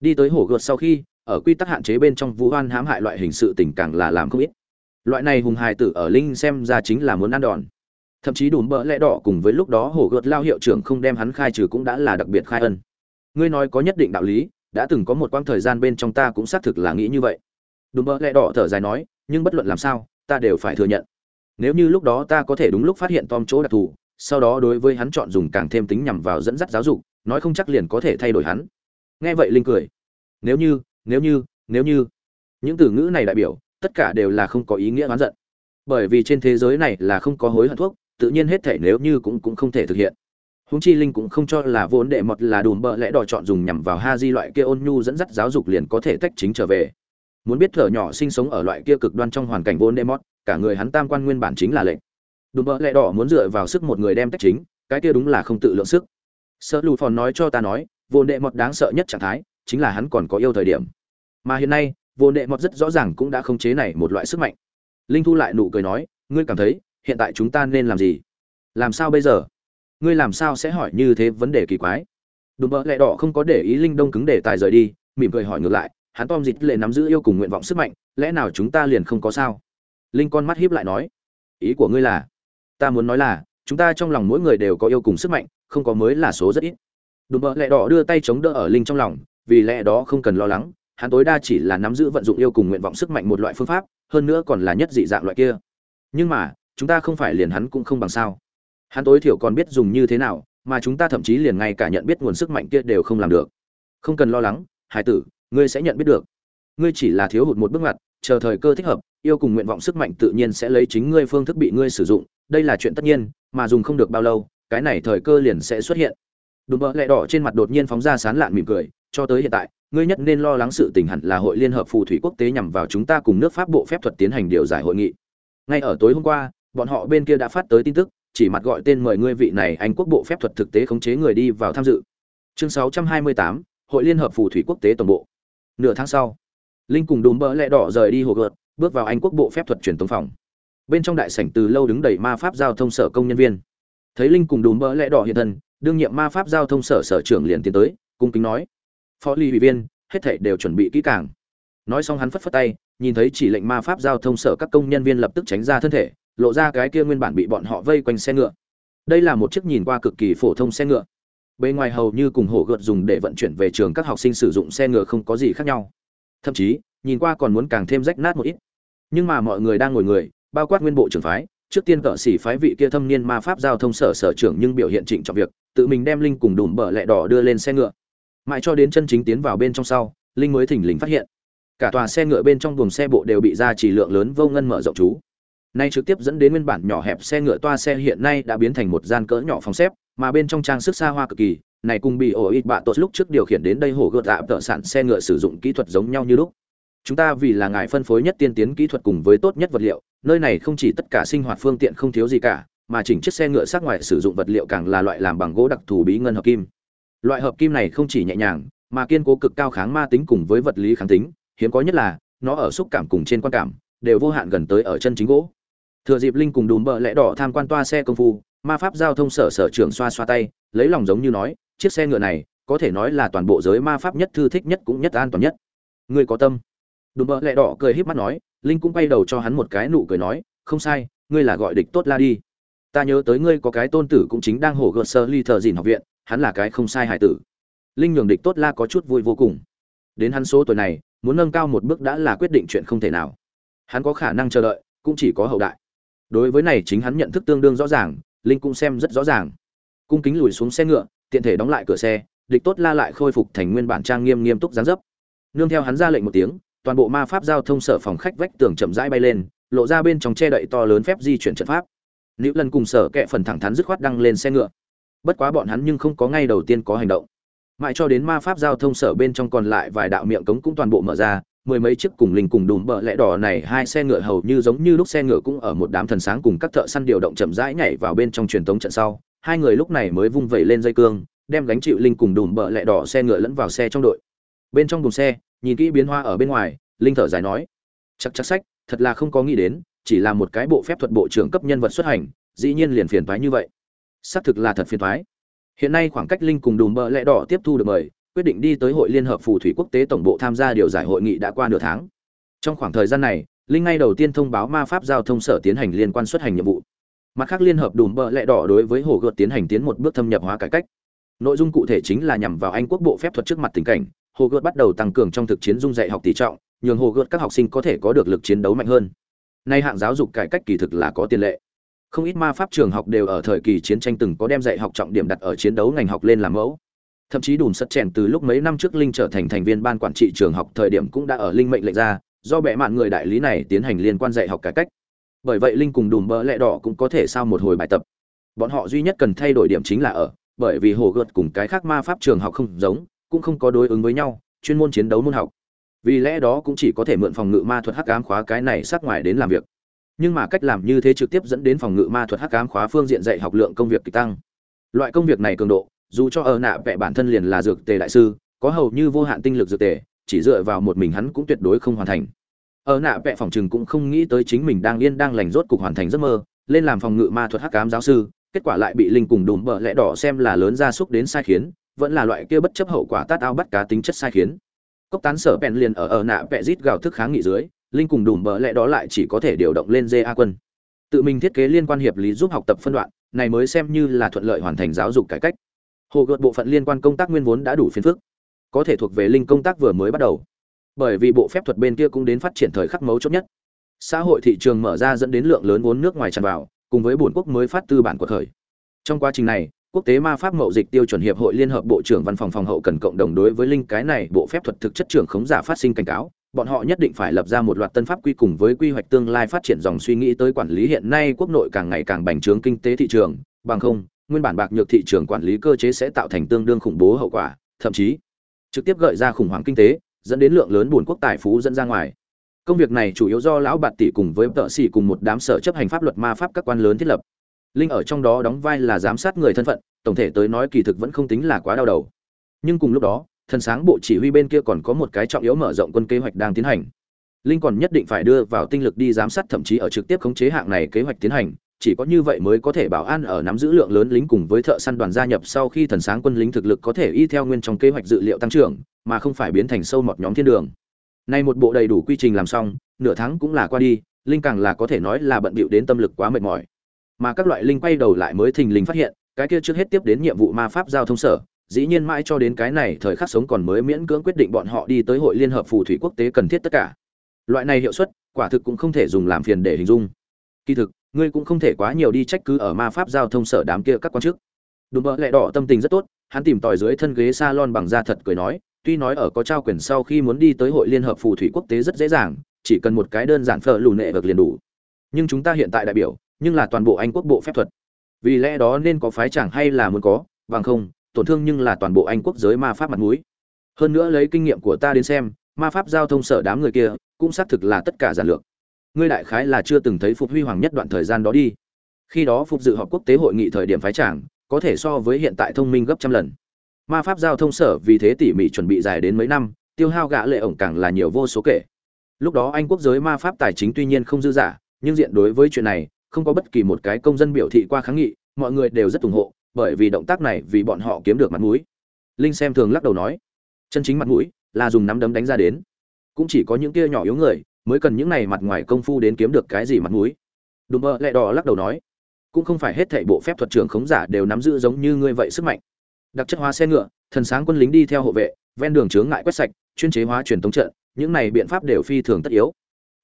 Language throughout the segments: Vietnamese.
đi tới hổ gợt sau khi, ở quy tắc hạn chế bên trong vũ hoan hãm hại loại hình sự tình càng là làm không ít. Loại này hùng hài tử ở linh xem ra chính là muốn ăn đòn. Thậm chí đùm bỡ lẽ đỏ cùng với lúc đó hổ gợt lao hiệu trưởng không đem hắn khai trừ cũng đã là đặc biệt khai ân. Ngươi nói có nhất định đạo lý, đã từng có một quãng thời gian bên trong ta cũng xác thực là nghĩ như vậy. Đùm bỡ lẽ đỏ thở dài nói, nhưng bất luận làm sao, ta đều phải thừa nhận. Nếu như lúc đó ta có thể đúng lúc phát hiện tom chỗ đặc thù, sau đó đối với hắn chọn dùng càng thêm tính nhằm vào dẫn dắt giáo dục, nói không chắc liền có thể thay đổi hắn nghe vậy linh cười. Nếu như nếu như nếu như. Những từ ngữ này đại biểu tất cả đều là không có ý nghĩa oán giận. Bởi vì trên thế giới này là không có hối hận thuốc tự nhiên hết thể nếu như cũng cũng không thể thực hiện. Húng chi linh cũng không cho là vốn đệ mọt là đùm bợ lẽ đỏ chọn dùng nhằm vào ha di loại kia ôn nhu dẫn dắt giáo dục liền có thể tách chính trở về. Muốn biết thở nhỏ sinh sống ở loại kia cực đoan trong hoàn cảnh vốn đệ mật, cả người hắn tam quan nguyên bản chính là lệnh. Đùm bợ lẽ đỏ muốn dựa vào sức một người đem tách chính cái kia đúng là không tự lượng sức. Sợ lù phòn nói cho ta nói Vô đệ mọt đáng sợ nhất trạng thái chính là hắn còn có yêu thời điểm. Mà hiện nay, vô đệ mọt rất rõ ràng cũng đã không chế này một loại sức mạnh. Linh thu lại nụ cười nói, ngươi cảm thấy, hiện tại chúng ta nên làm gì? Làm sao bây giờ? Ngươi làm sao sẽ hỏi như thế vấn đề kỳ quái? Đùm bợ lẹ đỏ không có để ý linh đông cứng để tài rời đi, mỉm cười hỏi ngược lại, hắn tom dịt lệ nắm giữ yêu cùng nguyện vọng sức mạnh, lẽ nào chúng ta liền không có sao? Linh con mắt hiếp lại nói, ý của ngươi là, ta muốn nói là, chúng ta trong lòng mỗi người đều có yêu cùng sức mạnh, không có mới là số rất ít đùm bợ lẹ đỏ đưa tay chống đỡ ở linh trong lòng, vì lẽ đó không cần lo lắng, hắn tối đa chỉ là nắm giữ vận dụng yêu cùng nguyện vọng sức mạnh một loại phương pháp, hơn nữa còn là nhất dị dạng loại kia. Nhưng mà, chúng ta không phải liền hắn cũng không bằng sao. Hắn tối thiểu còn biết dùng như thế nào, mà chúng ta thậm chí liền ngay cả nhận biết nguồn sức mạnh kia đều không làm được. Không cần lo lắng, hải tử, ngươi sẽ nhận biết được. Ngươi chỉ là thiếu hụt một bước ngoặt, chờ thời cơ thích hợp, yêu cùng nguyện vọng sức mạnh tự nhiên sẽ lấy chính ngươi phương thức bị ngươi sử dụng, đây là chuyện tất nhiên, mà dùng không được bao lâu, cái này thời cơ liền sẽ xuất hiện đùm bợ lẹ đỏ trên mặt đột nhiên phóng ra sán lạn mỉm cười cho tới hiện tại ngươi nhất nên lo lắng sự tình hẳn là hội liên hợp phù thủy quốc tế nhằm vào chúng ta cùng nước pháp bộ phép thuật tiến hành điều giải hội nghị. Ngay ở tối hôm qua bọn họ bên kia đã phát tới tin tức chỉ mặt gọi tên mời ngươi vị này anh quốc bộ phép thuật thực tế khống chế người đi vào tham dự. Chương 628, hội liên hợp phù thủy quốc tế tổng bộ. Nửa tháng sau linh cùng đùm bỡ lẹ đỏ rời đi hồ gợt bước vào anh quốc bộ phép thuật truyền tống phòng. Bên trong đại sảnh từ lâu đứng đầy ma pháp giao thông sở công nhân viên. Thấy linh cùng đùm bỡ lẹ đỏ hiện thân đương nhiệm ma pháp giao thông sở sở trưởng liền tiến tới, cung kính nói, phó ly ủy viên, hết thảy đều chuẩn bị kỹ càng. Nói xong hắn phất phất tay, nhìn thấy chỉ lệnh ma pháp giao thông sở các công nhân viên lập tức tránh ra thân thể, lộ ra cái kia nguyên bản bị bọn họ vây quanh xe ngựa. Đây là một chiếc nhìn qua cực kỳ phổ thông xe ngựa. Bề ngoài hầu như cùng hổ gợt dùng để vận chuyển về trường các học sinh sử dụng xe ngựa không có gì khác nhau. Thậm chí, nhìn qua còn muốn càng thêm rách nát một ít. Nhưng mà mọi người đang ngồi người, bao quát nguyên bộ trưởng phái, trước tiên cỡ xỉ phái vị kia thâm niên ma pháp giao thông sở sở trưởng nhưng biểu hiện trịnh trọng việc tự mình đem linh cùng đùm bờ lẹ đỏ đưa lên xe ngựa. Mãi cho đến chân chính tiến vào bên trong sau, linh mới thỉnh lình phát hiện, cả tòa xe ngựa bên trong buồng xe bộ đều bị ra chỉ lượng lớn vô ngân mở rộng chú. Nay trực tiếp dẫn đến nguyên bản nhỏ hẹp xe ngựa toa xe hiện nay đã biến thành một gian cỡ nhỏ phòng xếp, mà bên trong trang sức xa hoa cực kỳ, này cùng bị ổ ít bạ tốt lúc trước điều khiển đến đây hổ gợt tạm tợ sản xe ngựa sử dụng kỹ thuật giống nhau như lúc. Chúng ta vì là ngài phân phối nhất tiên tiến kỹ thuật cùng với tốt nhất vật liệu, nơi này không chỉ tất cả sinh hoạt phương tiện không thiếu gì cả mà chỉnh chiếc xe ngựa sát ngoài sử dụng vật liệu càng là loại làm bằng gỗ đặc thù bí ngân hợp kim. Loại hợp kim này không chỉ nhẹ nhàng, mà kiên cố cực cao kháng ma tính cùng với vật lý kháng tính, hiếm có nhất là, nó ở xúc cảm cùng trên quan cảm, đều vô hạn gần tới ở chân chính gỗ. Thừa dịp linh cùng đùm bờ lẽ đỏ tham quan toa xe công phu, ma pháp giao thông sở sở trưởng xoa xoa tay, lấy lòng giống như nói, chiếc xe ngựa này, có thể nói là toàn bộ giới ma pháp nhất thư thích nhất cũng nhất an toàn nhất. Người có tâm? Đùm bờ lẽ đỏ cười híp mắt nói, linh cũng quay đầu cho hắn một cái nụ cười nói, không sai, ngươi là gọi địch tốt la đi ta nhớ tới ngươi có cái tôn tử cũng chính đang hổ gợt sơ ly thờ dìn học viện, hắn là cái không sai hải tử. Linh nhường địch tốt la có chút vui vô cùng. Đến hắn số tuổi này, muốn nâng cao một bước đã là quyết định chuyện không thể nào. Hắn có khả năng chờ đợi, cũng chỉ có hậu đại. Đối với này chính hắn nhận thức tương đương rõ ràng, linh cũng xem rất rõ ràng. Cung kính lùi xuống xe ngựa, tiện thể đóng lại cửa xe, địch tốt la lại khôi phục thành nguyên bản trang nghiêm nghiêm túc gián dấp. Nương theo hắn ra lệnh một tiếng, toàn bộ ma pháp giao thông sở phòng khách vách tường chậm rãi bay lên, lộ ra bên trong che đậy to lớn phép di chuyển trận pháp nữ lần cùng sở kẹ phần thẳng thắn dứt khoát đăng lên xe ngựa. Bất quá bọn hắn nhưng không có ngay đầu tiên có hành động. Mãi cho đến ma pháp giao thông sở bên trong còn lại vài đạo miệng cống cũng toàn bộ mở ra, mười mấy chiếc cùng linh cùng đùm bợ lẽ đỏ này hai xe ngựa hầu như giống như lúc xe ngựa cũng ở một đám thần sáng cùng các thợ săn điều động chậm rãi nhảy vào bên trong truyền thống trận sau. Hai người lúc này mới vung vẩy lên dây cương, đem gánh chịu linh cùng đùm bợ lẽ đỏ xe ngựa lẫn vào xe trong đội. Bên trong đùm xe, nhìn kỹ biến hoa ở bên ngoài, linh thở dài nói, chắc chắc sách, thật là không có nghĩ đến chỉ là một cái bộ phép thuật bộ trưởng cấp nhân vật xuất hành, dĩ nhiên liền phiền thoái như vậy. Xác thực là thật phiền thoái hiện nay khoảng cách linh cùng đùm bợ lẽ đỏ tiếp thu được mời, quyết định đi tới hội liên hợp phù thủy quốc tế tổng bộ tham gia điều giải hội nghị đã qua nửa tháng. Trong khoảng thời gian này, linh ngay đầu tiên thông báo ma pháp giao thông sở tiến hành liên quan xuất hành nhiệm vụ. Mặt khác liên hợp đùm bợ lệ đỏ đối với hồ gợt tiến hành tiến một bước thâm nhập hóa cải cách. Nội dung cụ thể chính là nhằm vào anh quốc bộ phép thuật trước mặt tình cảnh, hồ gợt bắt đầu tăng cường trong thực chiến dung dạy học tỷ trọng, nhường hồ gợt các học sinh có thể có được lực chiến đấu mạnh hơn nay hạng giáo dục cải cách kỳ thực là có tiền lệ. Không ít ma pháp trường học đều ở thời kỳ chiến tranh từng có đem dạy học trọng điểm đặt ở chiến đấu ngành học lên làm mẫu. Thậm chí đùm sất chèn từ lúc mấy năm trước linh trở thành thành viên ban quản trị trường học thời điểm cũng đã ở linh mệnh lệnh ra, do bệ mạn người đại lý này tiến hành liên quan dạy học cải cách. Bởi vậy linh cùng đùm bỡ lẹ đỏ cũng có thể sao một hồi bài tập. Bọn họ duy nhất cần thay đổi điểm chính là ở, bởi vì hồ gợt cùng cái khác ma pháp trường học không giống, cũng không có đối ứng với nhau, chuyên môn chiến đấu môn học vì lẽ đó cũng chỉ có thể mượn phòng ngự ma thuật hắc ám khóa cái này sát ngoài đến làm việc. Nhưng mà cách làm như thế trực tiếp dẫn đến phòng ngự ma thuật hắc ám khóa phương diện dạy học lượng công việc kịch tăng. Loại công việc này cường độ, dù cho ở nạ vẽ bản thân liền là dược tề đại sư, có hầu như vô hạn tinh lực dược tề, chỉ dựa vào một mình hắn cũng tuyệt đối không hoàn thành. Ở nạ vẽ phòng chừng cũng không nghĩ tới chính mình đang yên đang lành rốt cục hoàn thành giấc mơ, lên làm phòng ngự ma thuật hắc ám giáo sư, kết quả lại bị linh cùng đùm bợ lẽ đỏ xem là lớn gia súc đến sai khiến, vẫn là loại kia bất chấp hậu quả tát ao bắt cá tính chất sai khiến cốc tán sở bèn liền ở ở nạ vẽ rít gào thức kháng nghị dưới, linh cùng đùm bờ lẽ đó lại chỉ có thể điều động lên ja quân. Tự mình thiết kế liên quan hiệp lý giúp học tập phân đoạn, này mới xem như là thuận lợi hoàn thành giáo dục cải cách. Hồ gợt bộ phận liên quan công tác nguyên vốn đã đủ phiền phức, có thể thuộc về linh công tác vừa mới bắt đầu. Bởi vì bộ phép thuật bên kia cũng đến phát triển thời khắc mấu chốt nhất. Xã hội thị trường mở ra dẫn đến lượng lớn vốn nước ngoài tràn vào, cùng với bổn quốc mới phát tư bản của thời. Trong quá trình này quốc tế ma pháp mậu dịch tiêu chuẩn hiệp hội liên hợp bộ trưởng văn phòng phòng hậu cần cộng đồng đối với linh cái này bộ phép thuật thực chất trưởng khống giả phát sinh cảnh cáo. Bọn họ nhất định phải lập ra một loạt tân pháp quy cùng với quy hoạch tương lai phát triển dòng suy nghĩ tới quản lý hiện nay quốc nội càng ngày càng bành trướng kinh tế thị trường. Bằng không, nguyên bản bạc nhược thị trường quản lý cơ chế sẽ tạo thành tương đương khủng bố hậu quả. Thậm chí, trực tiếp gợi ra khủng hoảng kinh tế, dẫn đến lượng lớn buồn quốc tài phú dẫn ra ngoài. Công việc này chủ yếu do lão bạt tỷ cùng với tợ sĩ cùng một đám sở chấp hành pháp luật ma pháp các quan lớn thiết lập linh ở trong đó đóng vai là giám sát người thân phận, tổng thể tới nói kỳ thực vẫn không tính là quá đau đầu. Nhưng cùng lúc đó, thần sáng bộ chỉ huy bên kia còn có một cái trọng yếu mở rộng quân kế hoạch đang tiến hành. Linh còn nhất định phải đưa vào tinh lực đi giám sát thậm chí ở trực tiếp khống chế hạng này kế hoạch tiến hành, chỉ có như vậy mới có thể bảo an ở nắm giữ lượng lớn lính cùng với thợ săn đoàn gia nhập sau khi thần sáng quân lính thực lực có thể y theo nguyên trong kế hoạch dự liệu tăng trưởng, mà không phải biến thành sâu mọt nhóm thiên đường. Nay một bộ đầy đủ quy trình làm xong, nửa tháng cũng là qua đi, linh càng là có thể nói là bận bịu đến tâm lực quá mệt mỏi mà các loại linh quay đầu lại mới thình lình phát hiện, cái kia trước hết tiếp đến nhiệm vụ ma pháp giao thông sở, dĩ nhiên mãi cho đến cái này thời khắc sống còn mới miễn cưỡng quyết định bọn họ đi tới hội liên hợp phù thủy quốc tế cần thiết tất cả. Loại này hiệu suất, quả thực cũng không thể dùng làm phiền để hình dung. Kỳ thực, ngươi cũng không thể quá nhiều đi trách cứ ở ma pháp giao thông sở đám kia các quan chức. Đùm bợ lẹ đỏ tâm tình rất tốt, hắn tìm tòi dưới thân ghế salon bằng da thật cười nói, tuy nói ở có trao quyền sau khi muốn đi tới hội liên hợp phù thủy quốc tế rất dễ dàng, chỉ cần một cái đơn giản phở lù nệ vực liền đủ. Nhưng chúng ta hiện tại đại biểu nhưng là toàn bộ anh quốc bộ phép thuật. Vì lẽ đó nên có phái chẳng hay là muốn có, bằng không, tổn thương nhưng là toàn bộ anh quốc giới ma pháp mặt mũi. Hơn nữa lấy kinh nghiệm của ta đến xem, ma pháp giao thông sở đám người kia, cũng xác thực là tất cả giản lược. Ngươi đại khái là chưa từng thấy phục huy hoàng nhất đoạn thời gian đó đi. Khi đó phục dự họp quốc tế hội nghị thời điểm phái tràng có thể so với hiện tại thông minh gấp trăm lần. Ma pháp giao thông sở vì thế tỉ mỉ chuẩn bị dài đến mấy năm, tiêu hao gã lệ ổng càng là nhiều vô số kể. Lúc đó anh quốc giới ma pháp tài chính tuy nhiên không dư giả nhưng diện đối với chuyện này không có bất kỳ một cái công dân biểu thị qua kháng nghị, mọi người đều rất ủng hộ, bởi vì động tác này vì bọn họ kiếm được mặt mũi. Linh xem thường lắc đầu nói, chân chính mặt mũi là dùng nắm đấm đánh ra đến. Cũng chỉ có những kia nhỏ yếu người mới cần những này mặt ngoài công phu đến kiếm được cái gì mặt mũi. Đùm bơ lẹ đỏ lắc đầu nói, cũng không phải hết thảy bộ phép thuật trưởng khống giả đều nắm giữ giống như ngươi vậy sức mạnh. Đặc chất hóa xe ngựa, thần sáng quân lính đi theo hộ vệ, ven đường chướng ngại quét sạch, chuyên chế hóa truyền thống trận, những này biện pháp đều phi thường tất yếu.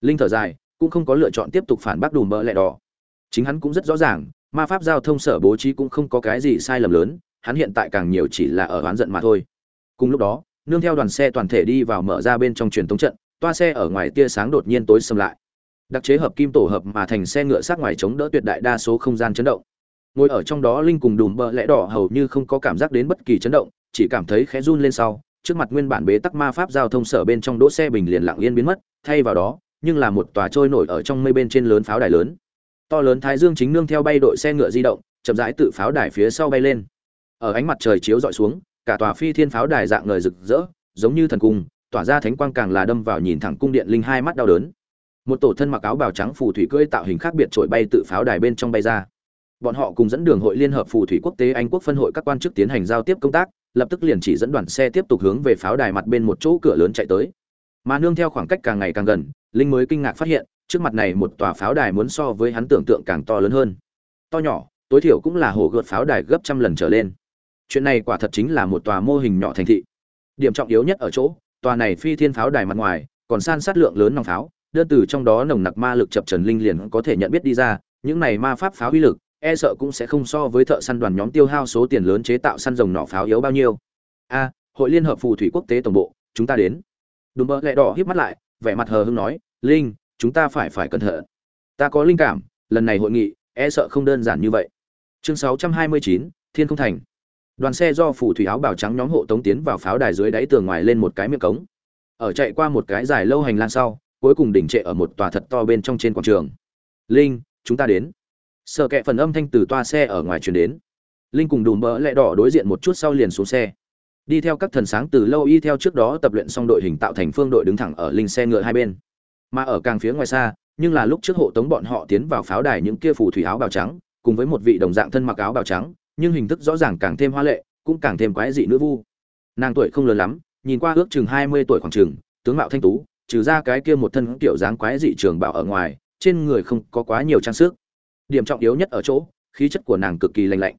Linh thở dài, cũng không có lựa chọn tiếp tục phản bác đùm bơ lẹ đỏ chính hắn cũng rất rõ ràng, ma pháp giao thông sở bố trí cũng không có cái gì sai lầm lớn, hắn hiện tại càng nhiều chỉ là ở oán giận mà thôi. Cùng lúc đó, nương theo đoàn xe toàn thể đi vào mở ra bên trong truyền thống trận, toa xe ở ngoài tia sáng đột nhiên tối xâm lại. Đặc chế hợp kim tổ hợp mà thành xe ngựa sát ngoài chống đỡ tuyệt đại đa số không gian chấn động. Ngồi ở trong đó linh cùng đùm bợ lẽ đỏ hầu như không có cảm giác đến bất kỳ chấn động, chỉ cảm thấy khẽ run lên sau, trước mặt nguyên bản bế tắc ma pháp giao thông sở bên trong đỗ xe bình liền lặng yên biến mất, thay vào đó, nhưng là một tòa trôi nổi ở trong mây bên trên lớn pháo đài lớn to lớn thái dương chính nương theo bay đội xe ngựa di động, chậm rãi tự pháo đài phía sau bay lên. Ở ánh mặt trời chiếu dọi xuống, cả tòa phi thiên pháo đài dạng ngời rực rỡ, giống như thần cung, tỏa ra thánh quang càng là đâm vào nhìn thẳng cung điện linh hai mắt đau đớn. Một tổ thân mặc áo bào trắng phù thủy cưỡi tạo hình khác biệt trội bay tự pháo đài bên trong bay ra. Bọn họ cùng dẫn đường hội liên hợp phù thủy quốc tế anh quốc phân hội các quan chức tiến hành giao tiếp công tác, lập tức liền chỉ dẫn đoàn xe tiếp tục hướng về pháo đài mặt bên một chỗ cửa lớn chạy tới. Mà nương theo khoảng cách càng ngày càng gần, linh mới kinh ngạc phát hiện trước mặt này một tòa pháo đài muốn so với hắn tưởng tượng càng to lớn hơn. To nhỏ, tối thiểu cũng là hồ gợt pháo đài gấp trăm lần trở lên. Chuyện này quả thật chính là một tòa mô hình nhỏ thành thị. Điểm trọng yếu nhất ở chỗ, tòa này phi thiên pháo đài mặt ngoài, còn san sát lượng lớn nòng pháo, đơn từ trong đó nồng nặc ma lực chập trần linh liền có thể nhận biết đi ra, những này ma pháp pháo uy lực e sợ cũng sẽ không so với thợ săn đoàn nhóm tiêu hao số tiền lớn chế tạo săn rồng nỏ pháo yếu bao nhiêu. A, hội liên hợp phù thủy quốc tế tổng bộ, chúng ta đến. Đùm bơ lẹ đỏ híp mắt lại, vẻ mặt hờ hưng nói, linh chúng ta phải phải cẩn thận. Ta có linh cảm lần này hội nghị e sợ không đơn giản như vậy. Chương 629, thiên không thành. Đoàn xe do phủ thủy áo bào trắng nhóm hộ tống tiến vào pháo đài dưới đáy tường ngoài lên một cái miệng cống. Ở chạy qua một cái dài lâu hành lang sau cuối cùng đỉnh trệ ở một tòa thật to bên trong trên quảng trường. Linh chúng ta đến. Sở kệ phần âm thanh từ toa xe ở ngoài truyền đến. Linh cùng đùm bỡ lẹ đỏ đối diện một chút sau liền xuống xe. Đi theo các thần sáng từ lâu y theo trước đó tập luyện xong đội hình tạo thành phương đội đứng thẳng ở linh xe ngựa hai bên mà ở càng phía ngoài xa, nhưng là lúc trước hộ tống bọn họ tiến vào pháo đài những kia phù thủy áo bào trắng, cùng với một vị đồng dạng thân mặc áo bào trắng, nhưng hình thức rõ ràng càng thêm hoa lệ, cũng càng thêm quái dị nữ vu. Nàng tuổi không lớn lắm, nhìn qua ước chừng hai mươi tuổi khoảng chừng, tướng mạo thanh tú, trừ ra cái kia một thân kiểu dáng quái dị trường bảo ở ngoài, trên người không có quá nhiều trang sức. Điểm trọng yếu nhất ở chỗ, khí chất của nàng cực kỳ lành lạnh.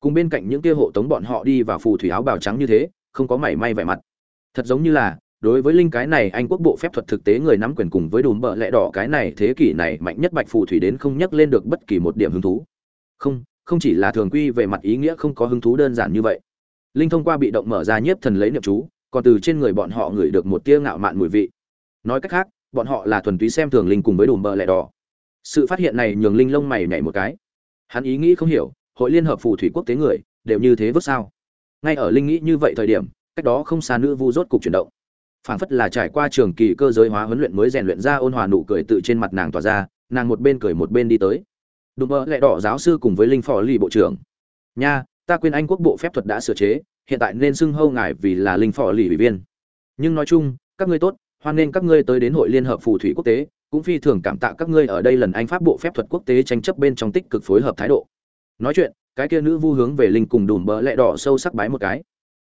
Cùng bên cạnh những kia hộ tống bọn họ đi vào phù thủy áo bào trắng như thế, không có mảy may vẻ mặt. Thật giống như là đối với linh cái này, anh quốc bộ phép thuật thực tế người nắm quyền cùng với đùm bợ lẽ đỏ cái này, thế kỷ này mạnh nhất bạch phù thủy đến không nhắc lên được bất kỳ một điểm hứng thú. Không không chỉ là thường quy về mặt ý nghĩa không có hứng thú đơn giản như vậy. Linh thông qua bị động mở ra nhiếp thần lấy niệm chú, còn từ trên người bọn họ ngửi được một tia ngạo mạn mùi vị. Nói cách khác, bọn họ là thuần túy xem thường linh cùng với đùm bợ lẽ đỏ. Sự phát hiện này nhường linh lông mày nhảy một cái. Hắn ý nghĩ không hiểu, hội liên hợp phù thủy quốc tế người, đều như thế vứt sao? Ngay ở linh nghĩ như vậy thời điểm, cách đó không xa nữ vu rốt cục chuyển động phảng phất là trải qua trường kỳ cơ giới hóa huấn luyện mới rèn luyện ra ôn hòa nụ cười tự trên mặt nàng tỏa ra, nàng một bên cười một bên đi tới. Đùm mơ lẹ đỏ giáo sư cùng với linh phò lì bộ trưởng. Nha, ta quên anh quốc bộ phép thuật đã sửa chế, hiện tại nên xưng hâu ngài vì là linh phò lì ủy viên. Nhưng nói chung, các ngươi tốt, hoan nghênh các ngươi tới đến hội liên hợp phù thủy quốc tế, cũng phi thường cảm tạ các ngươi ở đây lần anh pháp bộ phép thuật quốc tế tranh chấp bên trong tích cực phối hợp thái độ. Nói chuyện, cái kia nữ vu hướng về linh cùng đùm bỡ lẹ đỏ sâu sắc bái một cái.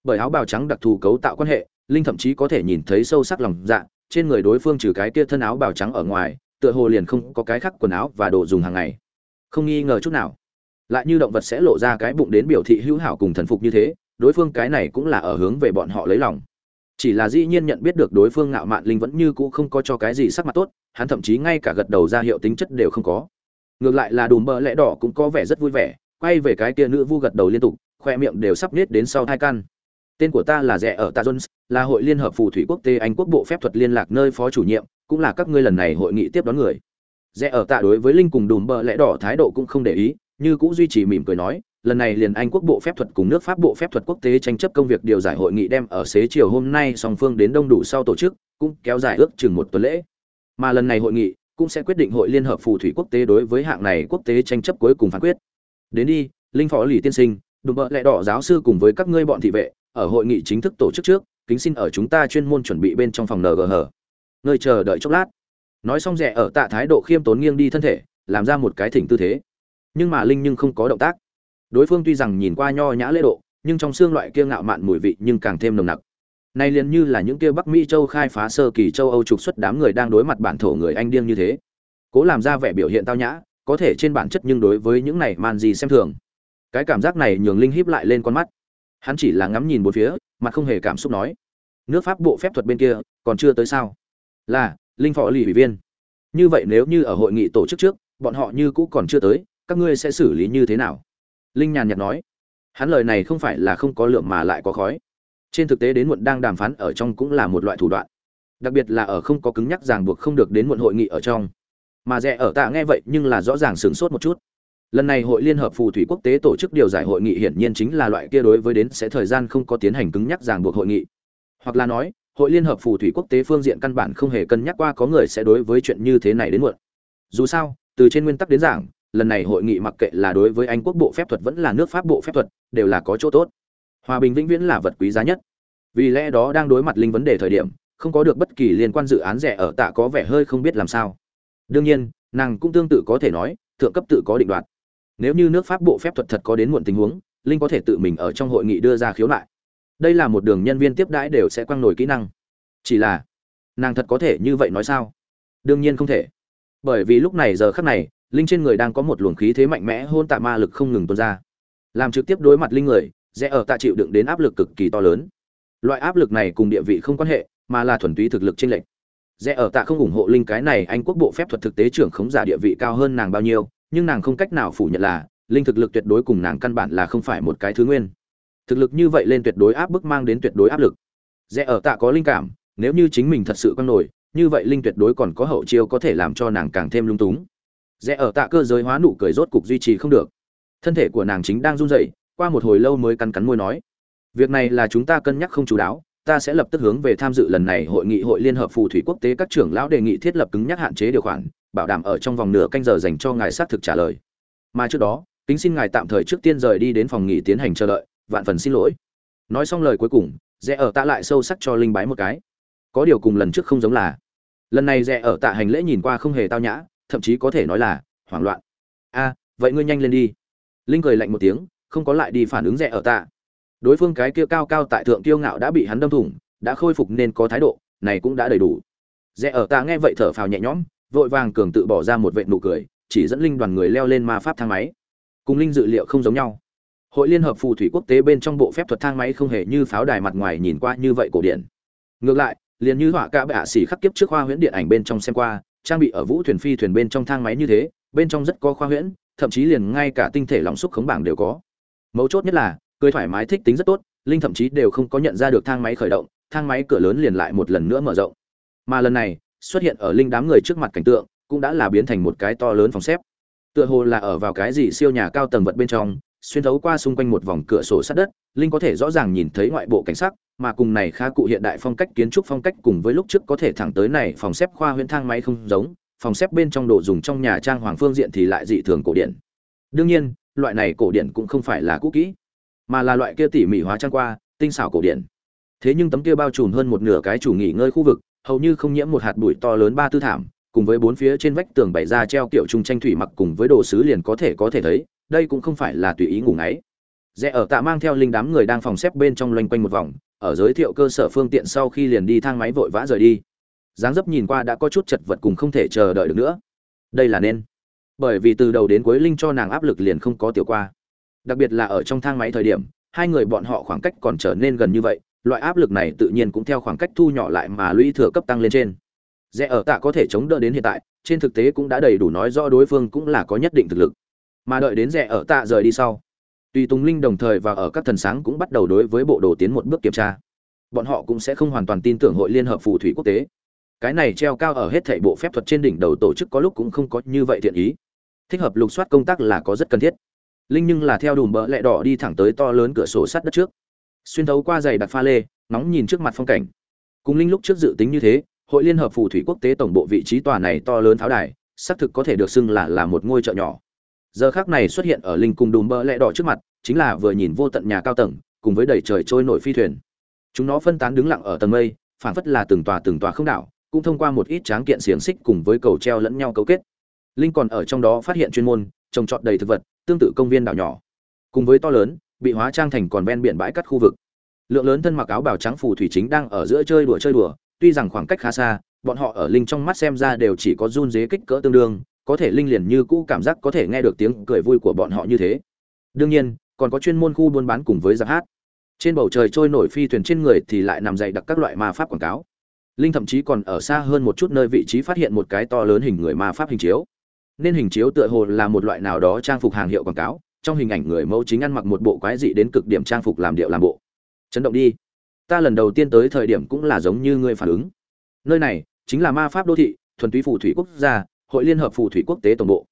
Bởi áo bào trắng đặc thù cấu tạo quan hệ linh thậm chí có thể nhìn thấy sâu sắc lòng dạ trên người đối phương trừ cái kia thân áo bào trắng ở ngoài, tựa hồ liền không có cái khác quần áo và đồ dùng hàng ngày. Không nghi ngờ chút nào. Lại như động vật sẽ lộ ra cái bụng đến biểu thị hữu hảo cùng thần phục như thế, đối phương cái này cũng là ở hướng về bọn họ lấy lòng. Chỉ là dĩ nhiên nhận biết được đối phương ngạo mạn linh vẫn như cũ không có cho cái gì sắc mặt tốt, hắn thậm chí ngay cả gật đầu ra hiệu tính chất đều không có. Ngược lại là đùm bơ lẽ đỏ cũng có vẻ rất vui vẻ, quay về cái kia nữ vu gật đầu liên tục, khoe miệng đều sắp nết đến sau hai căn tên của ta là rẻ ở ta jones, là hội liên hợp phù thủy quốc tế anh quốc bộ phép thuật liên lạc nơi phó chủ nhiệm, cũng là các ngươi lần này hội nghị tiếp đón người. Rẻ ở tạ đối với linh cùng đùm bờ lẽ đỏ thái độ cũng không để ý, như cũng duy trì mỉm cười nói, lần này liền anh quốc bộ phép thuật cùng nước pháp bộ phép thuật quốc tế tranh chấp công việc điều giải hội nghị đem ở xế chiều hôm nay song phương đến đông đủ sau tổ chức, cũng kéo dài ước chừng một tuần lễ. Mà lần này hội nghị cũng sẽ quyết định hội liên hợp phù thủy quốc tế đối với hạng này quốc tế tranh chấp cuối cùng phán quyết. Đến đi, linh phó lì tiên sinh, đùm bợ lẹ đỏ giáo sư cùng với các ngươi bọn thị vệ ở hội nghị chính thức tổ chức trước, kính xin ở chúng ta chuyên môn chuẩn bị bên trong phòng ngh nơi chờ đợi chốc lát. Nói xong rẻ ở tạ thái độ khiêm tốn nghiêng đi thân thể, làm ra một cái thỉnh tư thế. Nhưng mà linh nhưng không có động tác. Đối phương tuy rằng nhìn qua nho nhã lễ độ, nhưng trong xương loại kia ngạo mạn mùi vị nhưng càng thêm nồng nặc. Nay liền như là những kia bắc mỹ châu khai phá sơ kỳ châu âu trục xuất đám người đang đối mặt bản thổ người anh điên như thế. Cố làm ra vẻ biểu hiện tao nhã, có thể trên bản chất nhưng đối với những này man gì xem thường. Cái cảm giác này nhường linh híp lại lên con mắt hắn chỉ là ngắm nhìn bốn phía mặt không hề cảm xúc nói, nước pháp bộ phép thuật bên kia, còn chưa tới sao? Là, linh phó lì ủy viên. Như vậy nếu như ở hội nghị tổ chức trước, bọn họ như cũ còn chưa tới, các ngươi sẽ xử lý như thế nào? Linh nhàn nhạt nói. Hắn lời này không phải là không có lượng mà lại có khói. Trên thực tế đến muộn đang đàm phán ở trong cũng là một loại thủ đoạn. Đặc biệt là ở không có cứng nhắc ràng buộc không được đến muộn hội nghị ở trong. Mà rẻ ở tạ nghe vậy nhưng là rõ ràng sửng sốt một chút lần này hội liên hợp phù thủy quốc tế tổ chức điều giải hội nghị hiển nhiên chính là loại kia đối với đến sẽ thời gian không có tiến hành cứng nhắc ràng buộc hội nghị. Hoặc là nói, hội liên hợp phù thủy quốc tế phương diện căn bản không hề cân nhắc qua có người sẽ đối với chuyện như thế này đến muộn. Dù sao, từ trên nguyên tắc đến giảng, lần này hội nghị mặc kệ là đối với anh quốc bộ phép thuật vẫn là nước pháp bộ phép thuật, đều là có chỗ tốt. Hòa bình vĩnh viễn là vật quý giá nhất. Vì lẽ đó đang đối mặt linh vấn đề thời điểm, không có được bất kỳ liên quan dự án rẻ ở tạ có vẻ hơi không biết làm sao. Đương nhiên, nàng cũng tương tự có thể nói, thượng cấp tự có định đoạt nếu như nước pháp bộ phép thuật thật có đến muộn tình huống, linh có thể tự mình ở trong hội nghị đưa ra khiếu nại. Đây là một đường nhân viên tiếp đãi đều sẽ quăng nổi kỹ năng. Chỉ là, nàng thật có thể như vậy nói sao? Đương nhiên không thể. Bởi vì lúc này giờ khắc này, linh trên người đang có một luồng khí thế mạnh mẽ hôn tạ ma lực không ngừng tuôn ra. Làm trực tiếp đối mặt linh người, rẽ ở tạ chịu đựng đến áp lực cực kỳ to lớn. Loại áp lực này cùng địa vị không quan hệ, mà là thuần túy thực lực trên lệnh rẽ ở tạ không ủng hộ linh cái này, anh quốc bộ phép thuật thực tế trưởng khống giả địa vị cao hơn nàng bao nhiêu nhưng nàng không cách nào phủ nhận là linh thực lực tuyệt đối cùng nàng căn bản là không phải một cái thứ nguyên. Thực lực như vậy lên tuyệt đối áp bức mang đến tuyệt đối áp lực. Rẽ ở tạ có linh cảm, nếu như chính mình thật sự quan nổi, như vậy linh tuyệt đối còn có hậu chiêu có thể làm cho nàng càng thêm lung túng. Rẽ ở tạ cơ giới hóa nụ cười rốt cục duy trì không được. Thân thể của nàng chính đang run rẩy, qua một hồi lâu mới cắn cắn môi nói, việc này là chúng ta cân nhắc không chú đáo, ta sẽ lập tức hướng về tham dự lần này hội nghị hội liên hợp phù thủy quốc tế các trưởng lão đề nghị thiết lập cứng nhắc hạn chế điều khoản bảo đảm ở trong vòng nửa canh giờ dành cho ngài xác thực trả lời. Mà trước đó, kính xin ngài tạm thời trước tiên rời đi đến phòng nghỉ tiến hành chờ đợi, vạn phần xin lỗi. Nói xong lời cuối cùng, rẽ ở tạ lại sâu sắc cho linh bái một cái. Có điều cùng lần trước không giống là, lần này rẽ ở tạ hành lễ nhìn qua không hề tao nhã, thậm chí có thể nói là hoảng loạn. A, vậy ngươi nhanh lên đi. Linh cười lạnh một tiếng, không có lại đi phản ứng rẽ ở tạ. Đối phương cái kia cao cao tại thượng tiêu ngạo đã bị hắn đâm thủng, đã khôi phục nên có thái độ, này cũng đã đầy đủ. Rẽ ở tạ nghe vậy thở phào nhẹ nhõm vội vàng cường tự bỏ ra một vệ nụ cười, chỉ dẫn linh đoàn người leo lên ma pháp thang máy. Cùng linh dự liệu không giống nhau. Hội liên hợp phù thủy quốc tế bên trong bộ phép thuật thang máy không hề như pháo đài mặt ngoài nhìn qua như vậy cổ điển. Ngược lại, liền như họa cả bệ ạ xỉ khắc kiếp trước khoa huyễn điện ảnh bên trong xem qua, trang bị ở vũ thuyền phi thuyền bên trong thang máy như thế, bên trong rất có khoa huyễn, thậm chí liền ngay cả tinh thể lóng xúc khống bảng đều có. Mấu chốt nhất là, cười thoải mái thích tính rất tốt, linh thậm chí đều không có nhận ra được thang máy khởi động, thang máy cửa lớn liền lại một lần nữa mở rộng. Mà lần này xuất hiện ở linh đám người trước mặt cảnh tượng, cũng đã là biến thành một cái to lớn phòng xếp. Tựa hồ là ở vào cái gì siêu nhà cao tầng vật bên trong, xuyên thấu qua xung quanh một vòng cửa sổ sát đất, linh có thể rõ ràng nhìn thấy ngoại bộ cảnh sắc, mà cùng này khá cụ hiện đại phong cách kiến trúc phong cách cùng với lúc trước có thể thẳng tới này phòng xếp khoa huyễn thang máy không giống, phòng xếp bên trong đồ dùng trong nhà trang hoàng phương diện thì lại dị thường cổ điển. Đương nhiên, loại này cổ điển cũng không phải là cũ kỹ, mà là loại kia tỉ mỉ hóa trang qua, tinh xảo cổ điển. Thế nhưng tấm kia bao trùm hơn một nửa cái chủ nghỉ ngơi khu vực hầu như không nhiễm một hạt bụi to lớn ba tư thảm, cùng với bốn phía trên vách tường bày ra treo kiểu trung tranh thủy mặc cùng với đồ sứ liền có thể có thể thấy, đây cũng không phải là tùy ý ngủ ngáy. Rẽ ở tạ mang theo linh đám người đang phòng xếp bên trong loanh quanh một vòng, ở giới thiệu cơ sở phương tiện sau khi liền đi thang máy vội vã rời đi. Dáng dấp nhìn qua đã có chút chật vật cùng không thể chờ đợi được nữa. Đây là nên. Bởi vì từ đầu đến cuối linh cho nàng áp lực liền không có tiểu qua. Đặc biệt là ở trong thang máy thời điểm, hai người bọn họ khoảng cách còn trở nên gần như vậy loại áp lực này tự nhiên cũng theo khoảng cách thu nhỏ lại mà lũy thừa cấp tăng lên trên. Rẽ ở tạ có thể chống đỡ đến hiện tại, trên thực tế cũng đã đầy đủ nói rõ đối phương cũng là có nhất định thực lực. Mà đợi đến rẽ ở tạ rời đi sau, tùy tùng linh đồng thời và ở các thần sáng cũng bắt đầu đối với bộ đồ tiến một bước kiểm tra. Bọn họ cũng sẽ không hoàn toàn tin tưởng hội liên hợp phù thủy quốc tế. Cái này treo cao ở hết thảy bộ phép thuật trên đỉnh đầu tổ chức có lúc cũng không có như vậy thiện ý. Thích hợp lục soát công tác là có rất cần thiết. Linh nhưng là theo đùm bỡ lẹ đỏ đi thẳng tới to lớn cửa sổ sắt đất trước xuyên thấu qua giày đặc pha lê, nóng nhìn trước mặt phong cảnh. Cùng linh lúc trước dự tính như thế, hội liên hợp phù thủy quốc tế tổng bộ vị trí tòa này to lớn tháo đài, xác thực có thể được xưng là là một ngôi chợ nhỏ. Giờ khác này xuất hiện ở linh cùng đùm bỡ lẹ đỏ trước mặt, chính là vừa nhìn vô tận nhà cao tầng, cùng với đầy trời trôi nổi phi thuyền. Chúng nó phân tán đứng lặng ở tầng mây, phảng phất là từng tòa từng tòa không đảo, cũng thông qua một ít tráng kiện xiềng xích cùng với cầu treo lẫn nhau cấu kết. Linh còn ở trong đó phát hiện chuyên môn, trồng trọt đầy thực vật, tương tự công viên đảo nhỏ. Cùng với to lớn bị hóa trang thành còn ven biển bãi cắt khu vực. Lượng lớn thân mặc áo bào trắng phù thủy chính đang ở giữa chơi đùa chơi đùa, tuy rằng khoảng cách khá xa, bọn họ ở linh trong mắt xem ra đều chỉ có run dế kích cỡ tương đương, có thể linh liền như cũ cảm giác có thể nghe được tiếng cười vui của bọn họ như thế. Đương nhiên, còn có chuyên môn khu buôn bán cùng với giáp hát. Trên bầu trời trôi nổi phi thuyền trên người thì lại nằm dày đặc các loại ma pháp quảng cáo. Linh thậm chí còn ở xa hơn một chút nơi vị trí phát hiện một cái to lớn hình người ma pháp hình chiếu. Nên hình chiếu tựa hồ là một loại nào đó trang phục hàng hiệu quảng cáo trong hình ảnh người mẫu chính ăn mặc một bộ quái dị đến cực điểm trang phục làm điệu làm bộ. Chấn động đi, ta lần đầu tiên tới thời điểm cũng là giống như ngươi phản ứng. Nơi này chính là ma pháp đô thị, thuần túy phù thủy quốc gia, hội liên hợp phù thủy quốc tế tổng bộ.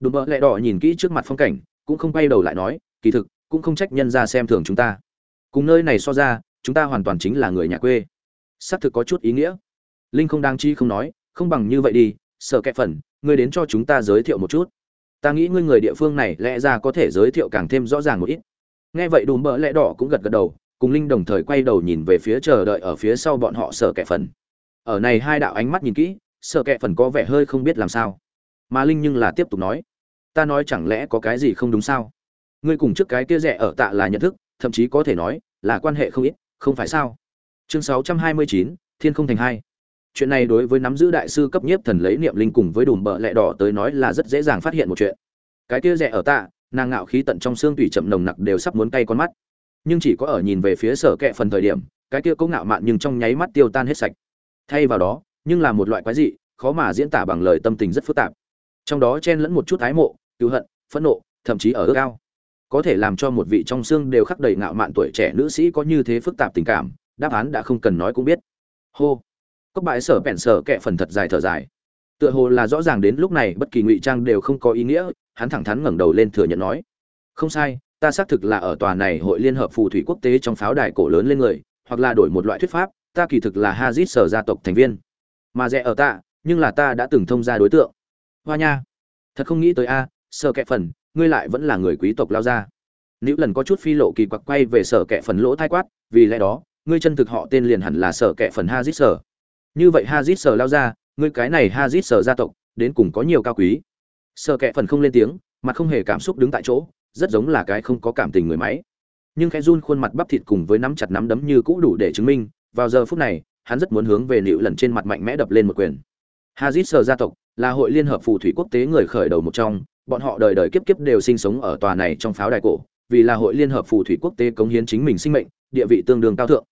Đùm bợ lẹ đỏ nhìn kỹ trước mặt phong cảnh, cũng không quay đầu lại nói, kỳ thực, cũng không trách nhân ra xem thường chúng ta. Cùng nơi này so ra, chúng ta hoàn toàn chính là người nhà quê. Xác thực có chút ý nghĩa. Linh không đang chi không nói, không bằng như vậy đi, sợ kẹp phần ngươi đến cho chúng ta giới thiệu một chút ta nghĩ ngươi người địa phương này lẽ ra có thể giới thiệu càng thêm rõ ràng một ít. Nghe vậy đùm bỡ lẽ đỏ cũng gật gật đầu cùng linh đồng thời quay đầu nhìn về phía chờ đợi ở phía sau bọn họ sợ kẻ phần. Ở này hai đạo ánh mắt nhìn kỹ sợ kẻ phần có vẻ hơi không biết làm sao. Mà linh nhưng là tiếp tục nói ta nói chẳng lẽ có cái gì không đúng sao? Ngươi cùng trước cái kia rẻ ở tạ là nhận thức thậm chí có thể nói là quan hệ không ít không phải sao? Chương 629, thiên không thành hai chuyện này đối với nắm giữ đại sư cấp nhiếp thần lấy niệm linh cùng với đùm bợ lẹ đỏ tới nói là rất dễ dàng phát hiện một chuyện. Cái kia rẻ ở tạ, nàng ngạo khí tận trong xương tủy chậm nồng nặc đều sắp muốn cay con mắt. Nhưng chỉ có ở nhìn về phía sở kẹ phần thời điểm, cái kia cũng ngạo mạn nhưng trong nháy mắt tiêu tan hết sạch. Thay vào đó, nhưng là một loại quái dị, khó mà diễn tả bằng lời tâm tình rất phức tạp. Trong đó chen lẫn một chút ái mộ cứu hận, phẫn nộ, thậm chí ở ước ao. Có thể làm cho một vị trong xương đều khắc đầy ngạo mạn tuổi trẻ nữ sĩ có như thế phức tạp tình cảm, đáp án đã không cần nói cũng biết. Hô cốc bãi sở bẹn sở kẹ phần thật dài thở dài. Tựa hồ là rõ ràng đến lúc này bất kỳ ngụy trang đều không có ý nghĩa hắn thẳng thắn ngẩng đầu lên thừa nhận nói. Không sai ta xác thực là ở tòa này hội liên hợp phù thủy quốc tế trong pháo đài cổ lớn lên người hoặc là đổi một loại thuyết pháp ta kỳ thực là hazit sở gia tộc thành viên. Mà rẻ ở ta nhưng là ta đã từng thông ra đối tượng. Hoa nha thật không nghĩ tới a à, sở kẹ phần ngươi lại vẫn là người quý tộc lao ra nữ lần có chút phi lộ kỳ quặc quay về sở kẹ phần lỗ thai quát vì lẽ đó ngươi chân thực họ tên liền hẳn là sở kẹ phần hazit sở như vậy hazit sở lao ra, ngươi cái này hazit sở gia tộc, đến cùng có nhiều cao quý. Sở kệ phần không lên tiếng, mặt không hề cảm xúc đứng tại chỗ, rất giống là cái không có cảm tình người máy. Nhưng khẽ run khuôn mặt bắp thịt cùng với nắm chặt nắm đấm như cũ đủ để chứng minh, vào giờ phút này, hắn rất muốn hướng về nịu lần trên mặt mạnh mẽ đập lên một quyền. Hazit sở gia tộc là hội liên hợp phù thủy quốc tế người khởi đầu một trong, bọn họ đời đời kiếp kiếp đều sinh sống ở tòa này trong pháo đài cổ, vì là hội liên hợp phù thủy quốc tế cống hiến chính mình sinh mệnh, địa vị tương đương cao thượng.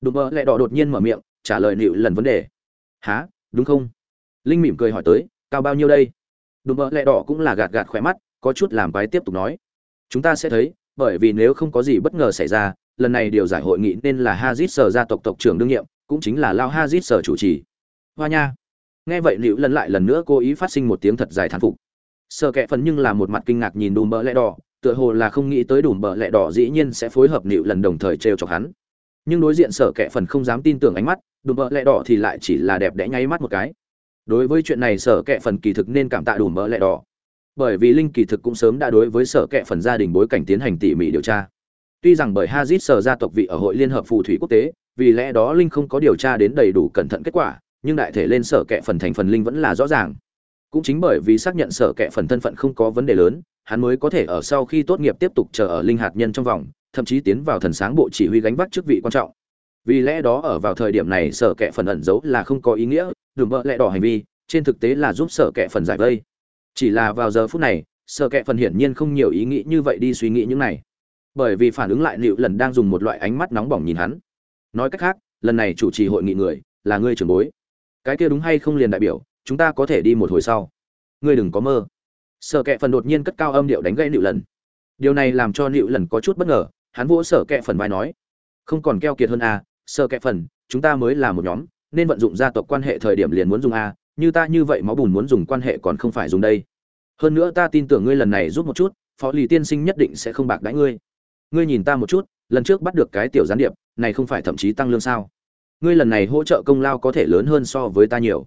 Đùm mơ lại đỏ đột nhiên mở miệng, trả lời nịu lần vấn đề há đúng không? Linh mỉm cười hỏi tới, cao bao nhiêu đây? Đùm bợ lẹ đỏ cũng là gạt gạt khỏe mắt, có chút làm quái tiếp tục nói, chúng ta sẽ thấy, bởi vì nếu không có gì bất ngờ xảy ra, lần này điều giải hội nghị nên là hazit sở gia tộc tộc trưởng đương nhiệm, cũng chính là lao hazit sở chủ trì. Hoa nha. Nghe vậy liễu lần lại lần nữa cố ý phát sinh một tiếng thật dài thán phục. Sợ kệ phần nhưng là một mặt kinh ngạc nhìn đùm bờ lẹ đỏ, tựa hồ là không nghĩ tới đùm bờ lẹ đỏ dĩ nhiên sẽ phối hợp liễu lần đồng thời trêu chọc hắn. Nhưng đối diện sở kệ phần không dám tin tưởng ánh mắt đùm bợ lẹ đỏ thì lại chỉ là đẹp đẽ nháy mắt một cái. Đối với chuyện này sở kệ phần kỳ thực nên cảm tạ đùm bợ lẹ đỏ. Bởi vì linh kỳ thực cũng sớm đã đối với sở kệ phần gia đình bối cảnh tiến hành tỉ mỉ điều tra. Tuy rằng bởi hazit sở gia tộc vị ở hội liên hợp phù thủy quốc tế, vì lẽ đó linh không có điều tra đến đầy đủ cẩn thận kết quả, nhưng đại thể lên sở kệ phần thành phần linh vẫn là rõ ràng. Cũng chính bởi vì xác nhận sở kệ phần thân phận không có vấn đề lớn, hắn mới có thể ở sau khi tốt nghiệp tiếp tục chờ ở linh hạt nhân trong vòng, thậm chí tiến vào thần sáng bộ chỉ huy gánh vác chức vị quan trọng vì lẽ đó ở vào thời điểm này sở kệ phần ẩn giấu là không có ý nghĩa đùm bợ lẽ đỏ hành vi, trên thực tế là giúp sở kệ phần giải vây. Chỉ là vào giờ phút này, sở kệ phần hiển nhiên không nhiều ý nghĩ như vậy đi suy nghĩ những này. Bởi vì phản ứng lại liệu lần đang dùng một loại ánh mắt nóng bỏng nhìn hắn. Nói cách khác, lần này chủ trì hội nghị người, là ngươi trưởng bối. Cái kia đúng hay không liền đại biểu, chúng ta có thể đi một hồi sau. Ngươi đừng có mơ. Sở kệ phần đột nhiên cất cao âm điệu đánh gãy liệu lần. Điều này làm cho liệu lần có chút bất ngờ, hắn vỗ sở kệ phần vai nói. Không còn keo kiệt hơn à sở kệ phần, chúng ta mới là một nhóm, nên vận dụng gia tộc quan hệ thời điểm liền muốn dùng a, như ta như vậy máu bùn muốn dùng quan hệ còn không phải dùng đây. Hơn nữa ta tin tưởng ngươi lần này giúp một chút, phó lì tiên sinh nhất định sẽ không bạc đãi ngươi. Ngươi nhìn ta một chút, lần trước bắt được cái tiểu gián điệp, này không phải thậm chí tăng lương sao? Ngươi lần này hỗ trợ công lao có thể lớn hơn so với ta nhiều.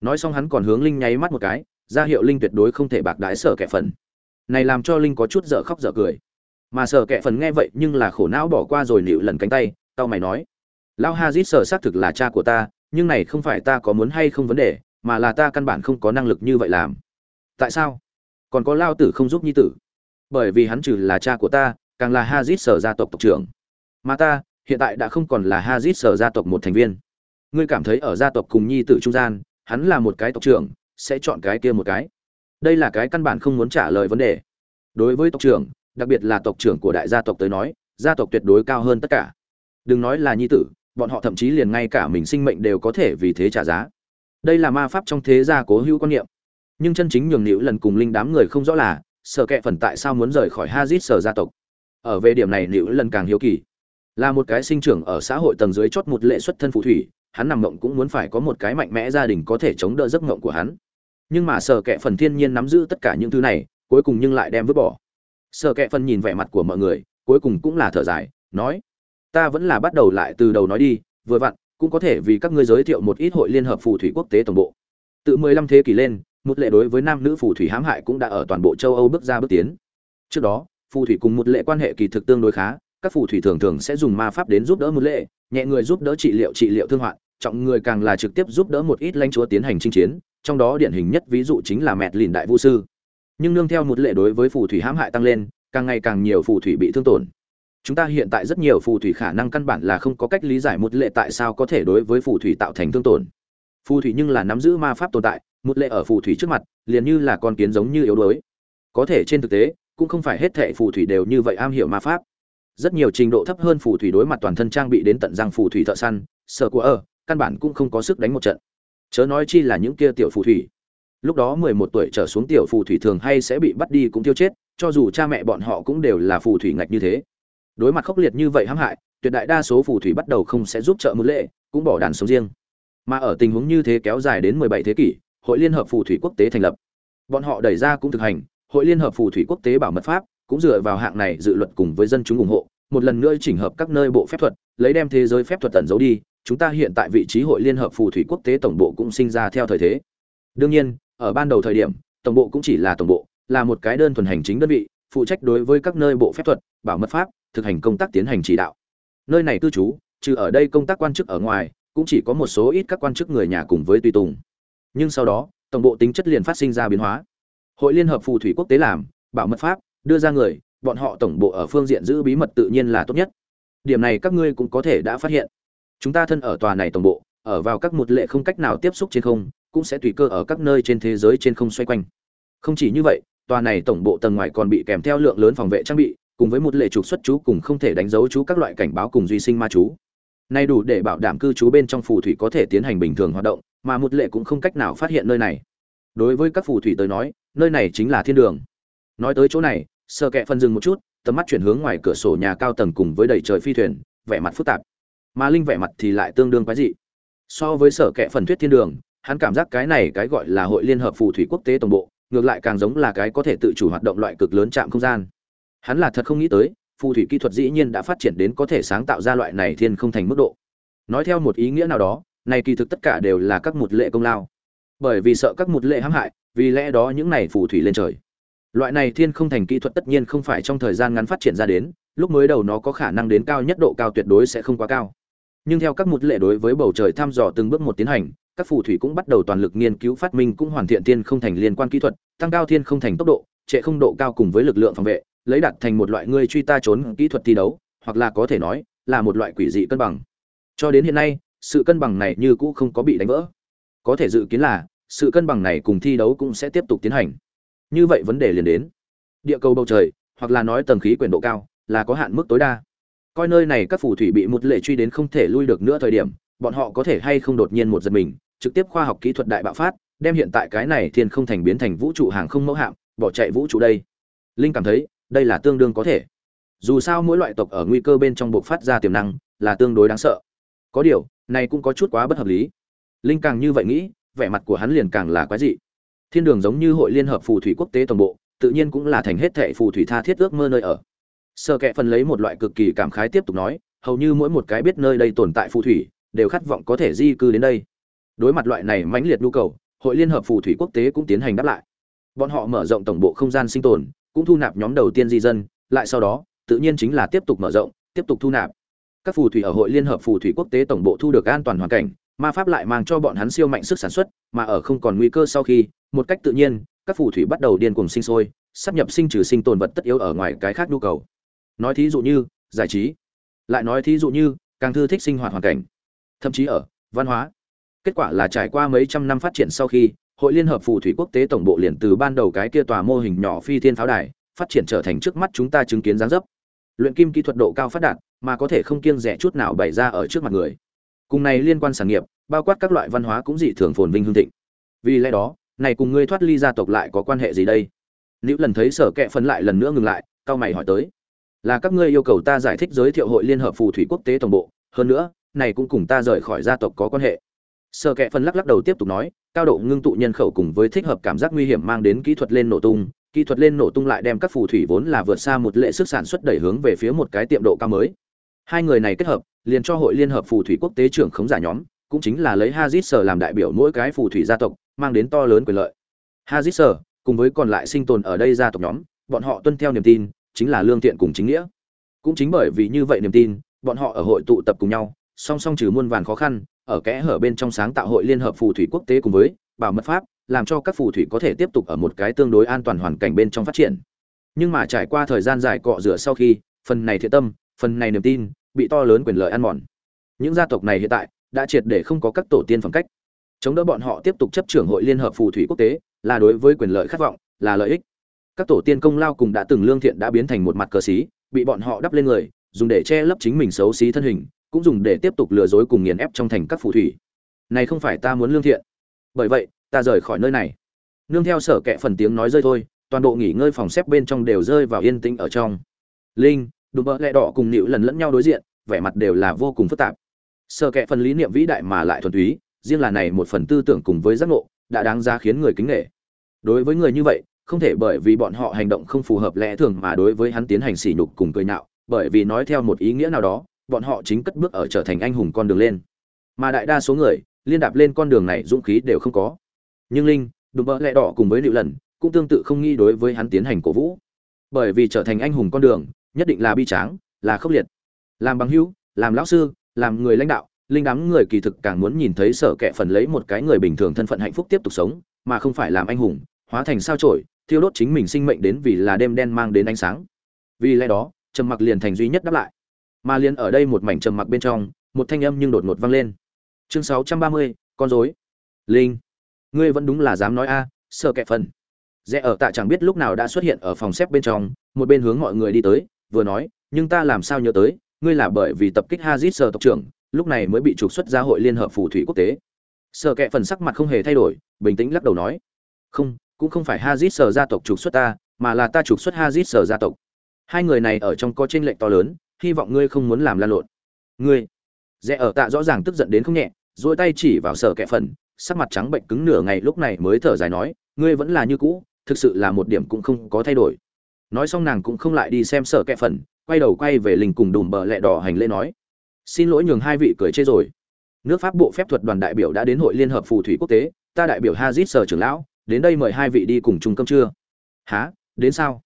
Nói xong hắn còn hướng linh nháy mắt một cái, ra hiệu linh tuyệt đối không thể bạc đãi sở kẻ phần. Này làm cho linh có chút dở khóc dở cười. Mà sở kẻ phần nghe vậy nhưng là khổ não bỏ qua rồi nịu lần cánh tay, tao mày nói lao hazit sở xác thực là cha của ta, nhưng này không phải ta có muốn hay không vấn đề, mà là ta căn bản không có năng lực như vậy làm. Tại sao? Còn có lao tử không giúp nhi tử. Bởi vì hắn trừ là cha của ta, càng là hazit sở gia tộc tộc trưởng. Mà ta, hiện tại đã không còn là hazit sở gia tộc một thành viên. Ngươi cảm thấy ở gia tộc cùng nhi tử trung gian, hắn là một cái tộc trưởng, sẽ chọn cái kia một cái. Đây là cái căn bản không muốn trả lời vấn đề. Đối với tộc trưởng, đặc biệt là tộc trưởng của đại gia tộc tới nói, gia tộc tuyệt đối cao hơn tất cả. Đừng nói là nhi tử bọn họ thậm chí liền ngay cả mình sinh mệnh đều có thể vì thế trả giá. Đây là ma pháp trong thế gia cố hữu quan niệm. Nhưng chân chính nhường nịu lần cùng linh đám người không rõ là sở kệ phần tại sao muốn rời khỏi hazit sở gia tộc. Ở về điểm này nịu lần càng hiếu kỳ. Là một cái sinh trưởng ở xã hội tầng dưới chót một lệ xuất thân phù thủy, hắn nằm mộng cũng muốn phải có một cái mạnh mẽ gia đình có thể chống đỡ giấc mộng của hắn. Nhưng mà sở kệ phần thiên nhiên nắm giữ tất cả những thứ này, cuối cùng nhưng lại đem vứt bỏ. Sở kệ phần nhìn vẻ mặt của mọi người, cuối cùng cũng là thở dài, nói ta vẫn là bắt đầu lại từ đầu nói đi, vừa vặn, cũng có thể vì các ngươi giới thiệu một ít hội liên hợp phù thủy quốc tế tổng bộ. Từ 15 thế kỷ lên, một lệ đối với nam nữ phù thủy hãm hại cũng đã ở toàn bộ châu âu bước ra bước tiến. Trước đó, phù thủy cùng một lệ quan hệ kỳ thực tương đối khá, các phù thủy thường thường sẽ dùng ma pháp đến giúp đỡ một lệ, nhẹ người giúp đỡ trị liệu trị liệu thương hoạn, trọng người càng là trực tiếp giúp đỡ một ít lãnh chúa tiến hành chinh chiến, trong đó điển hình nhất ví dụ chính là mẹt lìn đại vũ sư. Nhưng nương theo một lệ đối với phù thủy hãm hại tăng lên, càng ngày càng nhiều phù thủy bị thương tổn chúng ta hiện tại rất nhiều phù thủy khả năng căn bản là không có cách lý giải một lệ tại sao có thể đối với phù thủy tạo thành thương tổn. Phù thủy nhưng là nắm giữ ma pháp tồn tại, một lệ ở phù thủy trước mặt, liền như là con kiến giống như yếu đuối. Có thể trên thực tế, cũng không phải hết thệ phù thủy đều như vậy am hiểu ma pháp. Rất nhiều trình độ thấp hơn phù thủy đối mặt toàn thân trang bị đến tận răng phù thủy thợ săn, sợ của ở căn bản cũng không có sức đánh một trận. Chớ nói chi là những kia tiểu phù thủy. Lúc đó mười một tuổi trở xuống tiểu phù thủy thường hay sẽ bị bắt đi cũng tiêu chết, cho dù cha mẹ bọn họ cũng đều là phù thủy ngạch như thế đối mặt khốc liệt như vậy hãm hại, tuyệt đại đa số phù thủy bắt đầu không sẽ giúp trợ mưu lệ, cũng bỏ đàn sống riêng. Mà ở tình huống như thế kéo dài đến mười bảy thế kỷ, hội liên hợp phù thủy quốc tế thành lập. Bọn họ đẩy ra cũng thực hành, hội liên hợp phù thủy quốc tế bảo mật pháp, cũng dựa vào hạng này dự luật cùng với dân chúng ủng hộ, một lần nữa chỉnh hợp các nơi bộ phép thuật, lấy đem thế giới phép thuật tẩn giấu đi, chúng ta hiện tại vị trí hội liên hợp phù thủy quốc tế tổng bộ cũng sinh ra theo thời thế. Đương nhiên, ở ban đầu thời điểm, tổng bộ cũng chỉ là tổng bộ, là một cái đơn thuần hành chính đơn vị, phụ trách đối với các nơi bộ phép thuật, bảo mật pháp thực hành công tác tiến hành chỉ đạo. Nơi này cư trú, trừ ở đây công tác quan chức ở ngoài, cũng chỉ có một số ít các quan chức người nhà cùng với tùy tùng. Nhưng sau đó, tổng bộ tính chất liền phát sinh ra biến hóa. Hội liên hợp phù thủy quốc tế làm, bảo mật pháp, đưa ra người, bọn họ tổng bộ ở phương diện giữ bí mật tự nhiên là tốt nhất. Điểm này các ngươi cũng có thể đã phát hiện. Chúng ta thân ở tòa này tổng bộ, ở vào các một lệ không cách nào tiếp xúc trên không, cũng sẽ tùy cơ ở các nơi trên thế giới trên không xoay quanh. Không chỉ như vậy, tòa này tổng bộ tầng ngoài còn bị kèm theo lượng lớn phòng vệ trang bị cùng với một lệ trục xuất chú cùng không thể đánh dấu chú các loại cảnh báo cùng duy sinh ma chú. Nay đủ để bảo đảm cư trú bên trong phù thủy có thể tiến hành bình thường hoạt động, mà một lệ cũng không cách nào phát hiện nơi này. Đối với các phù thủy tới nói, nơi này chính là thiên đường. Nói tới chỗ này sợ kẹ phân dừng một chút, tầm mắt chuyển hướng ngoài cửa sổ nhà cao tầng cùng với đầy trời phi thuyền, vẻ mặt phức tạp. Mà linh vẻ mặt thì lại tương đương quái dị. So với sở kệ phần thuyết thiên đường, hắn cảm giác cái này cái gọi là hội liên hợp phù thủy quốc tế tổng bộ, ngược lại càng giống là cái có thể tự chủ hoạt động loại cực lớn chạm không gian hắn là thật không nghĩ tới, phù thủy kỹ thuật dĩ nhiên đã phát triển đến có thể sáng tạo ra loại này thiên không thành mức độ. Nói theo một ý nghĩa nào đó, này kỳ thực tất cả đều là các một lệ công lao. Bởi vì sợ các một lệ hãm hại, vì lẽ đó những này phù thủy lên trời. Loại này thiên không thành kỹ thuật tất nhiên không phải trong thời gian ngắn phát triển ra đến, lúc mới đầu nó có khả năng đến cao nhất độ cao tuyệt đối sẽ không quá cao. Nhưng theo các một lệ đối với bầu trời thăm dò từng bước một tiến hành, các phù thủy cũng bắt đầu toàn lực nghiên cứu phát minh cũng hoàn thiện thiên không thành liên quan kỹ thuật, tăng cao thiên không thành tốc độ, trệ không độ cao cùng với lực lượng phòng vệ lấy đặt thành một loại ngươi truy ta trốn kỹ thuật thi đấu, hoặc là có thể nói, là một loại quỷ dị cân bằng. Cho đến hiện nay, sự cân bằng này như cũ không có bị đánh vỡ. Có thể dự kiến là, sự cân bằng này cùng thi đấu cũng sẽ tiếp tục tiến hành. Như vậy vấn đề liền đến. Địa cầu bầu trời, hoặc là nói tầng khí quyển độ cao, là có hạn mức tối đa. Coi nơi này các phù thủy bị một lệ truy đến không thể lui được nữa thời điểm, bọn họ có thể hay không đột nhiên một giật mình, trực tiếp khoa học kỹ thuật đại bạo phát, đem hiện tại cái này thiên không thành biến thành vũ trụ hàng không mẫu hạm, bỏ chạy vũ trụ đây. Linh cảm thấy đây là tương đương có thể. Dù sao mỗi loại tộc ở nguy cơ bên trong buộc phát ra tiềm năng là tương đối đáng sợ. Có điều, này cũng có chút quá bất hợp lý. Linh càng như vậy nghĩ, vẻ mặt của hắn liền càng là quái dị. Thiên đường giống như hội liên hợp phù thủy quốc tế tổng bộ, tự nhiên cũng là thành hết thệ phù thủy tha thiết ước mơ nơi ở. Sợ kệ phần lấy một loại cực kỳ cảm khái tiếp tục nói, hầu như mỗi một cái biết nơi đây tồn tại phù thủy, đều khát vọng có thể di cư đến đây. Đối mặt loại này mãnh liệt nhu cầu, hội liên hợp phù thủy quốc tế cũng tiến hành đáp lại. Bọn họ mở rộng tổng bộ không gian sinh tồn cũng thu nạp nhóm đầu tiên di dân, lại sau đó, tự nhiên chính là tiếp tục mở rộng, tiếp tục thu nạp. Các phù thủy ở hội liên hợp phù thủy quốc tế tổng bộ thu được an toàn hoàn cảnh, ma pháp lại mang cho bọn hắn siêu mạnh sức sản xuất, mà ở không còn nguy cơ sau khi, một cách tự nhiên, các phù thủy bắt đầu điên cuồng sinh sôi, sắp nhập sinh trừ sinh tồn vật tất yếu ở ngoài cái khác nhu cầu. Nói thí dụ như, giải trí. Lại nói thí dụ như, càng thư thích sinh hoạt hoàn cảnh. Thậm chí ở văn hóa. Kết quả là trải qua mấy trăm năm phát triển sau khi hội liên hợp phù thủy quốc tế tổng bộ liền từ ban đầu cái kia tòa mô hình nhỏ phi thiên pháo đài, phát triển trở thành trước mắt chúng ta chứng kiến dáng dấp. Luyện kim kỹ thuật độ cao phát đạt, mà có thể không kiêng rẻ chút nào bày ra ở trước mặt người. Cùng này liên quan sản nghiệp, bao quát các loại văn hóa cũng dị thường phồn vinh hương thịnh. Vì lẽ đó, này cùng ngươi thoát ly gia tộc lại có quan hệ gì đây? Nữ lần thấy sở kệ phân lại lần nữa ngừng lại cao mày hỏi tới. Là các ngươi yêu cầu ta giải thích giới thiệu hội liên hợp phù thủy quốc tế tổng bộ, hơn nữa, này cũng cùng ta rời khỏi gia tộc có quan hệ sở kệ phân lắc lắc đầu tiếp tục nói, cao độ ngưng tụ nhân khẩu cùng với thích hợp cảm giác nguy hiểm mang đến kỹ thuật lên nổ tung, kỹ thuật lên nổ tung lại đem các phù thủy vốn là vượt xa một lệ sức sản xuất đẩy hướng về phía một cái tiệm độ cao mới. Hai người này kết hợp, liền cho hội liên hợp phù thủy quốc tế trưởng khống giả nhóm, cũng chính là lấy hazit sở làm đại biểu mỗi cái phù thủy gia tộc, mang đến to lớn quyền lợi. Hazit sở, cùng với còn lại sinh tồn ở đây gia tộc nhóm, bọn họ tuân theo niềm tin, chính là lương thiện cùng chính nghĩa. Cũng chính bởi vì như vậy niềm tin, bọn họ ở hội tụ tập cùng nhau song song trừ muôn vàn khó khăn, ở kẽ hở bên trong sáng tạo hội liên hợp phù thủy quốc tế cùng với bảo mật pháp, làm cho các phù thủy có thể tiếp tục ở một cái tương đối an toàn hoàn cảnh bên trong phát triển. Nhưng mà trải qua thời gian dài cọ rửa sau khi, phần này thiện tâm, phần này niềm tin, bị to lớn quyền lợi ăn mòn. Những gia tộc này hiện tại đã triệt để không có các tổ tiên phẩm cách. Chống đỡ bọn họ tiếp tục chấp trưởng hội liên hợp phù thủy quốc tế là đối với quyền lợi khát vọng, là lợi ích. Các tổ tiên công lao cùng đã từng lương thiện đã biến thành một mặt cờ xí, bị bọn họ đắp lên người, dùng để che lấp chính mình xấu xí thân hình cũng dùng để tiếp tục lừa dối cùng nghiền ép trong thành các phù thủy. Này không phải ta muốn lương thiện. Bởi vậy, ta rời khỏi nơi này. Nương theo sở kệ phần tiếng nói rơi thôi, toàn bộ nghỉ ngơi phòng xếp bên trong đều rơi vào yên tĩnh ở trong. Linh, đùm bỡ lẹ đỏ cùng nịu lần lẫn nhau đối diện, vẻ mặt đều là vô cùng phức tạp. Sở kệ phần lý niệm vĩ đại mà lại thuần túy, riêng là này một phần tư tưởng cùng với giác ngộ, đã đáng giá khiến người kính nể. Đối với người như vậy, không thể bởi vì bọn họ hành động không phù hợp lẽ thường mà đối với hắn tiến hành sỉ nhục cùng cười nhạo, bởi vì nói theo một ý nghĩa nào đó bọn họ chính cất bước ở trở thành anh hùng con đường lên. Mà đại đa số người, liên đạp lên con đường này dũng khí đều không có. Nhưng linh, đùm bỡ lẹ đỏ cùng với liệu lần, cũng tương tự không nghĩ đối với hắn tiến hành cổ vũ. Bởi vì trở thành anh hùng con đường, nhất định là bi tráng, là khốc liệt. Làm bằng hữu, làm lão sư, làm người lãnh đạo, linh đám người kỳ thực càng muốn nhìn thấy sở kệ phần lấy một cái người bình thường thân phận hạnh phúc tiếp tục sống, mà không phải làm anh hùng, hóa thành sao trổi thiêu đốt chính mình sinh mệnh đến vì là đêm đen mang đến ánh sáng. Vì lẽ đó, trầm mặc liền thành duy nhất đáp lại mà liền ở đây một mảnh trầm mặc bên trong, một thanh âm nhưng đột ngột vang lên. Chương sáu trăm ba mươi, con rối. linh, ngươi vẫn đúng là dám nói a, sợ kẻ phần rẽ ở tạ chẳng biết lúc nào đã xuất hiện ở phòng xếp bên trong, một bên hướng mọi người đi tới, vừa nói, nhưng ta làm sao nhớ tới, ngươi là bởi vì tập kích hazit sở tộc trưởng, lúc này mới bị trục xuất ra hội liên hợp phù thủy quốc tế. Sợ kệ phần sắc mặt không hề thay đổi, bình tĩnh lắc đầu nói, không, cũng không phải hazit sở gia tộc trục xuất ta, mà là ta trục xuất hazit sở gia tộc. Hai người này ở trong có chênh lệch to lớn hy vọng ngươi không muốn làm lan lộn. Ngươi, rẽ ở tạ rõ ràng tức giận đến không nhẹ, duỗi tay chỉ vào sở kẻ phần, sắc mặt trắng bệnh cứng nửa ngày lúc này mới thở dài nói, ngươi vẫn là như cũ, thực sự là một điểm cũng không có thay đổi. Nói xong nàng cũng không lại đi xem sở kẻ phần, quay đầu quay về linh cùng đùm bờ lẹ đỏ hành lễ nói, xin lỗi nhường hai vị cười chê rồi. Nước pháp bộ phép thuật đoàn đại biểu đã đến hội liên hợp phù thủy quốc tế, ta đại biểu hazit sở trưởng lão, đến đây mời hai vị đi cùng chung cơm trưa. Há đến sao?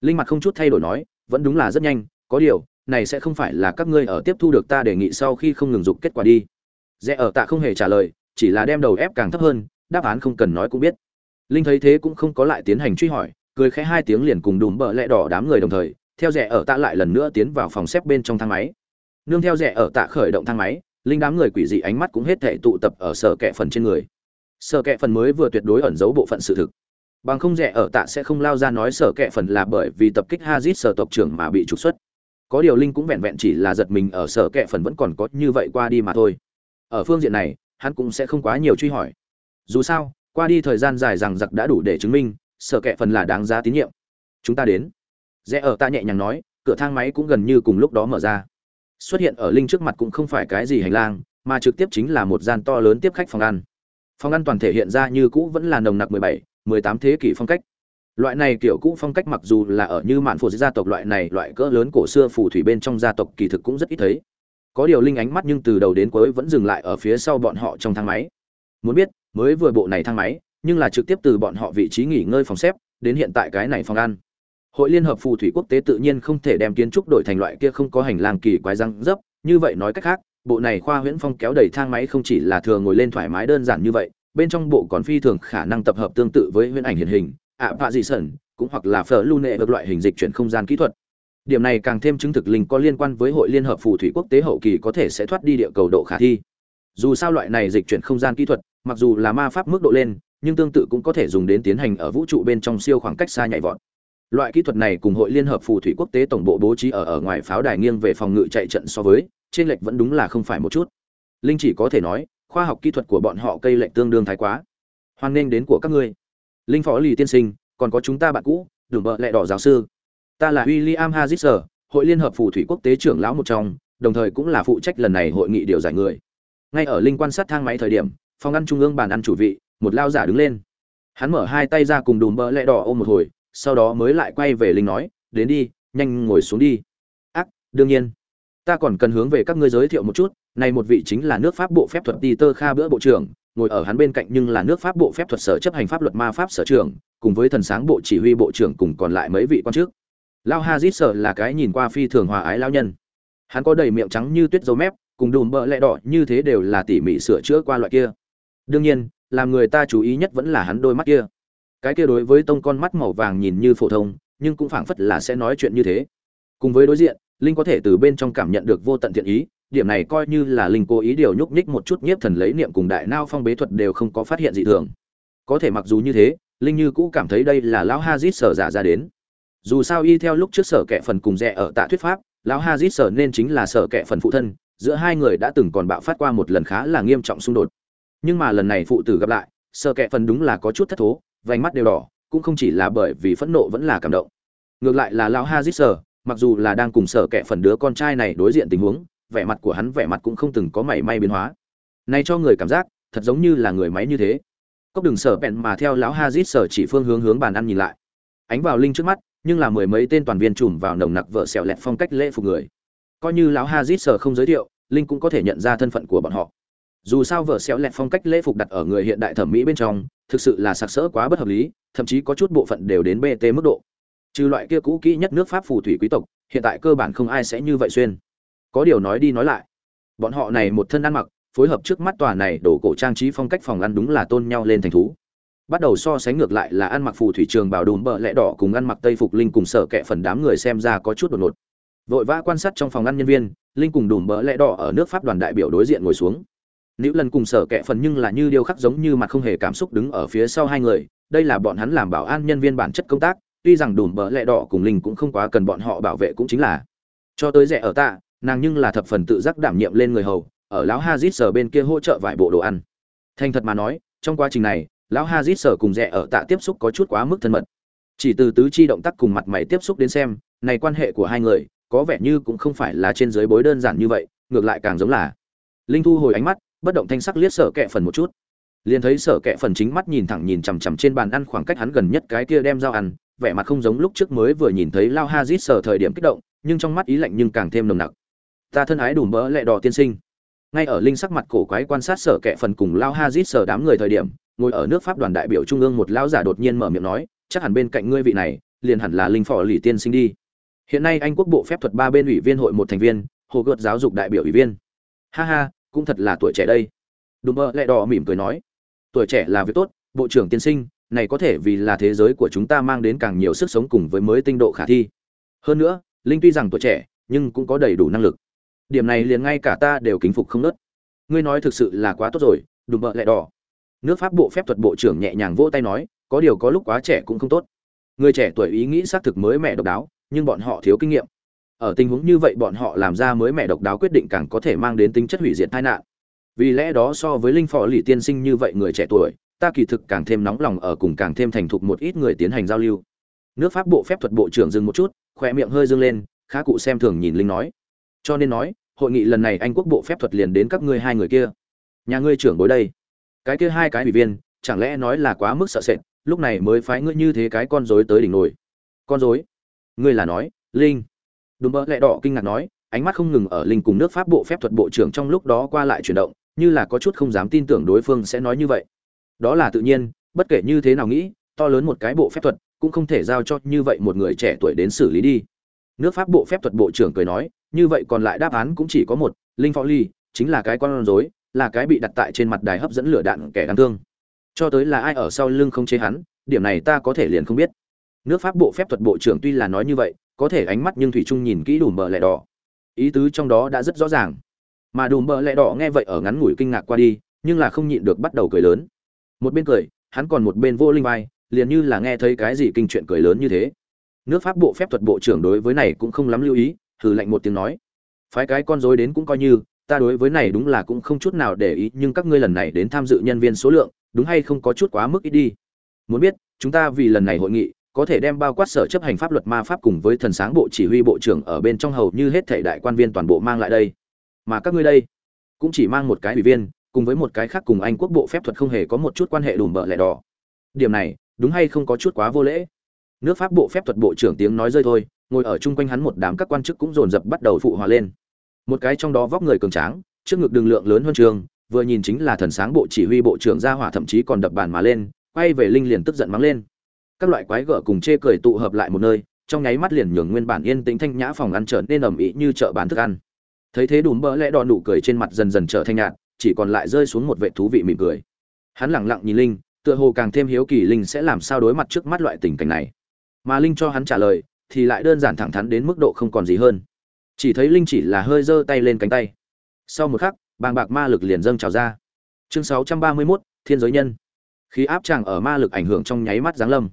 Linh mặt không chút thay đổi nói, vẫn đúng là rất nhanh, có điều này sẽ không phải là các ngươi ở tiếp thu được ta đề nghị sau khi không ngừng dục kết quả đi. Dễ ở tạ không hề trả lời, chỉ là đem đầu ép càng thấp hơn, đáp án không cần nói cũng biết. Linh thấy thế cũng không có lại tiến hành truy hỏi, cười khẽ hai tiếng liền cùng đùm bợ lẹ đỏ đám người đồng thời, theo rẻ ở tạ lại lần nữa tiến vào phòng xếp bên trong thang máy. Nương theo rẻ ở tạ khởi động thang máy, linh đám người quỷ dị ánh mắt cũng hết thể tụ tập ở sở kẹ phần trên người. Sở kẹ phần mới vừa tuyệt đối ẩn giấu bộ phận sự thực. Bằng không rẻ ở tạ sẽ không lao ra nói sở kẹ phần là bởi vì tập kích hazit sở tộc trưởng mà bị trục xuất có điều linh cũng vẹn vẹn chỉ là giật mình ở sở kệ phần vẫn còn có như vậy qua đi mà thôi. Ở phương diện này hắn cũng sẽ không quá nhiều truy hỏi. Dù sao qua đi thời gian dài rằng giặc đã đủ để chứng minh sở kệ phần là đáng giá tín nhiệm. Chúng ta đến. Rẽ ở ta nhẹ nhàng nói cửa thang máy cũng gần như cùng lúc đó mở ra. Xuất hiện ở linh trước mặt cũng không phải cái gì hành lang mà trực tiếp chính là một gian to lớn tiếp khách phòng ăn. Phòng ăn toàn thể hiện ra như cũ vẫn là nồng nặc 17, 18 thế kỷ phong cách loại này kiểu cũ phong cách mặc dù là ở như mạn phù gia tộc, loại này loại cỡ lớn cổ xưa phù thủy bên trong gia tộc kỳ thực cũng rất ít thấy. Có điều linh ánh mắt nhưng từ đầu đến cuối vẫn dừng lại ở phía sau bọn họ trong thang máy. Muốn biết, mới vừa bộ này thang máy, nhưng là trực tiếp từ bọn họ vị trí nghỉ ngơi phòng xếp, đến hiện tại cái này phòng ăn. Hội liên hợp phù thủy quốc tế tự nhiên không thể đem kiến trúc đổi thành loại kia không có hành lang kỳ quái răng dấp. Như vậy nói cách khác, bộ này khoa huyễn phong kéo đầy thang máy không chỉ là thừa ngồi lên thoải mái đơn giản như vậy, bên trong bộ còn phi thường khả năng tập hợp tương tự với huyễn ảnh hiện hình ạ vạ dị sẩn, cũng hoặc là phở lưu nệ được loại hình dịch chuyển không gian kỹ thuật. Điểm này càng thêm chứng thực linh có liên quan với hội liên hợp phù thủy quốc tế hậu kỳ có thể sẽ thoát đi địa cầu độ khả thi. Dù sao loại này dịch chuyển không gian kỹ thuật, mặc dù là ma pháp mức độ lên, nhưng tương tự cũng có thể dùng đến tiến hành ở vũ trụ bên trong siêu khoảng cách xa nhảy vọt. Loại kỹ thuật này cùng hội liên hợp phù thủy quốc tế tổng bộ bố trí ở ở ngoài pháo đài nghiêng về phòng ngự chạy trận so với, trên lệch vẫn đúng là không phải một chút. Linh chỉ có thể nói, khoa học kỹ thuật của bọn họ cây lệch tương đương thái quá. Hoan nghênh đến của các ngươi linh phó lì tiên sinh còn có chúng ta bạn cũ đường bợ lẹ đỏ giáo sư. Ta là William Hazisser, hội liên hợp phù thủy quốc tế trưởng lão một trong đồng thời cũng là phụ trách lần này hội nghị điều giải người. Ngay ở linh quan sát thang máy thời điểm phòng ăn trung ương bàn ăn chủ vị một lao giả đứng lên. Hắn mở hai tay ra cùng đùm bợ lẹ đỏ ôm một hồi sau đó mới lại quay về linh nói đến đi nhanh ngồi xuống đi. Ác đương nhiên. Ta còn cần hướng về các ngươi giới thiệu một chút này một vị chính là nước pháp bộ phép thuật peter kha bữa bộ trưởng ngồi ở hắn bên cạnh nhưng là nước pháp bộ phép thuật sở chấp hành pháp luật ma pháp sở trưởng cùng với thần sáng bộ chỉ huy bộ trưởng cùng còn lại mấy vị quan chức. Lao hazit sở là cái nhìn qua phi thường hòa ái lao nhân. Hắn có đầy miệng trắng như tuyết dấu mép, cùng đùm bợ lẹ đỏ như thế đều là tỉ mỉ sửa chữa qua loại kia. Đương nhiên, làm người ta chú ý nhất vẫn là hắn đôi mắt kia. Cái kia đối với tông con mắt màu vàng nhìn như phổ thông, nhưng cũng phảng phất là sẽ nói chuyện như thế. Cùng với đối diện, linh có thể từ bên trong cảm nhận được vô tận thiện ý điểm này coi như là linh cố ý điều nhúc nhích một chút nhiếp thần lấy niệm cùng đại nao phong bế thuật đều không có phát hiện dị thường. Có thể mặc dù như thế, linh như cũ cảm thấy đây là lão hazit sở giả ra đến. Dù sao y theo lúc trước sở kẻ phần cùng rẻ ở tạ thuyết pháp, lão hazit sở nên chính là sở kẻ phần phụ thân, giữa hai người đã từng còn bạo phát qua một lần khá là nghiêm trọng xung đột. Nhưng mà lần này phụ tử gặp lại, sở kẻ phần đúng là có chút thất thố, vành mắt đều đỏ, cũng không chỉ là bởi vì phẫn nộ vẫn là cảm động. Ngược lại là lão hazit sở, mặc dù là đang cùng sở kẻ phần đứa con trai này đối diện tình huống vẻ mặt của hắn vẻ mặt cũng không từng có mảy may biến hóa. Này cho người cảm giác, thật giống như là người máy như thế. Cốc đừng sở bẹn mà theo lão hazit sở chỉ phương hướng hướng bàn ăn nhìn lại. Ánh vào linh trước mắt, nhưng là mười mấy tên toàn viên trùm vào nồng nặc vợ xẹo lẹt phong cách lễ phục người. Coi như lão hazit sở không giới thiệu, linh cũng có thể nhận ra thân phận của bọn họ. Dù sao vợ xẹo lẹt phong cách lễ phục đặt ở người hiện đại thẩm mỹ bên trong, thực sự là sặc sỡ quá bất hợp lý, thậm chí có chút bộ phận đều đến bt mức độ. Trừ loại kia cũ kỹ nhất nước pháp phù thủy quý tộc, hiện tại cơ bản không ai sẽ như vậy xuyên có điều nói đi nói lại. Bọn họ này một thân ăn mặc, phối hợp trước mắt tòa này đổ cổ trang trí phong cách phòng ăn đúng là tôn nhau lên thành thú. Bắt đầu so sánh ngược lại là ăn mặc phù thủy trường bảo đùm bợ lẽ đỏ cùng ăn mặc tây phục linh cùng sợ kệ phần đám người xem ra có chút đột ngột. Vội vã quan sát trong phòng ăn nhân viên, linh cùng đùm bợ lẽ đỏ ở nước pháp đoàn đại biểu đối diện ngồi xuống. Nữ lần cùng sở kệ phần nhưng là như điêu khắc giống như mặt không hề cảm xúc đứng ở phía sau hai người, đây là bọn hắn làm bảo an nhân viên bản chất công tác, tuy rằng đùm bợ lẽ đỏ cùng linh cũng không quá cần bọn họ bảo vệ cũng chính là. Cho tới rẻ ở tạ nàng nhưng là thập phần tự giác đảm nhiệm lên người hầu, ở lão hazit sở bên kia hỗ trợ vài bộ đồ ăn. Thành thật mà nói, trong quá trình này, lão hazit sở cùng rẻ ở tạ tiếp xúc có chút quá mức thân mật. Chỉ từ tứ chi động tác cùng mặt mày tiếp xúc đến xem, này quan hệ của hai người, có vẻ như cũng không phải là trên dưới bối đơn giản như vậy, ngược lại càng giống là. Linh thu hồi ánh mắt, bất động thanh sắc liếc sở kẹ phần một chút. Liền thấy sở kẹ phần chính mắt nhìn thẳng nhìn chằm chằm trên bàn ăn khoảng cách hắn gần nhất cái kia đem dao ăn, vẻ mặt không giống lúc trước mới vừa nhìn thấy lao hazit sở thời điểm kích động, nhưng trong mắt ý lạnh nhưng càng thêm nồng nặc ta thân ái đủ mỡ lẹ đỏ tiên sinh. Ngay ở linh sắc mặt cổ quái quan sát sở kệ phần cùng lao ha dít sở đám người thời điểm, ngồi ở nước pháp đoàn đại biểu trung ương một lão giả đột nhiên mở miệng nói, chắc hẳn bên cạnh ngươi vị này, liền hẳn là linh phò lì tiên sinh đi. Hiện nay anh quốc bộ phép thuật ba bên ủy viên hội một thành viên, hồ gợt giáo dục đại biểu ủy viên. Ha ha, cũng thật là tuổi trẻ đây. Đùm mơ lẹ đỏ mỉm cười nói, tuổi trẻ là việc tốt, bộ trưởng tiên sinh, này có thể vì là thế giới của chúng ta mang đến càng nhiều sức sống cùng với mới tinh độ khả thi. Hơn nữa, linh tuy rằng tuổi trẻ, nhưng cũng có đầy đủ năng lực điểm này liền ngay cả ta đều kính phục không nớt. Ngươi nói thực sự là quá tốt rồi, đùm bợ lẹ đỏ. Nước pháp bộ phép thuật bộ trưởng nhẹ nhàng vỗ tay nói, có điều có lúc quá trẻ cũng không tốt. Người trẻ tuổi ý nghĩ xác thực mới mẹ độc đáo, nhưng bọn họ thiếu kinh nghiệm. Ở tình huống như vậy bọn họ làm ra mới mẹ độc đáo quyết định càng có thể mang đến tính chất hủy diệt tai nạn. Vì lẽ đó so với linh phò lì tiên sinh như vậy người trẻ tuổi, ta kỳ thực càng thêm nóng lòng ở cùng càng thêm thành thục một ít người tiến hành giao lưu. Nước pháp bộ phép thuật bộ trưởng dừng một chút khoe miệng hơi dâng lên, khá cụ xem thường nhìn linh nói. Cho nên nói hội nghị lần này anh quốc bộ phép thuật liền đến các ngươi hai người kia. Nhà ngươi trưởng bối đây. Cái kia hai cái ủy viên, chẳng lẽ nói là quá mức sợ sệt, lúc này mới phái ngươi như thế cái con rối tới đỉnh nổi. Con rối? Ngươi là nói, linh. Đùm bơ lẹ đỏ kinh ngạc nói, ánh mắt không ngừng ở linh cùng nước pháp bộ phép thuật bộ trưởng trong lúc đó qua lại chuyển động, như là có chút không dám tin tưởng đối phương sẽ nói như vậy. Đó là tự nhiên, bất kể như thế nào nghĩ, to lớn một cái bộ phép thuật cũng không thể giao cho như vậy một người trẻ tuổi đến xử lý đi. Nước pháp bộ phép thuật bộ trưởng cười nói như vậy còn lại đáp án cũng chỉ có một, linh phó ly, chính là cái con rối, là cái bị đặt tại trên mặt đài hấp dẫn lửa đạn kẻ đáng thương. Cho tới là ai ở sau lưng không chế hắn, điểm này ta có thể liền không biết. Nước pháp bộ phép thuật bộ trưởng tuy là nói như vậy, có thể ánh mắt nhưng thủy trung nhìn kỹ đùm bờ lẹ đỏ. Ý tứ trong đó đã rất rõ ràng. Mà đùm bờ lẹ đỏ nghe vậy ở ngắn ngủi kinh ngạc qua đi, nhưng là không nhịn được bắt đầu cười lớn. Một bên cười, hắn còn một bên vô linh vai, liền như là nghe thấy cái gì kinh chuyện cười lớn như thế. Nước pháp bộ phép thuật bộ trưởng đối với này cũng không lắm lưu ý thử lạnh một tiếng nói. Phái cái con rối đến cũng coi như, ta đối với này đúng là cũng không chút nào để ý, nhưng các ngươi lần này đến tham dự nhân viên số lượng, đúng hay không có chút quá mức ít đi. Muốn biết, chúng ta vì lần này hội nghị, có thể đem bao quát sở chấp hành pháp luật ma pháp cùng với thần sáng bộ chỉ huy bộ trưởng ở bên trong hầu như hết thể đại quan viên toàn bộ mang lại đây. Mà các ngươi đây, cũng chỉ mang một cái ủy viên, cùng với một cái khác cùng anh quốc bộ phép thuật không hề có một chút quan hệ đùm bợ lẻ đỏ. Điểm này, đúng hay không có chút quá vô lễ? Nước pháp bộ phép thuật bộ trưởng tiếng nói rơi thôi, ngồi ở chung quanh hắn một đám các quan chức cũng dồn dập bắt đầu phụ hòa lên. Một cái trong đó vóc người cường tráng, trước ngực đường lượng lớn hơn trường, vừa nhìn chính là thần sáng bộ chỉ huy bộ trưởng gia hỏa thậm chí còn đập bàn mà lên, quay về linh liền tức giận mắng lên. Các loại quái gở cùng chê cười tụ hợp lại một nơi, trong nháy mắt liền nhường nguyên bản yên tĩnh thanh nhã phòng ăn trở nên ầm ĩ như chợ bán thức ăn. Thấy thế đùm bỡ lẽ đòn nụ cười trên mặt dần dần trở thanh nhạt, chỉ còn lại rơi xuống một vệ thú vị mỉm cười. Hắn lẳng lặng nhìn linh, tựa hồ càng thêm hiếu kỳ linh sẽ làm sao đối mặt trước mắt loại tình cảnh này mà linh cho hắn trả lời thì lại đơn giản thẳng thắn đến mức độ không còn gì hơn. Chỉ thấy linh chỉ là hơi giơ tay lên cánh tay. Sau một khắc bàng bạc ma lực liền dâng trào ra. Chương 631, thiên giới nhân. Khí áp tràng ở ma lực ảnh hưởng trong nháy mắt giáng lâm.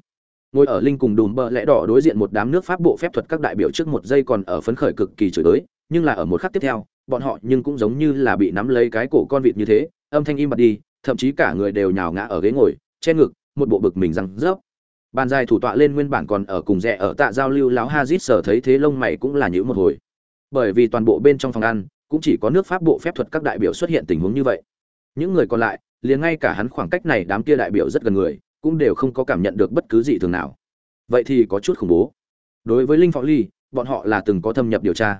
Ngồi ở linh cùng đùm bợ lẽ đỏ đối diện một đám nước pháp bộ phép thuật các đại biểu trước một giây còn ở phấn khởi cực kỳ chửi tới nhưng là ở một khắc tiếp theo bọn họ nhưng cũng giống như là bị nắm lấy cái cổ con vịt như thế âm thanh im bặt đi thậm chí cả người đều nhào ngã ở ghế ngồi che ngực một bộ bực mình răng rớp bàn dài thủ tọa lên nguyên bản còn ở cùng rẽ ở tạ giao lưu láo hazit sở thấy thế lông mày cũng là nhữ một hồi. Bởi vì toàn bộ bên trong phòng ăn, cũng chỉ có nước pháp bộ phép thuật các đại biểu xuất hiện tình huống như vậy. Những người còn lại, liền ngay cả hắn khoảng cách này đám kia đại biểu rất gần người, cũng đều không có cảm nhận được bất cứ gì thường nào. Vậy thì có chút khủng bố. Đối với linh phó ly, bọn họ là từng có thâm nhập điều tra.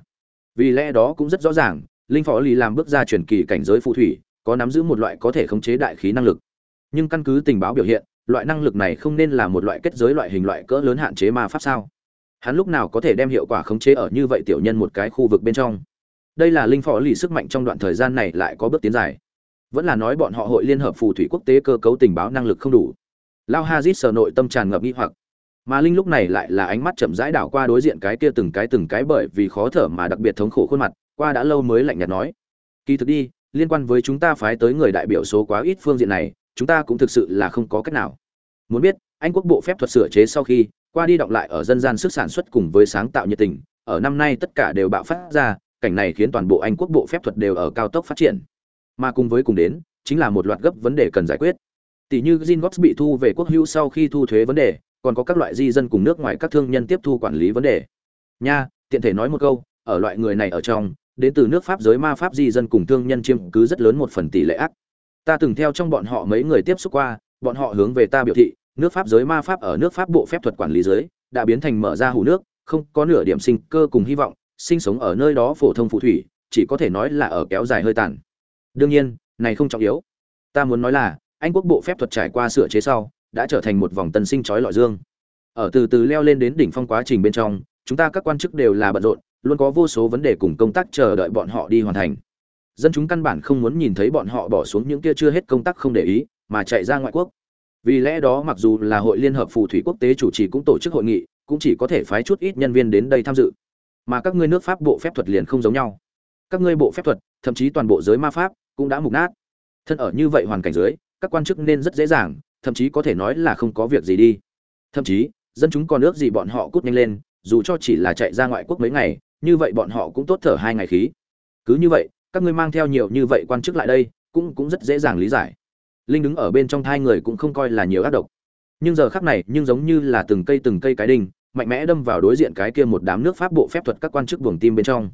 Vì lẽ đó cũng rất rõ ràng, linh phó ly làm bước ra truyền kỳ cảnh giới phù thủy, có nắm giữ một loại có thể khống chế đại khí năng lực. Nhưng căn cứ tình báo biểu hiện loại năng lực này không nên là một loại kết giới loại hình loại cỡ lớn hạn chế ma pháp sao? Hắn lúc nào có thể đem hiệu quả khống chế ở như vậy tiểu nhân một cái khu vực bên trong? Đây là linh phó lì sức mạnh trong đoạn thời gian này lại có bước tiến dài. Vẫn là nói bọn họ hội liên hợp phù thủy quốc tế cơ cấu tình báo năng lực không đủ. Lao hazit sờ nội tâm tràn ngập nghi hoặc. Mà linh lúc này lại là ánh mắt chậm rãi đảo qua đối diện cái kia từng cái từng cái bởi vì khó thở mà đặc biệt thống khổ khuôn mặt, qua đã lâu mới lạnh nhạt nói. Kỳ thực đi, liên quan với chúng ta phái tới người đại biểu số quá ít phương diện này, chúng ta cũng thực sự là không có cách nào muốn biết, anh quốc bộ phép thuật sửa chế sau khi, qua đi động lại ở dân gian sức sản xuất cùng với sáng tạo nhiệt tình, ở năm nay tất cả đều bạo phát ra, cảnh này khiến toàn bộ anh quốc bộ phép thuật đều ở cao tốc phát triển. Mà cùng với cùng đến, chính là một loạt gấp vấn đề cần giải quyết. Tỷ như Zingox bị thu về quốc hữu sau khi thu thuế vấn đề, còn có các loại di dân cùng nước ngoài các thương nhân tiếp thu quản lý vấn đề. Nha, tiện thể nói một câu, ở loại người này ở trong, đến từ nước pháp giới ma pháp di dân cùng thương nhân chiếm cứ rất lớn một phần tỷ lệ ác. Ta từng theo trong bọn họ mấy người tiếp xúc qua bọn họ hướng về ta biểu thị, nước pháp giới ma pháp ở nước pháp bộ phép thuật quản lý giới đã biến thành mở ra hủ nước, không có nửa điểm sinh cơ cùng hy vọng, sinh sống ở nơi đó phổ thông phù thủy, chỉ có thể nói là ở kéo dài hơi tàn. Đương nhiên, này không trọng yếu. Ta muốn nói là, anh quốc bộ phép thuật trải qua sửa chế sau, đã trở thành một vòng tân sinh chói lọi dương. Ở từ từ leo lên đến đỉnh phong quá trình bên trong, chúng ta các quan chức đều là bận rộn, luôn có vô số vấn đề cùng công tác chờ đợi bọn họ đi hoàn thành. Dân chúng căn bản không muốn nhìn thấy bọn họ bỏ xuống những kia chưa hết công tác không để ý mà chạy ra ngoại quốc. Vì lẽ đó mặc dù là hội liên hợp phù thủy quốc tế chủ trì cũng tổ chức hội nghị, cũng chỉ có thể phái chút ít nhân viên đến đây tham dự. Mà các ngươi nước pháp bộ phép thuật liền không giống nhau. Các ngươi bộ phép thuật, thậm chí toàn bộ giới ma pháp, cũng đã mục nát. Thân ở như vậy hoàn cảnh dưới, các quan chức nên rất dễ dàng, thậm chí có thể nói là không có việc gì đi. Thậm chí, dân chúng còn ước gì bọn họ cút nhanh lên, dù cho chỉ là chạy ra ngoại quốc mấy ngày, như vậy bọn họ cũng tốt thở hai ngày khí. Cứ như vậy, các ngươi mang theo nhiều như vậy quan chức lại đây, cũng cũng rất dễ dàng lý giải linh đứng ở bên trong thai người cũng không coi là nhiều ác độc. Nhưng giờ khắc này, nhưng giống như là từng cây từng cây cái đinh, mạnh mẽ đâm vào đối diện cái kia một đám nước pháp bộ phép thuật các quan chức buồng tim bên trong.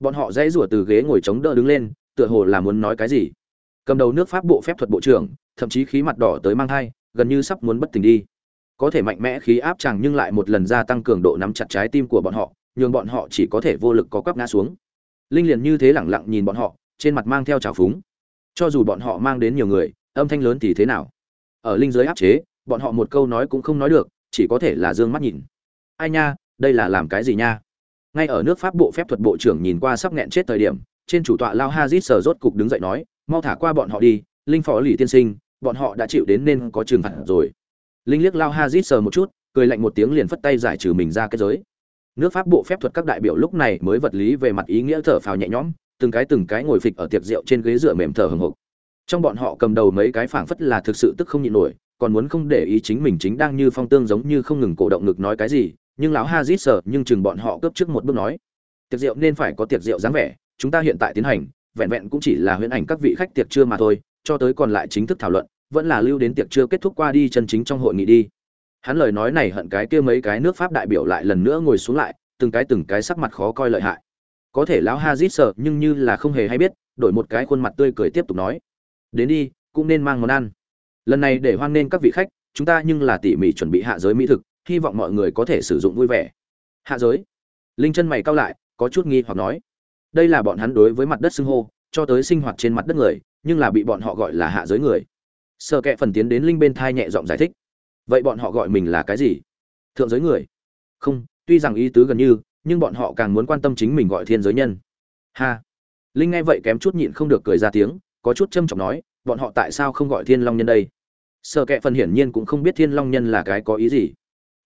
Bọn họ dãy rủa từ ghế ngồi chống đỡ đứng lên, tựa hồ là muốn nói cái gì. Cầm đầu nước pháp bộ phép thuật bộ trưởng, thậm chí khí mặt đỏ tới mang thai, gần như sắp muốn bất tỉnh đi. Có thể mạnh mẽ khí áp chàng nhưng lại một lần gia tăng cường độ nắm chặt trái tim của bọn họ, nhường bọn họ chỉ có thể vô lực có quắp ngã xuống. Linh liền như thế lẳng lặng nhìn bọn họ, trên mặt mang theo trào phúng. Cho dù bọn họ mang đến nhiều người âm thanh lớn thì thế nào? Ở linh giới áp chế, bọn họ một câu nói cũng không nói được, chỉ có thể là d ư ơ n g mắt nhìn. Ai nha, đây là làm cái gì nha? Ngay ở nước pháp bộ phép thuật bộ trưởng nhìn qua sắp nghẹn chết thời điểm, trên chủ tọa lao hazit sờ rốt cục đứng dậy nói, mau thả qua bọn họ đi, linh phó lì tiên sinh, bọn họ đã chịu đến nên có trừng phạt rồi. Linh liếc lao hazit sờ một chút, cười lạnh một tiếng liền phất tay giải trừ mình ra cái giới. Nước pháp bộ phép thuật các đại biểu lúc này mới vật lý về mặt ý nghĩa thở phào nhẹ nhõm, từng cái từng cái ngồi phịch ở tiệc rượu trên ghế dựa mềm thở hừng hực trong bọn họ cầm đầu mấy cái phảng phất là thực sự tức không nhịn nổi, còn muốn không để ý chính mình chính đang như phong tương giống như không ngừng cổ động ngực nói cái gì, nhưng lão hazit sợ, nhưng chừng bọn họ cướp trước một bước nói, tiệc rượu nên phải có tiệc rượu dáng vẻ, chúng ta hiện tại tiến hành, vẹn vẹn cũng chỉ là huyễn ảnh các vị khách tiệc chưa mà thôi, cho tới còn lại chính thức thảo luận, vẫn là lưu đến tiệc chưa kết thúc qua đi chân chính trong hội nghị đi. Hắn lời nói này hận cái kia mấy cái nước pháp đại biểu lại lần nữa ngồi xuống lại, từng cái từng cái sắc mặt khó coi lợi hại. Có thể lão hazit sợ, nhưng như là không hề hay biết, đổi một cái khuôn mặt tươi cười tiếp tục nói đến đi, cũng nên mang món ăn. Lần này để hoan nghênh các vị khách, chúng ta nhưng là tỉ mỉ chuẩn bị hạ giới mỹ thực, hy vọng mọi người có thể sử dụng vui vẻ. Hạ giới? Linh chân mày cao lại, có chút nghi hoặc nói. Đây là bọn hắn đối với mặt đất xưng hô, cho tới sinh hoạt trên mặt đất người, nhưng là bị bọn họ gọi là hạ giới người. Sợ kệ phần tiến đến linh bên thai nhẹ giọng giải thích. Vậy bọn họ gọi mình là cái gì? Thượng giới người? Không, tuy rằng ý tứ gần như, nhưng bọn họ càng muốn quan tâm chính mình gọi thiên giới nhân. Ha! Linh nghe vậy kém chút nhịn không được cười ra tiếng có chút châm trọng nói, bọn họ tại sao không gọi thiên long nhân đây? Sợ kệ phần hiển nhiên cũng không biết thiên long nhân là cái có ý gì.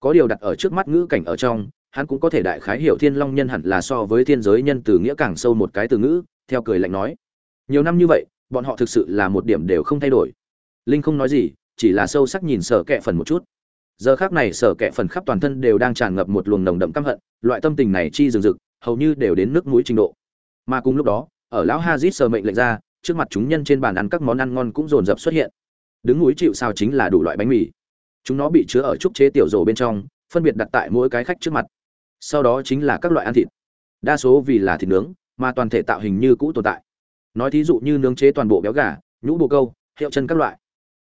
Có điều đặt ở trước mắt ngữ cảnh ở trong, hắn cũng có thể đại khái hiểu thiên long nhân hẳn là so với thiên giới nhân từ nghĩa càng sâu một cái từ ngữ, theo cười lạnh nói. Nhiều năm như vậy, bọn họ thực sự là một điểm đều không thay đổi. Linh không nói gì, chỉ là sâu sắc nhìn sở Kệ phần một chút. Giờ khác này sở Kệ phần khắp toàn thân đều đang tràn ngập một luồng nồng đậm căm hận, loại tâm tình này chi rừng rực, hầu như đều đến nước mũi trình độ. Mà cùng lúc đó, ở lão hazit sờ mệnh lệnh ra trước mặt chúng nhân trên bàn ăn các món ăn ngon cũng dồn dập xuất hiện. Đứng núi chịu sao chính là đủ loại bánh mì. Chúng nó bị chứa ở trúc chế tiểu rổ bên trong, phân biệt đặt tại mỗi cái khách trước mặt. Sau đó chính là các loại ăn thịt. Đa số vì là thịt nướng, mà toàn thể tạo hình như cũ tồn tại. Nói thí dụ như nướng chế toàn bộ béo gà, nhũ bồ câu, hiệu chân các loại.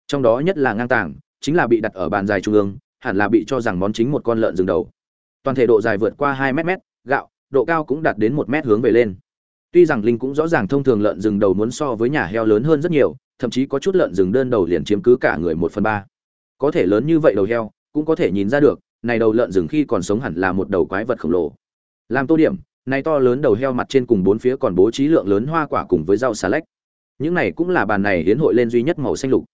Trong đó nhất là ngang tàng, chính là bị đặt ở bàn dài trung ương, hẳn là bị cho rằng món chính một con lợn rừng đầu. Toàn thể độ dài vượt qua hai mét mét, gạo, độ cao cũng đạt đến một mét hướng về lên tuy rằng linh cũng rõ ràng thông thường lợn rừng đầu muốn so với nhà heo lớn hơn rất nhiều, thậm chí có chút lợn rừng đơn đầu liền chiếm cứ cả người một phần ba. Có thể lớn như vậy đầu heo, cũng có thể nhìn ra được, này đầu lợn rừng khi còn sống hẳn là một đầu quái vật khổng lồ. Làm tô điểm, này to lớn đầu heo mặt trên cùng bốn phía còn bố trí lượng lớn hoa quả cùng với rau xà lách. Những này cũng là bàn này hiến hội lên duy nhất màu xanh lục.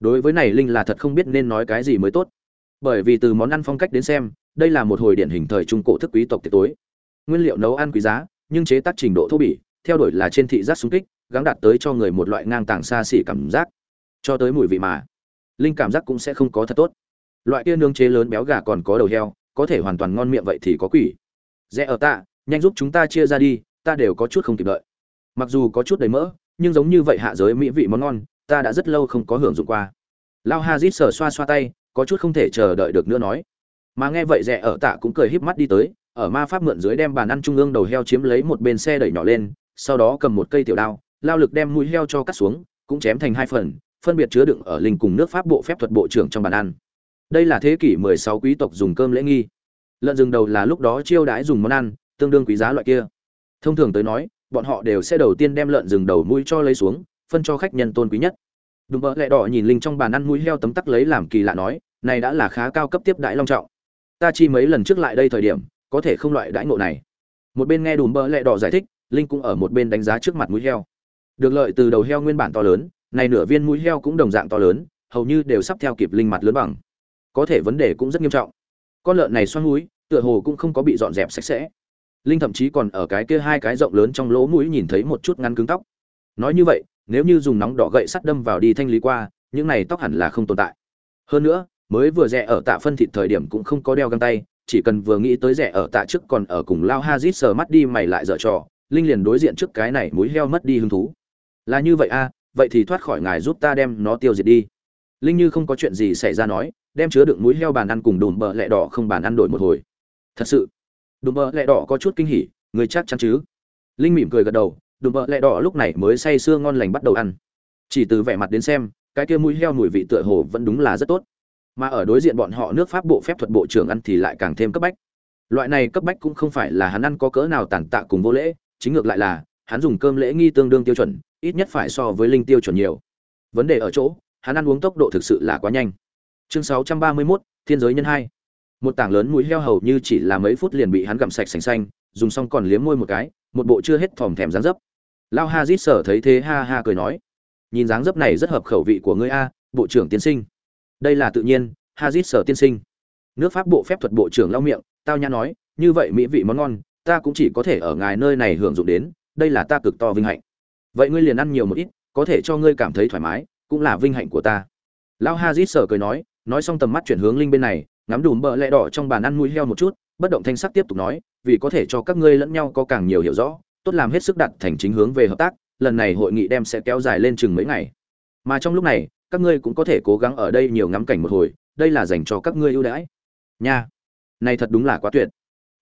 Đối với này linh là thật không biết nên nói cái gì mới tốt. Bởi vì từ món ăn phong cách đến xem, đây là một hồi điển hình thời trung cổ thức quý tộc tiệc tối. Nguyên liệu nấu ăn quý giá nhưng chế tác trình độ thô bỉ, theo đuổi là trên thị giác súng kích, gắng đạt tới cho người một loại ngang tàng xa xỉ cảm giác. Cho tới mùi vị mà, linh cảm giác cũng sẽ không có thật tốt. Loại kia nương chế lớn béo gà còn có đầu heo, có thể hoàn toàn ngon miệng vậy thì có quỷ. Rẽ ở tạ, nhanh giúp chúng ta chia ra đi, ta đều có chút không kịp đợi. Mặc dù có chút đầy mỡ, nhưng giống như vậy hạ giới mỹ vị món ngon, ta đã rất lâu không có hưởng dụng qua. Lao hazit sờ xoa xoa tay, có chút không thể chờ đợi được nữa nói. Mà nghe vậy rẽ ở tạ cũng cười híp mắt đi tới ở ma pháp mượn dưới đem bàn ăn trung ương đầu heo chiếm lấy một bên xe đẩy nhỏ lên, sau đó cầm một cây tiểu đao, lao lực đem mũi heo cho cắt xuống, cũng chém thành hai phần, phân biệt chứa đựng ở linh cùng nước pháp bộ phép thuật bộ trưởng trong bàn ăn. Đây là thế kỷ 16 quý tộc dùng cơm lễ nghi. Lợn rừng đầu là lúc đó chiêu đãi dùng món ăn, tương đương quý giá loại kia. Thông thường tới nói, bọn họ đều sẽ đầu tiên đem lợn rừng đầu mũi cho lấy xuống, phân cho khách nhân tôn quý nhất. Đùm bỡ lẹ đỏ nhìn linh trong bàn ăn mũi heo tấm tắc lấy làm kỳ lạ nói, này đã là khá cao cấp tiếp đại long trọng. Ta chi mấy lần trước lại đây thời điểm có thể không loại đãi ngộ này. Một bên nghe đùm bơ lẹ đỏ giải thích, linh cũng ở một bên đánh giá trước mặt mũi heo. Được lợi từ đầu heo nguyên bản to lớn, này nửa viên mũi heo cũng đồng dạng to lớn, hầu như đều sắp theo kịp linh mặt lớn bằng. Có thể vấn đề cũng rất nghiêm trọng. Con lợn này xoăn mũi, tựa hồ cũng không có bị dọn dẹp sạch sẽ. Linh thậm chí còn ở cái kia hai cái rộng lớn trong lỗ mũi nhìn thấy một chút ngăn cứng tóc. Nói như vậy, nếu như dùng nóng đỏ gậy sắt đâm vào đi thanh lý qua, những này tóc hẳn là không tồn tại. Hơn nữa, mới vừa rẻ ở tạ phân thịt thời điểm cũng không có đeo găng tay chỉ cần vừa nghĩ tới rẻ ở tạ trước còn ở cùng lao hazit sờ mắt đi mày lại dở trò linh liền đối diện trước cái này mũi heo mất đi hứng thú. Là như vậy a à, vậy thì thoát khỏi ngài giúp ta đem nó tiêu diệt đi. Linh như không có chuyện gì xảy ra nói đem chứa đựng mũi heo bàn ăn cùng đùm bờ lẹ đỏ không bàn ăn đổi một hồi. Thật sự đùm bờ lẹ đỏ có chút kinh hỉ người chắc chắn chứ? Linh mỉm cười gật đầu đùm bờ lẹ đỏ lúc này mới say sưa ngon lành bắt đầu ăn. Chỉ từ vẻ mặt đến xem cái kia mũi heo mùi vị tựa hồ vẫn đúng là rất tốt mà ở đối diện bọn họ nước pháp bộ phép thuật bộ trưởng ăn thì lại càng thêm cấp bách. Loại này cấp bách cũng không phải là hắn ăn có cỡ nào tàn tạ cùng vô lễ chính ngược lại là hắn dùng cơm lễ nghi tương đương tiêu chuẩn ít nhất phải so với linh tiêu chuẩn nhiều. Vấn đề ở chỗ hắn ăn uống tốc độ thực sự là quá nhanh. Chương 631, thiên giới nhân hai. Một tảng lớn mũi heo hầu như chỉ là mấy phút liền bị hắn gặm sạch sành xanh dùng xong còn liếm môi một cái một bộ chưa hết thòm thèm dáng dấp. Lao ha rít sở thấy thế ha ha cười nói nhìn dáng dấp này rất hợp khẩu vị của ngươi a bộ trưởng tiên sinh đây là tự nhiên, hazit sở tiên sinh. Nước pháp bộ phép thuật bộ trưởng lau miệng, tao nhã nói, như vậy mỹ vị món ngon, ta cũng chỉ có thể ở ngài nơi này hưởng dụng đến, đây là ta cực to vinh hạnh. Vậy ngươi liền ăn nhiều một ít, có thể cho ngươi cảm thấy thoải mái, cũng là vinh hạnh của ta. Lão hazit sở cười nói nói xong tầm mắt chuyển hướng linh bên này, ngắm đùm bợ lẹ đỏ trong bàn ăn mũi heo một chút, bất động thanh sắc tiếp tục nói, vì có thể cho các ngươi lẫn nhau có càng nhiều hiểu rõ, tốt làm hết sức đặt thành chính hướng về hợp tác, lần này hội nghị đem sẽ kéo dài lên chừng mấy ngày. Mà trong lúc này các ngươi cũng có thể cố gắng ở đây nhiều ngắm cảnh một hồi, đây là dành cho các ngươi ưu đãi. Nha. Này thật đúng là quá tuyệt.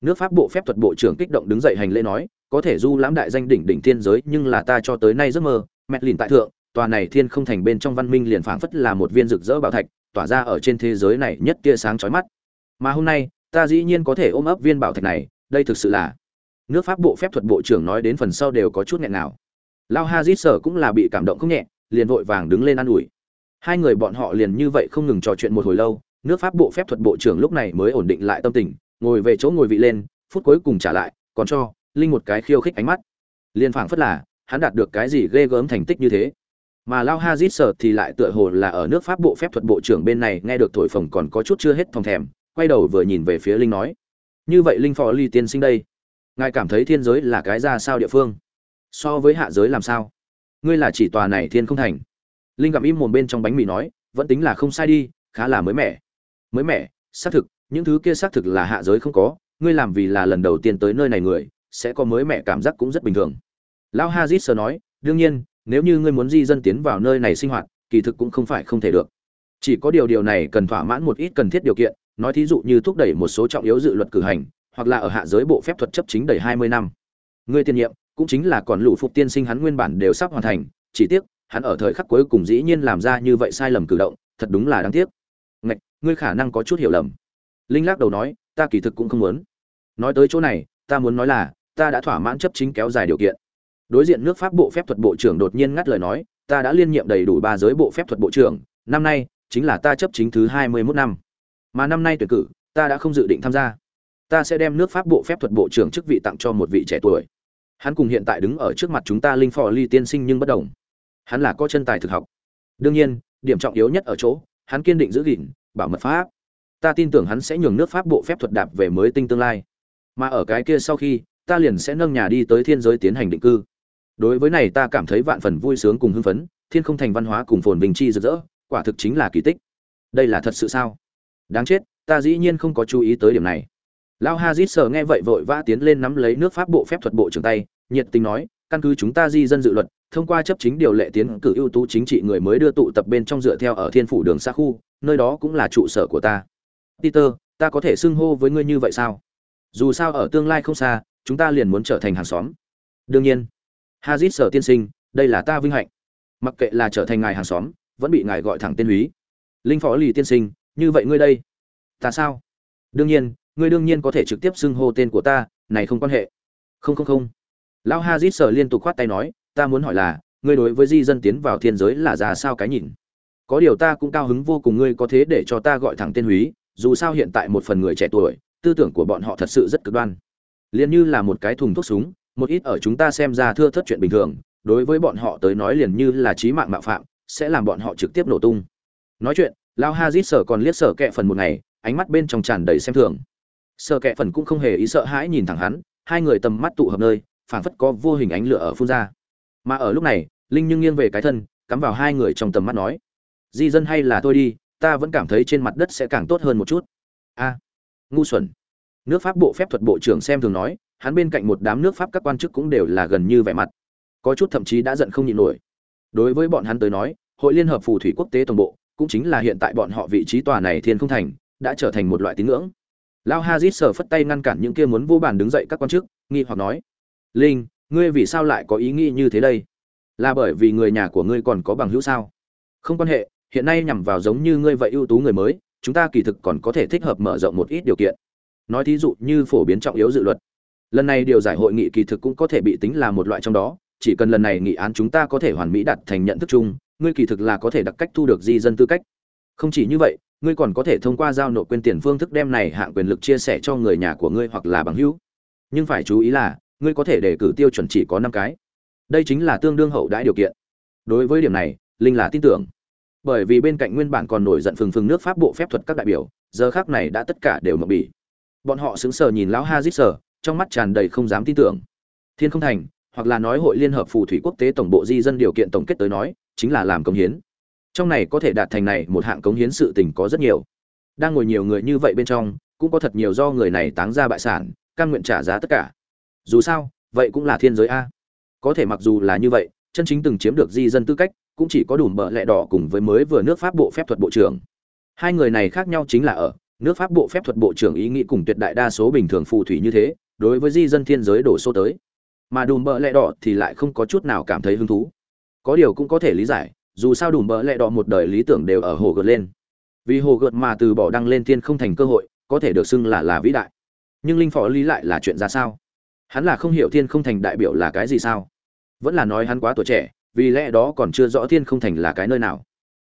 Nước pháp bộ phép thuật bộ trưởng kích động đứng dậy hành lễ nói, có thể du lãm đại danh đỉnh đỉnh thiên giới, nhưng là ta cho tới nay giấc mơ, mẹt lìn tại thượng, tòa này thiên không thành bên trong văn minh liền phảng phất là một viên rực rỡ bảo thạch, tỏa ra ở trên thế giới này nhất tia sáng chói mắt. Mà hôm nay, ta dĩ nhiên có thể ôm ấp viên bảo thạch này, đây thực sự là. Nước pháp bộ phép thuật bộ trưởng nói đến phần sau đều có chút nghẹn nào lao hazit sở cũng là bị cảm động không nhẹ, liền vội vàng đứng lên ă n ủi hai người bọn họ liền như vậy không ngừng trò chuyện một hồi lâu, nước pháp bộ phép thuật bộ trưởng lúc này mới ổn định lại tâm tình, ngồi về chỗ ngồi vị lên, phút cuối cùng trả lại, còn cho linh một cái khiêu khích ánh mắt. Liền phảng phất là, hắn đạt được cái gì ghê gớm thành tích như thế. Mà lao hazit sở thì lại tựa hồ là ở nước pháp bộ phép thuật bộ trưởng bên này nghe được thổi phồng còn có chút chưa hết thòng thèm, quay đầu vừa nhìn về phía linh nói, như vậy linh phò ly tiên sinh đây, ngài cảm thấy thiên giới là cái ra sao địa phương? So với hạ giới làm sao? Ngươi là chỉ tòa này thiên không thành linh gặm im mồm bên trong bánh mì nói, vẫn tính là không sai đi, khá là mới mẻ. Mới mẻ? Xác thực, những thứ kia xác thực là hạ giới không có, ngươi làm vì là lần đầu tiên tới nơi này người, sẽ có mới mẻ cảm giác cũng rất bình thường. Lão hazit sơ nói, đương nhiên, nếu như ngươi muốn di dân tiến vào nơi này sinh hoạt, kỳ thực cũng không phải không thể được. Chỉ có điều điều này cần thỏa mãn một ít cần thiết điều kiện, nói thí dụ như thúc đẩy một số trọng yếu dự luật cử hành, hoặc là ở hạ giới bộ phép thuật chấp chính đầy hai mươi năm. Ngươi tiên nhiệm cũng chính là còn lũ phục tiên sinh hắn nguyên bản đều sắp hoàn thành, chỉ tiếc hắn ở thời khắc cuối cùng dĩ nhiên làm ra như vậy sai lầm cử động, thật đúng là đáng tiếc. Ngạch, ngươi khả năng có chút hiểu lầm. Linh lắc đầu nói, ta kỳ thực cũng không muốn. Nói tới chỗ này, ta muốn nói là, ta đã thỏa mãn chấp chính kéo dài điều kiện. Đối diện nước pháp bộ phép thuật bộ trưởng đột nhiên ngắt lời nói, ta đã liên nhiệm đầy đủ ba giới bộ phép thuật bộ trưởng, năm nay chính là ta chấp chính thứ hai mươi 21 năm. Mà năm nay tuyển cử, ta đã không dự định tham gia. Ta sẽ đem nước pháp bộ phép thuật bộ trưởng chức vị tặng cho một vị trẻ tuổi. Hắn cùng hiện tại đứng ở trước mặt chúng ta linh phò ly tiên sinh nhưng bất đồng hắn là có chân tài thực học. Đương nhiên, điểm trọng yếu nhất ở chỗ, hắn kiên định giữ gìn, bảo mật pháp. Ta tin tưởng hắn sẽ nhường nước pháp bộ phép thuật đạp về mới tinh tương lai. Mà ở cái kia sau khi, ta liền sẽ nâng nhà đi tới thiên giới tiến hành định cư. Đối với này ta cảm thấy vạn phần vui sướng cùng hưng phấn, thiên không thành văn hóa cùng phồn vinh chi rực rỡ, quả thực chính là kỳ tích. Đây là thật sự sao? Đáng chết, ta dĩ nhiên không có chú ý tới điểm này. Lao hazit sờ nghe vậy vội vã tiến lên nắm lấy nước pháp bộ phép thuật bộ trưởng tay, nhiệt tình nói, căn cứ chúng ta di dân dự luật thông qua chấp chính điều lệ tiến cử ưu tú chính trị người mới đưa tụ tập bên trong dựa theo ở thiên phủ đường xa khu, nơi đó cũng là trụ sở của ta. Peter, ta có thể xưng hô với ngươi như vậy sao? Dù sao ở tương lai không xa, chúng ta liền muốn trở thành hàng xóm. Đương nhiên. Hazit sở tiên sinh, đây là ta vinh hạnh. Mặc kệ là trở thành ngài hàng xóm, vẫn bị ngài gọi thẳng tên húy. Linh phó lì tiên sinh, như vậy ngươi đây. Ta sao? Đương nhiên, ngươi đương nhiên có thể trực tiếp xưng hô tên của ta, này không quan hệ. Không không không. Lão hazit sở liên tục khoát tay nói ta muốn hỏi là, ngươi đối với di dân tiến vào thiên giới là ra sao cái nhìn? Có điều ta cũng cao hứng vô cùng ngươi có thế để cho ta gọi thẳng tên húy, dù sao hiện tại một phần người trẻ tuổi, tư tưởng của bọn họ thật sự rất cực đoan. Liền như là một cái thùng thuốc súng, một ít ở chúng ta xem ra thưa thất chuyện bình thường, đối với bọn họ tới nói liền như là trí mạng mạo phạm, sẽ làm bọn họ trực tiếp nổ tung. Nói chuyện, lao ha dít sở còn liếc sở kẹ phần một ngày, ánh mắt bên trong tràn đầy xem thường. Sở kẹ phần cũng không hề ý sợ hãi nhìn thẳng hắn, hai người tầm mắt tụ hợp nơi, phảng phất có vô hình ánh lửa ở phun ra mà ở lúc này, linh nhưng nghiêng về cái thân, cắm vào hai người trong tầm mắt nói, di dân hay là thôi đi, ta vẫn cảm thấy trên mặt đất sẽ càng tốt hơn một chút. A, ngu xuẩn. Nước pháp bộ phép thuật bộ trưởng xem thường nói, hắn bên cạnh một đám nước pháp các quan chức cũng đều là gần như vẻ mặt. Có chút thậm chí đã giận không nhịn nổi. Đối với bọn hắn tới nói, hội liên hợp phù thủy quốc tế toàn bộ, cũng chính là hiện tại bọn họ vị trí tòa này thiên không thành, đã trở thành một loại tín ngưỡng. Lao hazit sờ phất tay ngăn cản những kia muốn vô bàn đứng dậy các quan chức, nghi hoặc nói, linh ngươi vì sao lại có ý nghĩ như thế đây? Là bởi vì người nhà của ngươi còn có bằng hữu sao? Không quan hệ, hiện nay nhằm vào giống như ngươi vậy ưu tú người mới, chúng ta kỳ thực còn có thể thích hợp mở rộng một ít điều kiện. Nói thí dụ như phổ biến trọng yếu dự luật. Lần này điều giải hội nghị kỳ thực cũng có thể bị tính là một loại trong đó, chỉ cần lần này nghị án chúng ta có thể hoàn mỹ đặt thành nhận thức chung, ngươi kỳ thực là có thể đặc cách thu được di dân tư cách. Không chỉ như vậy, ngươi còn có thể thông qua giao nộp quyền tiền phương thức đem này hạng quyền lực chia sẻ cho người nhà của ngươi hoặc là bằng hữu. Nhưng phải chú ý là ngươi có thể đề cử tiêu chuẩn chỉ có năm cái. Đây chính là tương đương hậu đãi điều kiện. Đối với điểm này, linh là tin tưởng. Bởi vì bên cạnh nguyên bản còn nổi giận phừng phừng nước pháp bộ phép thuật các đại biểu, giờ khác này đã tất cả đều mập bỉ. Bọn họ sững sờ nhìn lão hazit sờ, trong mắt tràn đầy không dám tin tưởng. Thiên không thành, hoặc là nói hội liên hợp phù thủy quốc tế tổng bộ di dân điều kiện tổng kết tới nói, chính là làm công hiến. Trong này có thể đạt thành này một hạng cống hiến sự tình có rất nhiều. Đang ngồi nhiều người như vậy bên trong, cũng có thật nhiều do người này táng ra bại sản căn nguyện trả giá tất cả dù sao, vậy cũng là thiên giới a. Có thể mặc dù là như vậy, chân chính từng chiếm được di dân tư cách, cũng chỉ có đủ bợ lẹ đỏ cùng với mới vừa nước pháp bộ phép thuật bộ trưởng. Hai người này khác nhau chính là ở, nước pháp bộ phép thuật bộ trưởng ý nghĩ cùng tuyệt đại đa số bình thường phù thủy như thế, đối với di dân thiên giới đổ số tới. Mà đùm bợ lẹ đỏ thì lại không có chút nào cảm thấy hứng thú. Có điều cũng có thể lý giải, dù sao đùm bợ lẹ đỏ một đời lý tưởng đều ở hồ gợt lên. Vì hồ gợt mà từ bỏ đăng lên thiên không thành cơ hội, có thể được xưng là là vĩ đại. Nhưng linh phó lý lại là chuyện ra sao? Hắn là không hiểu thiên không thành đại biểu là cái gì sao? Vẫn là nói hắn quá tuổi trẻ, vì lẽ đó còn chưa rõ thiên không thành là cái nơi nào.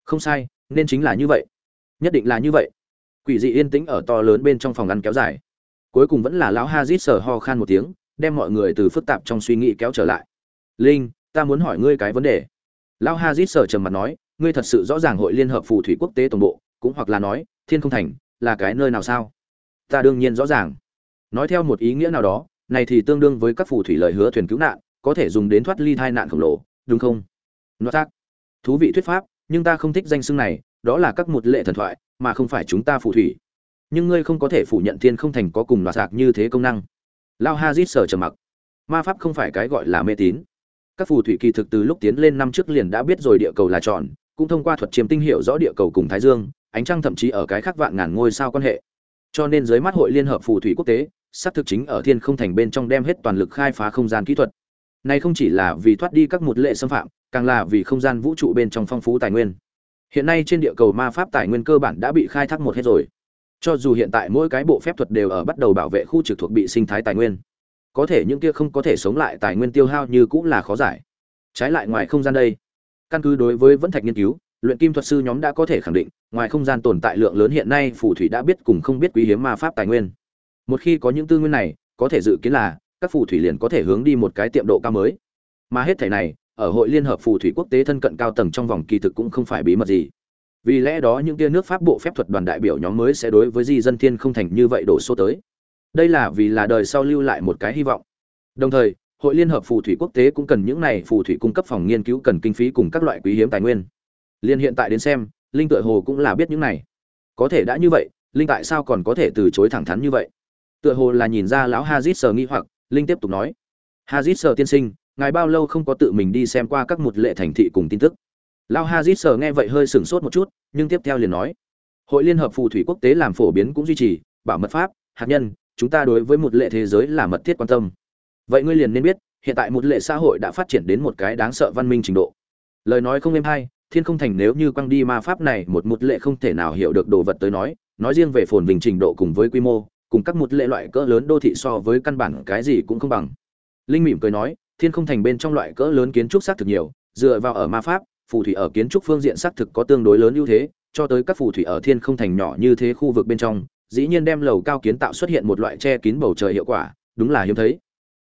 Không sai, nên chính là như vậy. Nhất định là như vậy. Quỷ dị yên tĩnh ở to lớn bên trong phòng ăn kéo dài. Cuối cùng vẫn là lão hazit sờ ho khan một tiếng, đem mọi người từ phức tạp trong suy nghĩ kéo trở lại. Linh, ta muốn hỏi ngươi cái vấn đề. Lão hazit sờ trầm mặt nói, ngươi thật sự rõ ràng hội liên hợp phù thủy quốc tế tổng bộ, cũng hoặc là nói, thiên không thành là cái nơi nào sao? Ta đương nhiên rõ ràng. Nói theo một ý nghĩa nào đó này thì tương đương với các phù thủy lời hứa thuyền cứu nạn, có thể dùng đến thoát ly tai nạn khổng lồ, đúng không? Nó tác thú vị thuyết pháp, nhưng ta không thích danh xưng này, đó là các một lệ thần thoại, mà không phải chúng ta phù thủy. Nhưng ngươi không có thể phủ nhận thiên không thành có cùng loạt sạc như thế công năng. Lao hazit sở trầm mặc. Ma pháp không phải cái gọi là mê tín. Các phù thủy kỳ thực từ lúc tiến lên năm trước liền đã biết rồi địa cầu là tròn, cũng thông qua thuật chiêm tinh hiệu rõ địa cầu cùng thái dương, ánh trăng thậm chí ở cái khác vạn ngàn ngôi sao quan hệ. Cho nên dưới mắt hội liên hợp phù thủy quốc tế xác thực chính ở thiên không thành bên trong đem hết toàn lực khai phá không gian kỹ thuật. Này không chỉ là vì thoát đi các một lệ xâm phạm, càng là vì không gian vũ trụ bên trong phong phú tài nguyên. Hiện nay trên địa cầu ma pháp tài nguyên cơ bản đã bị khai thác một hết rồi. Cho dù hiện tại mỗi cái bộ phép thuật đều ở bắt đầu bảo vệ khu trực thuộc bị sinh thái tài nguyên, có thể những kia không có thể sống lại tài nguyên tiêu hao như cũng là khó giải. Trái lại ngoài không gian đây, căn cứ đối với vẫn thạch nghiên cứu, luyện kim thuật sư nhóm đã có thể khẳng định, ngoài không gian tồn tại lượng lớn hiện nay phù thủy đã biết cùng không biết quý hiếm ma pháp tài nguyên một khi có những tư nguyên này, có thể dự kiến là các phù thủy liền có thể hướng đi một cái tiệm độ cao mới. Mà hết thể này, ở hội liên hợp phù thủy quốc tế thân cận cao tầng trong vòng kỳ thực cũng không phải bí mật gì. Vì lẽ đó những tia nước pháp bộ phép thuật đoàn đại biểu nhóm mới sẽ đối với di dân thiên không thành như vậy đổ số tới. Đây là vì là đời sau lưu lại một cái hy vọng. Đồng thời, hội liên hợp phù thủy quốc tế cũng cần những này phù thủy cung cấp phòng nghiên cứu cần kinh phí cùng các loại quý hiếm tài nguyên. Liên hiện tại đến xem, linh tựa hồ cũng là biết những này. Có thể đã như vậy, linh tại sao còn có thể từ chối thẳng thắn như vậy? Tựa hồ là nhìn ra lão hazit sờ nghi hoặc, linh tiếp tục nói. Hazit sờ tiên sinh, ngài bao lâu không có tự mình đi xem qua các một lệ thành thị cùng tin tức? Lão hazit sờ nghe vậy hơi sửng sốt một chút, nhưng tiếp theo liền nói. Hội liên hợp phù thủy quốc tế làm phổ biến cũng duy trì, bảo mật pháp, hạt nhân, chúng ta đối với một lệ thế giới là mật thiết quan tâm. Vậy ngươi liền nên biết, hiện tại một lệ xã hội đã phát triển đến một cái đáng sợ văn minh trình độ. Lời nói không êm hay, thiên không thành nếu như quăng đi ma pháp này một một lệ không thể nào hiểu được đồ vật tới nói nói riêng về phồn vinh trình độ cùng với quy mô cùng các một lệ loại cỡ lớn đô thị so với căn bản cái gì cũng không bằng. Linh mỉm cười nói, thiên không thành bên trong loại cỡ lớn kiến trúc xác thực nhiều, dựa vào ở ma pháp, phù thủy ở kiến trúc phương diện xác thực có tương đối lớn ưu thế, cho tới các phù thủy ở thiên không thành nhỏ như thế khu vực bên trong, dĩ nhiên đem lầu cao kiến tạo xuất hiện một loại che kín bầu trời hiệu quả, đúng là hiếm thấy.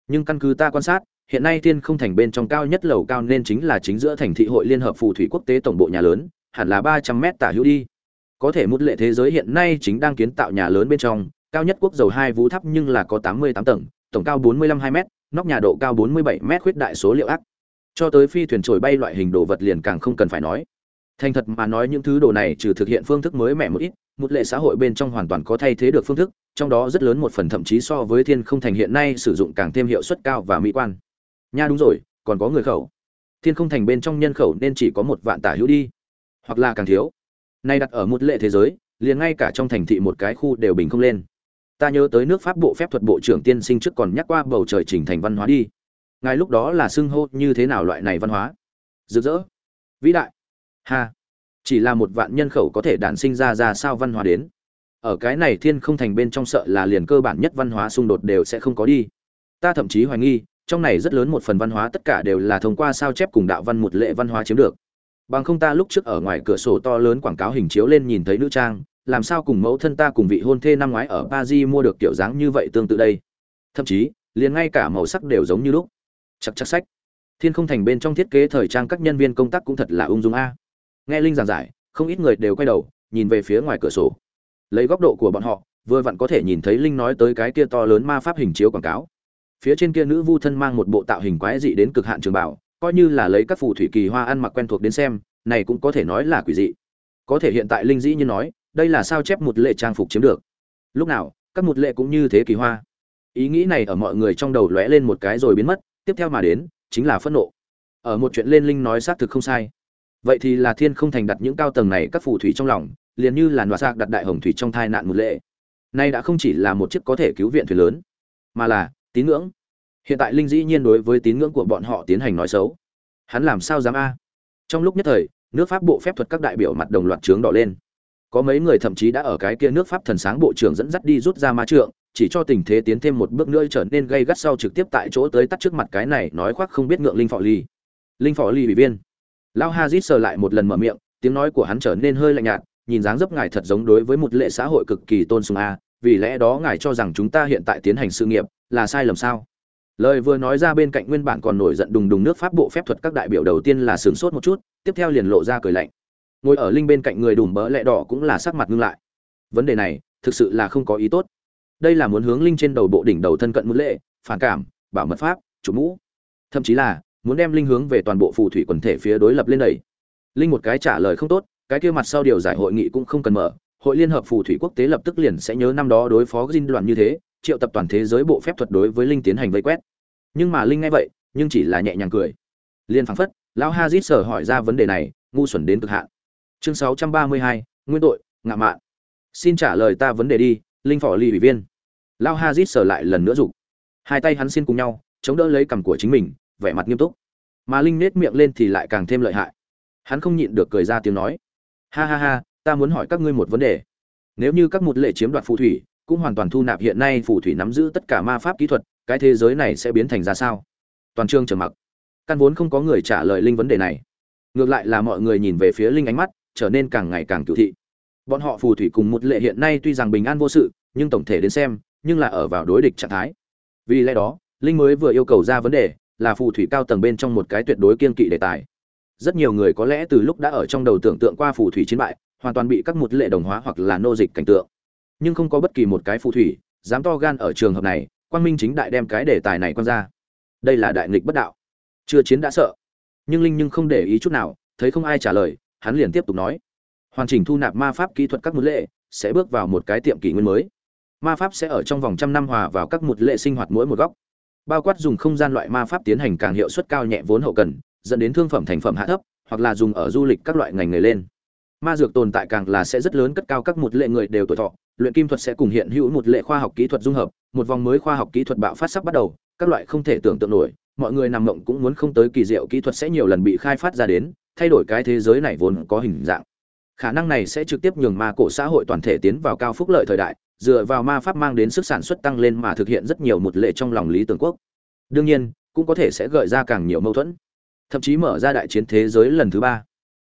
Nhưng căn cứ ta quan sát, hiện nay thiên không thành bên trong cao nhất lầu cao nên chính là chính giữa thành thị hội liên hợp phù thủy quốc tế tổng bộ nhà lớn, hẳn là ba trăm mét tả hữu đi. Có thể một lệ thế giới hiện nay chính đang kiến tạo nhà lớn bên trong cao nhất quốc dầu hai vũ tháp nhưng là có tám mươi tám tầng, tổng cao bốn mươi lăm hai m nóc nhà độ cao bốn mươi bảy m khuyết đại số liệu ác. Cho tới phi thuyền trồi bay loại hình đồ vật liền càng không cần phải nói. Thành thật mà nói những thứ đồ này trừ thực hiện phương thức mới mẻ một ít, một lệ xã hội bên trong hoàn toàn có thay thế được phương thức, trong đó rất lớn một phần thậm chí so với thiên không thành hiện nay sử dụng càng thêm hiệu suất cao và mỹ quan. Nha đúng rồi, còn có người khẩu. Thiên không thành bên trong nhân khẩu nên chỉ có một vạn tả hữu đi. Hoặc là càng thiếu. Nay đặt ở một lệ thế giới, liền ngay cả trong thành thị một cái khu đều bình không lên ta nhớ tới nước pháp bộ phép thuật bộ trưởng tiên sinh trước còn nhắc qua bầu trời chỉnh thành văn hóa đi. Ngài lúc đó là xưng hô như thế nào loại này văn hóa? Rực rỡ. Vĩ đại. Ha. Chỉ là một vạn nhân khẩu có thể đản sinh ra ra sao văn hóa đến. Ở cái này thiên không thành bên trong sợ là liền cơ bản nhất văn hóa xung đột đều sẽ không có đi. Ta thậm chí hoài nghi, trong này rất lớn một phần văn hóa tất cả đều là thông qua sao chép cùng đạo văn một lệ văn hóa chiếm được. Bằng không ta lúc trước ở ngoài cửa sổ to lớn quảng cáo hình chiếu lên nhìn thấy nữ trang làm sao cùng mẫu thân ta cùng vị hôn thê năm ngoái ở paris mua được kiểu dáng như vậy tương tự đây? Thậm chí, liền ngay cả màu sắc đều giống như lúc. Chắc chắc sách. Thiên không thành bên trong thiết kế thời trang các nhân viên công tác cũng thật là ung dung a. Nghe linh giảng giải, không ít người đều quay đầu, nhìn về phía ngoài cửa sổ. Lấy góc độ của bọn họ, vừa vặn có thể nhìn thấy linh nói tới cái kia to lớn ma pháp hình chiếu quảng cáo. Phía trên kia nữ vu thân mang một bộ tạo hình quái dị đến cực hạn trường bảo, coi như là lấy các phù thủy kỳ hoa ăn mặc quen thuộc đến xem, này cũng có thể nói là quỷ dị. Có thể hiện tại linh dĩ như nói đây là sao chép một lệ trang phục chiếm được. Lúc nào, các một lệ cũng như thế kỳ hoa. Ý nghĩ này ở mọi người trong đầu lóe lên một cái rồi biến mất, tiếp theo mà đến, chính là phẫn nộ. Ở một chuyện lên linh nói xác thực không sai. Vậy thì là thiên không thành đặt những cao tầng này các phù thủy trong lòng, liền như là nọa sạc đặt đại hồng thủy trong thai nạn một lệ. Nay đã không chỉ là một chiếc có thể cứu viện thuyền lớn, mà là tín ngưỡng. Hiện tại linh dĩ nhiên đối với tín ngưỡng của bọn họ tiến hành nói xấu. Hắn làm sao dám a? Trong lúc nhất thời, nước pháp bộ phép thuật các đại biểu mặt đồng loạt trướng đỏ lên có mấy người thậm chí đã ở cái kia nước pháp thần sáng bộ trưởng dẫn dắt đi rút ra ma trượng, chỉ cho tình thế tiến thêm một bước nữa trở nên gây gắt sau trực tiếp tại chỗ tới tắt trước mặt cái này nói khoác không biết ngượng linh phò ly. Linh phò ly ủy viên. Lao hazit sờ lại một lần mở miệng, tiếng nói của hắn trở nên hơi lạnh nhạt, nhìn dáng dấp ngài thật giống đối với một lệ xã hội cực kỳ tôn sùng a, vì lẽ đó ngài cho rằng chúng ta hiện tại tiến hành sự nghiệp là sai lầm sao? Lời vừa nói ra bên cạnh nguyên bản còn nổi giận đùng đùng nước pháp bộ phép thuật các đại biểu đầu tiên là sửng sốt một chút, tiếp theo liền lộ ra cười lạnh ngồi ở linh bên cạnh người đùm bỡ lẹ đỏ cũng là sắc mặt ngưng lại. Vấn đề này, thực sự là không có ý tốt. Đây là muốn hướng linh trên đầu bộ đỉnh đầu thân cận mũi lệ, phản cảm, bảo mật pháp, chủ mũ. Thậm chí là, muốn đem linh hướng về toàn bộ phù thủy quần thể phía đối lập lên đẩy. Linh một cái trả lời không tốt, cái kia mặt sau điều giải hội nghị cũng không cần mở. Hội liên hợp phù thủy quốc tế lập tức liền sẽ nhớ năm đó đối phó dinh đoàn như thế, triệu tập toàn thế giới bộ phép thuật đối với linh tiến hành vây quét. Nhưng mà linh nghe vậy, nhưng chỉ là nhẹ nhàng cười. Liên phảng phất, lão hazit sở hỏi ra vấn đề này, ngu xuẩn đến cực hạn chương 632, nguyên tội ngạ mạn. Xin trả lời ta vấn đề đi linh phỏ ly ủy viên. Lao hazit sở lại lần nữa dục. Hai tay hắn xin cùng nhau chống đỡ lấy cằm của chính mình vẻ mặt nghiêm túc. Mà linh nết miệng lên thì lại càng thêm lợi hại. Hắn không nhịn được cười ra tiếng nói. Ha ha ha ta muốn hỏi các ngươi một vấn đề. Nếu như các một lệ chiếm đoạt phù thủy cũng hoàn toàn thu nạp hiện nay phù thủy nắm giữ tất cả ma pháp kỹ thuật cái thế giới này sẽ biến thành ra sao? Toàn trường trầm mặc. Căn vốn không có người trả lời linh vấn đề này. Ngược lại là mọi người nhìn về phía linh ánh mắt trở nên càng ngày càng cựu thị. Bọn họ phù thủy cùng một lệ hiện nay tuy rằng bình an vô sự, nhưng tổng thể đến xem, nhưng là ở vào đối địch trạng thái. Vì lẽ đó, linh mới vừa yêu cầu ra vấn đề là phù thủy cao tầng bên trong một cái tuyệt đối kiên kỵ đề tài. Rất nhiều người có lẽ từ lúc đã ở trong đầu tưởng tượng qua phù thủy chiến bại, hoàn toàn bị các một lệ đồng hóa hoặc là nô dịch cảnh tượng. Nhưng không có bất kỳ một cái phù thủy dám to gan ở trường hợp này, quang minh chính đại đem cái đề tài này quan ra. Đây là đại nghịch bất đạo. Chưa chiến đã sợ. Nhưng linh nhưng không để ý chút nào, thấy không ai trả lời hắn liền tiếp tục nói, hoàn chỉnh thu nạp ma pháp kỹ thuật các một lệ sẽ bước vào một cái tiệm kỷ nguyên mới. Ma pháp sẽ ở trong vòng trăm năm hòa vào các một lệ sinh hoạt mỗi một góc. Bao quát dùng không gian loại ma pháp tiến hành càng hiệu suất cao nhẹ vốn hậu cần, dẫn đến thương phẩm thành phẩm hạ thấp, hoặc là dùng ở du lịch các loại ngành nghề lên. Ma dược tồn tại càng là sẽ rất lớn cất cao các một lệ người đều tuổi thọ. Luyện kim thuật sẽ cùng hiện hữu một lệ khoa học kỹ thuật dung hợp, một vòng mới khoa học kỹ thuật bạo phát sắp bắt đầu, các loại không thể tưởng tượng nổi, mọi người nằm mộng cũng muốn không tới kỳ diệu kỹ thuật sẽ nhiều lần bị khai phát ra đến thay đổi cái thế giới này vốn có hình dạng. Khả năng này sẽ trực tiếp nhường ma cổ xã hội toàn thể tiến vào cao phúc lợi thời đại, dựa vào ma pháp mang đến sức sản xuất tăng lên mà thực hiện rất nhiều một lệ trong lòng lý tưởng quốc. Đương nhiên, cũng có thể sẽ gợi ra càng nhiều mâu thuẫn. Thậm chí mở ra đại chiến thế giới lần thứ ba.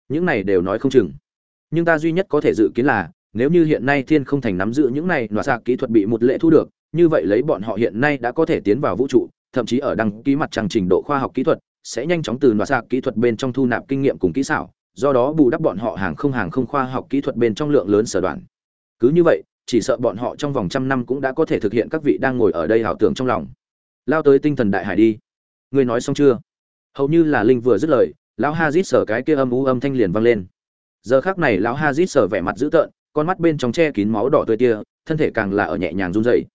Những này đều nói không chừng. Nhưng ta duy nhất có thể dự kiến là, nếu như hiện nay thiên không thành nắm giữ những này nọa sạc kỹ thuật bị một lệ thu được, như vậy lấy bọn họ hiện nay đã có thể tiến vào vũ trụ, thậm chí ở đăng ký mặt trăng trình độ khoa học kỹ thuật sẽ nhanh chóng từ nọa sạc kỹ thuật bên trong thu nạp kinh nghiệm cùng kỹ xảo, do đó bù đắp bọn họ hàng không hàng không khoa học kỹ thuật bên trong lượng lớn sở đoạn. Cứ như vậy, chỉ sợ bọn họ trong vòng trăm năm cũng đã có thể thực hiện các vị đang ngồi ở đây ảo tưởng trong lòng. Lao tới tinh thần đại hải đi. Ngươi nói xong chưa? Hầu như là linh vừa dứt lời, lão hazit sở cái kia âm u âm thanh liền vang lên. Giờ khác này lão hazit sở vẻ mặt dữ tợn, con mắt bên trong che kín máu đỏ tươi tia, thân thể càng là ở nhẹ nhàng run rẩy.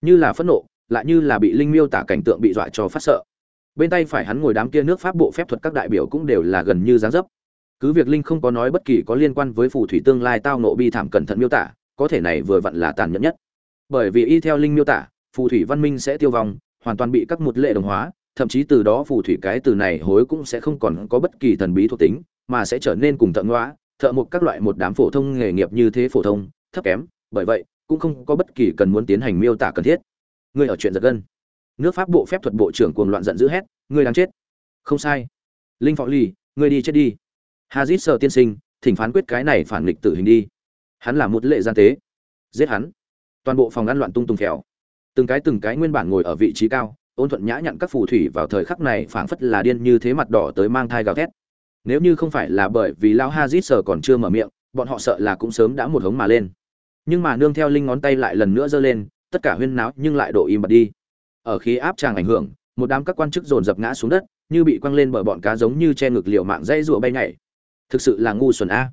Như là phẫn nộ, lại như là bị linh miêu tả cảnh tượng bị dọa cho phát sợ bên tay phải hắn ngồi đám kia nước pháp bộ phép thuật các đại biểu cũng đều là gần như dáng dấp. Cứ việc linh không có nói bất kỳ có liên quan với phù thủy tương lai tao nộ bi thảm cẩn thận miêu tả, có thể này vừa vặn là tàn nhẫn nhất. Bởi vì y theo linh miêu tả, phù thủy văn minh sẽ tiêu vong, hoàn toàn bị các một lệ đồng hóa, thậm chí từ đó phù thủy cái từ này hối cũng sẽ không còn có bất kỳ thần bí thuộc tính, mà sẽ trở nên cùng thợ ngõa thợ một các loại một đám phổ thông nghề nghiệp như thế phổ thông, thấp kém, bởi vậy, cũng không có bất kỳ cần muốn tiến hành miêu tả cần thiết. Ngươi ở chuyện giật gân nước pháp bộ phép thuật bộ trưởng cuồng loạn giận dữ hét ngươi đang chết. Không sai. Linh phó lì, ngươi đi chết đi. Hazit sợ tiên sinh thỉnh phán quyết cái này phản nghịch tử hình đi. Hắn là một lệ gian tế. Giết hắn. Toàn bộ phòng ăn loạn tung tung khéo từng cái từng cái nguyên bản ngồi ở vị trí cao ôn thuận nhã nhặn các phù thủy vào thời khắc này phảng phất là điên như thế mặt đỏ tới mang thai gào thét. Nếu như không phải là bởi vì lão hazit sợ còn chưa mở miệng bọn họ sợ là cũng sớm đã một hống mà lên. Nhưng mà nương theo linh ngón tay lại lần nữa giơ lên tất cả huyên náo nhưng lại độ im bật đi ở khí áp tràng ảnh hưởng, một đám các quan chức dồn dập ngã xuống đất, như bị quăng lên bởi bọn cá giống như che ngực liều mạng dây rụa bay nhảy. Thực sự là ngu xuẩn a.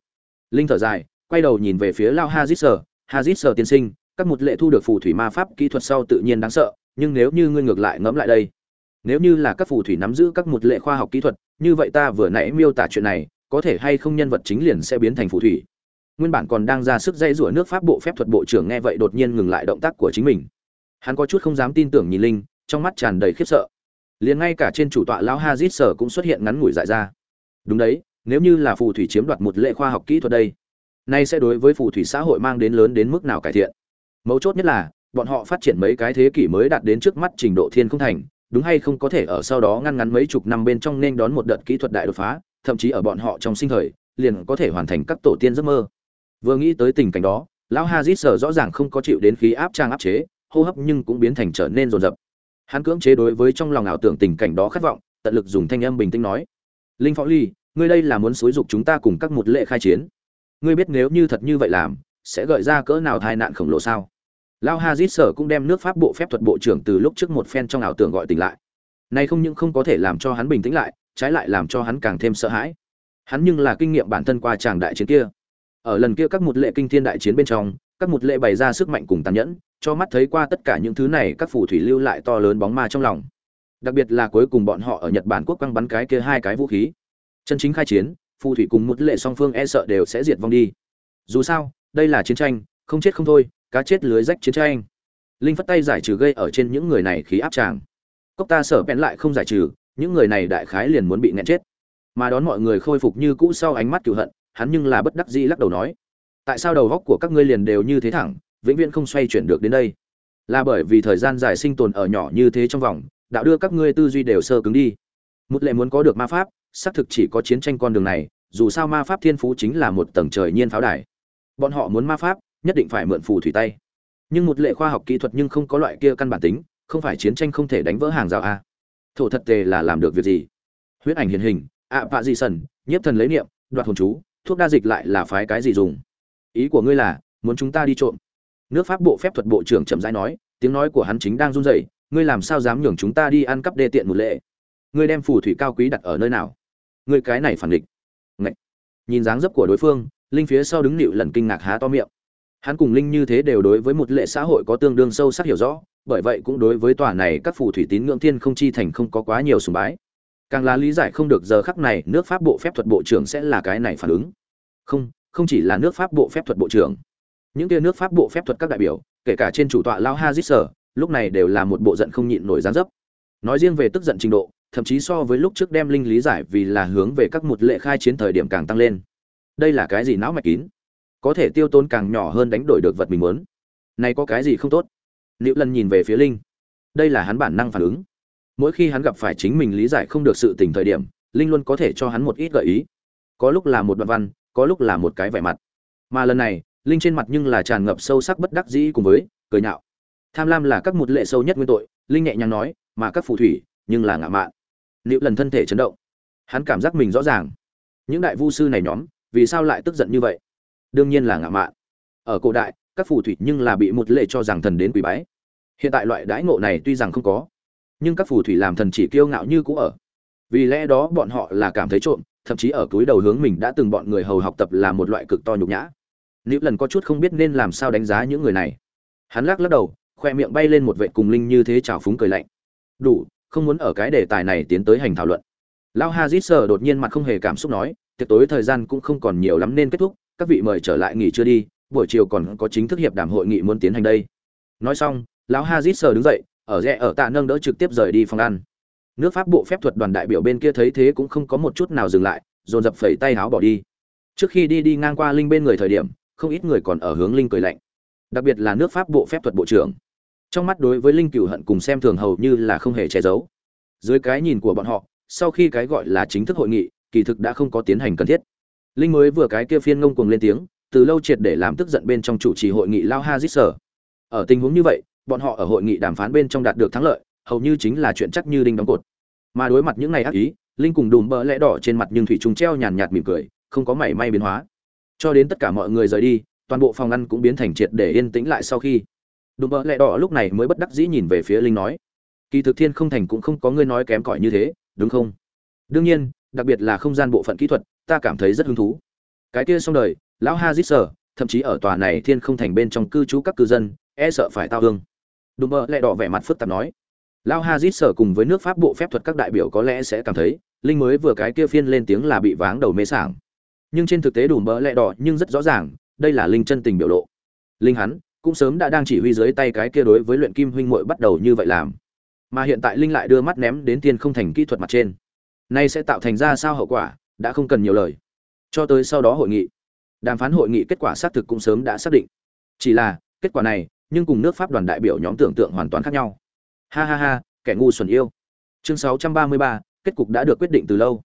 Linh thở dài, quay đầu nhìn về phía lao hazit sờ hazit sờ tiên sinh, các một lệ thu được phù thủy ma pháp kỹ thuật sau tự nhiên đáng sợ, nhưng nếu như ngươi ngược lại ngẫm lại đây, nếu như là các phù thủy nắm giữ các một lệ khoa học kỹ thuật, như vậy ta vừa nãy miêu tả chuyện này, có thể hay không nhân vật chính liền sẽ biến thành phù thủy? Nguyên bản còn đang ra sức dây rủa nước pháp bộ phép thuật bộ trưởng nghe vậy đột nhiên ngừng lại động tác của chính mình hắn có chút không dám tin tưởng nhìn linh, trong mắt tràn đầy khiếp sợ. Liền ngay cả trên chủ tọa lão hazit sở cũng xuất hiện ngắn ngủi dại ra. Đúng đấy, nếu như là phù thủy chiếm đoạt một lệ khoa học kỹ thuật đây, nay sẽ đối với phù thủy xã hội mang đến lớn đến mức nào cải thiện? Mấu chốt nhất là, bọn họ phát triển mấy cái thế kỷ mới đạt đến trước mắt trình độ thiên không thành, đúng hay không có thể ở sau đó ngăn ngắn mấy chục năm bên trong nên đón một đợt kỹ thuật đại đột phá, thậm chí ở bọn họ trong sinh thời, liền có thể hoàn thành các tổ tiên giấc mơ. Vừa nghĩ tới tình cảnh đó, lão hazit sở rõ ràng không có chịu đến khí áp trang áp chế hô hấp nhưng cũng biến thành trở nên rồn rập. Hắn cưỡng chế đối với trong lòng ảo tưởng tình cảnh đó khát vọng, tận lực dùng thanh âm bình tĩnh nói, linh phó ly, ngươi đây là muốn xúi dục chúng ta cùng các một lệ khai chiến. Ngươi biết nếu như thật như vậy làm, sẽ gợi ra cỡ nào tai nạn khổng lồ sao? Lao hazit sở cũng đem nước pháp bộ phép thuật bộ trưởng từ lúc trước một phen trong ảo tưởng gọi tỉnh lại. Này không những không có thể làm cho hắn bình tĩnh lại, trái lại làm cho hắn càng thêm sợ hãi. Hắn nhưng là kinh nghiệm bản thân qua tràng đại chiến kia. Ở lần kia các một lệ kinh thiên đại chiến bên trong, các một lệ bày ra sức mạnh cùng tàn nhẫn cho mắt thấy qua tất cả những thứ này, các phù thủy lưu lại to lớn bóng ma trong lòng. Đặc biệt là cuối cùng bọn họ ở nhật bản quốc quăng bắn cái kia hai cái vũ khí. Chân chính khai chiến, phù thủy cùng một lệ song phương e sợ đều sẽ diệt vong đi. Dù sao, đây là chiến tranh, không chết không thôi, cá chết lưới rách chiến tranh. Linh phất tay giải trừ gây ở trên những người này khí áp tràng. Cốc ta sở bén lại không giải trừ, những người này đại khái liền muốn bị nghẹn chết. Mà đón mọi người khôi phục như cũ sau ánh mắt cựu hận, hắn nhưng là bất đắc dĩ lắc đầu nói, tại sao đầu góc của các ngươi liền đều như thế thẳng vĩnh viễn không xoay chuyển được đến đây. Là bởi vì thời gian dài sinh tồn ở nhỏ như thế trong vòng, đạo đưa các ngươi tư duy đều sơ cứng đi. Một lệ muốn có được ma pháp, xác thực chỉ có chiến tranh con đường này, dù sao ma pháp thiên phú chính là một tầng trời nhiên pháo đài. Bọn họ muốn ma pháp, nhất định phải mượn phù thủy tay. Nhưng một lệ khoa học kỹ thuật nhưng không có loại kia căn bản tính, không phải chiến tranh không thể đánh vỡ hàng rào a. Thổ thật tề là làm được việc gì? Huyết ảnh hiền hình, ạ pạ di sần, nhiếp thần lấy niệm, đoạt hồn chú, thuốc đa dịch lại là phái cái gì dùng? Ý của ngươi là, muốn chúng ta đi trộm nước pháp bộ phép thuật bộ trưởng chậm rãi nói, tiếng nói của hắn chính đang run rẩy, ngươi làm sao dám nhường chúng ta đi ăn cắp đê tiện một lệ? Ngươi đem phù thủy cao quý đặt ở nơi nào? Ngươi cái này phản địch. Ngậy. nhìn dáng dấp của đối phương, linh phía sau đứng nịu lần kinh ngạc há to miệng. Hắn cùng linh như thế đều đối với một lệ xã hội có tương đương sâu sắc hiểu rõ, bởi vậy cũng đối với tòa này các phù thủy tín ngưỡng thiên không chi thành không có quá nhiều sùng bái. Càng là lý giải không được giờ khắc này nước pháp bộ phép thuật bộ trưởng sẽ là cái này phản ứng. Không không chỉ là nước pháp bộ phép thuật bộ trưởng những kia nước pháp bộ phép thuật các đại biểu, kể cả trên chủ tọa lao ha dít sở, lúc này đều là một bộ giận không nhịn nổi gián dấp. Nói riêng về tức giận trình độ, thậm chí so với lúc trước đem linh lý giải vì là hướng về các một lệ khai chiến thời điểm càng tăng lên. Đây là cái gì não mạch kín? Có thể tiêu tốn càng nhỏ hơn đánh đổi được vật mình muốn. Này có cái gì không tốt? Liệu lần nhìn về phía linh. Đây là hắn bản năng phản ứng. Mỗi khi hắn gặp phải chính mình lý giải không được sự tình thời điểm, linh luôn có thể cho hắn một ít gợi ý. Có lúc là một đoạn văn, có lúc là một cái vẻ mặt. Mà lần này linh trên mặt nhưng là tràn ngập sâu sắc bất đắc dĩ cùng với cười nhạo. Tham lam là các một lệ sâu nhất nguyên tội, linh nhẹ nhàng nói, mà các phù thủy, nhưng là ngạ mạn. Liệu lần thân thể chấn động. Hắn cảm giác mình rõ ràng. Những đại vu sư này nhóm, vì sao lại tức giận như vậy? Đương nhiên là ngạ mạn. Ở cổ đại, các phù thủy nhưng là bị một lệ cho rằng thần đến quỷ bái. Hiện tại loại đãi ngộ này tuy rằng không có, nhưng các phù thủy làm thần chỉ kiêu ngạo như cũ ở. Vì lẽ đó bọn họ là cảm thấy trộm, thậm chí ở túi đầu hướng mình đã từng bọn người hầu học tập là một loại cực to nhục nhã nữ lần có chút không biết nên làm sao đánh giá những người này. Hắn lắc lắc đầu, khoe miệng bay lên một vệ cùng linh như thế trào phúng cười lạnh. Đủ, không muốn ở cái đề tài này tiến tới hành thảo luận. Lao hazit sờ đột nhiên mặt không hề cảm xúc nói, tiệc tối thời gian cũng không còn nhiều lắm nên kết thúc, các vị mời trở lại nghỉ chưa đi, buổi chiều còn có chính thức hiệp đàm hội nghị muốn tiến hành đây. Nói xong, lão hazit sờ đứng dậy, ở rẽ ở tạ nâng đỡ trực tiếp rời đi phòng ăn. Nước pháp bộ phép thuật đoàn đại biểu bên kia thấy thế cũng không có một chút nào dừng lại, dồn dập phẩy tay áo bỏ đi. Trước khi đi đi ngang qua linh bên người thời điểm không ít người còn ở hướng linh cười lạnh. Đặc biệt là nước pháp bộ phép thuật bộ trưởng. Trong mắt đối với linh cửu hận cùng xem thường hầu như là không hề che giấu. Dưới cái nhìn của bọn họ, sau khi cái gọi là chính thức hội nghị, kỳ thực đã không có tiến hành cần thiết. Linh mới vừa cái kia phiên ngông cuồng lên tiếng, từ lâu triệt để làm tức giận bên trong chủ trì hội nghị lao ha dít sở. Ở tình huống như vậy, bọn họ ở hội nghị đàm phán bên trong đạt được thắng lợi, hầu như chính là chuyện chắc như đinh đóng cột. Mà đối mặt những ngày ác ý, linh cùng đùm bỡ lẽ đỏ trên mặt nhưng thủy trùng treo nhàn nhạt mỉm cười, không có mảy may biến hóa cho đến tất cả mọi người rời đi, toàn bộ phòng ăn cũng biến thành triệt để yên tĩnh lại sau khi. Đùm bợ lẹ đỏ lúc này mới bất đắc dĩ nhìn về phía linh nói, kỳ thực thiên không thành cũng không có ngươi nói kém cỏi như thế, đúng không? Đương nhiên, đặc biệt là không gian bộ phận kỹ thuật, ta cảm thấy rất hứng thú. Cái kia xong đời, lão ha dít sở, thậm chí ở tòa này thiên không thành bên trong cư trú các cư dân e sợ phải tao hương đùm bợ lẹ đỏ vẻ mặt phức tạp nói, lão ha dít sở cùng với nước pháp bộ phép thuật các đại biểu có lẽ sẽ cảm thấy, linh mới vừa cái kia phiên lên tiếng là bị váng đầu mê sảng nhưng trên thực tế đủ bơ lẹ đỏ nhưng rất rõ ràng đây là linh chân tình biểu lộ. Linh hắn cũng sớm đã đang chỉ huy dưới tay cái kia đối với luyện kim huynh muội bắt đầu như vậy làm. Mà hiện tại linh lại đưa mắt ném đến tiên không thành kỹ thuật mặt trên. Nay sẽ tạo thành ra sao hậu quả đã không cần nhiều lời. Cho tới sau đó hội nghị. Đàm phán hội nghị kết quả xác thực cũng sớm đã xác định. Chỉ là kết quả này nhưng cùng nước pháp đoàn đại biểu nhóm tưởng tượng hoàn toàn khác nhau. Ha ha ha kẻ ngu xuẩn yêu. Chương 633, kết cục đã được quyết định từ lâu.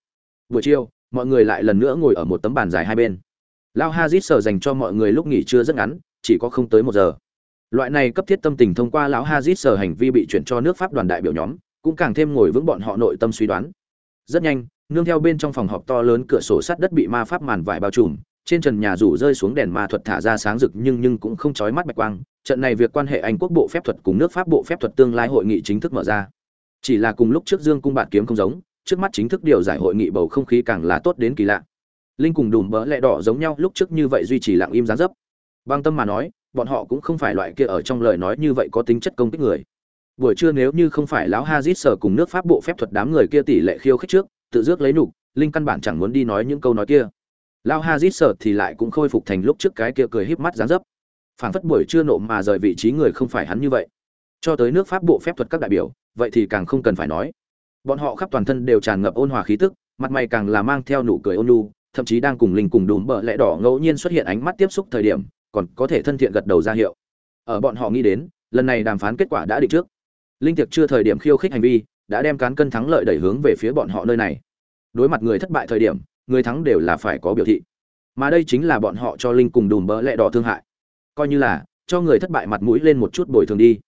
Buổi chiều mọi người lại lần nữa ngồi ở một tấm bàn dài hai bên. Lao hazit sở dành cho mọi người lúc nghỉ trưa rất ngắn, chỉ có không tới một giờ. Loại này cấp thiết tâm tình thông qua lão hazit sở hành vi bị chuyển cho nước pháp đoàn đại biểu nhóm, cũng càng thêm ngồi vững bọn họ nội tâm suy đoán. Rất nhanh, nương theo bên trong phòng họp to lớn cửa sổ sắt đất bị ma pháp màn vải bao trùm, trên trần nhà rủ rơi xuống đèn ma thuật thả ra sáng rực nhưng nhưng cũng không chói mắt bạch quang. Trận này việc quan hệ anh quốc bộ phép thuật cùng nước pháp bộ phép thuật tương lai hội nghị chính thức mở ra. Chỉ là cùng lúc trước dương cung bạn kiếm không giống trước mắt chính thức điều giải hội nghị bầu không khí càng là tốt đến kỳ lạ. Linh cùng đùm bỡ lẹ đỏ giống nhau lúc trước như vậy duy trì lặng im giá dấp. Băng tâm mà nói, bọn họ cũng không phải loại kia ở trong lời nói như vậy có tính chất công kích người. Buổi trưa nếu như không phải lão hazit sở cùng nước pháp bộ phép thuật đám người kia tỷ lệ khiêu khích trước, tự dước lấy nục linh căn bản chẳng muốn đi nói những câu nói kia. Lão hazit sở thì lại cũng khôi phục thành lúc trước cái kia cười híp mắt dáng dấp. Phảng phất buổi trưa nộm mà rời vị trí người không phải hắn như vậy. Cho tới nước pháp bộ phép thuật các đại biểu, vậy thì càng không cần phải nói bọn họ khắp toàn thân đều tràn ngập ôn hòa khí tức, mặt mày càng là mang theo nụ cười ôn nhu, thậm chí đang cùng linh cùng đùm bợ lẽ đỏ ngẫu nhiên xuất hiện ánh mắt tiếp xúc thời điểm, còn có thể thân thiện gật đầu ra hiệu. Ở bọn họ nghĩ đến, lần này đàm phán kết quả đã định trước. Linh tiệc chưa thời điểm khiêu khích hành vi, đã đem cán cân thắng lợi đẩy hướng về phía bọn họ nơi này. Đối mặt người thất bại thời điểm, người thắng đều là phải có biểu thị. Mà đây chính là bọn họ cho linh cùng đùm bỡ lẹ đỏ thương hại. Coi như là, cho người thất bại mặt mũi lên một chút bồi thường đi.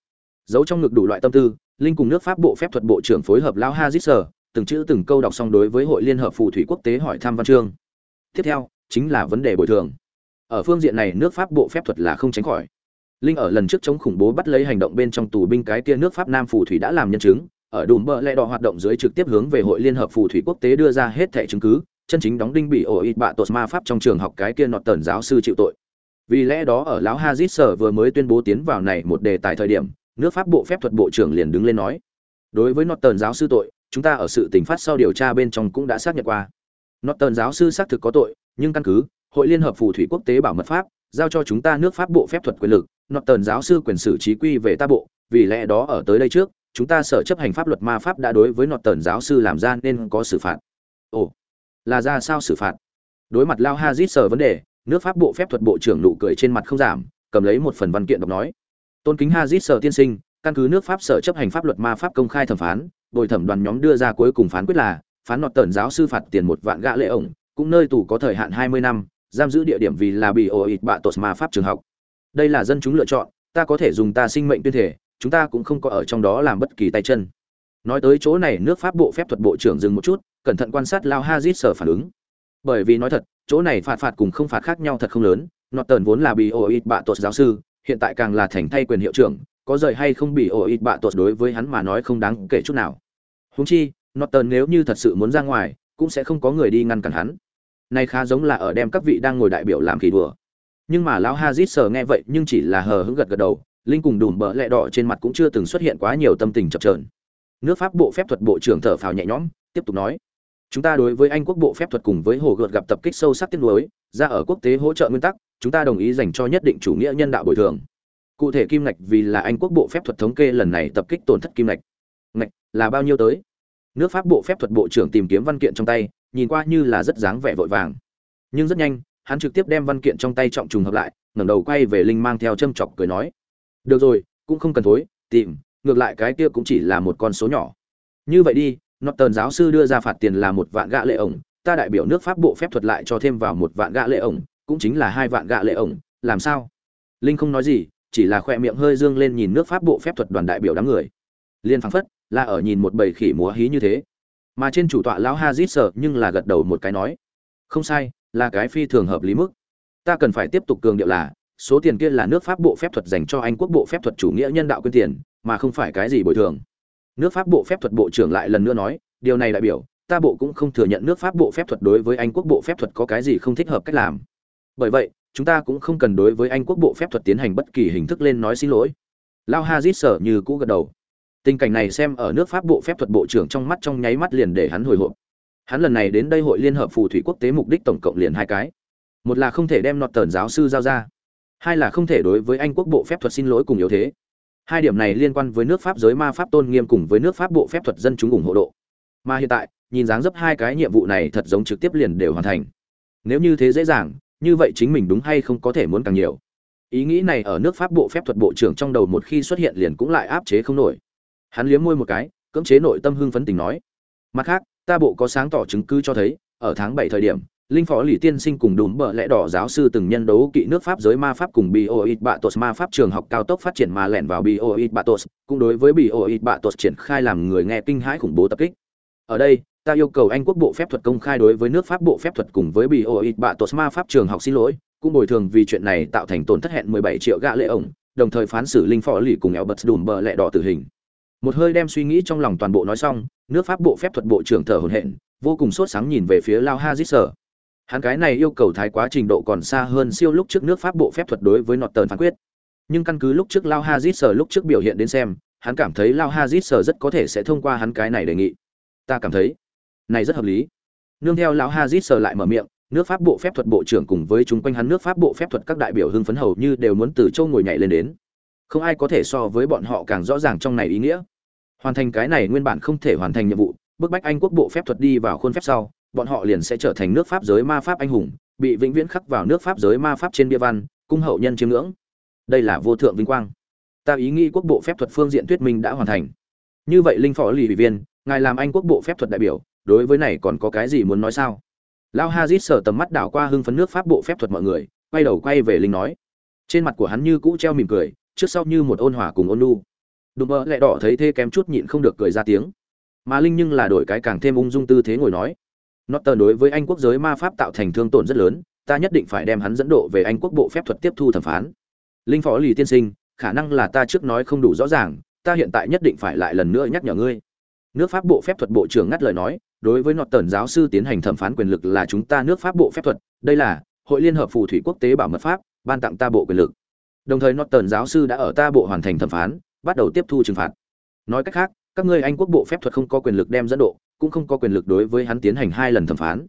Giấu trong ngực đủ loại tâm tư linh cùng nước pháp bộ phép thuật bộ trưởng phối hợp lao hazit từng chữ từng câu đọc xong đối với hội liên hợp phù thủy quốc tế hỏi thăm văn chương. Tiếp theo, chính là vấn đề bồi thường. Ở phương diện này, nước pháp bộ phép thuật là không tránh khỏi. Linh ở lần trước chống khủng bố bắt lấy hành động bên trong tù binh cái kia nước pháp nam phù thủy đã làm nhân chứng, ở đùm bờ lẽ đỏ hoạt động dưới trực tiếp hướng về hội liên hợp phù thủy quốc tế đưa ra hết thẻ chứng cứ, chân chính đóng đinh bị ổ ít bạ tột ma pháp trong trường học cái kia nọt tần giáo sư chịu tội. Vì lẽ đó ở lão hazit sở vừa mới tuyên bố tiến vào này một đề tài thời điểm nước pháp bộ phép thuật bộ trưởng liền đứng lên nói, đối với nọt tần giáo sư tội, chúng ta ở sự tình phát sau điều tra bên trong cũng đã xác nhận qua. Nọt tần giáo sư xác thực có tội, nhưng căn cứ hội liên hợp phù thủy quốc tế bảo mật pháp, giao cho chúng ta nước pháp bộ phép thuật quyền lực nọt tần giáo sư quyền xử trí quy về ta bộ, vì lẽ đó ở tới đây trước, chúng ta sở chấp hành pháp luật ma pháp đã đối với nọt tần giáo sư làm ra nên có xử phạt. Ồ, là ra sao xử phạt? Đối mặt lao hazit sở vấn đề, nước pháp bộ phép thuật bộ trưởng nụ cười trên mặt không giảm, cầm lấy một phần văn kiện đọc nói tôn kính hazit sở tiên sinh, căn cứ nước pháp sở chấp hành pháp luật ma pháp công khai thẩm phán, bồi thẩm đoàn nhóm đưa ra cuối cùng phán quyết là, phán nọt tần giáo sư phạt tiền một vạn gã lệ ổng, cũng nơi tù có thời hạn 20 năm, giam giữ địa điểm vì là bị ổ ịt bạ tột ma pháp trường học. Đây là dân chúng lựa chọn, ta có thể dùng ta sinh mệnh tuyên thể, chúng ta cũng không có ở trong đó làm bất kỳ tay chân. Nói tới chỗ này, nước pháp bộ phép thuật bộ trưởng dừng một chút, cẩn thận quan sát lao hazit sở phản ứng. Bởi vì nói thật, chỗ này phạt phạt cùng không phạt khác nhau thật không lớn, nọt tần vốn là bị ổ ịt bạ tột giáo sư hiện tại càng là thành thay quyền hiệu trưởng, có rời hay không bị ổ ít bạ tuột đối với hắn mà nói không đáng kể chút nào. Huống chi, Norton nếu như thật sự muốn ra ngoài, cũng sẽ không có người đi ngăn cản hắn. Này khá giống là ở đem các vị đang ngồi đại biểu làm kỳ đùa. Nhưng mà lão hazit sờ nghe vậy nhưng chỉ là hờ hững gật gật đầu, linh cùng đùm bỡ lẹ đỏ trên mặt cũng chưa từng xuất hiện quá nhiều tâm tình chập chờn. nước pháp bộ phép thuật bộ trưởng thở phào nhẹ nhõm, tiếp tục nói chúng ta đối với anh quốc bộ phép thuật cùng với hồ gợt gặp tập kích sâu sắc tiếc nuối, ra ở quốc tế hỗ trợ nguyên tắc, chúng ta đồng ý dành cho nhất định chủ nghĩa nhân đạo bồi thường. Cụ thể kim ngạch vì là anh quốc bộ phép thuật thống kê lần này tập kích tổn thất kim ngạch. Ngạch là bao nhiêu tới? Nước pháp bộ phép thuật bộ trưởng tìm kiếm văn kiện trong tay, nhìn qua như là rất dáng vẻ vội vàng. Nhưng rất nhanh, hắn trực tiếp đem văn kiện trong tay trọng trùng hợp lại, ngẩng đầu quay về linh mang theo châm chọc cười nói. Được rồi, cũng không cần thối, tìm, ngược lại cái kia cũng chỉ là một con số nhỏ. Như vậy đi Norton giáo sư đưa ra phạt tiền là một vạn gạ lệ ổng, ta đại biểu nước pháp bộ phép thuật lại cho thêm vào một vạn gạ lệ ổng, cũng chính là hai vạn gạ lệ ổng, làm sao? Linh không nói gì, chỉ là khoe miệng hơi dương lên nhìn nước pháp bộ phép thuật đoàn đại biểu đám người. Liên phăng phất, là ở nhìn một bầy khỉ múa hí như thế. Mà trên chủ tọa lão ha dít sợ nhưng là gật đầu một cái nói, không sai, là cái phi thường hợp lý mức. Ta cần phải tiếp tục cường điệu là, số tiền kia là nước pháp bộ phép thuật dành cho anh quốc bộ phép thuật chủ nghĩa nhân đạo quyên tiền, mà không phải cái gì bồi thường nước pháp bộ phép thuật bộ trưởng lại lần nữa nói, điều này đại biểu, ta bộ cũng không thừa nhận nước pháp bộ phép thuật đối với anh quốc bộ phép thuật có cái gì không thích hợp cách làm. Bởi vậy, chúng ta cũng không cần đối với anh quốc bộ phép thuật tiến hành bất kỳ hình thức lên nói xin lỗi. Lao hazit sở như cũ gật đầu. Tình cảnh này xem ở nước pháp bộ phép thuật bộ trưởng trong mắt trong nháy mắt liền để hắn hồi hộp. Hắn lần này đến đây hội liên hợp phù thủy quốc tế mục đích tổng cộng liền hai cái. Một là không thể đem nọt tờn giáo sư giao ra. Hai là không thể đối với anh quốc bộ phép thuật xin lỗi cùng yếu thế hai điểm này liên quan với nước pháp giới ma pháp tôn nghiêm cùng với nước pháp bộ phép thuật dân chúng ủng hộ độ. Mà hiện tại, nhìn dáng dấp hai cái nhiệm vụ này thật giống trực tiếp liền đều hoàn thành. Nếu như thế dễ dàng, như vậy chính mình đúng hay không có thể muốn càng nhiều. Ý nghĩ này ở nước pháp bộ phép thuật bộ trưởng trong đầu một khi xuất hiện liền cũng lại áp chế không nổi. Hắn liếm môi một cái, cưỡng chế nội tâm hưng phấn tình nói. Mặt khác, ta bộ có sáng tỏ chứng cứ cho thấy, ở tháng bảy thời điểm linh phó lì tiên sinh cùng đùm bợ lẽ đỏ giáo sư từng nhân đấu kỵ nước pháp giới ma pháp cùng bioit batos ma pháp trường học cao tốc phát triển mà lẻn vào bioit batos, cũng đối với bioit batos triển khai làm người nghe kinh hãi khủng bố tập kích. Ở đây, ta yêu cầu anh quốc bộ phép thuật công khai đối với nước pháp bộ phép thuật cùng với bị batos ma pháp trường học xin lỗi, cũng bồi thường vì chuyện này tạo thành tổn thất hẹn 17 triệu gạ lệ ổng, đồng thời phán xử linh phó lì cùng eo bật đùm bờ lẹ đỏ tử hình. Một hơi đem suy nghĩ trong lòng toàn bộ nói xong, nước pháp bộ phép thuật bộ trưởng thở hổn hển, vô cùng sốt sáng nhìn về phía lao hazit sở hắn cái này yêu cầu thái quá trình độ còn xa hơn siêu lúc trước nước pháp bộ phép thuật đối với nọt tờn phán quyết. Nhưng căn cứ lúc trước lao hazit sở lúc trước biểu hiện đến xem, hắn cảm thấy lao hazit sở rất có thể sẽ thông qua hắn cái này đề nghị. Ta cảm thấy này rất hợp lý. Nương theo lão hazit sở lại mở miệng, nước pháp bộ phép thuật bộ trưởng cùng với chúng quanh hắn nước pháp bộ phép thuật các đại biểu hưng phấn hầu như đều muốn từ châu ngồi nhảy lên đến. Không ai có thể so với bọn họ càng rõ ràng trong này ý nghĩa. Hoàn thành cái này nguyên bản không thể hoàn thành nhiệm vụ, bức bách anh quốc bộ phép thuật đi vào khuôn phép sau bọn họ liền sẽ trở thành nước pháp giới ma pháp anh hùng, bị vĩnh viễn khắc vào nước pháp giới ma pháp trên bia văn, cung hậu nhân chiêm ngưỡng. Đây là vô thượng vinh quang. Ta ý nghĩ quốc bộ phép thuật phương diện thuyết minh đã hoàn thành. Như vậy linh phó lì ủy viên, ngài làm anh quốc bộ phép thuật đại biểu, đối với này còn có cái gì muốn nói sao? Lao hazit sở tầm mắt đảo qua hưng phấn nước pháp bộ phép thuật mọi người, quay đầu quay về linh nói. Trên mặt của hắn như cũ treo mỉm cười, trước sau như một ôn hòa cùng ôn nu đùm bơ lẹ đỏ thấy thế kém chút nhịn không được cười ra tiếng. Mà linh nhưng là đổi cái càng thêm ung dung tư thế ngồi nói nó tờ đối với anh quốc giới ma pháp tạo thành thương tổn rất lớn, ta nhất định phải đem hắn dẫn độ về anh quốc bộ phép thuật tiếp thu thẩm phán. Linh phó lì tiên sinh, khả năng là ta trước nói không đủ rõ ràng, ta hiện tại nhất định phải lại lần nữa nhắc nhở ngươi. Nước pháp bộ phép thuật bộ trưởng ngắt lời nói, đối với nọt tần giáo sư tiến hành thẩm phán quyền lực là chúng ta nước pháp bộ phép thuật, đây là hội liên hợp phù thủy quốc tế bảo mật pháp, ban tặng ta bộ quyền lực. Đồng thời nọt tần giáo sư đã ở ta bộ hoàn thành thẩm phán, bắt đầu tiếp thu trừng phạt. Nói cách khác, các ngươi anh quốc bộ phép thuật không có quyền lực đem dẫn độ cũng không có quyền lực đối với hắn tiến hành hai lần thẩm phán.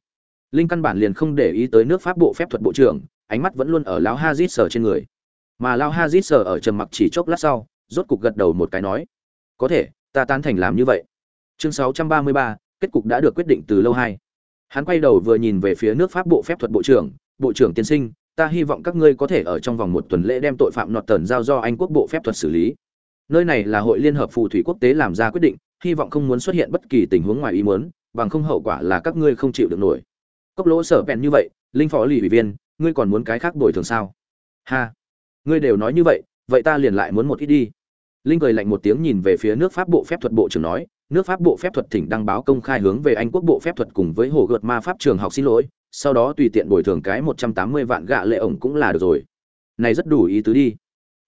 Linh căn bản liền không để ý tới nước pháp bộ phép thuật bộ trưởng ánh mắt vẫn luôn ở lão hazit sở trên người. Mà lão hazit sở ở trầm mặc chỉ chốc lát sau rốt cục gật đầu một cái nói có thể ta tán thành làm như vậy. Chương 633, kết cục đã được quyết định từ lâu hai hắn quay đầu vừa nhìn về phía nước pháp bộ phép thuật bộ trưởng bộ trưởng tiên sinh ta hy vọng các ngươi có thể ở trong vòng một tuần lễ đem tội phạm nọt tần giao do anh quốc bộ phép thuật xử lý. Nơi này là hội liên hợp phù thủy quốc tế làm ra quyết định hy vọng không muốn xuất hiện bất kỳ tình huống ngoài ý muốn, bằng không hậu quả là các ngươi không chịu được nổi. Cốc lỗ sở bèn như vậy, linh phó lì ủy viên, ngươi còn muốn cái khác bồi thường sao? Ha, ngươi đều nói như vậy vậy ta liền lại muốn một ít đi. Linh cười lạnh một tiếng nhìn về phía nước pháp bộ phép thuật bộ trưởng nói, nước pháp bộ phép thuật thỉnh đăng báo công khai hướng về anh quốc bộ phép thuật cùng với hồ gợt ma pháp trường học xin lỗi, sau đó tùy tiện bồi thường cái một trăm tám mươi vạn gạ lệ ổng cũng là được rồi. Này rất đủ ý tứ đi.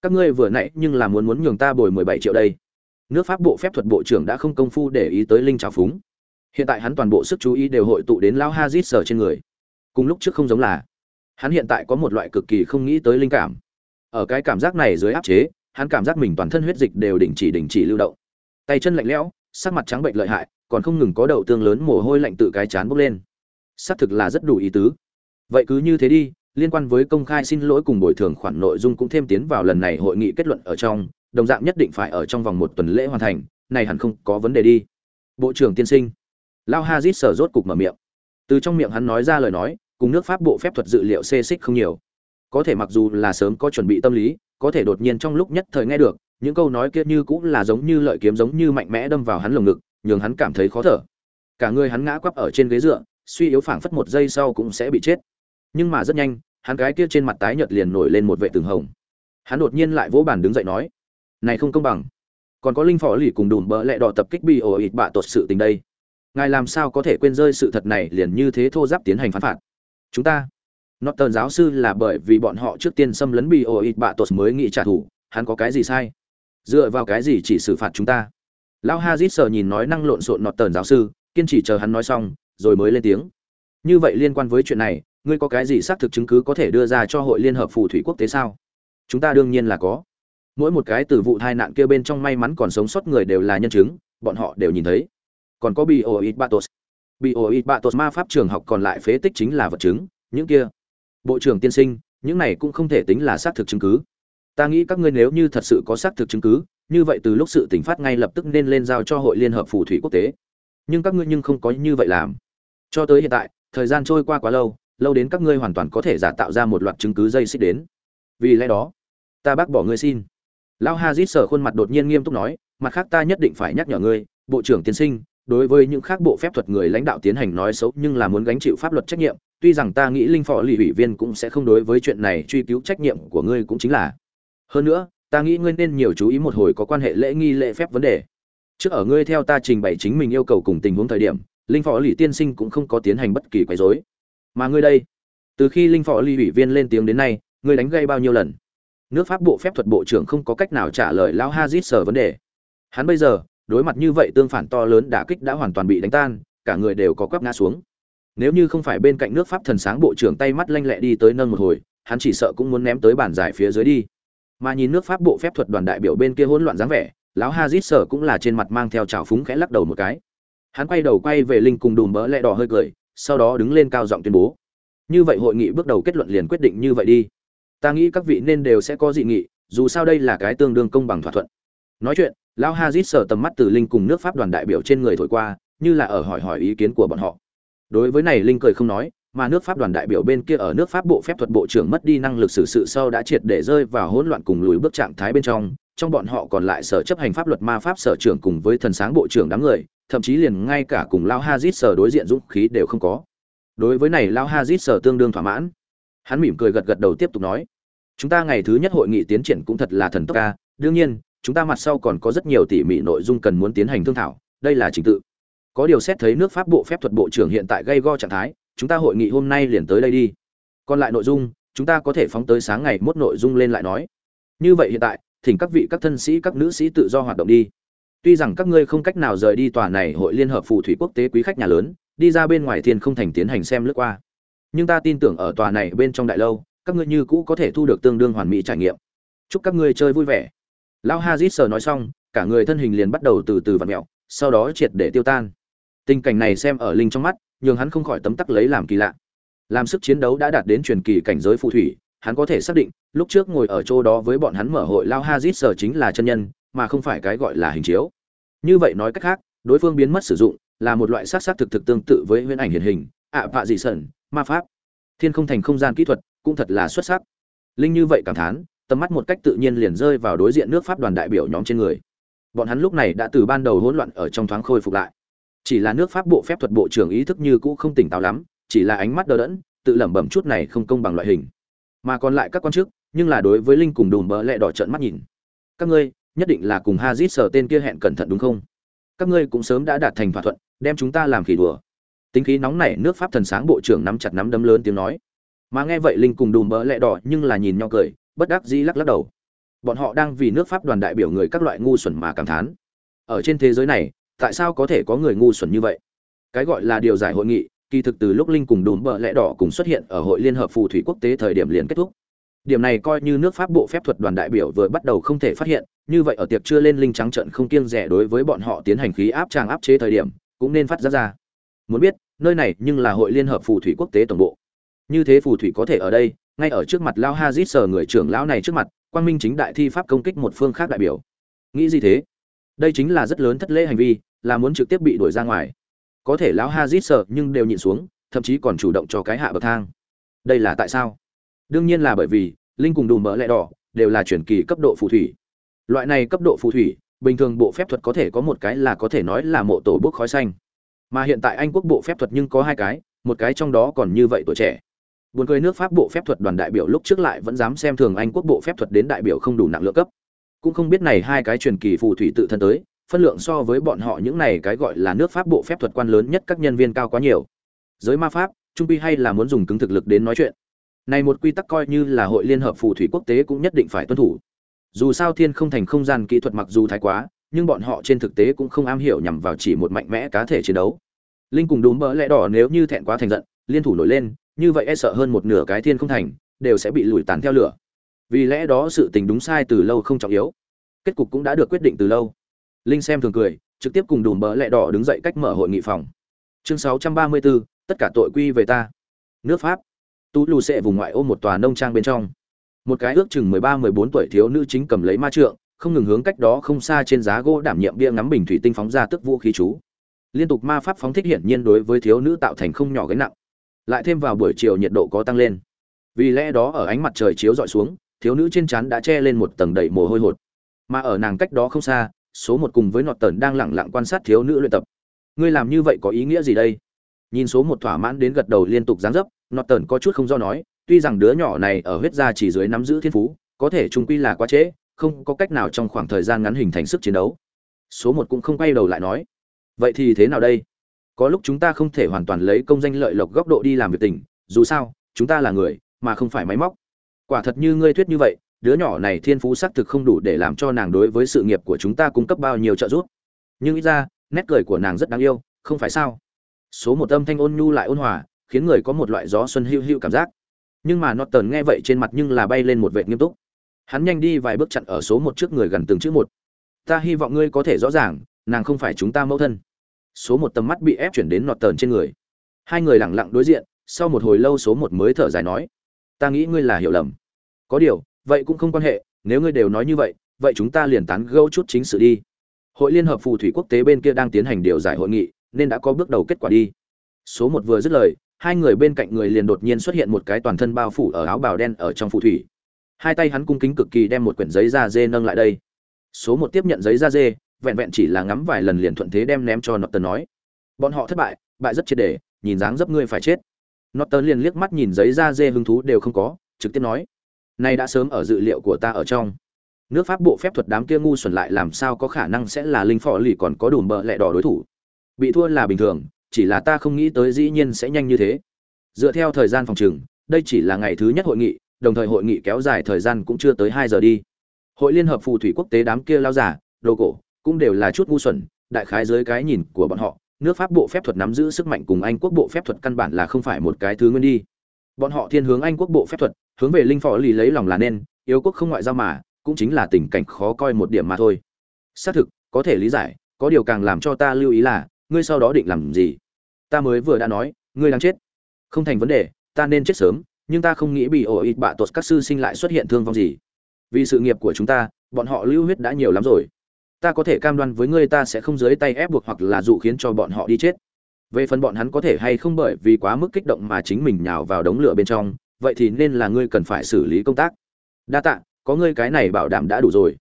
Các ngươi vừa nãy nhưng là muốn muốn nhường ta bồi mười bảy triệu đây nước pháp bộ phép thuật bộ trưởng đã không công phu để ý tới linh trào phúng. Hiện tại hắn toàn bộ sức chú ý đều hội tụ đến lao hazit sở trên người. Cùng lúc trước không giống là, hắn hiện tại có một loại cực kỳ không nghĩ tới linh cảm. Ở cái cảm giác này dưới áp chế, hắn cảm giác mình toàn thân huyết dịch đều đình chỉ đình chỉ lưu động. Tay chân lạnh lẽo, sắc mặt trắng bệnh lợi hại, còn không ngừng có đậu tương lớn mồ hôi lạnh tự cái chán bốc lên. Xác thực là rất đủ ý tứ. Vậy cứ như thế đi, liên quan với công khai xin lỗi cùng bồi thường khoản nội dung cũng thêm tiến vào lần này hội nghị kết luận ở trong đồng dạng nhất định phải ở trong vòng một tuần lễ hoàn thành, này hẳn không có vấn đề đi. Bộ trưởng tiên sinh. Lao hazit sở rốt cục mở miệng. Từ trong miệng hắn nói ra lời nói, cùng nước pháp bộ phép thuật dự liệu xê xích không nhiều. Có thể mặc dù là sớm có chuẩn bị tâm lý, có thể đột nhiên trong lúc nhất thời nghe được, những câu nói kia như cũng là giống như lợi kiếm giống như mạnh mẽ đâm vào hắn lồng ngực, nhường hắn cảm thấy khó thở. Cả người hắn ngã quắp ở trên ghế dựa, suy yếu phảng phất một giây sau cũng sẽ bị chết. Nhưng mà rất nhanh, hắn gái kia trên mặt tái nhợt liền nổi lên một vệ tường hồng. Hắn đột nhiên lại vỗ bàn đứng dậy nói này không công bằng. Còn có linh phò lì cùng đùm bỡ lẹ đỏ tập kích bị ổ ịt bạ tột sự tình đây. Ngài làm sao có thể quên rơi sự thật này liền như thế thô giáp tiến hành phán phạt? Chúng ta, Norton giáo sư là bởi vì bọn họ trước tiên xâm lấn bị ổ ịt bạ tột mới nghị trả thù, hắn có cái gì sai? Dựa vào cái gì chỉ xử phạt chúng ta? Lão hazit sờ nhìn nói năng lộn xộn nọt tờn giáo sư, kiên trì chờ hắn nói xong, rồi mới lên tiếng. Như vậy liên quan với chuyện này, ngươi có cái gì xác thực chứng cứ có thể đưa ra cho hội liên hợp phù thủy quốc tế sao? Chúng ta đương nhiên là có mỗi một cái từ vụ tai nạn kia bên trong may mắn còn sống sót người đều là nhân chứng, bọn họ đều nhìn thấy. Còn có bị oit batos bị oit batos ma pháp trường học còn lại phế tích chính là vật chứng, những kia. Bộ trưởng tiên sinh, những này cũng không thể tính là xác thực chứng cứ. Ta nghĩ các ngươi nếu như thật sự có xác thực chứng cứ, như vậy từ lúc sự tỉnh phát ngay lập tức nên lên giao cho hội liên hợp phù thủy quốc tế. Nhưng các ngươi nhưng không có như vậy làm. Cho tới hiện tại, thời gian trôi qua quá lâu lâu đến các ngươi hoàn toàn có thể giả tạo ra một loạt chứng cứ dây xích đến. Vì lẽ đó, ta bác bỏ ngươi xin lão hazit sở khuôn mặt đột nhiên nghiêm túc nói, mặt khác ta nhất định phải nhắc nhở ngươi, bộ trưởng tiến sinh, đối với những khác bộ phép thuật người lãnh đạo tiến hành nói xấu nhưng là muốn gánh chịu pháp luật trách nhiệm, tuy rằng ta nghĩ linh phò lì ủy viên cũng sẽ không đối với chuyện này truy cứu trách nhiệm của ngươi cũng chính là. Hơn nữa, ta nghĩ ngươi nên nhiều chú ý một hồi có quan hệ lễ nghi lễ phép vấn đề. Trước ở ngươi theo ta trình bày chính mình yêu cầu cùng tình huống thời điểm, linh phò lì tiên sinh cũng không có tiến hành bất kỳ quấy rối. Mà ngươi đây, từ khi linh phò lì ủy viên lên tiếng đến nay, ngươi đánh gây bao nhiêu lần? Nước pháp bộ phép thuật bộ trưởng không có cách nào trả lời lão hazit sở vấn đề. Hắn bây giờ, đối mặt như vậy tương phản to lớn đả kích đã hoàn toàn bị đánh tan, cả người đều có quắp ngã xuống. Nếu như không phải bên cạnh nước pháp thần sáng bộ trưởng tay mắt lanh lẹ đi tới nâng một hồi, hắn chỉ sợ cũng muốn ném tới bàn giải phía dưới đi. Mà nhìn nước pháp bộ phép thuật đoàn đại biểu bên kia hỗn loạn dáng vẻ, lão hazit sở cũng là trên mặt mang theo trào phúng khẽ lắc đầu một cái. Hắn quay đầu quay về linh cùng đùm bỡ lẹ đỏ hơi cười, sau đó đứng lên cao giọng tuyên bố. Như vậy hội nghị bước đầu kết luận liền quyết định như vậy đi ta nghĩ các vị nên đều sẽ có dị nghị, dù sao đây là cái tương đương công bằng thỏa thuận. Nói chuyện, lão hazit sở tầm mắt từ linh cùng nước pháp đoàn đại biểu trên người thổi qua, như là ở hỏi hỏi ý kiến của bọn họ. Đối với này, linh cười không nói, mà nước pháp đoàn đại biểu bên kia ở nước pháp bộ phép thuật bộ trưởng mất đi năng lực xử sự sau đã triệt để rơi vào hỗn loạn cùng lùi bước trạng thái bên trong trong bọn họ còn lại sở chấp hành pháp luật ma pháp sở trưởng cùng với thần sáng bộ trưởng đám người, thậm chí liền ngay cả cùng lao hazit sở đối diện dũng khí đều không có. Đối với này lao hazit sở tương đương thỏa mãn hắn mỉm cười gật gật đầu tiếp tục nói, chúng ta ngày thứ nhất hội nghị tiến triển cũng thật là thần tốc ca đương nhiên, chúng ta mặt sau còn có rất nhiều tỉ mỉ nội dung cần muốn tiến hành thương thảo, đây là trình tự. Có điều xét thấy nước pháp bộ phép thuật bộ trưởng hiện tại gây go trạng thái, chúng ta hội nghị hôm nay liền tới đây đi. Còn lại nội dung, chúng ta có thể phóng tới sáng ngày mốt nội dung lên lại nói. Như vậy hiện tại, thỉnh các vị, các thân sĩ, các nữ sĩ tự do hoạt động đi. Tuy rằng các ngươi không cách nào rời đi tòa này hội liên hợp phù thủy quốc tế quý khách nhà lớn, đi ra bên ngoài thiên không thành tiến hành xem lướt qua nhưng ta tin tưởng ở tòa này bên trong đại lâu, các ngươi như cũ có thể thu được tương đương hoàn mỹ trải nghiệm. Chúc các ngươi chơi vui vẻ. Lão hazit sờ nói xong, cả người thân hình liền bắt đầu từ từ vặn mẹo, sau đó triệt để tiêu tan. Tình cảnh này xem ở linh trong mắt, nhường hắn không khỏi tấm tắc lấy làm kỳ lạ. Làm sức chiến đấu đã đạt đến truyền kỳ cảnh giới phù thủy, hắn có thể xác định, lúc trước ngồi ở chỗ đó với bọn hắn mở hội lao hazit sờ chính là chân nhân, mà không phải cái gọi là hình chiếu. Như vậy nói cách khác, đối phương biến mất sử dụng là một loại sát sát thực thực tương tự với huyễn ảnh hiện hình, ạ vạ dị sẩn ma pháp. Thiên không thành không gian kỹ thuật cũng thật là xuất sắc. Linh như vậy cảm thán, tầm mắt một cách tự nhiên liền rơi vào đối diện nước pháp đoàn đại biểu nhóm trên người. Bọn hắn lúc này đã từ ban đầu hỗn loạn ở trong thoáng khôi phục lại. Chỉ là nước pháp bộ phép thuật bộ trưởng ý thức như cũ không tỉnh táo lắm, chỉ là ánh mắt đờ đẫn, tự lẩm bẩm chút này không công bằng loại hình. Mà còn lại các quan chức, nhưng là đối với linh cùng đùm bỡ lẹ đỏ trợn mắt nhìn. Các ngươi, nhất định là cùng hazit sở tên kia hẹn cẩn thận đúng không? Các ngươi cũng sớm đã đạt thành thỏa thuận, đem chúng ta làm khỉ đùa tính khí nóng nảy, nước pháp thần sáng, bộ trưởng nắm chặt nắm đấm lớn tiếng nói. Mà nghe vậy linh cùng đùm bỡ lẹ đỏ nhưng là nhìn nhau cười, bất đắc dĩ lắc lắc đầu. Bọn họ đang vì nước pháp đoàn đại biểu người các loại ngu xuẩn mà cảm thán. Ở trên thế giới này, tại sao có thể có người ngu xuẩn như vậy? Cái gọi là điều giải hội nghị, kỳ thực từ lúc linh cùng đùm bỡ lẽ đỏ cùng xuất hiện ở hội liên hợp phù thủy quốc tế thời điểm liền kết thúc. Điểm này coi như nước pháp bộ phép thuật đoàn đại biểu vừa bắt đầu không thể phát hiện, như vậy ở tiệc chưa lên linh trắng trận không kiêng rẻ đối với bọn họ tiến hành khí áp, trang áp chế thời điểm, cũng nên phát ra ra muốn biết, nơi này nhưng là hội liên hợp phù thủy quốc tế tổng bộ. Như thế phù thủy có thể ở đây, ngay ở trước mặt lao hazit sờ người trưởng lão này trước mặt, quang minh chính đại thi pháp công kích một phương khác đại biểu. Nghĩ gì thế? Đây chính là rất lớn thất lễ hành vi, là muốn trực tiếp bị đuổi ra ngoài. Có thể lão hazit sợ nhưng đều nhịn xuống, thậm chí còn chủ động cho cái hạ bậc thang. Đây là tại sao? Đương nhiên là bởi vì, linh cùng đùm mỡ lẹ đỏ, đều là chuyển kỳ cấp độ phù thủy. Loại này cấp độ phù thủy, bình thường bộ phép thuật có thể có một cái là có thể nói là mộ tổ bốc khói xanh mà hiện tại anh quốc bộ phép thuật nhưng có hai cái, một cái trong đó còn như vậy tuổi trẻ. Buồn cười nước pháp bộ phép thuật đoàn đại biểu lúc trước lại vẫn dám xem thường anh quốc bộ phép thuật đến đại biểu không đủ nặng lượng cấp. Cũng không biết này hai cái truyền kỳ phù thủy tự thân tới, phân lượng so với bọn họ những này cái gọi là nước pháp bộ phép thuật quan lớn nhất các nhân viên cao quá nhiều. Giới ma pháp, trung quy hay là muốn dùng cứng thực lực đến nói chuyện. Này một quy tắc coi như là hội liên hợp phù thủy quốc tế cũng nhất định phải tuân thủ. Dù sao thiên không thành không gian kỹ thuật mặc dù thái quá nhưng bọn họ trên thực tế cũng không am hiểu nhằm vào chỉ một mạnh mẽ cá thể chiến đấu. Linh cùng đúng bỡ lẽ đỏ nếu như thẹn quá thành giận liên thủ nổi lên như vậy e sợ hơn một nửa cái thiên không thành đều sẽ bị lùi tàn theo lửa. Vì lẽ đó sự tình đúng sai từ lâu không trọng yếu. Kết cục cũng đã được quyết định từ lâu. Linh xem thường cười trực tiếp cùng đùm bỡ lẹ đỏ đứng dậy cách mở hội nghị phòng. Chương 634, tất cả tội quy về ta. Nước pháp. Tú lù sẽ vùng ngoại ô một tòa nông trang bên trong. Một cái ước chừng 13-14 tuổi thiếu nữ chính cầm lấy ma trượng không ngừng hướng cách đó không xa trên giá gỗ đảm nhiệm bia ngắm bình thủy tinh phóng ra tức vũ khí chú. Liên tục ma pháp phóng thích hiển nhiên đối với thiếu nữ tạo thành không nhỏ gánh nặng. Lại thêm vào buổi chiều nhiệt độ có tăng lên. Vì lẽ đó ở ánh mặt trời chiếu dọi xuống, thiếu nữ trên trán đã che lên một tầng đầy mồ hôi hột. Mà ở nàng cách đó không xa, số một cùng với nọt tần đang lẳng lặng quan sát thiếu nữ luyện tập. Ngươi làm như vậy có ý nghĩa gì đây? Nhìn số một thỏa mãn đến gật đầu liên tục giáng dấp, nọt tần có chút không do nói, tuy rằng đứa nhỏ này ở huyết gia chỉ dưới nắm giữ thiên phú, có thể trung quy là quá trễ không có cách nào trong khoảng thời gian ngắn hình thành sức chiến đấu. Số một cũng không quay đầu lại nói, vậy thì thế nào đây? Có lúc chúng ta không thể hoàn toàn lấy công danh lợi lộc góc độ đi làm việc tình, dù sao, chúng ta là người, mà không phải máy móc. Quả thật như ngươi thuyết như vậy, đứa nhỏ này thiên phú xác thực không đủ để làm cho nàng đối với sự nghiệp của chúng ta cung cấp bao nhiêu trợ giúp. Nhưng ít ra, nét cười của nàng rất đáng yêu, không phải sao? Số một âm thanh ôn nhu lại ôn hòa, khiến người có một loại gió xuân hưu hưu cảm giác. Nhưng mà norton nghe vậy trên mặt nhưng là bay lên một vệt nghiêm túc hắn nhanh đi vài bước chặn ở số một trước người gần từng chữ một. Ta hy vọng ngươi có thể rõ ràng, nàng không phải chúng ta mẫu thân. Số một tầm mắt bị ép chuyển đến nọt tờn trên người. Hai người lẳng lặng đối diện, sau một hồi lâu số một mới thở dài nói, ta nghĩ ngươi là hiểu lầm. Có điều, vậy cũng không quan hệ, nếu ngươi đều nói như vậy vậy chúng ta liền tán gẫu chút chính sự đi. Hội liên hợp phù thủy quốc tế bên kia đang tiến hành điều giải hội nghị, nên đã có bước đầu kết quả đi. Số một vừa dứt lời, hai người bên cạnh người liền đột nhiên xuất hiện một cái toàn thân bao phủ ở áo bào đen ở trong phù thủy hai tay hắn cung kính cực kỳ đem một quyển giấy da dê nâng lại đây. Số một tiếp nhận giấy da dê, vẹn vẹn chỉ là ngắm vài lần liền thuận thế đem ném cho Norton nói. Bọn họ thất bại bại rất triệt để, nhìn dáng dấp ngươi phải chết. Norton liền liếc mắt nhìn giấy da dê hứng thú đều không có, trực tiếp nói, nay đã sớm ở dự liệu của ta ở trong. Nước pháp bộ phép thuật đám kia ngu xuẩn lại làm sao có khả năng sẽ là linh phò lì còn có đủ bợ lẹ đỏ đối thủ? Bị thua là bình thường, chỉ là ta không nghĩ tới dĩ nhiên sẽ nhanh như thế. Dựa theo thời gian phòng trừng, đây chỉ là ngày thứ nhất hội nghị đồng thời hội nghị kéo dài thời gian cũng chưa tới hai giờ đi. Hội liên hợp phù thủy quốc tế đám kia lao giả, đồ cổ, cũng đều là chút ngu xuẩn, đại khái dưới cái nhìn của bọn họ, nước pháp bộ phép thuật nắm giữ sức mạnh cùng anh quốc bộ phép thuật căn bản là không phải một cái thứ nguyên đi. Bọn họ thiên hướng anh quốc bộ phép thuật, hướng về linh phò lì lấy lòng là nên, yếu quốc không ngoại giao mà, cũng chính là tình cảnh khó coi một điểm mà thôi. Xác thực, có thể lý giải, có điều càng làm cho ta lưu ý là, ngươi sau đó định làm gì? Ta mới vừa đã nói, ngươi đang chết. Không thành vấn đề, ta nên chết sớm nhưng ta không nghĩ bị ổ ít bạ tột các sư sinh lại xuất hiện thương vong gì. Vì sự nghiệp của chúng ta, bọn họ lưu huyết đã nhiều lắm rồi. Ta có thể cam đoan với ngươi ta sẽ không dưới tay ép buộc hoặc là dụ khiến cho bọn họ đi chết. Về phần bọn hắn có thể hay không bởi vì quá mức kích động mà chính mình nhào vào đống lửa bên trong, vậy thì nên là ngươi cần phải xử lý công tác. Đa tạ, có ngươi cái này bảo đảm đã đủ rồi.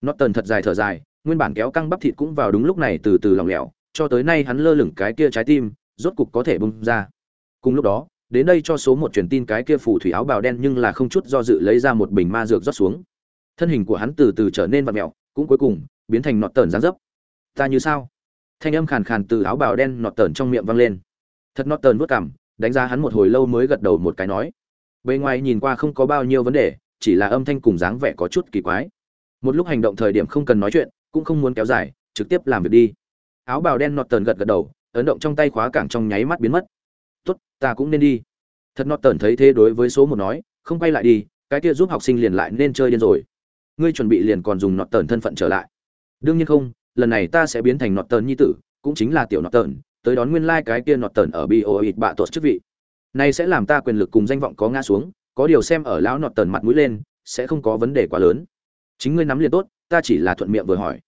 Nó tần thật dài thở dài, nguyên bản kéo căng bắp thịt cũng vào đúng lúc này từ từ lòng lẻo, cho tới nay hắn lơ lửng cái kia trái tim, rốt cục có thể bung ra. Cùng lúc đó đến đây cho số một truyền tin cái kia phủ thủy áo bào đen nhưng là không chút do dự lấy ra một bình ma dược rót xuống. Thân hình của hắn từ từ trở nên vặn mẹo, cũng cuối cùng, biến thành nọt tởn dáng dấp. Ta như sao? Thanh âm khàn khàn từ áo bào đen nọt tởn trong miệng vang lên. Thật nọt tởn vất cảm đánh giá hắn một hồi lâu mới gật đầu một cái nói. Bề ngoài nhìn qua không có bao nhiêu vấn đề, chỉ là âm thanh cùng dáng vẻ có chút kỳ quái. Một lúc hành động thời điểm không cần nói chuyện, cũng không muốn kéo dài, trực tiếp làm việc đi. Áo bào đen nọt tờn gật gật đầu, ấn động trong tay khóa cảng trong nháy mắt biến mất tốt, ta cũng nên đi. Thật nọt tần thấy thế đối với số một nói, không quay lại đi, cái kia giúp học sinh liền lại nên chơi điên rồi. Ngươi chuẩn bị liền còn dùng nọt tờn thân phận trở lại. Đương nhiên không, lần này ta sẽ biến thành nọt tờn nhi tử, cũng chính là tiểu nọt tờn tới đón nguyên lai cái kia nọt tờn ở bi ít bạ tột chức vị. Này sẽ làm ta quyền lực cùng danh vọng có ngã xuống, có điều xem ở lão nọt tờn mặt mũi lên, sẽ không có vấn đề quá lớn. Chính ngươi nắm liền tốt, ta chỉ là thuận miệng vừa hỏi.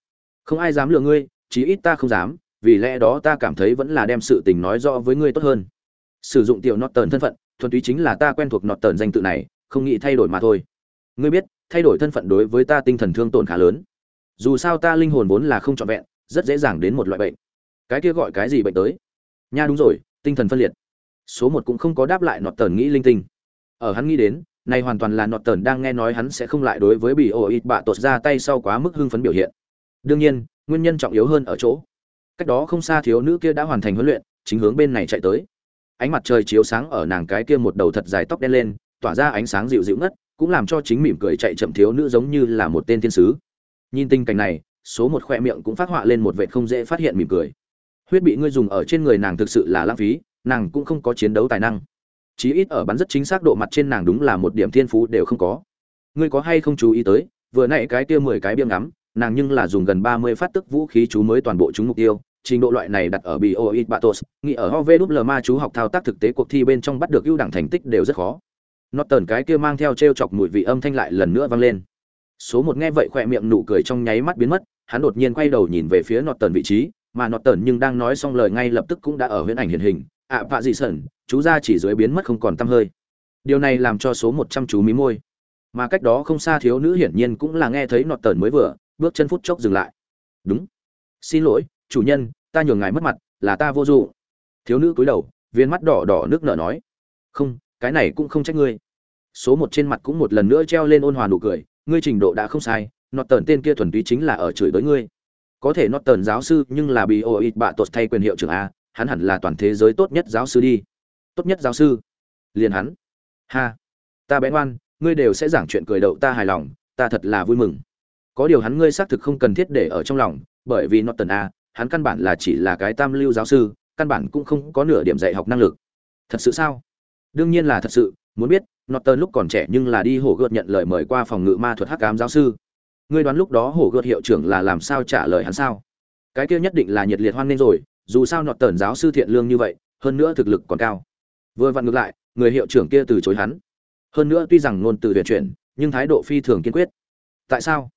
Không ai dám lừa ngươi, chí ít ta không dám, vì lẽ đó ta cảm thấy vẫn là đem sự tình nói rõ với ngươi tốt hơn sử dụng tiểu nọt tờn thân phận, thuần túy chính là ta quen thuộc nọt tờn danh tự này, không nghĩ thay đổi mà thôi. Ngươi biết, thay đổi thân phận đối với ta tinh thần thương tổn khá lớn. Dù sao ta linh hồn vốn là không trọn vẹn, rất dễ dàng đến một loại bệnh. Cái kia gọi cái gì bệnh tới? Nha, đúng rồi, tinh thần phân liệt. Số một cũng không có đáp lại nọt tờn nghĩ linh tinh. Ở hắn nghĩ đến, này hoàn toàn là nọt tờn đang nghe nói hắn sẽ không lại đối với bị ổ ít bạ tột ra tay sau quá mức hưng phấn biểu hiện. Đương nhiên, nguyên nhân trọng yếu hơn ở chỗ. Cách đó không xa thiếu nữ kia đã hoàn thành huấn luyện, chính hướng bên này chạy tới ánh mặt trời chiếu sáng ở nàng cái kia một đầu thật dài tóc đen lên, tỏa ra ánh sáng dịu dịu ngất, cũng làm cho chính mỉm cười chạy chậm thiếu nữ giống như là một tên thiên sứ. Nhìn tình cảnh này, số một khoe miệng cũng phát họa lên một vệ không dễ phát hiện mỉm cười. Huyết bị ngươi dùng ở trên người nàng thực sự là lãng phí, nàng cũng không có chiến đấu tài năng. Chí ít ở bắn rất chính xác độ mặt trên nàng đúng là một điểm thiên phú đều không có. Ngươi có hay không chú ý tới, vừa nãy cái kia mười cái biêm ngắm, nàng nhưng là dùng gần ba mươi phát tức vũ khí chú mới toàn bộ chúng mục tiêu trình độ loại này đặt ở BOIT Batos, nghĩ ở HVW ma chú học thao tác thực tế cuộc thi bên trong bắt được ưu đẳng thành tích đều rất khó. Norton cái kia mang theo trêu chọc mùi vị âm thanh lại lần nữa vang lên. Số một nghe vậy khỏe miệng nụ cười trong nháy mắt biến mất, hắn đột nhiên quay đầu nhìn về phía Norton vị trí, mà Norton nhưng đang nói xong lời ngay lập tức cũng đã ở huyễn ảnh hiện hình, ạ vạ dị sẩn, chú ra chỉ dưới biến mất không còn tăm hơi. Điều này làm cho số một trăm chú mí môi. Mà cách đó không xa thiếu nữ hiển nhiên cũng là nghe thấy Norton mới vừa, bước chân phút chốc dừng lại. Đúng. Xin lỗi, chủ nhân, ta nhường ngài mất mặt, là ta vô dụng. Thiếu nữ cúi đầu, viên mắt đỏ đỏ nước nở nói, không, cái này cũng không trách ngươi. Số một trên mặt cũng một lần nữa treo lên ôn hòa nụ cười, ngươi trình độ đã không sai nọt tần tên kia thuần túy chính là ở chửi tới ngươi. Có thể nọt tần giáo sư nhưng là bị ô ít bạ tột thay quyền hiệu trưởng a, hắn hẳn là toàn thế giới tốt nhất giáo sư đi. Tốt nhất giáo sư. Liền hắn. Ha. Ta bé ngoan, ngươi đều sẽ giảng chuyện cười đậu ta hài lòng, ta thật là vui mừng. Có điều hắn ngươi xác thực không cần thiết để ở trong lòng, bởi vì norton a hắn căn bản là chỉ là cái tam lưu giáo sư, căn bản cũng không có nửa điểm dạy học năng lực. Thật sự sao? Đương nhiên là thật sự, muốn biết, norton lúc còn trẻ nhưng là đi hổ gợt nhận lời mời qua phòng ngự ma thuật hắc ám giáo sư. Ngươi đoán lúc đó hổ gợt hiệu trưởng là làm sao trả lời hắn sao? Cái kia nhất định là nhiệt liệt hoan nghênh rồi, dù sao nọt tần giáo sư thiện lương như vậy, hơn nữa thực lực còn cao. Vừa vặn ngược lại, người hiệu trưởng kia từ chối hắn. Hơn nữa tuy rằng ngôn từ huyền chuyển, nhưng thái độ phi thường kiên quyết. Tại sao?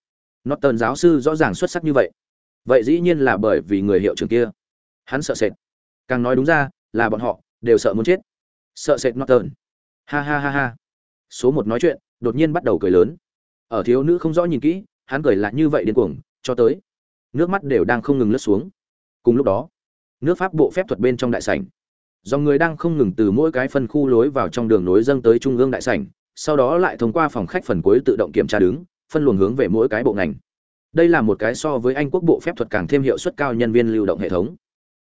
Nọt tần giáo sư rõ ràng xuất sắc như vậy vậy dĩ nhiên là bởi vì người hiệu trưởng kia. Hắn sợ sệt. Càng nói đúng ra, là bọn họ, đều sợ muốn chết. Sợ sệt nọt tần ha ha ha ha. Số một nói chuyện, đột nhiên bắt đầu cười lớn. Ở thiếu nữ không rõ nhìn kỹ, hắn cười lại như vậy điên cuồng, cho tới. Nước mắt đều đang không ngừng lướt xuống. Cùng lúc đó, nước pháp bộ phép thuật bên trong đại sảnh. Dòng người đang không ngừng từ mỗi cái phân khu lối vào trong đường nối dâng tới trung ương đại sảnh, sau đó lại thông qua phòng khách phần cuối tự động kiểm tra đứng, phân luồng hướng về mỗi cái bộ ngành đây là một cái so với anh quốc bộ phép thuật càng thêm hiệu suất cao nhân viên lưu động hệ thống.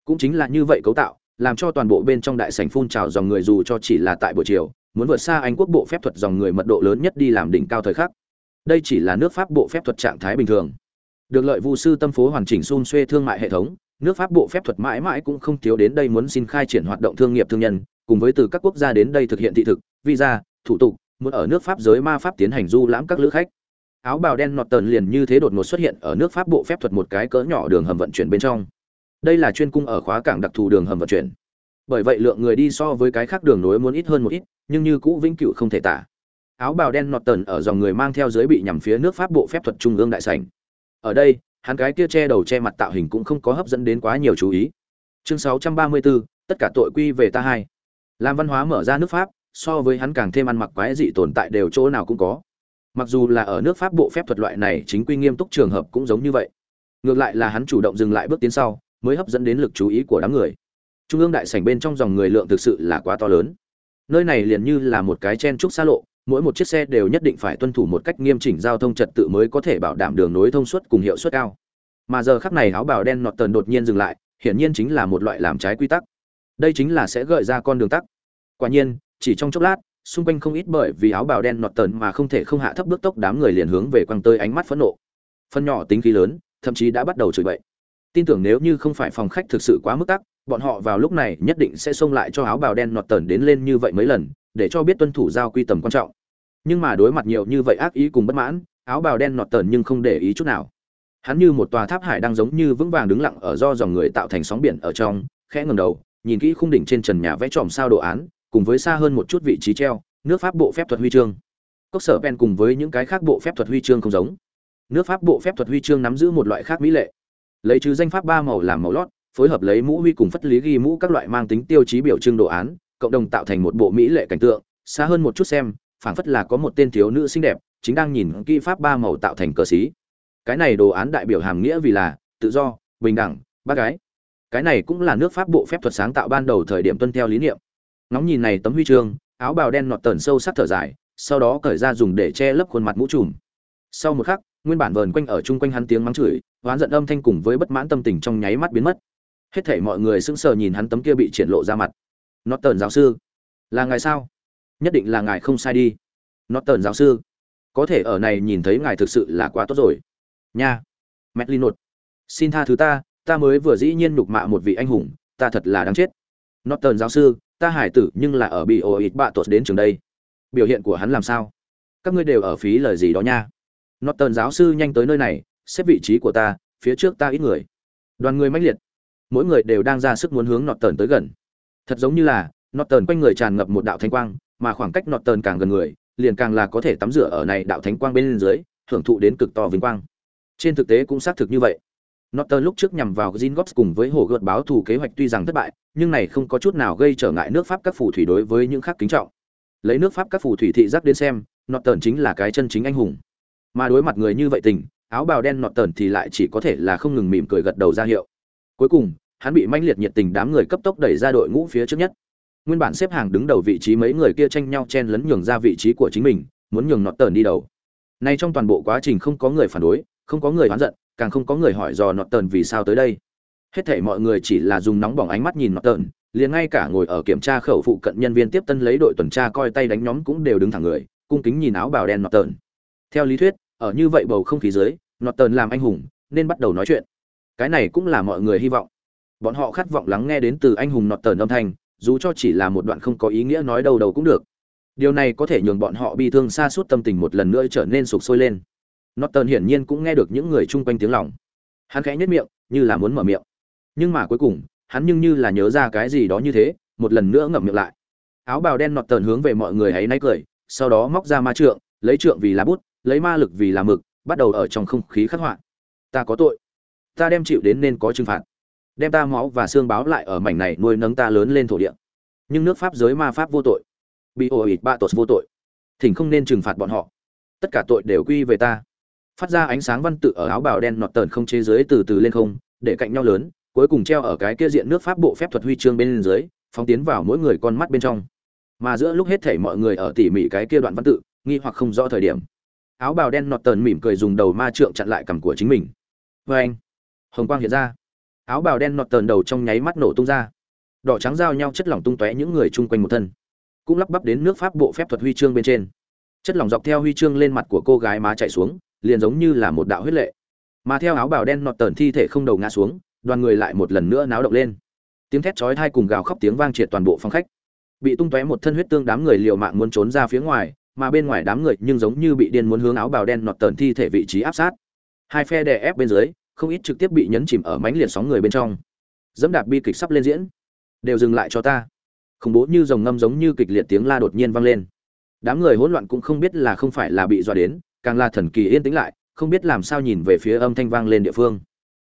Cũng chính là như vậy cấu tạo, làm cho toàn bộ bên trong đại sảnh phun trào dòng người dù cho chỉ là tại buổi chiều, muốn vượt xa anh quốc bộ phép thuật dòng người mật độ lớn nhất đi làm đỉnh cao thời khắc. Đây chỉ là nước pháp bộ phép thuật trạng thái bình thường. Được lợi vu sư tâm phố hoàn chỉnh xun xuê thương mại hệ thống, nước pháp bộ phép thuật mãi mãi cũng không thiếu đến đây muốn xin khai triển hoạt động thương nghiệp thương nhân, cùng với từ các quốc gia đến đây thực hiện thị thực, visa, thủ tục, muốn ở nước pháp giới ma pháp tiến hành du lãm các lữ khách áo bào đen nọt tần liền như thế đột ngột xuất hiện ở nước pháp bộ phép thuật một cái cỡ nhỏ đường hầm vận chuyển bên trong. Đây là chuyên cung ở khóa cảng đặc thù đường hầm vận chuyển. Bởi vậy lượng người đi so với cái khác đường nối muốn ít hơn một ít nhưng như cũ vĩnh cửu không thể tả. Áo bào đen nọt tần ở dòng người mang theo dưới bị nhằm phía nước pháp bộ phép thuật trung ương đại sảnh. Ở đây hắn cái kia che đầu che mặt tạo hình cũng không có hấp dẫn đến quá nhiều chú ý. Chương 634, tất cả tội quy về ta hai. Làm văn hóa mở ra nước pháp so với hắn càng thêm ăn mặc quái dị tồn tại đều chỗ nào cũng có mặc dù là ở nước pháp bộ phép thuật loại này, chính quy nghiêm túc trường hợp cũng giống như vậy. Ngược lại là hắn chủ động dừng lại bước tiến sau, mới hấp dẫn đến lực chú ý của đám người. Trung ương đại sảnh bên trong dòng người lượng thực sự là quá to lớn. Nơi này liền như là một cái chen trúc xa lộ, mỗi một chiếc xe đều nhất định phải tuân thủ một cách nghiêm chỉnh giao thông trật tự mới có thể bảo đảm đường nối thông suốt cùng hiệu suất cao. Mà giờ khắc này áo bào đen nọt tần đột nhiên dừng lại, hiển nhiên chính là một loại làm trái quy tắc. Đây chính là sẽ gợi ra con đường tắc. Quả nhiên, chỉ trong chốc lát xung quanh không ít bởi vì áo bào đen nọt tần mà không thể không hạ thấp bước tốc đám người liền hướng về quăng tơi ánh mắt phẫn nộ. Phân nhỏ tính khí lớn, thậm chí đã bắt đầu chửi bậy. Tin tưởng nếu như không phải phòng khách thực sự quá mức tắc, bọn họ vào lúc này nhất định sẽ xông lại cho áo bào đen nọt tần đến lên như vậy mấy lần, để cho biết tuân thủ giao quy tầm quan trọng. Nhưng mà đối mặt nhiều như vậy ác ý cùng bất mãn, áo bào đen nọt tần nhưng không để ý chút nào. Hắn như một tòa tháp hải đang giống như vững vàng đứng lặng ở do dòng người tạo thành sóng biển ở trong, khẽ ngầm đầu, nhìn kỹ khung đỉnh trên trần nhà vẽ tròm sao đồ án cùng với xa hơn một chút vị trí treo, nước pháp bộ phép thuật huy chương. Cốc sở pen cùng với những cái khác bộ phép thuật huy chương không giống. Nước pháp bộ phép thuật huy chương nắm giữ một loại khác mỹ lệ. Lấy trừ danh pháp ba màu làm màu lót, phối hợp lấy mũ huy cùng phất lý ghi mũ các loại mang tính tiêu chí biểu trưng đồ án, cộng đồng tạo thành một bộ mỹ lệ cảnh tượng. Xa hơn một chút xem, phảng phất là có một tên thiếu nữ xinh đẹp, chính đang nhìn kỹ pháp ba màu tạo thành cờ xí. Cái này đồ án đại biểu hàm nghĩa vì là tự do, bình đẳng, bác gái. Cái này cũng là nước pháp bộ phép thuật sáng tạo ban đầu thời điểm tuân theo lý niệm nóng nhìn này tấm huy chương, áo bào đen nọt tần sâu sắc thở dài, sau đó cởi ra dùng để che lấp khuôn mặt mũ trùm. Sau một khắc, nguyên bản vờn quanh ở chung quanh hắn tiếng mắng chửi, oán giận âm thanh cùng với bất mãn tâm tình trong nháy mắt biến mất. Hết thảy mọi người sững sờ nhìn hắn tấm kia bị triển lộ ra mặt. Nọt tần giáo sư, là ngài sao? Nhất định là ngài không sai đi. Nọt tần giáo sư, có thể ở này nhìn thấy ngài thực sự là quá tốt rồi. Nha. Mẹ li nột. Xin tha thứ ta ta mới vừa dĩ nhiên nhục mạ một vị anh hùng, ta thật là đáng chết. Nọt tờn giáo sư ta hải tử nhưng là ở bị ổ ít bạ tuột đến trường đây. Biểu hiện của hắn làm sao? Các ngươi đều ở phí lời gì đó nha. Norton giáo sư nhanh tới nơi này, xếp vị trí của ta, phía trước ta ít người. Đoàn người mãnh liệt. Mỗi người đều đang ra sức muốn hướng norton tới gần. Thật giống như là, norton quanh người tràn ngập một đạo thánh quang, mà khoảng cách norton càng gần người, liền càng là có thể tắm rửa ở này đạo thánh quang bên dưới, hưởng thụ đến cực to vinh quang. Trên thực tế cũng xác thực như vậy. Notter lúc trước nhằm vào Zingops cùng với hồ gợt báo thù kế hoạch tuy rằng thất bại, nhưng này không có chút nào gây trở ngại nước Pháp các phù thủy đối với những khác kính trọng. Lấy nước Pháp các phù thủy thị giác đến xem, Notter chính là cái chân chính anh hùng. Mà đối mặt người như vậy tình, áo bào đen Notter thì lại chỉ có thể là không ngừng mỉm cười gật đầu ra hiệu. Cuối cùng, hắn bị manh liệt nhiệt tình đám người cấp tốc đẩy ra đội ngũ phía trước nhất. Nguyên bản xếp hàng đứng đầu vị trí mấy người kia tranh nhau chen lấn nhường ra vị trí của chính mình, muốn nhường Notter đi đầu. Nay trong toàn bộ quá trình không có người phản đối, không có người oán giận càng không có người hỏi dò nọt tần vì sao tới đây. Hết thảy mọi người chỉ là dùng nóng bỏng ánh mắt nhìn nọt tần, liền ngay cả ngồi ở kiểm tra khẩu phụ cận nhân viên tiếp tân lấy đội tuần tra coi tay đánh nhóm cũng đều đứng thẳng người cung kính nhìn áo bào đen nọt tần. theo lý thuyết ở như vậy bầu không khí dưới nọt tần làm anh hùng nên bắt đầu nói chuyện. Cái này cũng là mọi người hy vọng. Bọn họ khát vọng lắng nghe đến từ anh hùng nọt tần âm thanh dù cho chỉ là một đoạn không có ý nghĩa nói đầu đầu cũng được. Điều này có thể nhường bọn họ bi thương xa suốt tâm tình một lần nữa trở nên sụp sôi lên. Norton hiển nhiên cũng nghe được những người chung quanh tiếng lòng. Hắn khẽ nhếch miệng, như là muốn mở miệng. Nhưng mà cuối cùng, hắn nhưng như là nhớ ra cái gì đó như thế, một lần nữa ngậm miệng lại. Áo bào đen nọt tờn hướng về mọi người hãy nay cười, sau đó móc ra ma trượng, lấy trượng vì là bút, lấy ma lực vì là mực, bắt đầu ở trong không khí khắc họa. Ta có tội. Ta đem chịu đến nên có trừng phạt. Đem ta máu và xương báo lại ở mảnh này nuôi nấng ta lớn lên thổ địa. Nhưng nước pháp giới ma pháp vô tội. Bị ổ ịt bạ tột vô tội. Thỉnh không nên trừng phạt bọn họ. Tất cả tội đều quy về ta phát ra ánh sáng văn tự ở áo bào đen nọt tờn không chế giới từ từ lên không, để cạnh nhau lớn, cuối cùng treo ở cái kia diện nước pháp bộ phép thuật huy chương bên dưới, phóng tiến vào mỗi người con mắt bên trong. Mà giữa lúc hết thảy mọi người ở tỉ mỉ cái kia đoạn văn tự, nghi hoặc không rõ thời điểm. Áo bào đen nọt tờn mỉm cười dùng đầu ma trượng chặn lại cằm của chính mình. Vê anh, hồng quang hiện ra. Áo bào đen nọt tờn đầu trong nháy mắt nổ tung ra. Đỏ trắng giao nhau chất lỏng tung tóe những người chung quanh một thân. Cũng lắp bắp đến nước pháp bộ phép thuật huy chương bên trên. Chất lỏng dọc theo huy chương lên mặt của cô gái má chạy xuống liền giống như là một đạo huyết lệ. Mà theo áo bào đen nọt tờn thi thể không đầu ngã xuống, đoàn người lại một lần nữa náo động lên. Tiếng thét chói tai cùng gào khóc tiếng vang triệt toàn bộ phòng khách. Bị tung tóe một thân huyết tương đám người liều mạng muốn trốn ra phía ngoài, mà bên ngoài đám người nhưng giống như bị điên muốn hướng áo bào đen nọt tờn thi thể vị trí áp sát. Hai phe đè ép bên dưới, không ít trực tiếp bị nhấn chìm ở mánh liệt sóng người bên trong. Dẫm đạp bi kịch sắp lên diễn. Đều dừng lại cho ta. Khủng bố như dòng ngâm giống như kịch liệt tiếng la đột nhiên vang lên. Đám người hỗn loạn cũng không biết là không phải là bị dọa đến càng là thần kỳ yên tĩnh lại, không biết làm sao nhìn về phía âm thanh vang lên địa phương.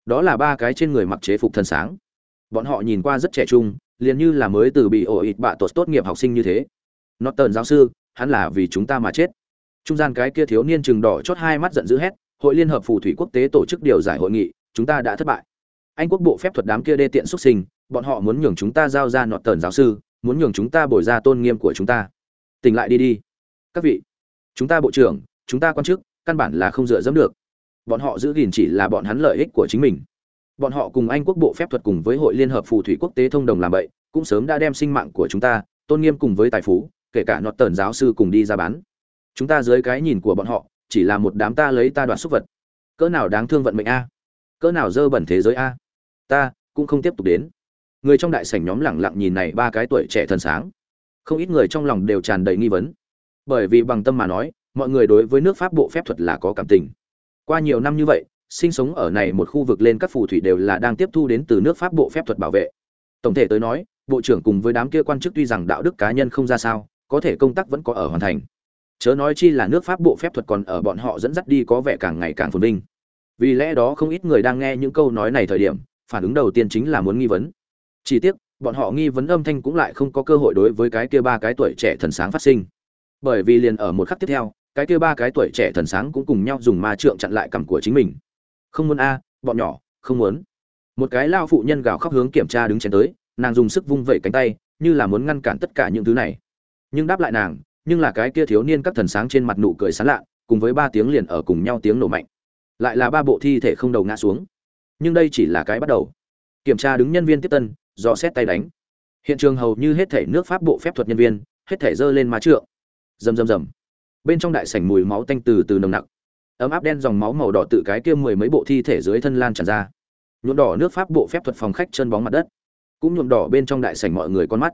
Đó là ba cái trên người mặc chế phục thần sáng. Bọn họ nhìn qua rất trẻ trung, liền như là mới từ bị ổ ịt bạ tốt tốt nghiệp học sinh như thế. Nó tờn giáo sư, hắn là vì chúng ta mà chết. Trung gian cái kia thiếu niên chừng đỏ chót hai mắt giận dữ hét, hội liên hợp phù thủy quốc tế tổ chức điều giải hội nghị, chúng ta đã thất bại. Anh quốc bộ phép thuật đám kia đê tiện xuất sinh, bọn họ muốn nhường chúng ta giao ra nọt tờn giáo sư, muốn nhường chúng ta bồi ra tôn nghiêm của chúng ta. Tỉnh lại đi đi. Các vị, chúng ta bộ trưởng chúng ta quan chức, căn bản là không dựa dẫm được. Bọn họ giữ gìn chỉ là bọn hắn lợi ích của chính mình. Bọn họ cùng anh quốc bộ phép thuật cùng với hội liên hợp phù thủy quốc tế thông đồng làm vậy, cũng sớm đã đem sinh mạng của chúng ta tôn nghiêm cùng với tài phú, kể cả nọt tần giáo sư cùng đi ra bán. Chúng ta dưới cái nhìn của bọn họ, chỉ là một đám ta lấy ta đoạt súc vật. Cỡ nào đáng thương vận mệnh a? Cỡ nào dơ bẩn thế giới a? Ta cũng không tiếp tục đến. Người trong đại sảnh nhóm lẳng lặng nhìn này ba cái tuổi trẻ thần sáng. Không ít người trong lòng đều tràn đầy nghi vấn. Bởi vì bằng tâm mà nói mọi người đối với nước pháp bộ phép thuật là có cảm tình. Qua nhiều năm như vậy, sinh sống ở này một khu vực lên các phù thủy đều là đang tiếp thu đến từ nước pháp bộ phép thuật bảo vệ. Tổng thể tới nói, bộ trưởng cùng với đám kia quan chức tuy rằng đạo đức cá nhân không ra sao, có thể công tác vẫn có ở hoàn thành. Chớ nói chi là nước pháp bộ phép thuật còn ở bọn họ dẫn dắt đi có vẻ càng ngày càng phồn vinh. Vì lẽ đó không ít người đang nghe những câu nói này thời điểm, phản ứng đầu tiên chính là muốn nghi vấn. Chỉ tiếc, bọn họ nghi vấn âm thanh cũng lại không có cơ hội đối với cái kia ba cái tuổi trẻ thần sáng phát sinh. Bởi vì liền ở một khắc tiếp theo cái kia ba cái tuổi trẻ thần sáng cũng cùng nhau dùng ma trượng chặn lại cằm của chính mình. Không muốn a, bọn nhỏ, không muốn. Một cái lao phụ nhân gào khóc hướng kiểm tra đứng chén tới, nàng dùng sức vung vẩy cánh tay, như là muốn ngăn cản tất cả những thứ này. Nhưng đáp lại nàng, nhưng là cái kia thiếu niên các thần sáng trên mặt nụ cười sán lạ, cùng với ba tiếng liền ở cùng nhau tiếng nổ mạnh. Lại là ba bộ thi thể không đầu ngã xuống. Nhưng đây chỉ là cái bắt đầu. Kiểm tra đứng nhân viên tiếp tân, dò xét tay đánh. Hiện trường hầu như hết thể nước pháp bộ phép thuật nhân viên, hết thể dơ lên má trượng. Rầm rầm rầm bên trong đại sảnh mùi máu tanh từ từ nồng nặc. Ấm áp đen dòng máu màu đỏ tự cái kia mười mấy bộ thi thể dưới thân lan tràn ra. Nhuộm đỏ nước pháp bộ phép thuật phòng khách chân bóng mặt đất. Cũng nhuộm đỏ bên trong đại sảnh mọi người con mắt.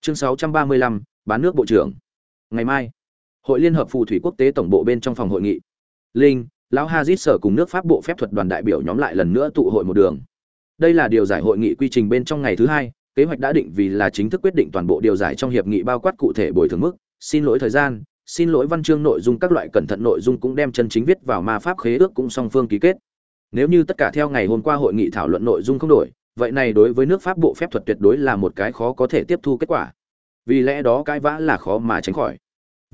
Chương 635, bán nước bộ trưởng. Ngày mai hội liên hợp phù thủy quốc tế tổng bộ bên trong phòng hội nghị. Linh lão hazit sở cùng nước pháp bộ phép thuật đoàn đại biểu nhóm lại lần nữa tụ hội một đường. Đây là điều giải hội nghị quy trình bên trong ngày thứ hai kế hoạch đã định vì là chính thức quyết định toàn bộ điều giải trong hiệp nghị bao quát cụ thể bồi thường mức xin lỗi thời gian xin lỗi văn chương nội dung, các loại cẩn thận nội dung cũng đem chân chính viết vào ma pháp khế ước cũng song phương ký kết. Nếu như tất cả theo ngày hôm qua hội nghị thảo luận nội dung không đổi, vậy này đối với nước pháp bộ phép thuật tuyệt đối là một cái khó có thể tiếp thu kết quả. Vì lẽ đó cái vã là khó mà tránh khỏi.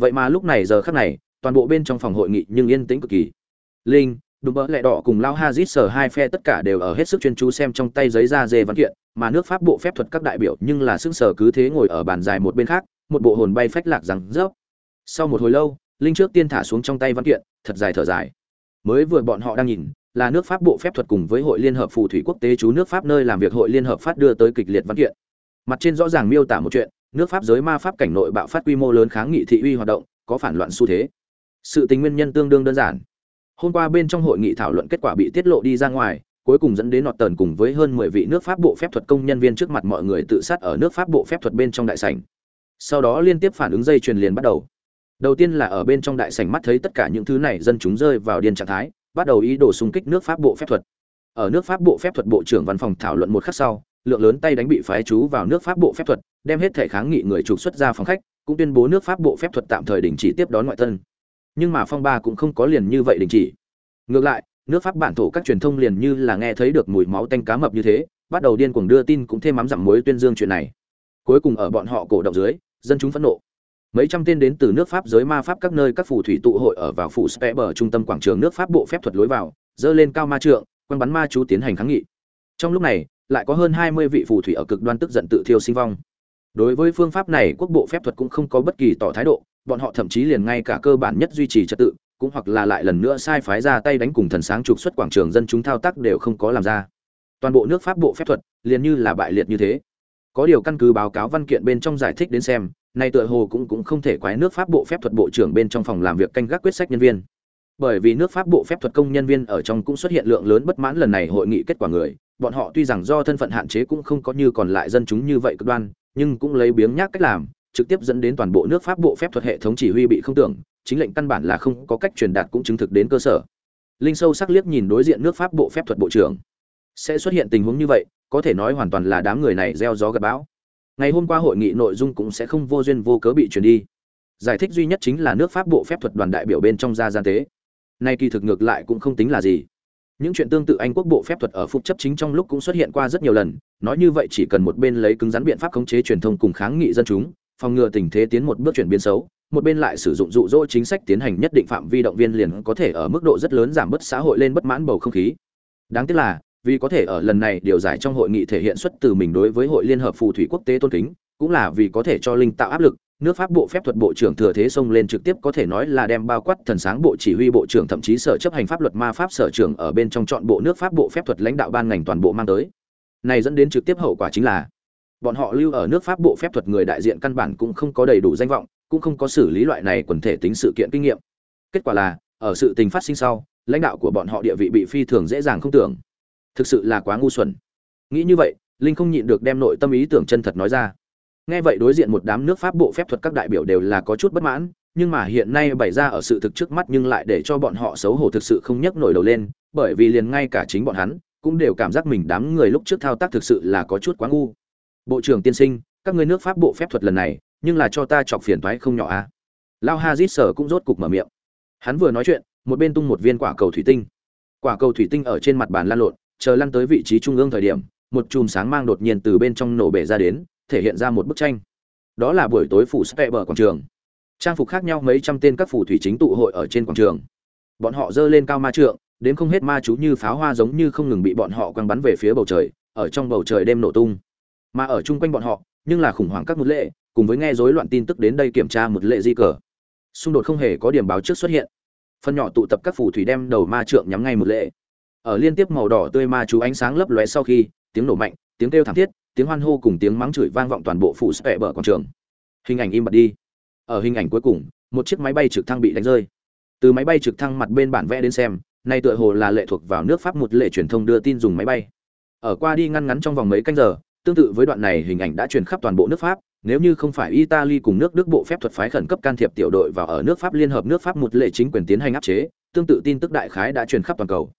Vậy mà lúc này giờ khắc này, toàn bộ bên trong phòng hội nghị nhưng yên tĩnh cực kỳ. Linh, đùm bỡ lẹ đỏ cùng lao hazit sở hai phe tất cả đều ở hết sức chuyên chú xem trong tay giấy da dê văn kiện, mà nước pháp bộ phép thuật các đại biểu nhưng là sức sở cứ thế ngồi ở bàn dài một bên khác, một bộ hồn bay phách lạc rằng rớp sau một hồi lâu, linh trước tiên thả xuống trong tay văn kiện, thật dài thở dài. Mới vừa bọn họ đang nhìn, là nước pháp bộ phép thuật cùng với hội liên hợp phù thủy quốc tế chú nước pháp nơi làm việc hội liên hợp phát đưa tới kịch liệt văn kiện. Mặt trên rõ ràng miêu tả một chuyện, nước pháp giới ma pháp cảnh nội bạo phát quy mô lớn kháng nghị thị uy hoạt động, có phản loạn xu thế. Sự tình nguyên nhân tương đương đơn giản. Hôm qua bên trong hội nghị thảo luận kết quả bị tiết lộ đi ra ngoài, cuối cùng dẫn đến nọt tần cùng với hơn mười vị nước pháp bộ phép thuật công nhân viên trước mặt mọi người tự sát ở nước pháp bộ phép thuật bên trong đại sảnh. Sau đó liên tiếp phản ứng dây truyền liền bắt đầu đầu tiên là ở bên trong đại sảnh mắt thấy tất cả những thứ này dân chúng rơi vào điên trạng thái, bắt đầu ý đồ xung kích nước pháp bộ phép thuật. Ở nước pháp bộ phép thuật bộ trưởng văn phòng thảo luận một khắc sau, lượng lớn tay đánh bị phái chú vào nước pháp bộ phép thuật, đem hết thể kháng nghị người trục xuất ra phòng khách, cũng tuyên bố nước pháp bộ phép thuật tạm thời đình chỉ tiếp đón ngoại tân. Nhưng mà phong ba cũng không có liền như vậy đình chỉ. Ngược lại, nước pháp bản thổ các truyền thông liền như là nghe thấy được mùi máu tanh cá mập như thế, bắt đầu điên cuồng đưa tin cũng thêm mắm dặm muối tuyên dương chuyện này. Cuối cùng ở bọn họ cổ động dưới, dân chúng phẫn nộ mấy trăm tên đến từ nước pháp giới ma pháp các nơi các phù thủy tụ hội ở vào phủ Speber trung tâm quảng trường nước pháp bộ phép thuật lối vào, dơ lên cao ma trượng, quăng bắn ma chú tiến hành kháng nghị. Trong lúc này, lại có hơn hai mươi vị phù thủy ở cực đoan tức giận tự thiêu sinh vong. Đối với phương pháp này, quốc bộ phép thuật cũng không có bất kỳ tỏ thái độ, bọn họ thậm chí liền ngay cả cơ bản nhất duy trì trật tự, cũng hoặc là lại lần nữa sai phái ra tay đánh cùng thần sáng trục xuất quảng trường dân chúng thao tác đều không có làm ra. Toàn bộ nước pháp bộ phép thuật liền như là bại liệt như thế. Có điều căn cứ báo cáo văn kiện bên trong giải thích đến xem nay tựa hồ cũng cũng không thể quái nước pháp bộ phép thuật bộ trưởng bên trong phòng làm việc canh gác quyết sách nhân viên. Bởi vì nước pháp bộ phép thuật công nhân viên ở trong cũng xuất hiện lượng lớn bất mãn lần này hội nghị kết quả người. Bọn họ tuy rằng do thân phận hạn chế cũng không có như còn lại dân chúng như vậy cực đoan, nhưng cũng lấy biếng nhác cách làm, trực tiếp dẫn đến toàn bộ nước pháp bộ phép thuật hệ thống chỉ huy bị không tưởng, chính lệnh căn bản là không có cách truyền đạt cũng chứng thực đến cơ sở. Linh sâu sắc liếc nhìn đối diện nước pháp bộ phép thuật bộ trưởng. Sẽ xuất hiện tình huống như vậy, có thể nói hoàn toàn là đám người này gieo gió gặp bão ngày hôm qua hội nghị nội dung cũng sẽ không vô duyên vô cớ bị truyền đi. Giải thích duy nhất chính là nước pháp bộ phép thuật đoàn đại biểu bên trong gia gian tế. Nay kỳ thực ngược lại cũng không tính là gì. Những chuyện tương tự anh quốc bộ phép thuật ở phục chấp chính trong lúc cũng xuất hiện qua rất nhiều lần, nói như vậy chỉ cần một bên lấy cứng rắn biện pháp khống chế truyền thông cùng kháng nghị dân chúng, phòng ngừa tình thế tiến một bước chuyển biến xấu, một bên lại sử dụng dụ dỗ chính sách tiến hành nhất định phạm vi động viên liền có thể ở mức độ rất lớn giảm bớt xã hội lên bất mãn bầu không khí. Đáng tiếc là vì có thể ở lần này điều giải trong hội nghị thể hiện xuất từ mình đối với hội liên hợp phù thủy quốc tế tôn kính, cũng là vì có thể cho linh tạo áp lực, nước pháp bộ phép thuật bộ trưởng thừa thế xông lên trực tiếp có thể nói là đem bao quát thần sáng bộ chỉ huy bộ trưởng thậm chí sở chấp hành pháp luật ma pháp sở trưởng ở bên trong chọn bộ nước pháp bộ phép thuật lãnh đạo ban ngành toàn bộ mang tới. Này dẫn đến trực tiếp hậu quả chính là, bọn họ lưu ở nước pháp bộ phép thuật người đại diện căn bản cũng không có đầy đủ danh vọng, cũng không có xử lý loại này quần thể tính sự kiện kinh nghiệm. Kết quả là, ở sự tình phát sinh sau, lãnh đạo của bọn họ địa vị bị phi thường dễ dàng không tưởng thực sự là quá ngu xuẩn. Nghĩ như vậy, linh không nhịn được đem nội tâm ý tưởng chân thật nói ra. Nghe vậy đối diện một đám nước pháp bộ phép thuật các đại biểu đều là có chút bất mãn, nhưng mà hiện nay bày ra ở sự thực trước mắt nhưng lại để cho bọn họ xấu hổ thực sự không nhấc nổi đầu lên, bởi vì liền ngay cả chính bọn hắn cũng đều cảm giác mình đám người lúc trước thao tác thực sự là có chút quá ngu. Bộ trưởng tiên sinh, các người nước pháp bộ phép thuật lần này, nhưng là cho ta chọc phiền toái không nhỏ a à? lao hazit sở cũng rốt cục mở miệng. Hắn vừa nói chuyện, một bên tung một viên quả cầu thủy tinh. Quả cầu thủy tinh ở trên mặt bàn lan lộn chờ lăn tới vị trí trung ương thời điểm, một chùm sáng mang đột nhiên từ bên trong nổ bể ra đến, thể hiện ra một bức tranh. Đó là buổi tối phủ spe bờ quảng trường. Trang phục khác nhau mấy trăm tên các phù thủy chính tụ hội ở trên quảng trường. Bọn họ dơ lên cao ma trượng, đến không hết ma chú như pháo hoa giống như không ngừng bị bọn họ quăng bắn về phía bầu trời, ở trong bầu trời đêm nổ tung. Mà ở chung quanh bọn họ, nhưng là khủng hoảng các một lệ, cùng với nghe rối loạn tin tức đến đây kiểm tra một lệ di cờ. Xung đột không hề có điểm báo trước xuất hiện. Phần nhỏ tụ tập các phù thủy đem đầu ma trượng nhắm ngay một lệ ở liên tiếp màu đỏ tươi ma chú ánh sáng lấp lóe sau khi, tiếng nổ mạnh, tiếng kêu thảm thiết, tiếng hoan hô cùng tiếng mắng chửi vang vọng toàn bộ phủ sệ bờ quảng trường. Hình ảnh im bặt đi. Ở hình ảnh cuối cùng, một chiếc máy bay trực thăng bị đánh rơi. Từ máy bay trực thăng mặt bên bản vẽ đến xem, nay tựa hồ là lệ thuộc vào nước pháp một lệ truyền thông đưa tin dùng máy bay. Ở qua đi ngăn ngắn trong vòng mấy canh giờ, tương tự với đoạn này hình ảnh đã truyền khắp toàn bộ nước pháp, nếu như không phải italy cùng nước đức bộ phép thuật phái khẩn cấp can thiệp tiểu đội vào ở nước pháp liên hợp nước pháp một lệ chính quyền tiến hành áp chế, tương tự tin tức đại khái đã truyền khắp toàn cầu.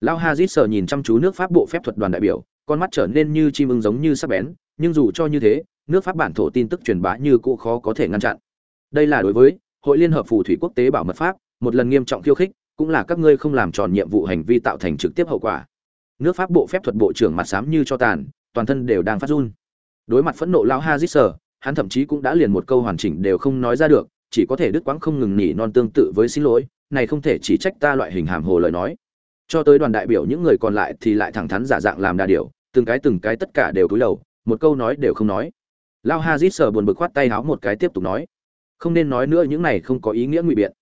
Lao Hazit sờ nhìn chăm chú nước Pháp bộ phép thuật đoàn đại biểu, con mắt trở nên như chim ưng giống như sắc bén, nhưng dù cho như thế, nước Pháp bản thổ tin tức truyền bá như cũ khó có thể ngăn chặn. Đây là đối với Hội Liên hợp phù thủy quốc tế bảo mật pháp, một lần nghiêm trọng khiêu khích, cũng là các ngươi không làm tròn nhiệm vụ hành vi tạo thành trực tiếp hậu quả. Nước Pháp bộ phép thuật bộ trưởng mặt xám như cho tàn, toàn thân đều đang phát run. Đối mặt phẫn nộ lão Hazit sờ, hắn thậm chí cũng đã liền một câu hoàn chỉnh đều không nói ra được, chỉ có thể đứt quãng không ngừng nỉ non tương tự với xin lỗi, này không thể chỉ trách ta loại hình hàm hồ lời nói cho tới đoàn đại biểu những người còn lại thì lại thẳng thắn giả dạng làm đà điều từng cái từng cái tất cả đều cúi đầu một câu nói đều không nói lao hazit sờ buồn bực khoát tay háo một cái tiếp tục nói không nên nói nữa những này không có ý nghĩa ngụy biện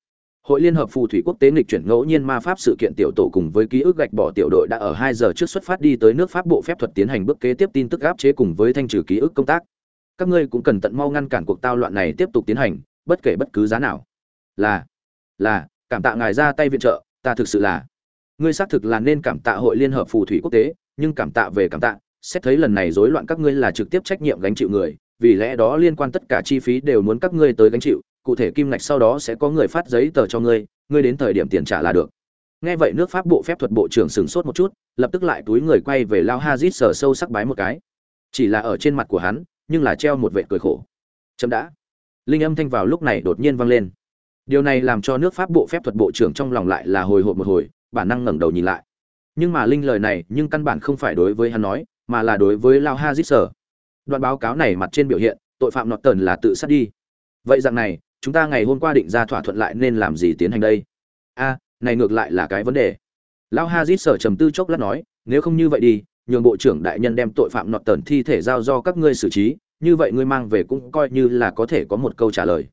Hội Liên hợp phù thủy quốc tế nghịch chuyển ngẫu nhiên ma pháp sự kiện tiểu tổ cùng với ký ức gạch bỏ tiểu đội đã ở hai giờ trước xuất phát đi tới nước Pháp bộ phép thuật tiến hành bước kế tiếp tin tức áp chế cùng với thanh trừ ký ức công tác. Các ngươi cũng cần tận mau ngăn cản cuộc tao loạn này tiếp tục tiến hành, bất kể bất cứ giá nào. Là, là, cảm tạ ngài ra tay viện trợ, ta thực sự là. Ngươi xác thực là nên cảm tạ Hội Liên hợp phù thủy quốc tế, nhưng cảm tạ về cảm tạ, xét thấy lần này rối loạn các ngươi là trực tiếp trách nhiệm gánh chịu người, vì lẽ đó liên quan tất cả chi phí đều muốn các ngươi tới gánh chịu, cụ thể kim ngạch sau đó sẽ có người phát giấy tờ cho ngươi ngươi đến thời điểm tiền trả là được. Nghe vậy nước pháp bộ phép thuật bộ trưởng sửng sốt một chút lập tức lại túi người quay về lao hazit sờ sâu sắc bái một cái. Chỉ là ở trên mặt của hắn nhưng là treo một vệ cười khổ. Chậm đã. Linh âm thanh vào lúc này đột nhiên vang lên. Điều này làm cho nước pháp bộ phép thuật bộ trưởng trong lòng lại là hồi hộp một hồi bản năng ngẩng đầu nhìn lại. Nhưng mà linh lời này nhưng căn bản không phải đối với hắn nói, mà là đối với lao hazit sờ đoạn báo cáo này mặt trên biểu hiện, tội phạm nọt tần là tự sát đi. Vậy dạng này, chúng ta ngày hôm qua định ra thỏa thuận lại nên làm gì tiến hành đây? A, này ngược lại là cái vấn đề. Lão hazit sở trầm tư chốc lát nói, nếu không như vậy đi, nhường bộ trưởng đại nhân đem tội phạm nọt tần thi thể giao do các ngươi xử trí, như vậy ngươi mang về cũng coi như là có thể có một câu trả lời.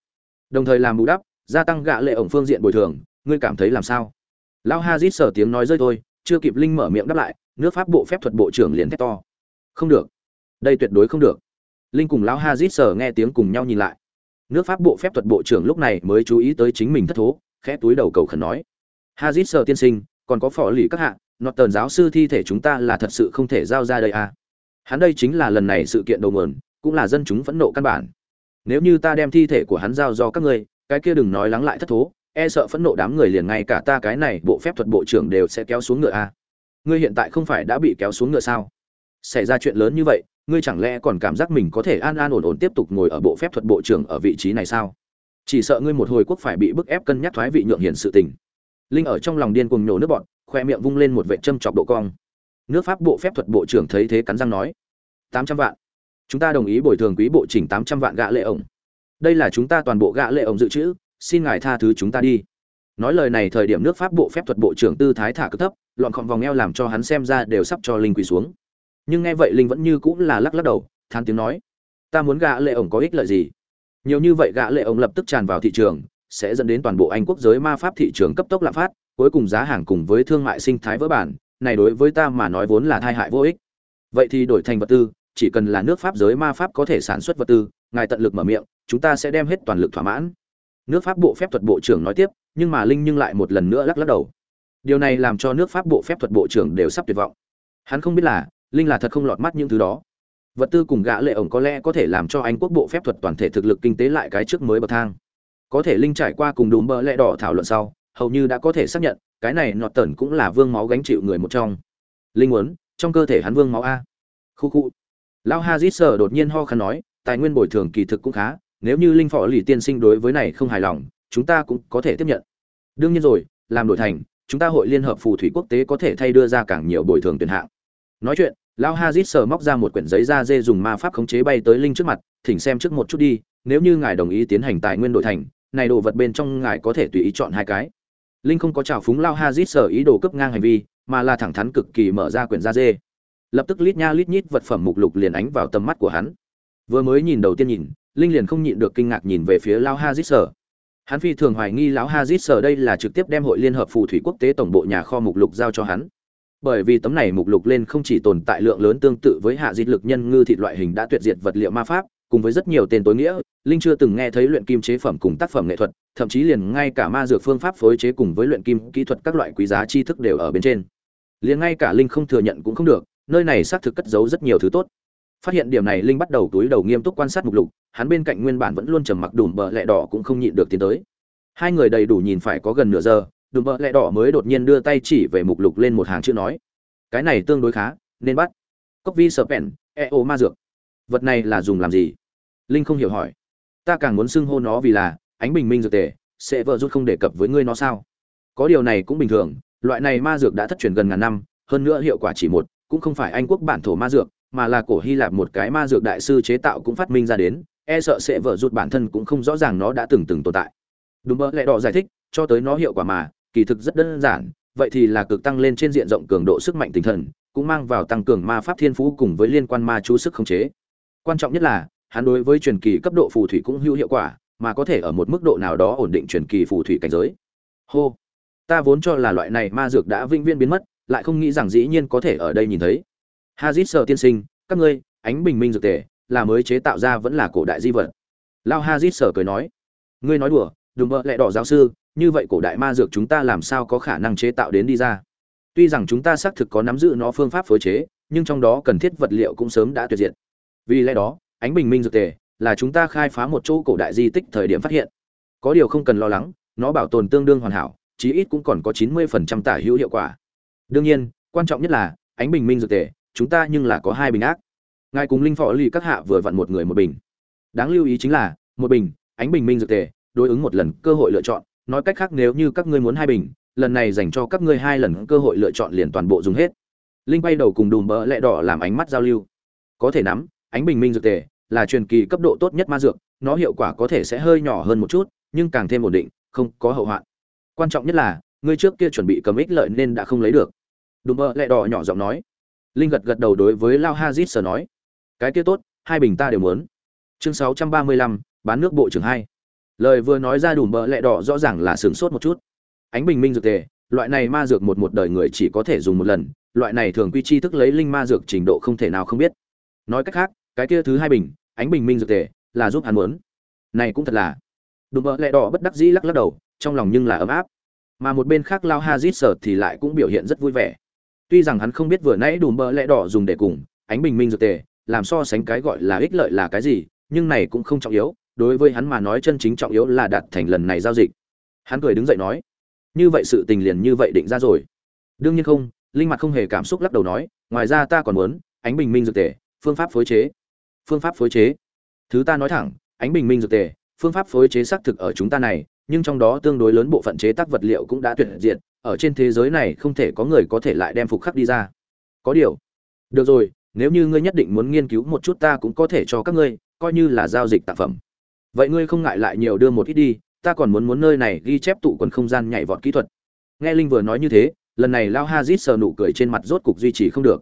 Đồng thời làm bù đắp, gia tăng gạ lệ ổng phương diện bồi thường, ngươi cảm thấy làm sao? Lão hazit sở tiếng nói rơi thôi, chưa kịp linh mở miệng đáp lại, nước pháp bộ phép thuật bộ trưởng liền thét to. Không được. Đây tuyệt đối không được. Linh cùng lão hazit sở nghe tiếng cùng nhau nhìn lại. Nước pháp bộ phép thuật bộ trưởng lúc này mới chú ý tới chính mình thất thố, khẽ túi đầu cầu khẩn nói. Hazit sở tiên sinh, còn có phò lì các hạ, nọt tờn giáo sư thi thể chúng ta là thật sự không thể giao ra đây à. hắn đây chính là lần này sự kiện đầu nguồn, cũng là dân chúng phẫn nộ căn bản. Nếu như ta đem thi thể của hắn giao do các ngươi, cái kia đừng nói lắng lại thất thố e sợ phẫn nộ đám người liền ngay cả ta cái này, bộ phép thuật bộ trưởng đều sẽ kéo xuống ngựa a à. ngươi hiện tại không phải đã bị kéo xuống ngựa sao? Xảy ra chuyện lớn như vậy, ngươi chẳng lẽ còn cảm giác mình có thể an an ổn ổn tiếp tục ngồi ở bộ phép thuật bộ trưởng ở vị trí này sao? Chỉ sợ ngươi một hồi quốc phải bị bức ép cân nhắc thoái vị nhượng hiển sự tình. Linh ở trong lòng điên cuồng nhổ nước bọn khoe miệng vung lên một vệ châm chọc độ cong. Nước pháp bộ phép thuật bộ trưởng thấy thế cắn răng nói, tám trăm vạn. Chúng ta đồng ý bồi thường quý bộ chỉnh tám trăm vạn gạ lệ ổng. Đây là chúng ta toàn bộ gạ lệ ổng dự trữ xin ngài tha thứ chúng ta đi. Nói lời này thời điểm nước pháp bộ phép thuật bộ trưởng tư thái thả cực thấp, lọn khọn vòng eo làm cho hắn xem ra đều sắp cho linh quỳ xuống. Nhưng nghe vậy linh vẫn như cũng là lắc lắc đầu than tiếng nói, ta muốn gạ lệ ổng có ích lợi gì? Nhiều như vậy gạ lệ ổng lập tức tràn vào thị trường, sẽ dẫn đến toàn bộ anh quốc giới ma pháp thị trường cấp tốc lạm phát, cuối cùng giá hàng cùng với thương mại sinh thái vỡ bản, này đối với ta mà nói vốn là thai hại vô ích. Vậy thì đổi thành vật tư, chỉ cần là nước pháp giới ma pháp có thể sản xuất vật tư, ngài tận lực mở miệng, chúng ta sẽ đem hết toàn lực thỏa mãn nước pháp bộ phép thuật bộ trưởng nói tiếp, nhưng mà linh nhưng lại một lần nữa lắc lắc đầu. Điều này làm cho nước pháp bộ phép thuật bộ trưởng đều sắp tuyệt vọng. Hắn không biết là, linh là thật không lọt mắt những thứ đó. Vật tư cùng gã lệ ổng có lẽ có thể làm cho anh quốc bộ phép thuật toàn thể thực lực kinh tế lại cái trước mới bậc thang. Có thể linh trải qua cùng đùm bờ lẹ đỏ thảo luận sau, hầu như đã có thể xác nhận, cái này nọt tẩn cũng là vương máu gánh chịu người một trong. Linh muốn, trong cơ thể hắn vương máu a. Khu khu. Lão hazit đột nhiên ho khăn nói, tài nguyên bồi thường kỳ thực cũng khá nếu như linh phò lì tiên sinh đối với này không hài lòng, chúng ta cũng có thể tiếp nhận. Đương nhiên rồi, làm đổi thành, chúng ta hội liên hợp phù thủy quốc tế có thể thay đưa ra càng nhiều bồi thường tuyển hạng. Nói chuyện, lão hazit sờ móc ra một quyển giấy da dê dùng ma pháp khống chế bay tới linh trước mặt, thỉnh xem trước một chút đi, nếu như ngài đồng ý tiến hành tài nguyên đổi thành, này đồ vật bên trong ngài có thể tùy ý chọn hai cái. Linh không có trào phúng lao hazit sờ ý đồ cấp ngang hành vi, mà là thẳng thắn cực kỳ mở ra quyển da dê. Lập tức lít nha lít nhít vật phẩm mục lục liền ánh vào tầm mắt của hắn. Vừa mới nhìn đầu tiên nhìn linh liền không nhịn được kinh ngạc nhìn về phía lao hazit sở. Hắn phi thường hoài nghi lão hazit sở đây là trực tiếp đem hội liên hợp phù thủy quốc tế tổng bộ nhà kho mục lục giao cho hắn. Bởi vì tấm này mục lục lên không chỉ tồn tại lượng lớn tương tự với hạ dịch lực nhân ngư thịt loại hình đã tuyệt diệt vật liệu ma pháp, cùng với rất nhiều tên tối nghĩa, linh chưa từng nghe thấy luyện kim chế phẩm cùng tác phẩm nghệ thuật, thậm chí liền ngay cả ma dược phương pháp phối chế cùng với luyện kim kỹ thuật các loại quý giá tri thức đều ở bên trên. Liền ngay cả linh không thừa nhận cũng không được, nơi này xác thực cất giấu rất nhiều thứ tốt phát hiện điểm này linh bắt đầu túi đầu nghiêm túc quan sát mục lục hắn bên cạnh nguyên bản vẫn luôn trầm mặc đùm bờ lẹ đỏ cũng không nhịn được tiến tới hai người đầy đủ nhìn phải có gần nửa giờ đùm bợ lẹ đỏ mới đột nhiên đưa tay chỉ về mục lục lên một hàng chữ nói cái này tương đối khá nên bắt cốc vi sờ pèn e ô ma dược. vật này là dùng làm gì? linh không hiểu hỏi. ta càng muốn xưng hô nó vì là ánh bình minh dược tề, sẽ vợ rút không đề cập với ngươi nó sao? có điều này cũng bình thường, loại này ma dược đã thất truyền gần ngàn năm, hơn nữa hiệu quả chỉ một, cũng không phải anh quốc bản thổ ma dược mà là cổ hy lạp một cái ma dược đại sư chế tạo cũng phát minh ra đến e sợ sẽ vợ rụt bản thân cũng không rõ ràng nó đã từng từng tồn tại đúng mơ lẽ đỏ giải thích cho tới nó hiệu quả mà kỳ thực rất đơn giản, vậy thì là cực tăng lên trên diện rộng cường độ sức mạnh tinh thần, cũng mang vào tăng cường ma pháp thiên phú cùng với liên quan ma chú sức khống chế. Quan trọng nhất là, hắn đối với truyền kỳ cấp độ phù thủy cũng hữu hiệu quả, mà có thể ở một mức độ nào đó ổn định truyền kỳ phù thủy cảnh giới. hô ta vốn cho là loại này ma dược đã vĩnh viễn biến mất lại không nghĩ rằng dĩ nhiên có thể ở đây nhìn thấy hazit sợ tiên sinh, các ngươi, ánh bình minh dược tề, là mới chế tạo ra vẫn là cổ đại di vật. Lao hazit sở cười nói, ngươi nói đùa đùm bợ lẹ đỏ giáo sư, như vậy cổ đại ma dược chúng ta làm sao có khả năng chế tạo đến đi ra? Tuy rằng chúng ta xác thực có nắm giữ nó phương pháp phối chế, nhưng trong đó cần thiết vật liệu cũng sớm đã tuyệt diệt. Vì lẽ đó, ánh bình minh dược tề là chúng ta khai phá một chỗ cổ đại di tích thời điểm phát hiện. Có điều không cần lo lắng, nó bảo tồn tương đương hoàn hảo, chí ít cũng còn có 90% tả hữu hiệu quả. Đương nhiên, quan trọng nhất là, ánh bình minh dược tề chúng ta nhưng là có hai bình ác. Ngài cùng linh phò lì các hạ vừa vặn một người một bình. Đáng lưu ý chính là, một bình, ánh bình minh dược tề, đối ứng một lần cơ hội lựa chọn. Nói cách khác nếu như các ngươi muốn hai bình, lần này dành cho các ngươi hai lần cơ hội lựa chọn liền toàn bộ dùng hết. Linh bay đầu cùng đùm bỡ lẹ đỏ làm ánh mắt giao lưu. Có thể nắm, ánh bình minh dược tề là truyền kỳ cấp độ tốt nhất ma dược, nó hiệu quả có thể sẽ hơi nhỏ hơn một chút, nhưng càng thêm ổn định, không có hậu hoạn. Quan trọng nhất là, ngươi trước kia chuẩn bị cầm ích lợi nên đã không lấy được. Đùm bỡ lẹ đỏ nhỏ giọng nói linh gật gật đầu đối với lao hazit sờ nói, cái kia tốt, hai bình ta đều muốn. Chương sáu trăm ba mươi lăm, bán nước bộ trưởng hai. Lời vừa nói ra đủ bợ lẹ đỏ rõ ràng là sửng sốt một chút. Ánh bình minh dược tề, loại này ma dược một một đời người chỉ có thể dùng một lần, loại này thường quy chi thức lấy linh ma dược trình độ không thể nào không biết. Nói cách khác, cái kia thứ hai bình, ánh bình minh dược tề, là giúp hắn muốn. Này cũng thật là. Đùm bợ lẹ đỏ bất đắc dĩ lắc lắc đầu, trong lòng nhưng là ấm áp. Mà một bên khác lao hazit sờ thì lại cũng biểu hiện rất vui vẻ tuy rằng hắn không biết vừa nãy đùm bờ lẽ đỏ dùng để cùng ánh bình minh dược tề, làm so sánh cái gọi là ích lợi là cái gì, nhưng này cũng không trọng yếu, đối với hắn mà nói chân chính trọng yếu là đạt thành lần này giao dịch. Hắn cười đứng dậy nói, như vậy sự tình liền như vậy định ra rồi. Đương nhiên không. Linh mặt không hề cảm xúc lắc đầu nói, ngoài ra ta còn muốn ánh bình minh dược tề, phương pháp phối chế. Phương pháp phối chế? Thứ ta nói thẳng, ánh bình minh dược tề, phương pháp phối chế xác thực ở chúng ta này, nhưng trong đó tương đối lớn bộ phận chế tác vật liệu cũng đã tuyệt diệt ở trên thế giới này không thể có người có thể lại đem phục khắc đi ra. Có điều, được rồi, nếu như ngươi nhất định muốn nghiên cứu một chút ta cũng có thể cho các ngươi, coi như là giao dịch tạp phẩm. Vậy ngươi không ngại lại nhiều đưa một ít đi, ta còn muốn muốn nơi này ghi chép tụ quần không gian nhảy vọt kỹ thuật. Nghe linh vừa nói như thế, lần này lao hazit sờ nụ cười trên mặt rốt cục duy trì không được.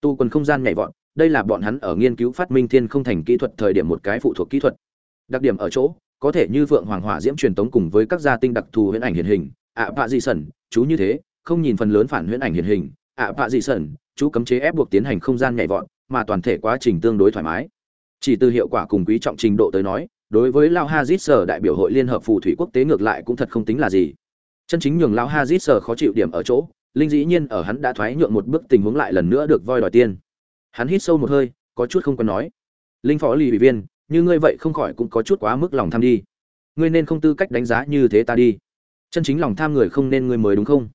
Tụ quần không gian nhảy vọt, đây là bọn hắn ở nghiên cứu phát minh thiên không thành kỹ thuật thời điểm một cái phụ thuộc kỹ thuật. Đặc điểm ở chỗ, có thể như vượng hoàng hỏa diễm truyền tống cùng với các gia tinh đặc thù huyễn ảnh hiện hình ạ à, dị sẩn chú như thế không nhìn phần lớn phản huyễn ảnh hiện hình. ạ à, dị sẩn chú cấm chế ép buộc tiến hành không gian nhảy vọt mà toàn thể quá trình tương đối thoải mái. Chỉ từ hiệu quả cùng quý trọng trình độ tới nói đối với lao hazit sở đại biểu hội liên hợp phù thủy quốc tế ngược lại cũng thật không tính là gì. Chân chính nhường lao hazit sở khó chịu điểm ở chỗ linh dĩ nhiên ở hắn đã thoái nhượng một bước tình huống lại lần nữa được voi đòi tiên hắn hít sâu một hơi có chút không còn nói. Linh phó lì ủy viên như ngươi vậy không khỏi cũng có chút quá mức lòng tham đi. Ngươi nên không tư cách đánh giá như thế ta đi chân chính lòng tham người không nên ngươi mới đúng không?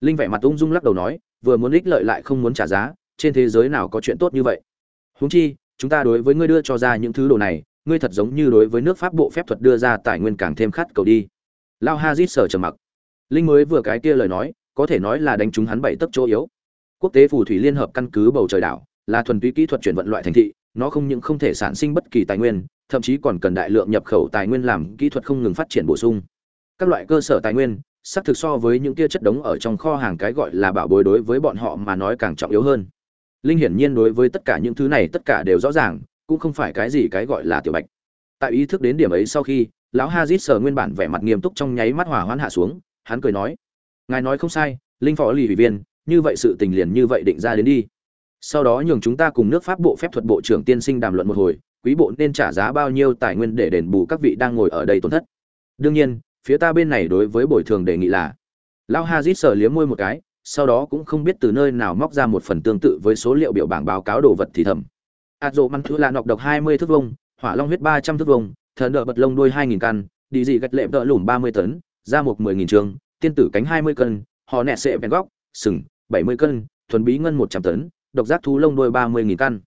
Linh vẻ mặt ung dung lắc đầu nói, vừa muốn ích lợi lại không muốn trả giá, trên thế giới nào có chuyện tốt như vậy? Huống chi, chúng ta đối với ngươi đưa cho ra những thứ đồ này, ngươi thật giống như đối với nước pháp bộ phép thuật đưa ra tài nguyên càng thêm khát cầu đi. Lao hazit sở trầm mặc. Linh mới vừa cái kia lời nói, có thể nói là đánh trúng hắn bảy tấc chỗ yếu. Quốc tế phù thủy liên hợp căn cứ bầu trời đảo, là thuần túy kỹ thuật chuyển vận loại thành thị, nó không những không thể sản sinh bất kỳ tài nguyên, thậm chí còn cần đại lượng nhập khẩu tài nguyên làm kỹ thuật không ngừng phát triển bổ sung các loại cơ sở tài nguyên, xác thực so với những kia chất đống ở trong kho hàng cái gọi là bảo bối đối với bọn họ mà nói càng trọng yếu hơn. Linh hiển nhiên đối với tất cả những thứ này tất cả đều rõ ràng, cũng không phải cái gì cái gọi là tiểu bạch. Tại ý thức đến điểm ấy sau khi, lão hazit sờ nguyên bản vẻ mặt nghiêm túc trong nháy mắt hỏa hoãn hạ xuống, hắn cười nói, ngài nói không sai, linh phó lì ủy viên, như vậy sự tình liền như vậy định ra đến đi. Sau đó nhường chúng ta cùng nước pháp bộ phép thuật bộ trưởng tiên sinh đàm luận một hồi, quý bộ nên trả giá bao nhiêu tài nguyên để đền bù các vị đang ngồi ở đây tổn thất. Đương nhiên phía ta bên này đối với bồi thường đề nghị là. Lão hazit sờ liếm môi một cái, sau đó cũng không biết từ nơi nào móc ra một phần tương tự với số liệu biểu bảng báo cáo đồ vật thì thầm. Ạt rộ măng thứ là nọc độc hai mươi thước vông hỏa long huyết ba trăm thước vông thần đỡ bật lông đuôi hai nghìn căn đi dị gạch lệm đỡ lủng ba mươi tấn, da một mười nghìn trường, tiên tử cánh hai mươi cân họ nẹt sệ bèn góc, sừng, bảy mươi cân, thuần bí ngân một trăm tấn, độc giác thú lông đuôi ba mươi nghìn căn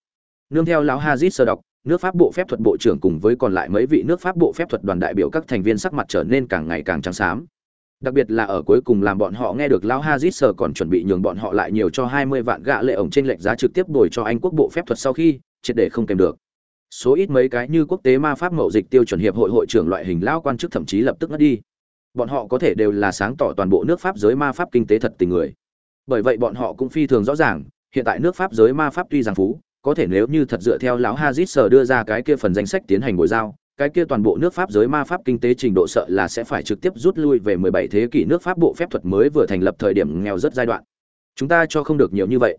nương theo lão hazit sơ đọc nước pháp bộ phép thuật bộ trưởng cùng với còn lại mấy vị nước pháp bộ phép thuật đoàn đại biểu các thành viên sắc mặt trở nên càng ngày càng trắng xám. Đặc biệt là ở cuối cùng làm bọn họ nghe được lão hazit sờ còn chuẩn bị nhường bọn họ lại nhiều cho hai mươi vạn gạ lệ ổng trên lệch giá trực tiếp đổi cho anh quốc bộ phép thuật sau khi, triệt để không kèm được. Số ít mấy cái như quốc tế ma pháp mậu dịch tiêu chuẩn hiệp hội hội trưởng loại hình lão quan chức thậm chí lập tức ngất đi. Bọn họ có thể đều là sáng tỏ toàn bộ nước pháp giới ma pháp kinh tế thật tình người. Bởi vậy bọn họ cũng phi thường rõ ràng, hiện tại nước pháp giới ma pháp tuy giang phú có thể nếu như thật dựa theo lão hazit sở đưa ra cái kia phần danh sách tiến hành bồi giao, cái kia toàn bộ nước pháp giới ma pháp kinh tế trình độ sợ là sẽ phải trực tiếp rút lui về 17 thế kỷ nước pháp bộ phép thuật mới vừa thành lập thời điểm nghèo rất giai đoạn. Chúng ta cho không được nhiều như vậy.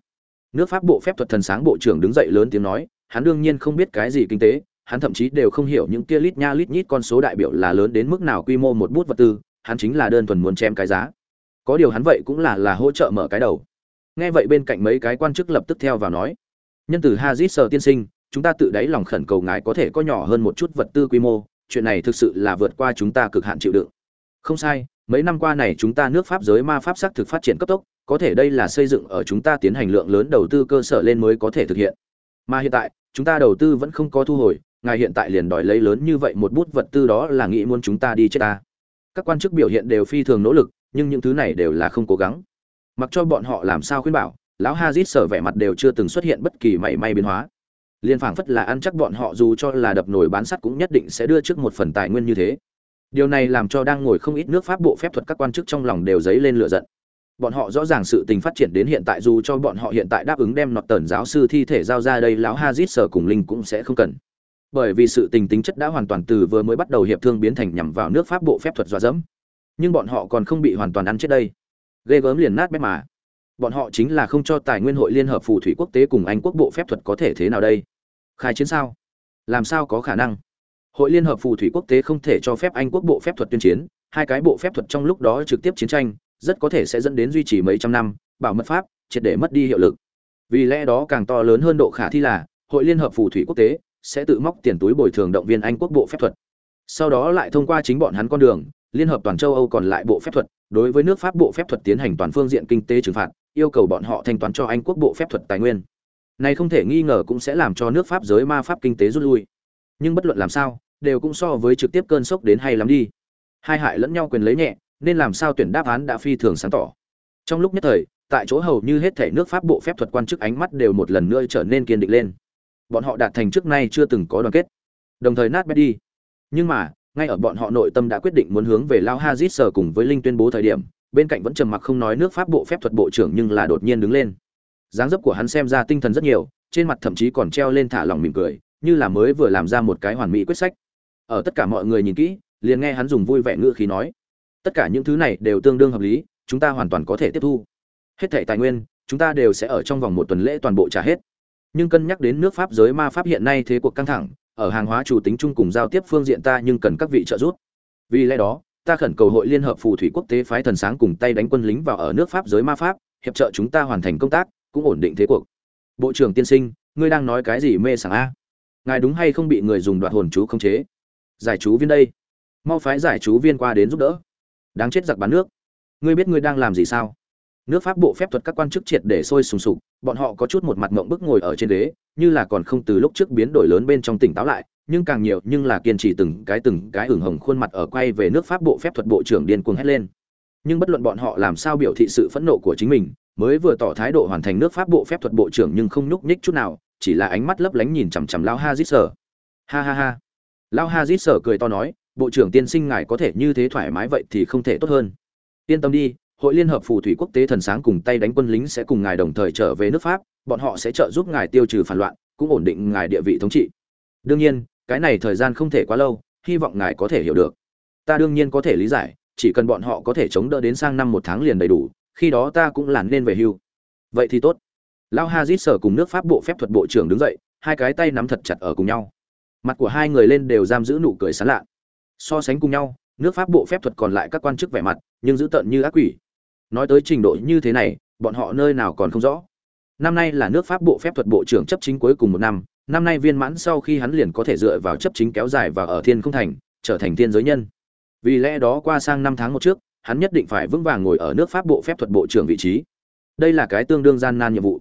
Nước pháp bộ phép thuật thần sáng bộ trưởng đứng dậy lớn tiếng nói, hắn đương nhiên không biết cái gì kinh tế, hắn thậm chí đều không hiểu những kia lít nha lít nhít con số đại biểu là lớn đến mức nào quy mô một bút vật tư, hắn chính là đơn thuần muốn chém cái giá. Có điều hắn vậy cũng là là hỗ trợ mở cái đầu. Nghe vậy bên cạnh mấy cái quan chức lập tức theo vào nói nhân từ hazit sở tiên sinh, chúng ta tự đáy lòng khẩn cầu ngài có thể có nhỏ hơn một chút vật tư quy mô, chuyện này thực sự là vượt qua chúng ta cực hạn chịu đựng. Không sai, mấy năm qua này chúng ta nước pháp giới ma pháp sắc thực phát triển cấp tốc, có thể đây là xây dựng ở chúng ta tiến hành lượng lớn đầu tư cơ sở lên mới có thể thực hiện. Mà hiện tại, chúng ta đầu tư vẫn không có thu hồi, ngài hiện tại liền đòi lấy lớn như vậy một bút vật tư đó là nghĩ muốn chúng ta đi chết ta. Các quan chức biểu hiện đều phi thường nỗ lực, nhưng những thứ này đều là không cố gắng. Mặc cho bọn họ làm sao khuyên bảo lão hazit sở vẻ mặt đều chưa từng xuất hiện bất kỳ mảy may biến hóa. Liên phảng phất là ăn chắc bọn họ dù cho là đập nổi bán sắt cũng nhất định sẽ đưa trước một phần tài nguyên như thế. Điều này làm cho đang ngồi không ít nước pháp bộ phép thuật các quan chức trong lòng đều dấy lên lửa giận. Bọn họ rõ ràng sự tình phát triển đến hiện tại dù cho bọn họ hiện tại đáp ứng đem nọt tần giáo sư thi thể giao ra đây, lão hazit sở cùng linh cũng sẽ không cần. Bởi vì sự tình tính chất đã hoàn toàn từ vừa mới bắt đầu hiệp thương biến thành nhằm vào nước pháp bộ phép thuật dọa dẫm. Nhưng bọn họ còn không bị hoàn toàn ăn chết đây. Ghê gớm liền nát bét mà bọn họ chính là không cho tài nguyên hội liên hợp phù thủy quốc tế cùng anh quốc bộ phép thuật có thể thế nào đây? Khai chiến sao? Làm sao có khả năng? Hội liên hợp phù thủy quốc tế không thể cho phép anh quốc bộ phép thuật tuyên chiến, hai cái bộ phép thuật trong lúc đó trực tiếp chiến tranh, rất có thể sẽ dẫn đến duy trì mấy trăm năm, bảo mật pháp, triệt để mất đi hiệu lực. Vì lẽ đó càng to lớn hơn độ khả thi là, hội liên hợp phù thủy quốc tế sẽ tự móc tiền túi bồi thường động viên anh quốc bộ phép thuật. Sau đó lại thông qua chính bọn hắn con đường, liên hợp toàn châu âu còn lại bộ phép thuật, đối với nước pháp bộ phép thuật tiến hành toàn phương diện kinh tế trừng phạt yêu cầu bọn họ thanh toán cho anh quốc bộ phép thuật tài nguyên. Này không thể nghi ngờ cũng sẽ làm cho nước pháp giới ma pháp kinh tế rút lui. Nhưng bất luận làm sao, đều cũng so với trực tiếp cơn sốc đến hay lắm đi. Hai hại lẫn nhau quyền lấy nhẹ, nên làm sao tuyển đáp án đã phi thường sáng tỏ. Trong lúc nhất thời, tại chỗ hầu như hết thể nước pháp bộ phép thuật quan chức ánh mắt đều một lần nữa trở nên kiên định lên. Bọn họ đạt thành trước nay chưa từng có đoàn kết. Đồng thời nát bét đi. Nhưng mà, ngay ở bọn họ nội tâm đã quyết định muốn hướng về lao hazit sở cùng với linh tuyên bố thời điểm bên cạnh vẫn trầm mặc không nói nước pháp bộ phép thuật bộ trưởng nhưng là đột nhiên đứng lên. Dáng dấp của hắn xem ra tinh thần rất nhiều, trên mặt thậm chí còn treo lên thả lòng mỉm cười, như là mới vừa làm ra một cái hoàn mỹ quyết sách. Ở tất cả mọi người nhìn kỹ, liền nghe hắn dùng vui vẻ ngữ khí nói, tất cả những thứ này đều tương đương hợp lý, chúng ta hoàn toàn có thể tiếp thu. Hết thẻ tài nguyên, chúng ta đều sẽ ở trong vòng một tuần lễ toàn bộ trả hết. Nhưng cân nhắc đến nước pháp giới ma pháp hiện nay thế cuộc căng thẳng, ở hàng hóa chủ tính chung cùng giao tiếp phương diện ta nhưng cần các vị trợ giúp. Vì lẽ đó ta khẩn cầu hội liên hợp phù thủy quốc tế phái thần sáng cùng tay đánh quân lính vào ở nước pháp giới ma pháp, hiệp trợ chúng ta hoàn thành công tác, cũng ổn định thế cuộc. Bộ trưởng tiên sinh, ngươi đang nói cái gì mê sảng a? Ngài đúng hay không bị người dùng đoạt hồn chú khống chế? Giải chú viên đây. Mau phái giải chú viên qua đến giúp đỡ. Đáng chết giặc bán nước. Ngươi biết ngươi đang làm gì sao? Nước pháp bộ phép thuật các quan chức triệt để sôi sùng sục, bọn họ có chút một mặt mộng bức ngồi ở trên ghế, như là còn không từ lúc trước biến đổi lớn bên trong tỉnh táo lại nhưng càng nhiều nhưng là kiên trì từng cái từng cái ửng hồng khuôn mặt ở quay về nước pháp bộ phép thuật bộ trưởng điên cuồng hét lên. Nhưng bất luận bọn họ làm sao biểu thị sự phẫn nộ của chính mình, mới vừa tỏ thái độ hoàn thành nước pháp bộ phép thuật bộ trưởng nhưng không nhúc nhích chút nào, chỉ là ánh mắt lấp lánh nhìn chằm chằm lao hazit sở ha ha ha. Lao hazit sở cười to nói, bộ trưởng tiên sinh ngài có thể như thế thoải mái vậy thì không thể tốt hơn. Yên tâm đi, hội liên hợp phù thủy quốc tế thần sáng cùng tay đánh quân lính sẽ cùng ngài đồng thời trở về nước pháp, bọn họ sẽ trợ giúp ngài tiêu trừ phản loạn, cũng ổn định ngài địa vị thống trị. Đương nhiên cái này thời gian không thể quá lâu, hy vọng ngài có thể hiểu được. Ta đương nhiên có thể lý giải, chỉ cần bọn họ có thể chống đỡ đến sang năm một tháng liền đầy đủ, khi đó ta cũng làn nên về hưu. Vậy thì tốt. Lão hazit sở cùng nước pháp bộ phép thuật bộ trưởng đứng dậy, hai cái tay nắm thật chặt ở cùng nhau. Mặt của hai người lên đều giam giữ nụ cười sán lạ. So sánh cùng nhau, nước pháp bộ phép thuật còn lại các quan chức vẻ mặt, nhưng giữ tận như ác quỷ. Nói tới trình độ như thế này, bọn họ nơi nào còn không rõ. Năm nay là nước pháp bộ phép thuật bộ trưởng chấp chính cuối cùng một năm năm nay viên mãn sau khi hắn liền có thể dựa vào chấp chính kéo dài và ở thiên không thành, trở thành thiên giới nhân. Vì lẽ đó qua sang năm tháng một trước, hắn nhất định phải vững vàng ngồi ở nước pháp bộ phép thuật bộ trưởng vị trí. Đây là cái tương đương gian nan nhiệm vụ.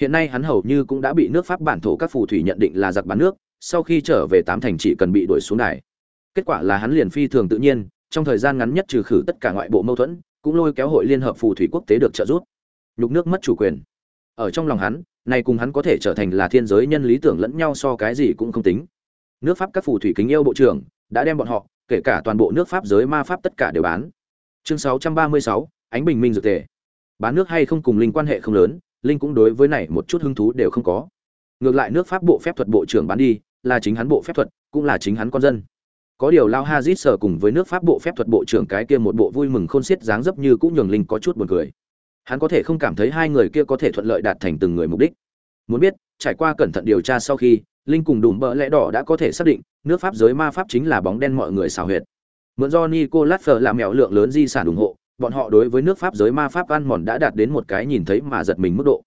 Hiện nay hắn hầu như cũng đã bị nước pháp bản thổ các phù thủy nhận định là giặc bán nước, sau khi trở về tám thành chỉ cần bị đuổi xuống đài. Kết quả là hắn liền phi thường tự nhiên, trong thời gian ngắn nhất trừ khử tất cả ngoại bộ mâu thuẫn, cũng lôi kéo hội liên hợp phù thủy quốc tế được trợ giúp. Nhục nước mất chủ quyền. Ở trong lòng hắn này cùng hắn có thể trở thành là thiên giới nhân lý tưởng lẫn nhau so cái gì cũng không tính. Nước pháp các phù thủy kính yêu bộ trưởng đã đem bọn họ kể cả toàn bộ nước pháp giới ma pháp tất cả đều bán. Chương 636, ánh bình minh dược tề. Bán nước hay không cùng linh quan hệ không lớn linh cũng đối với này một chút hứng thú đều không có. Ngược lại nước pháp bộ phép thuật bộ trưởng bán đi là chính hắn bộ phép thuật cũng là chính hắn con dân. Có điều lao hazit sở cùng với nước pháp bộ phép thuật bộ trưởng cái kia một bộ vui mừng khôn xiết dáng dấp như cũng nhường linh có chút buồn cười hắn có thể không cảm thấy hai người kia có thể thuận lợi đạt thành từng người mục đích. Muốn biết, trải qua cẩn thận điều tra sau khi, linh cùng đùm bỡ lẽ đỏ đã có thể xác định, nước pháp giới ma pháp chính là bóng đen mọi người xào huyệt. Mượn do nicolas phở làm mẹo lượng lớn di sản ủng hộ, bọn họ đối với nước pháp giới ma pháp ăn mòn đã đạt đến một cái nhìn thấy mà giật mình mức độ.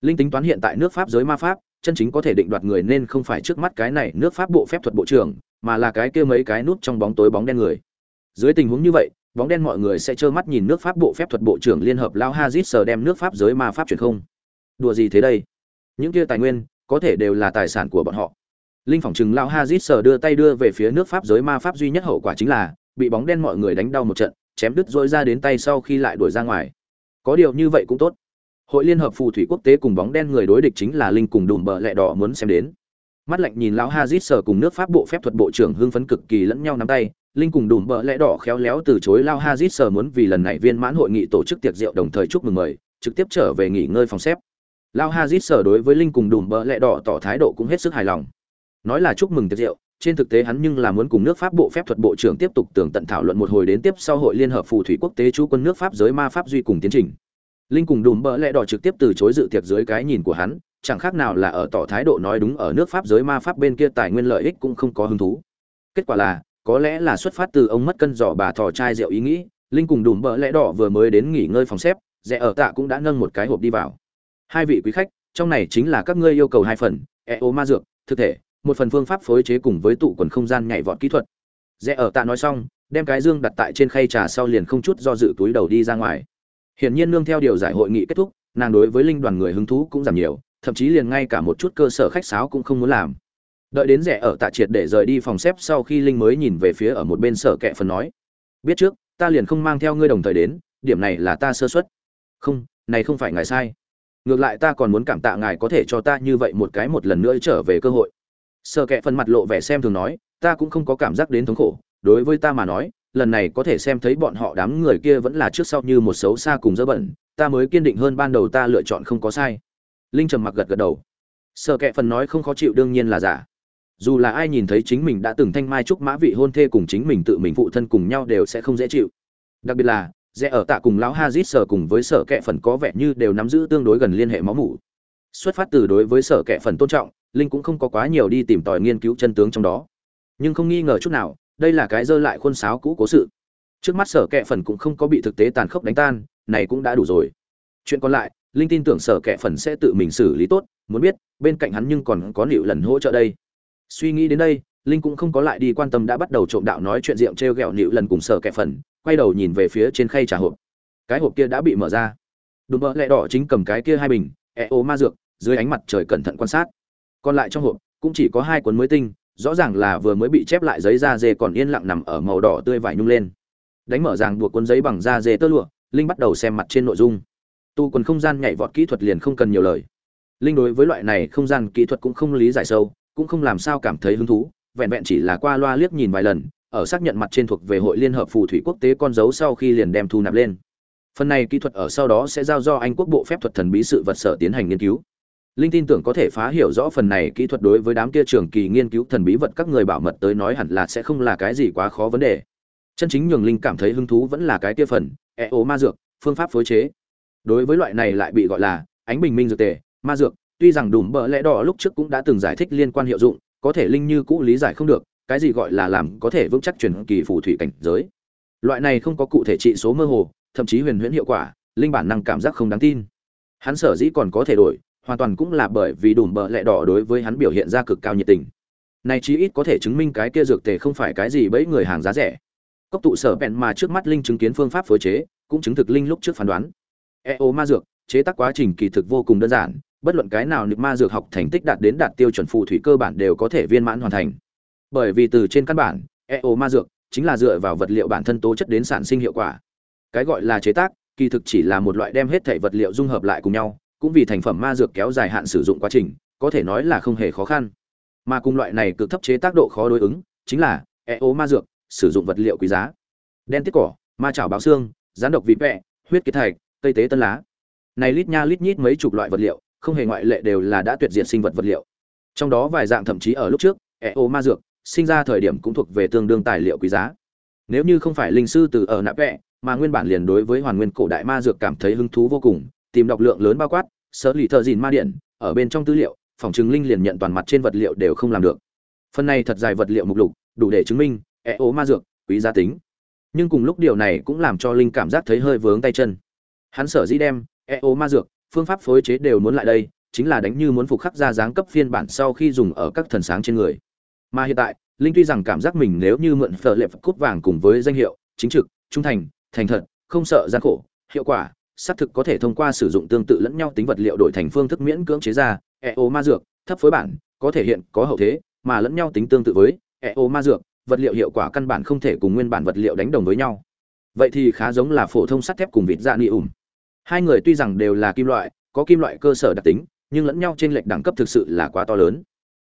Linh tính toán hiện tại nước pháp giới ma pháp, chân chính có thể định đoạt người nên không phải trước mắt cái này nước pháp bộ phép thuật bộ trưởng, mà là cái kia mấy cái nút trong bóng tối bóng đen người. Dưới tình huống như vậy bóng đen mọi người sẽ trơ mắt nhìn nước pháp bộ phép thuật bộ trưởng liên hợp lao hazit sờ đem nước pháp giới ma pháp truyền không. Đùa gì thế đây? Những kia tài nguyên, có thể đều là tài sản của bọn họ. Linh phỏng chừng lao hazit sờ đưa tay đưa về phía nước pháp giới ma pháp duy nhất hậu quả chính là, bị bóng đen mọi người đánh đau một trận, chém đứt dối ra đến tay sau khi lại đuổi ra ngoài. Có điều như vậy cũng tốt. Hội liên hợp phù thủy quốc tế cùng bóng đen người đối địch chính là linh cùng đùm bờ lẹ đỏ muốn xem đến. Mắt lạnh nhìn lão hazit sờ cùng nước pháp bộ phép thuật bộ trưởng hưng phấn cực kỳ lẫn nhau nắm tay linh cùng đùm bợ lẽ đỏ khéo léo từ chối lao hazit sờ muốn vì lần này viên mãn hội nghị tổ chức tiệc rượu đồng thời chúc mừng mời, trực tiếp trở về nghỉ ngơi phòng xếp. Lao hazit sờ đối với linh cùng đùm bợ lẽ đỏ tỏ thái độ cũng hết sức hài lòng. Nói là chúc mừng tiệc rượu, trên thực tế hắn nhưng là muốn cùng nước pháp bộ phép thuật bộ trưởng tiếp tục tường tận thảo luận một hồi đến tiếp sau hội liên hợp phù thủy quốc tế chú quân nước pháp giới ma pháp duy cùng tiến trình. Linh cùng đùm bợ lẽ đỏ trực tiếp từ chối dự tiệc dưới cái nhìn của hắn, chẳng khác nào là ở tỏ thái độ nói đúng ở nước pháp giới ma pháp bên kia tài nguyên lợi ích cũng không có hứng thú. Kết quả là có lẽ là xuất phát từ ông mất cân giỏ bà thò chai rượu ý nghĩ, linh cùng đùm bỡ lẽ đỏ vừa mới đến nghỉ ngơi phòng xếp, rẽ ở tạ cũng đã nâng một cái hộp đi vào. Hai vị quý khách, trong này chính là các ngươi yêu cầu hai phần e ô ma dược, thực thể, một phần phương pháp phối chế cùng với tụ quần không gian nhảy vọt kỹ thuật. Rẽ ở tạ nói xong, đem cái dương đặt tại trên khay trà sau liền không chút do dự túi đầu đi ra ngoài. Hiển nhiên nương theo điều giải hội nghị kết thúc, nàng đối với linh đoàn người hứng thú cũng giảm nhiều, thậm chí liền ngay cả một chút cơ sở khách sáo cũng không muốn làm đợi đến rẻ ở tạ triệt để rời đi phòng xếp sau khi linh mới nhìn về phía ở một bên sở kệ phần nói, biết trước, ta liền không mang theo ngươi đồng thời đến, điểm này là ta sơ xuất không, này không phải ngài sai. Ngược lại ta còn muốn cảm tạ ngài có thể cho ta như vậy một cái một lần nữa trở về cơ hội. Sở kệ phần mặt lộ vẻ xem thường nói, ta cũng không có cảm giác đến thống khổ. Đối với ta mà nói, lần này có thể xem thấy bọn họ đám người kia vẫn là trước sau như một xấu xa cùng dơ bẩn, ta mới kiên định hơn ban đầu ta lựa chọn không có sai. Linh trầm mặc gật gật đầu. Sở kệ phần nói không khó chịu đương nhiên là giả dù là ai nhìn thấy chính mình đã từng thanh mai trúc mã vị hôn thê cùng chính mình tự mình phụ thân cùng nhau đều sẽ không dễ chịu. Đặc biệt là, rẽ ở tạ cùng lão hazit sở cùng với sở kệ phần có vẻ như đều nắm giữ tương đối gần liên hệ máu mủ. Xuất phát từ đối với sở kệ phần tôn trọng, linh cũng không có quá nhiều đi tìm tòi nghiên cứu chân tướng trong đó. Nhưng không nghi ngờ chút nào, đây là cái dơ lại khuôn sáo cũ cố sự. Trước mắt sở kệ phần cũng không có bị thực tế tàn khốc đánh tan, này cũng đã đủ rồi. Chuyện còn lại, linh tin tưởng sở kệ phần sẽ tự mình xử lý tốt, muốn biết, bên cạnh hắn nhưng còn có liệu lần hỗ trợ đây suy nghĩ đến đây, linh cũng không có lại đi quan tâm đã bắt đầu trộm đạo nói chuyện diệm t r e o g ẹ o lần cùng sở kẹp phần, quay đầu nhìn về phía trên khay trà hộp. Cái hộp kia đã bị mở ra. Đùm bỡ lẹ đỏ chính cầm cái kia hai bình e ô ma dược, dưới ánh mặt trời cẩn thận quan sát. Còn lại trong hộp, cũng chỉ có hai cuốn mới tinh, rõ ràng là vừa mới bị chép lại giấy da dê còn yên lặng nằm ở màu đỏ tươi vải nhung lên. Đánh mở ràng buộc cuốn giấy bằng da dê tơ lụa, linh bắt đầu xem mặt trên nội dung. Tu quần không gian nhảy vọt kỹ thuật liền không cần nhiều lời. Linh đối với loại này không gian kỹ thuật cũng không lý giải sâu cũng không làm sao cảm thấy hứng thú, vẹn vẹn chỉ là qua loa liếc nhìn vài lần, ở xác nhận mặt trên thuộc về hội liên hợp phù thủy quốc tế con dấu sau khi liền đem thu nạp lên. Phần này kỹ thuật ở sau đó sẽ giao do anh quốc bộ phép thuật thần bí sự vật sở tiến hành nghiên cứu. Linh tin tưởng có thể phá hiểu rõ phần này kỹ thuật đối với đám kia trường kỳ nghiên cứu thần bí vật các người bảo mật tới nói hẳn là sẽ không là cái gì quá khó vấn đề. Chân chính nhường linh cảm thấy hứng thú vẫn là cái kia phần e ố ma dược, phương pháp phối chế. Đối với loại này lại bị gọi là ánh bình minh dược tề, ma dược tuy rằng đùm bỡ lẽ đỏ lúc trước cũng đã từng giải thích liên quan hiệu dụng có thể linh như cũ lý giải không được cái gì gọi là làm có thể vững chắc truyền kỳ phù thủy cảnh giới. Loại này không có cụ thể trị số mơ hồ thậm chí huyền huyễn hiệu quả linh bản năng cảm giác không đáng tin. Hắn sở dĩ còn có thể đổi hoàn toàn cũng là bởi vì đùm bợ lẽ đỏ đối với hắn biểu hiện ra cực cao nhiệt tình. Này chí ít có thể chứng minh cái kia dược tề không phải cái gì bẫy người hàng giá rẻ. Cốc tụ sở bèn mà trước mắt linh chứng kiến phương pháp phối chế cũng chứng thực linh lúc trước phán đoán. EO ma dược, chế tác quá trình kỳ thực vô cùng đơn giản, bất luận cái nào nực ma dược học thành tích đạt đến đạt tiêu chuẩn phù thủy cơ bản đều có thể viên mãn hoàn thành. Bởi vì từ trên căn bản, EO ma dược chính là dựa vào vật liệu bản thân tố chất đến sản sinh hiệu quả. Cái gọi là chế tác, kỳ thực chỉ là một loại đem hết thể vật liệu dung hợp lại cùng nhau, cũng vì thành phẩm ma dược kéo dài hạn sử dụng quá trình, có thể nói là không hề khó khăn. Mà cùng loại này cực thấp chế tác độ khó đối ứng, chính là EO ma dược, sử dụng vật liệu quý giá. Đen tiết cỏ, ma chảo báo xương, gián độc vị vẹ, huyết kết thạch, cây tế tân lá này lít nha lít nhít mấy chục loại vật liệu không hề ngoại lệ đều là đã tuyệt diệt sinh vật vật liệu. Trong đó vài dạng thậm chí ở lúc trước eo ma dược, sinh ra thời điểm cũng thuộc về tương đương tài liệu quý giá. Nếu như không phải linh sư từ ở nạp vẹ, mà nguyên bản liền đối với hoàn nguyên cổ đại ma dược cảm thấy hứng thú vô cùng, tìm đọc lượng lớn bao quát, sở lì thợ dìn ma điện, ở bên trong tư liệu, phòng chứng linh liền nhận toàn mặt trên vật liệu đều không làm được. Phần này thật dài vật liệu mục lục, đủ để chứng minh ẹ ô ma dược quý giá tính. Nhưng cùng lúc điều này cũng làm cho linh cảm giác thấy hơi vướng tay chân. Hắn sở dĩ đem ẹ ô ma dược phương pháp phối chế đều muốn lại đây, chính là đánh như muốn phục khắc ra dáng cấp phiên bản sau khi dùng ở các thần sáng trên người. Mà hiện tại, linh tuy rằng cảm giác mình nếu như mượn phở lệ cút vàng cùng với danh hiệu, chính trực, trung thành thành thật, không sợ gian khổ, hiệu quả, xác thực có thể thông qua sử dụng tương tự lẫn nhau tính vật liệu đổi thành phương thức miễn cưỡng chế ra eo ma dược, thấp phối bản, có thể hiện có hậu thế, mà lẫn nhau tính tương tự với eo ma dược, vật liệu hiệu quả căn bản không thể cùng nguyên bản vật liệu đánh đồng với nhau. Vậy thì khá giống là phổ thông sắt thép cùng vịt da ni ủng hai người tuy rằng đều là kim loại, có kim loại cơ sở đặc tính, nhưng lẫn nhau trên lệch đẳng cấp thực sự là quá to lớn.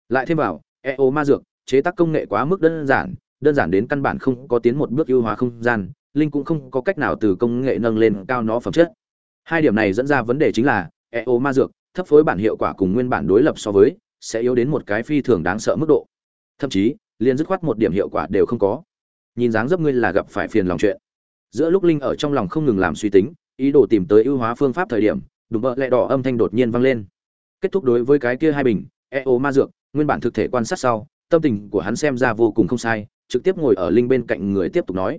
Lại thêm vào eo ma dược, chế tác công nghệ quá mức đơn giản đơn giản đến căn bản không có tiến một bước ưu hóa không gian, linh cũng không có cách nào từ công nghệ nâng lên cao nó phẩm chất. Hai điểm này dẫn ra vấn đề chính là eo ma dược, thấp phối bản hiệu quả cùng nguyên bản đối lập so với, sẽ yếu đến một cái phi thường đáng sợ mức độ. Thậm chí, liền dứt khoát một điểm hiệu quả đều không có. Nhìn dáng dấp ngươi là gặp phải phiền lòng chuyện. Giữa lúc linh ở trong lòng không ngừng làm suy tính ý đồ tìm tới ưu hóa phương pháp thời điểm, đùm bợ lẹ đỏ âm thanh đột nhiên vang lên. Kết thúc đối với cái kia hai bình eo ma dược, nguyên bản thực thể quan sát sau, tâm tình của hắn xem ra vô cùng không sai, trực tiếp ngồi ở linh bên cạnh người tiếp tục nói.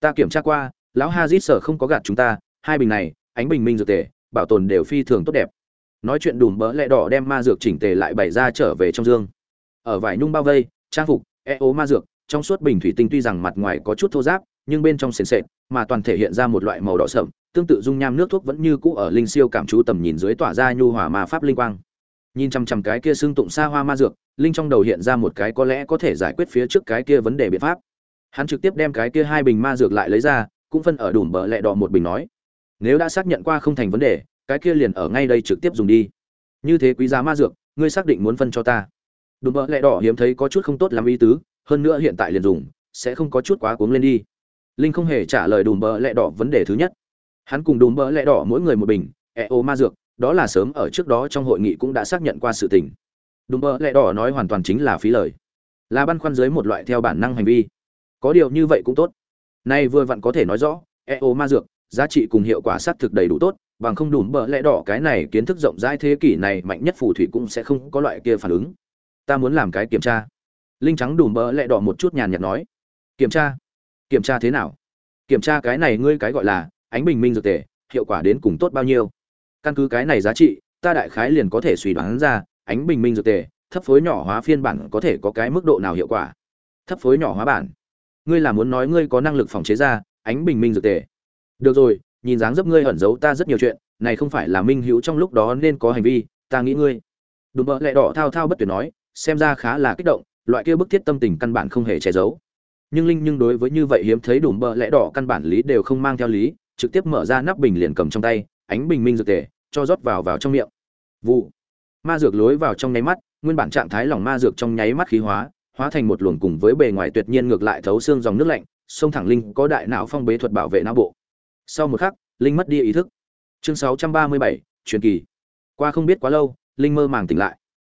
Ta kiểm tra qua, lão hazit sở không có gạt chúng ta, hai bình này, ánh bình minh dược tề, bảo tồn đều phi thường tốt đẹp. Nói chuyện đùm bỡ lẹ đỏ đem ma dược chỉnh tề lại bày ra trở về trong dương. Ở vải nhung bao vây, trang phục e ố ma dược, trong suốt bình thủy tinh tuy rằng mặt ngoài có chút thô giáp nhưng bên trong sền sệt, mà toàn thể hiện ra một loại màu đỏ sậm tương tự dung nham nước thuốc vẫn như cũ ở linh siêu cảm chú tầm nhìn dưới tỏa ra nhu hòa ma pháp linh quang. Nhìn chằm chằm cái kia xương tụng xa hoa ma dược, linh trong đầu hiện ra một cái có lẽ có thể giải quyết phía trước cái kia vấn đề biện pháp. Hắn trực tiếp đem cái kia hai bình ma dược lại lấy ra, cũng phân ở đủ bờ lẹ đỏ một bình nói, nếu đã xác nhận qua không thành vấn đề, cái kia liền ở ngay đây trực tiếp dùng đi. Như thế quý giá ma dược, ngươi xác định muốn phân cho ta. Đùm bờ lẹ đỏ hiếm thấy có chút không tốt làm ý tứ, hơn nữa hiện tại liền dùng, sẽ không có chút quá cuống lên đi. Linh không hề trả lời đùm bờ lẹ đỏ vấn đề thứ nhất hắn cùng đùm bỡ lẹ đỏ mỗi người một bình e ô ma dược, đó là sớm ở trước đó trong hội nghị cũng đã xác nhận qua sự tình. Đùm bỡ lẹ đỏ nói hoàn toàn chính là phí lời. Là băn khoăn dưới một loại theo bản năng hành vi. Có điều như vậy cũng tốt. Nay vừa vặn có thể nói rõ e ô ma dược, giá trị cùng hiệu quả xác thực đầy đủ tốt, bằng không đủ bỡ lẽ đỏ cái này kiến thức rộng rãi thế kỷ này mạnh nhất phù thủy cũng sẽ không có loại kia phản ứng. Ta muốn làm cái kiểm tra. Linh trắng đủ bỡ lẽ đỏ một chút nhàn nhạt nói. Kiểm tra? Kiểm tra thế nào? Kiểm tra cái này ngươi cái gọi là ánh bình minh dược tề, hiệu quả đến cùng tốt bao nhiêu. Căn cứ cái này giá trị, ta đại khái liền có thể suy đoán ra, ánh bình minh dược tề, thấp phối nhỏ hóa phiên bản có thể có cái mức độ nào hiệu quả. Thấp phối nhỏ hóa bản. Ngươi là muốn nói ngươi có năng lực phòng chế ra, ánh bình minh dược tề. Được rồi, nhìn dáng dấp ngươi ẩn giấu ta rất nhiều chuyện, này không phải là minh hữu trong lúc đó nên có hành vi, ta nghĩ ngươi. Đùm bợ lẹ đỏ thao thao bất tuyệt nói, xem ra khá là kích động, loại kia bức thiết tâm tình căn bản không hề che giấu. Nhưng linh nhưng đối với như vậy hiếm thấy đùm bợ lẽ đỏ căn bản lý đều không mang theo lý trực tiếp mở ra nắp bình liền cầm trong tay ánh bình minh dược tề cho rót vào vào trong miệng. Vụ. Ma dược lối vào trong nháy mắt nguyên bản trạng thái lỏng ma dược trong nháy mắt khí hóa hóa thành một luồng cùng với bề ngoài tuyệt nhiên ngược lại thấu xương dòng nước lạnh sông thẳng linh có đại não phong bế thuật bảo vệ não bộ. Sau một khắc linh mất đi ý thức. Chương 637, truyền kỳ. Qua không biết quá lâu linh mơ màng tỉnh lại.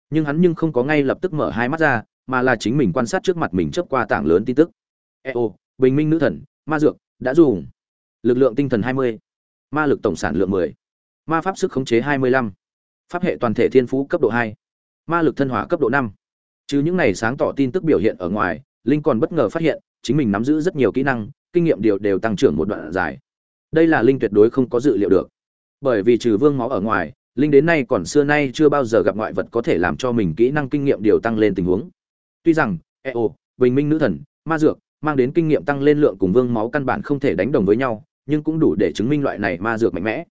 Nhưng hắn nhưng không có ngay lập tức mở hai mắt ra mà là chính mình quan sát trước mặt mình chớp qua tảng lớn tin tức. Eo bình minh nữ thần ma dược đã dùng lực lượng tinh thần 20, ma lực tổng sản lượng 10, ma pháp sức khống chế 25, pháp hệ toàn thể thiên phú cấp độ 2, ma lực thân hỏa cấp độ 5. Trừ những này sáng tỏ tin tức biểu hiện ở ngoài, Linh còn bất ngờ phát hiện, chính mình nắm giữ rất nhiều kỹ năng, kinh nghiệm điều đều tăng trưởng một đoạn dài. Đây là linh tuyệt đối không có dự liệu được. Bởi vì trừ vương máu ở ngoài linh đến nay còn xưa nay chưa bao giờ gặp ngoại vật có thể làm cho mình kỹ năng kinh nghiệm điều tăng lên tình huống. Tuy rằng eo bình minh nữ thần ma dược mang đến kinh nghiệm tăng lên lượng cùng vương máu căn bản không thể đánh đồng với nhau nhưng cũng đủ để chứng minh loại này ma dược mạnh mẽ.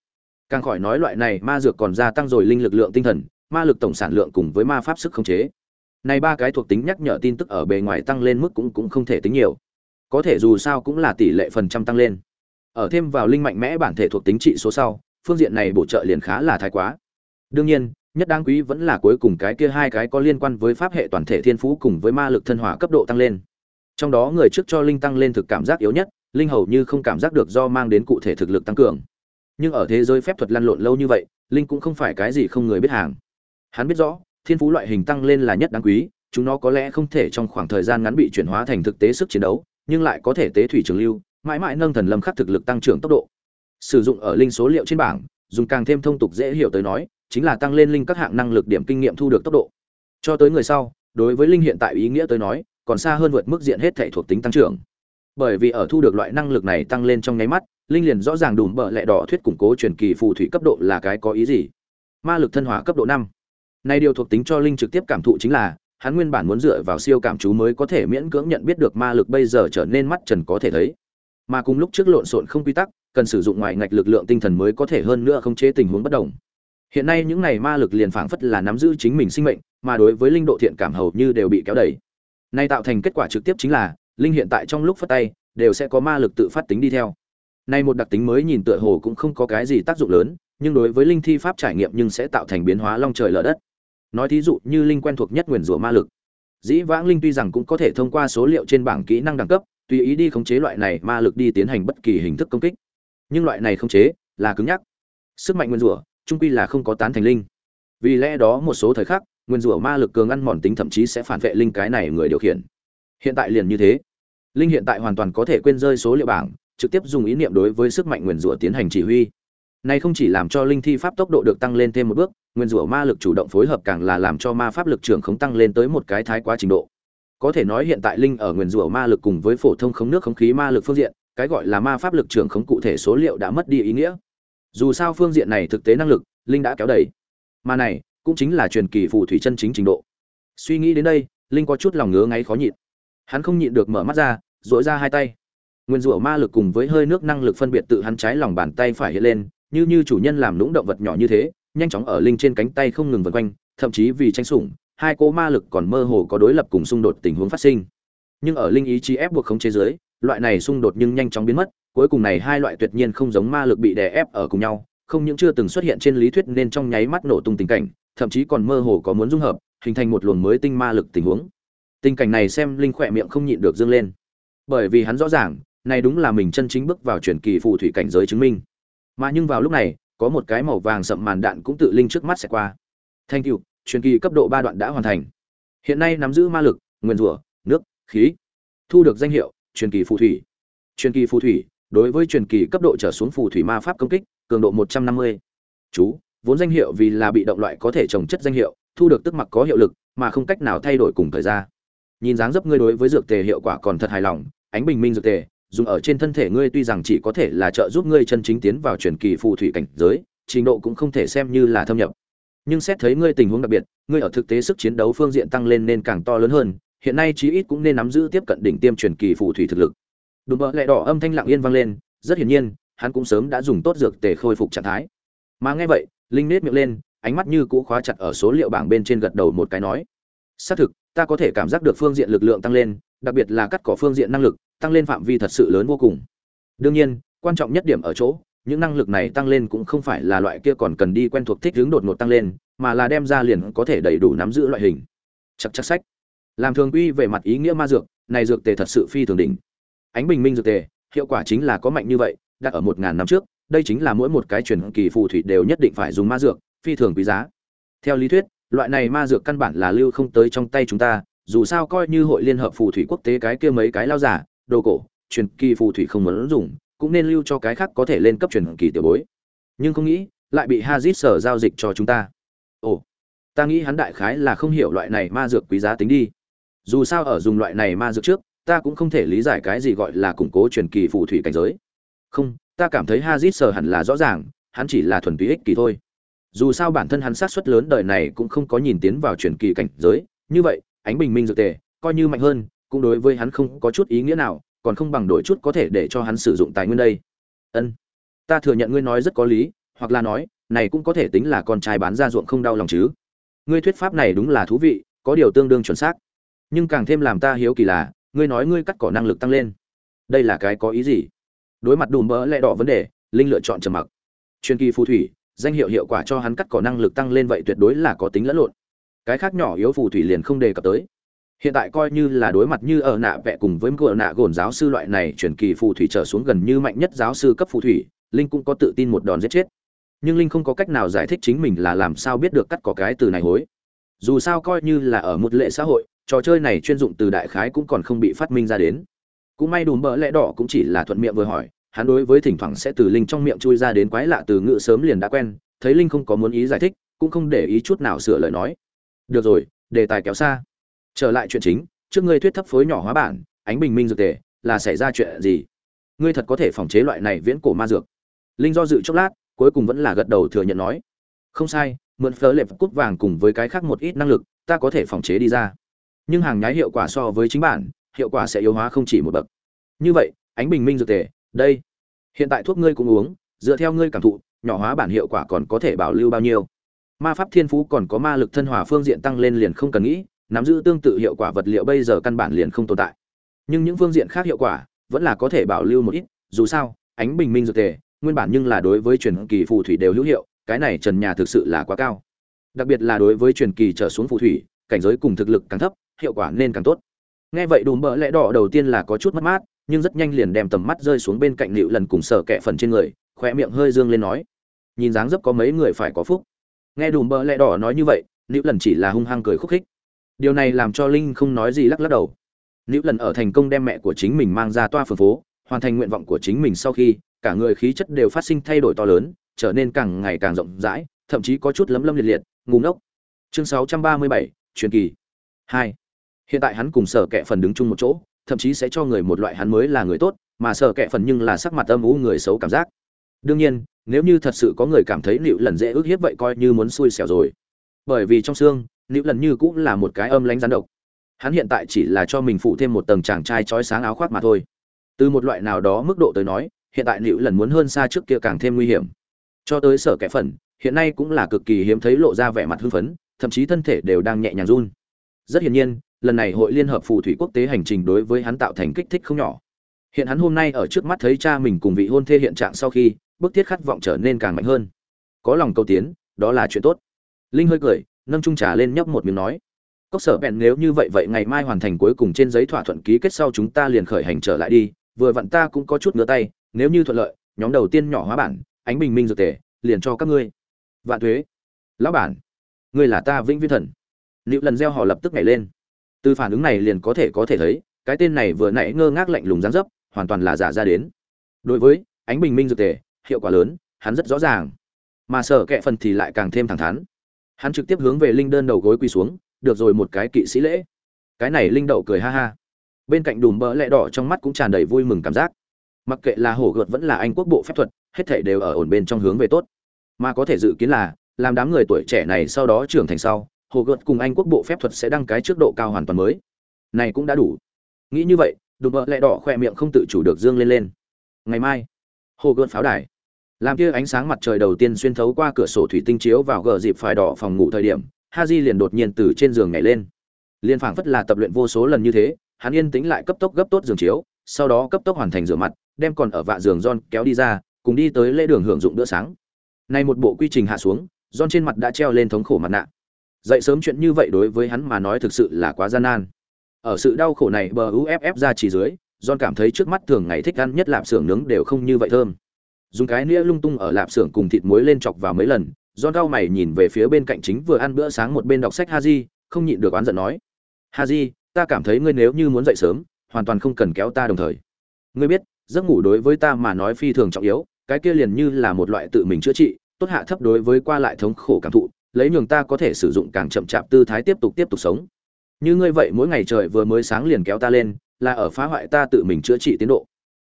Càng khỏi nói loại này ma dược còn gia tăng rồi linh lực lượng tinh thần, ma lực tổng sản lượng cùng với ma pháp sức khống chế. Này ba cái thuộc tính nhắc nhở tin tức ở bề ngoài tăng lên mức cũng cũng không thể tính nhiều. Có thể dù sao cũng là tỷ lệ phần trăm tăng lên. Ở thêm vào linh mạnh mẽ bản thể thuộc tính trị số sau, phương diện này bổ trợ liền khá là thái quá. Đương nhiên, nhất đáng quý vẫn là cuối cùng cái kia hai cái có liên quan với pháp hệ toàn thể thiên phú cùng với ma lực thân hỏa cấp độ tăng lên. Trong đó người trước cho linh tăng lên thực cảm giác yếu nhất linh hầu như không cảm giác được do mang đến cụ thể thực lực tăng cường. Nhưng ở thế giới phép thuật lăn lộn lâu như vậy, linh cũng không phải cái gì không người biết hàng. Hắn biết rõ, thiên phú loại hình tăng lên là nhất đáng quý, chúng nó có lẽ không thể trong khoảng thời gian ngắn bị chuyển hóa thành thực tế sức chiến đấu, nhưng lại có thể tế thủy trường lưu, mãi mãi nâng thần lâm khắc thực lực tăng trưởng tốc độ. Sử dụng ở linh số liệu trên bảng, dùng càng thêm thông tục dễ hiểu tới nói, chính là tăng lên linh các hạng năng lực điểm kinh nghiệm thu được tốc độ. Cho tới người sau, đối với linh hiện tại ý nghĩa tới nói, còn xa hơn vượt mức diện hết thể thuộc tính tăng trưởng bởi vì ở thu được loại năng lực này tăng lên trong nháy mắt, linh liền rõ ràng đùm bợ lẹ đỏ thuyết củng cố truyền kỳ phù thủy cấp độ là cái có ý gì. Ma lực thân hỏa cấp độ năm. Nay điều thuộc tính cho linh trực tiếp cảm thụ chính là, hắn nguyên bản muốn dựa vào siêu cảm chú mới có thể miễn cưỡng nhận biết được ma lực bây giờ trở nên mắt trần có thể thấy. Mà cùng lúc trước lộn xộn không quy tắc, cần sử dụng ngoài ngạch lực lượng tinh thần mới có thể hơn nữa khống chế tình huống bất đồng. Hiện nay những này ma lực liền phảng phất là nắm giữ chính mình sinh mệnh, mà đối với linh độ thiện cảm hầu như đều bị kéo đẩy nay tạo thành kết quả trực tiếp chính là linh hiện tại trong lúc phát tay, đều sẽ có ma lực tự phát tính đi theo. Nay một đặc tính mới nhìn tựa hồ cũng không có cái gì tác dụng lớn, nhưng đối với linh thi pháp trải nghiệm nhưng sẽ tạo thành biến hóa long trời lở đất. Nói thí dụ như linh quen thuộc nhất nguyền rủa ma lực. Dĩ vãng linh tuy rằng cũng có thể thông qua số liệu trên bảng kỹ năng đẳng cấp, tùy ý đi khống chế loại này ma lực đi tiến hành bất kỳ hình thức công kích. Nhưng loại này khống chế là cứng nhắc. Sức mạnh nguyên rủa trung quy là không có tán thành linh. Vì lẽ đó một số thời khắc nguyên rủa ma lực cường ăn mòn tính thậm chí sẽ phản vệ linh cái này người điều khiển. Hiện tại liền như thế linh hiện tại hoàn toàn có thể quên rơi số liệu bảng, trực tiếp dùng ý niệm đối với sức mạnh nguyên rủa tiến hành chỉ huy. Này không chỉ làm cho linh thi pháp tốc độ được tăng lên thêm một bước nguyên rủa ma lực chủ động phối hợp càng là làm cho ma pháp lực trưởng không tăng lên tới một cái thái quá trình độ. Có thể nói hiện tại linh ở nguyên rủa ma lực cùng với phổ thông khống nước khống khí ma lực phương diện, cái gọi là ma pháp lực trưởng khống cụ thể số liệu đã mất đi ý nghĩa. Dù sao phương diện này thực tế năng lực, linh đã kéo đẩy mà này, cũng chính là truyền kỳ phù thủy chân chính trình độ. Suy nghĩ đến đây, linh có chút lòng ngứa ngáy khó nhịn hắn không nhịn được mở mắt ra dội ra hai tay. Nguyên rủa ma lực cùng với hơi nước năng lực phân biệt tự hắn trái lòng bàn tay phải hiện lên, như như chủ nhân làm lũng động vật nhỏ như thế, nhanh chóng ở linh trên cánh tay không ngừng vần quanh, thậm chí vì tranh sủng, hai cỗ ma lực còn mơ hồ có đối lập cùng xung đột tình huống phát sinh. Nhưng ở linh ý chí ép buộc khống chế giới loại này xung đột nhưng nhanh chóng biến mất, cuối cùng này hai loại tuyệt nhiên không giống ma lực bị đè ép ở cùng nhau, không những chưa từng xuất hiện trên lý thuyết nên trong nháy mắt nổ tung tình cảnh, thậm chí còn mơ hồ có muốn dung hợp, hình thành một luồng mới tinh ma lực tình huống tình cảnh này xem linh khỏe miệng không nhịn được dâng lên. Bởi vì hắn rõ ràng, này đúng là mình chân chính bước vào truyền kỳ phù thủy cảnh giới chứng minh. Mà nhưng vào lúc này, có một cái màu vàng sậm màn đạn cũng tự linh trước mắt sẽ qua. Thanh cựu truyền kỳ cấp độ ba đoạn đã hoàn thành. Hiện nay nắm giữ ma lực, nguyên rủa, nước, khí. Thu được danh hiệu, truyền kỳ phù thủy. Truyền kỳ phù thủy, đối với truyền kỳ cấp độ trở xuống phù thủy ma pháp công kích, cường độ một trăm năm mươi. Chú, vốn danh hiệu vì là bị động loại có thể trồng chất danh hiệu, thu được tức mặc có hiệu lực, mà không cách nào thay đổi cùng thời gian nhìn dáng dấp ngươi đối với dược tề hiệu quả còn thật hài lòng ánh bình minh dược tề dùng ở trên thân thể ngươi tuy rằng chỉ có thể là trợ giúp ngươi chân chính tiến vào truyền kỳ phù thủy cảnh giới, trình độ cũng không thể xem như là thâm nhập. Nhưng xét thấy ngươi tình huống đặc biệt, ngươi ở thực tế sức chiến đấu phương diện tăng lên nên càng to lớn hơn, hiện nay chí ít cũng nên nắm giữ tiếp cận đỉnh tiêm truyền kỳ phù thủy thực lực. Đùm bờ lẹ đỏ âm thanh lặng yên vang lên, rất hiển nhiên, hắn cũng sớm đã dùng tốt dược tề khôi phục trạng thái. Mà nghe vậy, Linh nết miệng lên, ánh mắt như cũ khóa chặt ở số liệu bảng bên trên gật đầu một cái nói: "Xác thực, ta có thể cảm giác được phương diện lực lượng tăng lên, đặc biệt là cắt cỏ phương diện năng lực, tăng lên phạm vi thật sự lớn vô cùng. Đương nhiên quan trọng nhất điểm ở chỗ những năng lực này tăng lên cũng không phải là loại kia còn cần đi quen thuộc thích hướng đột ngột tăng lên mà là đem ra liền có thể đầy đủ nắm giữ loại hình. Chắc chắc sách. Làm thường quy về mặt ý nghĩa ma dược này dược tề thật sự phi thường đỉnh. Ánh bình minh dược tề hiệu quả chính là có mạnh như vậy đặt ở một ngàn năm trước đây chính là mỗi một cái truyền kỳ phù thủy đều nhất định phải dùng ma dược phi thường quý giá. Theo lý thuyết loại này ma dược căn bản là lưu không tới trong tay chúng ta, dù sao coi như hội liên hợp phù thủy quốc tế cái kia mấy cái lao giả, đồ cổ, truyền kỳ phù thủy không muốn dùng, cũng nên lưu cho cái khác có thể lên cấp truyền kỳ tiểu bối. Nhưng không nghĩ, lại bị hazit sở giao dịch cho chúng ta. Ồ, ta nghĩ hắn đại khái là không hiểu loại này ma dược quý giá tính đi. Dù sao ở dùng loại này ma dược trước, ta cũng không thể lý giải cái gì gọi là củng cố truyền kỳ phù thủy cảnh giới. Không, ta cảm thấy hazit sở hẳn là rõ ràng, hắn chỉ là thuần túy ích kỳ thôi dù sao bản thân hắn sát suất lớn đời này cũng không có nhìn tiến vào truyền kỳ cảnh giới, như vậy, ánh bình minh dược tề, coi như mạnh hơn, cũng đối với hắn không có chút ý nghĩa nào, còn không bằng đổi chút có thể để cho hắn sử dụng tài nguyên đây. Ân, ta thừa nhận ngươi nói rất có lý, hoặc là nói, này cũng có thể tính là con trai bán ra ruộng không đau lòng chứ. Ngươi thuyết pháp này đúng là thú vị, có điều tương đương chuẩn xác. Nhưng càng thêm làm ta hiếu kỳ là, ngươi nói ngươi cắt cỏ năng lực tăng lên. Đây là cái có ý gì? Đối mặt đùm mỡ lẽ đỏ vấn đề, linh lựa chọn trầm mặc. Chuyên kỳ phù thủy danh hiệu hiệu quả cho hắn cắt cỏ năng lực tăng lên vậy tuyệt đối là có tính lẫn lộn. Cái khác nhỏ yếu phù thủy liền không đề cập tới. Hiện tại coi như là đối mặt như ở nạ vẽ cùng với cửa nạ gồn giáo sư loại này chuyển kỳ phù thủy trở xuống gần như mạnh nhất giáo sư cấp phù thủy, linh cũng có tự tin một đòn giết chết. Nhưng linh không có cách nào giải thích chính mình là làm sao biết được cắt cỏ cái từ này hối. Dù sao coi như là ở một lệ xã hội, trò chơi này chuyên dụng từ đại khái cũng còn không bị phát minh ra đến. Cũng may đùm bỡ lẽ đỏ cũng chỉ là thuận miệng vừa hỏi hắn đối với thỉnh thoảng sẽ từ linh trong miệng chui ra đến quái lạ từ ngữ sớm liền đã quen, thấy linh không có muốn ý giải thích, cũng không để ý chút nào sửa lời nói. Được rồi, đề tài kéo xa. Trở lại chuyện chính, trước ngươi thuyết thấp phối nhỏ hóa bản, ánh bình minh dược tề, là xảy ra chuyện gì? Ngươi thật có thể phòng chế loại này viễn cổ ma dược. Linh do dự chốc lát, cuối cùng vẫn là gật đầu thừa nhận nói. Không sai, mượn phớ lệp cút vàng cùng với cái khác một ít năng lực, ta có thể phòng chế đi ra. Nhưng hàng nhái hiệu quả so với chính bản, hiệu quả sẽ yếu hóa không chỉ một bậc. Như vậy, ánh bình minh dược tề đây, hiện tại thuốc ngươi cũng uống, dựa theo ngươi cảm thụ, nhỏ hóa bản hiệu quả còn có thể bảo lưu bao nhiêu. Ma pháp thiên phú còn có ma lực thân hòa phương diện tăng lên liền không cần nghĩ, nắm giữ tương tự hiệu quả vật liệu bây giờ căn bản liền không tồn tại. Nhưng những phương diện khác hiệu quả, vẫn là có thể bảo lưu một ít, dù sao, ánh bình minh dược tề, nguyên bản nhưng là đối với truyền kỳ phù thủy đều hữu hiệu, cái này trần nhà thực sự là quá cao. Đặc biệt là đối với truyền kỳ trở xuống phù thủy, cảnh giới cùng thực lực càng thấp, hiệu quả nên càng tốt. Nghe vậy đùm bỡ lẽ đỏ đầu tiên là có chút mất mát nhưng rất nhanh liền đem tầm mắt rơi xuống bên cạnh nịu lần cùng sở kẹ phần trên người khoe miệng hơi dương lên nói nhìn dáng dấp có mấy người phải có phúc. Nghe đùm bơ lẹ đỏ nói như vậy nịu lần chỉ là hung hăng cười khúc khích. Điều này làm cho linh không nói gì lắc lắc đầu. Nịu lần ở thành công đem mẹ của chính mình mang ra toa phường phố hoàn thành nguyện vọng của chính mình sau khi cả người khí chất đều phát sinh thay đổi to lớn trở nên càng ngày càng rộng rãi thậm chí có chút lấm lâm liệt liệt ngủ ngốc. Chương 637, truyền kỳ. 2. hiện tại hắn cùng sở kệ phần đứng chung một chỗ thậm chí sẽ cho người một loại hắn mới là người tốt, mà sở kệ phần nhưng là sắc mặt âm u người xấu cảm giác. Đương nhiên, nếu như thật sự có người cảm thấy liệu lần dễ ước hiếp vậy coi như muốn xui xẻo rồi. Bởi vì trong xương liệu lần như cũng là một cái âm lánh gián độc. Hắn hiện tại chỉ là cho mình phụ thêm một tầng chàng trai trói sáng áo khoác mà thôi. Từ một loại nào đó mức độ tới nói, hiện tại liệu lần muốn hơn xa trước kia càng thêm nguy hiểm. Cho tới sở kẻ phần, hiện nay cũng là cực kỳ hiếm thấy lộ ra vẻ mặt hưng phấn, thậm chí thân thể đều đang nhẹ nhàng run. Rất hiển nhiên lần này hội liên hợp phù thủy quốc tế hành trình đối với hắn tạo thành kích thích không nhỏ. Hiện hắn hôm nay ở trước mắt thấy cha mình cùng vị hôn thê hiện trạng sau khi, bức thiết khát vọng trở nên càng mạnh hơn. Có lòng cầu tiến, đó là chuyện tốt. Linh hơi cười, nâng trung trà lên nhấp một miếng nói. Cốc sở bèn nếu như vậy vậy ngày mai hoàn thành cuối cùng trên giấy thỏa thuận ký kết sau chúng ta liền khởi hành trở lại đi, vừa vặn ta cũng có chút ngứa tay, nếu như thuận lợi, nhóm đầu tiên nhỏ hóa bản, ánh bình minh dược tề, liền cho các ngươi. Vạn thuế. Lão bản, ngươi là ta vĩnh viễn thần. Liệu lần gieo họ lập tức nhảy lên từ phản ứng này liền có thể có thể thấy, cái tên này vừa nãy ngơ ngác lạnh lùng dán dấp, hoàn toàn là giả ra đến. Đối với, ánh bình minh dược tề, hiệu quả lớn, hắn rất rõ ràng. Mà sở kệ phần thì lại càng thêm thẳng thắn. Hắn trực tiếp hướng về linh đơn đầu gối quỳ xuống, được rồi một cái kỵ sĩ lễ. Cái này linh đậu cười ha ha. Bên cạnh đùm bỡ lẹ đỏ trong mắt cũng tràn đầy vui mừng cảm giác. Mặc kệ là hổ gợt vẫn là anh quốc bộ phép thuật, hết thể đều ở ổn bên trong hướng về tốt. Mà có thể dự kiến là, làm đám người tuổi trẻ này sau đó trưởng thành sau hồ gợt cùng anh quốc bộ phép thuật sẽ đăng cái trước độ cao hoàn toàn mới này cũng đã đủ nghĩ như vậy đùm bợ lẹ đỏ khoe miệng không tự chủ được dương lên lên ngày mai hồ gợt pháo đài làm kia ánh sáng mặt trời đầu tiên xuyên thấu qua cửa sổ thủy tinh chiếu vào gờ dịp phải đỏ phòng ngủ thời điểm Ha Haji liền đột nhiên từ trên giường nhảy lên. Liên phảng phất là tập luyện vô số lần như thế, hắn yên tĩnh lại cấp tốc gấp tốt giường chiếu, sau đó cấp tốc hoàn thành rửa mặt, đem còn ở vạ giường John kéo đi ra, cùng đi tới lễ đường hưởng dụng bữa sáng. Nay một bộ quy trình hạ xuống, John trên mặt đã treo lên thống khổ mặt nạ. Dậy sớm chuyện như vậy đối với hắn mà nói thực sự là quá gian nan. Ở sự đau khổ này bờ UFF ra chỉ dưới, John cảm thấy trước mắt thường ngày thích ăn nhất lạp xưởng nướng đều không như vậy thơm. Dùng cái nĩa lung tung ở lạp xưởng cùng thịt muối lên chọc vào mấy lần, John đau mày nhìn về phía bên cạnh chính vừa ăn bữa sáng một bên đọc sách Haji, không nhịn được oán giận nói: "Haji, ta cảm thấy ngươi nếu như muốn dậy sớm, hoàn toàn không cần kéo ta đồng thời. Ngươi biết, giấc ngủ đối với ta mà nói phi thường trọng yếu, cái kia liền như là một loại tự mình chữa trị, tốt hạ thấp đối với qua lại thống khổ cảm thụ, lấy nhường ta có thể sử dụng càng chậm chạp tư thái tiếp tục tiếp tục sống. Như ngươi vậy mỗi ngày trời vừa mới sáng liền kéo ta lên, là ở phá hoại ta tự mình chữa trị tiến độ.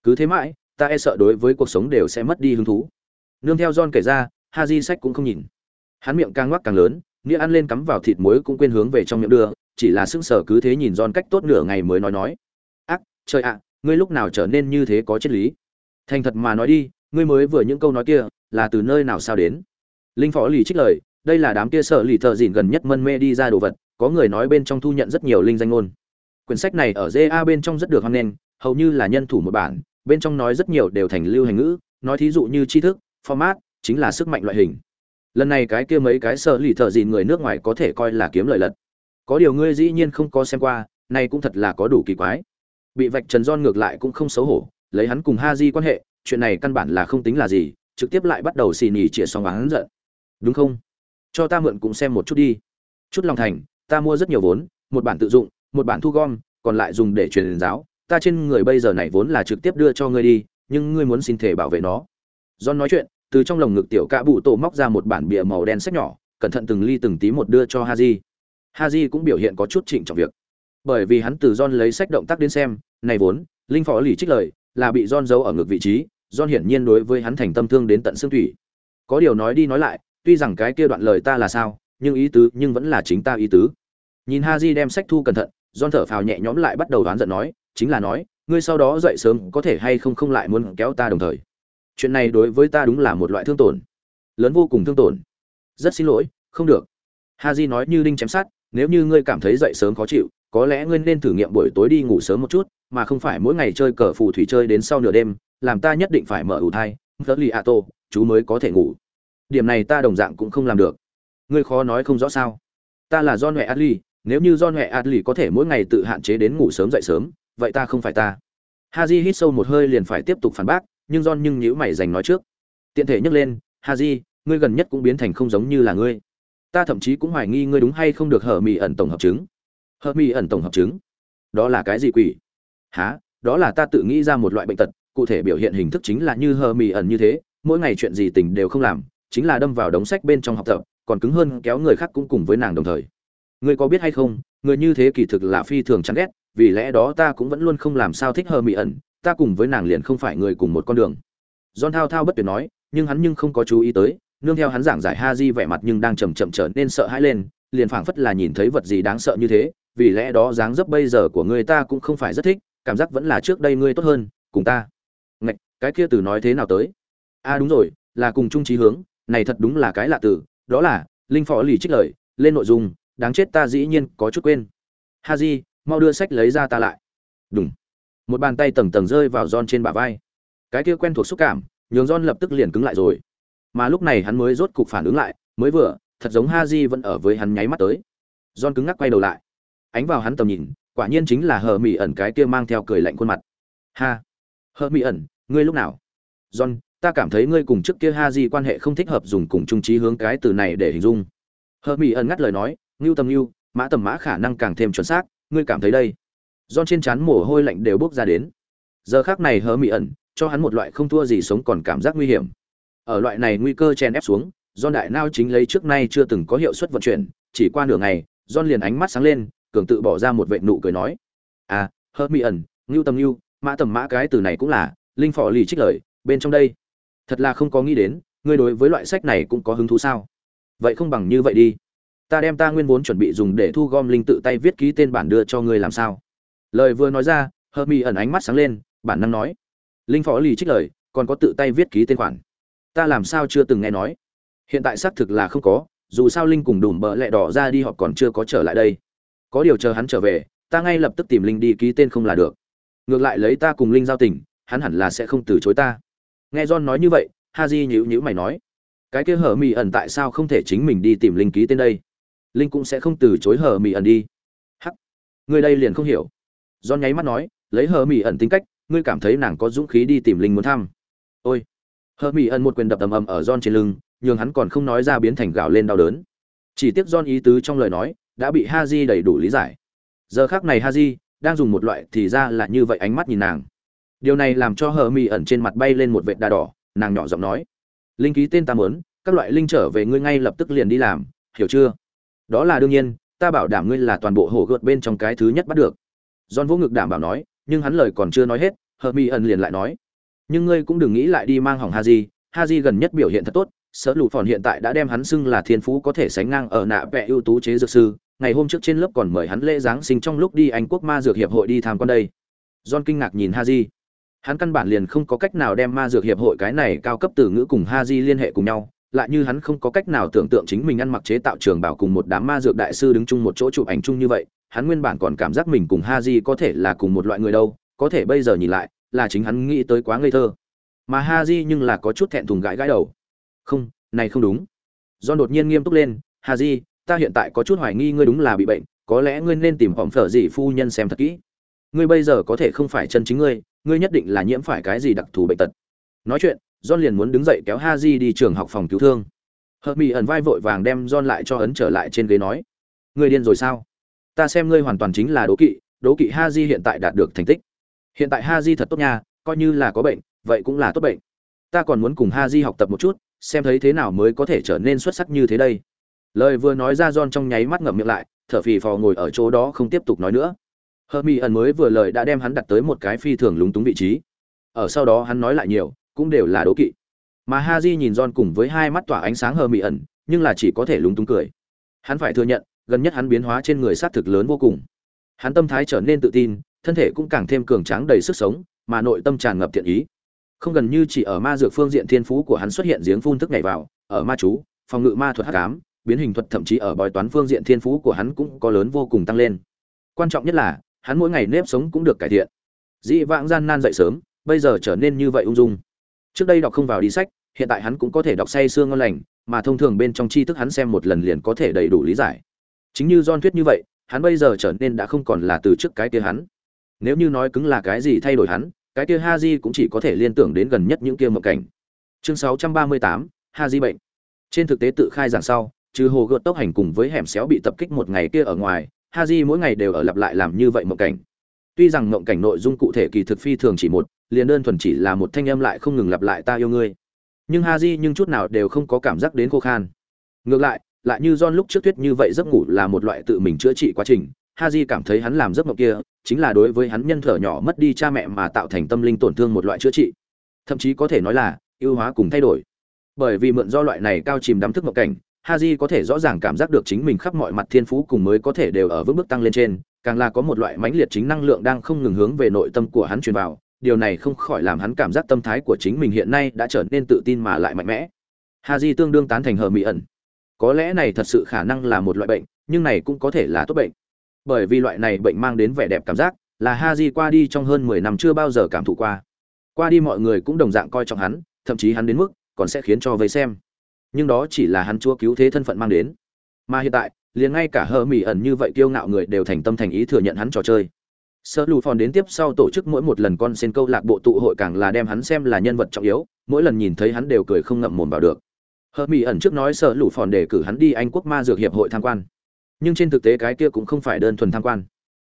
Cứ thế mãi, ta e sợ đối với cuộc sống đều sẽ mất đi hứng thú." Nương theo John kể ra, ha di sách cũng không nhìn hắn miệng càng ngoắc càng lớn nghĩa ăn lên cắm vào thịt muối cũng quên hướng về trong miệng đưa chỉ là sững sờ cứ thế nhìn John cách tốt nửa ngày mới nói nói ác trời ạ ngươi lúc nào trở nên như thế có triết lý thành thật mà nói đi ngươi mới vừa những câu nói kia là từ nơi nào sao đến linh phó lì trích lời đây là đám kia sợ lì thợ dìn gần nhất mân mê đi ra đồ vật, có người nói bên trong thu nhận rất nhiều linh danh ngôn. Quyển sách này ở ja bên trong rất được hoan nghênh, hầu như là nhân thủ một bản, bên trong nói rất nhiều đều thành lưu hành ngữ, nói thí dụ như tri thức, format, chính là sức mạnh loại hình. Lần này cái kia mấy cái sợ lì thợ dìn người nước ngoài có thể coi là kiếm lợi lật. Có điều ngươi dĩ nhiên không có xem qua, này cũng thật là có đủ kỳ quái. Bị vạch trần don ngược lại cũng không xấu hổ, lấy hắn cùng ha di quan hệ, chuyện này căn bản là không tính là gì, trực tiếp lại bắt đầu xì nỉ chĩa xong hắn giận. Đúng không? Cho ta mượn cũng xem một chút đi. Chút lòng thành, ta mua rất nhiều vốn, một bản tự dụng, một bản thu gom, còn lại dùng để truyền giáo. Ta trên người bây giờ này vốn là trực tiếp đưa cho ngươi đi, nhưng ngươi muốn xin thể bảo vệ nó. John nói chuyện, từ trong lồng ngực tiểu cạ bụ tổ móc ra một bản bìa màu đen sách nhỏ, cẩn thận từng ly từng tí một đưa cho haji. Haji cũng biểu hiện có chút trịnh trọng việc. Bởi vì hắn từ john lấy sách động tác đến xem, này vốn, linh phó lì trích lời, là bị john giấu ở ngực vị trí, john hiển nhiên đối với hắn thành tâm thương đến tận xương thủy. Có điều nói đi nói lại tuy rằng cái kia đoạn lời ta là sao, nhưng ý tứ, nhưng vẫn là chính ta ý tứ. Nhìn ha di đem sách thu cẩn thận don thở phào nhẹ nhõm lại bắt đầu đoán giận nói, chính là nói, ngươi sau đó dậy sớm có thể hay không không lại muốn kéo ta đồng thời. Chuyện này đối với ta đúng là một loại thương tổn. Lớn vô cùng thương tổn. Rất xin lỗi, không được. Ha di nói như đinh chém sát nếu như ngươi cảm thấy dậy sớm khó chịu, có lẽ ngươi nên thử nghiệm buổi tối đi ngủ sớm một chút, mà không phải mỗi ngày chơi cờ phù thủy chơi đến sau nửa đêm, làm ta nhất định phải mở ủ thai. Phớt lì a tô chú mới có thể ngủ điểm này ta đồng dạng cũng không làm được ngươi khó nói không rõ sao ta là do huệ adli nếu như do huệ adli có thể mỗi ngày tự hạn chế đến ngủ sớm dậy sớm vậy ta không phải ta haji hít sâu một hơi liền phải tiếp tục phản bác nhưng don nhưng nhữ mày dành nói trước. Tiện thể nhắc lên, Haji, ngươi gần nhất cũng biến thành không giống như là ngươi. Ta thậm chí cũng hoài nghi ngươi đúng hay không được hở mì ẩn tổng hợp chứng. Hở mì ẩn tổng hợp chứng? Đó là cái gì quỷ? Hả? Đó là ta tự nghĩ ra một loại bệnh tật, cụ thể biểu hiện hình thức chính là như hờ mì ẩn như thế, mỗi ngày chuyện gì tình đều không làm, chính là đâm vào đống sách bên trong học tập, còn cứng hơn kéo người khác cũng cùng với nàng đồng thời. Ngươi có biết hay không, người như thế kỳ thực là phi thường chán ghét, vì lẽ đó ta cũng vẫn luôn không làm sao thích hờ mị ẩn ta cùng với nàng liền không phải người cùng một con đường. John thao thao bất tuyệt nói nhưng hắn nhưng không có chú ý tới nương theo hắn giảng giải ha di vẻ mặt nhưng đang chầm chậm trở nên sợ hãi lên liền phảng phất là nhìn thấy vật gì đáng sợ như thế vì lẽ đó dáng dấp bây giờ của người ta cũng không phải rất thích cảm giác vẫn là trước đây ngươi tốt hơn cùng ta. Ngạch cái kia từ nói thế nào tới? A à đúng rồi là cùng chung trí hướng này thật đúng là cái lạ từ đó là linh phó lì trích lời lên nội dung đáng chết ta dĩ nhiên có chút quên ha di mau đưa sách lấy ra ta lại đúng một bàn tay tầng tầng rơi vào John trên bả vai. Cái kia quen thuộc xúc cảm, nhường John lập tức liền cứng lại rồi. Mà lúc này hắn mới rốt cục phản ứng lại, mới vừa, thật giống ha di vẫn ở với hắn nháy mắt tới. John cứng ngắc quay đầu lại. Ánh vào hắn tầm nhìn, quả nhiên chính là Hờ Mị ẩn cái kia mang theo cười lạnh khuôn mặt. Ha, Hờ Mị ẩn, ngươi lúc nào? John, ta cảm thấy ngươi cùng trước kia Haji quan hệ không thích hợp dùng cùng trung trí hướng cái từ này để hình dung. Hờ mỹ ẩn ngắt lời nói, Ngưu tầm Ngưu, mã tầm mã khả năng càng thêm chuẩn xác, ngươi cảm thấy đây? don trên trán mồ hôi lạnh đều bước ra đến. Giờ khắc này hờ mỹ ẩn, cho hắn một loại không thua gì sống còn cảm giác nguy hiểm. Ở loại này nguy cơ chen ép xuống, don đại nao chính lấy trước nay chưa từng có hiệu suất vận chuyển, chỉ qua nửa ngày, don liền ánh mắt sáng lên, cường tự bỏ ra một vệt nụ cười nói: "À, hờ mỹ ẩn, ngưu tầm ngưu mã tầm mã cái từ này cũng là, linh phò lì trích lời, bên trong đây. Thật là không có nghĩ đến, ngươi đối với loại sách này cũng có hứng thú sao? Vậy không bằng như vậy đi, ta đem ta nguyên vốn chuẩn bị dùng để thu gom linh tự tay viết ký tên bản đưa cho ngươi làm sao?" lời vừa nói ra hơ mi ẩn ánh mắt sáng lên bản năng nói. Linh phó lì trích lời còn có tự tay viết ký tên khoản. Ta làm sao chưa từng nghe nói? Hiện tại xác thực là không có dù sao linh cùng đùm bợ lẹ đỏ ra đi họ còn chưa có trở lại đây. Có điều chờ hắn trở về ta ngay lập tức tìm linh đi ký tên không là được. Ngược lại lấy ta cùng linh giao tình hắn hẳn là sẽ không từ chối ta nghe john nói như vậy ha di nhữ nhữ mày nói cái kia hở Mị ẩn tại sao không thể chính mình đi tìm linh ký tên đây linh cũng sẽ không từ chối hở Mị ẩn đi hắc người đây liền không hiểu John nháy mắt nói, lấy Hở Mị ẩn tính cách, ngươi cảm thấy nàng có dũng khí đi tìm linh muốn thăm. Ôi. Hờ Mị ẩn một quyền đập ầm ầm ở John trên lưng, nhưng hắn còn không nói ra biến thành gạo lên đau đớn. Chỉ tiếc John ý tứ trong lời nói đã bị Haji đầy đủ lý giải. Giờ khắc này Haji đang dùng một loại thì ra là như vậy ánh mắt nhìn nàng. Điều này làm cho Hờ Mị ẩn trên mặt bay lên một vệt đà đỏ, nàng nhỏ giọng nói: "Linh ký tên ta muốn, các loại linh trở về ngươi ngay lập tức liền đi làm, hiểu chưa?" Đó là đương nhiên, ta bảo đảm ngươi là toàn bộ hổ gợt bên trong cái thứ nhất bắt được. John vỗ ngực đảm bảo nói, nhưng hắn lời còn chưa nói hết, hờ mị ẩn liền lại nói, nhưng ngươi cũng đừng nghĩ lại đi mang hỏng ha di, ha di gần nhất biểu hiện thật tốt, sở lụt phòn hiện tại đã đem hắn xưng là thiên phú có thể sánh ngang ở nạ vẽ ưu tú chế dược sư, ngày hôm trước trên lớp còn mời hắn lễ giáng sinh trong lúc đi Anh quốc ma dược hiệp hội đi tham quan đây. John kinh ngạc nhìn ha di. Hắn căn bản liền không có cách nào đem ma dược hiệp hội cái này cao cấp từ ngữ cùng ha di liên hệ cùng nhau, lại như hắn không có cách nào tưởng tượng chính mình ăn mặc chế tạo trường bảo cùng một đám ma dược đại sư đứng chung một chỗ chụp ảnh chung như vậy, hắn nguyên bản còn cảm giác mình cùng ha di có thể là cùng một loại người đâu, có thể bây giờ nhìn lại, là chính hắn nghĩ tới quá ngây thơ. Mà ha di nhưng là có chút thẹn thùng gãi gãi đầu. Không, này không đúng. John đột nhiên nghiêm túc lên, ha di ta hiện tại có chút hoài nghi ngươi đúng là bị bệnh, có lẽ ngươi nên tìm hỏng phở gì phu nhân xem thật kỹ. Ngươi bây giờ có thể không phải chân chính ngươi, ngươi nhất định là nhiễm phải cái gì đặc thù bệnh tật. Nói chuyện, John liền muốn đứng dậy kéo Haji đi trường học phòng cứu thương. Hợp Mỹ ẩn vai vội vàng đem John lại cho ấn trở lại trên ghế nói: "Ngươi điên rồi sao? ta xem ngươi hoàn toàn chính là đố kỵ đố kỵ ha di hiện tại đạt được thành tích hiện tại ha di thật tốt nha coi như là có bệnh vậy cũng là tốt bệnh ta còn muốn cùng ha di học tập một chút xem thấy thế nào mới có thể trở nên xuất sắc như thế đây lời vừa nói ra John trong nháy mắt ngậm miệng lại thở phì phò ngồi ở chỗ đó không tiếp tục nói nữa Hermi ẩn mới vừa lời đã đem hắn đặt tới một cái phi thường lúng túng vị trí. Ở sau đó hắn nói lại nhiều, cũng đều là đố kỵ. Mà Haji nhìn John cùng với hai mắt tỏa ánh sáng Hermi ẩn nhưng là chỉ có thể lúng túng cười. Hắn phải thừa nhận, gần nhất hắn biến hóa trên người sát thực lớn vô cùng. Hắn tâm thái trở nên tự tin, thân thể cũng càng thêm cường tráng đầy sức sống, mà nội tâm tràn ngập thiện ý. Không gần như chỉ ở ma dược phương diện thiên phú của hắn xuất hiện giếng phun thức nhảy vào, ở ma chú, phòng ngự ma thuật hắc ám, biến hình thuật thậm chí ở bói toán phương diện thiên phú của hắn cũng có lớn vô cùng tăng lên. Quan trọng nhất là hắn mỗi ngày nếp sống cũng được cải thiện. Dị vãng gian nan dậy sớm bây giờ trở nên như vậy ung dung. Trước đây đọc không vào đi sách hiện tại hắn cũng có thể đọc say sương ngon lành mà thông thường bên trong tri thức hắn xem một lần liền có thể đầy đủ lý giải. Chính như don thuyết như vậy hắn bây giờ trở nên đã không còn là từ trước cái kia hắn. Nếu như nói cứng là cái gì thay đổi hắn cái kia ha di cũng chỉ có thể liên tưởng đến gần nhất những kia mộng cảnh. Chương 638, ha di bệnh. Trên thực tế tự khai giảng sau trừ hồ gợt tốc hành cùng với hẻm xéo bị tập kích một ngày kia ở ngoài ha di mỗi ngày đều ở lặp lại làm như vậy mộng cảnh. Tuy rằng mộng cảnh nội dung cụ thể kỳ thực phi thường chỉ một, liền đơn thuần chỉ là một thanh âm lại không ngừng lặp lại ta yêu ngươi. Nhưng ha di nhưng chút nào đều không có cảm giác đến khô khan. Ngược lại lại như John lúc trước tuyết như vậy giấc ngủ là một loại tự mình chữa trị quá trình, Haji cảm thấy hắn làm giấc mộng kia, chính là đối với hắn nhân thở nhỏ mất đi cha mẹ mà tạo thành tâm linh tổn thương một loại chữa trị. Thậm chí có thể nói là, ưu hóa cùng thay đổi. Bởi vì mượn do loại này cao chìm đắm thức mộng cảnh Haji có thể rõ ràng cảm giác được chính mình khắp mọi mặt thiên phú cùng mới có thể đều ở vững bước tăng lên trên, càng là có một loại mãnh liệt chính năng lượng đang không ngừng hướng về nội tâm của hắn truyền vào, điều này không khỏi làm hắn cảm giác tâm thái của chính mình hiện nay đã trở nên tự tin mà lại mạnh mẽ. Haji tương đương tán thành hờ mị ẩn. Có lẽ này thật sự khả năng là một loại bệnh, nhưng này cũng có thể là tốt bệnh. Bởi vì loại này bệnh mang đến vẻ đẹp cảm giác, là Haji qua đi trong hơn mười năm chưa bao giờ cảm thụ qua. Qua đi mọi người cũng đồng dạng coi trọng hắn, thậm chí hắn đến mức còn sẽ khiến cho vây xem nhưng đó chỉ là hắn chúa cứu thế thân phận mang đến. Mà hiện tại, liền ngay cả hờ mỹ ẩn như vậy kiêu ngạo người đều thành tâm thành ý thừa nhận hắn trò chơi. Sơ lù phòn đến tiếp sau tổ chức mỗi một lần con sen câu lạc bộ tụ hội càng là đem hắn xem là nhân vật trọng yếu, mỗi lần nhìn thấy hắn đều cười không ngậm mồm vào được. Hờ mỹ ẩn trước nói sợ Lù phòn để cử hắn đi anh quốc ma dược hiệp hội tham quan. Nhưng trên thực tế cái kia cũng không phải đơn thuần tham quan.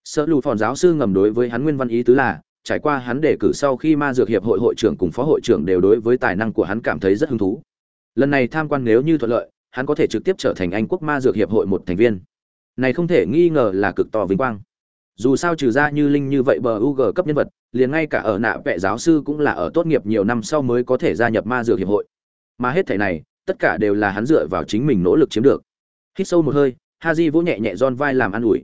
Sợ Lù phòn giáo sư ngầm đối với hắn nguyên văn ý tứ là, trải qua hắn đề cử sau khi ma dược hiệp hội hội trưởng cùng phó hội trưởng đều đối với tài năng của hắn cảm thấy rất hứng thú lần này tham quan nếu như thuận lợi, hắn có thể trực tiếp trở thành anh quốc ma dược hiệp hội một thành viên. Này không thể nghi ngờ là cực to vinh quang. Dù sao trừ ra như linh như vậy bờ u cấp nhân vật, liền ngay cả ở nạ vệ giáo sư cũng là ở tốt nghiệp nhiều năm sau mới có thể gia nhập ma dược hiệp hội. Mà hết thể này, tất cả đều là hắn dựa vào chính mình nỗ lực chiếm được. Hít sâu một hơi ha haji vỗ nhẹ nhẹ don vai làm an ủi.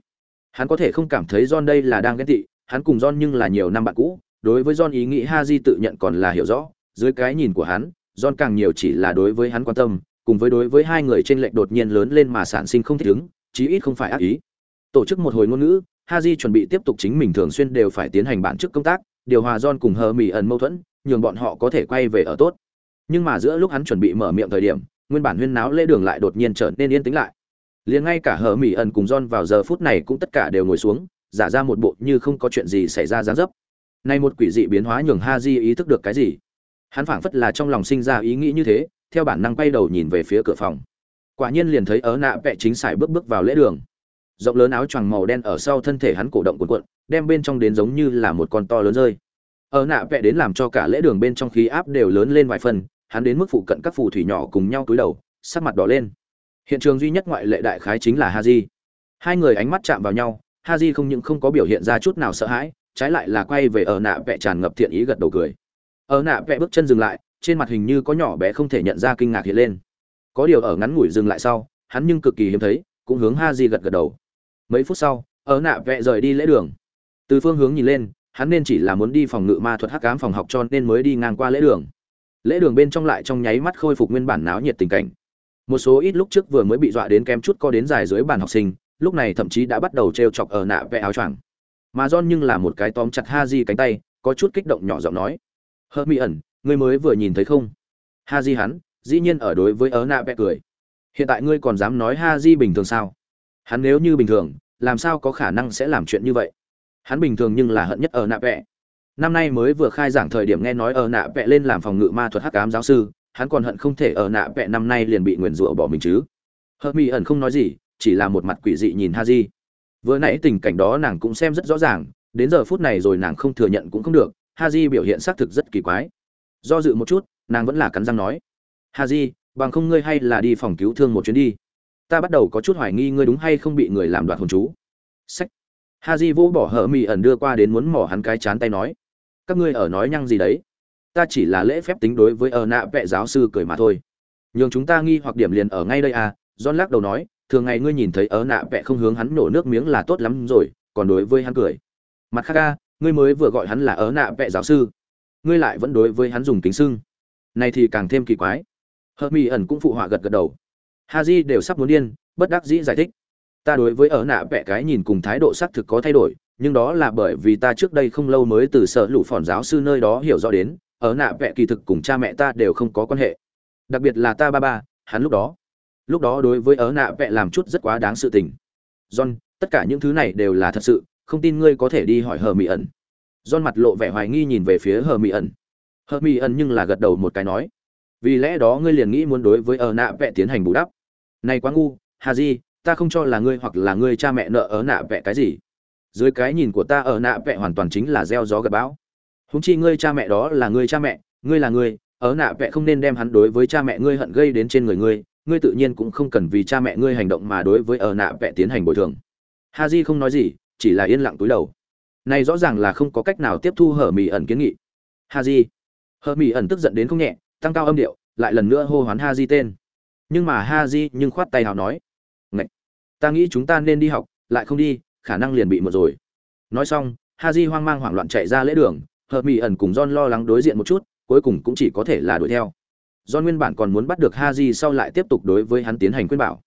Hắn có thể không cảm thấy don đây là đang ghét tị, hắn cùng don nhưng là nhiều năm bạn cũ, đối với don ý nghĩ ha haji tự nhận còn là hiểu rõ, dưới cái nhìn của hắn John càng nhiều chỉ là đối với hắn quan tâm, cùng với đối với hai người trên lệnh đột nhiên lớn lên mà sản sinh không thích ứng, chí ít không phải ác ý. Tổ chức một hồi ngôn ngữ, haji chuẩn bị tiếp tục chính mình thường xuyên đều phải tiến hành bản chức công tác, điều hòa John cùng hờ mỉ ẩn mâu thuẫn, nhường bọn họ có thể quay về ở tốt. Nhưng mà giữa lúc hắn chuẩn bị mở miệng thời điểm, nguyên bản huyên náo lễ đường lại đột nhiên trở nên yên tĩnh lại. Liền ngay cả hờ mỉ ẩn cùng john vào giờ phút này cũng tất cả đều ngồi xuống, giả ra một bộ như không có chuyện gì xảy ra dáng dấp. Nay một quỷ dị biến hóa nhường ha ý thức được cái gì? Hắn phảng phất là trong lòng sinh ra ý nghĩ như thế, theo bản năng quay đầu nhìn về phía cửa phòng. Quả nhiên liền thấy ớ nạ vẽ chính sải bước bước vào lễ đường. Rộng lớn áo choàng màu đen ở sau thân thể hắn cổ động cuộn cuộn, đem bên trong đến giống như là một con to lớn rơi. Ở nạ vẽ đến làm cho cả lễ đường bên trong khí áp đều lớn lên vài phần, hắn đến mức phụ cận các phù thủy nhỏ cùng nhau cúi đầu, sắc mặt đỏ lên. Hiện trường duy nhất ngoại lệ đại khái chính là haji. Hai người ánh mắt chạm vào nhau, haji không những không có biểu hiện ra chút nào sợ hãi, trái lại là quay về ở nạ vẽ tràn ngập thiện ý gật đầu cười ở nạ vẽ bước chân dừng lại, trên mặt hình như có nhỏ bé không thể nhận ra kinh ngạc hiện lên. Có điều ở ngắn ngủi dừng lại sau, hắn nhưng cực kỳ hiếm thấy, cũng hướng ha di gật gật đầu. Mấy phút sau, ở nạ vẽ rời đi lễ đường. Từ phương hướng nhìn lên, hắn nên chỉ là muốn đi phòng ngự ma thuật hắc ám phòng học cho nên mới đi ngang qua lễ đường. Lễ đường bên trong lại trong nháy mắt khôi phục nguyên bản náo nhiệt tình cảnh. Một số ít lúc trước vừa mới bị dọa đến kem chút co đến dài dưới bàn học sinh, lúc này thậm chí đã bắt đầu t chọc ở nạ vẽ áo choàng. Mà john nhưng là một cái tóm chặt ha di cánh tay, có chút kích động nhỏ giọng nói hớt mỹ ẩn, ngươi mới vừa nhìn thấy không? Ha di hắn, dĩ nhiên ở đối với ớ nạ bẹ cười. Hiện tại ngươi còn dám nói ha di bình thường sao? Hắn nếu như bình thường, làm sao có khả năng sẽ làm chuyện như vậy? Hắn bình thường nhưng là hận nhất ở nạ bẹ. năm nay mới vừa khai giảng thời điểm nghe nói ở nạ bẹ lên làm phòng ngự ma thuật hắc ám giáo sư, hắn còn hận không thể ở nạ bẹ năm nay liền bị nguyền rủa bỏ mình chứ. Hớt mỹ ẩn không nói gì, chỉ là một mặt quỷ dị nhìn ha di vừa nãy tình cảnh đó nàng cũng xem rất rõ ràng, đến giờ phút này rồi nàng không thừa nhận cũng không được Haji biểu hiện xác thực rất kỳ quái. Do dự một chút nàng vẫn là cắn răng nói. Haji, bằng không ngươi hay là đi phòng cứu thương một chuyến đi. Ta bắt đầu có chút hoài nghi ngươi đúng hay không bị người làm đoạt hồn chú. Sách. Haji vô vỗ bỏ hở mì ẩn đưa qua đến muốn mỏ hắn cái chán tay nói. Các ngươi ở nói nhăng gì đấy? Ta chỉ là lễ phép tính đối với ở nạ vệ giáo sư cười mà thôi. Nhưng chúng ta nghi hoặc điểm liền ở ngay đây à john lắc đầu nói thường ngày ngươi nhìn thấy ở nạ vệ không hướng hắn nổ nước miếng là tốt lắm rồi còn đối với hắn cười. Mặt khác ca ngươi mới vừa gọi hắn là ớ nạ vệ giáo sư. Ngươi lại vẫn đối với hắn dùng kính sưng này thì càng thêm kỳ quái. Hờ mỹ ẩn cũng phụ họa gật gật đầu. Ha di đều sắp muốn điên, bất đắc dĩ giải thích. Ta đối với ở nạ vẽ cái nhìn cùng thái độ xác thực có thay đổi, nhưng đó là bởi vì ta trước đây không lâu mới từ sở lũ phòn giáo sư nơi đó hiểu rõ đến ở nạ vẽ kỳ thực cùng cha mẹ ta đều không có quan hệ. Đặc biệt là ta ba ba, hắn lúc đó. Lúc đó đối với ở nạ vẽ làm chút rất quá đáng sự tình. John, tất cả những thứ này đều là thật sự không tin ngươi có thể đi hỏi hờ mỹ ẩn. Don mặt lộ vẻ hoài nghi nhìn về phía hờ mỹ ẩn. Hờ mỹ ẩn nhưng là gật đầu một cái nói, vì lẽ đó ngươi liền nghĩ muốn đối với ở nạ vẽ tiến hành bù đắp. Này quá ngu, hà di, ta không cho là ngươi hoặc là ngươi cha mẹ nợ ở nạ vẽ cái gì. Dưới cái nhìn của ta ở nạ vẽ hoàn toàn chính là gieo gió gặp bão. Húng chi ngươi cha mẹ đó là ngươi cha mẹ, ngươi là ngươi ở nạ vẽ không nên đem hắn đối với cha mẹ ngươi hận gây đến trên người ngươi ngươi tự nhiên cũng không cần vì cha mẹ ngươi hành động mà đối với ở nạ vẽ tiến hành bồi thường. Ha di không nói gì chỉ là yên lặng túi đầu. Này rõ ràng là không có cách nào tiếp thu hở mì ẩn kiến nghị. Ha di. Hở mì ẩn tức giận đến không nhẹ, tăng cao âm điệu, lại lần nữa hô hoán ha di tên. Nhưng mà ha di nhưng khoát tay hào nói, Ngậy! ta nghĩ chúng ta nên đi học, lại không đi, khả năng liền bị một rồi. Nói xong, ha di hoang mang hoảng loạn chạy ra lễ đường hợp mỹ ẩn cùng john lo lắng đối diện một chút, cuối cùng cũng chỉ có thể là đuổi theo. John nguyên bản còn muốn bắt được ha di sau lại tiếp tục đối với hắn tiến hành khuyên bảo.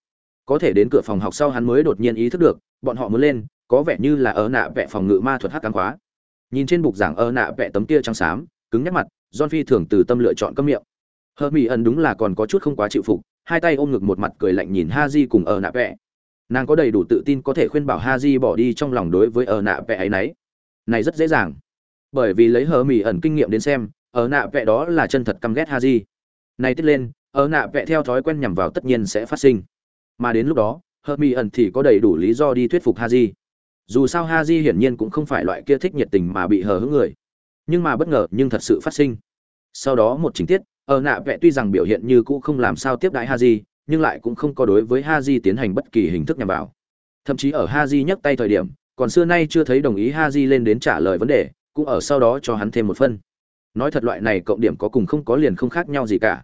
Có thể đến cửa phòng học sau hắn mới đột nhiên ý thức được, bọn họ muốn lên có vẻ như là ở nạ vẽ phòng ngự ma thuật hắc cám khóa. Nhìn trên bục giảng ở nạ vẽ tấm kia trắng xám, cứng nhắc mặt, john phi thường từ tâm lựa chọn cấm miệng. Hơ mỹ ẩn đúng là còn có chút không quá chịu phục, hai tay ôm ngực một mặt cười lạnh nhìn ha di cùng ở nạ vẽ nàng có đầy đủ tự tin có thể khuyên bảo ha di bỏ đi trong lòng đối với ở nạ vẽ ấy nấy. Này rất dễ dàng. Bởi vì lấy hờ mỹ ẩn kinh nghiệm đến xem ở nạ vẽ đó là chân thật căm ghét ha di này tiết lên ở nạ vẽ theo thói quen nhằm vào tất nhiên sẽ phát sinh. Mà đến lúc đó, hờ mỹ ẩn thì có đầy đủ lý do đi thuyết phục ha di dù sao ha di hiển nhiên cũng không phải loại kia thích nhiệt tình mà bị hờ hững người. Nhưng mà bất ngờ, nhưng thật sự phát sinh. Sau đó một chính tiết, ở nạ vẽ tuy rằng biểu hiện như cũ không làm sao tiếp đãi haji, nhưng lại cũng không có đối với ha di tiến hành bất kỳ hình thức nhằm vào. Thậm chí ở ha di nhấc tay thời điểm, còn xưa nay chưa thấy đồng ý ha di lên đến trả lời vấn đề, cũng ở sau đó cho hắn thêm một phân. Nói thật loại này cộng điểm có cùng không có liền không khác nhau gì cả.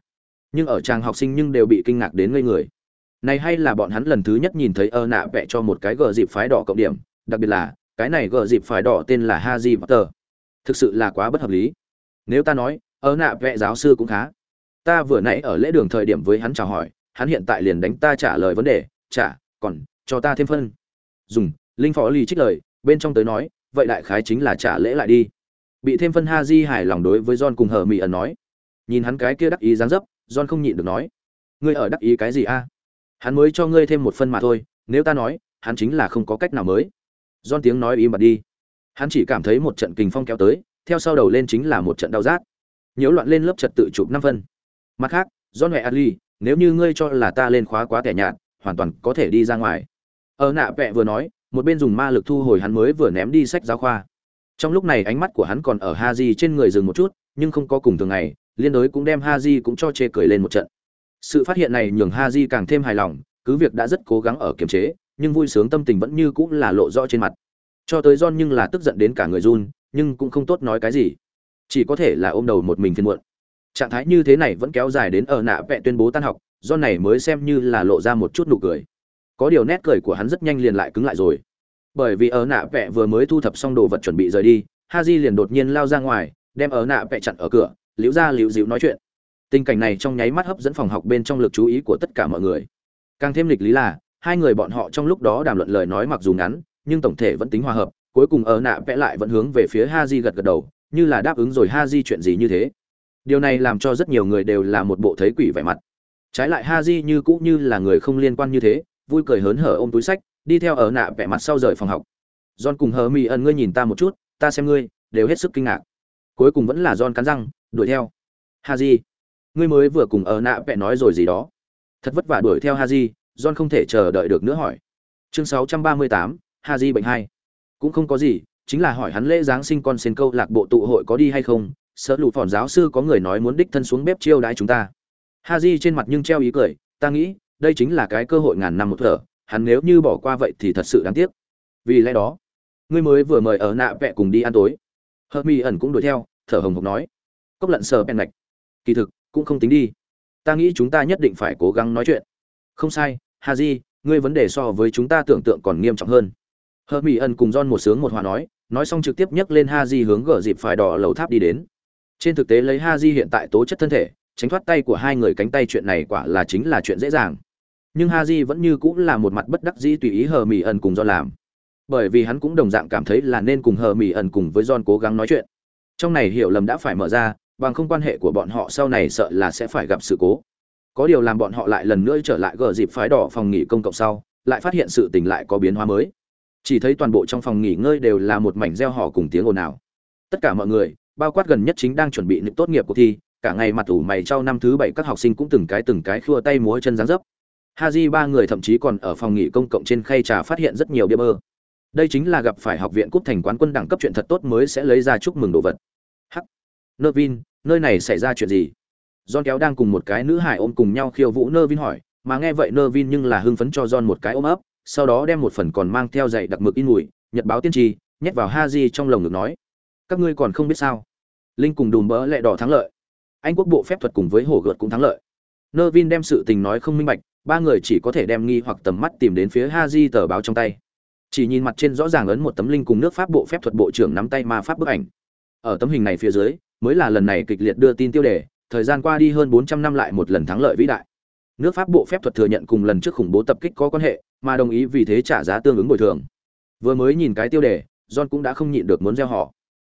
Nhưng ở trang học sinh nhưng đều bị kinh ngạc đến ngây người. Này hay là bọn hắn lần thứ nhất nhìn thấy ơ nạ vẽ cho một cái gờ dịp phái đỏ cộng điểm đặc biệt là, cái này gờ dịp phải đỏ tên là haji potter. Thực sự là quá bất hợp lý. Nếu ta nói ở nạ, vẽ giáo sư cũng khá. Ta vừa nãy ở lễ đường thời điểm với hắn chào hỏi, hắn hiện tại liền đánh ta trả lời vấn đề trả còn cho ta thêm phân. Dùng, linh phó lì trích lời, bên trong tới nói, vậy đại khái chính là trả lễ lại đi. Bị thêm phân ha di hài lòng đối với john cùng hờ mị ẩn nói. Nhìn hắn cái kia đắc ý dáng dấp, john không nhịn được nói, ngươi ở đắc ý cái gì a? Hắn mới cho ngươi thêm một phân mà thôi, nếu ta nói, hắn chính là không có cách nào mới john tiếng nói im bặt đi. Hắn chỉ cảm thấy một trận kình phong kéo tới, theo sau đầu lên chính là một trận đau rát. Nhiễu loạn lên lớp trật tự chụp năm phân. Mặt khác do hỏi ali nếu như ngươi cho là ta lên khóa quá tẻ nhạt, hoàn toàn có thể đi ra ngoài. Ở nạ vẹ vừa nói, một bên dùng ma lực thu hồi hắn mới vừa ném đi sách giáo khoa. Trong lúc này ánh mắt của hắn còn ở ha trên người dừng một chút, nhưng không có cùng thường ngày, liên đối cũng đem ha cũng cho chê cười lên một trận. Sự phát hiện này nhường ha càng thêm hài lòng, cứ việc đã rất cố gắng ở kiềm chế nhưng vui sướng tâm tình vẫn như cũng là lộ rõ trên mặt. Cho tới John nhưng là tức giận đến cả người run, nhưng cũng không tốt nói cái gì. Chỉ có thể là ôm đầu một mình phiền muộn. Trạng thái như thế này vẫn kéo dài đến ở nạ vẽ tuyên bố tan học do này mới xem như là lộ ra một chút nụ cười. Có điều nét cười của hắn rất nhanh liền lại cứng lại rồi. Bởi vì ở nạ vẽ vừa mới thu thập xong đồ vật chuẩn bị rời đi ha di liền đột nhiên lao ra ngoài, đem ở nạ vẽ chặn ở cửa, liễu ra liễu dịu nói chuyện. Tình cảnh này trong nháy mắt hấp dẫn phòng học bên trong lực chú ý của tất cả mọi người. Càng thêm lịch lý là hai người bọn họ trong lúc đó đàm luận lời nói mặc dù ngắn, nhưng tổng thể vẫn tính hòa hợp, cuối cùng ở nạ vẽ lại vẫn hướng về phía ha di gật gật đầu, như là đáp ứng rồi ha di chuyện gì như thế. Điều này làm cho rất nhiều người đều là một bộ thấy quỷ vẻ mặt. Trái lại ha di như cũ như là người không liên quan như thế, vui cười hớn hở ôm túi sách, đi theo ở nạ vẽ mặt sau rời phòng học. John cùng hờ mỹ ẩn ngươi nhìn ta một chút, ta xem ngươi, đều hết sức kinh ngạc. Cuối cùng vẫn là john cắn răng, đuổi theo. Ha di ngươi mới vừa cùng ở nạ vẽ nói rồi gì đó. Thật vất vả đuổi theo ha di john không thể chờ đợi được nữa hỏi chương 638, Haji bệnh hai. Cũng không có gì, chính là hỏi hắn lễ giáng sinh con sen câu lạc bộ tụ hội có đi hay không, sợ lụt phòn giáo sư có người nói muốn đích thân xuống bếp chiêu đãi chúng ta. Haji trên mặt nhưng treo ý cười, ta nghĩ, đây chính là cái cơ hội ngàn năm một thở, hắn nếu như bỏ qua vậy thì thật sự đáng tiếc. Vì lẽ đó, ngươi mới vừa mời ở nạ vẽ cùng đi ăn tối. Hermi ẩn cũng đuổi theo, thở hồng hộc nói, cốc lận sờ bèn ngạch. Kỳ thực, cũng không tính đi. Ta nghĩ chúng ta nhất định phải cố gắng nói chuyện. Không sai, Ha Haji, ngươi vấn đề so với chúng ta tưởng tượng còn nghiêm trọng hơn. hờ mỹ ẩn cùng don một sướng một hòa nói, nói xong trực tiếp nhấc lên Ha Haji hướng gở dịp phải đỏ lầu tháp đi đến. Trên thực tế lấy Ha Haji hiện tại tố chất thân thể, tránh thoát tay của hai người cánh tay chuyện này quả là chính là chuyện dễ dàng nhưng Ha Haji vẫn như cũng là một mặt bất đắc dĩ tùy ý hờ mỹ ẩn cùng don làm bởi vì hắn cũng đồng dạng cảm thấy là nên cùng hờ mỹ ẩn cùng với don cố gắng nói chuyện trong này hiểu lầm đã phải mở ra bằng không quan hệ của bọn họ sau này sợ là sẽ phải gặp sự cố có điều làm bọn họ lại lần nữa trở lại gờ dịp phái đỏ phòng nghỉ công cộng sau lại phát hiện sự tình lại có biến hóa mới chỉ thấy toàn bộ trong phòng nghỉ ngơi đều là một mảnh reo hò cùng tiếng ồn ào tất cả mọi người bao quát gần nhất chính đang chuẩn bị nịp tốt nghiệp cuộc thi cả ngày mặt ủ mày trao năm thứ bảy các học sinh cũng từng cái từng cái khua tay múa chân dáng dấp Haji ba người thậm chí còn ở phòng nghỉ công cộng trên khay trà phát hiện rất nhiều bia bơ. Đây chính là gặp phải học viện cúp thành quán quân đẳng cấp chuyện thật tốt mới sẽ lấy ra chúc mừng đồ vật. Hắc. Nervin, nơi này xảy ra chuyện gì? John kéo đang cùng một cái nữ hải ôm cùng nhau khiêu vũ Nervin hỏi, mà nghe vậy Nervin nhưng là hưng phấn cho John một cái ôm ấp, sau đó đem một phần còn mang theo dạy đặc mực in mùi, nhật báo tiên tri, nhét vào Haji trong lồng ngực nói: "Các ngươi còn không biết sao? Linh cùng đùm bỡ lẹ đỏ thắng lợi. Anh quốc bộ phép thuật cùng với hổ gợt cũng thắng lợi." Nervin đem sự tình nói không minh bạch, ba người chỉ có thể đem nghi hoặc tầm mắt tìm đến phía Haji tờ báo trong tay. Chỉ nhìn mặt trên rõ ràng ấn một tấm linh cùng nước pháp bộ phép thuật bộ trưởng nắm tay ma pháp bức ảnh. Ở tấm hình này phía dưới, mới là lần này kịch liệt đưa tin tiêu đề, thời gian qua đi hơn 400 năm lại một lần thắng lợi vĩ đại. Nước Pháp bộ phép thuật thừa nhận cùng lần trước khủng bố tập kích có quan hệ, mà đồng ý vì thế trả giá tương ứng bồi thường. Vừa mới nhìn cái tiêu đề, John cũng đã không nhịn được muốn gieo họ.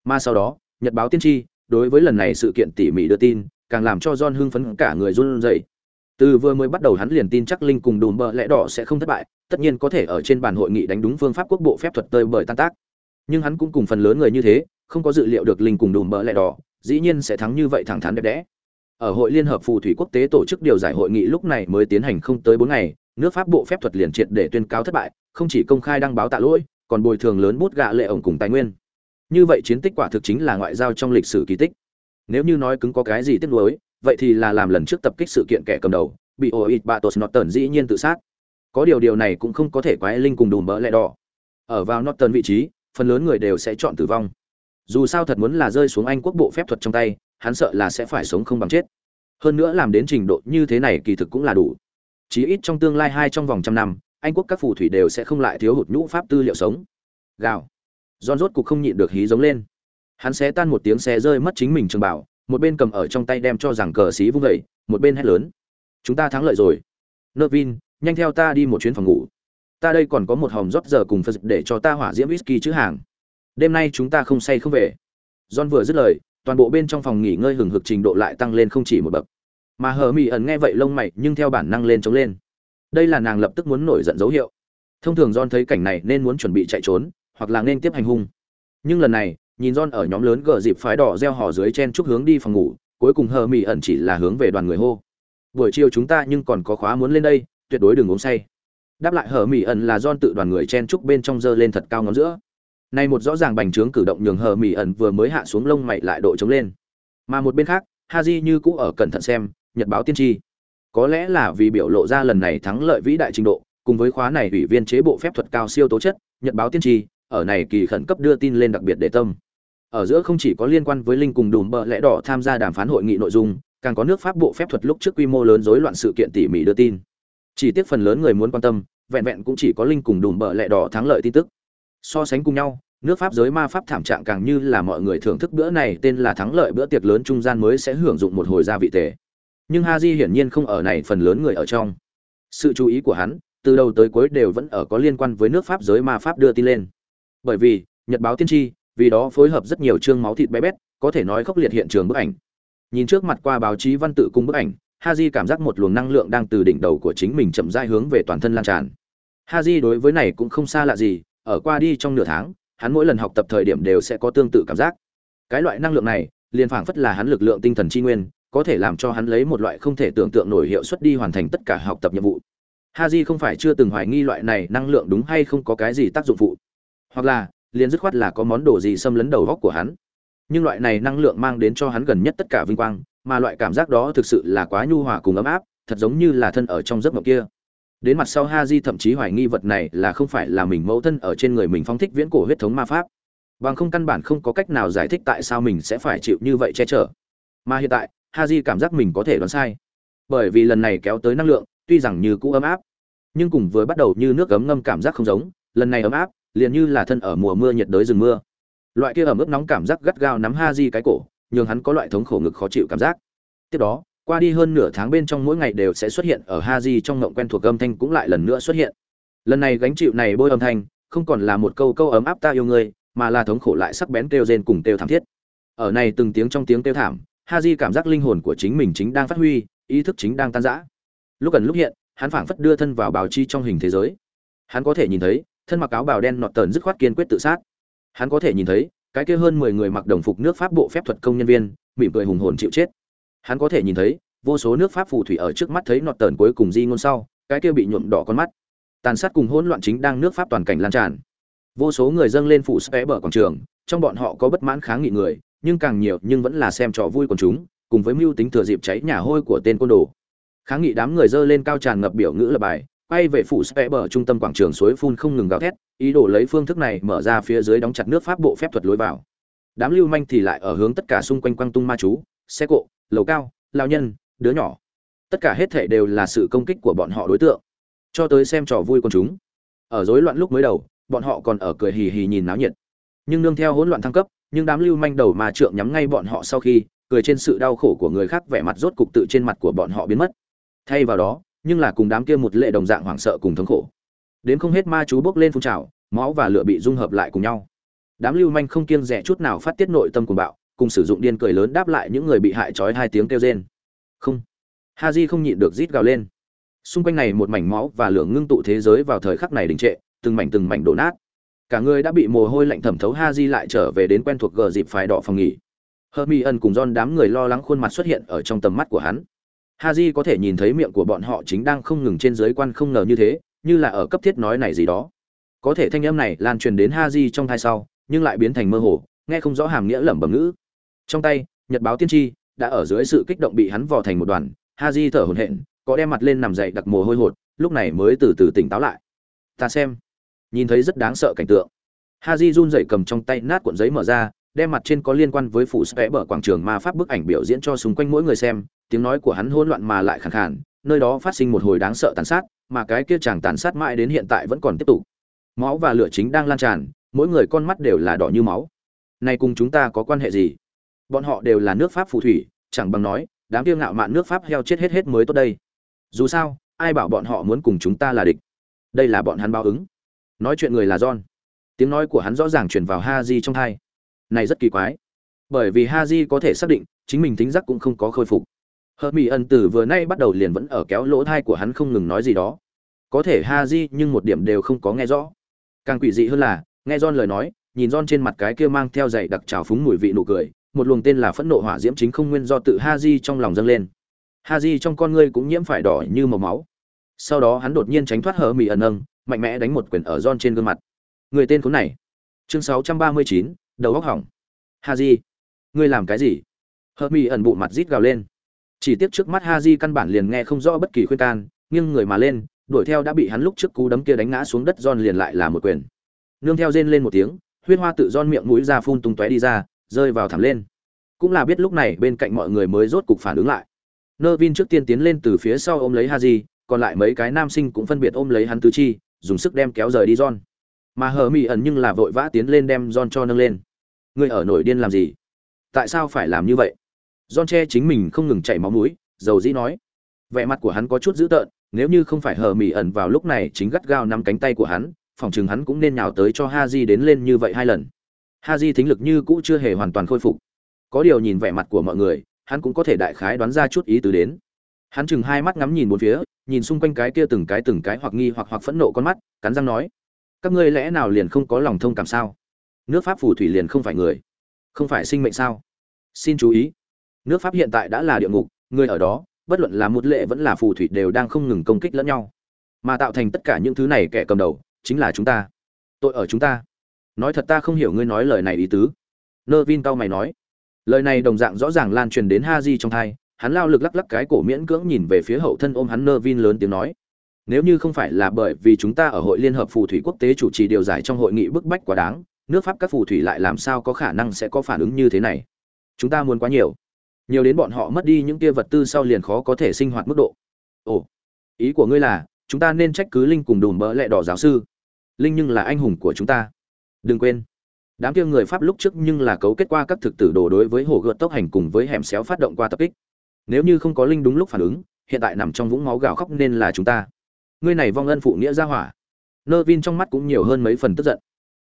Mà sau đó, Nhật báo tiên tri, đối với lần này sự kiện tỉ mỉ đưa tin, càng làm cho John hưng phấn cả người run rẩy từ vừa mới bắt đầu hắn liền tin chắc linh cùng đùm bờ lẽ đỏ sẽ không thất bại tất nhiên có thể ở trên bàn hội nghị đánh đúng phương pháp quốc bộ phép thuật tơi bởi tan tác nhưng hắn cũng cùng phần lớn người như thế không có dự liệu được linh cùng đùm bờ lẽ đỏ dĩ nhiên sẽ thắng như vậy thẳng thắn đẹp đẽ ở hội liên hợp phù thủy quốc tế tổ chức điều giải hội nghị lúc này mới tiến hành không tới bốn ngày, nước pháp bộ phép thuật liền triệt để tuyên cáo thất bại, không chỉ công khai đăng báo tạ lỗi, còn bồi thường lớn bút gạ lệ ổng cùng tài nguyên. Như vậy chiến tích quả thực chính là ngoại giao trong lịch sử kỳ tích. Nếu như nói cứng có cái gì tiếc nuối, vậy thì là làm lần trước tập kích sự kiện kẻ cầm đầu, bị oit batos norton dĩ nhiên tự sát. Có điều điều này cũng không có thể quái linh cùng đùm bỡ lẹ đỏ. Ở vào norton vị trí, phần lớn người đều sẽ chọn tử vong. Dù sao thật muốn là rơi xuống anh quốc bộ phép thuật trong tay hắn sợ là sẽ phải sống không bằng chết. Hơn nữa làm đến trình độ như thế này kỳ thực cũng là đủ. Chí ít trong tương lai hai trong vòng trăm năm, anh quốc các phù thủy đều sẽ không lại thiếu hụt nhũ pháp tư liệu sống. Gào. John rốt cục không nhịn được hí giống lên. Hắn sẽ tan một tiếng xe rơi mất chính mình trường bảo, một bên cầm ở trong tay đem cho rằng cờ xí vung vẩy một bên hét lớn. Chúng ta thắng lợi rồi. Nơ vin nhanh theo ta đi một chuyến phòng ngủ. Ta đây còn có một hòm rót giờ cùng phật để cho ta hỏa diễm whisky chữ hàng. Đêm nay chúng ta không say không về. John vừa dứt lời toàn bộ bên trong phòng nghỉ ngơi hừng hực trình độ lại tăng lên không chỉ một bậc mà hờ mỹ ẩn nghe vậy lông mày nhưng theo bản năng lên chống lên đây là nàng lập tức muốn nổi giận dấu hiệu thông thường john thấy cảnh này nên muốn chuẩn bị chạy trốn hoặc là nên tiếp hành hung nhưng lần này nhìn John ở nhóm lớn gờ dịp phái đỏ reo hò dưới chen chúc hướng đi phòng ngủ, cuối cùng hờ mị ẩn chỉ là hướng về đoàn người hô. Buổi chiều chúng ta nhưng còn có khóa muốn lên đây, tuyệt đối đừng uống say. Đáp lại hờ mị ẩn là John tự đoàn người chen chúc bên trong dơ lên thật cao ngón giữa. Này một rõ ràng bành trướng cử động nhường hờ mỉ ẩn vừa mới hạ xuống lông mày lại độ trống lên. Mà một bên khác, Haji như cũ ở cẩn thận xem, nhật báo tiên tri. Có lẽ là vì biểu lộ ra lần này thắng lợi vĩ đại trình độ, cùng với khóa này ủy viên chế bộ phép thuật cao siêu tố chất, nhật báo tiên tri, ở này kỳ khẩn cấp đưa tin lên đặc biệt để tâm ở giữa không chỉ có liên quan với linh cùng đùm bợ lẽ đỏ tham gia đàm phán hội nghị nội dung càng có nước pháp bộ phép thuật lúc trước quy mô lớn rối loạn sự kiện tỉ mỉ đưa tin chỉ tiếc phần lớn người muốn quan tâm vẹn vẹn cũng chỉ có linh cùng đùm bợ lẽ đỏ thắng lợi tin tức so sánh cùng nhau nước pháp giới ma pháp thảm trạng càng như là mọi người thưởng thức bữa này, tên là thắng lợi bữa tiệc lớn trung gian mới sẽ hưởng dụng một hồi gia vị tề. Nhưng ha di hiển nhiên không ở này, phần lớn người ở trong. Sự chú ý của hắn, từ đầu tới cuối đều vẫn ở có liên quan với nước pháp giới ma pháp đưa tin lên. Bởi vì, nhật báo tiên tri, vì đó phối hợp rất nhiều chương máu thịt bé bét, có thể nói khốc liệt hiện trường bức ảnh. Nhìn trước mặt qua báo chí văn tự cung bức ảnh, Ha haji cảm giác một luồng năng lượng đang từ đỉnh đầu của chính mình chậm rãi hướng về toàn thân lan tràn. Ha haji đối với này cũng không xa lạ gì, ở qua đi trong nửa tháng hắn mỗi lần học tập thời điểm đều sẽ có tương tự cảm giác cái loại năng lượng này liền phảng phất là hắn lực lượng tinh thần chi nguyên có thể làm cho hắn lấy một loại không thể tưởng tượng nổi hiệu suất đi hoàn thành tất cả học tập nhiệm vụ Haji không phải chưa từng hoài nghi loại này năng lượng đúng hay không có cái gì tác dụng phụ, hoặc là liền dứt khoát là có món đồ gì xâm lấn đầu góc của hắn. Nhưng loại này năng lượng mang đến cho hắn gần nhất tất cả vinh quang, mà loại cảm giác đó thực sự là quá nhu hòa cùng ấm áp, thật giống như là thân ở trong giấc mộng kia. Đến mặt sau ha di thậm chí hoài nghi vật này là không phải là mình mẫu thân ở trên người mình phong thích viễn cổ huyết thống ma pháp. Bằng không căn bản không có cách nào giải thích tại sao mình sẽ phải chịu như vậy che chở. Mà hiện tại, ha di cảm giác mình có thể đoán sai. Bởi vì lần này kéo tới năng lượng, tuy rằng như cũ ấm áp, nhưng cùng với bắt đầu như nước ấm ngâm cảm giác không giống, lần này ấm áp, liền như là thân ở mùa mưa nhiệt đới rừng mưa. Loại kia ẩm ướt nóng cảm giác gắt gao nắm ha di cái cổ, nhường hắn có loại thống khổ ngực khó chịu cảm giác. Tiếp đó, qua đi hơn nửa tháng bên trong mỗi ngày đều sẽ xuất hiện ở Haji trong ngộng quen thuộc âm thanh cũng lại lần nữa xuất hiện. Lần này gánh chịu này bôi âm thanh, không còn là một câu câu ấm áp ta yêu ngươi, mà là thống khổ lại sắc bén kêu rên cùng kêu thảm thiết. Ở này từng tiếng trong tiếng kêu thảm, Haji cảm giác linh hồn của chính mình chính đang phát huy, ý thức chính đang tan rã. Lúc gần lúc hiện, hắn phảng phất đưa thân vào bào chi trong hình thế giới. Hắn có thể nhìn thấy, thân mặc áo bào đen nọt tờn dứt khoát kiên quyết tự sát. Hắn có thể nhìn thấy, cái kia hơn 10 người mặc đồng phục nước Pháp bộ phép thuật công nhân viên, mỉm cười hùng hồn chịu chết. Hắn có thể nhìn thấy, vô số nước Pháp phù thủy ở trước mắt thấy nọt tờn cuối cùng di ngôn sau, cái kia bị nhuộm đỏ con mắt. Tàn sát cùng hỗn loạn chính đang nước Pháp toàn cảnh lan tràn. Vô số người dâng lên phủ spé bờ quảng trường, trong bọn họ có bất mãn kháng nghị người, nhưng càng nhiều nhưng vẫn là xem trò vui của chúng, cùng với mưu tính thừa dịp cháy nhà hôi của tên côn đồ. Kháng nghị đám người dơ lên cao tràn ngập biểu ngữ là bài, quay về phủ spé bờ trung tâm quảng trường suối phun không ngừng gào thét, ý đồ lấy phương thức này mở ra phía dưới đóng chặt nước Pháp bộ phép thuật lối vào. Đám lưu manh thì lại ở hướng tất cả xung quanh quăng tung ma chú, xe cộ, lầu cao, lao nhân, đứa nhỏ. Tất cả hết thể đều là sự công kích của bọn họ đối tượng. Cho tới xem trò vui con chúng. Ở rối loạn lúc mới đầu, bọn họ còn ở cười hì hì nhìn náo nhiệt nhưng nương theo hỗn loạn thăng cấp nhưng đám lưu manh đầu mà trượng nhắm ngay bọn họ sau khi cười trên sự đau khổ của người khác vẻ mặt rốt cục tự trên mặt của bọn họ biến mất thay vào đó nhưng là cùng đám kia một lệ đồng dạng hoảng sợ cùng thống khổ đến không hết ma chú bốc lên phun trào máu và lửa bị dung hợp lại cùng nhau đám lưu manh không kiêng rẻ chút nào phát tiết nội tâm của bạo cùng sử dụng điên cười lớn đáp lại những người bị hại trói hai tiếng kêu rên. Không. Haji không nhịn được rít gào lên. Xung quanh này một mảnh máu và lửa ngưng tụ thế giới vào thời khắc này đình trệ, từng mảnh từng mảnh đổ nát. Cả người đã bị mồ hôi lạnh thẩm thấu ha di lại trở về đến quen thuộc gờ dịp phái đỏ phòng nghỉ. Hermi ân cùng don đám người lo lắng khuôn mặt xuất hiện ở trong tầm mắt của hắn. Ha có thể nhìn thấy miệng của bọn họ chính đang không ngừng trên giới quan không ngờ như thế, như là ở cấp thiết nói này gì đó. Có thể thanh âm này lan truyền đến ha trong thai sau, nhưng lại biến thành mơ hồ, nghe không rõ hàm nghĩa lẩm bẩm ngữ trong tay, nhật báo tiên tri đã ở dưới sự kích động bị hắn vò thành một đoàn, ha di thở hổn hển, có đem mặt lên nằm dậy đặc mồ hôi hột, lúc này mới từ từ tỉnh táo lại. Ta xem, nhìn thấy rất đáng sợ cảnh tượng. Ha di run dậy cầm trong tay nát cuộn giấy mở ra, đem mặt trên có liên quan với phủ sẽ bở quảng trường ma pháp bức ảnh biểu diễn cho xung quanh mỗi người xem, tiếng nói của hắn hỗn loạn mà lại khẳng khàn, nơi đó phát sinh một hồi đáng sợ tàn sát, mà cái kia chàng tàn sát mãi đến hiện tại vẫn còn tiếp tục. Máu và lửa chính đang lan tràn, mỗi người con mắt đều là đỏ như máu. Này cùng chúng ta có quan hệ gì? Bọn họ đều là nước pháp phù thủy, chẳng bằng nói, đám kiêu ngạo mạn nước pháp heo chết hết hết mới tốt đây. Dù sao, ai bảo bọn họ muốn cùng chúng ta là địch? Đây là bọn hắn báo ứng. Nói chuyện người là john. Tiếng nói của hắn rõ ràng truyền vào ha di trong thai. Này rất kỳ quái. Bởi vì ha di có thể xác định, chính mình tính giác cũng không có khôi phục. Hợp mỹ ân tử vừa nay bắt đầu liền vẫn ở kéo lỗ thai của hắn không ngừng nói gì đó. Có thể ha di nhưng một điểm đều không có nghe rõ. Càng quỷ dị hơn là, nghe john lời nói, nhìn john trên mặt cái kia mang theo dạy đặc trào phúng mùi vị nụ cười một luồng tên là phẫn nộ hỏa diễm chính không nguyên do tự ha di trong lòng dâng lên ha di trong con ngươi cũng nhiễm phải đỏ như màu máu sau đó hắn đột nhiên tránh thoát hờ mỹ ẩn nâng mạnh mẽ đánh một quyền ở John trên gương mặt. Người tên khốn này. Chương 639, đầu óc hỏng. Haji, ngươi làm cái gì? Hermi ẩn bụ mặt rít gào lên. Chỉ tiếc trước mắt Haji căn bản liền nghe không rõ bất kỳ khuyên can, nghiêng người mà lên, đuổi theo đã bị hắn lúc trước cú đấm kia đánh ngã xuống đất John liền lại là một quyền. Nương theo rên lên một tiếng, huyết hoa tự John miệng mũi ra phun tung tóe đi ra, rơi vào thẳng lên. Cũng là biết lúc này bên cạnh mọi người mới rốt cục phản ứng lại. Nơ Vin trước tiên tiến lên từ phía sau ôm lấy Haji, còn lại mấy cái nam sinh cũng phân biệt ôm lấy hắn tứ chi, dùng sức đem kéo rời đi John. Mà hờ mị ẩn nhưng là vội vã tiến lên đem John cho nâng lên. Ngươi ở nổi điên làm gì? Tại sao phải làm như vậy? John che chính mình không ngừng chảy máu mũi, dầu dĩ nói. Vẻ mặt của hắn có chút dữ tợn, nếu như không phải hờ mị ẩn vào lúc này chính gắt gao nắm cánh tay của hắn, phòng chừng hắn cũng nên nhào tới cho Haji đến lên như vậy hai lần ha di thính lực như cũ chưa hề hoàn toàn khôi phục. Có điều nhìn vẻ mặt của mọi người, hắn cũng có thể đại khái đoán ra chút ý tứ đến. Hắn chừng hai mắt ngắm nhìn bốn phía, nhìn xung quanh cái kia từng cái từng cái hoặc nghi hoặc hoặc phẫn nộ con mắt cắn răng nói các ngươi lẽ nào liền không có lòng thông cảm sao? Nước pháp phù thủy liền không phải người không phải sinh mệnh sao? Xin chú ý nước pháp hiện tại đã là địa ngục người ở đó bất luận là một lệ vẫn là phù thủy đều đang không ngừng công kích lẫn nhau. Mà tạo thành tất cả những thứ này kẻ cầm đầu chính là chúng ta. Tội ở chúng ta nói thật ta không hiểu ngươi nói lời này ý tứ. Nơ vin cao mày nói. Lời này đồng dạng rõ ràng lan truyền đến ha di trong thai, hắn lao lực lắc lắc cái cổ miễn cưỡng nhìn về phía hậu thân ôm hắn nơ vin lớn tiếng nói. Nếu như không phải là bởi vì chúng ta ở hội liên hợp phù thủy quốc tế chủ trì điều giải trong hội nghị bức bách quá đáng, nước pháp các phù thủy lại làm sao có khả năng sẽ có phản ứng như thế này? Chúng ta muốn quá nhiều. Nhiều đến bọn họ mất đi những kia vật tư sau liền khó có thể sinh hoạt mức độ. Ồ, ý của ngươi là, chúng ta nên trách cứ linh cùng đùm bỡ lẹ đỏ giáo sư. Linh nhưng là anh hùng của chúng ta đừng quên. Đám kia người pháp lúc trước nhưng là cấu kết qua các thực tử đồ đối với hồ gợt tốc hành cùng với hẻm xéo phát động qua tập kích. Nếu như không có linh đúng lúc phản ứng, hiện tại nằm trong vũng máu gào khóc nên là chúng ta. Ngươi này vong ân phụ nghĩa ra hỏa. Nơ vin trong mắt cũng nhiều hơn mấy phần tức giận.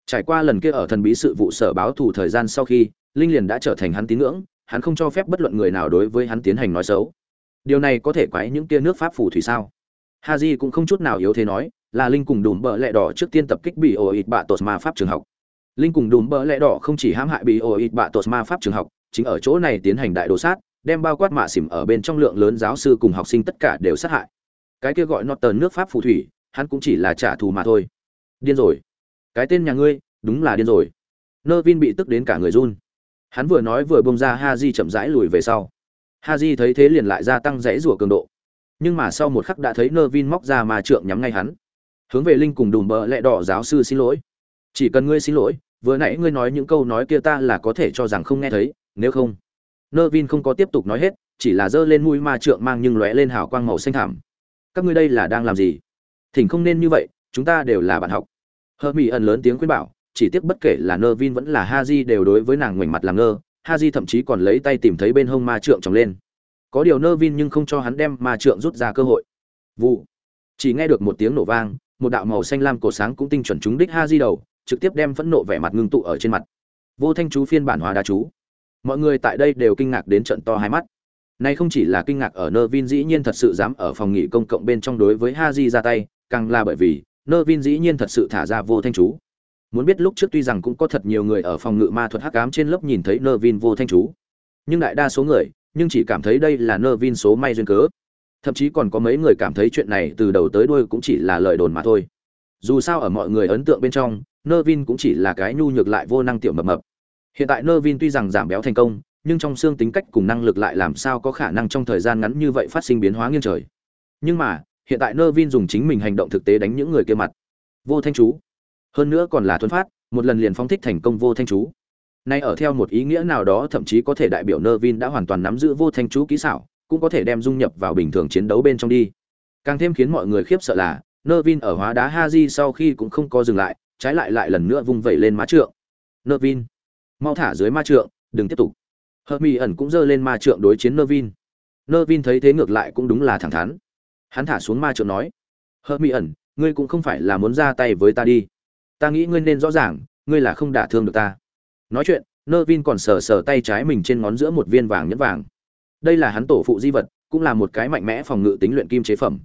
Trải qua lần kia ở thần bí sự vụ sở báo thù thời gian sau khi, linh liền đã trở thành hắn tín ngưỡng, hắn không cho phép bất luận người nào đối với hắn tiến hành nói xấu. Điều này có thể quái những kia nước pháp phù thủy sao? Ha cũng không chút nào yếu thế nói là linh cùng đùm bợ lẹ đỏ trước tiên tập kích bị ổ ịt bạ tột ma pháp trường học linh cùng đùm bợ lẹ đỏ không chỉ hãm hại bị ổ ịt bạ tột ma pháp trường học chính ở chỗ này tiến hành đại đồ sát đem bao quát mạ xỉm ở bên trong lượng lớn giáo sư cùng học sinh tất cả đều sát hại cái kia gọi nọt Norton nước Pháp phù thủy, hắn cũng chỉ là trả thù mà thôi. Điên rồi. Cái tên nhà ngươi, đúng là điên rồi. Nơ Vin bị tức đến cả người run. Hắn vừa nói vừa bông ra Haji chậm rãi lùi về sau. Haji thấy thế liền lại gia tăng rẽ rủa cường độ. Nhưng mà sau một khắc đã thấy Nơ Vin móc ra mà trượng nhắm ngay hắn. Hướng về Linh cùng đùm bờ lẹ đỏ giáo sư xin lỗi. Chỉ cần ngươi xin lỗi, vừa nãy ngươi nói những câu nói kia ta là có thể cho rằng không nghe thấy, nếu không. nơ vin không có tiếp tục nói hết, chỉ là giơ lên mũi ma trượng mang nhưng lóe lên hào quang màu xanh thảm các ngươi đây là đang làm gì? Thỉnh không nên như vậy chúng ta đều là bạn học. Hơ mỹ ẩn lớn tiếng khuyên bảo chỉ tiếc bất kể là nơ vin vẫn là ha di đều đối với nàng ngoảnh mặt làm ngơ ha di thậm chí còn lấy tay tìm thấy bên hông ma trượng trồng lên. Có điều nơ vin nhưng không cho hắn đem ma trượng rút ra cơ hội. Vụ. Chỉ nghe được một tiếng nổ vang một đạo màu xanh lam cổ sáng cũng tinh chuẩn trúng đích ha di đầu trực tiếp đem phẫn nộ vẻ mặt ngưng tụ ở trên mặt vô thanh chú phiên bản hóa đá chú mọi người tại đây đều kinh ngạc đến trận to hai mắt Nay không chỉ là kinh ngạc ở Nervin dĩ nhiên thật sự dám ở phòng nghỉ công cộng bên trong đối với ha di ra tay, càng là bởi vì Nervin dĩ nhiên thật sự thả ra vô thanh chú. Muốn biết lúc trước tuy rằng cũng có thật nhiều người ở phòng ngự ma thuật hắc ám trên lớp nhìn thấy Nervin vô thanh chú, nhưng đại đa số người, nhưng chỉ cảm thấy đây là Nervin số may duyên cớ. Thậm chí còn có mấy người cảm thấy chuyện này từ đầu tới đuôi cũng chỉ là lời đồn mà thôi. Dù sao ở mọi người ấn tượng bên trong, Nơ Vin cũng chỉ là cái nhu nhược lại vô năng tiểu mập mập. Hiện tại Nơ Vin tuy rằng giảm béo thành công, nhưng trong xương tính cách cùng năng lực lại làm sao có khả năng trong thời gian ngắn như vậy phát sinh biến hóa nghiêng trời. Nhưng mà, hiện tại Nơ Vin dùng chính mình hành động thực tế đánh những người kia mặt. Vô thanh chú. Hơn nữa còn là thuấn phát, một lần liền phóng thích thành công vô thanh chú. Nay ở theo một ý nghĩa nào đó thậm chí có thể đại biểu Nơ Vin đã hoàn toàn nắm giữ vô thanh chú kỹ xảo, cũng có thể đem dung nhập vào bình thường chiến đấu bên trong đi. Càng thêm khiến mọi người khiếp sợ là, Nervin ở hóa đá Haji sau khi cũng không có dừng lại, trái lại lại lần nữa vung vẩy lên ma trượng. Nervin, mau thả dưới ma trượng, đừng tiếp tục hờ ẩn cũng giơ lên ma trượng đối chiến Nervin. Nervin thấy thế ngược lại cũng đúng là thẳng thắn hắn thả xuống ma trượng nói hờ ẩn ngươi cũng không phải là muốn ra tay với ta đi ta nghĩ ngươi nên rõ ràng ngươi là không đả thương được ta nói chuyện Nervin còn sờ sờ tay trái mình trên ngón giữa một viên vàng nhẫn vàng đây là hắn tổ phụ di vật, cũng là một cái mạnh mẽ phòng ngự tính luyện kim chế phẩm.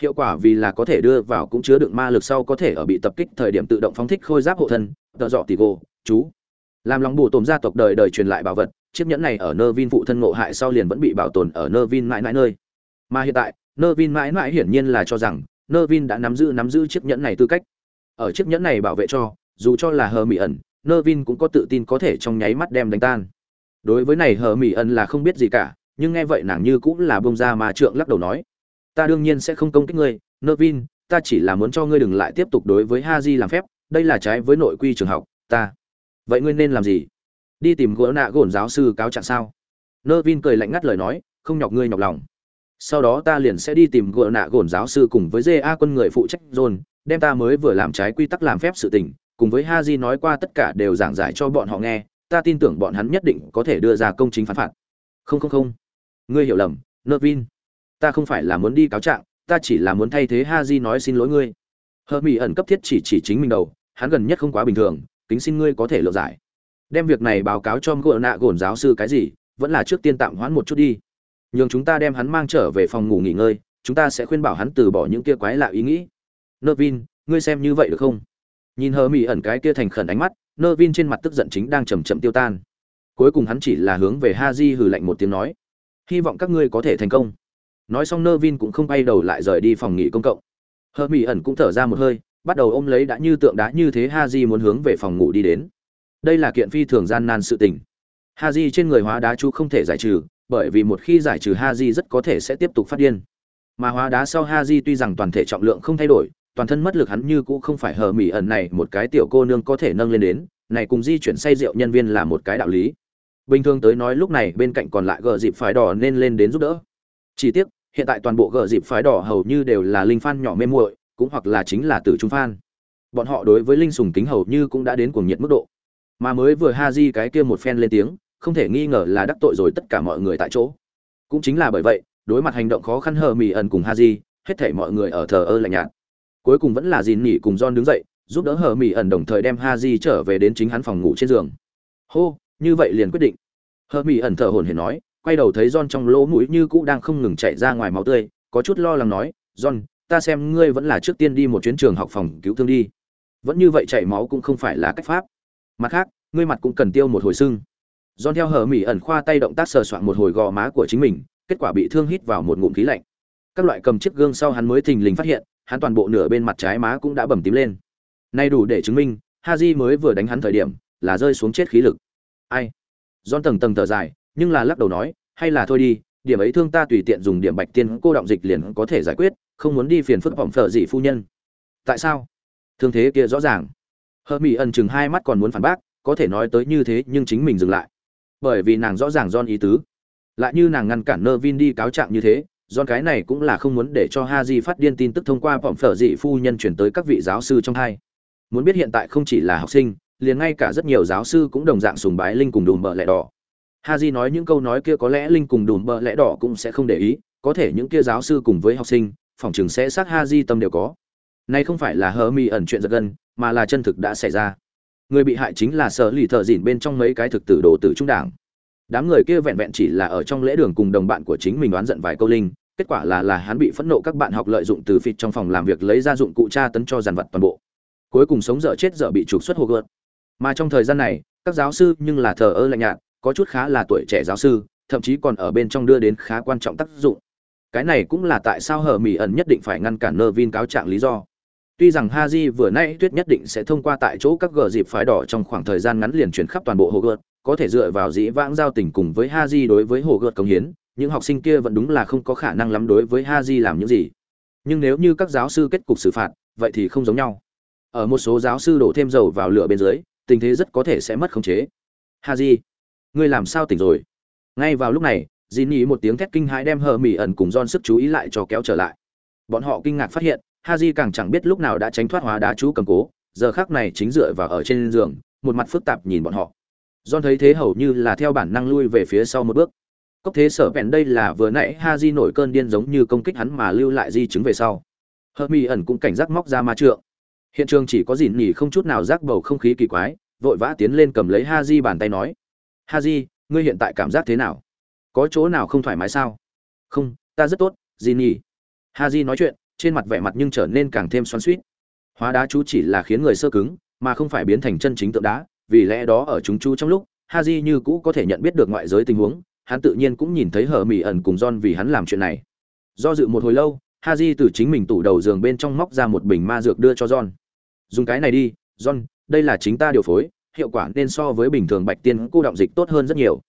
Hiệu quả vì là có thể đưa vào cũng chứa đựng ma lực sau có thể ở bị tập kích thời điểm tự động phóng thích khôi giáp hộ thân, tợ dọ tì gô, chú. Làm lòng bù tồn gia tộc đời đời truyền lại bảo vật, chiếc nhẫn này ở nơ vin phụ thân ngộ hại sau liền vẫn bị bảo tồn ở nơ vin mãi mãi nơi. Mà hiện tại nơ vin mãi mãi hiển nhiên là cho rằng nơ vin đã nắm giữ nắm giữ chiếc nhẫn này tư cách. Ở chiếc nhẫn này bảo vệ cho, dù cho là hờ mỹ ẩn nơ vin cũng có tự tin có thể trong nháy mắt đem đánh tan. Đối với này hờ mỹ ẩn là không biết gì cả nhưng nghe vậy nàng như cũng là bông ra mà trượng lắc đầu nói, ta đương nhiên sẽ không công kích ngươi nơ vin ta chỉ là muốn cho ngươi đừng lại tiếp tục đối với ha di làm phép, đây là trái với nội quy trường học, ta. Vậy ngươi nên làm gì? Đi tìm gỡ nạ gồn giáo sư cáo trạng sao? Nơ vin cười lạnh ngắt lời nói, không nhọc ngươi nhọc lòng. Sau đó ta liền sẽ đi tìm gỡ nạ gồn giáo sư cùng với ja quân người phụ trách john đem ta mới vừa làm trái quy tắc làm phép sự tình, cùng với ha di nói qua tất cả đều giảng giải cho bọn họ nghe, ta tin tưởng bọn hắn nhất định có thể đưa ra công chính phán phạt. Không không không ngươi hiểu lầm nơ vin ta không phải là muốn đi cáo trạng, ta chỉ là muốn thay thế ha di nói xin lỗi ngươi. Hờ mỹ ẩn cấp thiết chỉ chỉ chính mình đầu, hắn gần nhất không quá bình thường, kính xin ngươi có thể lộ giải. Đem việc này báo cáo cho gỡ nạ gồn giáo sư cái gì, vẫn là trước tiên tạm hoãn một chút đi. Nhường chúng ta đem hắn mang trở về phòng ngủ nghỉ ngơi, chúng ta sẽ khuyên bảo hắn từ bỏ những kia quái lạ ý nghĩ. Nơ vin ngươi xem như vậy được không? Nhìn hờ mỹ ẩn cái kia thành khẩn ánh mắt nơ vin trên mặt tức giận chính đang chầm chậm tiêu tan. Cuối cùng hắn chỉ là hướng về ha di hừ lạnh một tiếng nói hy vọng các ngươi có thể thành công. Nói xong nơ vin cũng không bay đầu lại rời đi phòng nghỉ công cộng. Hơ mỹ ẩn cũng thở ra một hơi, bắt đầu ôm lấy đã như tượng đá như thế ha di muốn hướng về phòng ngủ đi đến. Đây là kiện phi thường gian nan sự tình. Ha di trên người hóa đá chú không thể giải trừ, bởi vì một khi giải trừ ha di rất có thể sẽ tiếp tục phát điên. Mà hóa đá sau ha di tuy rằng toàn thể trọng lượng không thay đổi, toàn thân mất lực hắn như cũ không phải hờ mỹ ẩn này một cái tiểu cô nương có thể nâng lên đến, này cùng di chuyển say rượu nhân viên là một cái đạo lý bình thường tới nói lúc này bên cạnh còn lại gờ dịp phái đỏ nên lên đến giúp đỡ. Chỉ tiếc, hiện tại toàn bộ gờ dịp phái đỏ hầu như đều là linh phan nhỏ mê muội, cũng hoặc là chính là tử trung phan. Bọn họ đối với linh sùng kính hầu như cũng đã đến cuồng nhiệt mức độ. Mà mới vừa ha di cái kia một phen lên tiếng, không thể nghi ngờ là đắc tội rồi tất cả mọi người tại chỗ. Cũng chính là bởi vậy, đối mặt hành động khó khăn hờ mỹ ẩn cùng ha di, hết thảy mọi người ở thờ ơ lạnh nhạt. Cuối cùng vẫn là dìn nhỉ cùng john đứng dậy, giúp đỡ hờ mỹ ẩn đồng thời đem ha di trở về đến chính hắn phòng ngủ trên giường. Hô! Như vậy liền quyết định hờ mỹ ẩn thở hồn hển nói quay đầu thấy john trong lỗ mũi như cũ đang không ngừng chạy ra ngoài máu tươi có chút lo lắng nói john ta xem ngươi vẫn là trước tiên đi một chuyến trường học phòng cứu thương đi vẫn như vậy chảy máu cũng không phải là cách pháp mặt khác ngươi mặt cũng cần tiêu một hồi sưng John theo hở mỹ ẩn khoa tay động tác sờ soạn một hồi gò má của chính mình, kết quả bị thương hít vào một ngụm khí lạnh. Các loại cầm chiếc gương sau hắn mới thình lình phát hiện, hắn toàn bộ nửa bên mặt trái má cũng đã bầm tím lên. Nay đủ để chứng minh, Haji mới vừa đánh hắn thời điểm, là rơi xuống chết khí lực. Ai? don tầng tầng thở dài, nhưng là lắc đầu nói, hay là thôi đi, điểm ấy thương ta tùy tiện dùng điểm bạch tiên cô động dịch liền có thể giải quyết, không muốn đi phiền phức phỏng phở gì phu nhân. Tại sao? Thương thế kia rõ ràng. Hơ Mỹ ẩn chừng hai mắt còn muốn phản bác, có thể nói tới như thế nhưng chính mình dừng lại bởi vì nàng rõ ràng don ý tứ. Lại như nàng ngăn cản Nơ Vin đi cáo trạng như thế, don cái này cũng là không muốn để cho Haji phát điên tin tức thông qua phỏng phở dị phu nhân chuyển tới các vị giáo sư trong hai. Muốn biết hiện tại không chỉ là học sinh, liền ngay cả rất nhiều giáo sư cũng đồng dạng sùng bái linh cùng đùm bờ lẽ đỏ. Haji nói những câu nói kia có lẽ linh cùng đùm bờ lẽ đỏ cũng sẽ không để ý, có thể những kia giáo sư cùng với học sinh, phòng trường sẽ sát Haji tâm đều có. Này không phải là hờ mi ẩn chuyện giật gân, mà là chân thực đã xảy ra người bị hại chính là sở lì thợ dỉn bên trong mấy cái thực tử đồ tử trung đảng đám người kia vẹn vẹn chỉ là ở trong lễ đường cùng đồng bạn của chính mình đoán giận vài câu linh kết quả là là hắn bị phẫn nộ các bạn học lợi dụng từ phịt trong phòng làm việc lấy ra dụng cụ tra tấn cho dàn vật toàn bộ cuối cùng sống dở chết dở bị trục xuất hồ gợt mà trong thời gian này các giáo sư nhưng là thờ ơ lạnh nhạt có chút khá là tuổi trẻ giáo sư thậm chí còn ở bên trong đưa đến khá quan trọng tác dụng cái này cũng là tại sao hờ mỹ ẩn nhất định phải ngăn cản nơ vin cáo trạng lý do Tuy rằng Haji vừa nãy tuyết nhất định sẽ thông qua tại chỗ các gờ dịp phái đỏ trong khoảng thời gian ngắn liền chuyển khắp toàn bộ hồ gợt, có thể dựa vào dĩ vãng giao tình cùng với Haji đối với hồ gợt công hiến, những học sinh kia vẫn đúng là không có khả năng lắm đối với Haji làm những gì. Nhưng nếu như các giáo sư kết cục xử phạt, vậy thì không giống nhau. Ở một số giáo sư đổ thêm dầu vào lửa bên dưới, tình thế rất có thể sẽ mất khống chế. Haji, ngươi làm sao tỉnh rồi? Ngay vào lúc này, Jinny một tiếng thét kinh hãi đem hờ Mị ẩn cùng John sức chú ý lại cho kéo trở lại. Bọn họ kinh ngạc phát hiện, Haji càng chẳng biết lúc nào đã tránh thoát hóa đá chú cầm cố, giờ khắc này chính dựa vào ở trên giường, một mặt phức tạp nhìn bọn họ. John thấy thế hầu như là theo bản năng lui về phía sau một bước. Cốc thế sở vẹn đây là vừa nãy Haji nổi cơn điên giống như công kích hắn mà lưu lại di chứng về sau. Hermi ẩn cũng cảnh giác móc ra ma trượng. Hiện trường chỉ có dìn nhỉ không chút nào giác bầu không khí kỳ quái, vội vã tiến lên cầm lấy Ha Haji bàn tay nói: Ha "Haji, ngươi hiện tại cảm giác thế nào? Có chỗ nào không thoải mái sao?" "Không, ta rất tốt, dìn nhỉ." Haji nói chuyện, trên mặt vẻ mặt nhưng trở nên càng thêm xoắn xuýt. Hóa đá chú chỉ là khiến người sơ cứng, mà không phải biến thành chân chính tượng đá, vì lẽ đó ở chúng chú trong lúc, Ha Haji như cũ có thể nhận biết được ngoại giới tình huống, hắn tự nhiên cũng nhìn thấy hở mỹ ẩn cùng John vì hắn làm chuyện này. Do dự một hồi lâu, Ha Haji từ chính mình tủ đầu giường bên trong móc ra một bình ma dược đưa cho John. Dùng cái này đi, John, đây là chính ta điều phối, hiệu quả nên so với bình thường bạch tiên cô động dịch tốt hơn rất nhiều.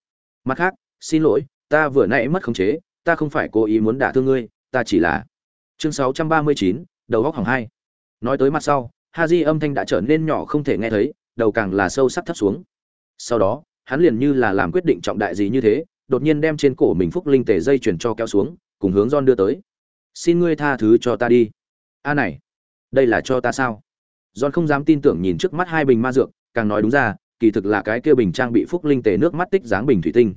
Mặt khác, xin lỗi, ta vừa nãy mất khống chế, ta không phải cố ý muốn đả thương ngươi, ta chỉ là chương 639, đầu góc hỏng hai. Nói tới mặt sau Haji âm thanh đã trở nên nhỏ không thể nghe thấy đầu càng là sâu sắc thấp xuống. Sau đó hắn liền như là làm quyết định trọng đại gì như thế đột nhiên đem trên cổ mình phúc linh tề dây chuyển cho kéo xuống cùng hướng John đưa tới. Xin ngươi tha thứ cho ta đi. A này đây là cho ta sao? John không dám tin tưởng nhìn trước mắt hai bình ma dược càng nói đúng ra kỳ thực là cái kia bình trang bị phúc linh tề nước mắt tích dáng bình thủy tinh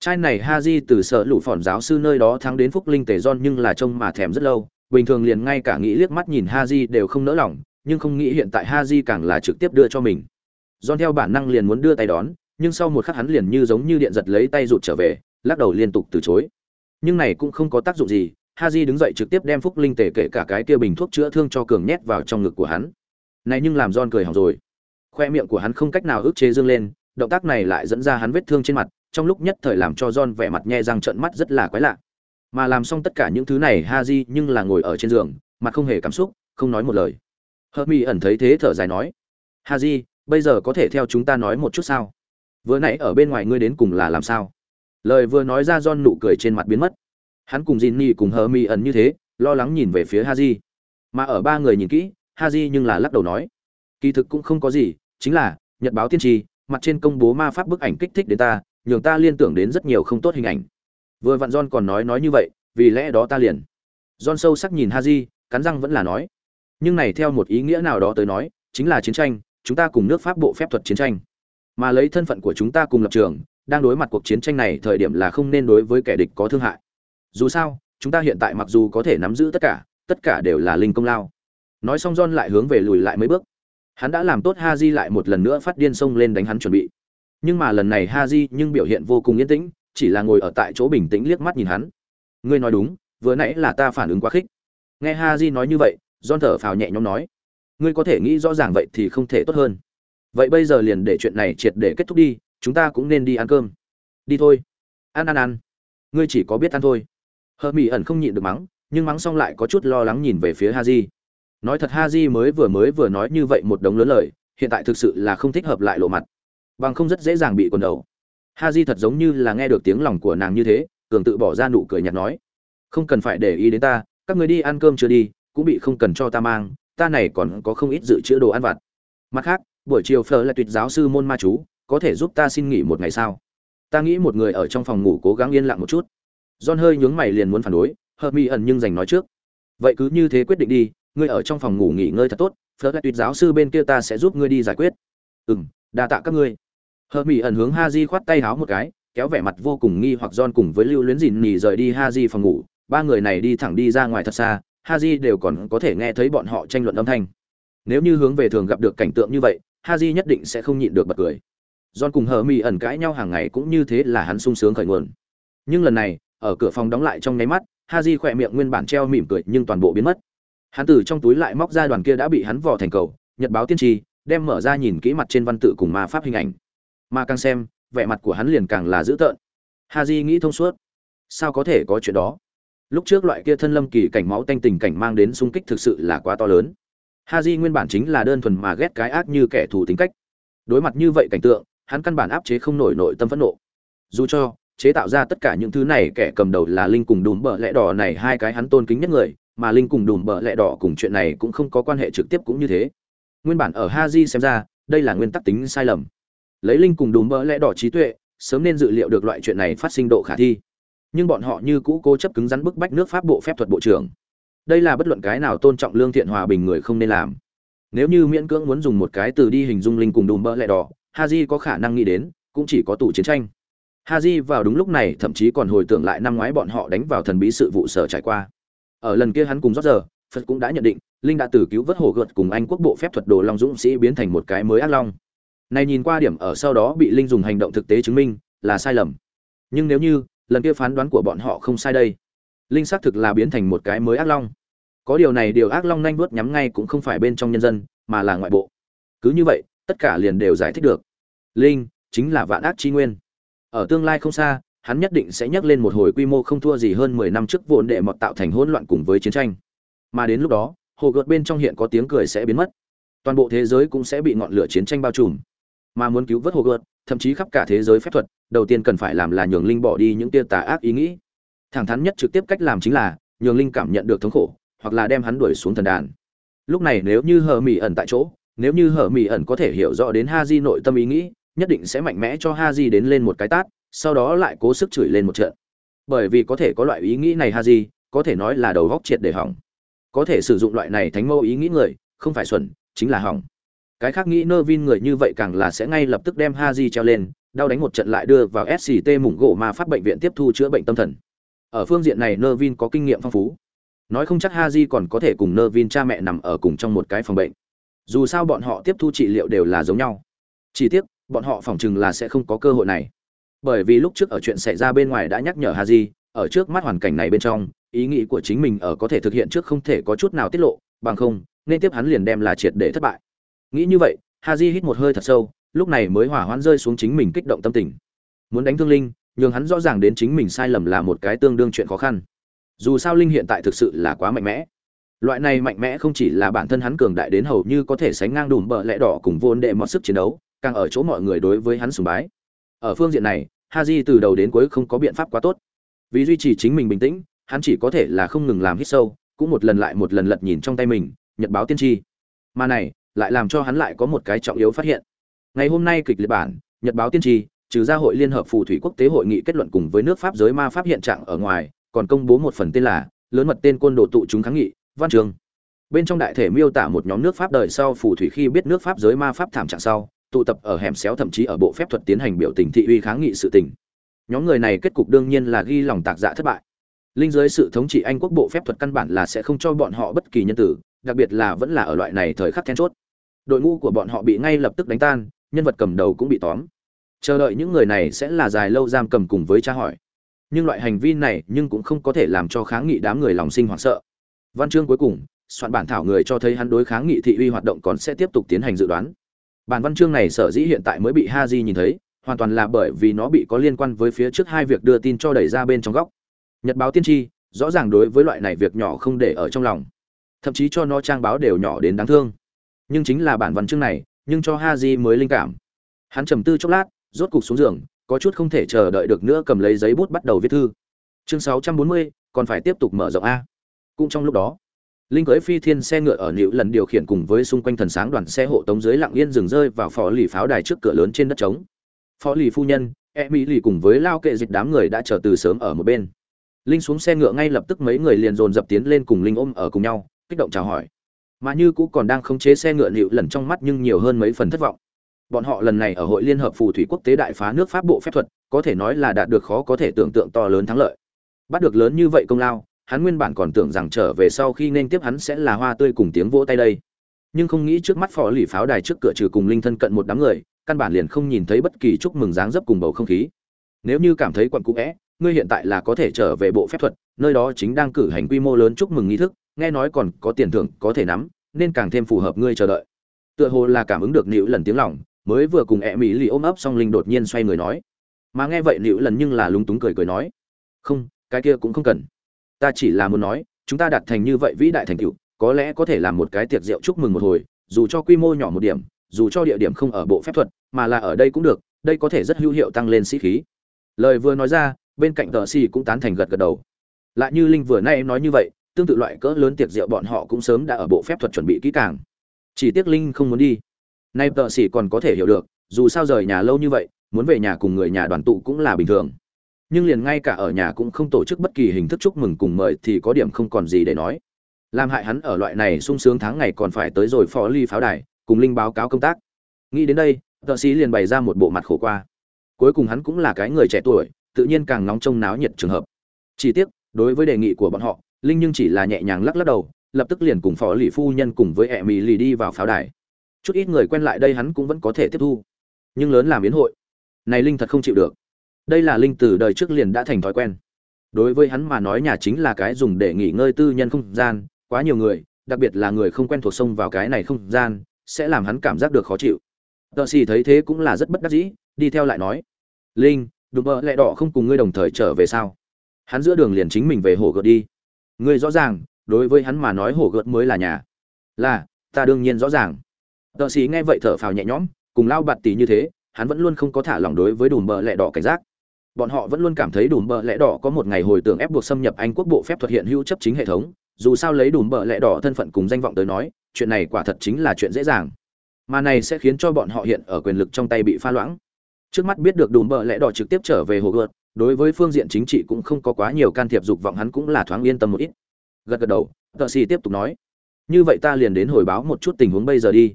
Chai này Haji từ sở lũ phỏn giáo sư nơi đó thắng đến phúc linh tề John nhưng là trông mà thèm rất lâu, bình thường liền ngay cả nghĩ liếc mắt nhìn Haji đều không nỡ lòng, nhưng không nghĩ hiện tại Haji càng là trực tiếp đưa cho mình. John theo bản năng liền muốn đưa tay đón, nhưng sau một khắc hắn liền như giống như điện giật lấy tay rụt trở về, lắc đầu liên tục từ chối. Nhưng này cũng không có tác dụng gì, Haji đứng dậy trực tiếp đem phúc linh tề kể cả cái kia bình thuốc chữa thương cho cường nhét vào trong ngực của hắn. Này nhưng làm John cười hỏng rồi. Khoe miệng của hắn không cách nào ức chế dương lên, động tác này lại dẫn ra hắn vết thương trên mặt, trong lúc nhất thời làm cho John vẻ mặt nhe răng trợn mắt rất là quái lạ. Mà làm xong tất cả những thứ này Haji nhưng là ngồi ở trên giường, mặt không hề cảm xúc, không nói một lời hớt ẩn thấy thế thở dài nói Haji, bây giờ có thể theo chúng ta nói một chút sao vừa nãy ở bên ngoài ngươi đến cùng là làm sao lời vừa nói ra John nụ cười trên mặt biến mất hắn cùng Jinny cùng hờ ẩn như thế lo lắng nhìn về phía Haji. mà ở ba người nhìn kỹ ha di nhưng là lắc đầu nói, kỳ thực cũng không có gì, chính là, nhật báo tiên tri, mặt trên công bố ma pháp bức ảnh kích thích đến ta, nhường ta liên tưởng đến rất nhiều không tốt hình ảnh. Vừa vặn john còn nói nói như vậy, vì lẽ đó ta liền. John sâu sắc nhìn ha di cắn răng vẫn là nói, nhưng này theo một ý nghĩa nào đó tới nói, chính là chiến tranh, chúng ta cùng nước pháp bộ phép thuật chiến tranh. Mà lấy thân phận của chúng ta cùng lập trường, đang đối mặt cuộc chiến tranh này thời điểm là không nên đối với kẻ địch có thương hại. Dù sao, chúng ta hiện tại mặc dù có thể nắm giữ tất cả tất cả đều là linh công lao nói xong john lại hướng về lùi lại mấy bước. Hắn đã làm tốt ha di lại một lần nữa phát điên xông lên đánh hắn chuẩn bị. Nhưng mà lần này ha di nhưng biểu hiện vô cùng yên tĩnh, chỉ là ngồi ở tại chỗ bình tĩnh liếc mắt nhìn hắn. Ngươi nói đúng, vừa nãy là ta phản ứng quá khích. Nghe ha di nói như vậy, john thở phào nhẹ nhõm nói, ngươi có thể nghĩ rõ ràng vậy thì không thể tốt hơn. Vậy bây giờ liền để chuyện này triệt để kết thúc đi, chúng ta cũng nên đi ăn cơm. Đi thôi. Ăn ăn ăn. Ngươi chỉ có biết ăn thôi. Hờ mỹ ẩn không nhịn được mắng, nhưng mắng xong lại có chút lo lắng nhìn về phía ha di nói thật ha di mới vừa mới vừa nói như vậy một đống lớn lời, hiện tại thực sự là không thích hợp lại lộ mặt. Bằng không rất dễ dàng bị quần đầu. Ha di thật giống như là nghe được tiếng lòng của nàng như thế, cường tự bỏ ra nụ cười nhạt nói. Không cần phải để ý đến ta, các người đi ăn cơm chưa đi, cũng bị không cần cho ta mang, ta này còn có không ít dự trữ đồ ăn vặt. Mặt khác, buổi chiều phở là tuyệt giáo sư môn ma chú, có thể giúp ta xin nghỉ một ngày sao? Ta nghĩ một người ở trong phòng ngủ cố gắng yên lặng một chút. John hơi nhướng mày liền muốn phản đối, hợp mi ẩn nhưng giành nói trước. Vậy cứ như thế quyết định đi ngươi ở trong phòng ngủ nghỉ ngơi thật tốt phớt lại tuyệt giáo sư bên kia ta sẽ giúp ngươi đi giải quyết ừ m đa tạ các ngươi hờ mỹ ẩn hướng ha di khoát tay háo một cái kéo vẻ mặt vô cùng nghi hoặc John cùng với Lưu Luyến Dìn nhì rời đi Ha Haji phòng ngủ, ba người này đi thẳng đi ra ngoài thật xa, Ha Haji đều còn có thể nghe thấy bọn họ tranh luận âm thanh. Nếu như hướng về thường gặp được cảnh tượng như vậy, Ha Haji nhất định sẽ không nhịn được bật cười. John cùng hờ mỹ ẩn cãi nhau hàng ngày cũng như thế là hắn sung sướng khởi nguồn. Nhưng lần này, ở cửa phòng đóng lại trong nháy mắt, Ha Haji khỏe miệng nguyên bản treo mỉm cười nhưng toàn bộ biến mất. Hắn từ trong túi lại móc ra đoàn kia đã bị hắn vò thành cầu, nhật báo tiên tri, đem mở ra nhìn kỹ mặt trên văn tự cùng ma pháp hình ảnh. Mà càng xem, vẻ mặt của hắn liền càng là dữ tợn. Ha di nghĩ thông suốt. Sao có thể có chuyện đó? Lúc trước loại kia thân lâm kỳ cảnh máu tanh tình cảnh mang đến sung kích thực sự là quá to lớn. Ha di nguyên bản chính là đơn thuần mà ghét cái ác như kẻ thù tính cách. Đối mặt như vậy cảnh tượng hắn căn bản áp chế không nổi nội tâm phẫn nộ. Dù cho chế tạo ra tất cả những thứ này kẻ cầm đầu là linh cùng đùm bợ lẽ đỏ này hai cái hắn tôn kính nhất người mà linh cùng đùm bợ lẽ đỏ cùng chuyện này cũng không có quan hệ trực tiếp cũng như thế. Nguyên bản ở ha di xem ra, đây là nguyên tắc tính sai lầm. Lấy linh cùng đùm bỡ lẽ đỏ trí tuệ, sớm nên dự liệu được loại chuyện này phát sinh độ khả thi. Nhưng bọn họ như cũ cố chấp cứng rắn bức bách nước pháp bộ phép thuật bộ trưởng. Đây là bất luận cái nào tôn trọng lương thiện hòa bình người không nên làm. Nếu như miễn cưỡng muốn dùng một cái từ đi hình dung linh cùng đùm bỡ lẽ đỏ, haji có khả năng nghĩ đến, cũng chỉ có tù chiến tranh. Haji vào đúng lúc này, thậm chí còn hồi tưởng lại năm ngoái bọn họ đánh vào thần bí sự vụ sở trải qua ở lần kia hắn cùng rót giờ, phật cũng đã nhận định, linh đã từ cứu vớt hồ gợt cùng anh quốc bộ phép thuật đồ long dũng sĩ biến thành một cái mới ác long. Này nhìn qua điểm ở sau đó bị linh dùng hành động thực tế chứng minh, là sai lầm. Nhưng nếu như, lần kia phán đoán của bọn họ không sai đây, linh xác thực là biến thành một cái mới ác long. Có điều này điều ác long nhanh vuốt nhắm ngay cũng không phải bên trong nhân dân, mà là ngoại bộ. Cứ như vậy, tất cả liền đều giải thích được. Linh chính là vạn ác chi nguyên. Ở tương lai không xa hắn nhất định sẽ nhắc lên một hồi quy mô không thua gì hơn mười năm trước vốn để mọt tạo thành hỗn loạn cùng với chiến tranh. Mà đến lúc đó, hồ gợt bên trong hiện có tiếng cười sẽ biến mất. Toàn bộ thế giới cũng sẽ bị ngọn lửa chiến tranh bao trùm. Mà muốn cứu vớt hồ gợt, thậm chí khắp cả thế giới phép thuật, đầu tiên cần phải làm là nhường linh bỏ đi những tia tà ác ý nghĩ. Thẳng thắn nhất trực tiếp cách làm chính là, nhường linh cảm nhận được thống khổ, hoặc là đem hắn đuổi xuống thần đàn. Lúc này nếu như hờ mỉ ẩn tại chỗ, nếu như hờ mỉ ẩn có thể hiểu rõ đến Haji nội tâm ý nghĩ, nhất định sẽ mạnh mẽ cho Haji đến lên một cái tát sau đó lại cố sức chửi lên một trận. Bởi vì có thể có loại ý nghĩ này ha di, có thể nói là đầu góc triệt để hỏng. Có thể sử dụng loại này thánh mâu ý nghĩ người, không phải xuẩn, chính là hỏng. Cái khác nghĩ nơ vin người như vậy càng là sẽ ngay lập tức đem ha di treo lên, đau đánh một trận lại đưa vào sct mủng gỗ ma phát bệnh viện tiếp thu chữa bệnh tâm thần. Ở phương diện này nơ vin có kinh nghiệm phong phú. Nói không chắc ha di còn có thể cùng nơ vin cha mẹ nằm ở cùng trong một cái phòng bệnh. Dù sao bọn họ tiếp thu trị liệu đều là giống nhau. Chỉ tiếc, bọn họ phỏng chừng là sẽ không có cơ hội này bởi vì lúc trước ở chuyện xảy ra bên ngoài đã nhắc nhở Haji, ở trước mắt hoàn cảnh này bên trong, ý nghĩ của chính mình ở có thể thực hiện trước không thể có chút nào tiết lộ, bằng không, nên tiếp hắn liền đem là triệt để thất bại. Nghĩ như vậy, haji hít một hơi thật sâu, lúc này mới hỏa hoãn rơi xuống chính mình kích động tâm tình. Muốn đánh thương linh, nhường hắn rõ ràng đến chính mình sai lầm là một cái tương đương chuyện khó khăn. Dù sao linh hiện tại thực sự là quá mạnh mẽ. Loại này mạnh mẽ không chỉ là bản thân hắn cường đại đến hầu như có thể sánh ngang đùm bờ lẽ đỏ cùng vốn đệ mọi sức chiến đấu, càng ở chỗ mọi người đối với hắn sùng bái ở phương diện này, haji từ đầu đến cuối không có biện pháp quá tốt. Vì duy trì chính mình bình tĩnh, hắn chỉ có thể là không ngừng làm hít sâu, cũng một lần lại một lần lật nhìn trong tay mình, nhật báo tiên tri. Mà này, lại làm cho hắn lại có một cái trọng yếu phát hiện. Ngày hôm nay kịch liệt bản, nhật báo tiên tri, trừ ra hội liên hợp phù thủy quốc tế hội nghị kết luận cùng với nước pháp giới ma pháp hiện trạng ở ngoài, còn công bố một phần tên là, lớn mật tên quân đồ tụ chúng kháng nghị, văn trường. Bên trong đại thể miêu tả một nhóm nước pháp đời sau phù thủy khi biết nước pháp giới ma pháp thảm trạng sau tụ tập ở hẻm xéo thậm chí ở bộ phép thuật tiến hành biểu tình thị uy kháng nghị sự tình. Nhóm người này kết cục đương nhiên là ghi lòng tạc dạ thất bại. Linh giới sự thống trị anh quốc bộ phép thuật căn bản là sẽ không cho bọn họ bất kỳ nhân tử, đặc biệt là vẫn là ở loại này thời khắc then chốt. Đội ngũ của bọn họ bị ngay lập tức đánh tan, nhân vật cầm đầu cũng bị tóm. Chờ đợi những người này sẽ là dài lâu giam cầm cùng với tra hỏi. Nhưng loại hành vi này nhưng cũng không có thể làm cho kháng nghị đám người lòng sinh hoảng sợ. Văn chương cuối cùng, soạn bản thảo người cho thấy hắn đối kháng nghị thị uy hoạt động còn sẽ tiếp tục tiến hành dự đoán bản văn chương này sở dĩ hiện tại mới bị ha di nhìn thấy hoàn toàn là bởi vì nó bị có liên quan với phía trước hai việc đưa tin cho đẩy ra bên trong góc. Nhật báo tiên tri rõ ràng đối với loại này việc nhỏ không để ở trong lòng. Thậm chí cho nó trang báo đều nhỏ đến đáng thương. Nhưng chính là bản văn chương này nhưng cho ha di mới linh cảm. Hắn trầm tư chốc lát rốt cục xuống giường có chút không thể chờ đợi được nữa cầm lấy giấy bút bắt đầu viết thư. Chương 640, còn phải tiếp tục mở rộng a. Cũng trong lúc đó linh cưới phi thiên xe ngựa ở nịu lần điều khiển cùng với xung quanh thần sáng đoàn xe hộ tống dưới lặng yên dừng rơi vào phò lì pháo đài trước cửa lớn trên đất trống. Phó lì phu nhân e mỹ lì cùng với lao kệ dịch đám người đã chờ từ sớm ở một bên. Linh xuống xe ngựa ngay lập tức mấy người liền dồn dập tiến lên cùng linh ôm ở cùng nhau, kích động chào hỏi. Mà như cũ còn đang khống chế xe ngựa nịu lần trong mắt nhưng nhiều hơn mấy phần thất vọng. Bọn họ lần này ở hội liên hợp phù thủy quốc tế đại phá nước pháp bộ phép thuật, có thể nói là đạt được khó có thể tưởng tượng to lớn thắng lợi. Bắt được lớn như vậy công lao hắn nguyên bản còn tưởng rằng trở về sau khi nên tiếp hắn sẽ là hoa tươi cùng tiếng vỗ tay đây. Nhưng không nghĩ trước mắt phò lì pháo đài trước cửa trừ cùng linh thân cận một đám người, căn bản liền không nhìn thấy bất kỳ chúc mừng dáng dấp cùng bầu không khí. Nếu như cảm thấy quặn cũ vẽ ngươi hiện tại là có thể trở về bộ phép thuật, nơi đó chính đang cử hành quy mô lớn chúc mừng nghi thức, nghe nói còn có tiền thưởng có thể nắm, nên càng thêm phù hợp ngươi chờ đợi. Tựa hồ là cảm ứng được nịu lần tiếng lòng, mới vừa cùng ẹ mỹ lì ôm ấp xong linh đột nhiên xoay người nói. Mà nghe vậy nịu lần nhưng là lúng túng cười cười nói, không, cái kia cũng không cần ta chỉ là muốn nói, chúng ta đạt thành như vậy vĩ đại thành tựu, có lẽ có thể làm một cái tiệc rượu chúc mừng một hồi, dù cho quy mô nhỏ một điểm, dù cho địa điểm không ở bộ phép thuật, mà là ở đây cũng được, đây có thể rất hữu hiệu tăng lên sĩ khí. Lời vừa nói ra, bên cạnh tờ xì cũng tán thành gật gật đầu. Lại như linh vừa nay nói như vậy, tương tự loại cỡ lớn tiệc rượu bọn họ cũng sớm đã ở bộ phép thuật chuẩn bị kỹ càng. Chỉ tiếc linh không muốn đi. Nay tờ xì còn có thể hiểu được, dù sao rời nhà lâu như vậy, muốn về nhà cùng người nhà đoàn tụ cũng là bình thường nhưng liền ngay cả ở nhà cũng không tổ chức bất kỳ hình thức chúc mừng cùng mời thì có điểm không còn gì để nói. Làm hại hắn ở loại này sung sướng tháng ngày còn phải tới rồi phó ly pháo đài, cùng linh báo cáo công tác. Nghĩ đến đây thợ sĩ liền bày ra một bộ mặt khổ qua. Cuối cùng hắn cũng là cái người trẻ tuổi, tự nhiên càng nóng trông náo nhiệt trường hợp. Chỉ tiếc, đối với đề nghị của bọn họ, linh nhưng chỉ là nhẹ nhàng lắc lắc đầu, lập tức liền cùng phó lì phu nhân cùng với ẹ mì lì đi vào pháo đài. Chút ít người quen lại đây hắn cũng vẫn có thể tiếp thu. Nhưng lớn làm biến hội, này linh thật không chịu được đây là linh từ đời trước liền đã thành thói quen. Đối với hắn mà nói nhà chính là cái dùng để nghỉ ngơi tư nhân không gian, quá nhiều người, đặc biệt là người không quen thuộc sông vào cái này không gian, sẽ làm hắn cảm giác được khó chịu. Tờ xì thấy thế cũng là rất bất đắc dĩ, đi theo lại nói, linh, đùm bợ lẹ đỏ không cùng ngươi đồng thời trở về sao? Hắn giữa đường liền chính mình về hồ gợt đi. Ngươi rõ ràng, đối với hắn mà nói hồ gợt mới là nhà. Là, ta đương nhiên rõ ràng. Tờ xì nghe vậy thở phào nhẹ nhõm, cùng lao bạt tỷ như thế, hắn vẫn luôn không có thả lỏng đối với đùm bợ lẹ đỏ cảnh giác bọn họ vẫn luôn cảm thấy đùm bợ lẽ đỏ có một ngày hồi tưởng ép buộc xâm nhập anh quốc bộ phép thuật hiện hữu chấp chính hệ thống, dù sao lấy đùm bợ lẽ đỏ thân phận cùng danh vọng tới nói, chuyện này quả thật chính là chuyện dễ dàng. Mà này sẽ khiến cho bọn họ hiện ở quyền lực trong tay bị pha loãng. Trước mắt biết được đùm bợ lẽ đỏ trực tiếp trở về hồ gợt, đối với phương diện chính trị cũng không có quá nhiều can thiệp dục vọng hắn cũng là thoáng yên tâm một ít. Gật gật đầu, tờ xì tiếp tục nói, như vậy ta liền đến hồi báo một chút tình huống bây giờ đi.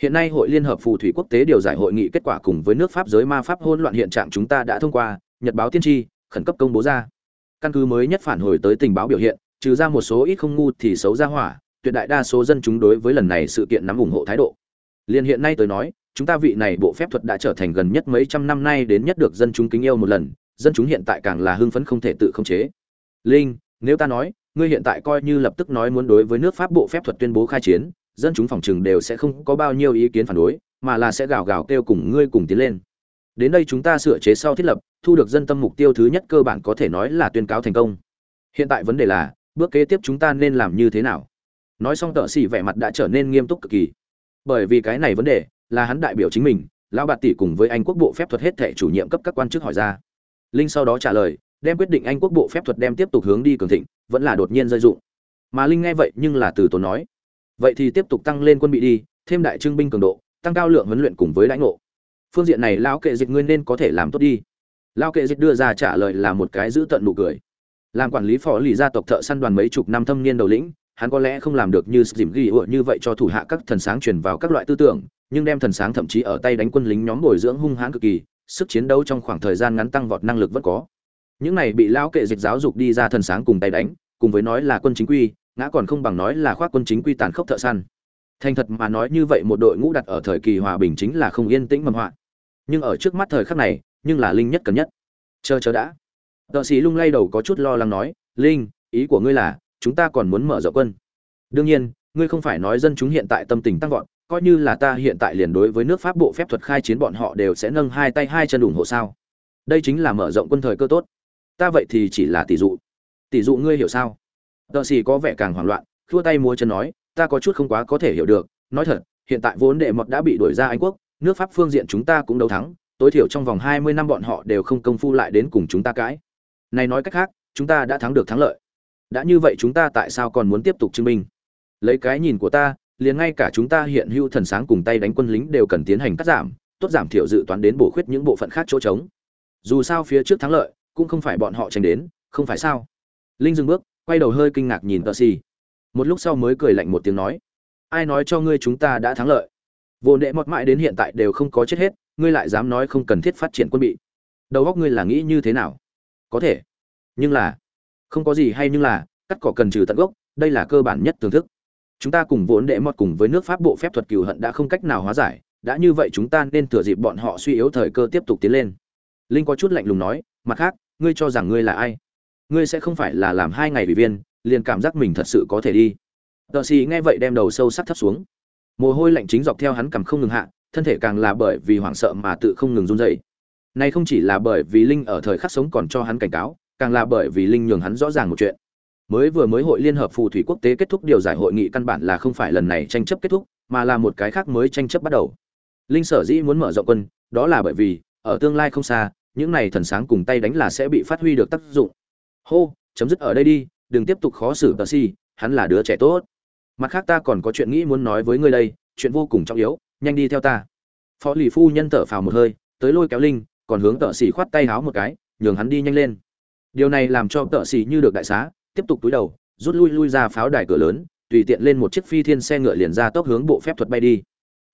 Hiện nay hội liên hợp phù thủy quốc tế điều giải hội nghị kết quả cùng với nước pháp giới ma pháp hôn loạn hiện trạng chúng ta đã thông qua nhật báo tiên tri, khẩn cấp công bố ra. Căn cứ mới nhất phản hồi tới tình báo biểu hiện, trừ ra một số ít không ngu thì xấu ra hỏa, tuyệt đại đa số dân chúng đối với lần này sự kiện nắm ủng hộ thái độ. Liền hiện nay tôi nói, chúng ta vị này bộ phép thuật đã trở thành gần nhất mấy trăm năm nay đến nhất được dân chúng kính yêu một lần, dân chúng hiện tại càng là hưng phấn không thể tự khống chế. Linh, nếu ta nói, ngươi hiện tại coi như lập tức nói muốn đối với nước pháp bộ phép thuật tuyên bố khai chiến, dân chúng phòng trừng đều sẽ không có bao nhiêu ý kiến phản đối, mà là sẽ gào gào kêu cùng ngươi cùng tiến lên đến đây chúng ta sửa chế sau thiết lập, thu được dân tâm mục tiêu thứ nhất cơ bản có thể nói là tuyên cáo thành công. Hiện tại vấn đề là, bước kế tiếp chúng ta nên làm như thế nào? Nói xong tợ xỉ vẻ mặt đã trở nên nghiêm túc cực kỳ. Bởi vì cái này vấn đề, là hắn đại biểu chính mình, lão bạt tỷ cùng với anh quốc bộ phép thuật hết thể chủ nhiệm cấp các quan chức hỏi ra. Linh sau đó trả lời, đem quyết định anh quốc bộ phép thuật đem tiếp tục hướng đi cường thịnh, vẫn là đột nhiên rơi dụng. Mà linh nghe vậy nhưng là từ tốn nói, vậy thì tiếp tục tăng lên quân bị đi, thêm đại trưng binh cường độ, tăng cao lượng huấn luyện cùng với lãnh ngộ phương diện này lão kệ dịch ngươi nên có thể làm tốt đi. Lão kệ dịch đưa ra trả lời là một cái giữ tận nụ cười. Làm quản lý phó lì gia tộc thợ săn đoàn mấy chục năm thâm niên đầu lĩnh, hắn có lẽ không làm được như dìm ghi ủa như vậy cho thủ hạ các thần sáng truyền vào các loại tư tưởng, nhưng đem thần sáng thậm chí ở tay đánh quân lính nhóm bồi dưỡng hung hãn cực kỳ, sức chiến đấu trong khoảng thời gian ngắn tăng vọt năng lực vẫn có. Những này bị lão kệ dịch giáo dục đi ra thần sáng cùng tay đánh, cùng với nói là quân chính quy, ngã còn không bằng nói là khoác quân chính quy tàn khốc thợ săn. Thành thật mà nói như vậy một đội ngũ đặt ở thời kỳ hòa bình chính là không yên tĩnh mầm họa nhưng ở trước mắt thời khắc này, nhưng là linh nhất cần nhất. Chờ chờ đã. Tợ sĩ lung lay đầu có chút lo lắng nói, linh, ý của ngươi là, chúng ta còn muốn mở rộng quân. Đương nhiên, ngươi không phải nói dân chúng hiện tại tâm tình tăng vọt, coi như là ta hiện tại liền đối với nước pháp bộ phép thuật khai chiến bọn họ đều sẽ nâng hai tay hai chân ủng hộ sao? Đây chính là mở rộng quân thời cơ tốt. Ta vậy thì chỉ là tỷ dụ. Tỷ dụ ngươi hiểu sao? Tợ sĩ có vẻ càng hoảng loạn, khua tay múa chân nói, ta có chút không quá có thể hiểu được, nói thật, hiện tại vốn đệ mọt đã bị đuổi ra anh quốc nước pháp phương diện chúng ta cũng đấu thắng, tối thiểu trong vòng hai mươi năm bọn họ đều không công phu lại đến cùng chúng ta cãi. Này nói cách khác, chúng ta đã thắng được thắng lợi. Đã như vậy chúng ta tại sao còn muốn tiếp tục chứng minh? Lấy cái nhìn của ta, liền ngay cả chúng ta hiện hữu thần sáng cùng tay đánh quân lính đều cần tiến hành cắt giảm, tốt giảm thiểu dự toán đến bổ khuyết những bộ phận khác chỗ trống. Dù sao phía trước thắng lợi, cũng không phải bọn họ tranh đến, không phải sao? Linh dừng bước, quay đầu hơi kinh ngạc nhìn tờ xì một lúc sau mới cười lạnh một tiếng nói, ai nói cho ngươi chúng ta đã thắng lợi? Vô nệ mọt mãi đến hiện tại đều không có chết hết, ngươi lại dám nói không cần thiết phát triển quân bị. Đầu óc ngươi là nghĩ như thế nào? Có thể. Nhưng là, không có gì hay nhưng là, cắt cỏ cần trừ tận gốc, đây là cơ bản nhất thưởng thức. Chúng ta cùng vốn đệ mọt cùng với nước pháp bộ phép thuật cừu hận đã không cách nào hóa giải, đã như vậy chúng ta nên thừa dịp bọn họ suy yếu thời cơ tiếp tục tiến lên. Linh có chút lạnh lùng nói, mặt khác, ngươi cho rằng ngươi là ai? Ngươi sẽ không phải là làm hai ngày ủy viên, liền cảm giác mình thật sự có thể đi. Tờ xì nghe vậy đem đầu sâu sắc thấp xuống mồ hôi lạnh chính dọc theo hắn cằm không ngừng hạ, thân thể càng là bởi vì hoảng sợ mà tự không ngừng run dậy này không chỉ là bởi vì linh ở thời khắc sống còn cho hắn cảnh cáo, càng là bởi vì linh nhường hắn rõ ràng một chuyện. Mới vừa mới hội liên hợp phù thủy quốc tế kết thúc điều giải hội nghị căn bản là không phải lần này tranh chấp kết thúc, mà là một cái khác mới tranh chấp bắt đầu. Linh sở dĩ muốn mở rộng quân, đó là bởi vì, ở tương lai không xa, những này thần sáng cùng tay đánh là sẽ bị phát huy được tác dụng. Hô, chấm dứt ở đây đi, đừng tiếp tục khó xử tờ si, hắn là đứa trẻ tốt mặt khác ta còn có chuyện nghĩ muốn nói với ngươi đây, chuyện vô cùng trọng yếu, nhanh đi theo ta. Phó lì phu nhân thở phào một hơi, tới lôi kéo linh, còn hướng tợ xỉ khoát tay háo một cái, nhường hắn đi nhanh lên. Điều này làm cho tợ xỉ như được đại xá, tiếp tục túi đầu, rút lui lui ra pháo đài cửa lớn, tùy tiện lên một chiếc phi thiên xe ngựa liền ra tốc hướng bộ phép thuật bay đi.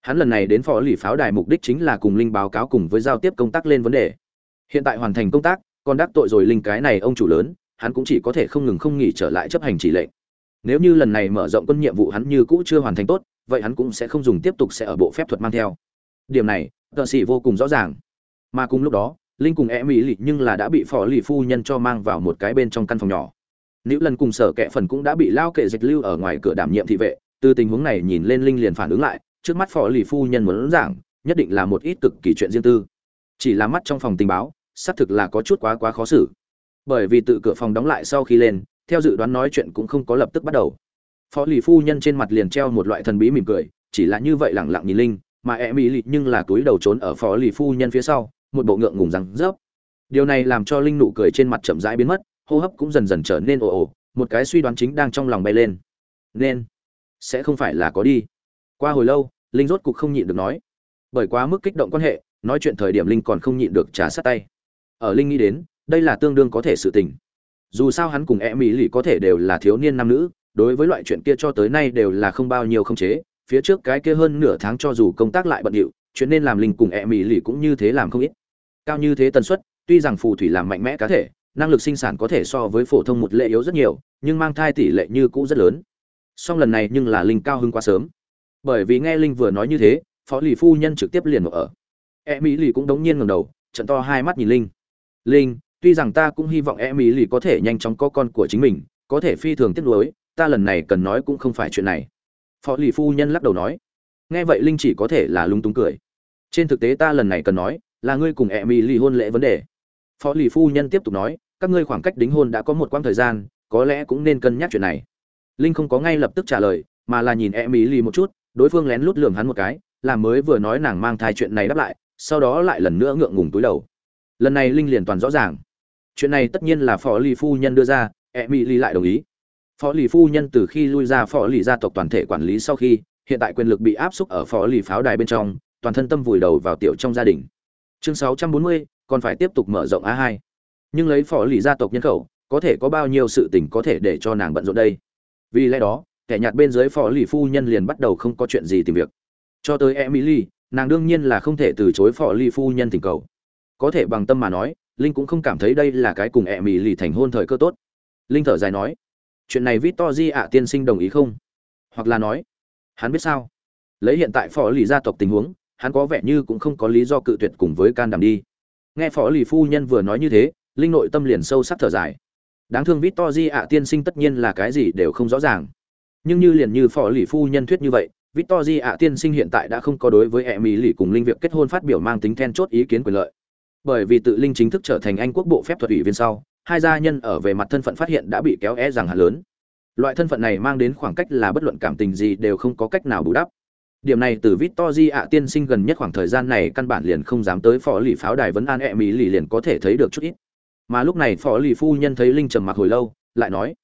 Hắn lần này đến phó lì pháo đài mục đích chính là cùng linh báo cáo cùng với giao tiếp công tác lên vấn đề. Hiện tại hoàn thành công tác, còn đắc tội rồi linh cái này ông chủ lớn, hắn cũng chỉ có thể không ngừng không nghỉ trở lại chấp hành chỉ lệnh nếu như lần này mở rộng quân nhiệm vụ hắn như cũ chưa hoàn thành tốt, vậy hắn cũng sẽ không dùng tiếp tục sẽ ở bộ phép thuật mang theo. Điểm này, tờ sĩ vô cùng rõ ràng. Mà cùng lúc đó, linh cùng e mỹ lì nhưng là đã bị phò lì phu nhân cho mang vào một cái bên trong căn phòng nhỏ. Nữ lần cùng sở kệ phần cũng đã bị lao kệ dịch lưu ở ngoài cửa đảm nhiệm thị vệ, từ tình huống này nhìn lên linh liền phản ứng lại, trước mắt phò lì phu nhân muốn giảng, nhất định là một ít cực kỳ chuyện riêng tư. Chỉ là mắt trong phòng tình báo, xác thực là có chút quá quá khó xử. Bởi vì tự cửa phòng đóng lại sau khi lên theo dự đoán nói chuyện cũng không có lập tức bắt đầu. Phó lì phu nhân trên mặt liền treo một loại thần bí mỉm cười chỉ là như vậy lẳng lặng nhìn linh mà e mỹ lì nhưng là túi đầu trốn ở phó lì phu nhân phía sau một bộ ngượng ngùng rằng, rớp điều này làm cho linh nụ cười trên mặt chậm rãi biến mất hô hấp cũng dần dần trở nên ồ ồ một cái suy đoán chính đang trong lòng bay lên. Nên sẽ không phải là có đi. Qua hồi lâu linh rốt cục không nhịn được nói. Bởi quá mức kích động quan hệ nói chuyện thời điểm linh còn không nhịn được trả sát tay. Ở linh nghĩ đến đây là tương đương có thể sự tình dù sao hắn cùng e mỹ lì có thể đều là thiếu niên nam nữ, đối với loại chuyện kia cho tới nay đều là không bao nhiêu không chế, phía trước cái kia hơn nửa tháng cho dù công tác lại bận điệu, chuyện nên làm linh cùng e mỹ lì cũng như thế làm không ít. Cao như thế tần suất, tuy rằng phù thủy làm mạnh mẽ cá thể, năng lực sinh sản có thể so với phổ thông một lệ yếu rất nhiều, nhưng mang thai tỷ lệ như cũ rất lớn. Song lần này nhưng là linh cao hơn quá sớm. Bởi vì nghe linh vừa nói như thế, phó lì phu nhân trực tiếp liền ở. E mỹ lì cũng đống nhiên ngầm đầu, trận to hai mắt nhìn linh. Linh tuy rằng ta cũng hy vọng Emily có thể nhanh chóng có con của chính mình, có thể phi thường tiếc nuối, ta lần này cần nói cũng không phải chuyện này. Phó lì phu nhân lắc đầu nói. Nghe vậy Linh chỉ có thể là lung túng cười. Trên thực tế ta lần này cần nói, là ngươi cùng Emily hôn lễ vấn đề. Phó lì phu nhân tiếp tục nói, các ngươi khoảng cách đính hôn đã có một quãng thời gian, có lẽ cũng nên cân nhắc chuyện này. Linh không có ngay lập tức trả lời, mà là nhìn e mỹ lì một chút đối phương lén lút lườm hắn một cái làm mới vừa nói nàng mang thai chuyện này đáp lại sau đó lại lần nữa ngượng ngùng túi đầu lần này linh liền toàn rõ ràng chuyện này tất nhiên là phó lì phu nhân đưa ra e mỹ lì lại đồng ý. Phó lì phu nhân từ khi lui ra phó lì gia tộc toàn thể quản lý sau khi hiện tại quyền lực bị áp xúc ở phó lì pháo đài bên trong toàn thân tâm vùi đầu vào tiểu trong gia đình. Chương 640, còn phải tiếp tục mở rộng a 2 nhưng lấy phó lì gia tộc nhân khẩu có thể có bao nhiêu sự tình có thể để cho nàng bận rộn đây? Vì lẽ đó kẻ nhạt bên dưới phó lì phu nhân liền bắt đầu không có chuyện gì tìm việc. Cho tới emily nàng đương nhiên là không thể từ chối phó lì phu nhân tình cầu. Có thể bằng tâm mà nói linh cũng không cảm thấy đây là cái cùng emily thành hôn thời cơ tốt. Linh thở dài nói, chuyện này victor di ạ, tiên sinh đồng ý không? Hoặc là nói, hắn biết sao? Lấy hiện tại phó lì gia tộc tình huống, hắn có vẻ như cũng không có lý do cự tuyệt cùng với can đảm đi. Nghe phó lì phu nhân vừa nói như thế, linh nội tâm liền sâu sắc thở dài. Đáng thương vít to di ạ, tiên sinh tất nhiên là cái gì đều không rõ ràng. Nhưng như liền như phó lì phu nhân thuyết như vậy vít to di ạ, tiên sinh hiện tại đã không có đối với ẹ mỹ lì cùng linh việc kết hôn phát biểu mang tính then chốt ý kiến quyền lợi bởi vì tự linh chính thức trở thành anh quốc bộ phép thuật ủy viên sau, hai gia nhân ở về mặt thân phận phát hiện đã bị kéo é rằng hạt lớn. Loại thân phận này mang đến khoảng cách là bất luận cảm tình gì đều không có cách nào bù đắp. Điểm này từ Victory ạ tiên sinh gần nhất khoảng thời gian này căn bản liền không dám tới phó lì pháo đài vấn an ẹ mỹ lì liền có thể thấy được chút ít. Mà lúc này phó lì phu nhân thấy linh trầm mặc hồi lâu, lại nói,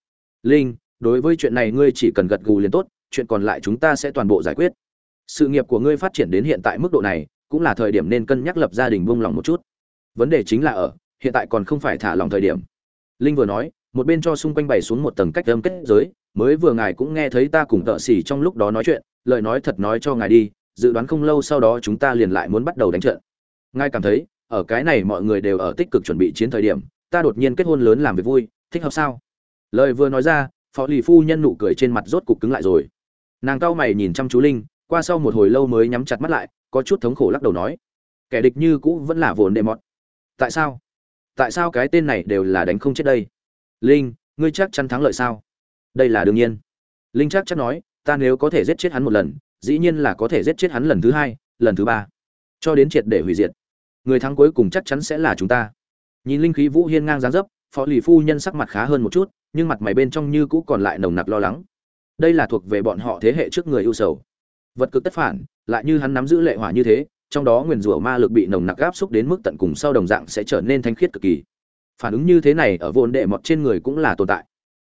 linh, đối với chuyện này ngươi chỉ cần gật gù liền tốt, chuyện còn lại chúng ta sẽ toàn bộ giải quyết. Sự nghiệp của ngươi phát triển đến hiện tại mức độ này, cũng là thời điểm nên cân nhắc lập gia đình buông lòng một chút vấn đề chính là ở, hiện tại còn không phải thả lòng thời điểm. Linh vừa nói, một bên cho xung quanh bày xuống một tầng cách âm kết giới, mới vừa ngài cũng nghe thấy ta cùng tợ xỉ trong lúc đó nói chuyện, lời nói thật nói cho ngài đi, dự đoán không lâu sau đó chúng ta liền lại muốn bắt đầu đánh trận. Ngài cảm thấy, ở cái này mọi người đều ở tích cực chuẩn bị chiến thời điểm, ta đột nhiên kết hôn lớn làm việc vui, thích hợp sao? Lời vừa nói ra, phó lì phu nhân nụ cười trên mặt rốt cục cứng lại rồi. Nàng cau mày nhìn chăm chú linh, qua sau một hồi lâu mới nhắm chặt mắt lại, có chút thống khổ lắc đầu nói, kẻ địch như cũ vẫn là vồn đệ mọt tại sao? Tại sao cái tên này đều là đánh không chết đây? Linh, ngươi chắc chắn thắng lợi sao? Đây là đương nhiên. Linh chắc chắn nói, ta nếu có thể giết chết hắn một lần, dĩ nhiên là có thể giết chết hắn lần thứ hai, lần thứ ba. Cho đến triệt để hủy diệt. Người thắng cuối cùng chắc chắn sẽ là chúng ta. Nhìn linh khí vũ hiên ngang dáng dấp, phó lì phu nhân sắc mặt khá hơn một chút, nhưng mặt mày bên trong như cũ còn lại nồng nặc lo lắng. Đây là thuộc về bọn họ thế hệ trước người ưu sầu. Vật cực tất phản, lại như hắn nắm giữ lệ hỏa như thế trong đó nguyền rủa ma lực bị nồng nặc áp xúc đến mức tận cùng sau đồng dạng sẽ trở nên thanh khiết cực kỳ. Phản ứng như thế này ở vồn đệ mọt trên người cũng là tồn tại.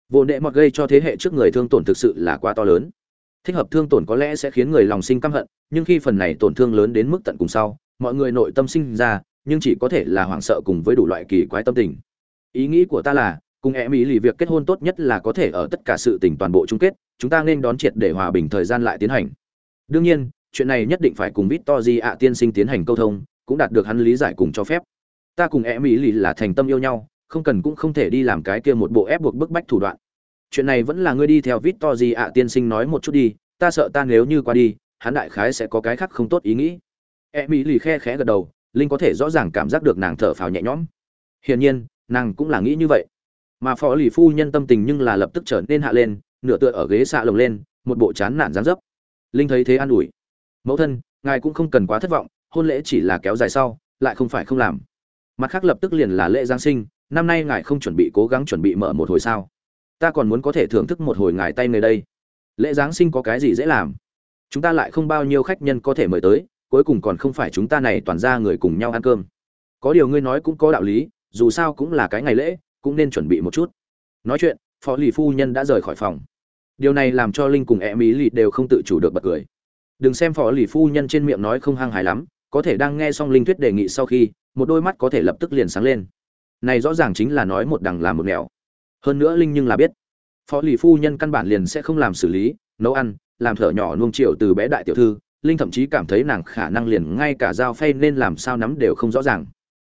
Vồn đệ mọt gây cho thế hệ trước người thương tổn thực sự là quá to lớn. Thích hợp thương tổn có lẽ sẽ khiến người lòng sinh căm hận, nhưng khi phần này tổn thương lớn đến mức tận cùng sau, mọi người nội tâm sinh ra, nhưng chỉ có thể là hoảng sợ cùng với đủ loại kỳ quái tâm tình. Ý nghĩ của ta là, cùng e mỹ lì việc kết hôn tốt nhất là có thể ở tất cả sự tình toàn bộ chung kết, chúng ta nên đón triệt để hòa bình thời gian lại tiến hành. Đương nhiên chuyện này nhất định phải cùng vít to di ạ tiên sinh tiến hành câu thông, cũng đạt được hắn lý giải cùng cho phép. Ta cùng e mỹ lì là thành tâm yêu nhau, không cần cũng không thể đi làm cái kia một bộ ép buộc bức bách thủ đoạn. Chuyện này vẫn là ngươi đi theo vít to ạ tiên sinh nói một chút đi, ta sợ ta nếu như qua đi, hắn đại khái sẽ có cái khác không tốt ý nghĩ. E mỹ lì khe khẽ gật đầu, linh có thể rõ ràng cảm giác được nàng thở phào nhẹ nhõm. Hiển nhiên, nàng cũng là nghĩ như vậy. Mà phó lì phu nhân tâm tình nhưng là lập tức trở nên hạ lên, nửa tựa ở ghế xạ lồng lên, một bộ chán nản dán dấp. Linh thấy thế an ủi mẫu thân, ngài cũng không cần quá thất vọng, hôn lễ chỉ là kéo dài sau, lại không phải không làm. Mặt khác lập tức liền là lễ giáng sinh, năm nay ngài không chuẩn bị cố gắng chuẩn bị mở một hồi sao? Ta còn muốn có thể thưởng thức một hồi ngài tay người đây. Lễ giáng sinh có cái gì dễ làm? Chúng ta lại không bao nhiêu khách nhân có thể mời tới, cuối cùng còn không phải chúng ta này toàn ra người cùng nhau ăn cơm. Có điều ngươi nói cũng có đạo lý, dù sao cũng là cái ngày lễ, cũng nên chuẩn bị một chút. Nói chuyện, phó lì phu nhân đã rời khỏi phòng. Điều này làm cho linh cùng e mỹ lì đều không tự chủ được bật cười đừng xem phó lì phu nhân trên miệng nói không hăng hài lắm, có thể đang nghe xong linh thuyết đề nghị sau khi, một đôi mắt có thể lập tức liền sáng lên. Này rõ ràng chính là nói một đằng làm một nẻo. Hơn nữa linh nhưng là biết phó lì phu nhân căn bản liền sẽ không làm xử lý, nấu ăn, làm thở nhỏ nuông triệu từ bé đại tiểu thư, linh thậm chí cảm thấy nàng khả năng liền ngay cả dao phay nên làm sao nắm đều không rõ ràng.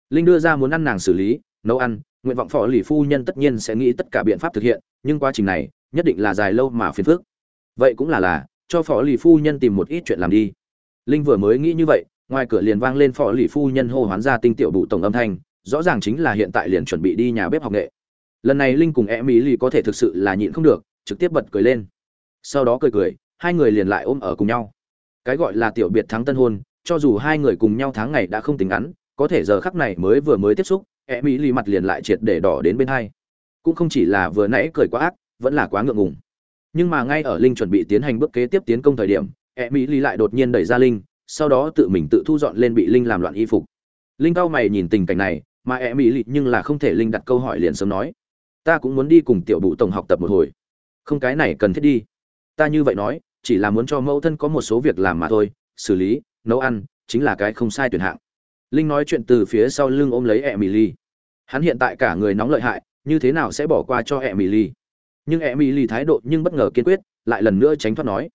Linh đưa ra muốn ăn nàng xử lý, nấu ăn, nguyện vọng phó lì phu nhân tất nhiên sẽ nghĩ tất cả biện pháp thực hiện, nhưng quá trình này, nhất định là dài lâu mà phiền phức. Vậy cũng là là cho phó lì phu nhân tìm một ít chuyện làm đi. Linh vừa mới nghĩ như vậy, ngoài cửa liền vang lên phó lì phu nhân hô hoán ra tinh tiểu bụ tổng âm thanh, rõ ràng chính là hiện tại liền chuẩn bị đi nhà bếp học nghệ. Lần này linh cùng e mỹ lì có thể thực sự là nhịn không được, trực tiếp bật cười lên. Sau đó cười cười, hai người liền lại ôm ở cùng nhau. Cái gọi là tiểu biệt thắng tân hôn, cho dù hai người cùng nhau tháng ngày đã không tính ngắn, có thể giờ khắc này mới vừa mới tiếp xúc e mỹ lì mặt liền lại triệt để đỏ đến bên hai. Cũng không chỉ là vừa nãy cười quá ác, vẫn là quá ngượng ngùng nhưng mà ngay ở linh chuẩn bị tiến hành bước kế tiếp tiến công thời điểm e mỹ ly lại đột nhiên đẩy ra linh, sau đó tự mình tự thu dọn lên bị linh làm loạn y phục. Linh cao mày nhìn tình cảnh này, mà e mỹ ly nhưng là không thể linh đặt câu hỏi liền sớm nói, ta cũng muốn đi cùng tiểu bụ tổng học tập một hồi. Không, cái này cần thiết đi. Ta như vậy nói, chỉ là muốn cho mẫu thân có một số việc làm mà thôi, xử lý, nấu ăn, chính là cái không sai tuyển hạng. Linh nói chuyện từ phía sau lưng ôm lấy emily hắn hiện tại cả người nóng lợi hại, như thế nào sẽ bỏ qua cho emily nhưng e mỹ lì thái độ nhưng bất ngờ kiên quyết, lại lần nữa tránh thoát nói.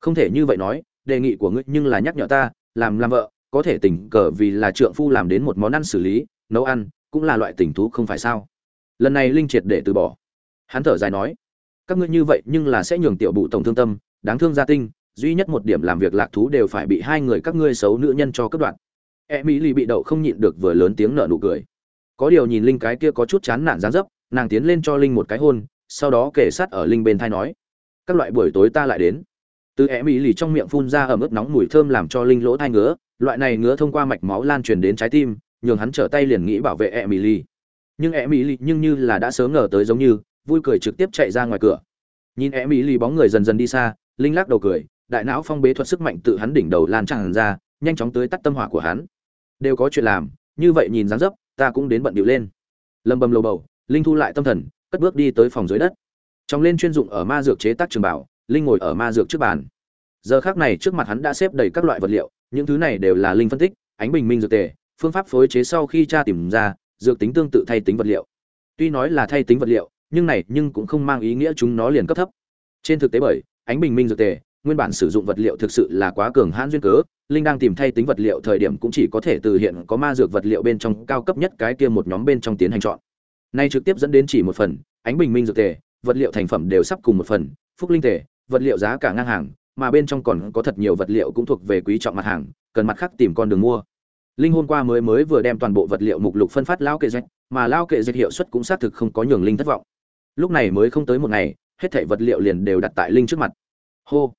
Không thể như vậy nói, đề nghị của ngươi nhưng là nhắc nhở ta, làm làm vợ, có thể tình cờ vì là trượng phu làm đến một món ăn xử lý, nấu ăn, cũng là loại tình thú không phải sao? Lần này linh triệt để từ bỏ. Hắn thở dài nói, các ngươi như vậy nhưng là sẽ nhường tiểu bụ tổng thương tâm, đáng thương gia tinh, duy nhất một điểm làm việc lạc thú đều phải bị hai người các ngươi xấu nữ nhân cho cướp đoạt. E mỹ lì bị đậu không nhịn được vừa lớn tiếng nở nụ cười. Có điều nhìn linh cái kia có chút chán nản dáng dấp, nàng tiến lên cho linh một cái hôn sau đó kể sát ở linh bên thai nói, các loại buổi tối ta lại đến. Từ e mỹ lì trong miệng phun ra ở mức nóng mùi thơm làm cho linh lỗ thai ngứa, loại này ngứa thông qua mạch máu lan truyền đến trái tim, nhường hắn trở tay liền nghĩ bảo vệ e mỹ lì. Nhưng e mỹ lì nhưng như là đã sớm ngờ tới giống như, vui cười trực tiếp chạy ra ngoài cửa. Nhìn e mỹ lì bóng người dần dần đi xa, linh lắc đầu cười, đại não phong bế thuật sức mạnh tự hắn đỉnh đầu lan tràn ra, nhanh chóng tới tắt tâm hỏa của hắn. Đều có chuyện làm, như vậy nhìn dáng dấp, ta cũng đến bận điệu lên. Lầm bầm lầu bầu, linh thu lại tâm thần cất bước đi tới phòng dưới đất. Trong lên chuyên dụng ở ma dược chế tác trường bảo, linh ngồi ở ma dược trước bàn. Giờ khác này trước mặt hắn đã xếp đầy các loại vật liệu, những thứ này đều là linh phân tích, ánh bình minh dược tề, phương pháp phối chế sau khi tra tìm ra, dược tính tương tự thay tính vật liệu. Tuy nói là thay tính vật liệu, nhưng này nhưng cũng không mang ý nghĩa chúng nó liền cấp thấp. Trên thực tế bởi, ánh bình minh dược tề, nguyên bản sử dụng vật liệu thực sự là quá cường hãn duyên cớ, linh đang tìm thay tính vật liệu thời điểm cũng chỉ có thể từ hiện có ma dược vật liệu bên trong cao cấp nhất cái kia một nhóm bên trong tiến hành chọn nay trực tiếp dẫn đến chỉ một phần, ánh bình minh dược tề, vật liệu thành phẩm đều sắp cùng một phần, phúc linh tề, vật liệu giá cả ngang hàng, mà bên trong còn có thật nhiều vật liệu cũng thuộc về quý trọng mặt hàng, cần mặt khác tìm con đường mua. Linh hôm qua mới mới vừa đem toàn bộ vật liệu mục lục phân phát lao kệ dịch mà lao kệ dịch hiệu suất cũng xác thực không có nhường linh thất vọng. Lúc này mới không tới một ngày, hết thảy vật liệu liền đều đặt tại linh trước mặt. Hô!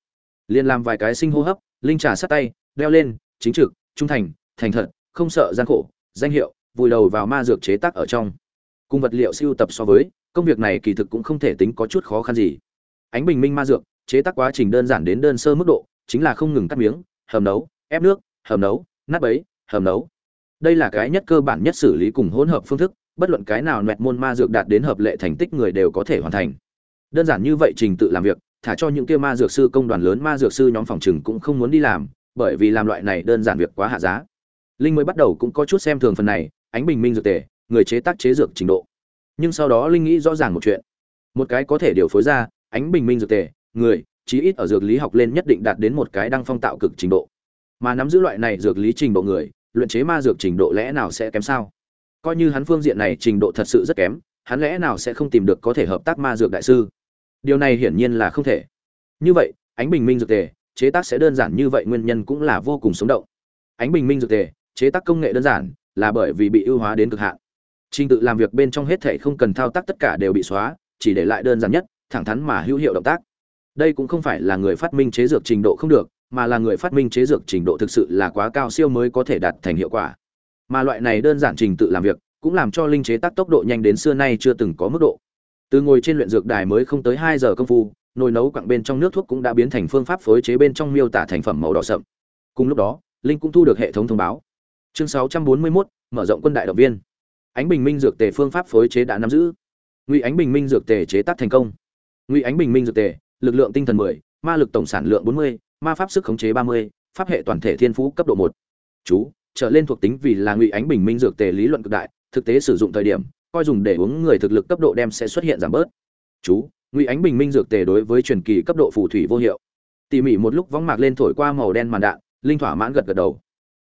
Liền làm vài cái sinh hô hấp, linh trà sát tay, đeo lên, chính trực, trung thành thành thật, không sợ gian khổ, danh hiệu, vùi đầu vào ma dược chế tác ở trong cùng vật liệu siêu tập so với, công việc này kỳ thực cũng không thể tính có chút khó khăn gì. Ánh bình minh ma dược, chế tác quá trình đơn giản đến đơn sơ mức độ, chính là không ngừng cắt miếng, hầm nấu, ép nước, hầm nấu nát bấy hầm nấu. Đây là cái nhất cơ bản nhất xử lý cùng hỗn hợp phương thức, bất luận cái nào nẹt môn ma dược đạt đến hợp lệ thành tích người đều có thể hoàn thành. Đơn giản như vậy trình tự làm việc, thả cho những kia ma dược sư công đoàn lớn ma dược sư nhóm phòng trừng cũng không muốn đi làm, bởi vì làm loại này đơn giản việc quá hạ giá. Linh mới bắt đầu cũng có chút xem thường phần này, ánh bình minh dược tề người chế tác chế dược trình độ. Nhưng sau đó linh nghĩ rõ ràng một chuyện. Một cái có thể điều phối ra, ánh bình minh dược tề, người, chí ít ở dược lý học lên nhất định đạt đến một cái đăng phong tạo cực trình độ. Mà nắm giữ loại này dược lý trình độ người, luyện chế ma dược trình độ lẽ nào sẽ kém sao? Coi như hắn phương diện này trình độ thật sự rất kém, hắn lẽ nào sẽ không tìm được có thể hợp tác ma dược đại sư? Điều này hiển nhiên là không thể. Như vậy, ánh bình minh dược tề, chế tác sẽ đơn giản như vậy nguyên nhân cũng là vô cùng sống động. Ánh bình minh dược tề, chế tác công nghệ đơn giản là bởi vì bị ưu hóa đến cực hạn trình tự làm việc bên trong hết thể không cần thao tác tất cả đều bị xóa chỉ để lại đơn giản nhất thẳng thắn mà hữu hiệu động tác. Đây cũng không phải là người phát minh chế dược trình độ không được mà là người phát minh chế dược trình độ thực sự là quá cao siêu mới có thể đạt thành hiệu quả. Mà loại này đơn giản trình tự làm việc cũng làm cho linh chế tác tốc độ nhanh đến xưa nay chưa từng có mức độ. Từ ngồi trên luyện dược đài mới không tới hai giờ công phu nồi nấu quặng bên trong nước thuốc cũng đã biến thành phương pháp phối chế bên trong miêu tả thành phẩm màu đỏ sậm. Cùng lúc đó linh cũng thu được hệ thống thông báo. Chương 641, mở rộng quân đại động viên ánh bình minh dược tề phương pháp phối chế đã nắm giữ. Ngụy ánh bình minh dược tề chế tác thành công. Ngụy ánh bình minh dược tề lực lượng tinh thần 10, ma lực tổng sản lượng 40, ma pháp sức khống chế 30, pháp hệ toàn thể thiên phú cấp độ 1. chú trở lên thuộc tính vì là ngụy ánh bình minh dược tề lý luận cực đại thực tế sử dụng thời điểm coi dùng để uống người thực lực cấp độ đem sẽ xuất hiện giảm bớt. Chú ngụy ánh bình minh dược tề đối với truyền kỳ cấp độ phù thủy vô hiệu. Tỉ mỉ một lúc vóng mạc lên thổi qua màu đen màn đạn linh thỏa mãn gật gật đầu.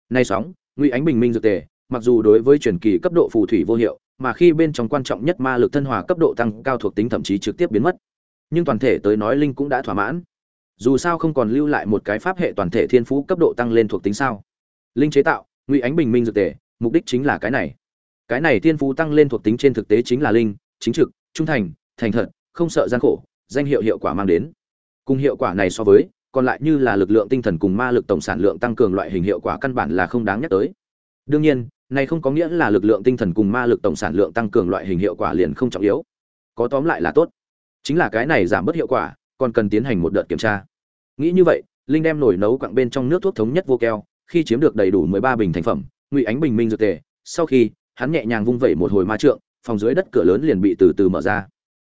Nay sóng ngụy ánh bình minh dược tề mặc dù đối với truyền kỳ cấp độ phù thủy vô hiệu, mà khi bên trong quan trọng nhất ma lực thân hòa cấp độ tăng cao thuộc tính thậm chí trực tiếp biến mất. Nhưng toàn thể tới nói linh cũng đã thỏa mãn. Dù sao không còn lưu lại một cái pháp hệ toàn thể thiên phú cấp độ tăng lên thuộc tính sao? Linh chế tạo, ngụy ánh bình minh dược tề, mục đích chính là cái này. Cái này thiên phú tăng lên thuộc tính trên thực tế chính là linh, chính trực, trung thành thành thật, không sợ gian khổ, danh hiệu hiệu quả mang đến. Cùng hiệu quả này so với, còn lại như là lực lượng tinh thần cùng ma lực tổng sản lượng tăng cường loại hình hiệu quả căn bản là không đáng nhắc tới. Đương nhiên này không có nghĩa là lực lượng tinh thần cùng ma lực tổng sản lượng tăng cường loại hình hiệu quả liền không trọng yếu. Có tóm lại là tốt. Chính là cái này giảm bớt hiệu quả, còn cần tiến hành một đợt kiểm tra. Nghĩ như vậy, linh đem nổi nấu quặng bên trong nước thuốc thống nhất vô keo, khi chiếm được đầy đủ mười ba bình thành phẩm, ngụy ánh bình minh dược tề, sau khi, hắn nhẹ nhàng vung vẩy một hồi ma trượng, phòng dưới đất cửa lớn liền bị từ từ mở ra.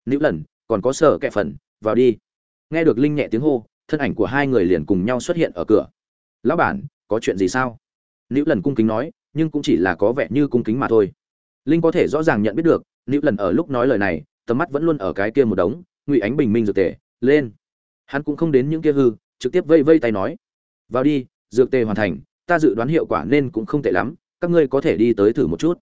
Nữ lần, còn có sở kẹ phần, vào đi. Nghe được linh nhẹ tiếng hô, thân ảnh của hai người liền cùng nhau xuất hiện ở cửa. Lão bản, có chuyện gì sao? Nữ lần cung kính nói nhưng cũng chỉ là có vẻ như cung kính mà thôi. Linh có thể rõ ràng nhận biết được nữ lần ở lúc nói lời này, tầm mắt vẫn luôn ở cái kia một đống, ngụy ánh bình minh dược tề, lên. Hắn cũng không đến những kia hư, trực tiếp vây vây tay nói, vào đi, dược tề hoàn thành, ta dự đoán hiệu quả nên cũng không tệ lắm, các ngươi có thể đi tới thử một chút.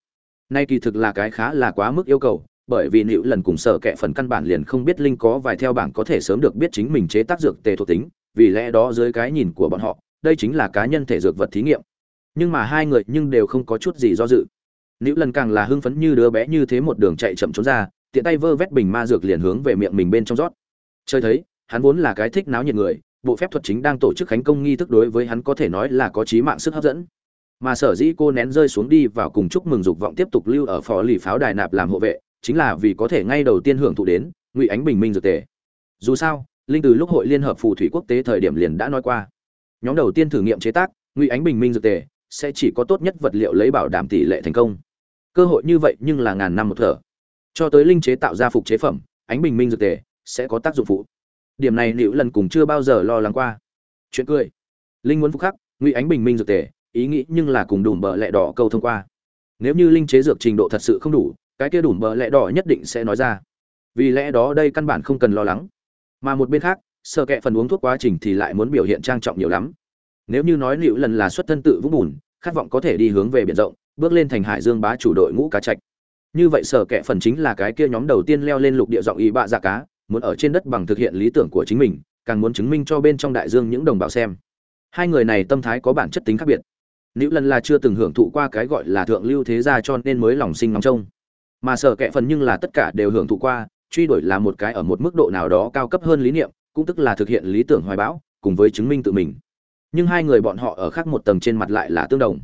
Nay kỳ thực là cái khá là quá mức yêu cầu, bởi vì nữ lần cùng sở kệ phần căn bản liền không biết linh có vài theo bảng có thể sớm được biết chính mình chế tác dược tề thuộc tính, vì lẽ đó dưới cái nhìn của bọn họ, đây chính là cá nhân thể dược vật thí nghiệm nhưng mà hai người nhưng đều không có chút gì do dự. Nữ lần càng là hưng phấn như đứa bé như thế một đường chạy chậm trốn ra, tiện tay vơ vét bình ma dược liền hướng về miệng mình bên trong rót. Chơi thấy, hắn vốn là cái thích náo nhiệt người, bộ phép thuật chính đang tổ chức khánh công nghi thức đối với hắn có thể nói là có trí mạng sức hấp dẫn. Mà sở dĩ cô nén rơi xuống đi vào cùng chúc mừng dục vọng tiếp tục lưu ở phò lì pháo đài nạp làm hộ vệ, chính là vì có thể ngay đầu tiên hưởng thụ đến, ngụy ánh bình minh dược tề. Dù sao, linh từ lúc hội liên hợp phù thủy quốc tế thời điểm liền đã nói qua. Nhóm đầu tiên thử nghiệm chế tác, ngụy ánh bình minh dược tề sẽ chỉ có tốt nhất vật liệu lấy bảo đảm tỷ lệ thành công. Cơ hội như vậy nhưng là ngàn năm một thở. Cho tới linh chế tạo ra phục chế phẩm, ánh bình minh dược tề sẽ có tác dụng phụ. Điểm này liễu lần cùng chưa bao giờ lo lắng qua. Chuyện cười. Linh muốn phục khắc, ngụy ánh bình minh dược tề, ý nghĩ nhưng là cùng đùm bờ lẹ đỏ câu thông qua. Nếu như linh chế dược trình độ thật sự không đủ, cái kia đùm bờ lẹ đỏ nhất định sẽ nói ra. Vì lẽ đó đây căn bản không cần lo lắng. Mà một bên khác, sợ kệ phần uống thuốc quá trình thì lại muốn biểu hiện trang trọng nhiều lắm nếu như nói liễu lần là xuất thân tự vũng bùn, khát vọng có thể đi hướng về biển rộng, bước lên thành hải dương bá chủ đội ngũ cá trạch. Như vậy sở kệ phần chính là cái kia nhóm đầu tiên leo lên lục địa giọng y bạ dạ cá, muốn ở trên đất bằng thực hiện lý tưởng của chính mình, càng muốn chứng minh cho bên trong đại dương những đồng bào xem. Hai người này tâm thái có bản chất tính khác biệt. Liễu lần là chưa từng hưởng thụ qua cái gọi là thượng lưu thế gia cho nên mới lòng sinh ngóng trông. Mà sở kệ phần nhưng là tất cả đều hưởng thụ qua, truy đuổi là một cái ở một mức độ nào đó cao cấp hơn lý niệm, cũng tức là thực hiện lý tưởng hoài bão, cùng với chứng minh tự mình nhưng hai người bọn họ ở khác một tầng trên mặt lại là tương đồng.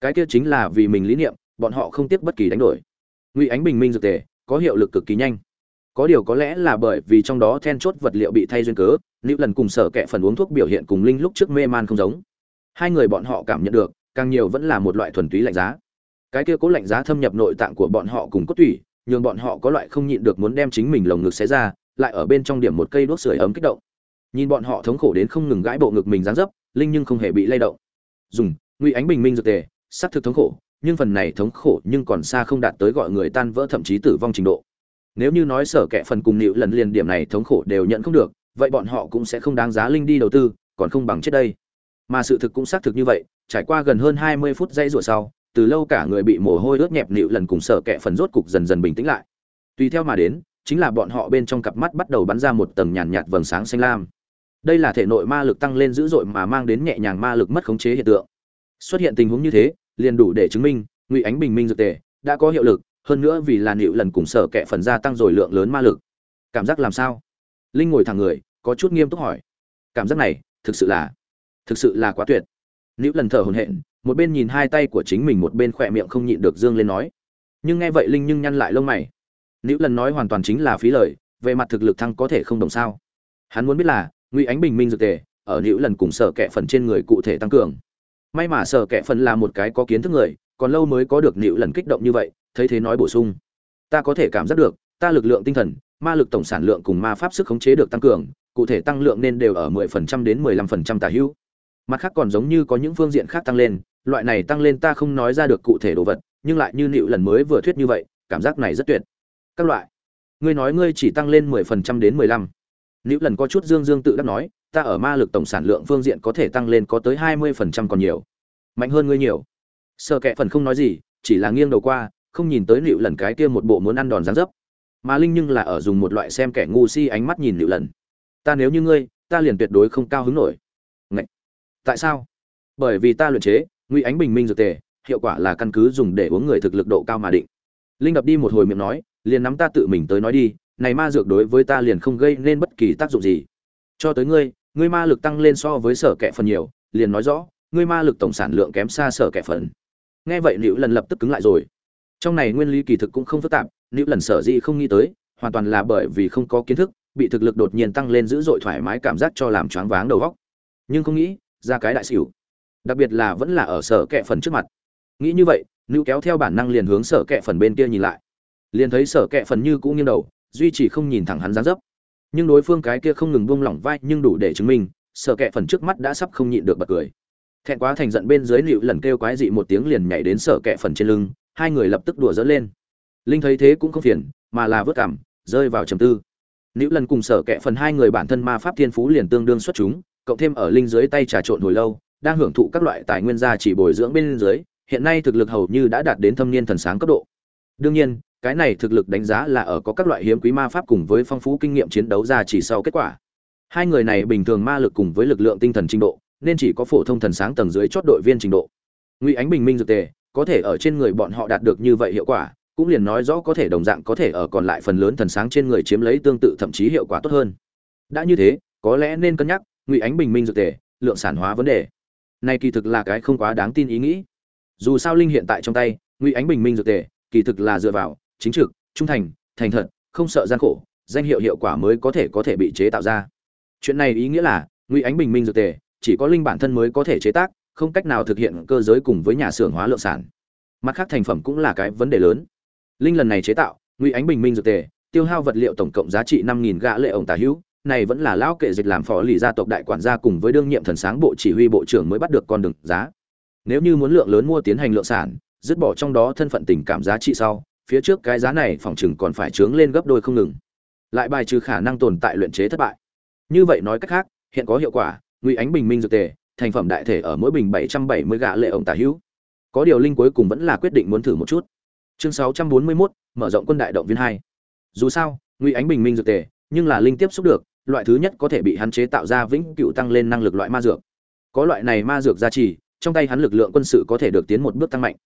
Cái kia chính là vì mình lý niệm, bọn họ không tiếc bất kỳ đánh đổi. Ngụy ánh bình minh dược tề, có hiệu lực cực kỳ nhanh. Có điều có lẽ là bởi vì trong đó then chốt vật liệu bị thay duyên cớ nữ lần cùng sở kệ phần uống thuốc biểu hiện cùng linh lúc trước mê man không giống. Hai người bọn họ cảm nhận được, càng nhiều vẫn là một loại thuần túy lạnh giá. Cái kia cố lạnh giá thâm nhập nội tạng của bọn họ cùng cốt tủy, nhường bọn họ có loại không nhịn được muốn đem chính mình lồng ngực xé ra, lại ở bên trong điểm một cây đốt sưởi ấm kích động. Nhìn bọn họ thống khổ đến không ngừng gãi bộ ngực mình dán dấp linh nhưng không hề bị lay động. Dùng, ngụy ánh bình minh dược tề xác thực thống khổ, nhưng phần này thống khổ nhưng còn xa không đạt tới gọi người tan vỡ thậm chí tử vong trình độ. Nếu như nói sở kệ phần cùng nịu lần liền điểm này thống khổ đều nhận không được, vậy bọn họ cũng sẽ không đáng giá linh đi đầu tư, còn không bằng chết đây. Mà sự thực cũng xác thực như vậy, trải qua gần hơn hai mươi phút dây rủa sau, từ lâu cả người bị mồ hôi ướt nhẹp nịu lần cùng sở kệ phần rốt cục dần dần bình tĩnh lại. Tùy theo mà đến, chính là bọn họ bên trong cặp mắt bắt đầu bắn ra một tầng nhàn nhạt vầng sáng xanh lam đây là thể nội ma lực tăng lên dữ dội mà mang đến nhẹ nhàng ma lực mất khống chế hiện tượng. Xuất hiện tình huống như thế, liền đủ để chứng minh, ngụy ánh bình minh dược tề đã có hiệu lực, hơn nữa vì là nịu lần cùng sở kệ phần gia tăng rồi lượng lớn ma lực. Cảm giác làm sao? Linh ngồi thẳng người, có chút nghiêm túc hỏi. Cảm giác này, thực sự là, thực sự là quá tuyệt. Nịu lần thở hổn hển, một bên nhìn hai tay của chính mình một bên khỏe miệng không nhịn được dương lên nói. Nhưng nghe vậy linh nhưng nhăn lại lông mày. Nịu lần nói hoàn toàn chính là phí lời, về mặt thực lực thăng có thể không đồng sao. Hắn muốn biết là ngụy ánh bình minh dược tề, ở nữ lần cùng sở kệ phần trên người cụ thể tăng cường. May mà sở kệ phần là một cái có kiến thức người, còn lâu mới có được nữ lần kích động như vậy, thấy thế nói bổ sung. Ta có thể cảm giác được, ta lực lượng tinh thần, ma lực tổng sản lượng cùng ma pháp sức khống chế được tăng cường, cụ thể tăng lượng nên đều ở 10% đến 15% tả hữu. Mặt khác còn giống như có những phương diện khác tăng lên, loại này tăng lên ta không nói ra được cụ thể đồ vật, nhưng lại như nịu lần mới vừa thuyết như vậy, cảm giác này rất tuyệt. Các loại, ngươi nói ngươi chỉ tăng lên 10% đến 15. Nữu lần có chút dương dương tự đắc nói, ta ở ma lực tổng sản lượng phương diện có thể tăng lên có tới 20% còn nhiều. Mạnh hơn ngươi nhiều. Sở Kệ phần không nói gì, chỉ là nghiêng đầu qua, không nhìn tới Nữu lần cái kia một bộ muốn ăn đòn giáng dấp. Mà Linh nhưng là ở dùng một loại xem kẻ ngu si ánh mắt nhìn Nữu lần. Ta nếu như ngươi, ta liền tuyệt đối không cao hứng nổi. Ngậy. Tại sao? Bởi vì ta luyện chế, nguy ánh bình minh dược tề, hiệu quả là căn cứ dùng để uống người thực lực độ cao mà định. Linh đập đi một hồi miệng nói, liền nắm ta tự mình tới nói đi, này ma dược đối với ta liền không gây nên bất kỳ tác dụng gì. Cho tới ngươi ngươi ma lực tăng lên so với sở kẻ phần nhiều, liền nói rõ, ngươi ma lực tổng sản lượng kém xa sở kẻ phần. Nghe vậy liễu lần lập tức cứng lại rồi. Trong này nguyên lý kỳ thực cũng không phức tạp liễu lần sở dĩ không nghĩ tới, hoàn toàn là bởi vì không có kiến thức, bị thực lực đột nhiên tăng lên dữ dội thoải mái cảm giác cho làm choáng váng đầu óc. Nhưng không nghĩ, ra cái đại xỉu. Đặc biệt là vẫn là ở sở kẹ phần trước mặt. Nghĩ như vậy nữ kéo theo bản năng liền hướng sở kẹ phần bên kia nhìn lại. Liền thấy sở kẹ phần như cũng nghiêng đầu duy trì không nhìn thẳng hắn dáng dấp. Nhưng đối phương cái kia không ngừng buông lỏng vai nhưng đủ để chứng minh sở kẹ phần trước mắt đã sắp không nhịn được bật cười. Thẹn quá thành giận bên dưới liệu lần kêu quái dị một tiếng liền nhảy đến sở kẹ phần trên lưng, hai người lập tức đùa dỡ lên. Linh thấy thế cũng không phiền, mà là vớt cảm, rơi vào trầm tư. Nịu lần cùng sở kẹ phần hai người bản thân ma pháp thiên phú liền tương đương xuất chúng, cộng thêm ở linh dưới tay trà trộn hồi lâu, đang hưởng thụ các loại tài nguyên gia chỉ bồi dưỡng bên dưới, hiện nay thực lực hầu như đã đạt đến thâm niên thần sáng cấp độ. Đương nhiên cái này thực lực đánh giá là ở có các loại hiếm quý ma pháp cùng với phong phú kinh nghiệm chiến đấu ra chỉ sau kết quả. Hai người này bình thường ma lực cùng với lực lượng tinh thần trình độ, nên chỉ có phổ thông thần sáng tầng dưới chót đội viên trình độ. Ngụy ánh bình minh dược tề, có thể ở trên người bọn họ đạt được như vậy hiệu quả, cũng liền nói rõ có thể đồng dạng có thể ở còn lại phần lớn thần sáng trên người chiếm lấy tương tự thậm chí hiệu quả tốt hơn. Đã như thế, có lẽ nên cân nhắc, ngụy ánh bình minh dược tề, lượng sản hóa vấn đề. Này kỳ thực là cái không quá đáng tin ý nghĩ. Dù sao linh hiện tại trong tay, ngụy ánh bình minh dược tề, kỳ thực là dựa vào chính trực, trung thành thành thật, không sợ gian khổ, danh hiệu hiệu quả mới có thể có thể bị chế tạo ra. Chuyện này ý nghĩa là, ngụy ánh bình minh dược tề, chỉ có linh bản thân mới có thể chế tác, không cách nào thực hiện cơ giới cùng với nhà xưởng hóa lượng sản. Mặt khác thành phẩm cũng là cái vấn đề lớn. Linh lần này chế tạo, ngụy ánh bình minh dược tề, tiêu hao vật liệu tổng cộng giá trị năm nghìn gã lệ ổng tà hữu, này vẫn là lão kệ dịch làm phó lì gia tộc đại quản gia cùng với đương nhiệm thần sáng bộ chỉ huy bộ trưởng mới bắt được con đường giá. Nếu như muốn lượng lớn mua tiến hành lượng sản, dứt bỏ trong đó thân phận tình cảm giá trị sau phía trước cái giá này phòng chừng còn phải trướng lên gấp đôi không ngừng. Lại bài trừ khả năng tồn tại luyện chế thất bại. Như vậy nói cách khác hiện có hiệu quả ngụy ánh bình minh dược tề thành phẩm đại thể ở mỗi bình bảy trăm bảy mươi gạ lệ ổng tả hữu. Có điều linh cuối cùng vẫn là quyết định muốn thử một chút. Chương sáu trăm bốn mươi 641, mở rộng quân đại động viên hai. Dù sao ngụy ánh bình minh dược tề nhưng là linh tiếp xúc được loại thứ nhất có thể bị hắn chế tạo ra vĩnh cựu tăng lên năng lực loại ma dược. Có loại này ma dược gia trì trong tay hắn lực lượng quân sự có thể được tiến một bước tăng mạnh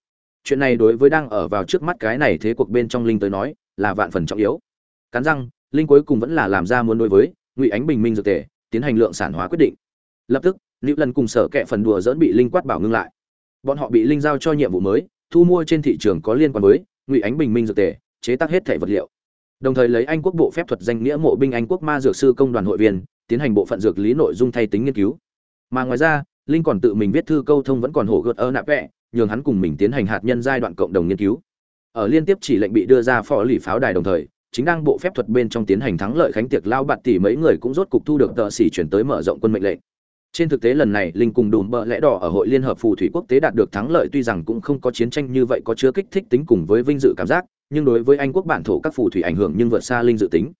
chuyện này đối với đang ở vào trước mắt cái này thế cuộc bên trong linh tới nói, là vạn phần trọng yếu. Cắn răng, linh cuối cùng vẫn là làm ra muốn đối với ngụy ánh bình minh dược tề, tiến hành lượng sản hóa quyết định. Lập tức nữ lần cùng sở kệ phần đùa dỡn bị linh quát bảo ngưng lại. Bọn họ bị linh giao cho nhiệm vụ mới, thu mua trên thị trường có liên quan với ngụy ánh bình minh dược tề, chế tác hết thể vật liệu. Đồng thời lấy anh quốc bộ phép thuật danh nghĩa mộ binh anh quốc ma dược sư công đoàn hội viên, tiến hành bộ phận dược lý nội dung thay tính nghiên cứu. Mà ngoài ra, linh còn tự mình viết thư câu thông vẫn còn hổ gợt ơ nạp vẹ nhường hắn cùng mình tiến hành hạt nhân giai đoạn cộng đồng nghiên cứu. Ở liên tiếp chỉ lệnh bị đưa ra phó lì pháo đài đồng thời, chính đang bộ phép thuật bên trong tiến hành thắng lợi khánh tiệc lao bạt tỷ mấy người cũng rốt cục thu được tờ xỉ chuyển tới mở rộng quân mệnh lệnh. Trên thực tế lần này, linh cùng đùm bợ lẽ đỏ ở hội liên hợp phù thủy quốc tế đạt được thắng lợi tuy rằng cũng không có chiến tranh như vậy có chứa kích thích tính cùng với vinh dự cảm giác, nhưng đối với anh quốc bản thổ các phù thủy ảnh hưởng nhưng vượt xa linh dự tính.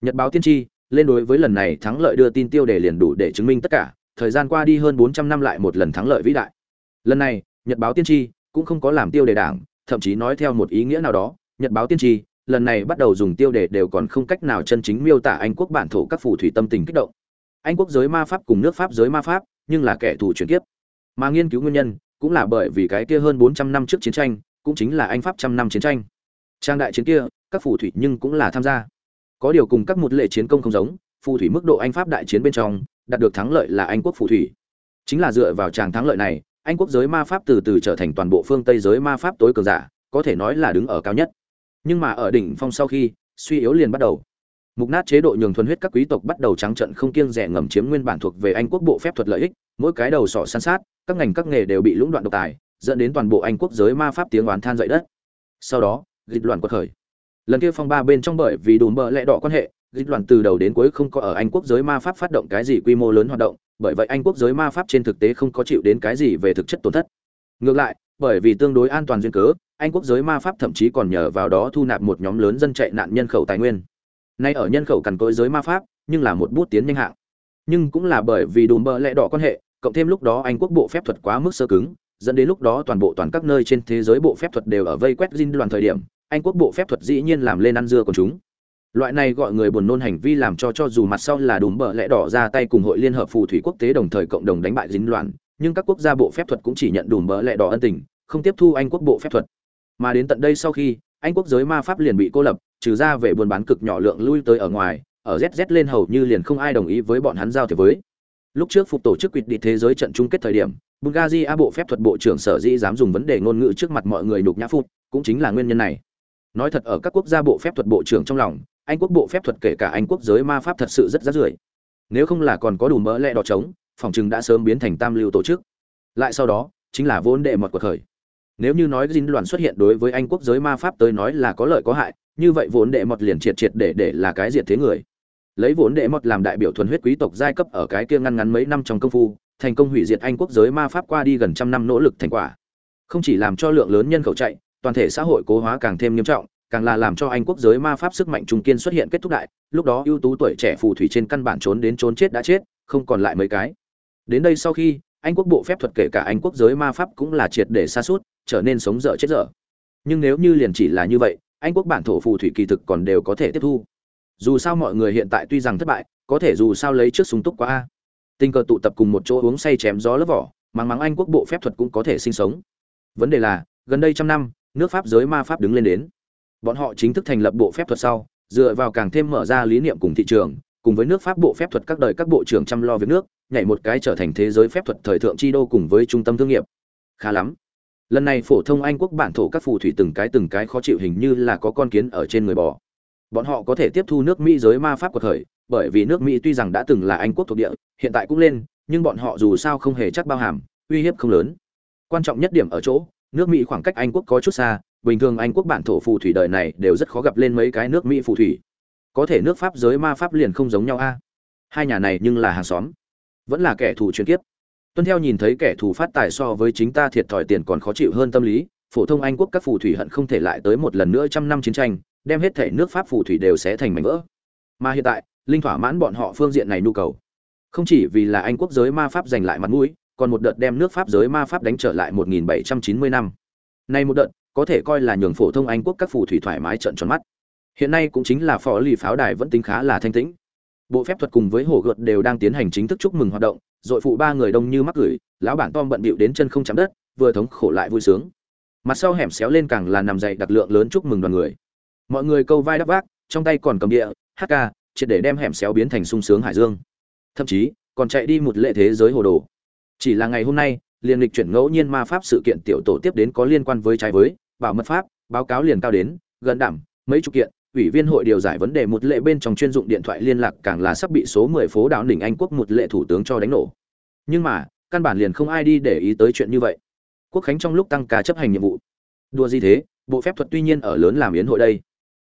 Nhật báo tiên tri, lên đối với lần này thắng lợi đưa tin tiêu đề liền đủ để chứng minh tất cả, thời gian qua đi hơn 400 năm lại một lần thắng lợi vĩ đại. Lần này nhật báo tiên tri cũng không có làm tiêu đề đảng, thậm chí nói theo một ý nghĩa nào đó, nhật báo tiên tri, lần này bắt đầu dùng tiêu đề đều còn không cách nào chân chính miêu tả anh quốc bản thổ các phù thủy tâm tình kích động. Anh quốc giới ma pháp cùng nước pháp giới ma pháp, nhưng là kẻ thù chuyển kiếp. Mà nghiên cứu nguyên nhân cũng là bởi vì cái kia hơn 400 năm trước chiến tranh, cũng chính là anh pháp trăm năm chiến tranh. Trang đại chiến kia, các phù thủy nhưng cũng là tham gia. Có điều cùng các một lệ chiến công không giống, phù thủy mức độ anh pháp đại chiến bên trong, đạt được thắng lợi là anh quốc phù thủy. Chính là dựa vào tràng thắng lợi này anh quốc giới ma pháp từ từ trở thành toàn bộ phương tây giới ma pháp tối cường giả, có thể nói là đứng ở cao nhất. Nhưng mà ở đỉnh phong sau khi, suy yếu liền bắt đầu. Mục nát chế độ nhường thuần huyết các quý tộc bắt đầu trắng trận không kiêng rẻ ngầm chiếm nguyên bản thuộc về anh quốc bộ phép thuật lợi ích, mỗi cái đầu sỏ san sát, các ngành các nghề đều bị lũng đoạn độc tài, dẫn đến toàn bộ anh quốc giới ma pháp tiếng oán than dậy đất. Sau đó, dịch loạn quật khởi. Lần kia phong ba bên trong bởi vì đùm bợ lẽ đỏ quan hệ, dịch loạn từ đầu đến cuối không có ở anh quốc giới ma pháp phát động cái gì quy mô lớn hoạt động bởi vậy anh quốc giới ma pháp trên thực tế không có chịu đến cái gì về thực chất tổn thất. Ngược lại, bởi vì tương đối an toàn duyên cớ, anh quốc giới ma pháp thậm chí còn nhờ vào đó thu nạp một nhóm lớn dân chạy nạn nhân khẩu tài nguyên. Nay ở nhân khẩu cằn cỗi giới ma pháp, nhưng là một bút tiến nhanh hạng. Nhưng cũng là bởi vì đùm bợ lẽ đỏ quan hệ, cộng thêm lúc đó anh quốc bộ phép thuật quá mức sơ cứng, dẫn đến lúc đó toàn bộ toàn các nơi trên thế giới bộ phép thuật đều ở vây quét dinh đoàn thời điểm, anh quốc bộ phép thuật dĩ nhiên làm lên ăn dưa của chúng loại này gọi người buồn nôn hành vi làm cho cho dù mặt sau là đùm bợ lẽ đỏ ra tay cùng hội liên hợp phù thủy quốc tế đồng thời cộng đồng đánh bại dính loạn, nhưng các quốc gia bộ phép thuật cũng chỉ nhận đùm bợ lẽ đỏ ân tình, không tiếp thu anh quốc bộ phép thuật. Mà đến tận đây sau khi, anh quốc giới ma pháp liền bị cô lập, trừ ra về buôn bán cực nhỏ lượng lui tới ở ngoài, ở zz lên hầu như liền không ai đồng ý với bọn hắn giao thiệp với. Lúc trước phục tổ chức quyết định thế giới trận chung kết thời điểm, bulgaria bộ phép thuật bộ trưởng sở dĩ dám dùng vấn đề ngôn ngữ trước mặt mọi người nhục nhã phục cũng chính là nguyên nhân này. Nói thật ở các quốc gia bộ phép thuật bộ trưởng trong lòng anh quốc bộ phép thuật kể cả anh quốc giới ma pháp thật sự rất rát rưởi. Nếu không là còn có đủ mỡ lẽ đỏ trống, phòng chừng đã sớm biến thành tam lưu tổ chức. Lại sau đó, chính là vốn đệ mọt cuộc khởi nếu như nói dinh loạn xuất hiện đối với anh quốc giới ma pháp tới nói là có lợi có hại, như vậy vốn đệ mọt liền triệt triệt để để là cái diệt thế người. Lấy vốn đệ mọt làm đại biểu thuần huyết quý tộc giai cấp ở cái kia ngăn ngắn mấy năm trong công phu, thành công hủy diệt anh quốc giới ma pháp qua đi gần trăm năm nỗ lực thành quả. Không chỉ làm cho lượng lớn nhân khẩu chạy, toàn thể xã hội cố hóa càng thêm nghiêm trọng càng là làm cho anh quốc giới ma pháp sức mạnh trung kiên xuất hiện kết thúc đại, lúc đó ưu tú tuổi trẻ phù thủy trên căn bản trốn đến trốn chết đã chết, không còn lại mấy cái. Đến đây sau khi, anh quốc bộ phép thuật kể cả anh quốc giới ma pháp cũng là triệt để xa suốt trở nên sống dở chết dở. Nhưng nếu như liền chỉ là như vậy, anh quốc bản thổ phù thủy kỳ thực còn đều có thể tiếp thu. Dù sao mọi người hiện tại tuy rằng thất bại, có thể dù sao lấy trước súng túc quá a. Tình cờ tụ tập cùng một chỗ uống say chém gió lớp vỏ, mắng mắng anh quốc bộ phép thuật cũng có thể sinh sống. Vấn đề là, gần đây trăm năm, nước pháp giới ma pháp đứng lên đến bọn họ chính thức thành lập bộ phép thuật sau, dựa vào càng thêm mở ra lý niệm cùng thị trường, cùng với nước pháp bộ phép thuật các đời các bộ trưởng chăm lo việc nước, nhảy một cái trở thành thế giới phép thuật thời thượng chi đô cùng với trung tâm thương nghiệp. Khá lắm. Lần này phổ thông anh quốc bản thổ các phù thủy từng cái từng cái khó chịu hình như là có con kiến ở trên người bò. Bọn họ có thể tiếp thu nước mỹ giới ma pháp của thời, bởi vì nước mỹ tuy rằng đã từng là anh quốc thuộc địa, hiện tại cũng lên, nhưng bọn họ dù sao không hề chắc bao hàm, uy hiếp không lớn. Quan trọng nhất điểm ở chỗ, nước mỹ khoảng cách anh quốc có chút xa bình thường anh quốc bản thổ phù thủy đời này đều rất khó gặp lên mấy cái nước mỹ phù thủy. Có thể nước pháp giới ma pháp liền không giống nhau a. Hai nhà này nhưng là hàng xóm. Vẫn là kẻ thù chuyên kiếp. Tuân theo nhìn thấy kẻ thù phát tài so với chính ta thiệt thòi tiền còn khó chịu hơn tâm lý, phổ thông anh quốc các phù thủy hận không thể lại tới một lần nữa trăm năm chiến tranh, đem hết thể nước pháp phù thủy đều sẽ thành mảnh vỡ. Mà hiện tại, linh thỏa mãn bọn họ phương diện này nhu cầu. Không chỉ vì là anh quốc giới ma pháp giành lại mặt mũi, còn một đợt đem nước pháp giới ma pháp đánh trở lại 1790 năm. Nay một đợt có thể coi là nhường phổ thông anh quốc các phù thủy thoải mái trận tròn mắt. Hiện nay cũng chính là phó lì pháo đài vẫn tính khá là thanh tĩnh. Bộ phép thuật cùng với hồ gợt đều đang tiến hành chính thức chúc mừng hoạt động dội phụ ba người đông như mắc gửi, lão bản tom bận bịu đến chân không chạm đất, vừa thống khổ lại vui sướng. Mặt sau hẻm xéo lên càng là nằm dậy đặc lượng lớn chúc mừng đoàn người. Mọi người câu vai đắp vác, trong tay còn cầm địa, hát ca, triệt để đem hẻm xéo biến thành sung sướng hải dương. Thậm chí, còn chạy đi một lệ thế giới hồ đồ. Chỉ là ngày hôm nay liền lịch chuyển ngẫu nhiên ma pháp sự kiện tiểu tổ tiếp đến có liên quan với trái với bảo mật pháp báo cáo liền cao đến gần đảm mấy chục kiện ủy viên hội điều giải vấn đề một lệ bên trong chuyên dụng điện thoại liên lạc càng là sắp bị số 10 phố đảo đỉnh Anh quốc một lệ thủ tướng cho đánh nổ. Nhưng mà, căn bản liền không ai đi để ý tới chuyện như vậy. Quốc khánh trong lúc tăng ca chấp hành nhiệm vụ. Đùa gì thế, bộ phép thuật tuy nhiên ở lớn làm yến hội đây.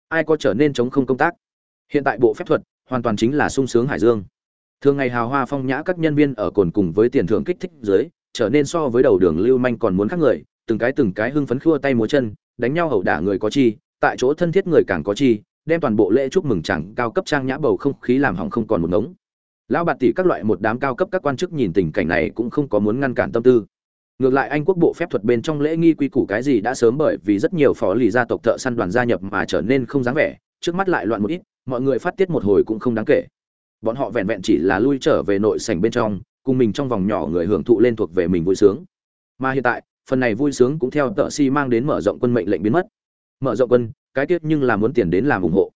Ai có trở nên chống không công tác. Hiện tại bộ phép thuật hoàn toàn chính là sung sướng hải dương. Thường ngày hào hoa phong nhã các nhân viên ở cồn cùng với tiền thưởng kích thích dưới, trở nên so với đầu đường lưu manh còn muốn khác người, từng cái từng cái hưng phấn khua tay múa chân, đánh nhau hậu đả người có chi, tại chỗ thân thiết người càng có chi đem toàn bộ lễ chúc mừng chẳng cao cấp trang nhã bầu không khí làm hỏng không còn một ngống. Lão bạt tỷ các loại một đám cao cấp các quan chức nhìn tình cảnh này cũng không có muốn ngăn cản tâm tư. Ngược lại anh quốc bộ phép thuật bên trong lễ nghi quy củ cái gì đã sớm bởi vì rất nhiều phó lì gia tộc thợ săn đoàn gia nhập mà trở nên không dáng vẻ trước mắt lại loạn một ít mọi người phát tiết một hồi cũng không đáng kể. Bọn họ vẹn vẹn chỉ là lui trở về nội sảnh bên trong cùng mình trong vòng nhỏ người hưởng thụ lên thuộc về mình vui sướng. Mà hiện tại, phần này vui sướng cũng theo tợ si mang đến mở rộng quân mệnh lệnh biến mất. Mở rộng quân, cái tiết nhưng là muốn tiền đến làm ủng hộ.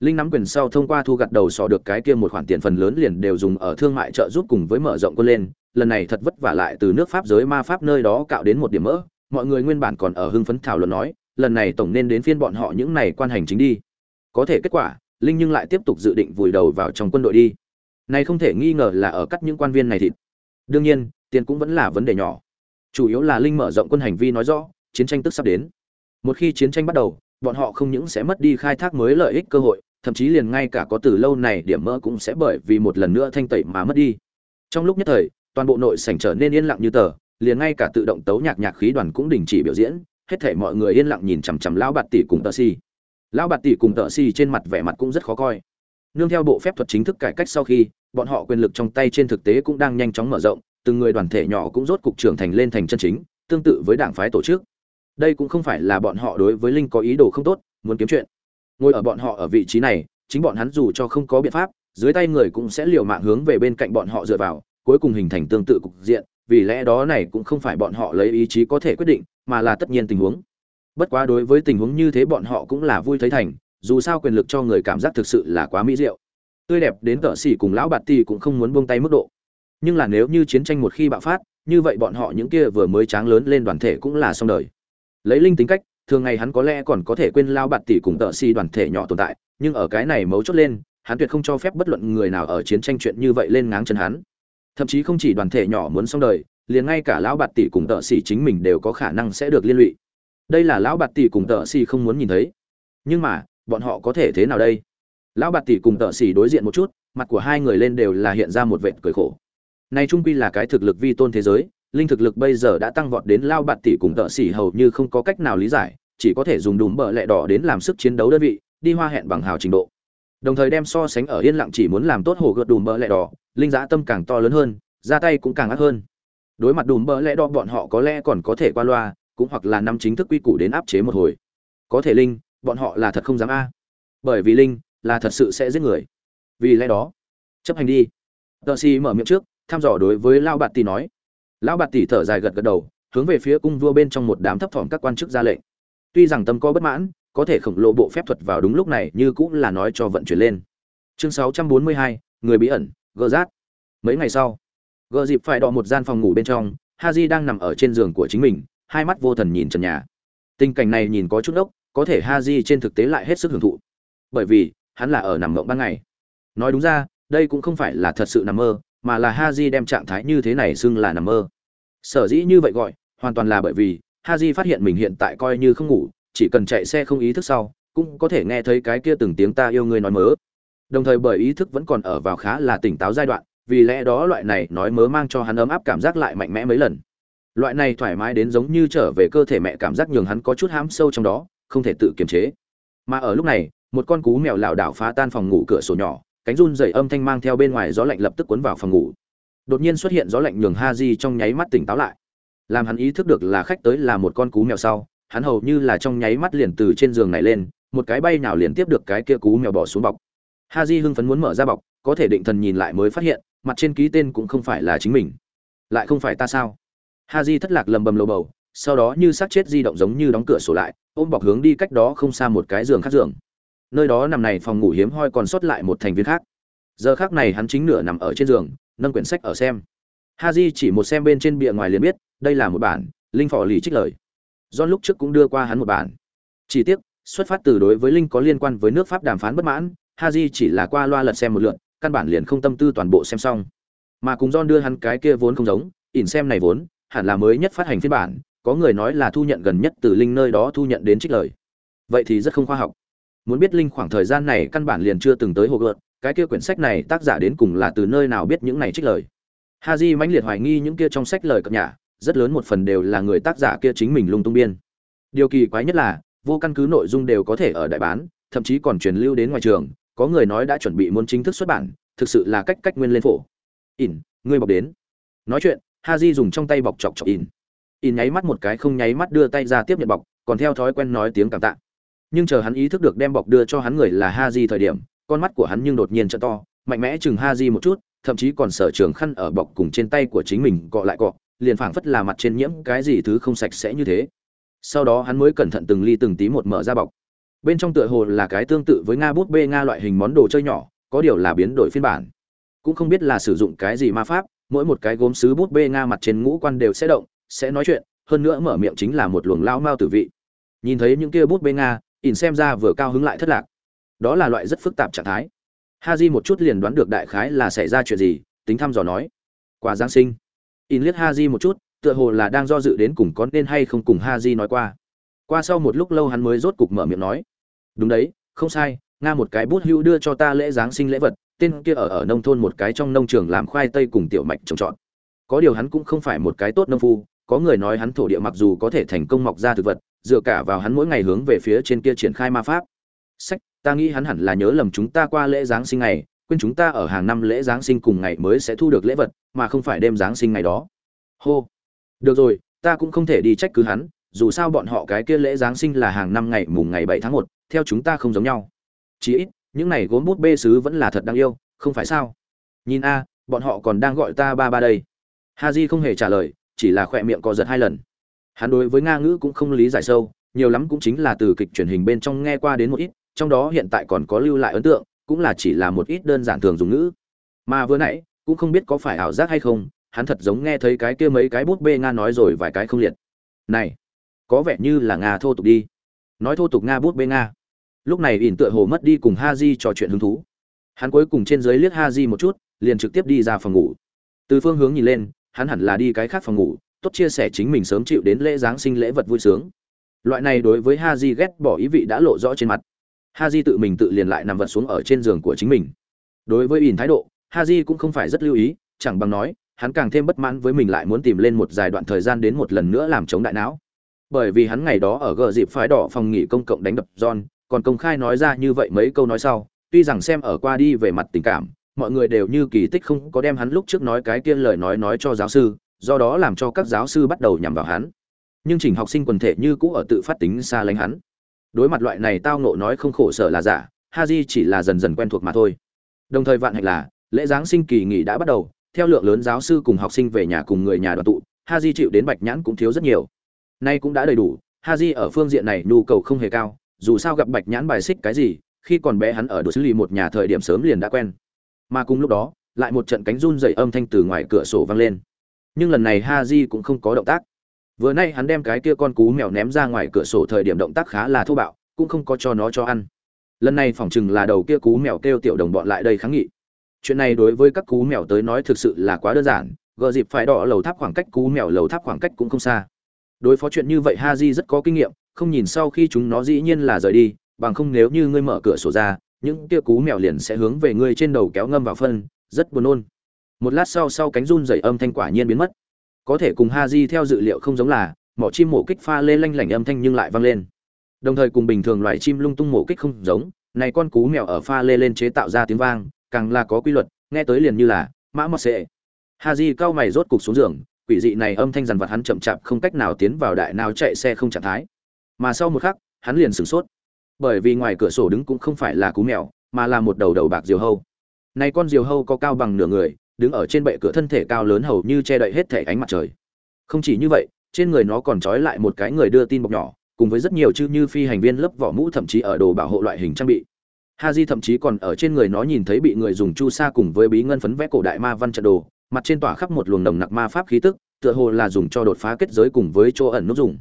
Linh nắm quyền sau thông qua thu gặt đầu sò được cái kia một khoản tiền phần lớn liền đều dùng ở thương mại trợ giúp cùng với mở rộng quân lên. Lần này thật vất vả lại từ nước pháp giới ma pháp nơi đó cạo đến một điểm mỡ. Mọi người nguyên bản còn ở hưng phấn thảo luận nói, lần này tổng nên đến phiên bọn họ những này quan hành chính đi. Có thể kết quả, linh nhưng lại tiếp tục dự định vùi đầu vào trong quân đội đi này không thể nghi ngờ là ở cắt những quan viên này thịt. Đương nhiên, tiền cũng vẫn là vấn đề nhỏ. Chủ yếu là linh mở rộng quân hành vi nói rõ, chiến tranh tức sắp đến. Một khi chiến tranh bắt đầu, bọn họ không những sẽ mất đi khai thác mới lợi ích cơ hội, thậm chí liền ngay cả có từ lâu này điểm mỡ cũng sẽ bởi vì một lần nữa thanh tẩy mà mất đi. Trong lúc nhất thời, toàn bộ nội sảnh trở nên yên lặng như tờ, liền ngay cả tự động tấu nhạc nhạc khí đoàn cũng đình chỉ biểu diễn, hết thảy mọi người yên lặng nhìn chằm chằm lão bạt tỷ cùng Tở si. Lão bạt tỷ cùng Tở si trên mặt vẻ mặt cũng rất khó coi nương theo bộ phép thuật chính thức cải cách sau khi, bọn họ quyền lực trong tay trên thực tế cũng đang nhanh chóng mở rộng, từng người đoàn thể nhỏ cũng rốt cục trưởng thành lên thành chân chính, tương tự với đảng phái tổ chức. Đây cũng không phải là bọn họ đối với linh có ý đồ không tốt, muốn kiếm chuyện. Ngồi ở bọn họ ở vị trí này, chính bọn hắn dù cho không có biện pháp, dưới tay người cũng sẽ liều mạng hướng về bên cạnh bọn họ dựa vào, cuối cùng hình thành tương tự cục diện, vì lẽ đó này cũng không phải bọn họ lấy ý chí có thể quyết định, mà là tất nhiên tình huống. Bất quá đối với tình huống như thế bọn họ cũng là vui thấy thành dù sao quyền lực cho người cảm giác thực sự là quá mỹ diệu. Tươi đẹp đến cỡ xỉ cùng lão bạt ti cũng không muốn buông tay mức độ. Nhưng là nếu như chiến tranh một khi bạo phát, như vậy bọn họ những kia vừa mới tráng lớn lên đoàn thể cũng là xong đời. Lấy linh tính cách, thường ngày hắn có lẽ còn có thể quên lao bạt tỷ cùng tợ si đoàn thể nhỏ tồn tại, nhưng ở cái này mấu chốt lên, hắn tuyệt không cho phép bất luận người nào ở chiến tranh chuyện như vậy lên ngáng chân hắn. Thậm chí không chỉ đoàn thể nhỏ muốn xong đời, liền ngay cả lão bạt tỷ cùng tợ sĩ chính mình đều có khả năng sẽ được liên lụy. Đây là lão bạt tỷ cùng tợ sĩ không muốn nhìn thấy. Nhưng mà bọn họ có thể thế nào đây? Lão bạt tỷ cùng tợ xỉ đối diện một chút, mặt của hai người lên đều là hiện ra một vệt cười khổ. Này trung quy là cái thực lực vi tôn thế giới, linh thực lực bây giờ đã tăng vọt đến lao bạt tỷ cùng tợ xỉ hầu như không có cách nào lý giải, chỉ có thể dùng đùm bợ lẹ đỏ đến làm sức chiến đấu đơn vị, đi hoa hẹn bằng hào trình độ. Đồng thời đem so sánh ở yên lặng chỉ muốn làm tốt hồ gợt đùm bợ lẹ đỏ, linh giá tâm càng to lớn hơn, ra tay cũng càng ác hơn. Đối mặt đùm bợ lẹ đỏ bọn họ có lẽ còn có thể qua loa, cũng hoặc là năm chính thức quy củ đến áp chế một hồi. Có thể linh bọn họ là thật không dám a. Bởi vì linh là thật sự sẽ giết người. Vì lẽ đó chấp hành đi. Tờ si mở miệng trước thăm dò đối với lao bạt tỷ nói. Lão bạt tỷ thở dài gật gật đầu hướng về phía cung vua bên trong một đám thấp thỏm các quan chức ra lệnh. Tuy rằng tâm có bất mãn có thể khổng lồ bộ phép thuật vào đúng lúc này như cũng là nói cho vận chuyển lên. Chương 642, người bí ẩn gờ rát. Mấy ngày sau gờ dịp phải đọ một gian phòng ngủ bên trong ha đang nằm ở trên giường của chính mình hai mắt vô thần nhìn trần nhà. Tình cảnh này nhìn có chút ốc có thể Haji trên thực tế lại hết sức hưởng thụ. Bởi vì, hắn là ở nằm mộng ban ngày. Nói đúng ra, đây cũng không phải là thật sự nằm mơ, mà là Haji đem trạng thái như thế này xưng là nằm mơ. Sở dĩ như vậy gọi, hoàn toàn là bởi vì Haji phát hiện mình hiện tại coi như không ngủ, chỉ cần chạy xe không ý thức sau, cũng có thể nghe thấy cái kia từng tiếng ta yêu ngươi nói mớ. Đồng thời bởi ý thức vẫn còn ở vào khá là tỉnh táo giai đoạn, vì lẽ đó loại này nói mớ mang cho hắn ấm áp cảm giác lại mạnh mẽ mấy lần. Loại này thoải mái đến giống như trở về cơ thể mẹ cảm giác nhường hắn có chút hãm sâu trong đó không thể tự kiềm chế. Mà ở lúc này, một con cú mèo lảo đảo phá tan phòng ngủ cửa sổ nhỏ, cánh run dày âm thanh mang theo bên ngoài gió lạnh lập tức cuốn vào phòng ngủ. Đột nhiên xuất hiện gió lạnh nhường ha di trong nháy mắt tỉnh táo lại. Làm hắn ý thức được là khách tới là một con cú mèo sau, hắn hầu như là trong nháy mắt liền từ trên giường này lên, một cái bay nào liền tiếp được cái kia cú mèo bỏ xuống bọc. Ha di hưng phấn muốn mở ra bọc, có thể định thần nhìn lại mới phát hiện, mặt trên ký tên cũng không phải là chính mình. Lại không phải ta sao? Ha di thất lạc lầm bầm lầu bầu sau đó như xác chết di động giống như đóng cửa sổ lại, ôm bọc hướng đi cách đó không xa một cái giường khác giường. Nơi đó nằm này phòng ngủ hiếm hoi còn sót lại một thành viên khác. Giờ khác này hắn chính nửa nằm ở trên giường, nâng quyển sách ở xem. Ha di chỉ một xem bên trên bìa ngoài liền biết, đây là một bản, linh phò lì trích lời. Do lúc trước cũng đưa qua hắn một bản. Chỉ tiếc, xuất phát từ đối với linh có liên quan với nước pháp đàm phán bất mãn ha di chỉ là qua loa lật xem một lượt, căn bản liền không tâm tư toàn bộ xem xong. Mà cùng John đưa hắn cái kia vốn không giống, ỉn xem này vốn, hẳn là mới nhất phát hành phiên bản có người nói là thu nhận gần nhất từ linh nơi đó thu nhận đến trích lời. Vậy thì rất không khoa học. Muốn biết linh khoảng thời gian này căn bản liền chưa từng tới hồ gợt cái kia quyển sách này tác giả đến cùng là từ nơi nào biết những này trích lời. Haji mãnh liệt hoài nghi những kia trong sách lời cập nhả rất lớn một phần đều là người tác giả kia chính mình lung tung biên. Điều kỳ quái nhất là, vô căn cứ nội dung đều có thể ở đại bán, thậm chí còn truyền lưu đến ngoài trường, có người nói đã chuẩn bị muốn chính thức xuất bản, thực sự là cách cách nguyên lên phổ. Ỉn, ngươi bọc đến. Nói chuyện ha di dùng trong tay bọc chọc chọc ỉn in nháy mắt một cái không nháy mắt đưa tay ra tiếp nhận bọc, còn theo thói quen nói tiếng cảm tạ. Nhưng chờ hắn ý thức được đem bọc đưa cho hắn người là ha di thời điểm, con mắt của hắn nhưng đột nhiên trợ to, mạnh mẽ chừng ha di một chút, thậm chí còn sở trường khăn ở bọc cùng trên tay của chính mình cọ lại cọ, liền phảng phất là mặt trên nhiễm cái gì thứ không sạch sẽ như thế. Sau đó hắn mới cẩn thận từng ly từng tí một mở ra bọc. Bên trong tựa hồ là cái tương tự với nga bút bê nga loại hình món đồ chơi nhỏ, có điều là biến đổi phiên bản. Cũng không biết là sử dụng cái gì ma pháp, mỗi một cái gốm sứ bút bê nga mặt trên ngũ quan đều sẽ động sẽ nói chuyện, hơn nữa mở miệng chính là một luồng lao mao tử vị. Nhìn thấy những kia bút bê nga, ỉn xem ra vừa cao hứng lại thất lạc. Đó là loại rất phức tạp trạng thái. Ha di một chút liền đoán được đại khái là xảy ra chuyện gì, tính thăm dò nói. Quà giáng sinh. In liếc ha di một chút, tựa hồ là đang do dự đến cùng có nên hay không cùng ha di nói qua. Qua sau một lúc lâu hắn mới rốt cục mở miệng nói. Đúng đấy, không sai, nga một cái bút hữu đưa cho ta lễ giáng sinh lễ vật, tên kia ở ở nông thôn một cái trong nông trường làm khoai tây cùng tiểu mạch trồng trọt. Có điều hắn cũng không phải một cái tốt nông phu có người nói hắn thổ địa mặc dù có thể thành công mọc ra thực vật, dựa cả vào hắn mỗi ngày hướng về phía trên kia triển khai ma pháp. Sách, ta nghĩ hắn hẳn là nhớ lầm chúng ta qua lễ giáng sinh ngày quên chúng ta ở hàng năm lễ giáng sinh cùng ngày mới sẽ thu được lễ vật, mà không phải đêm giáng sinh ngày đó. Hô. Được rồi, ta cũng không thể đi trách cứ hắn, dù sao bọn họ cái kia lễ giáng sinh là hàng năm ngày mùng ngày bảy tháng một, theo chúng ta không giống nhau. Chí ít, những này gốm bút bê sứ vẫn là thật đáng yêu, không phải sao? Nhìn a, bọn họ còn đang gọi ta ba ba đây. Ha j không hề trả lời chỉ là khỏe miệng co giật hai lần. Hắn đối với nga ngữ cũng không lý giải sâu, nhiều lắm cũng chính là từ kịch truyền hình bên trong nghe qua đến một ít, trong đó hiện tại còn có lưu lại ấn tượng, cũng là chỉ là một ít đơn giản thường dùng ngữ. Mà vừa nãy, cũng không biết có phải ảo giác hay không, hắn thật giống nghe thấy cái kia mấy cái bút bê nga nói rồi vài cái không liệt. Này, có vẻ như là nga thô tục đi. Nói thô tục nga bút bê nga. Lúc này ỉn tựa hồ mất đi cùng ha di trò chuyện hứng thú. Hắn cuối cùng trên dưới liếc ha di một chút, liền trực tiếp đi ra phòng ngủ. Từ phương hướng nhìn lên hắn hẳn là đi cái khác phòng ngủ tốt chia sẻ chính mình sớm chịu đến lễ giáng sinh lễ vật vui sướng. Loại này đối với ha di ghét bỏ ý vị đã lộ rõ trên mặt. Ha di tự mình tự liền lại nằm vật xuống ở trên giường của chính mình. Đối với ỉn thái độ ha di cũng không phải rất lưu ý chẳng bằng nói hắn càng thêm bất mãn với mình lại muốn tìm lên một dài đoạn thời gian đến một lần nữa làm chống đại não. Bởi vì hắn ngày đó ở gờ dịp phái đỏ phòng nghỉ công cộng đánh đập John, còn công khai nói ra như vậy mấy câu nói sau, tuy rằng xem ở qua đi về mặt tình cảm, mọi người đều như kỳ tích không có đem hắn lúc trước nói cái kia lời nói nói cho giáo sư, do đó làm cho các giáo sư bắt đầu nhằm vào hắn. Nhưng chỉnh học sinh quần thể như cũ ở tự phát tính xa lánh hắn. Đối mặt loại này tao nộ nói không khổ sở là giả, Haji chỉ là dần dần quen thuộc mà thôi. Đồng thời vạn hạnh là, lễ giáng sinh kỳ nghỉ đã bắt đầu, theo lượng lớn giáo sư cùng học sinh về nhà cùng người nhà đoàn tụ, Haji chịu đến bạch nhãn cũng thiếu rất nhiều. Nay cũng đã đầy đủ, Haji ở phương diện này nhu cầu không hề cao, dù sao gặp bạch nhãn bài xích cái gì, khi còn bé hắn ở đồ xử lý một nhà thời điểm sớm liền đã quen. Mà cùng lúc đó, lại một trận cánh run dày âm thanh từ ngoài cửa sổ vang lên. Nhưng lần này Ha Haji cũng không có động tác. Vừa nay hắn đem cái kia con cú mèo ném ra ngoài cửa sổ thời điểm động tác khá là thô bạo, cũng không có cho nó cho ăn. Lần này phỏng chừng là đầu kia cú mèo kêu tiểu đồng bọn lại đây kháng nghị. Chuyện này đối với các cú mèo tới nói thực sự là quá đơn giản, gợ dịp phải đỏ lầu tháp khoảng cách cú mèo lầu tháp khoảng cách cũng không xa đối phó chuyện như vậy ha di rất có kinh nghiệm không nhìn sau khi chúng nó dĩ nhiên là rời đi bằng không nếu như ngươi mở cửa sổ ra những kia cú mèo liền sẽ hướng về ngươi trên đầu kéo ngâm vào phân, rất buồn nôn. Một lát sau sau cánh run dày âm thanh quả nhiên biến mất. Có thể cùng ha di theo dự liệu không giống là, mỏ chim mổ kích pha lê lanh lảnh âm thanh nhưng lại vang lên. Đồng thời cùng bình thường loài chim lung tung mổ kích không giống, này con cú mèo ở pha lê lên chế tạo ra tiếng vang, càng là có quy luật, nghe tới liền như là, mã mọt sệ. Ha di cao mày rốt cục xuống giường, quỷ dị này âm thanh dằn vặt hắn chậm chạp không cách nào tiến vào đại nào chạy xe không trạng thái. Mà sau một khắc, hắn liền sửng sốt bởi vì ngoài cửa sổ đứng cũng không phải là cú mèo mà là một đầu đầu bạc diều hâu này con diều hâu có cao bằng nửa người đứng ở trên bệ cửa thân thể cao lớn hầu như che đậy hết thể ánh mặt trời không chỉ như vậy trên người nó còn trói lại một cái người đưa tin bọc nhỏ cùng với rất nhiều chư như phi hành viên lớp vỏ mũ thậm chí ở đồ bảo hộ loại hình trang bị ha di thậm chí còn ở trên người nó nhìn thấy bị người dùng chu sa cùng với bí ngân phấn vẽ cổ đại ma văn trận đồ mặt trên tỏa khắp một luồng nồng nặc ma pháp khí tức, tựa hồ là dùng cho đột phá kết giới cùng với chỗ ẩn nút dùng.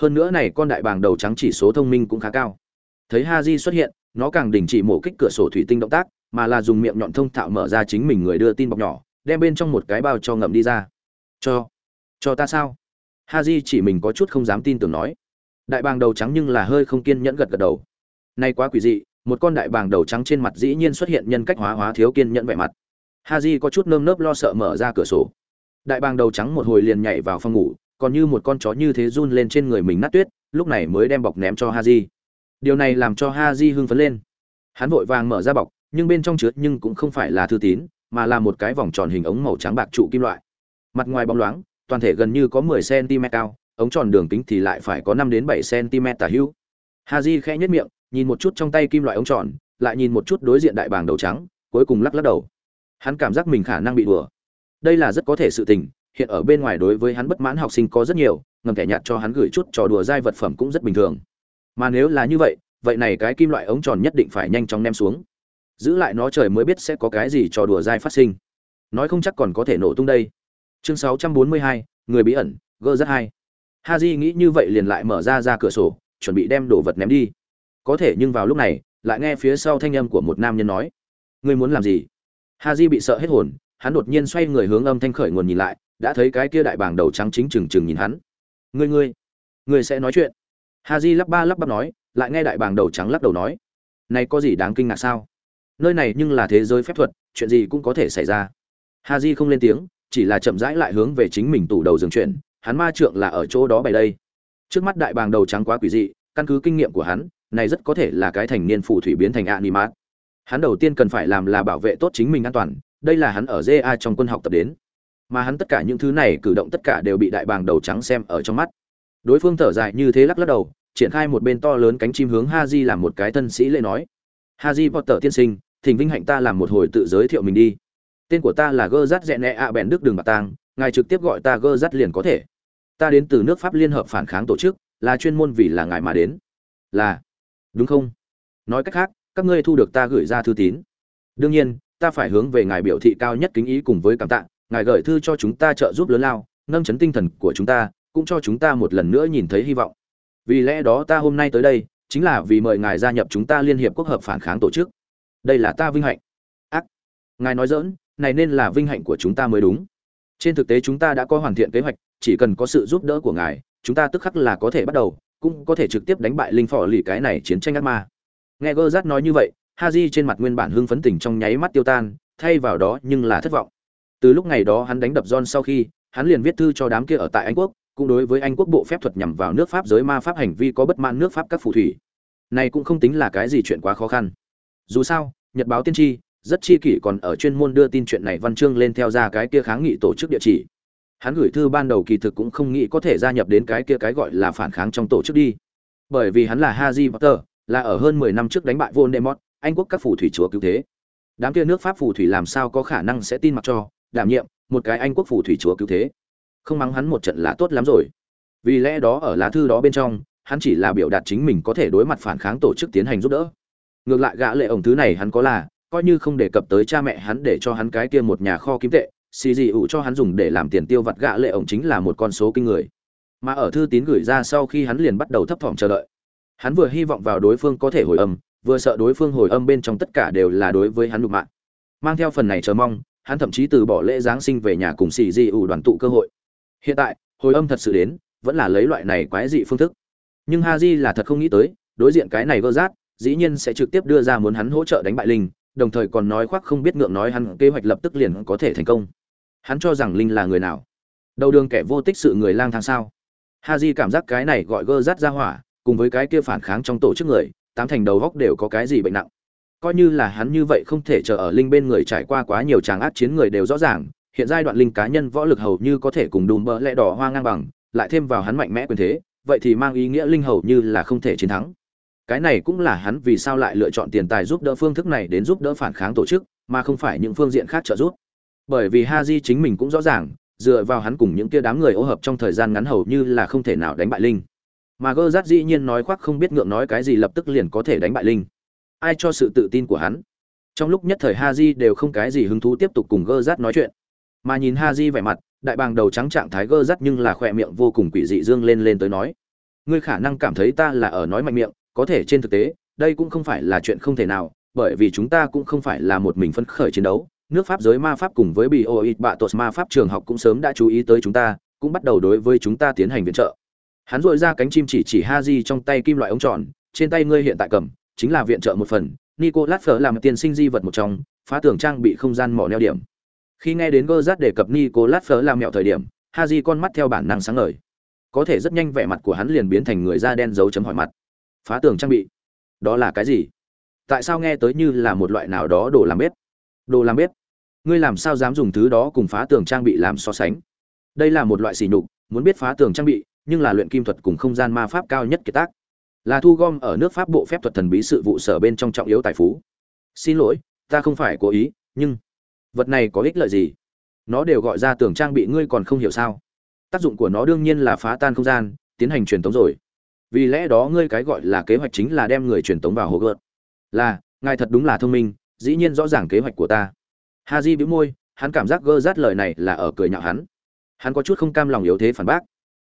Hơn nữa này con đại bàng đầu trắng chỉ số thông minh cũng khá cao. Thấy Haji xuất hiện, nó càng đình chỉ mổ kích cửa sổ thủy tinh động tác, mà là dùng miệng nhọn thông thạo mở ra chính mình người đưa tin bọc nhỏ, đem bên trong một cái bao cho ngậm đi ra. "Cho, cho ta sao?" Haji chỉ mình có chút không dám tin tưởng nói. Đại bàng đầu trắng nhưng là hơi không kiên nhẫn gật gật đầu. Này quá quỷ dị, một con đại bàng đầu trắng trên mặt dĩ nhiên xuất hiện nhân cách hóa hóa thiếu kiên nhẫn vẻ mặt Haji có chút nơm nớp lo sợ mở ra cửa sổ. Đại bàng đầu trắng một hồi liền nhảy vào phòng ngủ, còn như một con chó như thế run lên trên người mình nát tuyết, lúc này mới đem bọc ném cho Haji. Điều này làm cho Haji hưng phấn lên. Hắn vội vàng mở ra bọc, nhưng bên trong chứa nhưng cũng không phải là thư tín, mà là một cái vòng tròn hình ống màu trắng bạc trụ kim loại. Mặt ngoài bóng loáng, toàn thể gần như có 10 cm cao, ống tròn đường kính thì lại phải có 5 đến 7 cm tả hữu. Haji khẽ nhếch miệng, nhìn một chút trong tay kim loại ống tròn, lại nhìn một chút đối diện đại bàng đầu trắng, cuối cùng lắc lắc đầu hắn cảm giác mình khả năng bị đùa đây là rất có thể sự tình hiện ở bên ngoài đối với hắn bất mãn học sinh có rất nhiều ngầm thẻ nhạt cho hắn gửi chút trò đùa dai vật phẩm cũng rất bình thường mà nếu là như vậy vậy này cái kim loại ống tròn nhất định phải nhanh chóng ném xuống. Giữ lại nó trời mới biết sẽ có cái gì trò đùa dai phát sinh. Nói không chắc còn có thể nổ tung đây. Chương 642, người bí ẩn gơ rất hay ha j nghĩ như vậy liền lại mở ra ra cửa sổ chuẩn bị đem đồ vật ném đi. Có thể nhưng vào lúc này lại nghe phía sau thanh âm của một nam nhân nói ngươi muốn làm gì? Ha di bị sợ hết hồn hắn đột nhiên xoay người hướng âm thanh khởi nguồn nhìn lại đã thấy cái kia đại bàng đầu trắng chính trừng trừng nhìn hắn. Ngươi ngươi ngươi sẽ nói chuyện ha di lắp ba lắp bắp nói lại nghe đại bàng đầu trắng lắc đầu nói. Này có gì đáng kinh ngạc sao? Nơi này nhưng là thế giới phép thuật chuyện gì cũng có thể xảy ra. Ha di không lên tiếng chỉ là chậm rãi lại hướng về chính mình tủ đầu dừng chuyện hắn ma trượng là ở chỗ đó bày đây. Trước mắt đại bàng đầu trắng quá quỷ dị căn cứ kinh nghiệm của hắn này rất có thể là cái thành niên phù thủy biến thành animat. Hắn đầu tiên cần phải làm là bảo vệ tốt chính mình an toàn, đây là hắn ở ja trong quân học tập đến. Mà hắn tất cả những thứ này cử động tất cả đều bị đại bàng đầu trắng xem ở trong mắt. Đối phương thở dài như thế lắc lắc đầu, triển khai một bên to lớn cánh chim hướng Haji làm một cái thân sĩ lễ nói: "Haji Potter tiên sinh, thỉnh vinh hạnh ta làm một hồi tự giới thiệu mình đi. Tên của ta là Gơ Gerzat nẹ ạ bèn Đức Đường Bạc Tang, ngài trực tiếp gọi ta gơ rát liền có thể. Ta đến từ nước Pháp Liên hợp phản kháng tổ chức, là chuyên môn vì là ngài mà đến." "Là, đúng không?" Nói cách khác, các ngươi thu được ta gửi ra thư tín đương nhiên ta phải hướng về ngài biểu thị cao nhất kính ý cùng với cảm tạ ngài gửi thư cho chúng ta trợ giúp lớn lao nâng chấn tinh thần của chúng ta cũng cho chúng ta một lần nữa nhìn thấy hy vọng. Vì lẽ đó ta hôm nay tới đây, chính là vì mời ngài gia nhập chúng ta liên hiệp quốc hợp phản kháng tổ chức. Đây là ta vinh hạnh. Ác. Ngài nói dỡn này nên là vinh hạnh của chúng ta mới đúng. Trên thực tế chúng ta đã có hoàn thiện kế hoạch, chỉ cần có sự giúp đỡ của ngài, chúng ta tức khắc là có thể bắt đầu, cũng có thể trực tiếp đánh bại linh phò lì cái này chiến tranh ác ma. Nghe gơ rát nói như vậy, ha di trên mặt nguyên bản hưng phấn tình trong nháy mắt tiêu tan, thay vào đó nhưng là thất vọng. Từ lúc ngày đó hắn đánh đập john sau khi, hắn liền viết thư cho đám kia ở tại anh quốc cũng đối với anh quốc bộ phép thuật nhằm vào nước pháp giới ma pháp hành vi có bất mãn nước pháp các phù thủy. Này cũng không tính là cái gì chuyện quá khó khăn. Dù sao, nhật báo tiên tri, rất chi kỷ còn ở chuyên môn đưa tin chuyện này văn chương lên theo ra cái kia kháng nghị tổ chức địa chỉ. Hắn gửi thư ban đầu kỳ thực cũng không nghĩ có thể gia nhập đến cái kia cái gọi là phản kháng trong tổ chức đi. Bởi vì hắn là haji Potter, là ở hơn mười năm trước đánh bại Voldemort, anh quốc các phù thủy chúa cứu thế. Đám kia nước pháp phù thủy làm sao có khả năng sẽ tin mặc cho, đảm nhiệm một cái anh quốc phù thủy chúa cứu thế? Không mắng hắn một trận là tốt lắm rồi. Vì lẽ đó ở lá thư đó bên trong, hắn chỉ là biểu đạt chính mình có thể đối mặt phản kháng tổ chức tiến hành giúp đỡ. Ngược lại gã lệ ổng thứ này hắn có là, coi như không đề cập tới cha mẹ hắn để cho hắn cái kia một nhà kho kiếm tệ, xì gì ủ cho hắn dùng để làm tiền tiêu vặt gã lệ ổng chính là một con số kinh người. Mà ở thư tín gửi ra sau khi hắn liền bắt đầu thấp thỏm chờ đợi. Hắn vừa hy vọng vào đối phương có thể hồi âm, vừa sợ đối phương hồi âm bên trong tất cả đều là đối với hắn đục mạng. Mang theo phần này chờ mong, hắn thậm chí từ bỏ lễ giáng sinh về nhà cùng xì di ủ đoàn tụ cơ hội hiện tại, hồi âm thật sự đến, vẫn là lấy loại này quái dị phương thức. Nhưng ha di là thật không nghĩ tới, đối diện cái này vơ rát dĩ nhiên sẽ trực tiếp đưa ra muốn hắn hỗ trợ đánh bại linh, đồng thời còn nói khoác không biết ngượng nói hắn kế hoạch lập tức liền có thể thành công. Hắn cho rằng linh là người nào? Đầu đường kẻ vô tích sự người lang thang sao? Ha di cảm giác cái này gọi gơ rát ra hỏa, cùng với cái kia phản kháng trong tổ chức người, tám thành đầu góc đều có cái gì bệnh nặng. Coi như là hắn như vậy không thể chờ ở linh bên người trải qua quá nhiều tràng át chiến người đều rõ ràng hiện giai đoạn linh cá nhân võ lực hầu như có thể cùng đùm bỡ lẽ đỏ hoa ngang bằng, lại thêm vào hắn mạnh mẽ quyền thế, vậy thì mang ý nghĩa linh hầu như là không thể chiến thắng. Cái này cũng là hắn vì sao lại lựa chọn tiền tài giúp đỡ phương thức này đến giúp đỡ phản kháng tổ chức, mà không phải những phương diện khác trợ giúp. Bởi vì ha di chính mình cũng rõ ràng, dựa vào hắn cùng những kia đám người ô hợp trong thời gian ngắn hầu như là không thể nào đánh bại linh. Mà gơ rát dĩ nhiên nói khoác không biết ngượng nói cái gì lập tức liền có thể đánh bại linh. Ai cho sự tự tin của hắn? Trong lúc nhất thời ha di đều không cái gì hứng thú tiếp tục cùng gơ rát nói chuyện mà nhìn ha di vẻ mặt, đại bàng đầu trắng trạng thái gơ rắt nhưng là khỏe miệng vô cùng quỷ dị dương lên lên tới nói. Ngươi khả năng cảm thấy ta là ở nói mạnh miệng, có thể trên thực tế, đây cũng không phải là chuyện không thể nào, bởi vì chúng ta cũng không phải là một mình phấn khởi chiến đấu. Nước pháp giới ma pháp cùng với bị ô ít bạ tos ma pháp trường học cũng sớm đã chú ý tới chúng ta, cũng bắt đầu đối với chúng ta tiến hành viện trợ. Hắn dội ra cánh chim chỉ chỉ ha di trong tay kim loại ống tròn, trên tay ngươi hiện tại cầm, chính là viện trợ một phần. Nicolas phở làm tiền sinh di vật một trong, phá tường trang bị không gian mỏ neo điểm khi nghe đến gơ rát đề cập nicolas phở làm mẹo thời điểm ha con mắt theo bản năng sáng ngời. Có thể rất nhanh vẻ mặt của hắn liền biến thành người da đen dấu chấm hỏi mặt. Phá tường trang bị. Đó là cái gì? Tại sao nghe tới như là một loại nào đó đồ làm bếp? Đồ làm bếp? Ngươi làm sao dám dùng thứ đó cùng phá tường trang bị làm so sánh? Đây là một loại xỉ nhục, muốn biết phá tường trang bị, nhưng là luyện kim thuật cùng không gian ma pháp cao nhất kiệt tác. Là thu gom ở nước pháp bộ phép thuật thần bí sự vụ sở bên trong trọng yếu tài phú. Xin lỗi, ta không phải cố ý, nhưng vật này có ích lợi gì? Nó đều gọi ra tưởng trang bị ngươi còn không hiểu sao? Tác dụng của nó đương nhiên là phá tan không gian, tiến hành truyền tống rồi. Vì lẽ đó ngươi cái gọi là kế hoạch chính là đem người truyền tống vào hồ gợt. Là, ngài thật đúng là thông minh, dĩ nhiên rõ ràng kế hoạch của ta. Ha di bĩu môi, hắn cảm giác gơ rát lời này là ở cười nhạo hắn. Hắn có chút không cam lòng yếu thế phản bác.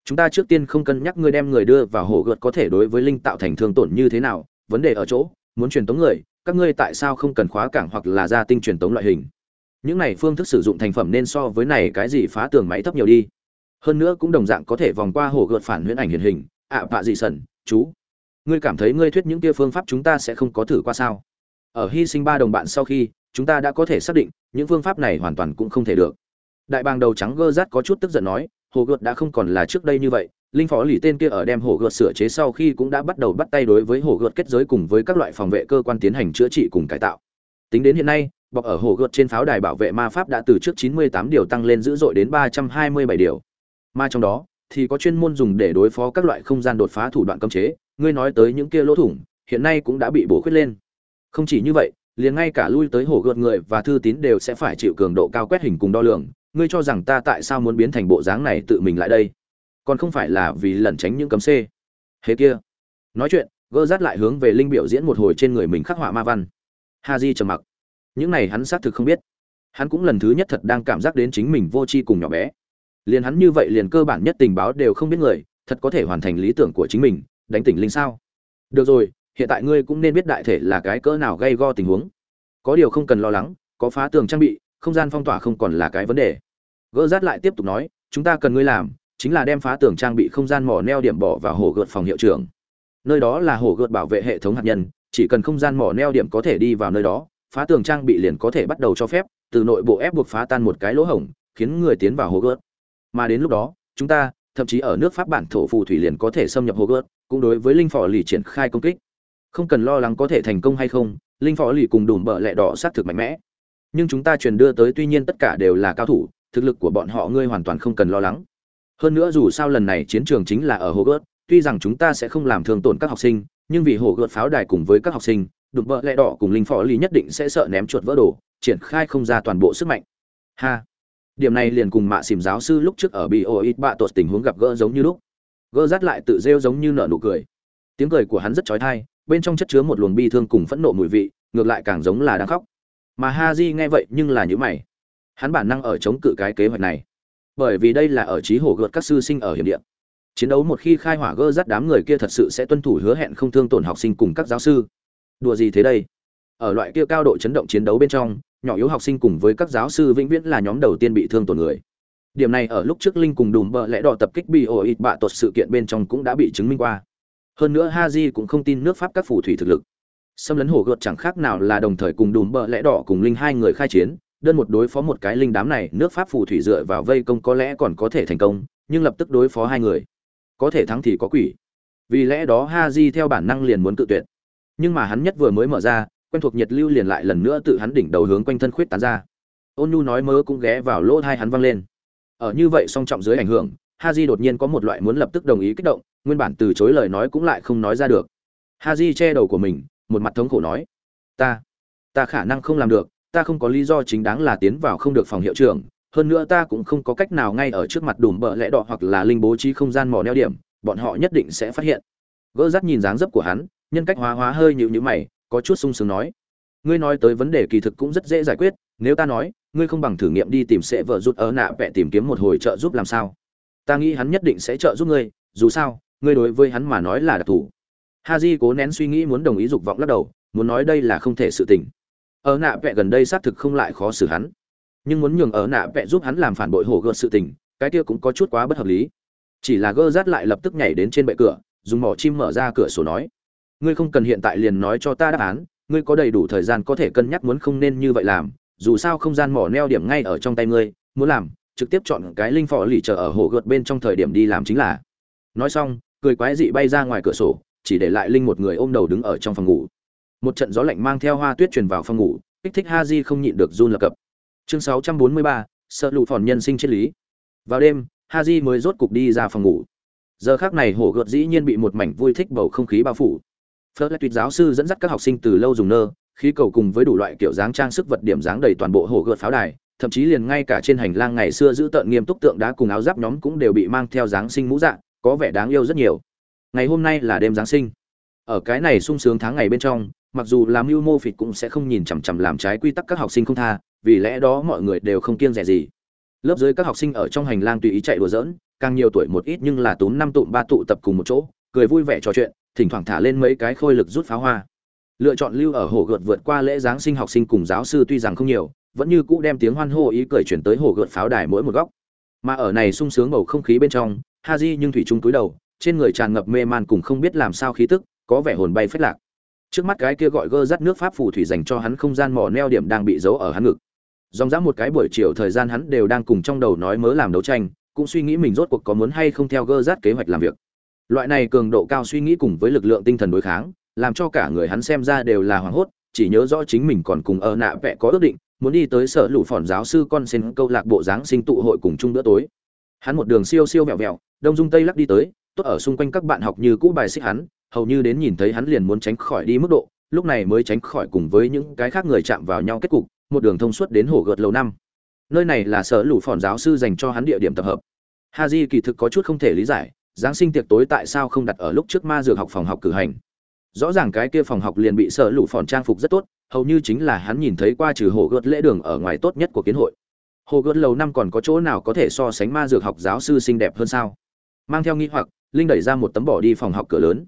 Chúng ta trước tiên không cân nhắc ngươi đem người đưa vào hồ gợt có thể đối với linh tạo thành thương tổn như thế nào, vấn đề ở chỗ, muốn truyền tống người, các ngươi tại sao không cần khóa cảng hoặc là gia tinh truyền tống loại hình? Những này phương thức sử dụng thành phẩm nên so với này cái gì phá tường máy thấp nhiều đi. Hơn nữa cũng đồng dạng có thể vòng qua hồ gợt phản huyễn ảnh hiện hình. Ạ vạ dị sẩn, chú. Ngươi cảm thấy ngươi thuyết những kia phương pháp chúng ta sẽ không có thử qua sao? Ở hy sinh ba đồng bạn sau khi, chúng ta đã có thể xác định, những phương pháp này hoàn toàn cũng không thể được. Đại bàng đầu trắng gơ rát có chút tức giận nói, hồ gợt đã không còn là trước đây như vậy. Linh phó lì tên kia ở đem hồ gợt sửa chế sau khi cũng đã bắt đầu bắt tay đối với hồ gợt kết giới cùng với các loại phòng vệ cơ quan tiến hành chữa trị cùng cải tạo. Tính đến hiện nay bọc ở hồ gợt trên pháo đài bảo vệ ma pháp đã từ trước 98 điều tăng lên dữ dội đến 327 điều. Mà trong đó, thì có chuyên môn dùng để đối phó các loại không gian đột phá thủ đoạn cấm chế. Ngươi nói tới những kia lỗ thủng, hiện nay cũng đã bị bổ khuyết lên. Không chỉ như vậy, liền ngay cả lui tới hồ gợt người và thư tín đều sẽ phải chịu cường độ cao quét hình cùng đo lường. Ngươi cho rằng ta tại sao muốn biến thành bộ dáng này tự mình lại đây? Còn không phải là vì lẩn tránh những cấm chế? hế kia. Nói chuyện gơ rát lại hướng về linh biểu diễn một hồi trên người mình khắc họa ma văn. Haji trầm mặc những này hắn xác thực không biết. Hắn cũng lần thứ nhất thật đang cảm giác đến chính mình vô tri cùng nhỏ bé. Liền hắn như vậy liền cơ bản nhất tình báo đều không biết người, thật có thể hoàn thành lý tưởng của chính mình, đánh tỉnh linh sao? Được rồi, hiện tại ngươi cũng nên biết đại thể là cái cỡ nào gây go tình huống. Có điều không cần lo lắng, có phá tường trang bị, không gian phong tỏa không còn là cái vấn đề. Gỡ rát lại tiếp tục nói, chúng ta cần ngươi làm, chính là đem phá tường trang bị không gian mỏ neo điểm bỏ vào hồ gợt phòng hiệu trưởng. Nơi đó là hồ gợt bảo vệ hệ thống hạt nhân, chỉ cần không gian mỏ neo điểm có thể đi vào nơi đó phá tường trang bị liền có thể bắt đầu cho phép, từ nội bộ ép buộc phá tan một cái lỗ hổng, khiến người tiến vào hồ gớt mà đến lúc đó, chúng ta, thậm chí ở nước pháp bản thổ phù thủy liền có thể xâm nhập hồ gớt cũng đối với linh phò lì triển khai công kích. Không cần lo lắng có thể thành công hay không, linh phò lì cùng đùm bợ lẹ đỏ xác thực mạnh mẽ. Nhưng chúng ta truyền đưa tới tuy nhiên tất cả đều là cao thủ, thực lực của bọn họ ngươi hoàn toàn không cần lo lắng. Hơn nữa dù sao lần này chiến trường chính là ở hồ gớt tuy rằng chúng ta sẽ không làm thương tổn các học sinh, nhưng vì hồ gợt pháo đài cùng với các học sinh đụng vợ lẹ đỏ cùng linh phò lì nhất định sẽ sợ ném chuột vỡ đồ, triển khai không ra toàn bộ sức mạnh. Ha. Điểm này liền cùng mạ xìm giáo sư lúc trước ở bị ô ít bạ tột tình huống gặp gỡ giống như lúc. Gỡ rát lại tự rêu giống như nở nụ cười. Tiếng cười của hắn rất trói thai bên trong chất chứa một luồng bi thương cùng phẫn nộ mùi vị, ngược lại càng giống là đang khóc. Mà ha di nghe vậy nhưng là nhữ mày. Hắn bản năng ở chống cự cái kế hoạch này. Bởi vì đây là ở trí hổ gợt các sư sinh ở hiểm địa. Chiến đấu một khi khai hỏa gơ rắt đám người kia thật sự sẽ tuân thủ hứa hẹn không thương tổn học sinh cùng các giáo sư đùa gì thế đây? Ở loại kia cao độ chấn động chiến đấu bên trong, nhỏ yếu học sinh cùng với các giáo sư vĩnh viễn là nhóm đầu tiên bị thương tổn người. Điểm này ở lúc trước linh cùng đùm bợ lẽ đỏ tập kích bị ổ ít bạ tột sự kiện bên trong cũng đã bị chứng minh qua. Hơn nữa ha di cũng không tin nước pháp các phù thủy thực lực. Xâm lấn hổ gợt chẳng khác nào là đồng thời cùng đùm bợ lẽ đỏ cùng linh hai người khai chiến, đơn một đối phó một cái linh đám này, nước pháp phù thủy dựa vào vây công có lẽ còn có thể thành công, nhưng lập tức đối phó hai người. Có thể thắng thì có quỷ. Vì lẽ đó ha di theo bản năng liền muốn tự tuyệt nhưng mà hắn nhất vừa mới mở ra, quen thuộc nhiệt lưu liền lại lần nữa tự hắn đỉnh đầu hướng quanh thân khuyết tán ra. Ôn nhu nói mớ cũng ghé vào lỗ thai hắn văng lên. Ở như vậy song trọng dưới ảnh hưởng Ha haji đột nhiên có một loại muốn lập tức đồng ý kích động, nguyên bản từ chối lời nói cũng lại không nói ra được. Ha haji che đầu của mình, một mặt thống khổ nói, ta ta khả năng không làm được, ta không có lý do chính đáng là tiến vào không được phòng hiệu trưởng, hơn nữa ta cũng không có cách nào ngay ở trước mặt đùm bợ lẽ đỏ hoặc là linh bố trí không gian mỏ neo điểm, bọn họ nhất định sẽ phát hiện. Gỡ rắt nhìn dáng dấp của hắn nhân cách hóa hóa hơi nhịu nhữ mày, có chút sung sướng nói. Ngươi nói tới vấn đề kỳ thực cũng rất dễ giải quyết, nếu ta nói, ngươi không bằng thử nghiệm đi tìm sẽ vợ rút ở nạ vẽ tìm kiếm một hồi trợ giúp làm sao? Ta nghĩ hắn nhất định sẽ trợ giúp ngươi, dù sao, ngươi đối với hắn mà nói là đặc thù. Ha di cố nén suy nghĩ muốn đồng ý dục vọng lắc đầu, muốn nói đây là không thể sự tình. Ở nạ vẽ gần đây xác thực không lại khó xử hắn. Nhưng muốn nhường ở nạ vẽ giúp hắn làm phản bội hổ gợt sự tình, cái kia cũng có chút quá bất hợp lý. Chỉ là gơ rát lại lập tức nhảy đến trên bệ cửa, dùng mỏ chim mở ra cửa sổ nói ngươi không cần hiện tại liền nói cho ta đáp án ngươi có đầy đủ thời gian có thể cân nhắc muốn không nên như vậy làm dù sao không gian mỏ neo điểm ngay ở trong tay ngươi muốn làm trực tiếp chọn cái linh phò lì chờ ở hồ gợt bên trong thời điểm đi làm chính là. Nói xong cười quái dị bay ra ngoài cửa sổ chỉ để lại linh một người ôm đầu đứng ở trong phòng ngủ. Một trận gió lạnh mang theo hoa tuyết truyền vào phòng ngủ kích thích ha di không nhịn được run lập cập. Chương 643, sợ lụ phòn nhân sinh triết lý. Vào đêm ha di mới rốt cục đi ra phòng ngủ. Giờ khác này hổ gợt dĩ nhiên bị một mảnh vui thích bầu không khí bao phủ phớt lại tuyệt giáo sư dẫn dắt các học sinh từ lâu dùng nơ, khí cầu cùng với đủ loại kiểu dáng trang sức vật điểm dáng đầy toàn bộ hồ gợt pháo đài, thậm chí liền ngay cả trên hành lang ngày xưa giữ tợn nghiêm túc tượng đá cùng áo giáp nhóm cũng đều bị mang theo dáng sinh mũ dạng có vẻ đáng yêu rất nhiều. Ngày hôm nay là đêm giáng sinh. Ở cái này sung sướng tháng ngày bên trong, mặc dù làm mưu mô phịt cũng sẽ không nhìn chằm chằm làm trái quy tắc các học sinh không tha, vì lẽ đó mọi người đều không kiêng rẻ gì. Lớp dưới các học sinh ở trong hành lang tùy ý chạy đùa giỡn, càng nhiều tuổi một ít nhưng là túm năm tụm ba tụ tập cùng một chỗ, cười vui vẻ trò chuyện thỉnh thoảng thả lên mấy cái khôi lực rút pháo hoa. Lựa chọn lưu ở hồ gợt vượt qua lễ giáng sinh học sinh cùng giáo sư tuy rằng không nhiều, vẫn như cũ đem tiếng hoan hô ý cười chuyển tới hồ gợt pháo đài mỗi một góc. Mà ở này sung sướng bầu không khí bên trong, ha di nhưng thủy trung túi đầu, trên người tràn ngập mê man cùng không biết làm sao khí tức, có vẻ hồn bay phết lạc. Trước mắt cái kia gọi gơ rắt nước pháp phù thủy dành cho hắn không gian mỏ neo điểm đang bị giấu ở hắn ngực. Dòng dã một cái buổi chiều thời gian hắn đều đang cùng trong đầu nói mớ làm đấu tranh, cũng suy nghĩ mình rốt cuộc có muốn hay không theo gơ dắt kế hoạch làm việc loại này cường độ cao suy nghĩ cùng với lực lượng tinh thần đối kháng, làm cho cả người hắn xem ra đều là hoảng hốt, chỉ nhớ rõ chính mình còn cùng ở nạ vẽ có ước định, muốn đi tới sở lũ phòn giáo sư con sen câu lạc bộ giáng sinh tụ hội cùng chung bữa tối. Hắn một đường siêu siêu vẹo vẹo, đông dung tây lắc đi tới, tốt ở xung quanh các bạn học như cũ bài xích hắn, hầu như đến nhìn thấy hắn liền muốn tránh khỏi đi mức độ, lúc này mới tránh khỏi cùng với những cái khác người chạm vào nhau kết cục, một đường thông suốt đến hồ gợt lâu năm. Nơi này là sở lũ phòn giáo sư dành cho hắn địa điểm tập hợp. Haji kỳ thực có chút không thể lý giải giáng sinh tiệc tối tại sao không đặt ở lúc trước ma dược học phòng học cử hành? Rõ ràng cái kia phòng học liền bị sợ lũ phòn trang phục rất tốt, hầu như chính là hắn nhìn thấy qua trừ hồ gợt lễ đường ở ngoài tốt nhất của kiến hội. Hồ gợt lầu năm còn có chỗ nào có thể so sánh ma dược học giáo sư xinh đẹp hơn sao? Mang theo nghi hoặc, linh đẩy ra một tấm bỏ đi phòng học cửa lớn.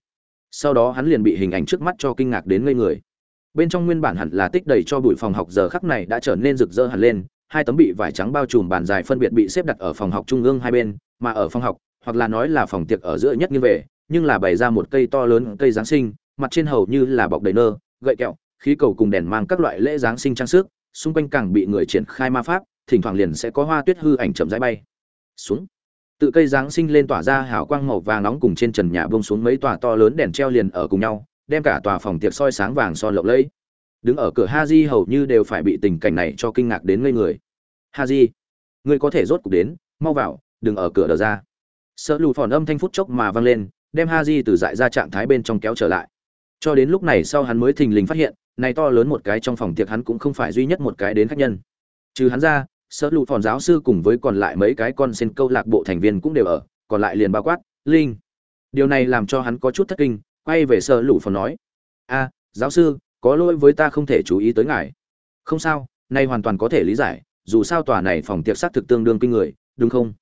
Sau đó hắn liền bị hình ảnh trước mắt cho kinh ngạc đến ngây người. Bên trong nguyên bản hẳn là tích đầy cho bụi phòng học giờ khắc này đã trở nên rực rỡ hẳn lên, hai tấm bị vải trắng bao trùm bàn dài phân biệt bị xếp đặt ở phòng học trung ương hai bên, mà ở phòng học hoặc là nói là phòng tiệc ở giữa nhất như về, nhưng là bày ra một cây to lớn cây giáng sinh, mặt trên hầu như là bọc đầy nơ, gậy kẹo, khí cầu cùng đèn mang các loại lễ giáng sinh trang sức, xung quanh càng bị người triển khai ma pháp, thỉnh thoảng liền sẽ có hoa tuyết hư ảnh chậm rãi bay. Xuống. Tự cây giáng sinh lên tỏa ra hào quang màu vàng nóng cùng trên trần nhà bông xuống mấy tòa to lớn đèn treo liền ở cùng nhau, đem cả tòa phòng tiệc soi sáng vàng son lộng lẫy. Đứng ở cửa ha di hầu như đều phải bị tình cảnh này cho kinh ngạc đến ngây người. Ha di, ngươi có thể rốt cục đến, mau vào, đừng ở cửa đờ ra sợ lù phòn âm thanh phút chốc mà vang lên, đem ha di từ dại ra trạng thái bên trong kéo trở lại. Cho đến lúc này sau hắn mới thình lình phát hiện, này to lớn một cái trong phòng tiệc hắn cũng không phải duy nhất một cái đến khách nhân. Trừ hắn ra, sợ lụ phòn giáo sư cùng với còn lại mấy cái con sen câu lạc bộ thành viên cũng đều ở, còn lại liền bao quát, linh. Điều này làm cho hắn có chút thất kinh, quay về sợ lụ phòn nói, a, giáo sư, có lỗi với ta không thể chú ý tới ngài. Không sao, nay hoàn toàn có thể lý giải, dù sao tòa này phòng tiệc xác thực tương đương kinh người, đúng không?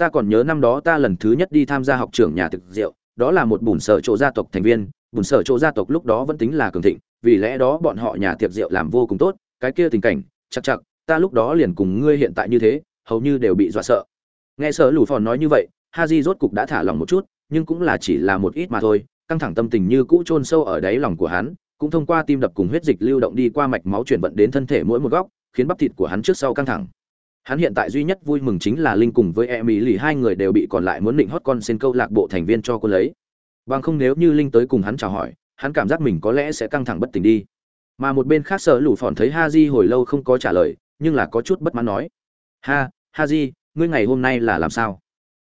Ta còn nhớ năm đó ta lần thứ nhất đi tham gia học trưởng nhà thực rượu, đó là một bùn sở chỗ gia tộc thành viên, bùn sở chỗ gia tộc lúc đó vẫn tính là cường thịnh, vì lẽ đó bọn họ nhà tiệc rượu làm vô cùng tốt, cái kia tình cảnh, chắc chắc, ta lúc đó liền cùng ngươi hiện tại như thế, hầu như đều bị dọa sợ. Nghe sở lù phòn nói như vậy ha di rốt cục đã thả lòng một chút, nhưng cũng là chỉ là một ít mà thôi, căng thẳng tâm tình như cũ chôn sâu ở đáy lòng của hắn, cũng thông qua tim đập cùng huyết dịch lưu động đi qua mạch máu chuyển vận đến thân thể mỗi một góc, khiến bắp thịt của hắn trước sau căng thẳng hắn hiện tại duy nhất vui mừng chính là linh cùng với Emily lì hai người đều bị còn lại muốn định hót con xin câu lạc bộ thành viên cho cô lấy. Bằng không nếu như linh tới cùng hắn chào hỏi, hắn cảm giác mình có lẽ sẽ căng thẳng bất tỉnh đi. Mà một bên khác sợ lủ phòn thấy ha hồi lâu không có trả lời, nhưng là có chút bất mãn nói. Ha ha ngươi ngày hôm nay là làm sao?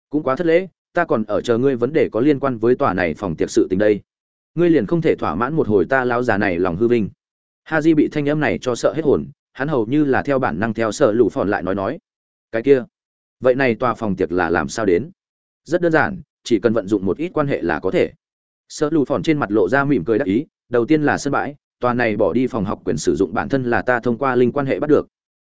Cũng quá thất lễ, ta còn ở chờ ngươi vấn đề có liên quan với tòa này phòng tiệc sự tình đây. Ngươi liền không thể thỏa mãn một hồi ta lão già này lòng hư vinh. Ha bị thanh âm này cho sợ hết hồn hắn hầu như là theo bản năng theo sợ lũ phòn lại nói nói. Cái kia, vậy này tòa phòng tiệc là làm sao đến? Rất đơn giản, chỉ cần vận dụng một ít quan hệ là có thể. Sợ lũ phòn trên mặt lộ ra mỉm cười đắc ý, đầu tiên là sân bãi, tòa này bỏ đi phòng học quyền sử dụng bản thân là ta thông qua linh quan hệ bắt được.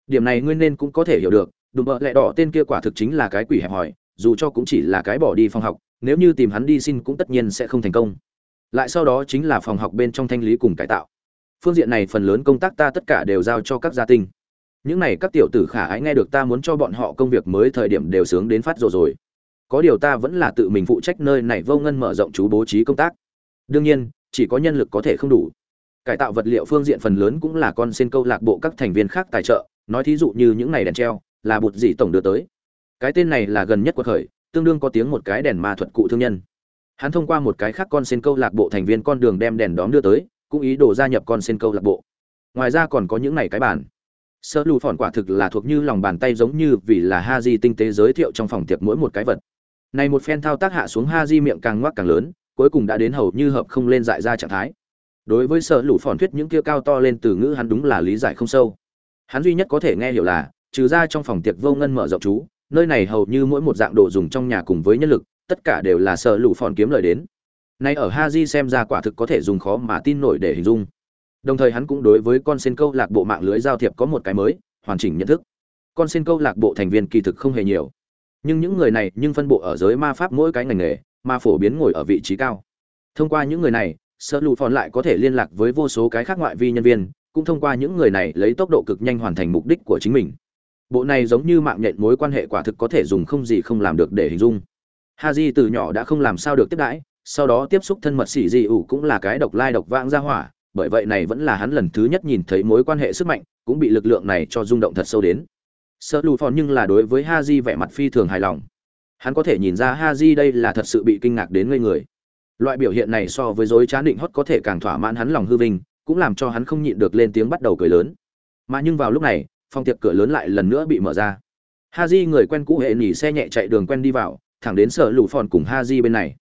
Điểm này nguyên nên cũng có thể hiểu được, đùm bợ lẹ đỏ tên kia quả thực chính là cái quỷ hẹp hòi, dù cho cũng chỉ là cái bỏ đi phòng học, nếu như tìm hắn đi xin cũng tất nhiên sẽ không thành công. Lại sau đó chính là phòng học bên trong thanh lý cùng cải tạo phương diện này phần lớn công tác ta tất cả đều giao cho các gia tinh. Những này các tiểu tử khả ái nghe được ta muốn cho bọn họ công việc mới thời điểm đều sướng đến phát rồi rồi. Có điều ta vẫn là tự mình phụ trách nơi này vô ngân mở rộng chú bố trí công tác. Đương nhiên, chỉ có nhân lực có thể không đủ. Cải tạo vật liệu phương diện phần lớn cũng là con sen câu lạc bộ các thành viên khác tài trợ, nói thí dụ như những này đèn treo, là bụt gì tổng đưa tới. Cái tên này là gần nhất cuộc khởi, tương đương có tiếng một cái đèn ma thuật cụ thương nhân. Hắn thông qua một cái khác con sen câu lạc bộ thành viên con đường đem đèn đóm đưa tới cũng ý đồ gia nhập con sen câu lạc bộ. Ngoài ra còn có những này cái bản sơ lù phòn quả thực là thuộc như lòng bàn tay giống như vì là ha di tinh tế giới thiệu trong phòng tiệc mỗi một cái vật. Này một phen thao tác hạ xuống ha di miệng càng ngoác càng lớn, cuối cùng đã đến hầu như hợp không lên dại ra trạng thái. Đối với sở lũ phòn thuyết những kia cao to lên từ ngữ hắn đúng là lý giải không sâu. Hắn duy nhất có thể nghe hiểu là, trừ ra trong phòng tiệc vô ngân mở rộng chú, nơi này hầu như mỗi một dạng đồ dùng trong nhà cùng với nhân lực, tất cả đều là sở lũ phòn kiếm lời đến nay ở ha xem ra quả thực có thể dùng khó mà tin nổi để hình dung. Đồng thời hắn cũng đối với con sen câu lạc bộ mạng lưới giao thiệp có một cái mới, hoàn chỉnh nhận thức. Con sen câu lạc bộ thành viên kỳ thực không hề nhiều. Nhưng những người này nhưng phân bộ ở giới ma pháp mỗi cái ngành nghề, mà phổ biến ngồi ở vị trí cao. Thông qua những người này, sở lụ phòn lại có thể liên lạc với vô số cái khác ngoại vi nhân viên, cũng thông qua những người này lấy tốc độ cực nhanh hoàn thành mục đích của chính mình. Bộ này giống như mạng nhện mối quan hệ quả thực có thể dùng không gì không làm được để hình dung. Ha từ nhỏ đã không làm sao được tiếp đãi sau đó tiếp xúc thân mật xỉ dị ủ cũng là cái độc lai độc vãng ra hỏa, bởi vậy này vẫn là hắn lần thứ nhất nhìn thấy mối quan hệ sức mạnh, cũng bị lực lượng này cho rung động thật sâu đến. Sợ lù phòn nhưng là đối với ha di vẻ mặt phi thường hài lòng. Hắn có thể nhìn ra ha di đây là thật sự bị kinh ngạc đến ngây người. Loại biểu hiện này so với dối trá định hót có thể càng thỏa mãn hắn lòng hư vinh, cũng làm cho hắn không nhịn được lên tiếng bắt đầu cười lớn. Mà nhưng vào lúc này, phòng tiệc cửa lớn lại lần nữa bị mở ra. Ha di người quen cũ hệ nỉ xe nhẹ chạy đường quen đi vào, thẳng đến sở lù phòn cùng ha di bên này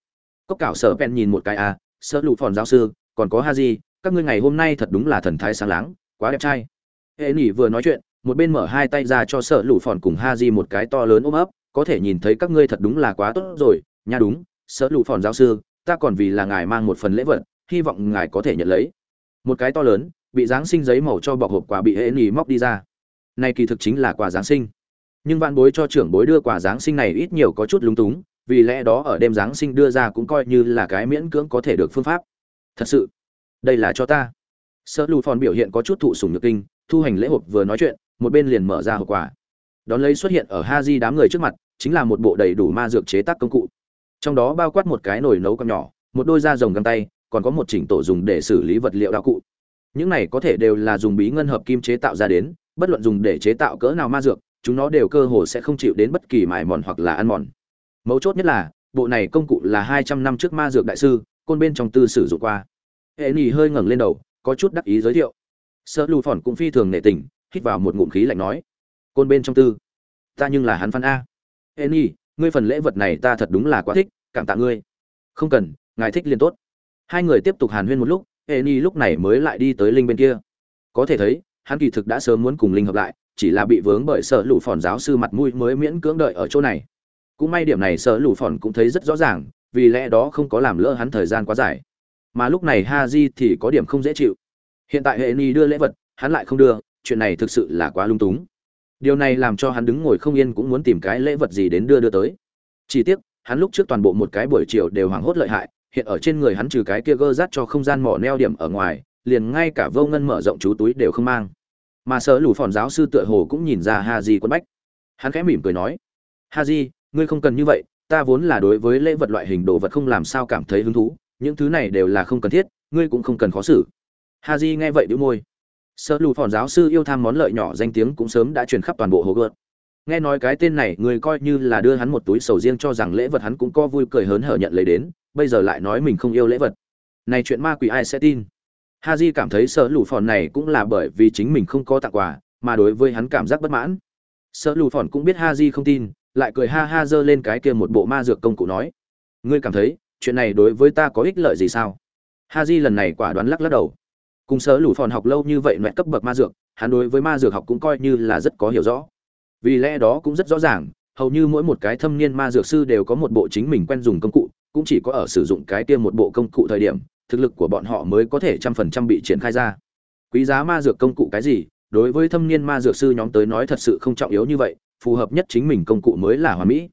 cốc cảo sở pen nhìn một cái à sở lụ phòn giáo sư, còn có ha di các ngươi ngày hôm nay thật đúng là thần thái sáng láng, quá đẹp trai. Hệ nỉ vừa nói chuyện, một bên mở hai tay ra cho sở lụ phòn cùng ha di một cái to lớn ôm ấp, có thể nhìn thấy các ngươi thật đúng là quá tốt rồi, nha đúng, sở lụ phòn giáo sư, ta còn vì là ngài mang một phần lễ vật, hy vọng ngài có thể nhận lấy. Một cái to lớn, bị giáng sinh giấy màu cho bọc hộp quà bị hệ nỉ móc đi ra. Này kỳ thực chính là quà giáng sinh. Nhưng vạn bối cho trưởng bối đưa quà giáng sinh này ít nhiều có chút lúng túng vì lẽ đó ở đêm giáng sinh đưa ra cũng coi như là cái miễn cưỡng có thể được phương pháp. Thật sự, đây là cho ta. Sợ lù phòn biểu hiện có chút thụ sùng nhược kinh, thu hành lễ hộp vừa nói chuyện, một bên liền mở ra hộp quả đón lấy xuất hiện ở ha di đám người trước mặt, chính là một bộ đầy đủ ma dược chế tác công cụ. Trong đó bao quát một cái nồi nấu cơm nhỏ, một đôi da rồng găng tay, còn có một chỉnh tổ dùng để xử lý vật liệu đạo cụ. Những này có thể đều là dùng bí ngân hợp kim chế tạo ra đến, bất luận dùng để chế tạo cỡ nào ma dược, chúng nó đều cơ hồ sẽ không chịu đến bất kỳ mài mòn hoặc là ăn mòn mấu chốt nhất là, bộ này công cụ là hai trăm năm trước ma dược đại sư, côn bên trong tư sử dụng qua. Hệ nhì hơi ngẩng lên đầu, có chút đắc ý giới thiệu. Sợ lù phỏn cũng phi thường nể tình, hít vào một ngụm khí lạnh nói, côn bên trong tư, ta nhưng là hắn phan a. Hệ nhì ngươi phần lễ vật này ta thật đúng là quá thích, cảm tạ ngươi. Không cần, ngài thích liền tốt. Hai người tiếp tục hàn huyên một lúc hệ nhì lúc này mới lại đi tới linh bên kia. Có thể thấy, hắn kỳ thực đã sớm muốn cùng linh hợp lại, chỉ là bị vướng bởi sợ lù phỏn giáo sư mặt mũi mới miễn cưỡng đợi ở chỗ này cũng may điểm này sở lù phòn cũng thấy rất rõ ràng, vì lẽ đó không có làm lỡ hắn thời gian quá dài. Mà lúc này ha di thì có điểm không dễ chịu. Hiện tại hệ ni đưa lễ vật, hắn lại không đưa, chuyện này thực sự là quá lung túng. Điều này làm cho hắn đứng ngồi không yên cũng muốn tìm cái lễ vật gì đến đưa đưa tới. Chỉ tiếc, hắn lúc trước toàn bộ một cái buổi chiều đều hoảng hốt lợi hại, hiện ở trên người hắn trừ cái kia gơ rát cho không gian mỏ neo điểm ở ngoài, liền ngay cả vô ngân mở rộng chú túi đều không mang. Mà sở lù phòn giáo sư tựa hồ cũng nhìn ra ha di quân bách. Hắn khẽ mỉm cười nói, ha di ngươi không cần như vậy, ta vốn là đối với lễ vật loại hình đồ vật không làm sao cảm thấy hứng thú, những thứ này đều là không cần thiết, ngươi cũng không cần khó xử. Ha di nghe vậy đĩu môi. Sợ lù phòn giáo sư yêu tham món lợi nhỏ danh tiếng cũng sớm đã truyền khắp toàn bộ hồ gợt. Nghe nói cái tên này người coi như là đưa hắn một túi sầu riêng cho rằng lễ vật hắn cũng co vui cười hớn hở nhận lấy đến, bây giờ lại nói mình không yêu lễ vật. Này chuyện ma quỷ ai sẽ tin? Ha di cảm thấy sợ lù phòn này cũng là bởi vì chính mình không có tặng quà, mà đối với hắn cảm giác bất mãn. Sợ lù phòn cũng biết ha di không tin lại cười ha ha giơ lên cái kia một bộ ma dược công cụ nói, ngươi cảm thấy, chuyện này đối với ta có ích lợi gì sao? Ha di lần này quả đoán lắc lắc đầu. Cùng sở lũ phòn học lâu như vậy loại cấp bậc ma dược, hắn đối với ma dược học cũng coi như là rất có hiểu rõ. Vì lẽ đó cũng rất rõ ràng, hầu như mỗi một cái thâm niên ma dược sư đều có một bộ chính mình quen dùng công cụ, cũng chỉ có ở sử dụng cái tiêm một bộ công cụ thời điểm, thực lực của bọn họ mới có thể trăm phần trăm bị triển khai ra. Quý giá ma dược công cụ cái gì, đối với thâm niên ma dược sư nhóm tới nói thật sự không trọng yếu như vậy phù hợp nhất chính mình công cụ mới là hoàn mỹ.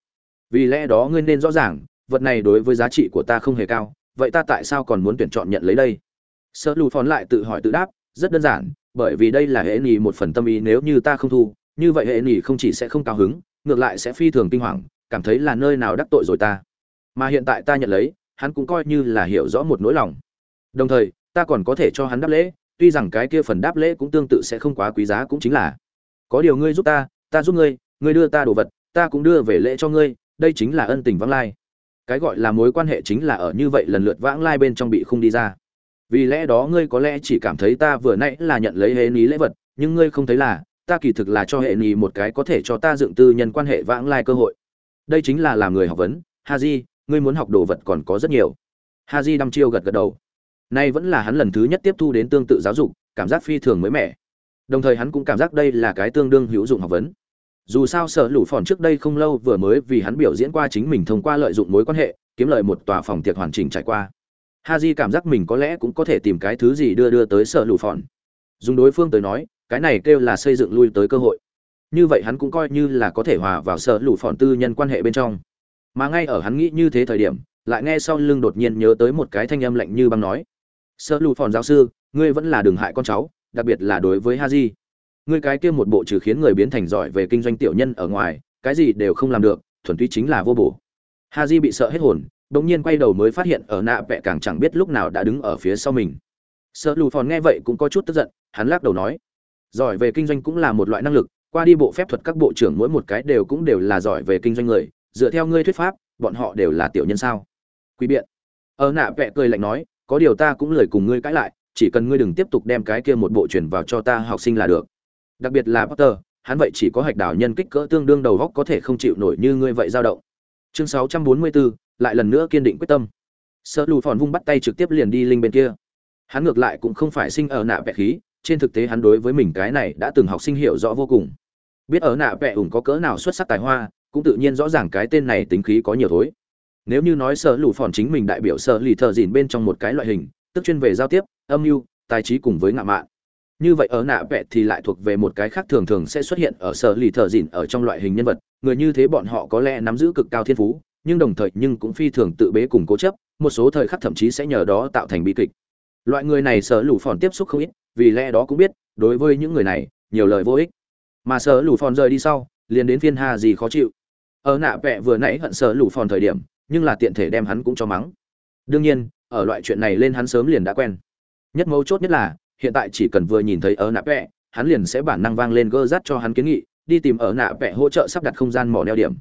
Vì lẽ đó ngươi nên rõ ràng, vật này đối với giá trị của ta không hề cao, vậy ta tại sao còn muốn tuyển chọn nhận lấy đây? Sợ lù phòn lại tự hỏi tự đáp, rất đơn giản, bởi vì đây là hệ nỉ một phần tâm ý nếu như ta không thu, như vậy hệ nỉ không chỉ sẽ không cao hứng, ngược lại sẽ phi thường kinh hoàng, cảm thấy là nơi nào đắc tội rồi ta. Mà hiện tại ta nhận lấy, hắn cũng coi như là hiểu rõ một nỗi lòng. Đồng thời, ta còn có thể cho hắn đáp lễ, tuy rằng cái kia phần đáp lễ cũng tương tự sẽ không quá quý giá cũng chính là. Có điều ngươi giúp ta ta giúp ngươi ngươi đưa ta đồ vật, ta cũng đưa về lễ cho ngươi, đây chính là ân tình vãng lai. Cái gọi là mối quan hệ chính là ở như vậy lần lượt vãng lai bên trong bị khung đi ra. Vì lẽ đó ngươi có lẽ chỉ cảm thấy ta vừa nãy là nhận lấy hệ ní lễ vật, nhưng ngươi không thấy là, ta kỳ thực là cho hệ ní một cái có thể cho ta dựng tư nhân quan hệ vãng lai cơ hội. Đây chính là làm người học vấn. Ha di ngươi muốn học đồ vật còn có rất nhiều. Ha di đăm chiêu gật gật đầu. Nay vẫn là hắn lần thứ nhất tiếp thu đến tương tự giáo dục, cảm giác phi thường mới mẻ. Đồng thời hắn cũng cảm giác đây là cái tương đương hữu dụng học vấn dù sao sở lũ phòn trước đây không lâu vừa mới vì hắn biểu diễn qua chính mình thông qua lợi dụng mối quan hệ, kiếm lợi một tòa phòng tiệc hoàn chỉnh trải qua. Ha j cảm giác mình có lẽ cũng có thể tìm cái thứ gì đưa đưa tới sở lũ phòn. Dùng đối phương tới nói, cái này kêu là xây dựng lui tới cơ hội. Như vậy hắn cũng coi như là có thể hòa vào sở lũ phòn tư nhân quan hệ bên trong. Mà ngay ở hắn nghĩ như thế thời điểm, lại nghe sau lưng đột nhiên nhớ tới một cái thanh âm lạnh như băng nói. Sở lũ phòn giáo sư, ngươi vẫn là đường hại con cháu, đặc biệt là đối với ha j ngươi cái kia một bộ trừ khiến người biến thành giỏi về kinh doanh tiểu nhân ở ngoài, cái gì đều không làm được, thuần túy chính là vô bổ. Haji di bị sợ hết hồn, bỗng nhiên quay đầu mới phát hiện ở nạ vẽ càng chẳng biết lúc nào đã đứng ở phía sau mình. Sợ lù phòn nghe vậy cũng có chút tức giận, hắn lắc đầu nói, giỏi về kinh doanh cũng là một loại năng lực, qua đi bộ phép thuật các bộ trưởng mỗi một cái đều cũng đều là giỏi về kinh doanh người, dựa theo ngươi thuyết pháp, bọn họ đều là tiểu nhân sao? Quý biện. Ở nạ vẽ cười lạnh nói, có điều ta cũng lời cùng ngươi cãi lại, chỉ cần ngươi đừng tiếp tục đem cái kia một bộ truyền vào cho ta học sinh là được đặc biệt là Potter, hắn vậy chỉ có hạch đảo nhân kích cỡ tương đương đầu góc có thể không chịu nổi như ngươi vậy dao động. Chương 644, lại lần nữa kiên định quyết tâm. Sợ lù phòn vung bắt tay trực tiếp liền đi linh bên kia. Hắn ngược lại cũng không phải sinh ở nạ vẽ khí, trên thực tế hắn đối với mình cái này đã từng học sinh hiểu rõ vô cùng. Biết ở nạ vẽ ủng có cỡ nào xuất sắc tài hoa, cũng tự nhiên rõ ràng cái tên này tính khí có nhiều thối. Nếu như nói sợ lù phòn chính mình đại biểu sợ lì thờ dìn bên trong một cái loại hình, tức chuyên về giao tiếp, âm mưu, tài trí cùng với ngạ mạn như vậy ở nạ vẹt thì lại thuộc về một cái khác thường thường sẽ xuất hiện ở sở lì thợ dịn ở trong loại hình nhân vật. Người như thế bọn họ có lẽ nắm giữ cực cao thiên phú, nhưng đồng thời nhưng cũng phi thường tự bế cùng cố chấp, một số thời khắc thậm chí sẽ nhờ đó tạo thành bi kịch. Loại người này sở lũ phòn tiếp xúc không ít, vì lẽ đó cũng biết, đối với những người này, nhiều lời vô ích. Mà sở lũ phòn rời đi sau, liền đến phiên ha gì khó chịu. Ở nạ vẹ vừa nãy hận sở lũ phòn thời điểm, nhưng là tiện thể đem hắn cũng cho mắng. Đương nhiên, ở loại chuyện này lên hắn sớm liền đã quen. Nhất mấu chốt nhất là hiện tại chỉ cần vừa nhìn thấy ở nạ vẽ hắn liền sẽ bản năng vang lên gơ rát cho hắn kiến nghị, đi tìm ở nạ vẽ hỗ trợ sắp đặt không gian mỏ neo điểm.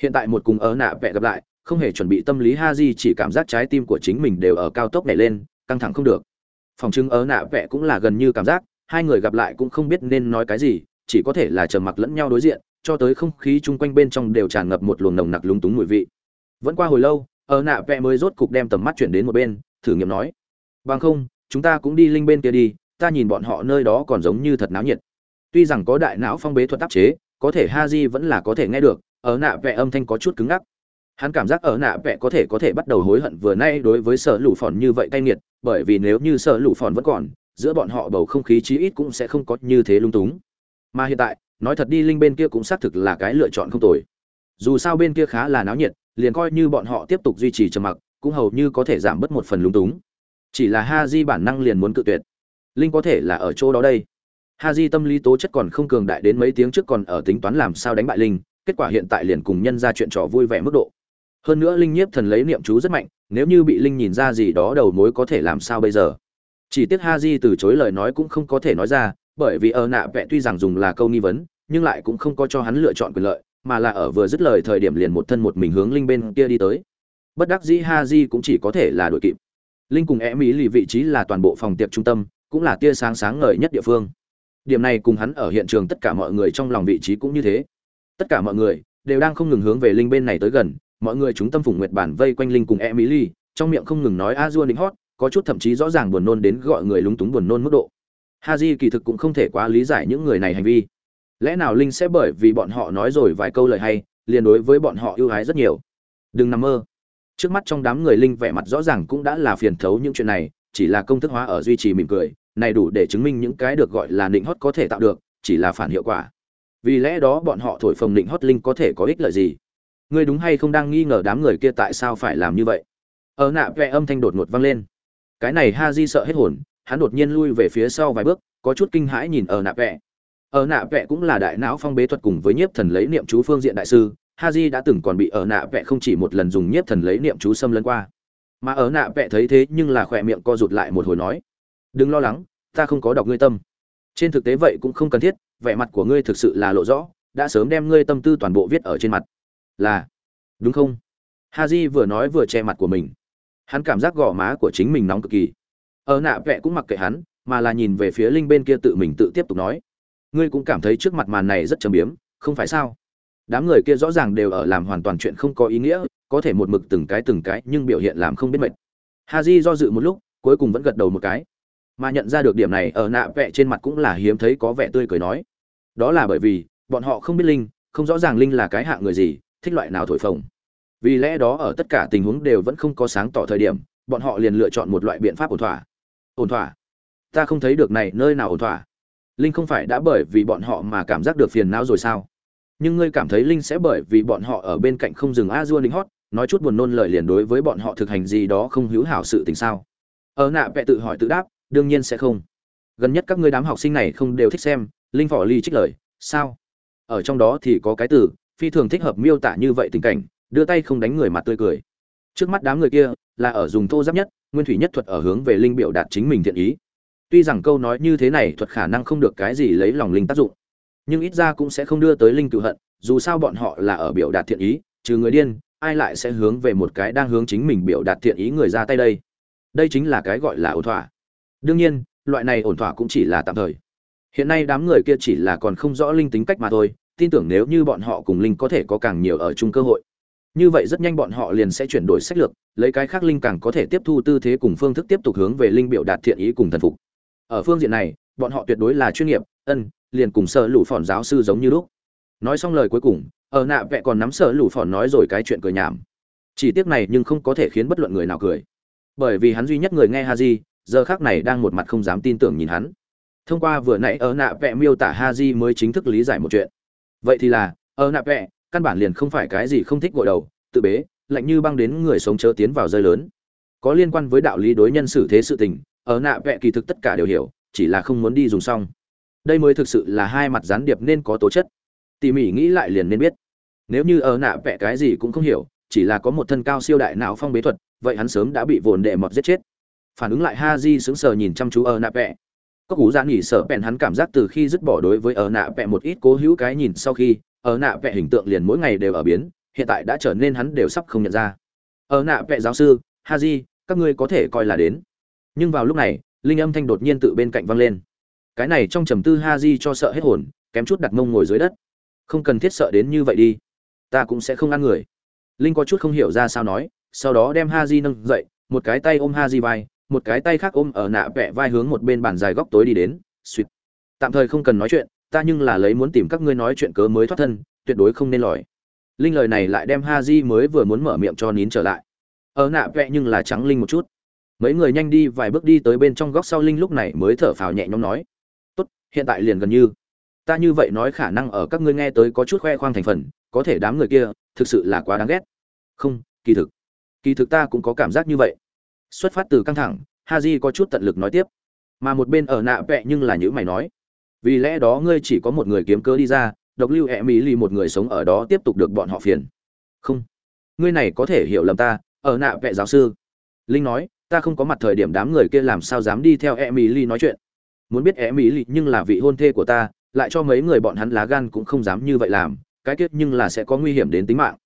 Hiện tại một cùng ở nạ vẽ gặp lại, không hề chuẩn bị tâm lý ha di, chỉ cảm giác trái tim của chính mình đều ở cao tốc nhảy lên, căng thẳng không được. Phòng chứng ở nạ vẽ cũng là gần như cảm giác, hai người gặp lại cũng không biết nên nói cái gì, chỉ có thể là trầm mặc lẫn nhau đối diện, cho tới không khí chung quanh bên trong đều tràn ngập một luồng nồng nặc lúng túng mùi vị. Vẫn qua hồi lâu, ở nạ vẽ mới rốt cục đem tầm mắt chuyển đến một bên, thử nghiệm nói. Bằng không chúng ta cũng đi linh bên kia đi, ta nhìn bọn họ nơi đó còn giống như thật náo nhiệt. Tuy rằng có đại não phong bế thuật áp chế, có thể ha di vẫn là có thể nghe được, ở nạ vẹ âm thanh có chút cứng ngắc. Hắn cảm giác ở nạ vẹ có thể có thể bắt đầu hối hận vừa nay đối với sở lũ phòn như vậy cay nghiệt, bởi vì nếu như sở lũ phòn vẫn còn, giữa bọn họ bầu không khí chí ít cũng sẽ không có như thế lung túng. Mà hiện tại, nói thật đi linh bên kia cũng xác thực là cái lựa chọn không tồi. Dù sao bên kia khá là náo nhiệt, liền coi như bọn họ tiếp tục duy trì trầm mặc, cũng hầu như có thể giảm bớt một phần lung túng chỉ là ha di bản năng liền muốn cự tuyệt. Linh có thể là ở chỗ đó đây. Ha di tâm lý tố chất còn không cường đại đến mấy tiếng trước còn ở tính toán làm sao đánh bại linh, kết quả hiện tại liền cùng nhân ra chuyện trò vui vẻ mức độ. Hơn nữa linh nhiếp thần lấy niệm chú rất mạnh, nếu như bị linh nhìn ra gì đó đầu mối có thể làm sao bây giờ? Chỉ tiếc ha di từ chối lời nói cũng không có thể nói ra, bởi vì ở nạ vẽ tuy rằng dùng là câu nghi vấn, nhưng lại cũng không có cho hắn lựa chọn quyền lợi, mà là ở vừa dứt lời thời điểm liền một thân một mình hướng linh bên kia đi tới. Bất đắc dĩ ha di cũng chỉ có thể là đội kịp linh cùng e mỹ lì vị trí là toàn bộ phòng tiệc trung tâm, cũng là tia sáng sáng ngời nhất địa phương. Điểm này cùng hắn ở hiện trường tất cả mọi người trong lòng vị trí cũng như thế. Tất cả mọi người đều đang không ngừng hướng về linh bên này tới gần, mọi người chúng tâm phụng nguyệt bản vây quanh linh cùng emily trong miệng không ngừng nói a dua đính hót, có chút thậm chí rõ ràng buồn nôn đến gọi người lúng túng buồn nôn mức độ. Haji kỳ thực cũng không thể quá lý giải những người này hành vi. Lẽ nào linh sẽ bởi vì bọn họ nói rồi vài câu lời hay, liền đối với bọn họ ưu ái rất nhiều? Đừng nằm mơ trước mắt trong đám người linh vẻ mặt rõ ràng cũng đã là phiền thấu những chuyện này, chỉ là công thức hóa ở duy trì mỉm cười, này đủ để chứng minh những cái được gọi là nịnh hót có thể tạo được, chỉ là phản hiệu quả. Vì lẽ đó bọn họ thổi phồng nịnh hót linh có thể có ích lợi gì? Ngươi đúng hay không đang nghi ngờ đám người kia tại sao phải làm như vậy? Ở nạ vẽ âm thanh đột ngột vang lên. Cái này ha di sợ hết hồn, hắn đột nhiên lui về phía sau vài bước, có chút kinh hãi nhìn ở nạ vẽ ở ờ, nạ vẽ cũng là đại não phong bế thuật cùng với nhiếp thần lấy niệm chú phương diện đại sư ha di đã từng còn bị ở nạ vẽ không chỉ một lần dùng nhiếp thần lấy niệm chú xâm lấn qua, mà ở nạ vẽ thấy thế nhưng là khỏe miệng co rụt lại một hồi nói, đừng lo lắng, ta không có đọc ngươi tâm. Trên thực tế vậy cũng không cần thiết, vẻ mặt của ngươi thực sự là lộ rõ, đã sớm đem ngươi tâm tư toàn bộ viết ở trên mặt. Là, đúng không? Ha vừa nói vừa che mặt của mình. Hắn cảm giác gò má của chính mình nóng cực kỳ. Ở nạ vẽ cũng mặc kệ hắn, mà là nhìn về phía linh bên kia tự mình tự tiếp tục nói, ngươi cũng cảm thấy trước mặt màn này rất trầm biếm, không phải sao? Đám người kia rõ ràng đều ở làm hoàn toàn chuyện không có ý nghĩa, có thể một mực từng cái từng cái nhưng biểu hiện làm không biết mệt. Ha j do dự một lúc, cuối cùng vẫn gật đầu một cái. Mà nhận ra được điểm này, ở nạ vẽ trên mặt cũng là hiếm thấy có vẻ tươi cười nói. Đó là bởi vì, bọn họ không biết linh, không rõ ràng linh là cái hạng người gì, thích loại nào thổi phồng. Vì lẽ đó ở tất cả tình huống đều vẫn không có sáng tỏ thời điểm, bọn họ liền lựa chọn một loại biện pháp ổn thỏa. Ổn thỏa? Ta không thấy được này, nơi nào ổn thỏa? Linh không phải đã bởi vì bọn họ mà cảm giác được phiền não rồi sao? Nhưng ngươi cảm thấy linh sẽ bởi vì bọn họ ở bên cạnh không dừng a dua linh hót nói chút buồn nôn lời liền đối với bọn họ thực hành gì đó không hữu hảo sự tình sao? Ở nạ vẽ tự hỏi tự đáp, đương nhiên sẽ không. Gần nhất các ngươi đám học sinh này không đều thích xem linh phỏ ly trích lời, sao? Ở trong đó thì có cái từ, phi thường thích hợp miêu tả như vậy tình cảnh, đưa tay không đánh người mặt tươi cười. Trước mắt đám người kia là ở dùng thô giáp nhất, nguyên thủy nhất thuật ở hướng về linh biểu đạt chính mình thiện ý. Tuy rằng câu nói như thế này thuật khả năng không được cái gì lấy lòng linh tác dụng nhưng ít ra cũng sẽ không đưa tới linh cựu hận, dù sao bọn họ là ở biểu đạt thiện ý, trừ người điên, ai lại sẽ hướng về một cái đang hướng chính mình biểu đạt thiện ý người ra tay đây? Đây chính là cái gọi là ổn thỏa. Đương nhiên, loại này ổn thỏa cũng chỉ là tạm thời. Hiện nay đám người kia chỉ là còn không rõ linh tính cách mà thôi, tin tưởng nếu như bọn họ cùng linh có thể có càng nhiều ở chung cơ hội. Như vậy rất nhanh bọn họ liền sẽ chuyển đổi sách lược, lấy cái khác linh càng có thể tiếp thu tư thế cùng phương thức tiếp tục hướng về linh biểu đạt thiện ý cùng thần phục. Ở phương diện này, bọn họ tuyệt đối là chuyên nghiệp ân, liền cùng sợ lũ phòn giáo sư giống như lúc. Nói xong lời cuối cùng, ở nạ vẽ còn nắm sợ lũ phòn nói rồi cái chuyện cười nhảm. Chỉ tiếc này nhưng không có thể khiến bất luận người nào cười. Bởi vì hắn duy nhất người nghe ha di giờ khác này đang một mặt không dám tin tưởng nhìn hắn. Thông qua vừa nãy ở nạ vẽ miêu tả ha di mới chính thức lý giải một chuyện. Vậy thì là, ở nạ vẽ căn bản liền không phải cái gì không thích gội đầu, tự bế, lạnh như băng đến người sống chớ tiến vào rơi lớn. Có liên quan với đạo lý đối nhân xử thế sự tình, ở nạ vẽ kỳ thực tất cả đều hiểu, chỉ là không muốn đi dùng xong đây mới thực sự là hai mặt gián điệp nên có tố chất. Tỉ mỉ nghĩ lại liền nên biết. Nếu như ở nạ vẽ cái gì cũng không hiểu, chỉ là có một thân cao siêu đại não phong bế thuật, vậy hắn sớm đã bị vồn đệ mọt giết chết. Phản ứng lại ha di sững sờ nhìn chăm chú ở nạ vẽ có cú gian nghỉ sợ bèn hắn cảm giác từ khi dứt bỏ đối với ở nạ vẽ một ít cố hữu cái nhìn sau khi, ở nạ vẽ hình tượng liền mỗi ngày đều ở biến, hiện tại đã trở nên hắn đều sắp không nhận ra. Ở nạ vẽ giáo sư ha di các ngươi có thể coi là đến. Nhưng vào lúc này, linh âm thanh đột nhiên tự bên cạnh vang lên cái này trong trầm tư ha di cho sợ hết hồn, kém chút đặt mông ngồi dưới đất. Không cần thiết sợ đến như vậy đi. Ta cũng sẽ không ăn người. Linh có chút không hiểu ra sao nói, sau đó đem ha di nâng dậy, một cái tay ôm ha di vai, một cái tay khác ôm ở nạ vẽ vai hướng một bên bàn dài góc tối đi đến, suýt. Tạm thời không cần nói chuyện, ta nhưng là lấy muốn tìm các ngươi nói chuyện cớ mới thoát thân, tuyệt đối không nên lòi. Linh lời này lại đem ha di mới vừa muốn mở miệng cho nín trở lại. Ở nạ vẽ nhưng là trắng linh một chút. Mấy người nhanh đi vài bước đi tới bên trong góc sau linh lúc này mới thở phào nhẹ nhõm nói hiện tại liền gần như. Ta như vậy nói khả năng ở các ngươi nghe tới có chút khoe khoang thành phần, có thể đám người kia thực sự là quá đáng ghét. Không, kỳ thực kỳ thực ta cũng có cảm giác như vậy. Xuất phát từ căng thẳng Ha haji có chút tận lực nói tiếp. Mà một bên ở nạ vẹ nhưng là những mày nói. Vì lẽ đó ngươi chỉ có một người kiếm cớ đi ra, độc lưu hẹ mỹ lì một người sống ở đó tiếp tục được bọn họ phiền. Không, ngươi này có thể hiểu lầm ta, ở nạ vẹ giáo sư. Linh nói, ta không có mặt thời điểm đám người kia làm sao dám đi theo e mỹ lì nói chuyện muốn biết e mỹ lì nhưng là vị hôn thê của ta, lại cho mấy người bọn hắn lá gan cũng không dám như vậy làm, cái kết nhưng là sẽ có nguy hiểm đến tính mạng.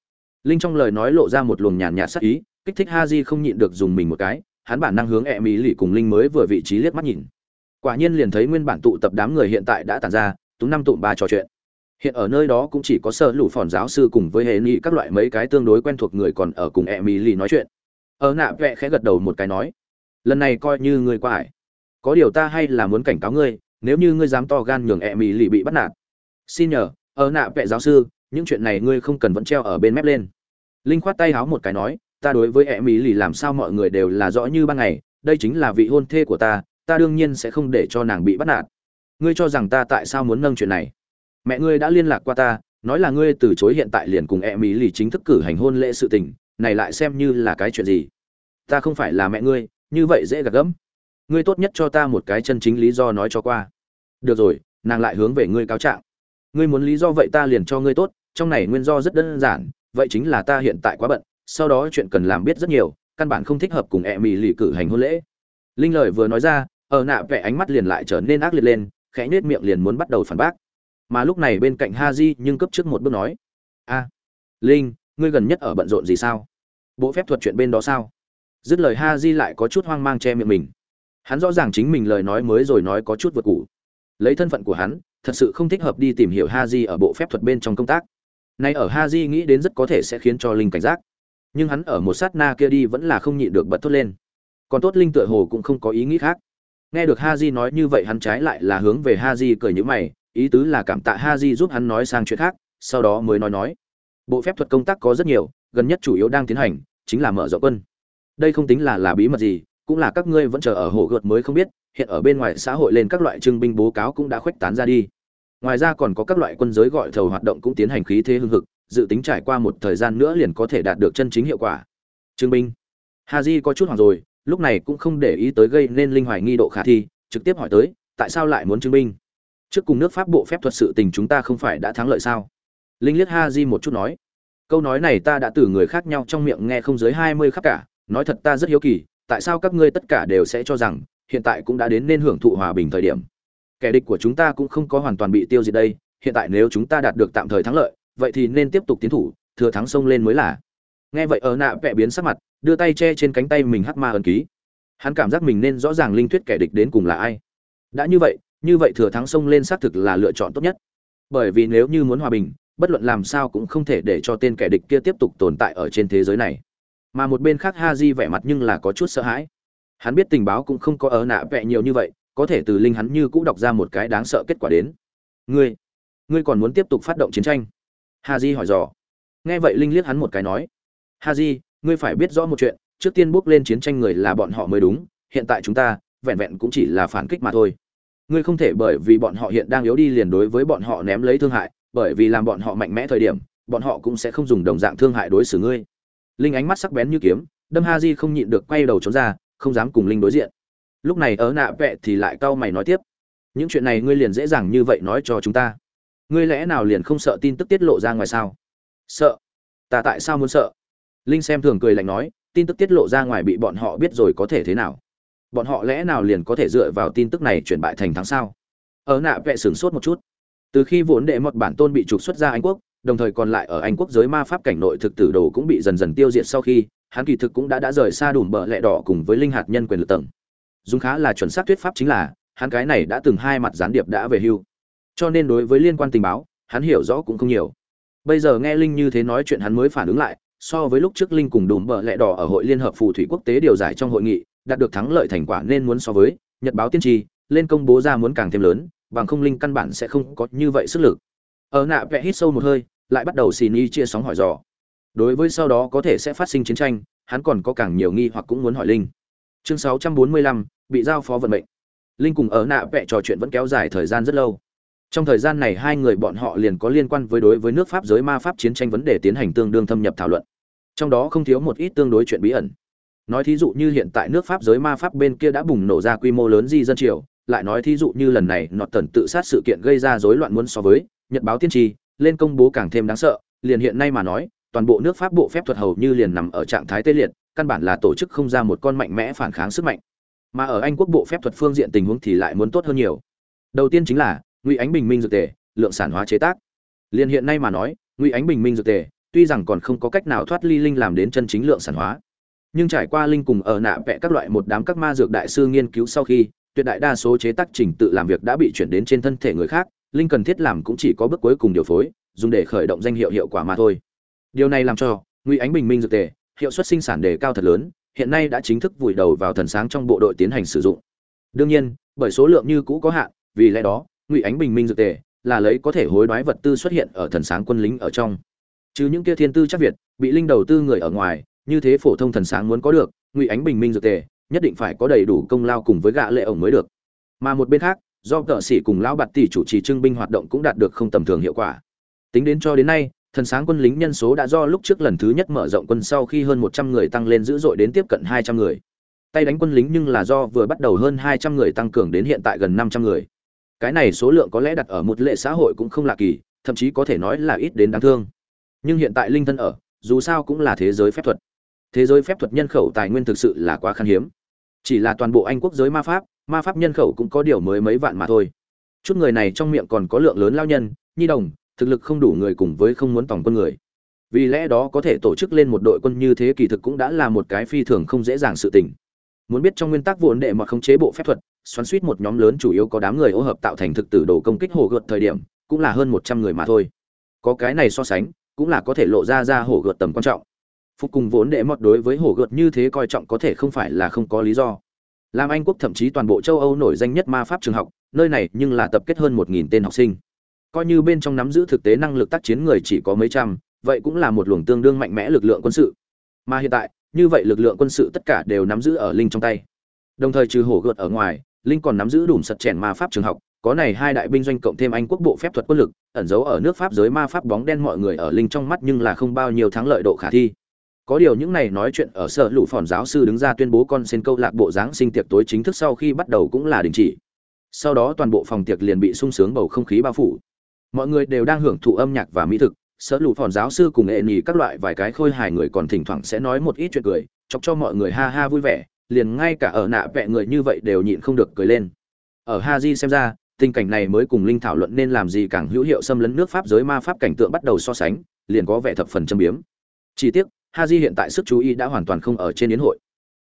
Linh trong lời nói lộ ra một luồng nhàn nhạt sắc ý, kích thích ha di không nhịn được dùng mình một cái, hắn bản năng hướng e mỹ lì cùng linh mới vừa vị trí liếc mắt nhìn. Quả nhiên liền thấy nguyên bản tụ tập đám người hiện tại đã tàn ra tú năm tụm ba trò chuyện. Hiện ở nơi đó cũng chỉ có sơ lũ phòn giáo sư cùng với hệ nghị các loại mấy cái tương đối quen thuộc người còn ở cùng e mỹ lì nói chuyện. Ở nạ vẽ khẽ gật đầu một cái nói, lần này coi như người qua ải có điều ta hay là muốn cảnh cáo ngươi, nếu như ngươi dám to gan nhường e mì lì bị bắt nạt. Xin nhờ, ở nạ vệ giáo sư, những chuyện này ngươi không cần vẫn treo ở bên mép lên. Linh khoát tay háo một cái nói, ta đối với e mì lì làm sao mọi người đều là rõ như ban ngày, đây chính là vị hôn thê của ta ta đương nhiên sẽ không để cho nàng bị bắt nạt. Ngươi cho rằng ta tại sao muốn nâng chuyện này? Mẹ ngươi đã liên lạc qua ta, nói là ngươi từ chối hiện tại liền cùng e mỹ lì chính thức cử hành hôn lễ sự tình, này lại xem như là cái chuyện gì? Ta không phải là mẹ ngươi, như vậy dễ gạt gẫm ngươi tốt nhất cho ta một cái chân chính lý do nói cho qua. Được rồi, nàng lại hướng về ngươi cáo trạng. Ngươi muốn lý do vậy ta liền cho ngươi tốt, trong này nguyên do rất đơn giản, vậy chính là ta hiện tại quá bận, sau đó chuyện cần làm biết rất nhiều, căn bản không thích hợp cùng ẹ mì lì cử hành hôn lễ. Linh lời vừa nói ra, ở nạ vẽ ánh mắt liền lại trở nên ác liệt lên, khẽ nhếch miệng liền muốn bắt đầu phản bác. Mà lúc này bên cạnh ha di nhưng cấp trước một bước nói, a, linh, ngươi gần nhất ở bận rộn gì sao? Bộ phép thuật chuyện bên đó sao? Dứt lời ha di lại có chút hoang mang che miệng mình hắn rõ ràng chính mình lời nói mới rồi nói có chút vượt cũ. Lấy thân phận của hắn, thật sự không thích hợp đi tìm hiểu ha di ở bộ phép thuật bên trong công tác. Nay ở ha di nghĩ đến rất có thể sẽ khiến cho linh cảnh giác. Nhưng hắn ở một sát na kia đi vẫn là không nhịn được bật thốt lên. Còn tốt linh tựa hồ cũng không có ý nghĩ khác. Nghe được ha di nói như vậy hắn trái lại là hướng về ha di cười nhữ mày, ý tứ là cảm tạ ha di giúp hắn nói sang chuyện khác, sau đó mới nói nói. Bộ phép thuật công tác có rất nhiều, gần nhất chủ yếu đang tiến hành chính là mở rộng quân. Đây không tính là là bí mật gì cũng là các ngươi vẫn chờ ở hồ gợt mới không biết, hiện ở bên ngoài xã hội lên các loại trưng binh bố cáo cũng đã khuếch tán ra đi. Ngoài ra còn có các loại quân giới gọi thầu hoạt động cũng tiến hành khí thế hưng hực, dự tính trải qua một thời gian nữa liền có thể đạt được chân chính hiệu quả. Trưng binh. Haji có chút hoảng rồi, lúc này cũng không để ý tới gây nên linh hoài nghi độ khả thi, trực tiếp hỏi tới, tại sao lại muốn trưng binh? Trước cùng nước pháp bộ phép thuật sự tình chúng ta không phải đã thắng lợi sao? Linh liếc haji một chút nói. Câu nói này ta đã từ người khác nhau trong miệng nghe không dưới hai mươi khắc cả, nói thật ta rất hiếu kỳ tại sao các ngươi tất cả đều sẽ cho rằng, hiện tại cũng đã đến nên hưởng thụ hòa bình thời điểm? Kẻ địch của chúng ta cũng không có hoàn toàn bị tiêu diệt đây, hiện tại nếu chúng ta đạt được tạm thời thắng lợi, vậy thì nên tiếp tục tiến thủ, thừa thắng sông lên mới là. Nghe vậy ở nạ vẽ biến sắc mặt, đưa tay che trên cánh tay mình hắc ma ẩn ký. Hắn cảm giác mình nên rõ ràng linh thuyết kẻ địch đến cùng là ai. Đã như vậy như vậy thừa thắng sông lên xác thực là lựa chọn tốt nhất. Bởi vì nếu như muốn hòa bình, bất luận làm sao cũng không thể để cho tên kẻ địch kia tiếp tục tồn tại ở trên thế giới này mà một bên khác ha di vẻ mặt nhưng là có chút sợ hãi. Hắn biết tình báo cũng không có ở nạ vẹ nhiều như vậy, có thể từ linh hắn như cũng đọc ra một cái đáng sợ kết quả đến. Ngươi ngươi còn muốn tiếp tục phát động chiến tranh? Ha di hỏi dò. Nghe vậy linh liếc hắn một cái nói. Ha di ngươi phải biết rõ một chuyện, trước tiên bước lên chiến tranh người là bọn họ mới đúng, hiện tại chúng ta, vẹn vẹn cũng chỉ là phản kích mà thôi. Ngươi không thể bởi vì bọn họ hiện đang yếu đi liền đối với bọn họ ném lấy thương hại, bởi vì làm bọn họ mạnh mẽ thời điểm, bọn họ cũng sẽ không dùng đồng dạng thương hại đối xử ngươi linh ánh mắt sắc bén như kiếm, đâm ha di không nhịn được quay đầu trốn ra, không dám cùng linh đối diện. Lúc này ở nạ vẹ thì lại cau mày nói tiếp, những chuyện này ngươi liền dễ dàng như vậy nói cho chúng ta. Ngươi lẽ nào liền không sợ tin tức tiết lộ ra ngoài sao? Sợ? Ta tại sao muốn sợ? Linh xem thường cười lạnh nói, tin tức tiết lộ ra ngoài bị bọn họ biết rồi có thể thế nào? Bọn họ lẽ nào liền có thể dựa vào tin tức này chuyển bại thành thắng sao? Ở nạ vẽ sửng sốt một chút. Từ khi vốn đệ một bản tôn bị trục xuất ra anh quốc đồng thời còn lại ở anh quốc giới ma pháp cảnh nội thực tử đồ cũng bị dần dần tiêu diệt sau khi, hắn kỳ thực cũng đã đã rời xa đùm bờ lẹ đỏ cùng với linh hạt nhân quyền lực tầng. Dùng khá là chuẩn xác thuyết pháp chính là, hắn cái này đã từng hai mặt gián điệp đã về hưu. Cho nên đối với liên quan tình báo, hắn hiểu rõ cũng không nhiều. Bây giờ nghe linh như thế nói chuyện hắn mới phản ứng lại, so với lúc trước linh cùng đùm bờ lẹ đỏ ở hội liên hợp phù thủy quốc tế điều giải trong hội nghị, đạt được thắng lợi thành quả nên muốn so với nhật báo tiên tri, lên công bố ra muốn càng thêm lớn, bằng không linh căn bản sẽ không có như vậy sức lực ở nạ vẽ hít sâu một hơi lại bắt đầu xì ni chia sóng hỏi dò. Đối với sau đó có thể sẽ phát sinh chiến tranh hắn còn có càng nhiều nghi hoặc cũng muốn hỏi linh. Chương 645, bị giao phó vận mệnh. Linh cùng ở nạ vẽ trò chuyện vẫn kéo dài thời gian rất lâu. Trong thời gian này hai người bọn họ liền có liên quan với đối với nước pháp giới ma pháp chiến tranh vấn đề tiến hành tương đương thâm nhập thảo luận. Trong đó không thiếu một ít tương đối chuyện bí ẩn. Nói thí dụ như hiện tại nước pháp giới ma pháp bên kia đã bùng nổ ra quy mô lớn di dân triều lại nói thí dụ như lần này nọt tần tự sát sự kiện gây ra rối loạn muốn so với nhật báo tiên tri, lên công bố càng thêm đáng sợ, liền hiện nay mà nói, toàn bộ nước pháp bộ phép thuật hầu như liền nằm ở trạng thái tê liệt, căn bản là tổ chức không ra một con mạnh mẽ phản kháng sức mạnh. Mà ở anh quốc bộ phép thuật phương diện tình huống thì lại muốn tốt hơn nhiều. Đầu tiên chính là, ngụy ánh bình minh dược tề, lượng sản hóa chế tác. Liền hiện nay mà nói, ngụy ánh bình minh dược tề, tuy rằng còn không có cách nào thoát ly linh làm đến chân chính lượng sản hóa, nhưng trải qua linh cùng ở nạ vẽ các loại một đám các ma dược đại sư nghiên cứu sau khi, tuyệt đại đa số chế tác trình tự làm việc đã bị chuyển đến trên thân thể người khác linh cần thiết làm cũng chỉ có bước cuối cùng điều phối, dùng để khởi động danh hiệu hiệu quả mà thôi. Điều này làm cho, ngụy ánh bình minh dược tề, hiệu suất sinh sản đề cao thật lớn, hiện nay đã chính thức vùi đầu vào thần sáng trong bộ đội tiến hành sử dụng. Đương nhiên, bởi số lượng như cũ có hạn, vì lẽ đó, ngụy ánh bình minh dược tề là lấy có thể hối đoái vật tư xuất hiện ở thần sáng quân lính ở trong. Chứ những kia thiên tư chắc việt, bị linh đầu tư người ở ngoài, như thế phổ thông thần sáng muốn có được, ngụy ánh bình minh dược tề, nhất định phải có đầy đủ công lao cùng với gạ lệ ổng mới được. Mà một bên khác do cờ sĩ cùng lão bạt tỷ chủ trì trưng binh hoạt động cũng đạt được không tầm thường hiệu quả. Tính đến cho đến nay, thần sáng quân lính nhân số đã do lúc trước lần thứ nhất mở rộng quân sau khi hơn một trăm người tăng lên dữ dội đến tiếp cận hai trăm người. Tay đánh quân lính nhưng là do vừa bắt đầu hơn hai trăm người tăng cường đến hiện tại gần năm trăm người. Cái này số lượng có lẽ đặt ở một lệ xã hội cũng không lạ kỳ, thậm chí có thể nói là ít đến đáng thương. Nhưng hiện tại linh thân ở, dù sao cũng là thế giới phép thuật. Thế giới phép thuật nhân khẩu tài nguyên thực sự là quá khan hiếm. Chỉ là toàn bộ anh quốc giới ma pháp ma pháp nhân khẩu cũng có điều mới mấy vạn mà thôi. Chút người này trong miệng còn có lượng lớn lao nhân, nhi đồng, thực lực không đủ người cùng với không muốn tổng quân người. Vì lẽ đó có thể tổ chức lên một đội quân như thế kỳ thực cũng đã là một cái phi thường không dễ dàng sự tình. Muốn biết trong nguyên tắc vốn đệ mà không chế bộ phép thuật, xoắn suýt một nhóm lớn chủ yếu có đám người ô hợp tạo thành thực tử đồ công kích hồ gợt thời điểm, cũng là hơn một trăm người mà thôi. Có cái này so sánh, cũng là có thể lộ ra ra hồ gợt tầm quan trọng. Phục cùng vốn đệ mọt đối với hồ gợt như thế coi trọng có thể không phải là không có lý do làm anh quốc thậm chí toàn bộ châu âu nổi danh nhất ma pháp trường học, nơi này nhưng là tập kết hơn một nghìn tên học sinh. Coi như bên trong nắm giữ thực tế năng lực tác chiến người chỉ có mấy trăm, vậy cũng là một luồng tương đương mạnh mẽ lực lượng quân sự. Mà hiện tại, như vậy lực lượng quân sự tất cả đều nắm giữ ở linh trong tay. Đồng thời trừ hổ gợt ở ngoài, linh còn nắm giữ đủ sật chèn ma pháp trường học, có này hai đại binh doanh cộng thêm anh quốc bộ phép thuật quân lực, ẩn giấu ở nước pháp giới ma pháp bóng đen mọi người ở linh trong mắt nhưng là không bao nhiêu thắng lợi độ khả thi có điều những này nói chuyện ở sở lũ phòn giáo sư đứng ra tuyên bố con xin câu lạc bộ giáng sinh tiệc tối chính thức sau khi bắt đầu cũng là đình chỉ. Sau đó toàn bộ phòng tiệc liền bị sung sướng bầu không khí bao phủ. Mọi người đều đang hưởng thụ âm nhạc và mỹ thực, sở lũ phòn giáo sư cùng nghệ nhì các loại vài cái khôi hài người còn thỉnh thoảng sẽ nói một ít chuyện cười, chọc cho mọi người ha ha vui vẻ, liền ngay cả ở nạ vẹ người như vậy đều nhịn không được cười lên. Ở ha di xem ra, tình cảnh này mới cùng linh thảo luận nên làm gì càng hữu hiệu xâm lấn nước pháp giới ma pháp cảnh tượng bắt đầu so sánh, liền có vẻ thập phần châm biếm. Chỉ tiếc ha di hiện tại sức chú ý đã hoàn toàn không ở trên yến hội.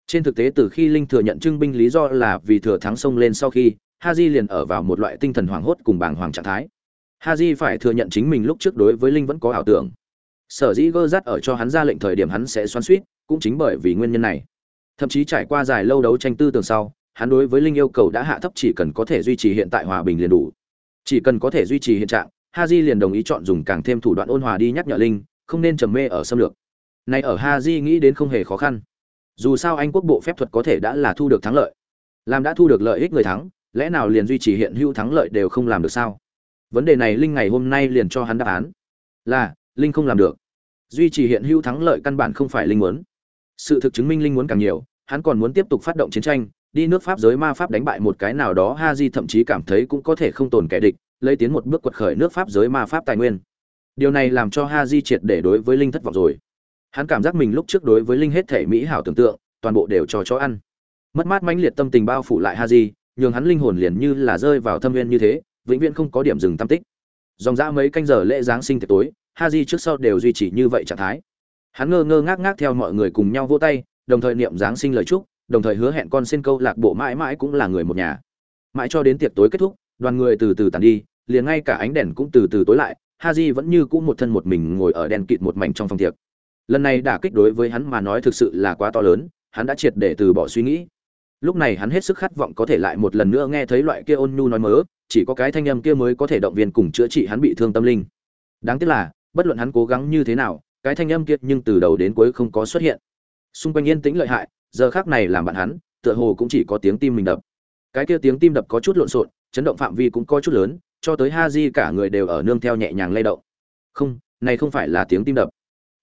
Trên thực tế, từ khi linh thừa nhận trưng binh lý do là vì thừa thắng sông lên sau khi ha di liền ở vào một loại tinh thần hoảng hốt cùng bàng hoàng trạng thái. Ha di phải thừa nhận chính mình lúc trước đối với linh vẫn có ảo tưởng. Sở dĩ gơ rắt ở cho hắn ra lệnh thời điểm hắn sẽ xoắn suýt, cũng chính bởi vì nguyên nhân này. Thậm chí trải qua dài lâu đấu tranh tư tưởng sau, hắn đối với linh yêu cầu đã hạ thấp chỉ cần có thể duy trì hiện tại hòa bình liền đủ. Chỉ cần có thể duy trì hiện trạng ha di liền đồng ý chọn dùng càng thêm thủ đoạn ôn hòa đi nhắc nhở linh, không nên trầm mê ở xâm lược này ở ha nghĩ đến không hề khó khăn. Dù sao anh quốc bộ phép thuật có thể đã là thu được thắng lợi. Làm đã thu được lợi ích người thắng, lẽ nào liền duy trì hiện hữu thắng lợi đều không làm được sao? Vấn đề này linh ngày hôm nay liền cho hắn đáp án. Là, linh không làm được. Duy trì hiện hữu thắng lợi căn bản không phải linh muốn. Sự thực chứng minh linh muốn càng nhiều, hắn còn muốn tiếp tục phát động chiến tranh, đi nước pháp giới ma pháp đánh bại một cái nào đó Haji thậm chí cảm thấy cũng có thể không tồn kẻ địch, lấy tiến một bước quật khởi nước pháp giới ma pháp tài nguyên. Điều này làm cho Haji triệt để đối với linh thất vọng rồi hắn cảm giác mình lúc trước đối với linh hết thể mỹ hảo tưởng tượng, toàn bộ đều cho chó ăn. Mất mát mãnh liệt tâm tình bao phủ lại ha di nhường hắn linh hồn liền như là rơi vào thâm viên như thế, vĩnh viễn không có điểm dừng tâm tích. Dòng dã mấy canh giờ lễ giáng sinh tiệc tối ha di trước sau đều duy trì như vậy trạng thái. Hắn ngơ ngơ ngác ngác theo mọi người cùng nhau vỗ tay, đồng thời niệm giáng sinh lời chúc, đồng thời hứa hẹn con xin câu lạc bộ mãi mãi cũng là người một nhà. Mãi cho đến tiệc tối kết thúc, đoàn người từ từ tàn đi, liền ngay cả ánh đèn cũng từ từ tối lại ha di vẫn như cũ một thân một mình ngồi ở đèn kịt một mảnh trong phòng tiệc lần này đả kích đối với hắn mà nói thực sự là quá to lớn, hắn đã triệt để từ bỏ suy nghĩ. Lúc này hắn hết sức khát vọng có thể lại một lần nữa nghe thấy loại kia ôn nhu nói mớ, chỉ có cái thanh âm kia mới có thể động viên cùng chữa trị hắn bị thương tâm linh. Đáng tiếc là, bất luận hắn cố gắng như thế nào, cái thanh âm kia nhưng từ đầu đến cuối không có xuất hiện. Xung quanh yên tĩnh lợi hại, giờ khác này làm bạn hắn, tựa hồ cũng chỉ có tiếng tim mình đập. Cái kia tiếng tim đập có chút lộn xộn, chấn động phạm vi cũng có chút lớn, cho tới ha di cả người đều ở nương theo nhẹ nhàng lay động. Không, này không phải là tiếng tim đập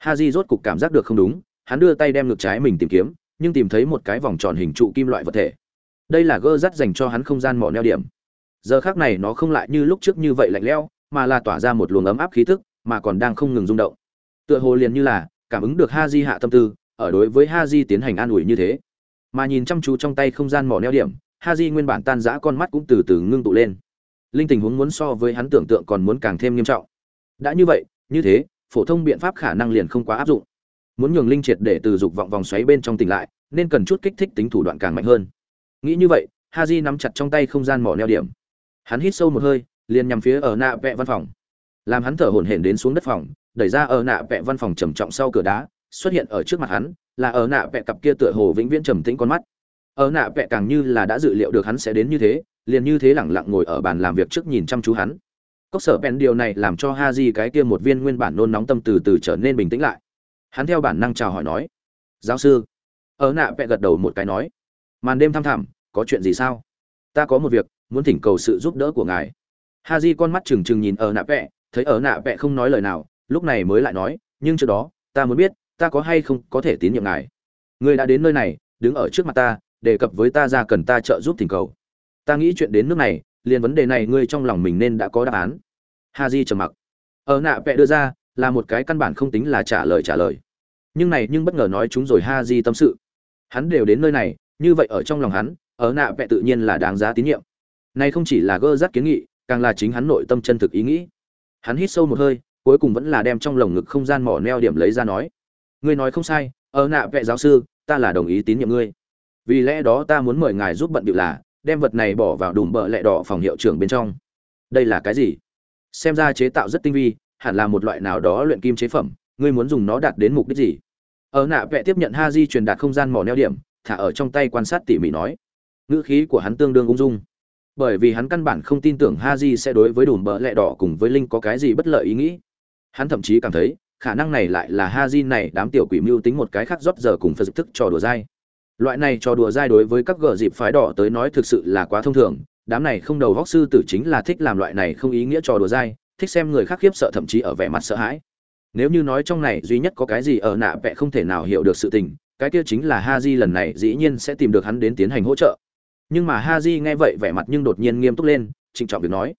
ha di rốt cục cảm giác được không đúng, hắn đưa tay đem ngực trái mình tìm kiếm, nhưng tìm thấy một cái vòng tròn hình trụ kim loại vật thể. Đây là gơ rắt dành cho hắn không gian mỏ neo điểm. Giờ khác này nó không lại như lúc trước như vậy lạnh lẽo, mà là tỏa ra một luồng ấm áp khí tức, mà còn đang không ngừng rung động. Tựa hồ liền như là cảm ứng được ha di hạ tâm tư, ở đối với ha di tiến hành an ủi như thế. Mà nhìn chăm chú trong tay không gian mỏ neo điểm ha di nguyên bản tan rã con mắt cũng từ từ ngưng tụ lên. Linh tình huống muốn so với hắn tưởng tượng còn muốn càng thêm nghiêm trọng. Đã như vậy, như thế phổ thông biện pháp khả năng liền không quá áp dụng. Muốn nhường linh triệt để từ dục vọng vòng xoáy bên trong tỉnh lại, nên cần chút kích thích tính thủ đoạn càng mạnh hơn. Nghĩ như vậy ha di nắm chặt trong tay không gian mỏ neo điểm. Hắn hít sâu một hơi, liền nhằm phía ở nạ vẹ văn phòng. Làm hắn thở hổn hển đến xuống đất phòng, đẩy ra ở nạ vẹ văn phòng trầm trọng sau cửa đá, xuất hiện ở trước mặt hắn, là ở nạ vẹ cặp kia tựa hồ vĩnh viễn trầm tĩnh con mắt. Ở nạ vẹ càng như là đã dự liệu được hắn sẽ đến như thế, liền như thế lẳng lặng ngồi ở bàn làm việc trước nhìn chăm chú hắn cốc sở bèn điều này làm cho ha di cái kia một viên nguyên bản nôn nóng tâm từ từ trở nên bình tĩnh lại. Hắn theo bản năng chào hỏi nói, giáo sư. Ở nạ vẹ gật đầu một cái nói, màn đêm thăm thẳm, có chuyện gì sao? Ta có một việc, muốn thỉnh cầu sự giúp đỡ của ngài. Ha di con mắt trừng trừng nhìn ở nạ vẹ, thấy ở nạ vẹ không nói lời nào, lúc này mới lại nói, nhưng trước đó, ta muốn biết, ta có hay không có thể tín nhiệm ngài? Người đã đến nơi này, đứng ở trước mặt ta, đề cập với ta ra cần ta trợ giúp thỉnh cầu. Ta nghĩ chuyện đến nước này liền vấn đề này ngươi trong lòng mình nên đã có đáp án. Ha di trầm mặc. Ở nạ vẽ đưa ra, là một cái căn bản không tính là trả lời trả lời. Nhưng này nhưng bất ngờ nói chúng rồi ha di tâm sự. Hắn đều đến nơi này, như vậy ở trong lòng hắn, ở nạ vẽ tự nhiên là đáng giá tín nhiệm. Này không chỉ là gơ rắt kiến nghị, càng là chính hắn nội tâm chân thực ý nghĩ. Hắn hít sâu một hơi, cuối cùng vẫn là đem trong lồng ngực không gian mỏ neo điểm lấy ra nói. Ngươi nói không sai, ở nạ vẽ giáo sư, ta là đồng ý tín nhiệm ngươi. Vì lẽ đó ta muốn mời ngài giúp bận điệu là đem vật này bỏ vào đùm bợ lẹ đỏ phòng hiệu trưởng bên trong. Đây là cái gì? Xem ra chế tạo rất tinh vi, hẳn là một loại nào đó luyện kim chế phẩm, ngươi muốn dùng nó đạt đến mục đích gì? Ở nạ vẽ tiếp nhận ha di truyền đạt không gian mỏ neo điểm, thả ở trong tay quan sát tỉ mỉ nói. Ngữ khí của hắn tương đương ung dung. Bởi vì hắn căn bản không tin tưởng ha di sẽ đối với đùm bợ lẹ đỏ cùng với linh có cái gì bất lợi ý nghĩ. Hắn thậm chí cảm thấy, khả năng này lại là ha di này đám tiểu quỷ mưu tính một cái khác rót giờ cùng phật thức trò đùa dai loại này trò đùa dai đối với các gờ dịp phái đỏ tới nói thực sự là quá thông thường. Đám này không đầu vóc sư tử chính là thích làm loại này không ý nghĩa trò đùa dai, thích xem người khác khiếp sợ thậm chí ở vẻ mặt sợ hãi. Nếu như nói trong này duy nhất có cái gì ở nạ vẽ không thể nào hiểu được sự tình, cái kia chính là ha di lần này dĩ nhiên sẽ tìm được hắn đến tiến hành hỗ trợ. Nhưng mà ha di nghe vậy vẻ mặt nhưng đột nhiên nghiêm túc lên, trịnh trọng việc nói.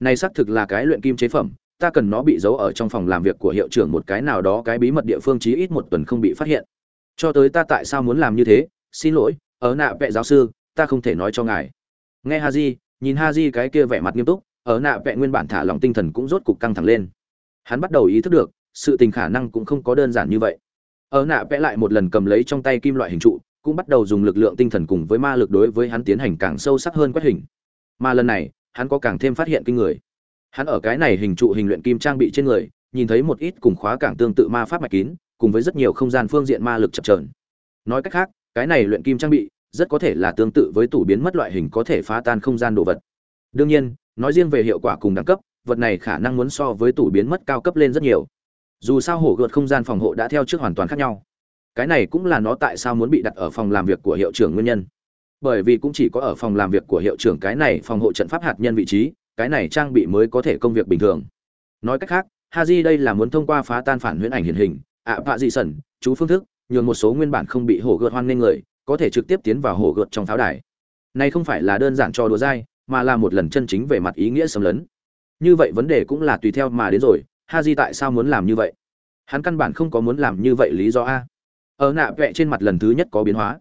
Này xác thực là cái luyện kim chế phẩm, ta cần nó bị giấu ở trong phòng làm việc của hiệu trưởng một cái nào đó cái bí mật địa phương chí ít một tuần không bị phát hiện. Cho tới ta tại sao muốn làm như thế? Xin lỗi, ở nạ vẽ giáo sư, ta không thể nói cho ngài. Nghe ha di nhìn ha di cái kia vẻ mặt nghiêm túc, ở nạ vẽ nguyên bản thả lòng tinh thần cũng rốt cục căng thẳng lên. Hắn bắt đầu ý thức được, sự tình khả năng cũng không có đơn giản như vậy. Ở nạ vẽ lại một lần cầm lấy trong tay kim loại hình trụ, cũng bắt đầu dùng lực lượng tinh thần cùng với ma lực đối với hắn tiến hành càng sâu sắc hơn quét hình. Mà lần này, hắn có càng thêm phát hiện kinh người. Hắn ở cái này hình trụ hình luyện kim trang bị trên người, nhìn thấy một ít cùng khóa càng tương tự ma pháp mạch kín, cùng với rất nhiều không gian phương diện ma lực chập trờn nói cách khác cái này luyện kim trang bị, rất có thể là tương tự với tủ biến mất loại hình có thể phá tan không gian đồ vật. Đương nhiên, nói riêng về hiệu quả cùng đẳng cấp, vật này khả năng muốn so với tủ biến mất cao cấp lên rất nhiều. Dù sao hổ gợt không gian phòng hộ đã theo trước hoàn toàn khác nhau. Cái này cũng là nó tại sao muốn bị đặt ở phòng làm việc của hiệu trưởng nguyên nhân. Bởi vì cũng chỉ có ở phòng làm việc của hiệu trưởng cái này phòng hộ trận pháp hạt nhân vị trí, cái này trang bị mới có thể công việc bình thường. Nói cách khác, haji đây là muốn thông qua phá tan phản huyễn ảnh hiện hình, ạ vạ dị sẩn, chú phương thức nhường một số nguyên bản không bị hổ gợt hoan nghênh người, có thể trực tiếp tiến vào hổ gợt trong pháo đài. Này không phải là đơn giản cho đùa dai, mà là một lần chân chính về mặt ý nghĩa xâm lấn. Như vậy vấn đề cũng là tùy theo mà đến rồi ha di tại sao muốn làm như vậy? Hắn căn bản không có muốn làm như vậy lý do a. Ở nạ vẽ trên mặt lần thứ nhất có biến hóa.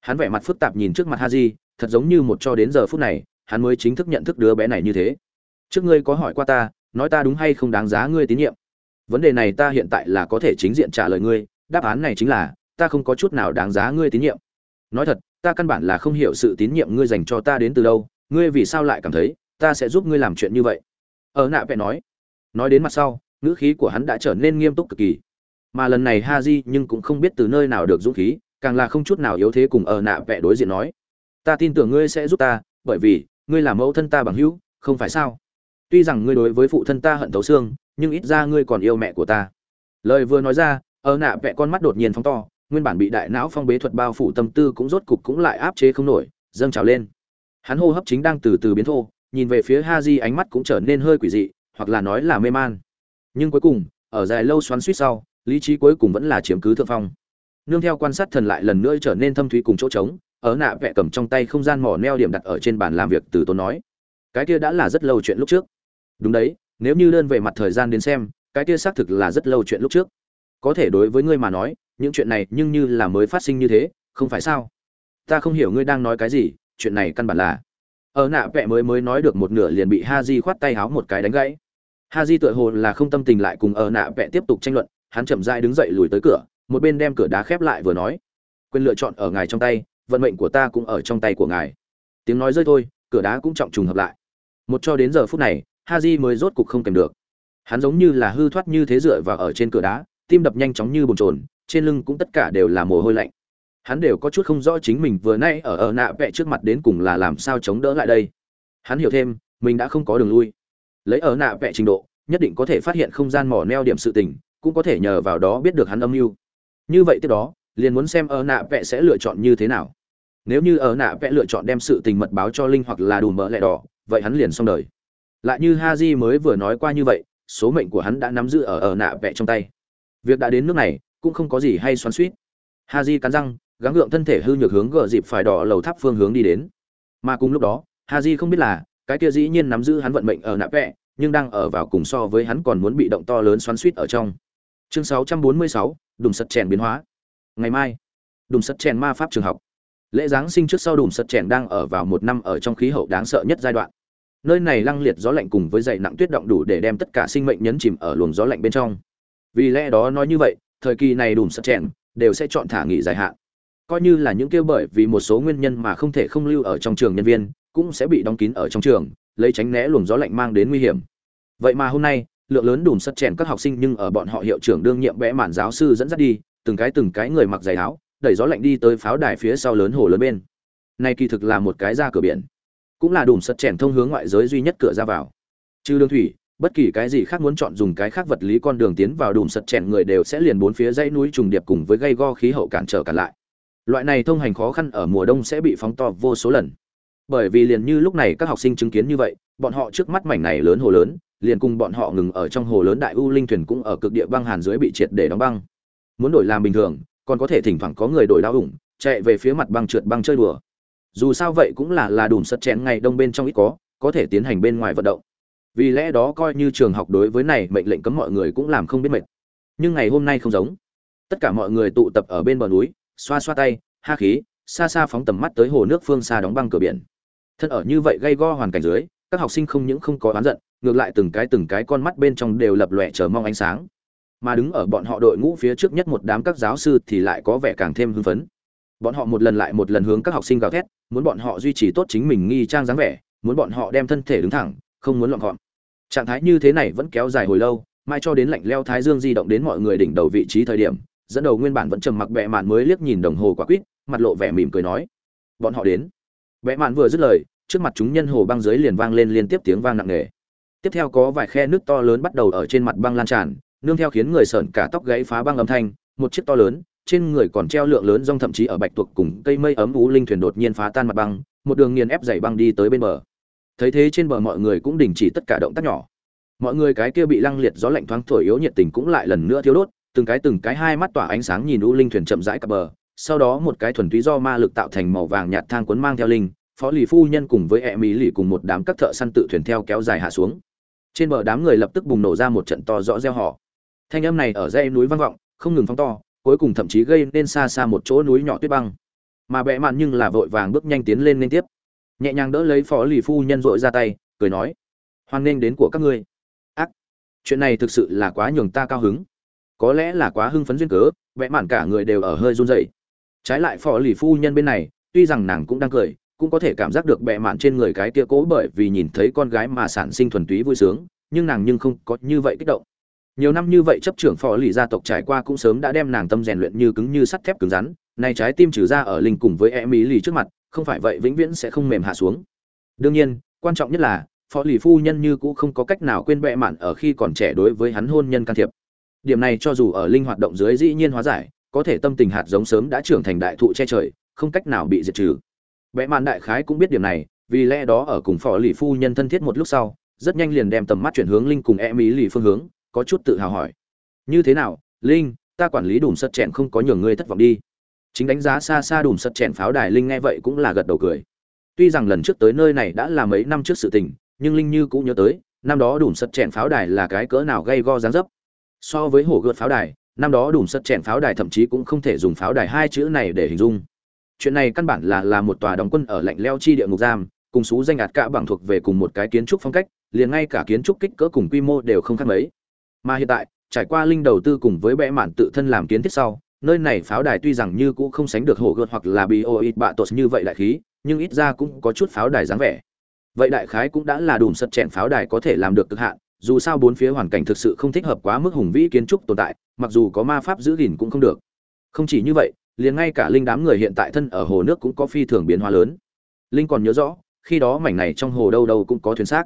Hắn vẻ mặt phức tạp nhìn trước mặt ha di thật giống như một cho đến giờ phút này, hắn mới chính thức nhận thức đứa bé này như thế. Trước ngươi có hỏi qua ta, nói ta đúng hay không đáng giá ngươi tín nhiệm? Vấn đề này ta hiện tại là có thể chính diện trả lời ngươi đáp án này chính là, ta không có chút nào đáng giá ngươi tín nhiệm. Nói thật, ta căn bản là không hiểu sự tín nhiệm ngươi dành cho ta đến từ đâu, ngươi vì sao lại cảm thấy, ta sẽ giúp ngươi làm chuyện như vậy? Ở nạ vẽ nói. Nói đến mặt sau, ngữ khí của hắn đã trở nên nghiêm túc cực kỳ. Mà lần này ha di nhưng cũng không biết từ nơi nào được dũng khí, càng là không chút nào yếu thế cùng ở nạ vẽ đối diện nói. Ta tin tưởng ngươi sẽ giúp ta, bởi vì, ngươi là mẫu thân ta bằng hữu, không phải sao? Tuy rằng ngươi đối với phụ thân ta hận thấu xương, nhưng ít ra ngươi còn yêu mẹ của ta. Lời vừa nói ra ở nạ vẽ con mắt đột nhiên phóng to, nguyên bản bị đại não phong bế thuật bao phủ tâm tư cũng rốt cục cũng lại áp chế không nổi, dâng trào lên. Hắn hô hấp chính đang từ từ biến thô, nhìn về phía ha di ánh mắt cũng trở nên hơi quỷ dị, hoặc là nói là mê man. Nhưng cuối cùng, ở dài lâu xoắn suýt sau, lý trí cuối cùng vẫn là chiếm cứ thượng phong. Nương theo quan sát thần lại lần nữa trở nên thâm thúy cùng chỗ trống, ở nạ vẽ cầm trong tay không gian mỏ neo điểm đặt ở trên bàn làm việc từ tốn nói. Cái kia đã là rất lâu chuyện lúc trước. Đúng đấy, nếu như đơn về mặt thời gian đến xem, cái kia xác thực là rất lâu chuyện lúc trước có thể đối với ngươi mà nói, những chuyện này nhưng như là mới phát sinh như thế, không phải sao? Ta không hiểu ngươi đang nói cái gì, chuyện này căn bản là. Ở nạ vẽ mới mới nói được một nửa liền bị ha di khoát tay háo một cái đánh gãy. Ha di tựa hồ là không tâm tình lại cùng ở nạ vẽ tiếp tục tranh luận, hắn chậm dai đứng dậy lùi tới cửa, một bên đem cửa đá khép lại vừa nói. Quyền lựa chọn ở ngài trong tay, vận mệnh của ta cũng ở trong tay của ngài. Tiếng nói rơi thôi, cửa đá cũng trọng trùng hợp lại. Một cho đến giờ phút này ha di mới rốt cục không kèm được. Hắn giống như là hư thoát như thế dựa vào ở trên cửa đá tim đập nhanh chóng như bồn trồn trên lưng cũng tất cả đều là mồ hôi lạnh. Hắn đều có chút không rõ chính mình vừa nay ở ở nạ vẽ trước mặt đến cùng là làm sao chống đỡ lại đây. Hắn hiểu thêm, mình đã không có đường lui. Lấy ở nạ vẽ trình độ, nhất định có thể phát hiện không gian mỏ neo điểm sự tình, cũng có thể nhờ vào đó biết được hắn âm mưu. Như vậy tiếp đó, liền muốn xem ở nạ vẽ sẽ lựa chọn như thế nào. Nếu như ở nạ vẽ lựa chọn đem sự tình mật báo cho linh hoặc là đủ mỡ lẻ đỏ, vậy hắn liền xong đời. Lại như ha di mới vừa nói qua như vậy, số mệnh của hắn đã nắm giữ ở ở nạ vẽ trong tay việc đã đến nước này cũng không có gì hay xoắn suýt ha di cắn răng gắng gượng thân thể hư nhược hướng gờ dịp phải đỏ lầu tháp phương hướng đi đến. Mà cùng lúc đó ha di không biết là cái kia dĩ nhiên nắm giữ hắn vận mệnh ở nạp vẹ nhưng đang ở vào cùng so với hắn còn muốn bị động to lớn xoắn suýt ở trong. Chương 646, đùm sật chèn biến hóa. Ngày mai đùm sật chèn ma pháp trường học. Lễ giáng sinh trước sau đùm sật chèn đang ở vào một năm ở trong khí hậu đáng sợ nhất giai đoạn. Nơi này lăng liệt gió lạnh cùng với dày nặng tuyết động đủ để đem tất cả sinh mệnh nhấn chìm ở luồng gió lạnh bên trong vì lẽ đó nói như vậy, thời kỳ này đùm sập chèn đều sẽ chọn thả nghỉ dài hạn. Coi như là những kêu bởi vì một số nguyên nhân mà không thể không lưu ở trong trường nhân viên, cũng sẽ bị đóng kín ở trong trường, lấy tránh né luồng gió lạnh mang đến nguy hiểm. Vậy mà hôm nay, lượng lớn đùm sắt chèn các học sinh nhưng ở bọn họ hiệu trưởng đương nhiệm vẽ mạn giáo sư dẫn dắt đi, từng cái từng cái người mặc giày áo, đẩy gió lạnh đi tới pháo đài phía sau lớn hồ lớn bên. Này kỳ thực là một cái ra cửa biển. Cũng là đùm sắt chèn thông hướng ngoại giới duy nhất cửa ra vào. Trừ đường thủy bất kỳ cái gì khác muốn chọn dùng cái khác vật lý con đường tiến vào đùm sật chèn người đều sẽ liền bốn phía dãy núi trùng điệp cùng với gây go khí hậu cản trở cả lại. Loại này thông hành khó khăn ở mùa đông sẽ bị phóng to vô số lần. Bởi vì liền như lúc này các học sinh chứng kiến như vậy, bọn họ trước mắt mảnh này lớn hồ lớn, liền cùng bọn họ ngừng ở trong hồ lớn đại u linh thuyền cũng ở cực địa băng hàn dưới bị triệt để đóng băng. Muốn đổi làm bình thường, còn có thể thỉnh thoảng có người đổi đau ủng, chạy về phía mặt băng trượt băng chơi đùa. Dù sao vậy cũng là là đùm sật chén ngày đông bên trong ít có có thể tiến hành bên ngoài vận động vì lẽ đó coi như trường học đối với này mệnh lệnh cấm mọi người cũng làm không biết mệt. Nhưng ngày hôm nay không giống. Tất cả mọi người tụ tập ở bên bờ núi, xoa xoa tay, ha khí, xa xa phóng tầm mắt tới hồ nước phương xa đóng băng cửa biển. Thân ở như vậy gây go hoàn cảnh dưới, các học sinh không những không có oán giận, ngược lại từng cái từng cái con mắt bên trong đều lập lòe chờ mong ánh sáng. Mà đứng ở bọn họ đội ngũ phía trước nhất một đám các giáo sư thì lại có vẻ càng thêm hưng phấn. Bọn họ một lần lại một lần hướng các học sinh gào thét, muốn bọn họ duy trì tốt chính mình nghi trang dáng vẻ, muốn bọn họ đem thân thể đứng thẳng, không muốn lọn gọn trạng thái như thế này vẫn kéo dài hồi lâu mai cho đến lạnh leo thái dương di động đến mọi người đỉnh đầu vị trí thời điểm, dẫn đầu nguyên bản vẫn trầm mặc bẹ mạn mới liếc nhìn đồng hồ quả quýt, mặt lộ vẻ mỉm cười nói, bọn họ đến. Bẹ mạn vừa dứt lời, trước mặt chúng nhân hồ băng dưới liền vang lên liên tiếp tiếng vang nặng nề. Tiếp theo có vài khe nước to lớn bắt đầu ở trên mặt băng lan tràn, nương theo khiến người sởn cả tóc gãy phá băng âm thanh, một chiếc to lớn, trên người còn treo lượng lớn rong thậm chí ở bạch tuộc cùng cây mây ấm ú linh thuyền đột nhiên phá tan mặt băng, một đường nghiền ép dày băng đi tới bên bờ thấy thế trên bờ mọi người cũng đình chỉ tất cả động tác nhỏ. Mọi người cái kia bị lăng liệt gió lạnh thoáng thổi yếu nhiệt tình cũng lại lần nữa thiếu đốt, từng cái từng cái hai mắt tỏa ánh sáng nhìn u linh thuyền chậm rãi cập bờ, sau đó một cái thuần túy do ma lực tạo thành màu vàng nhạt thang cuốn mang theo linh, phó lì phu nhân cùng với e mỹ lì cùng một đám các thợ săn tự thuyền theo kéo dài hạ xuống. Trên bờ đám người lập tức bùng nổ ra một trận to rõ reo họ thanh âm này ở dãy núi vang vọng, không ngừng phóng to, cuối cùng thậm chí gây nên xa xa một chỗ núi nhỏ tuyết băng. Mà bẽ mạn nhưng là vội vàng bước nhanh tiến lên liên tiếp nhẹ nhàng đỡ lấy phó lì phu nhân dội ra tay, cười nói, hoan nghênh đến của các ngươi. Ác, chuyện này thực sự là quá nhường ta cao hứng. Có lẽ là quá hưng phấn duyên cớ, vẽ mạn cả người đều ở hơi run rẩy. Trái lại phó lì phu nhân bên này, tuy rằng nàng cũng đang cười, cũng có thể cảm giác được bệ mạn trên người cái kia cố bởi vì nhìn thấy con gái mà sản sinh thuần túy vui sướng, nhưng nàng nhưng không có như vậy kích động. Nhiều năm như vậy chấp trưởng phò lì gia tộc trải qua cũng sớm đã đem nàng tâm rèn luyện như cứng như sắt thép cứng rắn này trái tim trừ ra ở linh cùng với em ý lì trước mặt không phải vậy vĩnh viễn sẽ không mềm hạ xuống. Đương nhiên, quan trọng nhất là, phó lì phu nhân như cũng không có cách nào quên bệ mạn ở khi còn trẻ đối với hắn hôn nhân can thiệp. Điểm này cho dù ở linh hoạt động dưới dĩ nhiên hóa giải, có thể tâm tình hạt giống sớm đã trưởng thành đại thụ che trời, không cách nào bị diệt trừ. Bệ mạn đại khái cũng biết điểm này, vì lẽ đó ở cùng phó lì phu nhân thân thiết một lúc sau, rất nhanh liền đem tầm mắt chuyển hướng linh cùng em ý lì phương hướng, có chút tự hào hỏi. Như thế nào, linh, ta quản lý đủ sật chèn không có nhường ngươi thất vọng đi chính đánh giá xa xa đùm sật chèn pháo đài linh nghe vậy cũng là gật đầu cười. Tuy rằng lần trước tới nơi này đã là mấy năm trước sự tình, nhưng linh như cũng nhớ tới, năm đó đùm sật chèn pháo đài là cái cỡ nào gây go dáng dấp. So với hổ gợt pháo đài, năm đó đùm sật chèn pháo đài thậm chí cũng không thể dùng pháo đài hai chữ này để hình dung. Chuyện này căn bản là là một tòa đóng quân ở lạnh leo chi địa ngục giam, cùng xú danh ạt cả bằng thuộc về cùng một cái kiến trúc phong cách, liền ngay cả kiến trúc kích cỡ cùng quy mô đều không khác mấy. Mà hiện tại, trải qua linh đầu tư cùng với bẽ mạn tự thân làm kiến thiết sau nơi này pháo đài tuy rằng như cũ không sánh được hổ gợt hoặc là bio oit bạ tột như vậy đại khí, nhưng ít ra cũng có chút pháo đài dáng vẻ. Vậy đại khái cũng đã là đủ sật chèn pháo đài có thể làm được cực hạn, dù sao bốn phía hoàn cảnh thực sự không thích hợp quá mức hùng vĩ kiến trúc tồn tại, mặc dù có ma pháp giữ gìn cũng không được. Không chỉ như vậy, liền ngay cả linh đám người hiện tại thân ở hồ nước cũng có phi thường biến hóa lớn. Linh còn nhớ rõ, khi đó mảnh này trong hồ đâu đâu cũng có thuyền xác.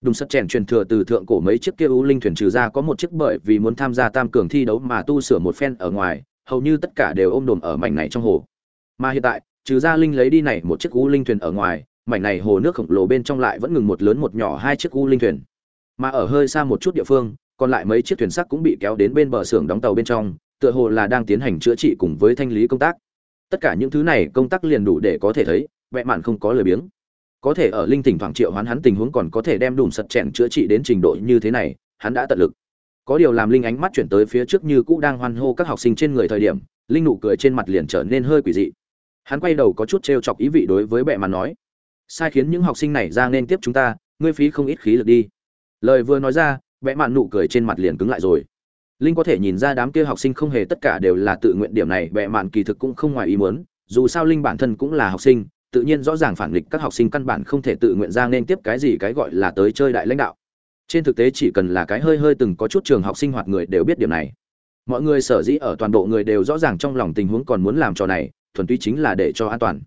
Đùng sắt chèn truyền thừa từ thượng cổ mấy chiếc kia u linh thuyền trừ ra có một chiếc bởi vì muốn tham gia tam cường thi đấu mà tu sửa một phen ở ngoài hầu như tất cả đều ôm đồm ở mảnh này trong hồ. Mà hiện tại, trừ ra linh lấy đi này một chiếc u linh thuyền ở ngoài, mảnh này hồ nước khổng lồ bên trong lại vẫn ngừng một lớn một nhỏ hai chiếc u linh thuyền. Mà ở hơi xa một chút địa phương, còn lại mấy chiếc thuyền sắt cũng bị kéo đến bên bờ xưởng đóng tàu bên trong, tựa hồ là đang tiến hành chữa trị cùng với thanh lý công tác. Tất cả những thứ này công tác liền đủ để có thể thấy vẽ mạn không có lời biếng. Có thể ở linh tỉnh thoảng triệu hoán hắn tình huống còn có thể đem đùm sật chèn chữa trị đến trình độ như thế này, hắn đã tận lực có điều làm linh ánh mắt chuyển tới phía trước như cũ đang hoan hô các học sinh trên người thời điểm, linh nụ cười trên mặt liền trở nên hơi quỷ dị. Hắn quay đầu có chút t chọc ý vị đối với bệ mà nói, sai khiến những học sinh này ra nên tiếp chúng ta, ngươi phí không ít khí lực đi. Lời vừa nói ra, bệ mạn nụ cười trên mặt liền cứng lại rồi. Linh có thể nhìn ra đám kia học sinh không hề tất cả đều là tự nguyện điểm này, bệ mạn kỳ thực cũng không ngoài ý muốn, dù sao linh bản thân cũng là học sinh, tự nhiên rõ ràng phản nghịch các học sinh căn bản không thể tự nguyện ra nên tiếp cái gì cái gọi là tới chơi đại lãnh đạo trên thực tế chỉ cần là cái hơi hơi từng có chút trường học sinh hoạt người đều biết điểm này. Mọi người sở dĩ ở toàn bộ người đều rõ ràng trong lòng tình huống còn muốn làm trò này, thuần túy chính là để cho an toàn.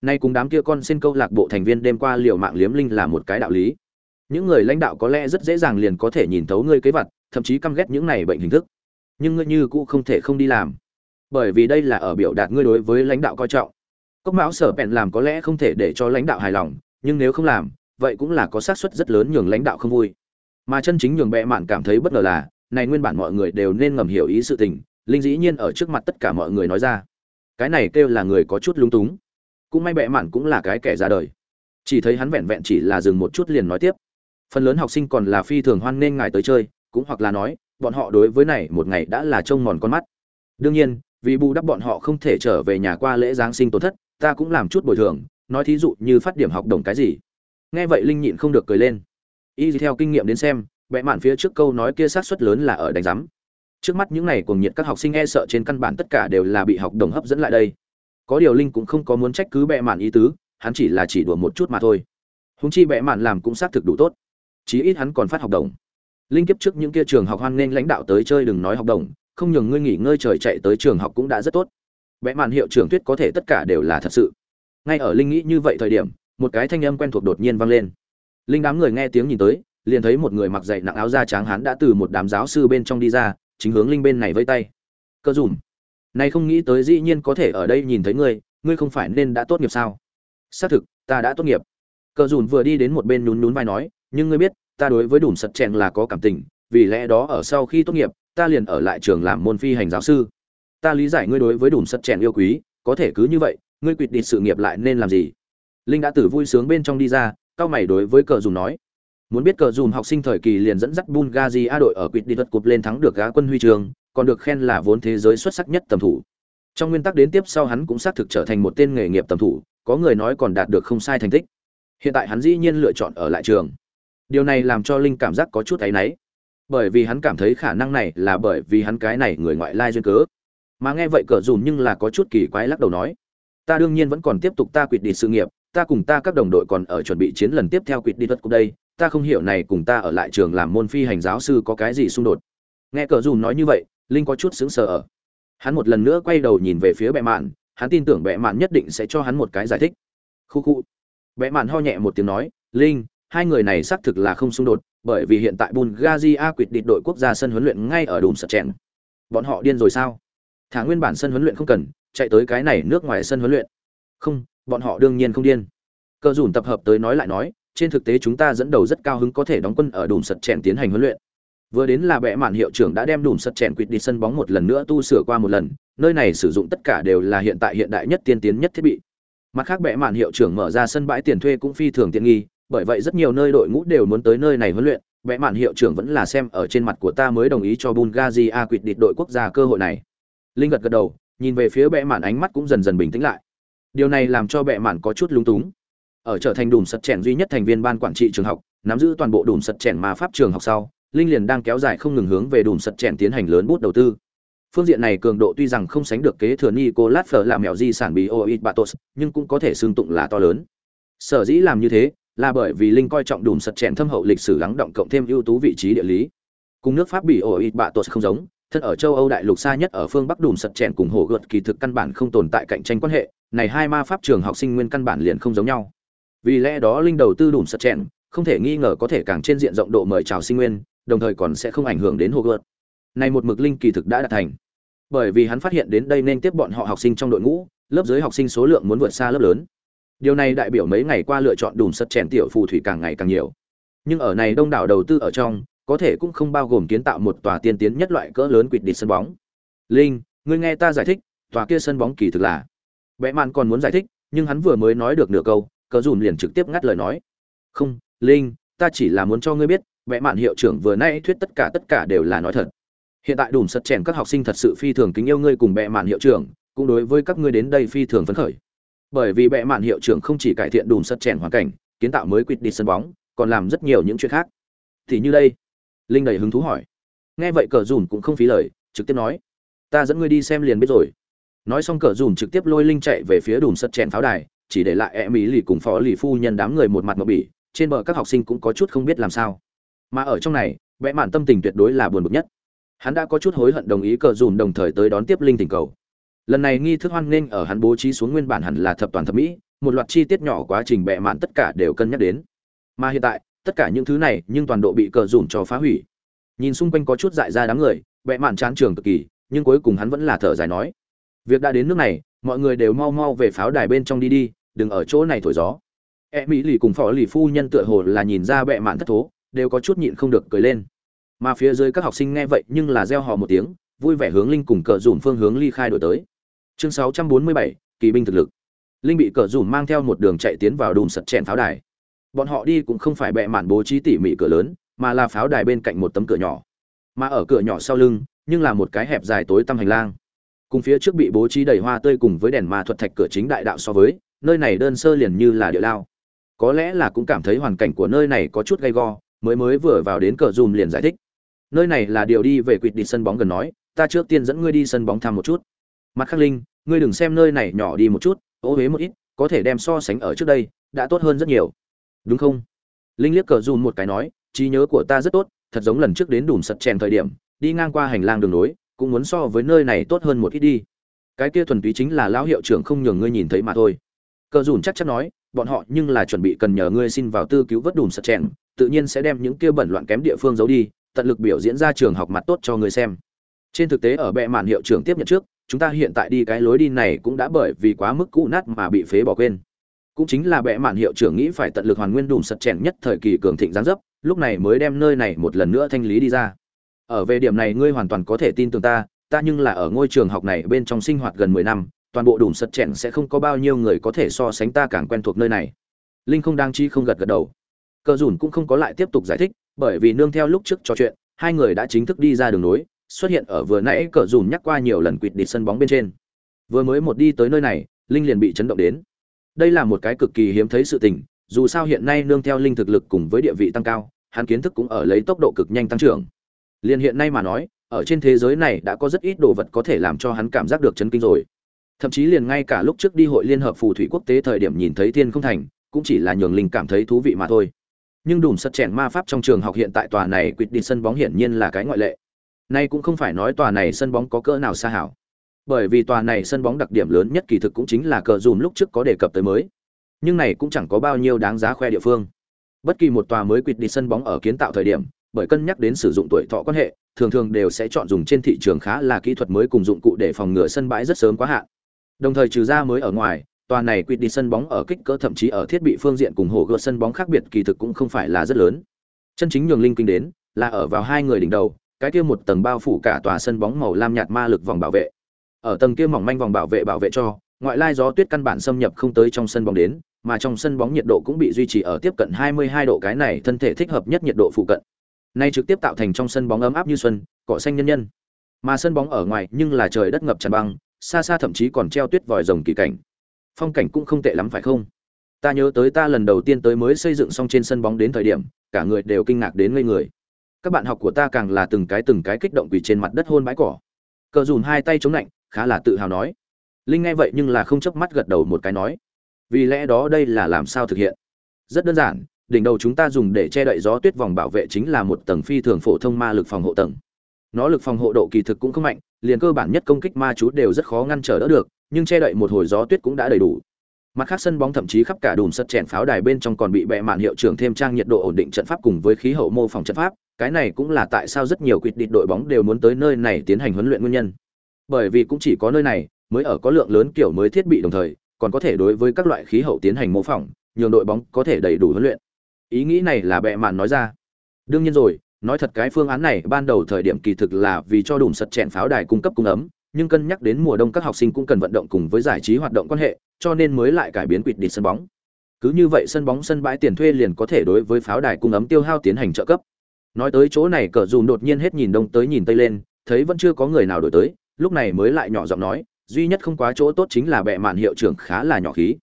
Nay cùng đám kia con xin câu lạc bộ thành viên đêm qua liều mạng liếm linh là một cái đạo lý. Những người lãnh đạo có lẽ rất dễ dàng liền có thể nhìn thấu ngươi kế vật, thậm chí căm ghét những này bệnh hình thức. Nhưng ngươi như cũng không thể không đi làm. Bởi vì đây là ở biểu đạt ngươi đối với lãnh đạo coi trọng. Cốc mão sở bèn làm có lẽ không thể để cho lãnh đạo hài lòng, nhưng nếu không làm, vậy cũng là có xác suất rất lớn nhường lãnh đạo không vui mà chân chính nhường bệ mạn cảm thấy bất ngờ là, này nguyên bản mọi người đều nên ngầm hiểu ý sự tình, linh dĩ nhiên ở trước mặt tất cả mọi người nói ra. Cái này kêu là người có chút lúng túng. Cũng may bệ mạn cũng là cái kẻ ra đời. Chỉ thấy hắn vẹn vẹn chỉ là dừng một chút liền nói tiếp. Phần lớn học sinh còn là phi thường hoan nghênh ngài tới chơi, cũng hoặc là nói, bọn họ đối với này một ngày đã là trông mòn con mắt. Đương nhiên, vì bù đắp bọn họ không thể trở về nhà qua lễ giáng sinh tổn thất, ta cũng làm chút bồi thường, nói thí dụ như phát điểm học đồng cái gì. Nghe vậy linh nhịn không được cười lên y theo kinh nghiệm đến xem bẽ mạn phía trước câu nói kia sát suất lớn là ở đánh giám. Trước mắt những này cuồng nhiệt các học sinh e sợ trên căn bản tất cả đều là bị học đồng hấp dẫn lại đây. Có điều linh cũng không có muốn trách cứ bệ mạn ý tứ, hắn chỉ là chỉ đùa một chút mà thôi. Húng chi bệ mạn làm cũng xác thực đủ tốt. Chí ít hắn còn phát học đồng. Linh kiếp trước những kia trường học hoan nên lãnh đạo tới chơi đừng nói học đồng, không nhường ngươi nghỉ ngơi trời chạy tới trường học cũng đã rất tốt. Vẽ mạn hiệu trưởng tuyết có thể tất cả đều là thật sự. Ngay ở linh nghĩ như vậy thời điểm, một cái thanh âm quen thuộc đột nhiên vang lên linh đám người nghe tiếng nhìn tới, liền thấy một người mặc dày nặng áo da trắng hán đã từ một đám giáo sư bên trong đi ra, chính hướng linh bên này vây tay. Cơ dùm này không nghĩ tới dĩ nhiên có thể ở đây nhìn thấy ngươi ngươi không phải nên đã tốt nghiệp sao? Xác thực, ta đã tốt nghiệp. Cờ dùn vừa đi đến một bên nhún nhún vai nói, nhưng ngươi biết, ta đối với đùm sật chèn là có cảm tình, vì lẽ đó ở sau khi tốt nghiệp, ta liền ở lại trường làm môn phi hành giáo sư. Ta lý giải ngươi đối với đùm sật chèn yêu quý, có thể cứ như vậy, ngươi quyết định sự nghiệp lại nên làm gì? Linh đã từ vui sướng bên trong đi ra cao mày đối với cờ dùm nói. Muốn biết cờ dùm học sinh thời kỳ liền dẫn dắt bulgaria đội ở quýt đi thuật cục lên thắng được gá quân huy trường, còn được khen là vốn thế giới xuất sắc nhất tầm thủ. Trong nguyên tắc đến tiếp sau hắn cũng xác thực trở thành một tên nghề nghiệp tầm thủ, có người nói còn đạt được không sai thành tích. Hiện tại hắn dĩ nhiên lựa chọn ở lại trường. Điều này làm cho linh cảm giác có chút áy náy. Bởi vì hắn cảm thấy khả năng này là bởi vì hắn cái này người ngoại lai duyên cớ. Mà nghe vậy cờ dùm nhưng là có chút kỳ quái lắc đầu nói. Ta đương nhiên vẫn còn tiếp tục ta quyệt đi sự nghiệp ta cùng ta các đồng đội còn ở chuẩn bị chiến lần tiếp theo quỵt đi thuật cục đây, ta không hiểu này cùng ta ở lại trường làm môn phi hành giáo sư có cái gì xung đột. Nghe cờ dùm nói như vậy, linh có chút sững sờ ở. Hắn một lần nữa quay đầu nhìn về phía bệ mạn, hắn tin tưởng bệ mạn nhất định sẽ cho hắn một cái giải thích. Khu khu. Bệ mạn ho nhẹ một tiếng nói, linh, hai người này xác thực là không xung đột, bởi vì hiện tại bulgaria quyết định đội quốc gia sân huấn luyện ngay ở đùm sật chèn. Bọn họ điên rồi sao? Thả nguyên bản sân huấn luyện không cần, chạy tới cái này nước ngoài sân huấn luyện. Không bọn họ đương nhiên không điên. Cơ dùn tập hợp tới nói lại nói, trên thực tế chúng ta dẫn đầu rất cao hứng có thể đóng quân ở đùm sật chèn tiến hành huấn luyện. Vừa đến là bệ mạn hiệu trưởng đã đem đùm sật chèn quỵt đi sân bóng một lần nữa tu sửa qua một lần, nơi này sử dụng tất cả đều là hiện tại hiện đại nhất tiên tiến nhất thiết bị. Mặt khác bệ mạn hiệu trưởng mở ra sân bãi tiền thuê cũng phi thường tiện nghi, bởi vậy rất nhiều nơi đội ngũ đều muốn tới nơi này huấn luyện, bệ mạn hiệu trưởng vẫn là xem ở trên mặt của ta mới đồng ý cho bulgaria quỵt địch đội quốc gia cơ hội này. Linh gật gật đầu, nhìn về phía bệ mạn ánh mắt cũng dần dần bình tĩnh lại điều này làm cho bệ mạn có chút lung túng. Ở trở thành đùm sật chèn duy nhất thành viên ban quản trị trường học, nắm giữ toàn bộ đùm sật chèn mà pháp trường học sau, linh liền đang kéo dài không ngừng hướng về đùm sật chèn tiến hành lớn bút đầu tư. Phương diện này cường độ tuy rằng không sánh được kế thừa nicolas phở làm mèo di sản bị oit batos, nhưng cũng có thể xương tụng là to lớn. Sở dĩ làm như thế, là bởi vì linh coi trọng đùm sật chèn thâm hậu lịch sử lắng động cộng thêm ưu tú vị trí địa lý. Cùng nước pháp bị oit batos không giống thân ở châu âu đại lục xa nhất ở phương bắc đùm sật chèn cùng hồ gợt kỳ thực căn bản không tồn tại cạnh tranh quan hệ, này hai ma pháp trường học sinh nguyên căn bản liền không giống nhau. Vì lẽ đó linh đầu tư đùm sật chèn, không thể nghi ngờ có thể càng trên diện rộng độ mời chào sinh nguyên, đồng thời còn sẽ không ảnh hưởng đến hồ gợt. Này một mực linh kỳ thực đã đạt thành. Bởi vì hắn phát hiện đến đây nên tiếp bọn họ học sinh trong đội ngũ, lớp dưới học sinh số lượng muốn vượt xa lớp lớn. Điều này đại biểu mấy ngày qua lựa chọn đùm sật chèn tiểu phù thủy càng ngày càng nhiều. Nhưng ở này đông đảo đầu tư ở trong có thể cũng không bao gồm kiến tạo một tòa tiên tiến nhất loại cỡ lớn quỵt địch sân bóng. Linh, ngươi nghe ta giải thích, tòa kia sân bóng kỳ thực là. Bẽ mạn còn muốn giải thích, nhưng hắn vừa mới nói được nửa câu, cờ dùn liền trực tiếp ngắt lời nói. Không, linh, ta chỉ là muốn cho ngươi biết bẽ mạn hiệu trưởng vừa nay thuyết tất cả tất cả đều là nói thật. Hiện tại đùm sật chèn các học sinh thật sự phi thường kính yêu ngươi cùng bệ mạn hiệu trưởng, cũng đối với các ngươi đến đây phi thường phấn khởi. Bởi vì bệ mạn hiệu trưởng không chỉ cải thiện đùm sật chèn hoàn cảnh, kiến tạo mới quyết đi sân bóng, còn làm rất nhiều những chuyện khác. Thì như đây linh đầy hứng thú hỏi. Nghe vậy cờ dùm cũng không phí lời, trực tiếp nói, ta dẫn ngươi đi xem liền biết rồi. Nói xong cờ dùm trực tiếp lôi linh chạy về phía đùm sật chèn pháo đài, chỉ để lại e mỹ lì cùng phó lì phu nhân đám người một mặt ngọc bỉ, trên bờ các học sinh cũng có chút không biết làm sao. Mà ở trong này, vẽ mạn tâm tình tuyệt đối là buồn bực nhất. Hắn đã có chút hối hận đồng ý cờ dùm đồng thời tới đón tiếp linh tình cầu. Lần này nghi thức hoan nghênh ở hắn bố trí xuống nguyên bản hẳn là thập toàn thập mỹ, một loạt chi tiết nhỏ quá trình bệ mạn tất cả đều cân nhắc đến. Mà hiện tại tất cả những thứ này nhưng toàn độ bị cờ dùn cho phá hủy. Nhìn xung quanh có chút dại ra đám người bẹ mạn chán trường cực kỳ nhưng cuối cùng hắn vẫn là thở dài nói việc đã đến nước này mọi người đều mau mau về pháo đài bên trong đi đi đừng ở chỗ này thổi gió. E mỹ lì cùng phó lì phu nhân tựa hồ là nhìn ra bẹ mạn thất thố đều có chút nhịn không được cười lên. Mà phía dưới các học sinh nghe vậy nhưng là reo hò một tiếng vui vẻ hướng linh cùng cờ dùn phương hướng ly khai đổi tới. Chương 647, kỳ binh thực lực. Linh bị cờ dùn mang theo một đường chạy tiến vào đùm sật chèn pháo đài bọn họ đi cũng không phải bệ mạn bố trí tỉ mỉ cửa lớn, mà là pháo đài bên cạnh một tấm cửa nhỏ. Mà ở cửa nhỏ sau lưng, nhưng là một cái hẹp dài tối tăm hành lang. Cùng phía trước bị bố trí đầy hoa tươi cùng với đèn ma thuật thạch cửa chính đại đạo so với, nơi này đơn sơ liền như là địa lao. Có lẽ là cũng cảm thấy hoàn cảnh của nơi này có chút gay go, mới mới vừa vào đến cờ dùm liền giải thích. Nơi này là điều đi về quỵt đi sân bóng gần nói, ta trước tiên dẫn ngươi đi sân bóng thăm một chút. Mặt khắc linh, ngươi đừng xem nơi này nhỏ đi một chút, ô huế một ít, có thể đem so sánh ở trước đây, đã tốt hơn rất nhiều đúng không? Linh liếc cờ dùn một cái nói, trí nhớ của ta rất tốt, thật giống lần trước đến đùm sật chèn thời điểm, đi ngang qua hành lang đường nối, cũng muốn so với nơi này tốt hơn một ít đi. Cái kia thuần túy chính là lão hiệu trưởng không nhường ngươi nhìn thấy mà thôi. Cờ dùn chắc chắn nói, bọn họ nhưng là chuẩn bị cần nhờ ngươi xin vào tư cứu vớt đùm sật chèn, tự nhiên sẽ đem những kia bẩn loạn kém địa phương giấu đi, tận lực biểu diễn ra trường học mặt tốt cho ngươi xem. Trên thực tế ở bệ màn hiệu trưởng tiếp nhận trước, chúng ta hiện tại đi cái lối đi này cũng đã bởi vì quá mức cũ nát mà bị phế bỏ quên cũng chính là bệ mạn hiệu trưởng nghĩ phải tận lực hoàn nguyên đùm sật chèn nhất thời kỳ cường thịnh giáng dấp, lúc này mới đem nơi này một lần nữa thanh lý đi ra. Ở về điểm này ngươi hoàn toàn có thể tin tưởng ta ta nhưng là ở ngôi trường học này bên trong sinh hoạt gần mười năm, toàn bộ đùm sật chèn sẽ không có bao nhiêu người có thể so sánh ta càng quen thuộc nơi này. Linh không đang chi không gật gật đầu. Cờ dùn cũng không có lại tiếp tục giải thích, bởi vì nương theo lúc trước trò chuyện, hai người đã chính thức đi ra đường nối, xuất hiện ở vừa nãy cờ dùn nhắc qua nhiều lần quỵt đi sân bóng bên trên. Vừa mới một đi tới nơi này, linh liền bị chấn động đến đây là một cái cực kỳ hiếm thấy sự tình, dù sao hiện nay nương theo linh thực lực cùng với địa vị tăng cao, hắn kiến thức cũng ở lấy tốc độ cực nhanh tăng trưởng. Liền hiện nay mà nói, ở trên thế giới này đã có rất ít đồ vật có thể làm cho hắn cảm giác được chấn kinh rồi. Thậm chí liền ngay cả lúc trước đi hội liên hợp phù thủy quốc tế thời điểm nhìn thấy thiên không thành, cũng chỉ là nhường linh cảm thấy thú vị mà thôi. Nhưng đùm sật chèn ma pháp trong trường học hiện tại tòa này quyết định sân bóng hiển nhiên là cái ngoại lệ. Nay cũng không phải nói tòa này sân bóng có cỡ nào xa hảo bởi vì tòa này sân bóng đặc điểm lớn nhất kỳ thực cũng chính là cờ dùm lúc trước có đề cập tới mới. Nhưng này cũng chẳng có bao nhiêu đáng giá khoe địa phương. Bất kỳ một tòa mới quyết đi sân bóng ở kiến tạo thời điểm, bởi cân nhắc đến sử dụng tuổi thọ quan hệ, thường thường đều sẽ chọn dùng trên thị trường khá là kỹ thuật mới cùng dụng cụ để phòng ngừa sân bãi rất sớm quá hạn. Đồng thời trừ ra mới ở ngoài, tòa này quyết đi sân bóng ở kích cỡ thậm chí ở thiết bị phương diện cùng hồ gợt sân bóng khác biệt kỳ thực cũng không phải là rất lớn. Chân chính nhường linh kinh đến, là ở vào hai người đỉnh đầu, cái kia một tầng bao phủ cả tòa sân bóng màu lam nhạt ma lực vòng bảo vệ ở tầng kia mỏng manh vòng bảo vệ bảo vệ cho, ngoại lai gió tuyết căn bản xâm nhập không tới trong sân bóng đến, mà trong sân bóng nhiệt độ cũng bị duy trì ở tiếp cận 22 độ, cái này thân thể thích hợp nhất nhiệt độ phụ cận. Nay trực tiếp tạo thành trong sân bóng ấm áp như xuân, cỏ xanh nhân nhân. Mà sân bóng ở ngoài nhưng là trời đất ngập tràn băng, xa xa thậm chí còn treo tuyết vòi rồng kỳ cảnh. Phong cảnh cũng không tệ lắm phải không? Ta nhớ tới ta lần đầu tiên tới mới xây dựng xong trên sân bóng đến thời điểm, cả người đều kinh ngạc đến ngây người. Các bạn học của ta càng là từng cái từng cái kích động quỳ trên mặt đất hôn bãi cỏ. Cờ dùn hai tay chống lạnh khá là tự hào nói. Linh nghe vậy nhưng là không chớp mắt gật đầu một cái nói, vì lẽ đó đây là làm sao thực hiện? Rất đơn giản, đỉnh đầu chúng ta dùng để che đậy gió tuyết vòng bảo vệ chính là một tầng phi thường phổ thông ma lực phòng hộ tầng. Nó lực phòng hộ độ kỳ thực cũng không mạnh, liền cơ bản nhất công kích ma chú đều rất khó ngăn trở đỡ được, nhưng che đậy một hồi gió tuyết cũng đã đầy đủ. Mặt khác sân bóng thậm chí khắp cả đùm sật chèn pháo đài bên trong còn bị bệ mạn hiệu trưởng thêm trang nhiệt độ ổn định trận pháp cùng với khí hậu mô phỏng trận pháp, cái này cũng là tại sao rất nhiều quyết định đội bóng đều muốn tới nơi này tiến hành huấn luyện nguyên nhân bởi vì cũng chỉ có nơi này mới ở có lượng lớn kiểu mới thiết bị đồng thời, còn có thể đối với các loại khí hậu tiến hành mô phỏng, nhường đội bóng có thể đầy đủ huấn luyện. Ý nghĩ này là bệ mạn nói ra. Đương nhiên rồi, nói thật cái phương án này ban đầu thời điểm kỳ thực là vì cho đủ sật chèn pháo đài cung cấp cung ấm, nhưng cân nhắc đến mùa đông các học sinh cũng cần vận động cùng với giải trí hoạt động quan hệ, cho nên mới lại cải biến quỵt đi sân bóng. Cứ như vậy sân bóng sân bãi tiền thuê liền có thể đối với pháo đài cung ấm tiêu hao tiến hành trợ cấp. Nói tới chỗ này, cờ dùm đột nhiên hết nhìn đông tới nhìn tây lên, thấy vẫn chưa có người nào đổi tới lúc này mới lại nhỏ giọng nói, duy nhất không quá chỗ tốt chính là bệ mạn hiệu trưởng khá là nhỏ khí.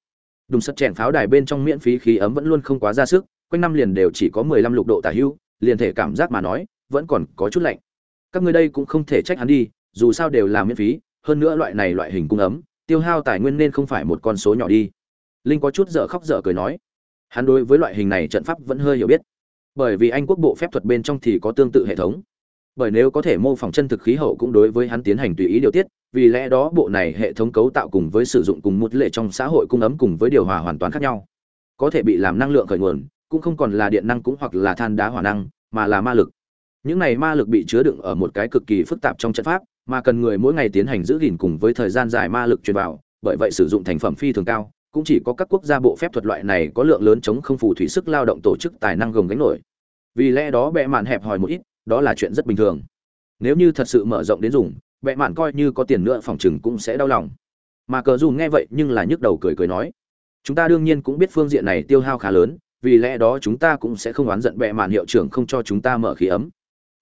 Đùng sắt chèn pháo đài bên trong miễn phí khí ấm vẫn luôn không quá ra sức, quanh năm liền đều chỉ có mười lăm lục độ tả hưu, liền thể cảm giác mà nói, vẫn còn có chút lạnh. Các ngươi đây cũng không thể trách hắn đi, dù sao đều là miễn phí, hơn nữa loại này loại hình cung ấm, tiêu hao tài nguyên nên không phải một con số nhỏ đi. Linh có chút dở khóc dở cười nói. Hắn đối với loại hình này trận pháp vẫn hơi hiểu biết. Bởi vì anh quốc bộ phép thuật bên trong thì có tương tự hệ thống bởi nếu có thể mô phỏng chân thực khí hậu cũng đối với hắn tiến hành tùy ý điều tiết, vì lẽ đó bộ này hệ thống cấu tạo cùng với sử dụng cùng một lệ trong xã hội cung ấm cùng với điều hòa hoàn toàn khác nhau. Có thể bị làm năng lượng khởi nguồn, cũng không còn là điện năng cũng hoặc là than đá hỏa năng, mà là ma lực. Những này ma lực bị chứa đựng ở một cái cực kỳ phức tạp trong trận pháp, mà cần người mỗi ngày tiến hành giữ gìn cùng với thời gian dài ma lực truyền vào, bởi vậy sử dụng thành phẩm phi thường cao, cũng chỉ có các quốc gia bộ phép thuật loại này có lượng lớn chống không phù thủy sức lao động tổ chức tài năng gồng gánh nổi. Vì lẽ đó bệ mạn hẹp hòi một ít đó là chuyện rất bình thường. Nếu như thật sự mở rộng đến dùng, bệ mạn coi như có tiền nữa phòng chừng cũng sẽ đau lòng. Mà cờ dù nghe vậy nhưng là nhức đầu cười cười nói, chúng ta đương nhiên cũng biết phương diện này tiêu hao khá lớn, vì lẽ đó chúng ta cũng sẽ không oán giận bệ mạn hiệu trưởng không cho chúng ta mở khí ấm.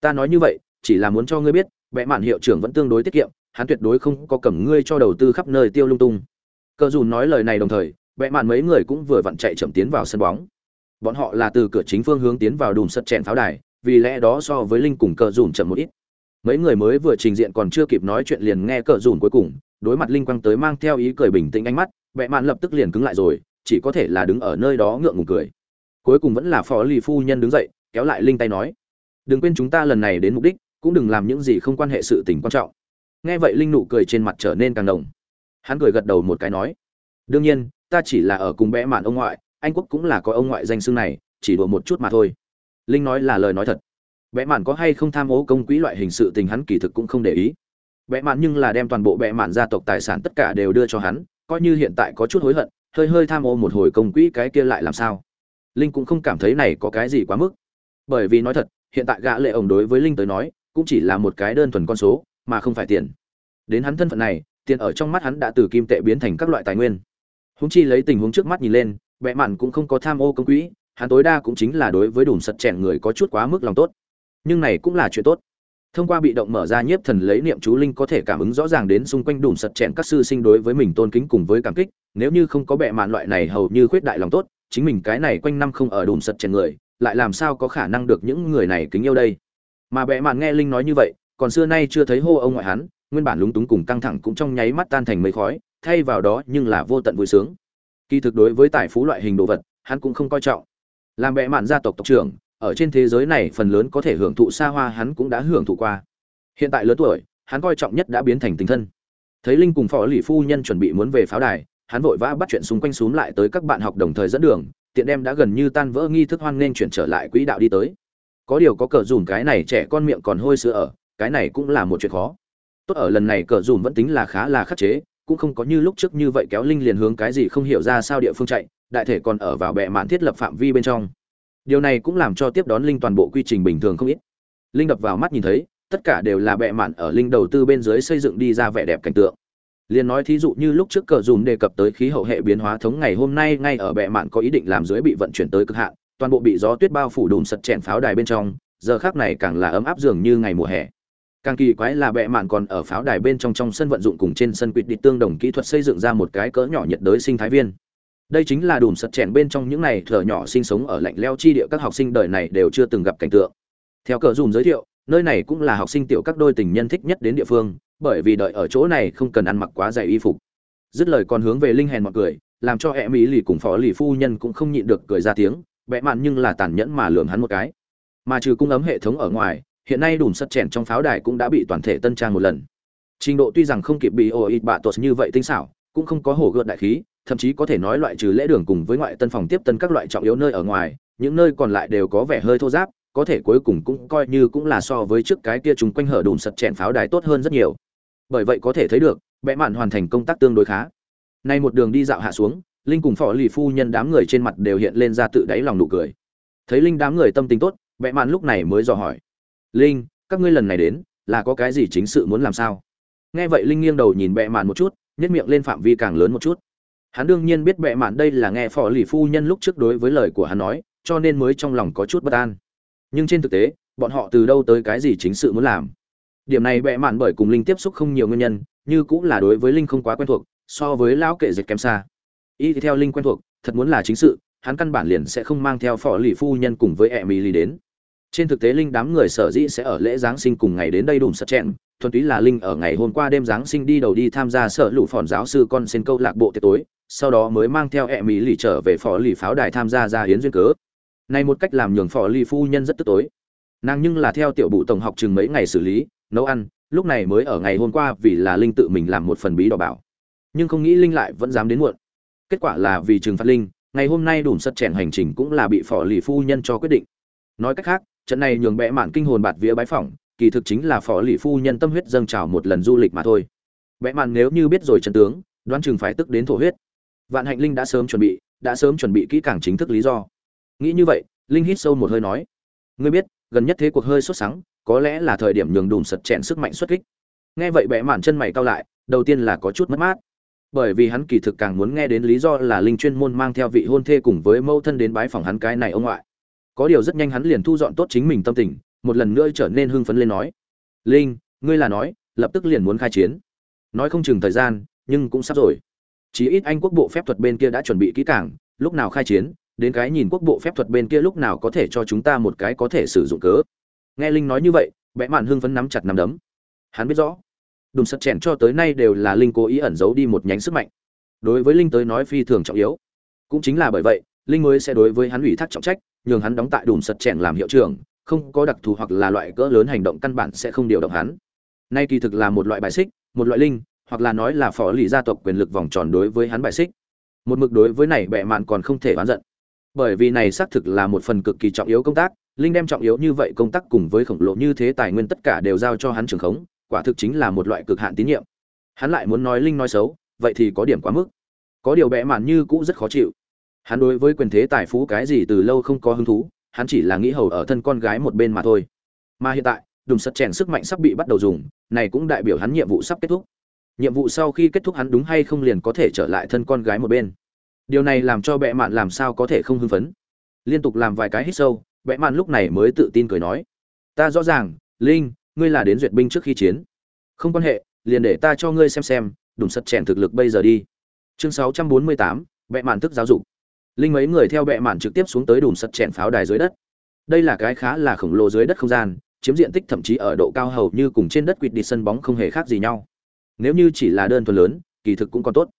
Ta nói như vậy, chỉ là muốn cho ngươi biết, bệ mạn hiệu trưởng vẫn tương đối tiết kiệm, hắn tuyệt đối không có cầm ngươi cho đầu tư khắp nơi tiêu lung tung. Cờ dù nói lời này đồng thời, bệ mạn mấy người cũng vừa vặn chạy chậm tiến vào sân bóng. Bọn họ là từ cửa chính phương hướng tiến vào đùm sật chèn pháo đài vì lẽ đó so với linh cùng cờ dùn chậm một ít. Mấy người mới vừa trình diện còn chưa kịp nói chuyện liền nghe cờ dùn cuối cùng, đối mặt linh quang tới mang theo ý cười bình tĩnh ánh mắt vẽ mạn lập tức liền cứng lại rồi, chỉ có thể là đứng ở nơi đó ngượng ngùng cười. Cuối cùng vẫn là phó lì phu nhân đứng dậy, kéo lại linh tay nói, đừng quên chúng ta lần này đến mục đích, cũng đừng làm những gì không quan hệ sự tình quan trọng. Nghe vậy linh nụ cười trên mặt trở nên càng đồng. Hắn cười gật đầu một cái nói, đương nhiên, ta chỉ là ở cùng bẽ mạn ông ngoại, anh quốc cũng là có ông ngoại danh xưng này, chỉ đùa một chút mà thôi linh nói là lời nói thật. Bẽ mạn có hay không tham ô công quỹ loại hình sự tình hắn kỳ thực cũng không để ý. Bẽ mạn nhưng là đem toàn bộ bẽ mạn gia tộc tài sản tất cả đều đưa cho hắn, coi như hiện tại có chút hối hận, hơi hơi tham ô một hồi công quỹ cái kia lại làm sao? Linh cũng không cảm thấy này có cái gì quá mức. Bởi vì nói thật, hiện tại gã lệ ổng đối với linh tới nói, cũng chỉ là một cái đơn thuần con số, mà không phải tiền. Đến hắn thân phận này, tiền ở trong mắt hắn đã từ kim tệ biến thành các loại tài nguyên. Húng chi lấy tình huống trước mắt nhìn lên bệ mạn cũng không có tham ô công quỹ hắn tối đa cũng chính là đối với đùm sật chèn người có chút quá mức lòng tốt. Nhưng này cũng là chuyện tốt. Thông qua bị động mở ra nhiếp thần lấy niệm chú linh có thể cảm ứng rõ ràng đến xung quanh đùm sật chèn các sư sinh đối với mình tôn kính cùng với cảm kích, nếu như không có bệ mạn loại này hầu như khuyết đại lòng tốt, chính mình cái này quanh năm không ở đùm sật chèn người, lại làm sao có khả năng được những người này kính yêu đây? Mà bệ mạn nghe linh nói như vậy, còn xưa nay chưa thấy hô ông ngoại hắn, nguyên bản lúng túng cùng căng thẳng cũng trong nháy mắt tan thành mây khói, thay vào đó nhưng là vô tận vui sướng. Kỳ thực đối với tài phú loại hình đồ vật, hắn cũng không coi trọng làm bệ mạn gia tộc tộc trưởng, ở trên thế giới này phần lớn có thể hưởng thụ xa hoa hắn cũng đã hưởng thụ qua. Hiện tại lớn tuổi, hắn coi trọng nhất đã biến thành tình thân. Thấy linh cùng phó lì phu nhân chuẩn bị muốn về pháo đài, hắn vội vã bắt chuyện xung quanh xúm lại tới các bạn học đồng thời dẫn đường, tiện đem đã gần như tan vỡ nghi thức hoan nên chuyển trở lại quỹ đạo đi tới. Có điều có cờ dùm cái này trẻ con miệng còn hôi sữa ở, cái này cũng là một chuyện khó. Tốt ở lần này cờ dùm vẫn tính là khá là khắc chế, cũng không có như lúc trước như vậy kéo linh liền hướng cái gì không hiểu ra sao địa phương chạy đại thể còn ở vào bệ mạn thiết lập phạm vi bên trong. Điều này cũng làm cho tiếp đón linh toàn bộ quy trình bình thường không ít. Linh đập vào mắt nhìn thấy, tất cả đều là bệ mạn ở linh đầu tư bên dưới xây dựng đi ra vẻ đẹp cảnh tượng. Liền nói thí dụ như lúc trước cờ dùm đề cập tới khí hậu hệ biến hóa thống ngày hôm nay ngay ở bệ mạn có ý định làm dưới bị vận chuyển tới cực hạn, toàn bộ bị gió tuyết bao phủ đùm sật chèn pháo đài bên trong, giờ khác này càng là ấm áp dường như ngày mùa hè. Càng kỳ quái là bệ mạn còn ở pháo đài bên trong trong sân vận dụng cùng trên sân quýt đi tương đồng kỹ thuật xây dựng ra một cái cỡ nhỏ nhiệt đới sinh thái viên đây chính là đùm sật chèn bên trong những này thở nhỏ sinh sống ở lạnh leo chi địa các học sinh đời này đều chưa từng gặp cảnh tượng. Theo cờ dùm giới thiệu, nơi này cũng là học sinh tiểu các đôi tình nhân thích nhất đến địa phương, bởi vì đợi ở chỗ này không cần ăn mặc quá dày y phục. Dứt lời còn hướng về linh hèn mọi cười làm cho em mỹ lì cùng phó lì phu nhân cũng không nhịn được cười ra tiếng, bẽ mạn nhưng là tàn nhẫn mà lường hắn một cái. Mà trừ cung ấm hệ thống ở ngoài, hiện nay đùm sắt chèn trong pháo đài cũng đã bị toàn thể tân trang một lần. Trình độ tuy rằng không kịp bị ô ít bạ tuột như vậy tinh xảo, cũng không có hổ gợt đại khí thậm chí có thể nói loại trừ lễ đường cùng với ngoại tân phòng tiếp tân các loại trọng yếu nơi ở ngoài, những nơi còn lại đều có vẻ hơi thô giáp, có thể cuối cùng cũng coi như cũng là so với trước cái kia chúng quanh hở đùm sật chèn pháo đài tốt hơn rất nhiều. Bởi vậy có thể thấy được, bẽ mạn hoàn thành công tác tương đối khá. Nay một đường đi dạo hạ xuống, linh cùng phò lì phu nhân đám người trên mặt đều hiện lên ra tự đáy lòng nụ cười. Thấy linh đám người tâm tình tốt, bẽ mạn lúc này mới dò hỏi. Linh, các ngươi lần này đến, là có cái gì chính sự muốn làm sao? Nghe vậy linh nghiêng đầu nhìn bẽ mạn một chút nhất miệng lên phạm vi càng lớn một chút hắn đương nhiên biết bệ mạn đây là nghe phò lì phu nhân lúc trước đối với lời của hắn nói, cho nên mới trong lòng có chút bất an. Nhưng trên thực tế, bọn họ từ đâu tới cái gì chính sự muốn làm? Điểm này bệ mạn bởi cùng linh tiếp xúc không nhiều nguyên nhân, như cũng là đối với linh không quá quen thuộc, so với lão kệ dịch kém xa. Y theo linh quen thuộc, thật muốn là chính sự, hắn căn bản liền sẽ không mang theo phò lì phu nhân cùng với emily đến. Trên thực tế linh đám người sở dĩ sẽ ở lễ giáng sinh cùng ngày đến đây đùm sật chẹn, thuần túy là linh ở ngày hôm qua đêm giáng sinh đi đầu đi tham gia sở lũ phòn giáo sư con xin câu lạc bộ tiệc tối sau đó mới mang theo emily trở về phò lì pháo đài tham gia ra hiến duyên cớ. Này một cách làm nhường phò lì phu nhân rất tức tối. Nàng nhưng là theo tiểu bụ tổng học chừng mấy ngày xử lý, nấu ăn, lúc này mới ở ngày hôm qua vì là linh tự mình làm một phần bí đỏ bảo. Nhưng không nghĩ linh lại vẫn dám đến muộn. Kết quả là vì trừng phạt linh, ngày hôm nay đủ sật chèn hành trình cũng là bị phò lì phu nhân cho quyết định. Nói cách khác, trận này nhường bẽ mạn kinh hồn bạt vía bái phỏng, kỳ thực chính là phò lì phu nhân tâm huyết dâng trào một lần du lịch mà thôi. Bẽ mạn nếu như biết rồi trận tướng, đoán chừng phải tức đến thổ huyết vạn hạnh linh đã sớm chuẩn bị, đã sớm chuẩn bị kỹ càng chính thức lý do. Nghĩ như vậy, linh hít sâu một hơi nói, ngươi biết, gần nhất thế cuộc hơi sốt sắng, có lẽ là thời điểm nhường đùm sật chèn sức mạnh xuất kích. Nghe vậy bẽ mạn chân mày cao lại, đầu tiên là có chút mất mát. Bởi vì hắn kỳ thực càng muốn nghe đến lý do là linh chuyên môn mang theo vị hôn thê cùng với mâu thân đến bái phòng hắn cái này ông ngoại. Có điều rất nhanh hắn liền thu dọn tốt chính mình tâm tình, một lần nữa trở nên hưng phấn lên nói, linh, ngươi là nói, lập tức liền muốn khai chiến. Nói không chừng thời gian, nhưng cũng sắp rồi chí ít anh quốc bộ phép thuật bên kia đã chuẩn bị kỹ càng, lúc nào khai chiến, đến cái nhìn quốc bộ phép thuật bên kia lúc nào có thể cho chúng ta một cái có thể sử dụng cớ. Nghe linh nói như vậy, bẽ mạn hưng phấn nắm chặt nắm đấm. Hắn biết rõ, đùm sật chèn cho tới nay đều là linh cố ý ẩn giấu đi một nhánh sức mạnh. Đối với linh tới nói phi thường trọng yếu. Cũng chính là bởi vậy, linh mới sẽ đối với hắn ủy thác trọng trách, nhường hắn đóng tại đùm sật chèn làm hiệu trưởng, không có đặc thù hoặc là loại cỡ lớn hành động căn bản sẽ không điều động hắn. Nay kỳ thực là một loại bài xích, một loại linh hoặc là nói là phó lì gia tộc quyền lực vòng tròn đối với hắn bài xích. Một mực đối với này bệ mạn còn không thể oán giận. Bởi vì này xác thực là một phần cực kỳ trọng yếu công tác, linh đem trọng yếu như vậy công tác cùng với khổng lồ như thế tài nguyên tất cả đều giao cho hắn trường khống, quả thực chính là một loại cực hạn tín nhiệm. Hắn lại muốn nói linh nói xấu, vậy thì có điểm quá mức. Có điều bẽ mạn như cũ rất khó chịu. Hắn đối với quyền thế tài phú cái gì từ lâu không có hứng thú, hắn chỉ là nghĩ hầu ở thân con gái một bên mà thôi. Mà hiện tại đùng sật chèn sức mạnh sắp bị bắt đầu dùng, này cũng đại biểu hắn nhiệm vụ sắp kết thúc nhiệm vụ sau khi kết thúc hắn đúng hay không liền có thể trở lại thân con gái một bên. Điều này làm cho bệ mạn làm sao có thể không hưng phấn. Liên tục làm vài cái hít sâu bệ mạn lúc này mới tự tin cười nói. Ta rõ ràng linh ngươi là đến duyệt binh trước khi chiến. Không quan hệ liền để ta cho ngươi xem xem đủng sật chèn thực lực bây giờ đi. Chương 648, bệ mạn thức giáo dục. Linh mấy người theo bệ mạn trực tiếp xuống tới đùm sật chèn pháo đài dưới đất. Đây là cái khá là khổng lồ dưới đất không gian chiếm diện tích thậm chí ở độ cao hầu như cùng trên đất quỵt đi sân bóng không hề khác gì nhau nếu như chỉ là đơn thuần lớn, kỳ thực cũng còn tốt.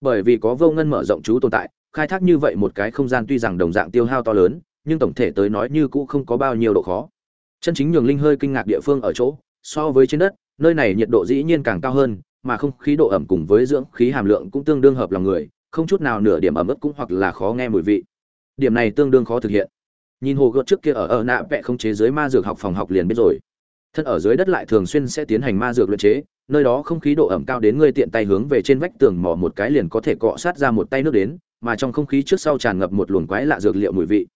Bởi vì có vô ngân mở rộng chú tồn tại, khai thác như vậy một cái không gian tuy rằng đồng dạng tiêu hao to lớn, nhưng tổng thể tới nói như cũ không có bao nhiêu độ khó. Chân chính nhường linh hơi kinh ngạc địa phương ở chỗ, so với trên đất, nơi này nhiệt độ dĩ nhiên càng cao hơn, mà không khí độ ẩm cùng với dưỡng khí hàm lượng cũng tương đương hợp lòng người, không chút nào nửa điểm ẩm ướt cũng hoặc là khó nghe mùi vị. Điểm này tương đương khó thực hiện. Nhìn hồ gợt trước kia ở ở nạ vẽ không chế dưới ma dược học phòng học liền biết rồi thân ở dưới đất lại thường xuyên sẽ tiến hành ma dược luyện chế, nơi đó không khí độ ẩm cao đến ngươi tiện tay hướng về trên vách tường mò một cái liền có thể cọ sát ra một tay nước đến, mà trong không khí trước sau tràn ngập một luồng quái lạ dược liệu mùi vị.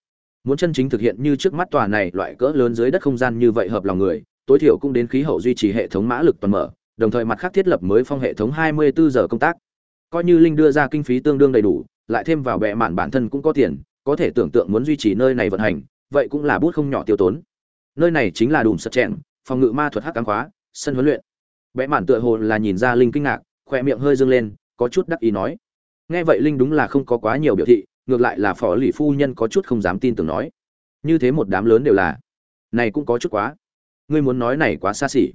Muốn chân chính thực hiện như trước mắt tòa này loại cỡ lớn dưới đất không gian như vậy hợp lòng người, tối thiểu cũng đến khí hậu duy trì hệ thống mã lực toàn mở, đồng thời mặt khác thiết lập mới phong hệ thống 24 giờ công tác. Coi như linh đưa ra kinh phí tương đương đầy đủ, lại thêm vào bệ mạn bản thân cũng có tiền, có thể tưởng tượng muốn duy trì nơi này vận hành, vậy cũng là bút không nhỏ tiêu tốn. Nơi này chính là đùm sật chèn phòng ngự ma thuật hắc cám khóa, sân huấn luyện. Bẽ mạn tựa hồ là nhìn ra linh kinh ngạc, khoe miệng hơi dâng lên, có chút đắc ý nói. Nghe vậy linh đúng là không có quá nhiều biểu thị, ngược lại là phó lì phu nhân có chút không dám tin tưởng nói. Như thế một đám lớn đều là. Này cũng có chút quá. Ngươi muốn nói này quá xa xỉ.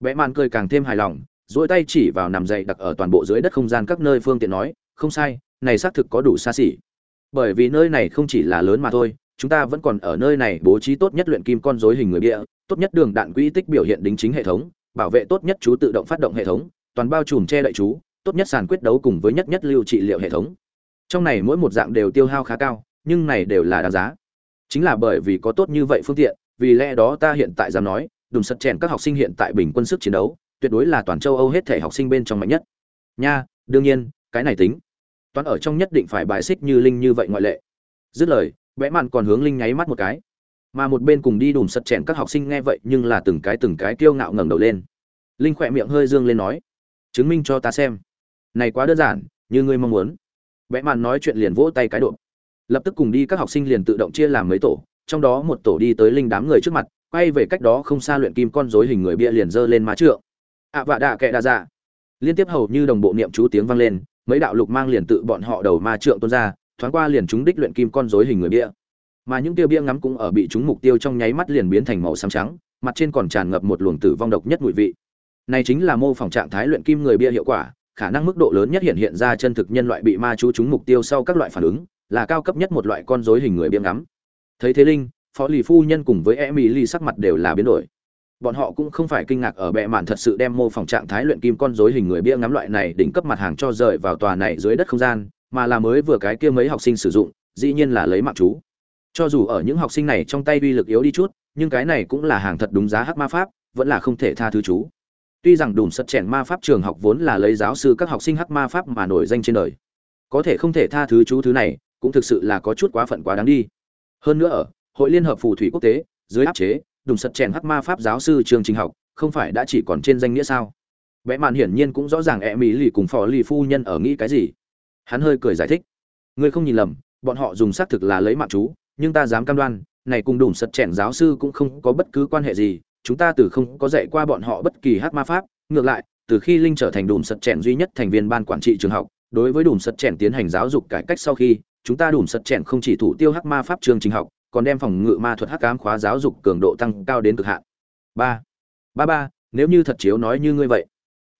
Bẽ mạn cười càng thêm hài lòng dỗi tay chỉ vào nằm dậy đặt ở toàn bộ dưới đất không gian các nơi phương tiện nói, không sai, này xác thực có đủ xa xỉ. Bởi vì nơi này không chỉ là lớn mà thôi chúng ta vẫn còn ở nơi này bố trí tốt nhất luyện kim con rối hình người bịa tốt nhất đường đạn quỹ tích biểu hiện đính chính hệ thống, bảo vệ tốt nhất chú tự động phát động hệ thống, toàn bao trùm che đậy chú, tốt nhất sàn quyết đấu cùng với nhất nhất lưu trị liệu hệ thống. Trong này mỗi một dạng đều tiêu hao khá cao, nhưng này đều là đáng giá. Chính là bởi vì có tốt như vậy phương tiện, vì lẽ đó ta hiện tại dám nói, đùm sật chèn các học sinh hiện tại bình quân sức chiến đấu, tuyệt đối là toàn châu âu hết thể học sinh bên trong mạnh nhất. Nha, đương nhiên, cái này tính. Toán ở trong nhất định phải bài xích như linh như vậy ngoại lệ. Dứt lời vẽ mạn còn hướng linh nháy mắt một cái. Mà một bên cùng đi đùm sật chèn các học sinh nghe vậy nhưng là từng cái từng cái kiêu ngạo ngẩng đầu lên. Linh khỏe miệng hơi dương lên nói, chứng minh cho ta xem. Này quá đơn giản, như ngươi mong muốn. Vẽ mạn nói chuyện liền vỗ tay cái độ. Lập tức cùng đi các học sinh liền tự động chia làm mấy tổ, trong đó một tổ đi tới linh đám người trước mặt, quay về cách đó không xa luyện kim con rối hình người bia liền dơ lên má trượng. Ạ vạ đạ kệ đa dạ. Liên tiếp hầu như đồng bộ niệm chú tiếng vang lên, mấy đạo lục mang liền tự bọn họ đầu ma trượng tuôn ra thoáng qua liền chúng đích luyện kim con rối hình người bia. Mà những tiêu bia ngắm cũng ở bị chúng mục tiêu trong nháy mắt liền biến thành màu xám trắng, mặt trên còn tràn ngập một luồng tử vong độc nhất mùi vị. Này chính là mô phỏng trạng thái luyện kim người bia hiệu quả, khả năng mức độ lớn nhất hiện hiện ra chân thực nhân loại bị ma chú chúng mục tiêu sau các loại phản ứng, là cao cấp nhất một loại con rối hình người bia ngắm. Thấy thế linh, phó lì phu nhân cùng với em ly sắc mặt đều là biến đổi. Bọn họ cũng không phải kinh ngạc ở bệ mạn thật sự đem mô phỏng trạng thái luyện kim con rối hình người bia ngắm loại này đỉnh cấp mặt hàng cho rời vào tòa này dưới đất không gian mà là mới vừa cái kia mấy học sinh sử dụng, dĩ nhiên là lấy mạng chú. Cho dù ở những học sinh này trong tay uy lực yếu đi chút, nhưng cái này cũng là hàng thật đúng giá hắc ma pháp, vẫn là không thể tha thứ chú. Tuy rằng đùm sật chèn ma pháp trường học vốn là lấy giáo sư các học sinh hắc ma pháp mà nổi danh trên đời, có thể không thể tha thứ chú thứ này, cũng thực sự là có chút quá phận quá đáng đi. Hơn nữa ở, hội liên hợp phù thủy quốc tế, dưới áp chế, đùm sật chèn hắc ma pháp giáo sư trường trình học, không phải đã chỉ còn trên danh nghĩa sao? Vẽ mạn hiển nhiên cũng rõ ràng e mỹ lì cùng phò lì phu nhân ở nghĩ cái gì hắn hơi cười giải thích. Ngươi không nhìn lầm, bọn họ dùng xác thực là lấy mạng chú, nhưng ta dám cam đoan, này cùng đùm sật chèn giáo sư cũng không có bất cứ quan hệ gì, chúng ta từ không có dạy qua bọn họ bất kỳ hát ma pháp, ngược lại, từ khi linh trở thành đùm sật chèn duy nhất thành viên ban quản trị trường học, đối với đùm sật chèn tiến hành giáo dục cải cách sau khi, chúng ta đùm sật chèn không chỉ thủ tiêu hắc ma pháp trường trình học, còn đem phòng ngự ma thuật hắc ám khóa giáo dục cường độ tăng cao đến cực hạn. Ba. Ba ba, nếu như thật chiếu nói như ngươi vậy.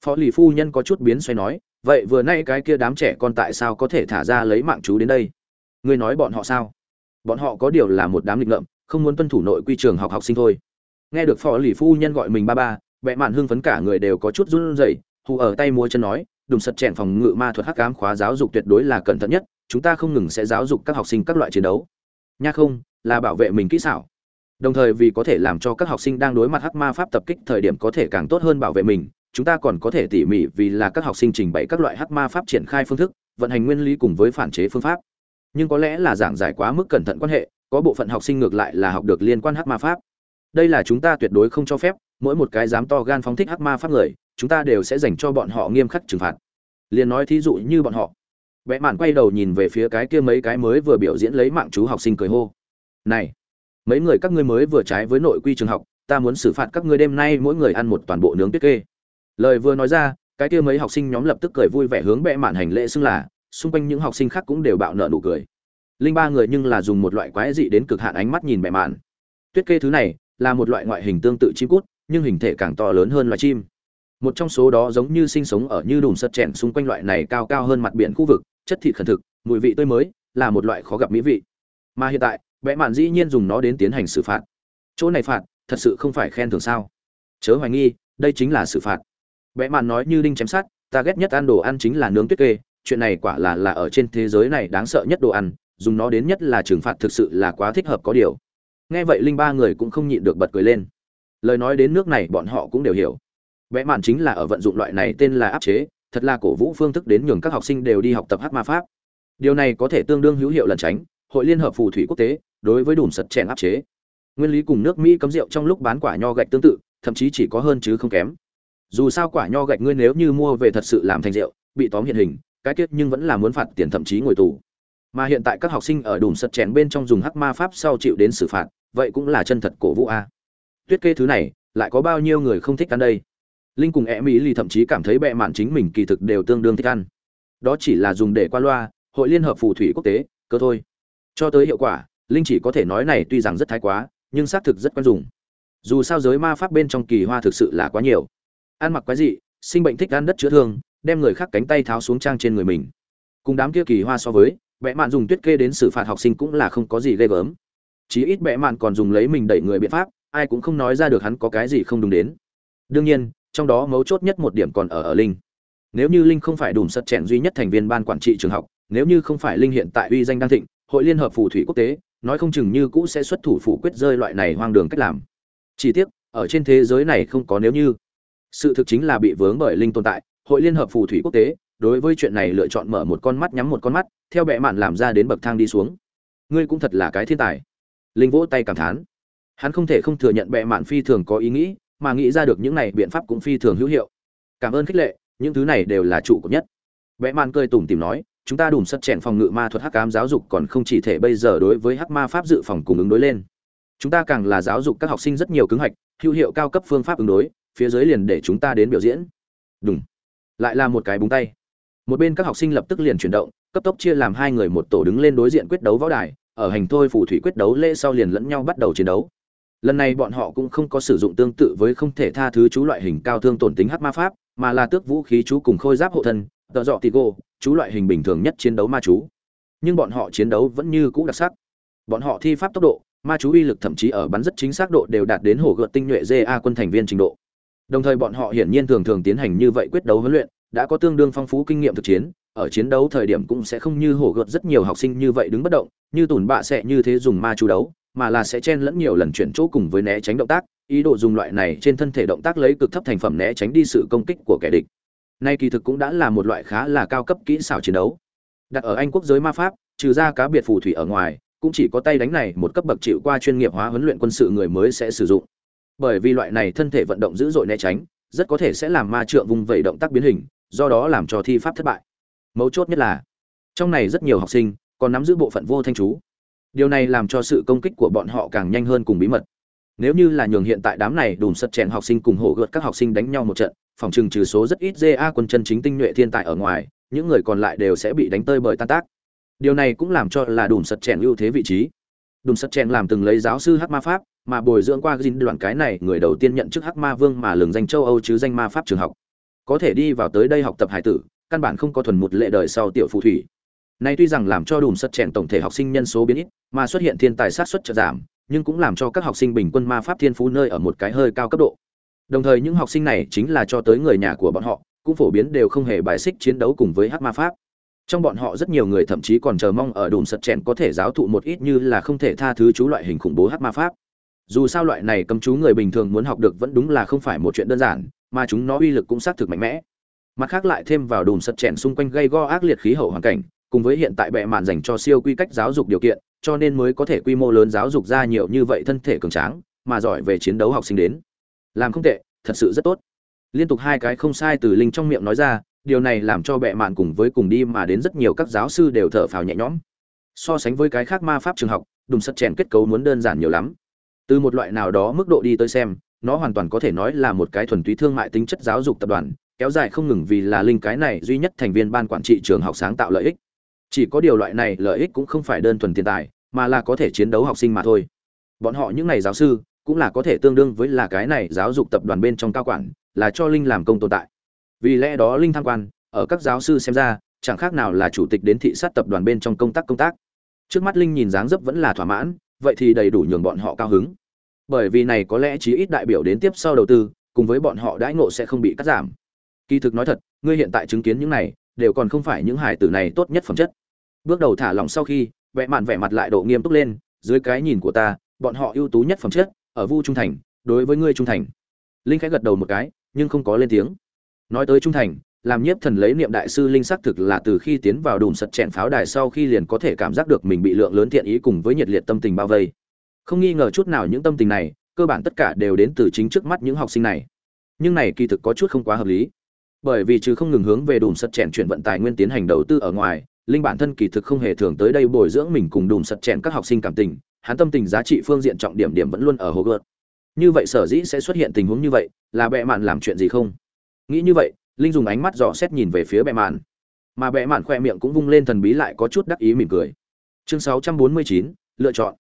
Phó lì phu nhân có chút biến xoay nói vậy vừa nay cái kia đám trẻ con tại sao có thể thả ra lấy mạng chú đến đây? Ngươi nói bọn họ sao? Bọn họ có điều là một đám nghịch ngợm, không muốn tuân thủ nội quy trường học học sinh thôi. Nghe được phó lì phu nhân gọi mình ba ba vẽ mạn hưng phấn cả người đều có chút run rẩy, hù ở tay múa chân nói đùng sật chèn phòng ngự ma thuật hắc ám khóa giáo dục tuyệt đối là cẩn thận nhất, chúng ta không ngừng sẽ giáo dục các học sinh các loại chiến đấu. Nha không, là bảo vệ mình kỹ xảo. Đồng thời vì có thể làm cho các học sinh đang đối mặt hắc ma pháp tập kích thời điểm có thể càng tốt hơn bảo vệ mình chúng ta còn có thể tỉ mỉ vì là các học sinh trình bày các loại hắc ma pháp triển khai phương thức, vận hành nguyên lý cùng với phản chế phương pháp. Nhưng có lẽ là giảng giải quá mức cẩn thận quan hệ, có bộ phận học sinh ngược lại là học được liên quan hắc ma pháp. Đây là chúng ta tuyệt đối không cho phép, mỗi một cái dám to gan phóng thích hắc ma pháp người, chúng ta đều sẽ dành cho bọn họ nghiêm khắc trừng phạt. Liên nói thí dụ như bọn họ. Bẽ mạn quay đầu nhìn về phía cái kia mấy cái mới vừa biểu diễn lấy mạng chú học sinh cười hô. Này, mấy người các ngươi mới vừa trái với nội quy trường học, ta muốn xử phạt các ngươi đêm nay mỗi người ăn một toàn bộ nướng tuyết kê lời vừa nói ra, cái kia mấy học sinh nhóm lập tức cười vui vẻ hướng bệ mạn hành lễ xưng là, xung quanh những học sinh khác cũng đều bạo nợ nụ cười. Linh ba người nhưng là dùng một loại quái dị đến cực hạn ánh mắt nhìn bệ mạn. Tuyết kê thứ này là một loại ngoại hình tương tự chim cút, nhưng hình thể càng to lớn hơn loài chim. Một trong số đó giống như sinh sống ở như đùm sật chèn xung quanh loại này cao cao hơn mặt biển khu vực, chất thịt khẩn thực, mùi vị tươi mới, là một loại khó gặp mỹ vị. Mà hiện tại vẽ mạn dĩ nhiên dùng nó đến tiến hành xử phạt. Chỗ này phạt, thật sự không phải khen thưởng sao? Chớ hoài nghi, đây chính là xử phạt. Bẽ mạn nói như đinh chém sát ta ghét nhất ăn đồ ăn chính là nướng tuyết kê, chuyện này quả là là ở trên thế giới này đáng sợ nhất đồ ăn, dùng nó đến nhất là trừng phạt thực sự là quá thích hợp có điều. Nghe vậy linh ba người cũng không nhịn được bật cười lên. Lời nói đến nước này bọn họ cũng đều hiểu. Bẽ mạn chính là ở vận dụng loại này tên là áp chế, thật là cổ vũ phương thức đến nhường các học sinh đều đi học tập hắc ma pháp. Điều này có thể tương đương hữu hiệu lẩn tránh, hội liên hợp phù thủy quốc tế, đối với đùm sật chèn áp chế. Nguyên lý cùng nước mỹ cấm rượu trong lúc bán quả nho gạch tương tự, thậm chí chỉ có hơn chứ không kém dù sao quả nho gạch ngươi nếu như mua về thật sự làm thành rượu, bị tóm hiện hình, cái tiết nhưng vẫn là muốn phạt tiền thậm chí ngồi tù. Mà hiện tại các học sinh ở đùm sật chèn bên trong dùng hắc ma pháp sau chịu đến xử phạt, vậy cũng là chân thật cổ vũ a. Tuyết kê thứ này, lại có bao nhiêu người không thích ăn đây? Linh cùng e mỹ lì thậm chí cảm thấy bệ mạn chính mình kỳ thực đều tương đương thích ăn. Đó chỉ là dùng để qua loa, hội liên hợp phù thủy quốc tế, cơ thôi. Cho tới hiệu quả, linh chỉ có thể nói này tuy rằng rất thái quá, nhưng xác thực rất quen dùng. Dù sao giới ma pháp bên trong kỳ hoa thực sự là quá nhiều ăn mặc quái dị, sinh bệnh thích ăn đất chữa thương, đem người khác cánh tay tháo xuống trang trên người mình. Cùng đám kia kỳ hoa so với bệ mạn dùng tuyết kê đến xử phạt học sinh cũng là không có gì ghê gớm. Chí ít bệ mạn còn dùng lấy mình đẩy người biện pháp, ai cũng không nói ra được hắn có cái gì không đúng đến. Đương nhiên, trong đó mấu chốt nhất một điểm còn ở ở linh. Nếu như linh không phải đủ sật chèn duy nhất thành viên ban quản trị trường học, nếu như không phải linh hiện tại uy danh đang thịnh, hội liên hợp phù thủy quốc tế, nói không chừng như cũ sẽ xuất thủ phủ quyết rơi loại này hoang đường cách làm. Chỉ tiếc, ở trên thế giới này không có nếu như sự thực chính là bị vướng bởi linh tồn tại, hội liên hợp phù thủy quốc tế, đối với chuyện này lựa chọn mở một con mắt nhắm một con mắt, theo bệ mạn làm ra đến bậc thang đi xuống. Ngươi cũng thật là cái thiên tài. Linh vỗ tay cảm thán. Hắn không thể không thừa nhận bệ mạn phi thường có ý nghĩ, mà nghĩ ra được những này biện pháp cũng phi thường hữu hiệu. Cảm ơn khích lệ, những thứ này đều là trụ cột nhất. Bệ mạn cười tủm tìm nói, chúng ta đủ sắt chèn phòng ngự ma thuật hắc ám giáo dục còn không chỉ thể bây giờ đối với hắc ma pháp dự phòng cùng ứng đối lên chúng ta càng là giáo dục các học sinh rất nhiều cứng hạch, hữu hiệu cao cấp phương pháp ứng đối, phía dưới liền để chúng ta đến biểu diễn. Đúng lại là một cái búng tay. Một bên các học sinh lập tức liền chuyển động, cấp tốc chia làm hai người một tổ đứng lên đối diện quyết đấu võ đài, ở hành thôi phù thủy quyết đấu lễ sau liền lẫn nhau bắt đầu chiến đấu. Lần này bọn họ cũng không có sử dụng tương tự với không thể tha thứ chú loại hình cao thương tổn tính hát ma pháp, mà là tước vũ khí chú cùng khôi giáp hộ thân, tợ dọ tigo chú loại hình bình thường nhất chiến đấu ma chú. Nhưng bọn họ chiến đấu vẫn như cũ đặc sắc. Bọn họ thi pháp tốc độ ma chú uy lực thậm chí ở bắn rất chính xác độ đều đạt đến hổ gợt tinh nhuệ ja quân thành viên trình độ. Đồng thời bọn họ hiển nhiên thường thường tiến hành như vậy quyết đấu huấn luyện, đã có tương đương phong phú kinh nghiệm thực chiến, ở chiến đấu thời điểm cũng sẽ không như hổ gợt rất nhiều học sinh như vậy đứng bất động, như tủn bạ sẽ như thế dùng ma chú đấu, mà là sẽ chen lẫn nhiều lần chuyển chỗ cùng với né tránh động tác, ý đồ dùng loại này trên thân thể động tác lấy cực thấp thành phẩm né tránh đi sự công kích của kẻ địch. Nay kỳ thực cũng đã là một loại khá là cao cấp kỹ xảo chiến đấu. Đặt ở anh quốc giới ma pháp, trừ ra cá biệt phù thủy ở ngoài cũng chỉ có tay đánh này một cấp bậc chịu qua chuyên nghiệp hóa huấn luyện quân sự người mới sẽ sử dụng. Bởi vì loại này thân thể vận động dữ dội né tránh, rất có thể sẽ làm ma trượng vùng vẩy động tác biến hình, do đó làm cho thi pháp thất bại. Mấu chốt nhất là, trong này rất nhiều học sinh còn nắm giữ bộ phận vô thanh chú. Điều này làm cho sự công kích của bọn họ càng nhanh hơn cùng bí mật. Nếu như là nhường hiện tại đám này đùm sật chèn học sinh cùng hổ gợt các học sinh đánh nhau một trận, phòng trừng trừ số rất ít ga quân chân chính tinh nhuệ thiên tài ở ngoài, những người còn lại đều sẽ bị đánh tơi bởi tan tác điều này cũng làm cho là đùm sật chèn ưu thế vị trí đùm sật chèn làm từng lấy giáo sư hắc ma pháp mà bồi dưỡng qua gin đoạn cái này người đầu tiên nhận chức hắc ma vương mà lường danh châu âu chứ danh ma pháp trường học có thể đi vào tới đây học tập hải tử căn bản không có thuần một lệ đời sau tiểu phù thủy Nay tuy rằng làm cho đùm sật chèn tổng thể học sinh nhân số biến ít, mà xuất hiện thiên tài sát xuất trợ giảm, nhưng cũng làm cho các học sinh bình quân ma pháp thiên phú nơi ở một cái hơi cao cấp độ. Đồng thời những học sinh này chính là cho tới người nhà của bọn họ, cũng phổ biến đều không hề bài xích chiến đấu cùng với hắc ma pháp. Trong bọn họ rất nhiều người thậm chí còn chờ mong ở đùm sật chèn có thể giáo thụ một ít như là không thể tha thứ chú loại hình khủng bố hắc ma pháp. Dù sao loại này cấm chú người bình thường muốn học được vẫn đúng là không phải một chuyện đơn giản, mà chúng nó uy lực cũng xác thực mạnh mẽ. Mặt khác lại thêm vào đùm sật chèn xung quanh gây go ác liệt khí hậu hoàn cảnh, cùng với hiện tại bệ mạn dành cho siêu quy cách giáo dục điều kiện, cho nên mới có thể quy mô lớn giáo dục ra nhiều như vậy thân thể cường tráng, mà giỏi về chiến đấu học sinh đến. Làm không tệ, thật sự rất tốt. Liên tục hai cái không sai từ linh trong miệng nói ra, điều này làm cho bệ mạn cùng với cùng đi mà đến rất nhiều các giáo sư đều thở phào nhẹ nhõm. So sánh với cái khác ma pháp trường học, đùm sắt chèn kết cấu muốn đơn giản nhiều lắm. Từ một loại nào đó mức độ đi tới xem, nó hoàn toàn có thể nói là một cái thuần túy thương mại tính chất giáo dục tập đoàn, kéo dài không ngừng vì là linh cái này duy nhất thành viên ban quản trị trường học sáng tạo lợi ích. Chỉ có điều loại này lợi ích cũng không phải đơn thuần tiền tài, mà là có thể chiến đấu học sinh mà thôi. Bọn họ những này giáo sư, cũng là có thể tương đương với là cái này giáo dục tập đoàn bên trong cao quản, là cho linh làm công tồn tại vì lẽ đó linh tham quan, ở các giáo sư xem ra, chẳng khác nào là chủ tịch đến thị sát tập đoàn bên trong công tác công tác. Trước mắt linh nhìn dáng dấp vẫn là thỏa mãn, vậy thì đầy đủ nhường bọn họ cao hứng. Bởi vì này có lẽ chí ít đại biểu đến tiếp sau đầu tư, cùng với bọn họ đãi ngộ sẽ không bị cắt giảm. Kỳ thực nói thật, ngươi hiện tại chứng kiến những này, đều còn không phải những hải tử này tốt nhất phẩm chất. Bước đầu thả lỏng sau khi vẽ mạn vẻ mặt lại độ nghiêm túc lên, dưới cái nhìn của ta, bọn họ ưu tú nhất phẩm chất, ở vu trung thành, đối với ngươi trung thành. Linh khẽ gật đầu một cái, nhưng không có lên tiếng nói tới trung thành, làm nhiếp thần lấy niệm đại sư linh xác thực là từ khi tiến vào đùm sật chèn pháo đài sau khi liền có thể cảm giác được mình bị lượng lớn thiện ý cùng với nhiệt liệt tâm tình bao vây. Không nghi ngờ chút nào những tâm tình này, cơ bản tất cả đều đến từ chính trước mắt những học sinh này. Nhưng này kỳ thực có chút không quá hợp lý. Bởi vì trừ không ngừng hướng về đùm sật chèn chuyển vận tài nguyên tiến hành đầu tư ở ngoài, linh bản thân kỳ thực không hề thường tới đây bồi dưỡng mình cùng đùm sật chèn các học sinh cảm tình, hắn tâm tình giá trị phương diện trọng điểm điểm vẫn luôn ở hồ gợt như vậy sở dĩ sẽ xuất hiện tình huống như vậy, là bệ mạn làm chuyện gì không? Nghĩ như vậy linh dùng ánh mắt dò xét nhìn về phía bệ mạn. Mà bệ mạn khoe miệng cũng vung lên thần bí lại có chút đắc ý mỉm cười. Chương 649, lựa chọn.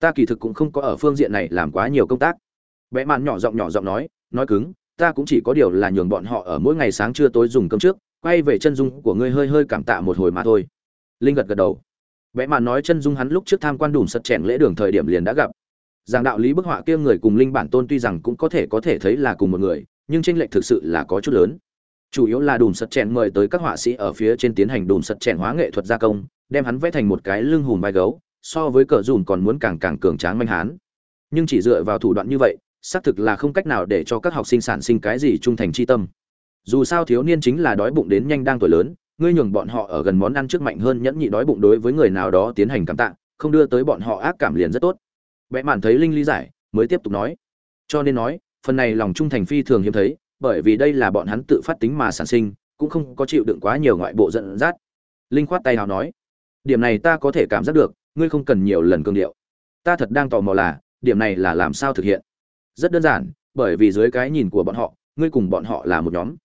Ta kỳ thực cũng không có ở phương diện này làm quá nhiều công tác. Bệ mạn nhỏ giọng nhỏ giọng nói nói cứng ta cũng chỉ có điều là nhường bọn họ ở mỗi ngày sáng trưa tối dùng cơm trước quay về chân dung của ngươi hơi hơi cảm tạ một hồi mà thôi. Linh gật gật đầu. Vẽ mạn nói chân dung hắn lúc trước tham quan đủ sật chèn lễ đường thời điểm liền đã gặp. Giảng đạo lý bức họa kia người cùng linh bản tôn tuy rằng cũng có thể có thể thấy là cùng một người nhưng tranh lệch thực sự là có chút lớn. Chủ yếu là đùm sật chèn mời tới các họa sĩ ở phía trên tiến hành đùm sật chèn hóa nghệ thuật gia công, đem hắn vẽ thành một cái lưng hùm vai gấu, so với cờ dùn còn muốn càng càng cường tráng manh hán. Nhưng chỉ dựa vào thủ đoạn như vậy, xác thực là không cách nào để cho các học sinh sản sinh cái gì trung thành chi tâm. Dù sao thiếu niên chính là đói bụng đến nhanh đang tuổi lớn, ngươi nhường bọn họ ở gần món ăn trước mạnh hơn nhẫn nhị đói bụng đối với người nào đó tiến hành cảm tạ, không đưa tới bọn họ ác cảm liền rất tốt. Vẽ mạn thấy linh lý giải, mới tiếp tục nói. Cho nên nói phần này lòng trung thành phi thường hiếm thấy, bởi vì đây là bọn hắn tự phát tính mà sản sinh, cũng không có chịu đựng quá nhiều ngoại bộ giận dắt. Linh khoát tay hào nói, điểm này ta có thể cảm giác được, ngươi không cần nhiều lần cương điệu. Ta thật đang tò mò là, điểm này là làm sao thực hiện? Rất đơn giản, bởi vì dưới cái nhìn của bọn họ, ngươi cùng bọn họ là một nhóm.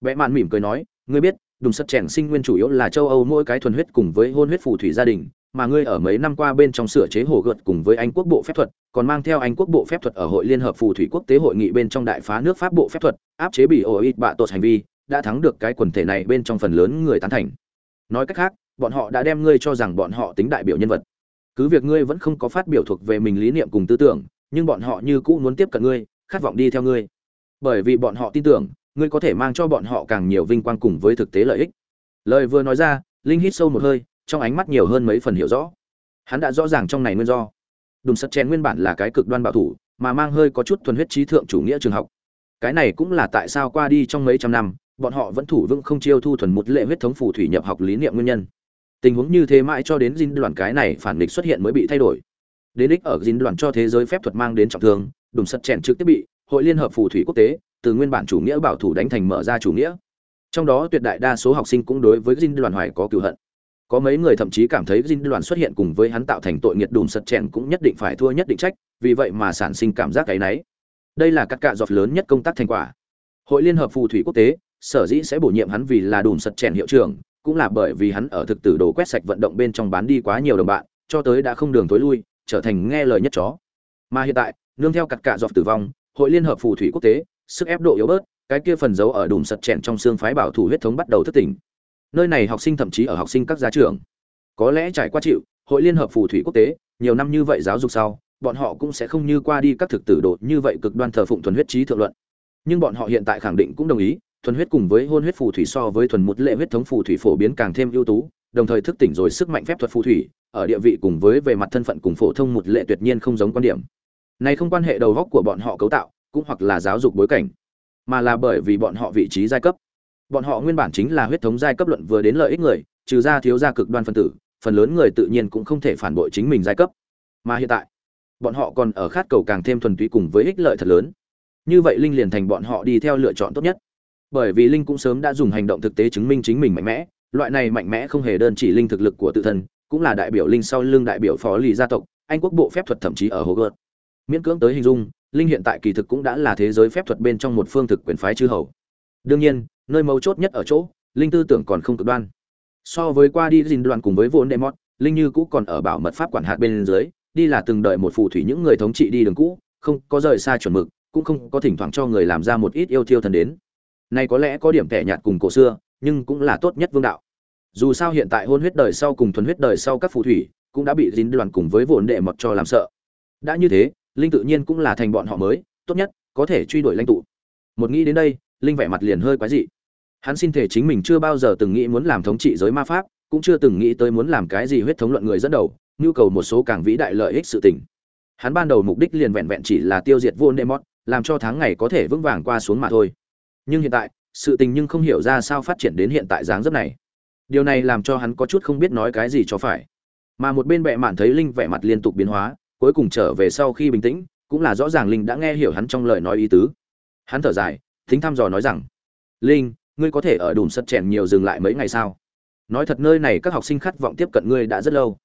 Vẽ mạn mỉm cười nói, ngươi biết, đùng sắt chèn sinh nguyên chủ yếu là châu âu mỗi cái thuần huyết cùng với hôn huyết phù thủy gia đình mà ngươi ở mấy năm qua bên trong sửa chế hồ gợt cùng với anh quốc bộ phép thuật, còn mang theo anh quốc bộ phép thuật ở hội liên hợp phù thủy quốc tế hội nghị bên trong đại phá nước pháp bộ phép thuật, áp chế bị ổ ít bạ tột hành vi, đã thắng được cái quần thể này bên trong phần lớn người tán thành. Nói cách khác, bọn họ đã đem ngươi cho rằng bọn họ tính đại biểu nhân vật. Cứ việc ngươi vẫn không có phát biểu thuộc về mình lý niệm cùng tư tưởng, nhưng bọn họ như cũ muốn tiếp cận ngươi, khát vọng đi theo ngươi. Bởi vì bọn họ tin tưởng, ngươi có thể mang cho bọn họ càng nhiều vinh quang cùng với thực tế lợi ích. Lời vừa nói ra, linh hít sâu một hơi trong ánh mắt nhiều hơn mấy phần hiểu rõ. Hắn đã rõ ràng trong này nguyên do. Đùm sật chèn nguyên bản là cái cực đoan bảo thủ, mà mang hơi có chút thuần huyết trí thượng chủ nghĩa trường học. Cái này cũng là tại sao qua đi trong mấy trăm năm, bọn họ vẫn thủ vững không chiêu thu thuần một lệ huyết thống phù thủy nhập học lý niệm nguyên nhân. Tình huống như thế mãi cho đến dinh đoàn cái này phản nghịch xuất hiện mới bị thay đổi. Đến đích ở dinh đoàn cho thế giới phép thuật mang đến trọng thương, đùm sật chèn trực tiếp bị hội liên hợp phù thủy quốc tế từ nguyên bản chủ nghĩa bảo thủ đánh thành mở ra chủ nghĩa. Trong đó tuyệt đại đa số học sinh cũng đối với dinh đoàn hoài có cựu hận có mấy người thậm chí cảm thấy dinh đoàn xuất hiện cùng với hắn tạo thành tội nghiệt đùm sật chèn cũng nhất định phải thua nhất định trách, vì vậy mà sản sinh cảm giác cái nấy đây là các cạ dọc lớn nhất công tác thành quả. Hội liên hợp phù thủy quốc tế, sở dĩ sẽ bổ nhiệm hắn vì là đùm sật chèn hiệu trưởng, cũng là bởi vì hắn ở thực tử đồ quét sạch vận động bên trong bán đi quá nhiều đồng bạn, cho tới đã không đường tối lui, trở thành nghe lời nhất chó. Mà hiện tại, nương theo cặt cạ dọc tử vong, hội liên hợp phù thủy quốc tế, sức ép độ yếu bớt, cái kia phần dấu ở đùm sật chèn trong xương phái bảo thủ huyết thống bắt đầu thất tỉnh nơi này học sinh thậm chí ở học sinh các gia trưởng có lẽ trải qua chịu, hội liên hợp phù thủy quốc tế, nhiều năm như vậy giáo dục sau, bọn họ cũng sẽ không như qua đi các thực tử độ như vậy cực đoan thờ phụng thuần huyết trí thượng luận. Nhưng bọn họ hiện tại khẳng định cũng đồng ý, thuần huyết cùng với hôn huyết phù thủy so với thuần một lệ huyết thống phù thủy phổ biến càng thêm ưu tú, đồng thời thức tỉnh rồi sức mạnh phép thuật phù thủy, ở địa vị cùng với về mặt thân phận cùng phổ thông một lệ tuyệt nhiên không giống quan điểm. Này không quan hệ đầu góc của bọn họ cấu tạo, cũng hoặc là giáo dục bối cảnh, mà là bởi vì bọn họ vị trí giai cấp bọn họ nguyên bản chính là huyết thống giai cấp luận vừa đến lợi ích người, trừ ra thiếu gia cực đoan phân tử, phần lớn người tự nhiên cũng không thể phản bội chính mình giai cấp. Mà hiện tại, bọn họ còn ở khát cầu càng thêm thuần túy cùng với ích lợi thật lớn. Như vậy linh liền thành bọn họ đi theo lựa chọn tốt nhất. Bởi vì linh cũng sớm đã dùng hành động thực tế chứng minh chính mình mạnh mẽ, loại này mạnh mẽ không hề đơn chỉ linh thực lực của tự thân, cũng là đại biểu linh sau lưng đại biểu phó lì gia tộc, anh quốc bộ phép thuật thậm chí ở hồ gợt miễn cưỡng tới hình dung, linh hiện tại kỳ thực cũng đã là thế giới phép thuật bên trong một phương thực quyền phái chư hầu. Đương nhiên nơi mấu chốt nhất ở chỗ, linh tư tưởng còn không cực đoan. So với qua đi dình đoàn cùng với vốn đệ mót linh như cũ còn ở bảo mật pháp quản hạt bên dưới, đi là từng đợi một phù thủy những người thống trị đi đường cũ, không có rời xa chuẩn mực, cũng không có thỉnh thoảng cho người làm ra một ít yêu thiêu thần đến. Nay có lẽ có điểm tẻ nhạt cùng cổ xưa, nhưng cũng là tốt nhất vương đạo. Dù sao hiện tại hôn huyết đời sau cùng thuần huyết đời sau các phù thủy cũng đã bị dính đoàn cùng với vốn đệ mọt cho làm sợ. Đã như thế, linh tự nhiên cũng là thành bọn họ mới, tốt nhất có thể truy đuổi lãnh tụ. Một nghĩ đến đây linh vẻ mặt liền hơi quái dị. Hắn xin thể chính mình chưa bao giờ từng nghĩ muốn làm thống trị giới ma pháp, cũng chưa từng nghĩ tới muốn làm cái gì huyết thống luận người dẫn đầu, nhu cầu một số càng vĩ đại lợi ích sự tình. Hắn ban đầu mục đích liền vẹn vẹn chỉ là tiêu diệt vô nemot làm cho tháng ngày có thể vững vàng qua xuống mà thôi. Nhưng hiện tại, sự tình nhưng không hiểu ra sao phát triển đến hiện tại dáng dấp này. Điều này làm cho hắn có chút không biết nói cái gì cho phải. Mà một bên bệ mạn thấy linh vẻ mặt liên tục biến hóa, cuối cùng trở về sau khi bình tĩnh, cũng là rõ ràng linh đã nghe hiểu hắn trong lời nói ý tứ. Hắn thở dài thính thăm dò nói rằng, linh, ngươi có thể ở đùm sật chèn nhiều dừng lại mấy ngày sao? Nói thật nơi này các học sinh khát vọng tiếp cận ngươi đã rất lâu.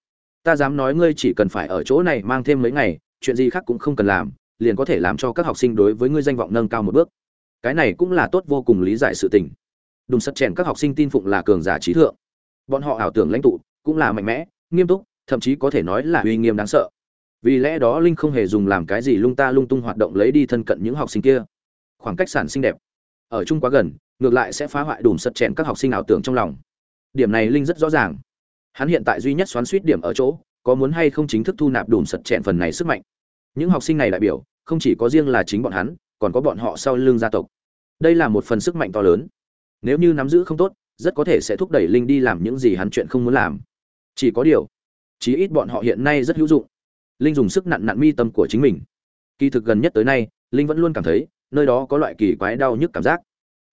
Ta dám nói ngươi chỉ cần phải ở chỗ này mang thêm mấy ngày, chuyện gì khác cũng không cần làm, liền có thể làm cho các học sinh đối với ngươi danh vọng nâng cao một bước. Cái này cũng là tốt vô cùng lý giải sự tình. Đùm sật chèn các học sinh tin phụng là cường giả trí thượng. Bọn họ ảo tưởng lãnh tụ, cũng là mạnh mẽ, nghiêm túc, thậm chí có thể nói là uy nghiêm đáng sợ. Vì lẽ đó linh không hề dùng làm cái gì lung ta lung tung hoạt động lấy đi thân cận những học sinh kia khoảng cách sản sinh đẹp. Ở chung quá gần, ngược lại sẽ phá hoại đùm sật chèn các học sinh ảo tưởng trong lòng. Điểm này linh rất rõ ràng. Hắn hiện tại duy nhất xoắn suýt điểm ở chỗ, có muốn hay không chính thức thu nạp đùm sật chèn phần này sức mạnh. Những học sinh này đại biểu, không chỉ có riêng là chính bọn hắn, còn có bọn họ sau lưng gia tộc. Đây là một phần sức mạnh to lớn. Nếu như nắm giữ không tốt, rất có thể sẽ thúc đẩy linh đi làm những gì hắn chuyện không muốn làm. Chỉ có điều, chí ít bọn họ hiện nay rất hữu dụng. Linh dùng sức nặn nặn mi tâm của chính mình. Kỳ thực gần nhất tới nay, linh vẫn luôn cảm thấy nơi đó có loại kỳ quái đau nhức cảm giác.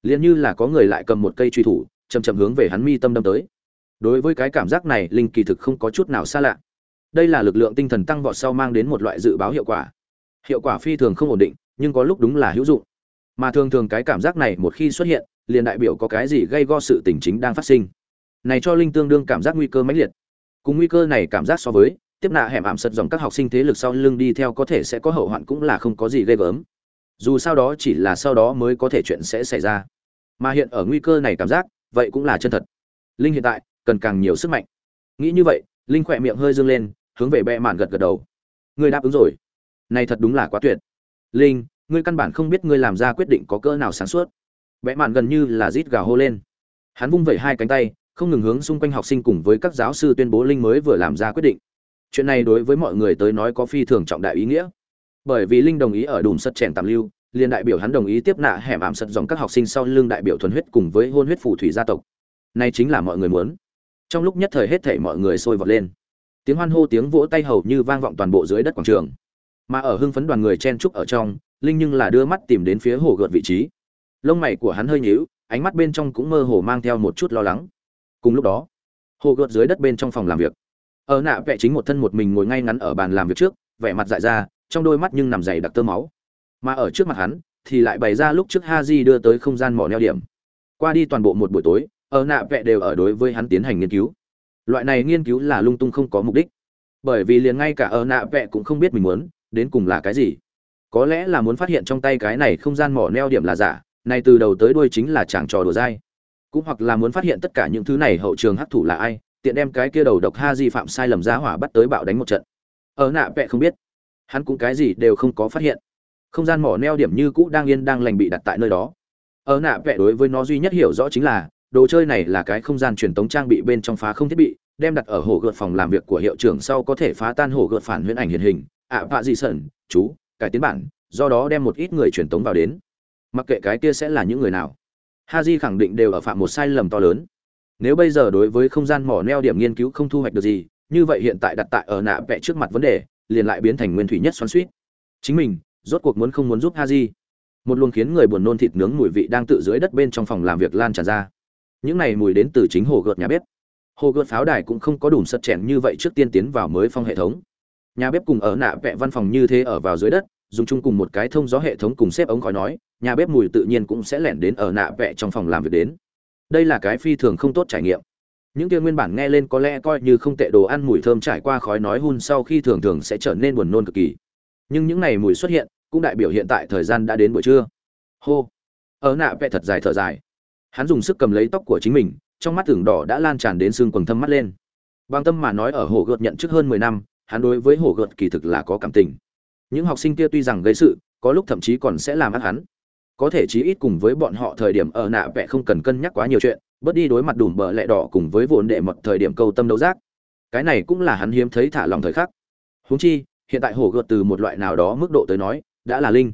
Liền như là có người lại cầm một cây truy thủ chầm chậm hướng về hắn mi tâm đâm tới. Đối với cái cảm giác này, linh kỳ thực không có chút nào xa lạ. Đây là lực lượng tinh thần tăng vọt sau mang đến một loại dự báo hiệu quả. Hiệu quả phi thường không ổn định, nhưng có lúc đúng là hữu dụng. Mà thường thường cái cảm giác này một khi xuất hiện, liền đại biểu có cái gì gây go sự tình chính đang phát sinh. Này cho linh tương đương cảm giác nguy cơ mãnh liệt. Cùng nguy cơ này cảm giác so với, tiếp nạ hẻm ảm sật dòng các học sinh thế lực sau lưng đi theo có thể sẽ có hậu hoạn cũng là không có gì ghê gớm dù sao đó chỉ là sau đó mới có thể chuyện sẽ xảy ra. Mà hiện ở nguy cơ này cảm giác, vậy cũng là chân thật. Linh hiện tại, cần càng nhiều sức mạnh. Nghĩ như vậy, linh khỏe miệng hơi dương lên, hướng về bệ mạn gật gật đầu. Ngươi đáp ứng rồi. Này thật đúng là quá tuyệt. Linh, ngươi căn bản không biết ngươi làm ra quyết định có cỡ nào sáng suốt. Bệ mạn gần như là rít gào hô lên. Hắn vung vẩy hai cánh tay, không ngừng hướng xung quanh học sinh cùng với các giáo sư tuyên bố linh mới vừa làm ra quyết định. Chuyện này đối với mọi người tới nói có phi thường trọng đại ý nghĩa bởi vì linh đồng ý ở đùm sật chèn tạm lưu, liền đại biểu hắn đồng ý tiếp nạ hẻm ảm sật dòng các học sinh sau lưng đại biểu thuần huyết cùng với hôn huyết phù thủy gia tộc. Này chính là mọi người muốn. Trong lúc nhất thời hết thảy mọi người sôi vọt lên. Tiếng hoan hô tiếng vỗ tay hầu như vang vọng toàn bộ dưới đất quảng trường. Mà ở hưng phấn đoàn người chen trúc ở trong, linh nhưng là đưa mắt tìm đến phía hồ gợt vị trí. Lông mày của hắn hơi nhíu, ánh mắt bên trong cũng mơ hồ mang theo một chút lo lắng. Cùng lúc đó, hồ gợt dưới đất bên trong phòng làm việc. Ở nạ vẽ chính một thân một mình ngồi ngay ngắn ở bàn làm việc trước, vẻ mặt dại ra trong đôi mắt nhưng nằm dày đặc tơ máu. Mà ở trước mặt hắn, thì lại bày ra lúc trước ha di đưa tới không gian mỏ neo điểm. Qua đi toàn bộ một buổi tối, ở nạ vẽ đều ở đối với hắn tiến hành nghiên cứu. Loại này nghiên cứu là lung tung không có mục đích. Bởi vì liền ngay cả ở nạ vẽ cũng không biết mình muốn, đến cùng là cái gì. Có lẽ là muốn phát hiện trong tay cái này không gian mỏ neo điểm là giả, này từ đầu tới đuôi chính là chàng trò đùa dai. Cũng hoặc là muốn phát hiện tất cả những thứ này hậu trường hắc thủ là ai, tiện đem cái kia đầu độc ha di phạm sai lầm giá hỏa bắt tới bạo đánh một trận. Ở nạ vẽ không biết hắn cũng cái gì đều không có phát hiện. Không gian mỏ neo điểm như cũ đang yên đang lành bị đặt tại nơi đó. Ở nạ vẽ đối với nó duy nhất hiểu rõ chính là, đồ chơi này là cái không gian truyền tống trang bị bên trong phá không thiết bị, đem đặt ở hồ gợt phòng làm việc của hiệu trưởng sau có thể phá tan hồ gợt phản huyễn ảnh hiện hình. Ạ vạ dị sẩn, chú, cải tiến bản, do đó đem một ít người truyền tống vào đến. Mặc kệ cái kia sẽ là những người nào. Haji khẳng định đều ở phạm một sai lầm to lớn. Nếu bây giờ đối với không gian mỏ neo điểm nghiên cứu không thu hoạch được gì, như vậy hiện tại đặt tại ở nạ vẽ trước mặt vấn đề liền lại biến thành nguyên thủy nhất xoắn suýt. Chính mình, rốt cuộc muốn không muốn giúp haji. Một luồng khiến người buồn nôn thịt nướng mùi vị đang tự dưới đất bên trong phòng làm việc lan tràn ra. Những này mùi đến từ chính hồ gợt nhà bếp. Hồ gợt pháo đài cũng không có đủ sật chèn như vậy trước tiên tiến vào mới phong hệ thống. Nhà bếp cùng ở nạ vẽ văn phòng như thế ở vào dưới đất, dùng chung cùng một cái thông gió hệ thống cùng xếp ống khói nói, nhà bếp mùi tự nhiên cũng sẽ lẻn đến ở nạ vẽ trong phòng làm việc đến. Đây là cái phi thường không tốt trải nghiệm những kia nguyên bản nghe lên có lẽ coi như không tệ đồ ăn mùi thơm trải qua khói nói hun sau khi thường thường sẽ trở nên buồn nôn cực kỳ. Nhưng những này mùi xuất hiện, cũng đại biểu hiện tại thời gian đã đến buổi trưa. Hô. Ở nạ vẽ thật dài thở dài. Hắn dùng sức cầm lấy tóc của chính mình, trong mắt tưởng đỏ đã lan tràn đến xương quần thâm mắt lên. Bằng tâm mà nói ở hồ gợt nhận trước hơn mười năm, hắn đối với hồ gợt kỳ thực là có cảm tình. Những học sinh kia tuy rằng gây sự, có lúc thậm chí còn sẽ làm ác hắn. Có thể chí ít cùng với bọn họ thời điểm ở nạ vẽ không cần cân nhắc quá nhiều chuyện bớt đi đối mặt đùm bờ lẹ đỏ cùng với vốn đệ mật thời điểm câu tâm đấu giác. Cái này cũng là hắn hiếm thấy thả lòng thời khắc. Huống chi, hiện tại Hổ gợt từ một loại nào đó mức độ tới nói, đã là linh.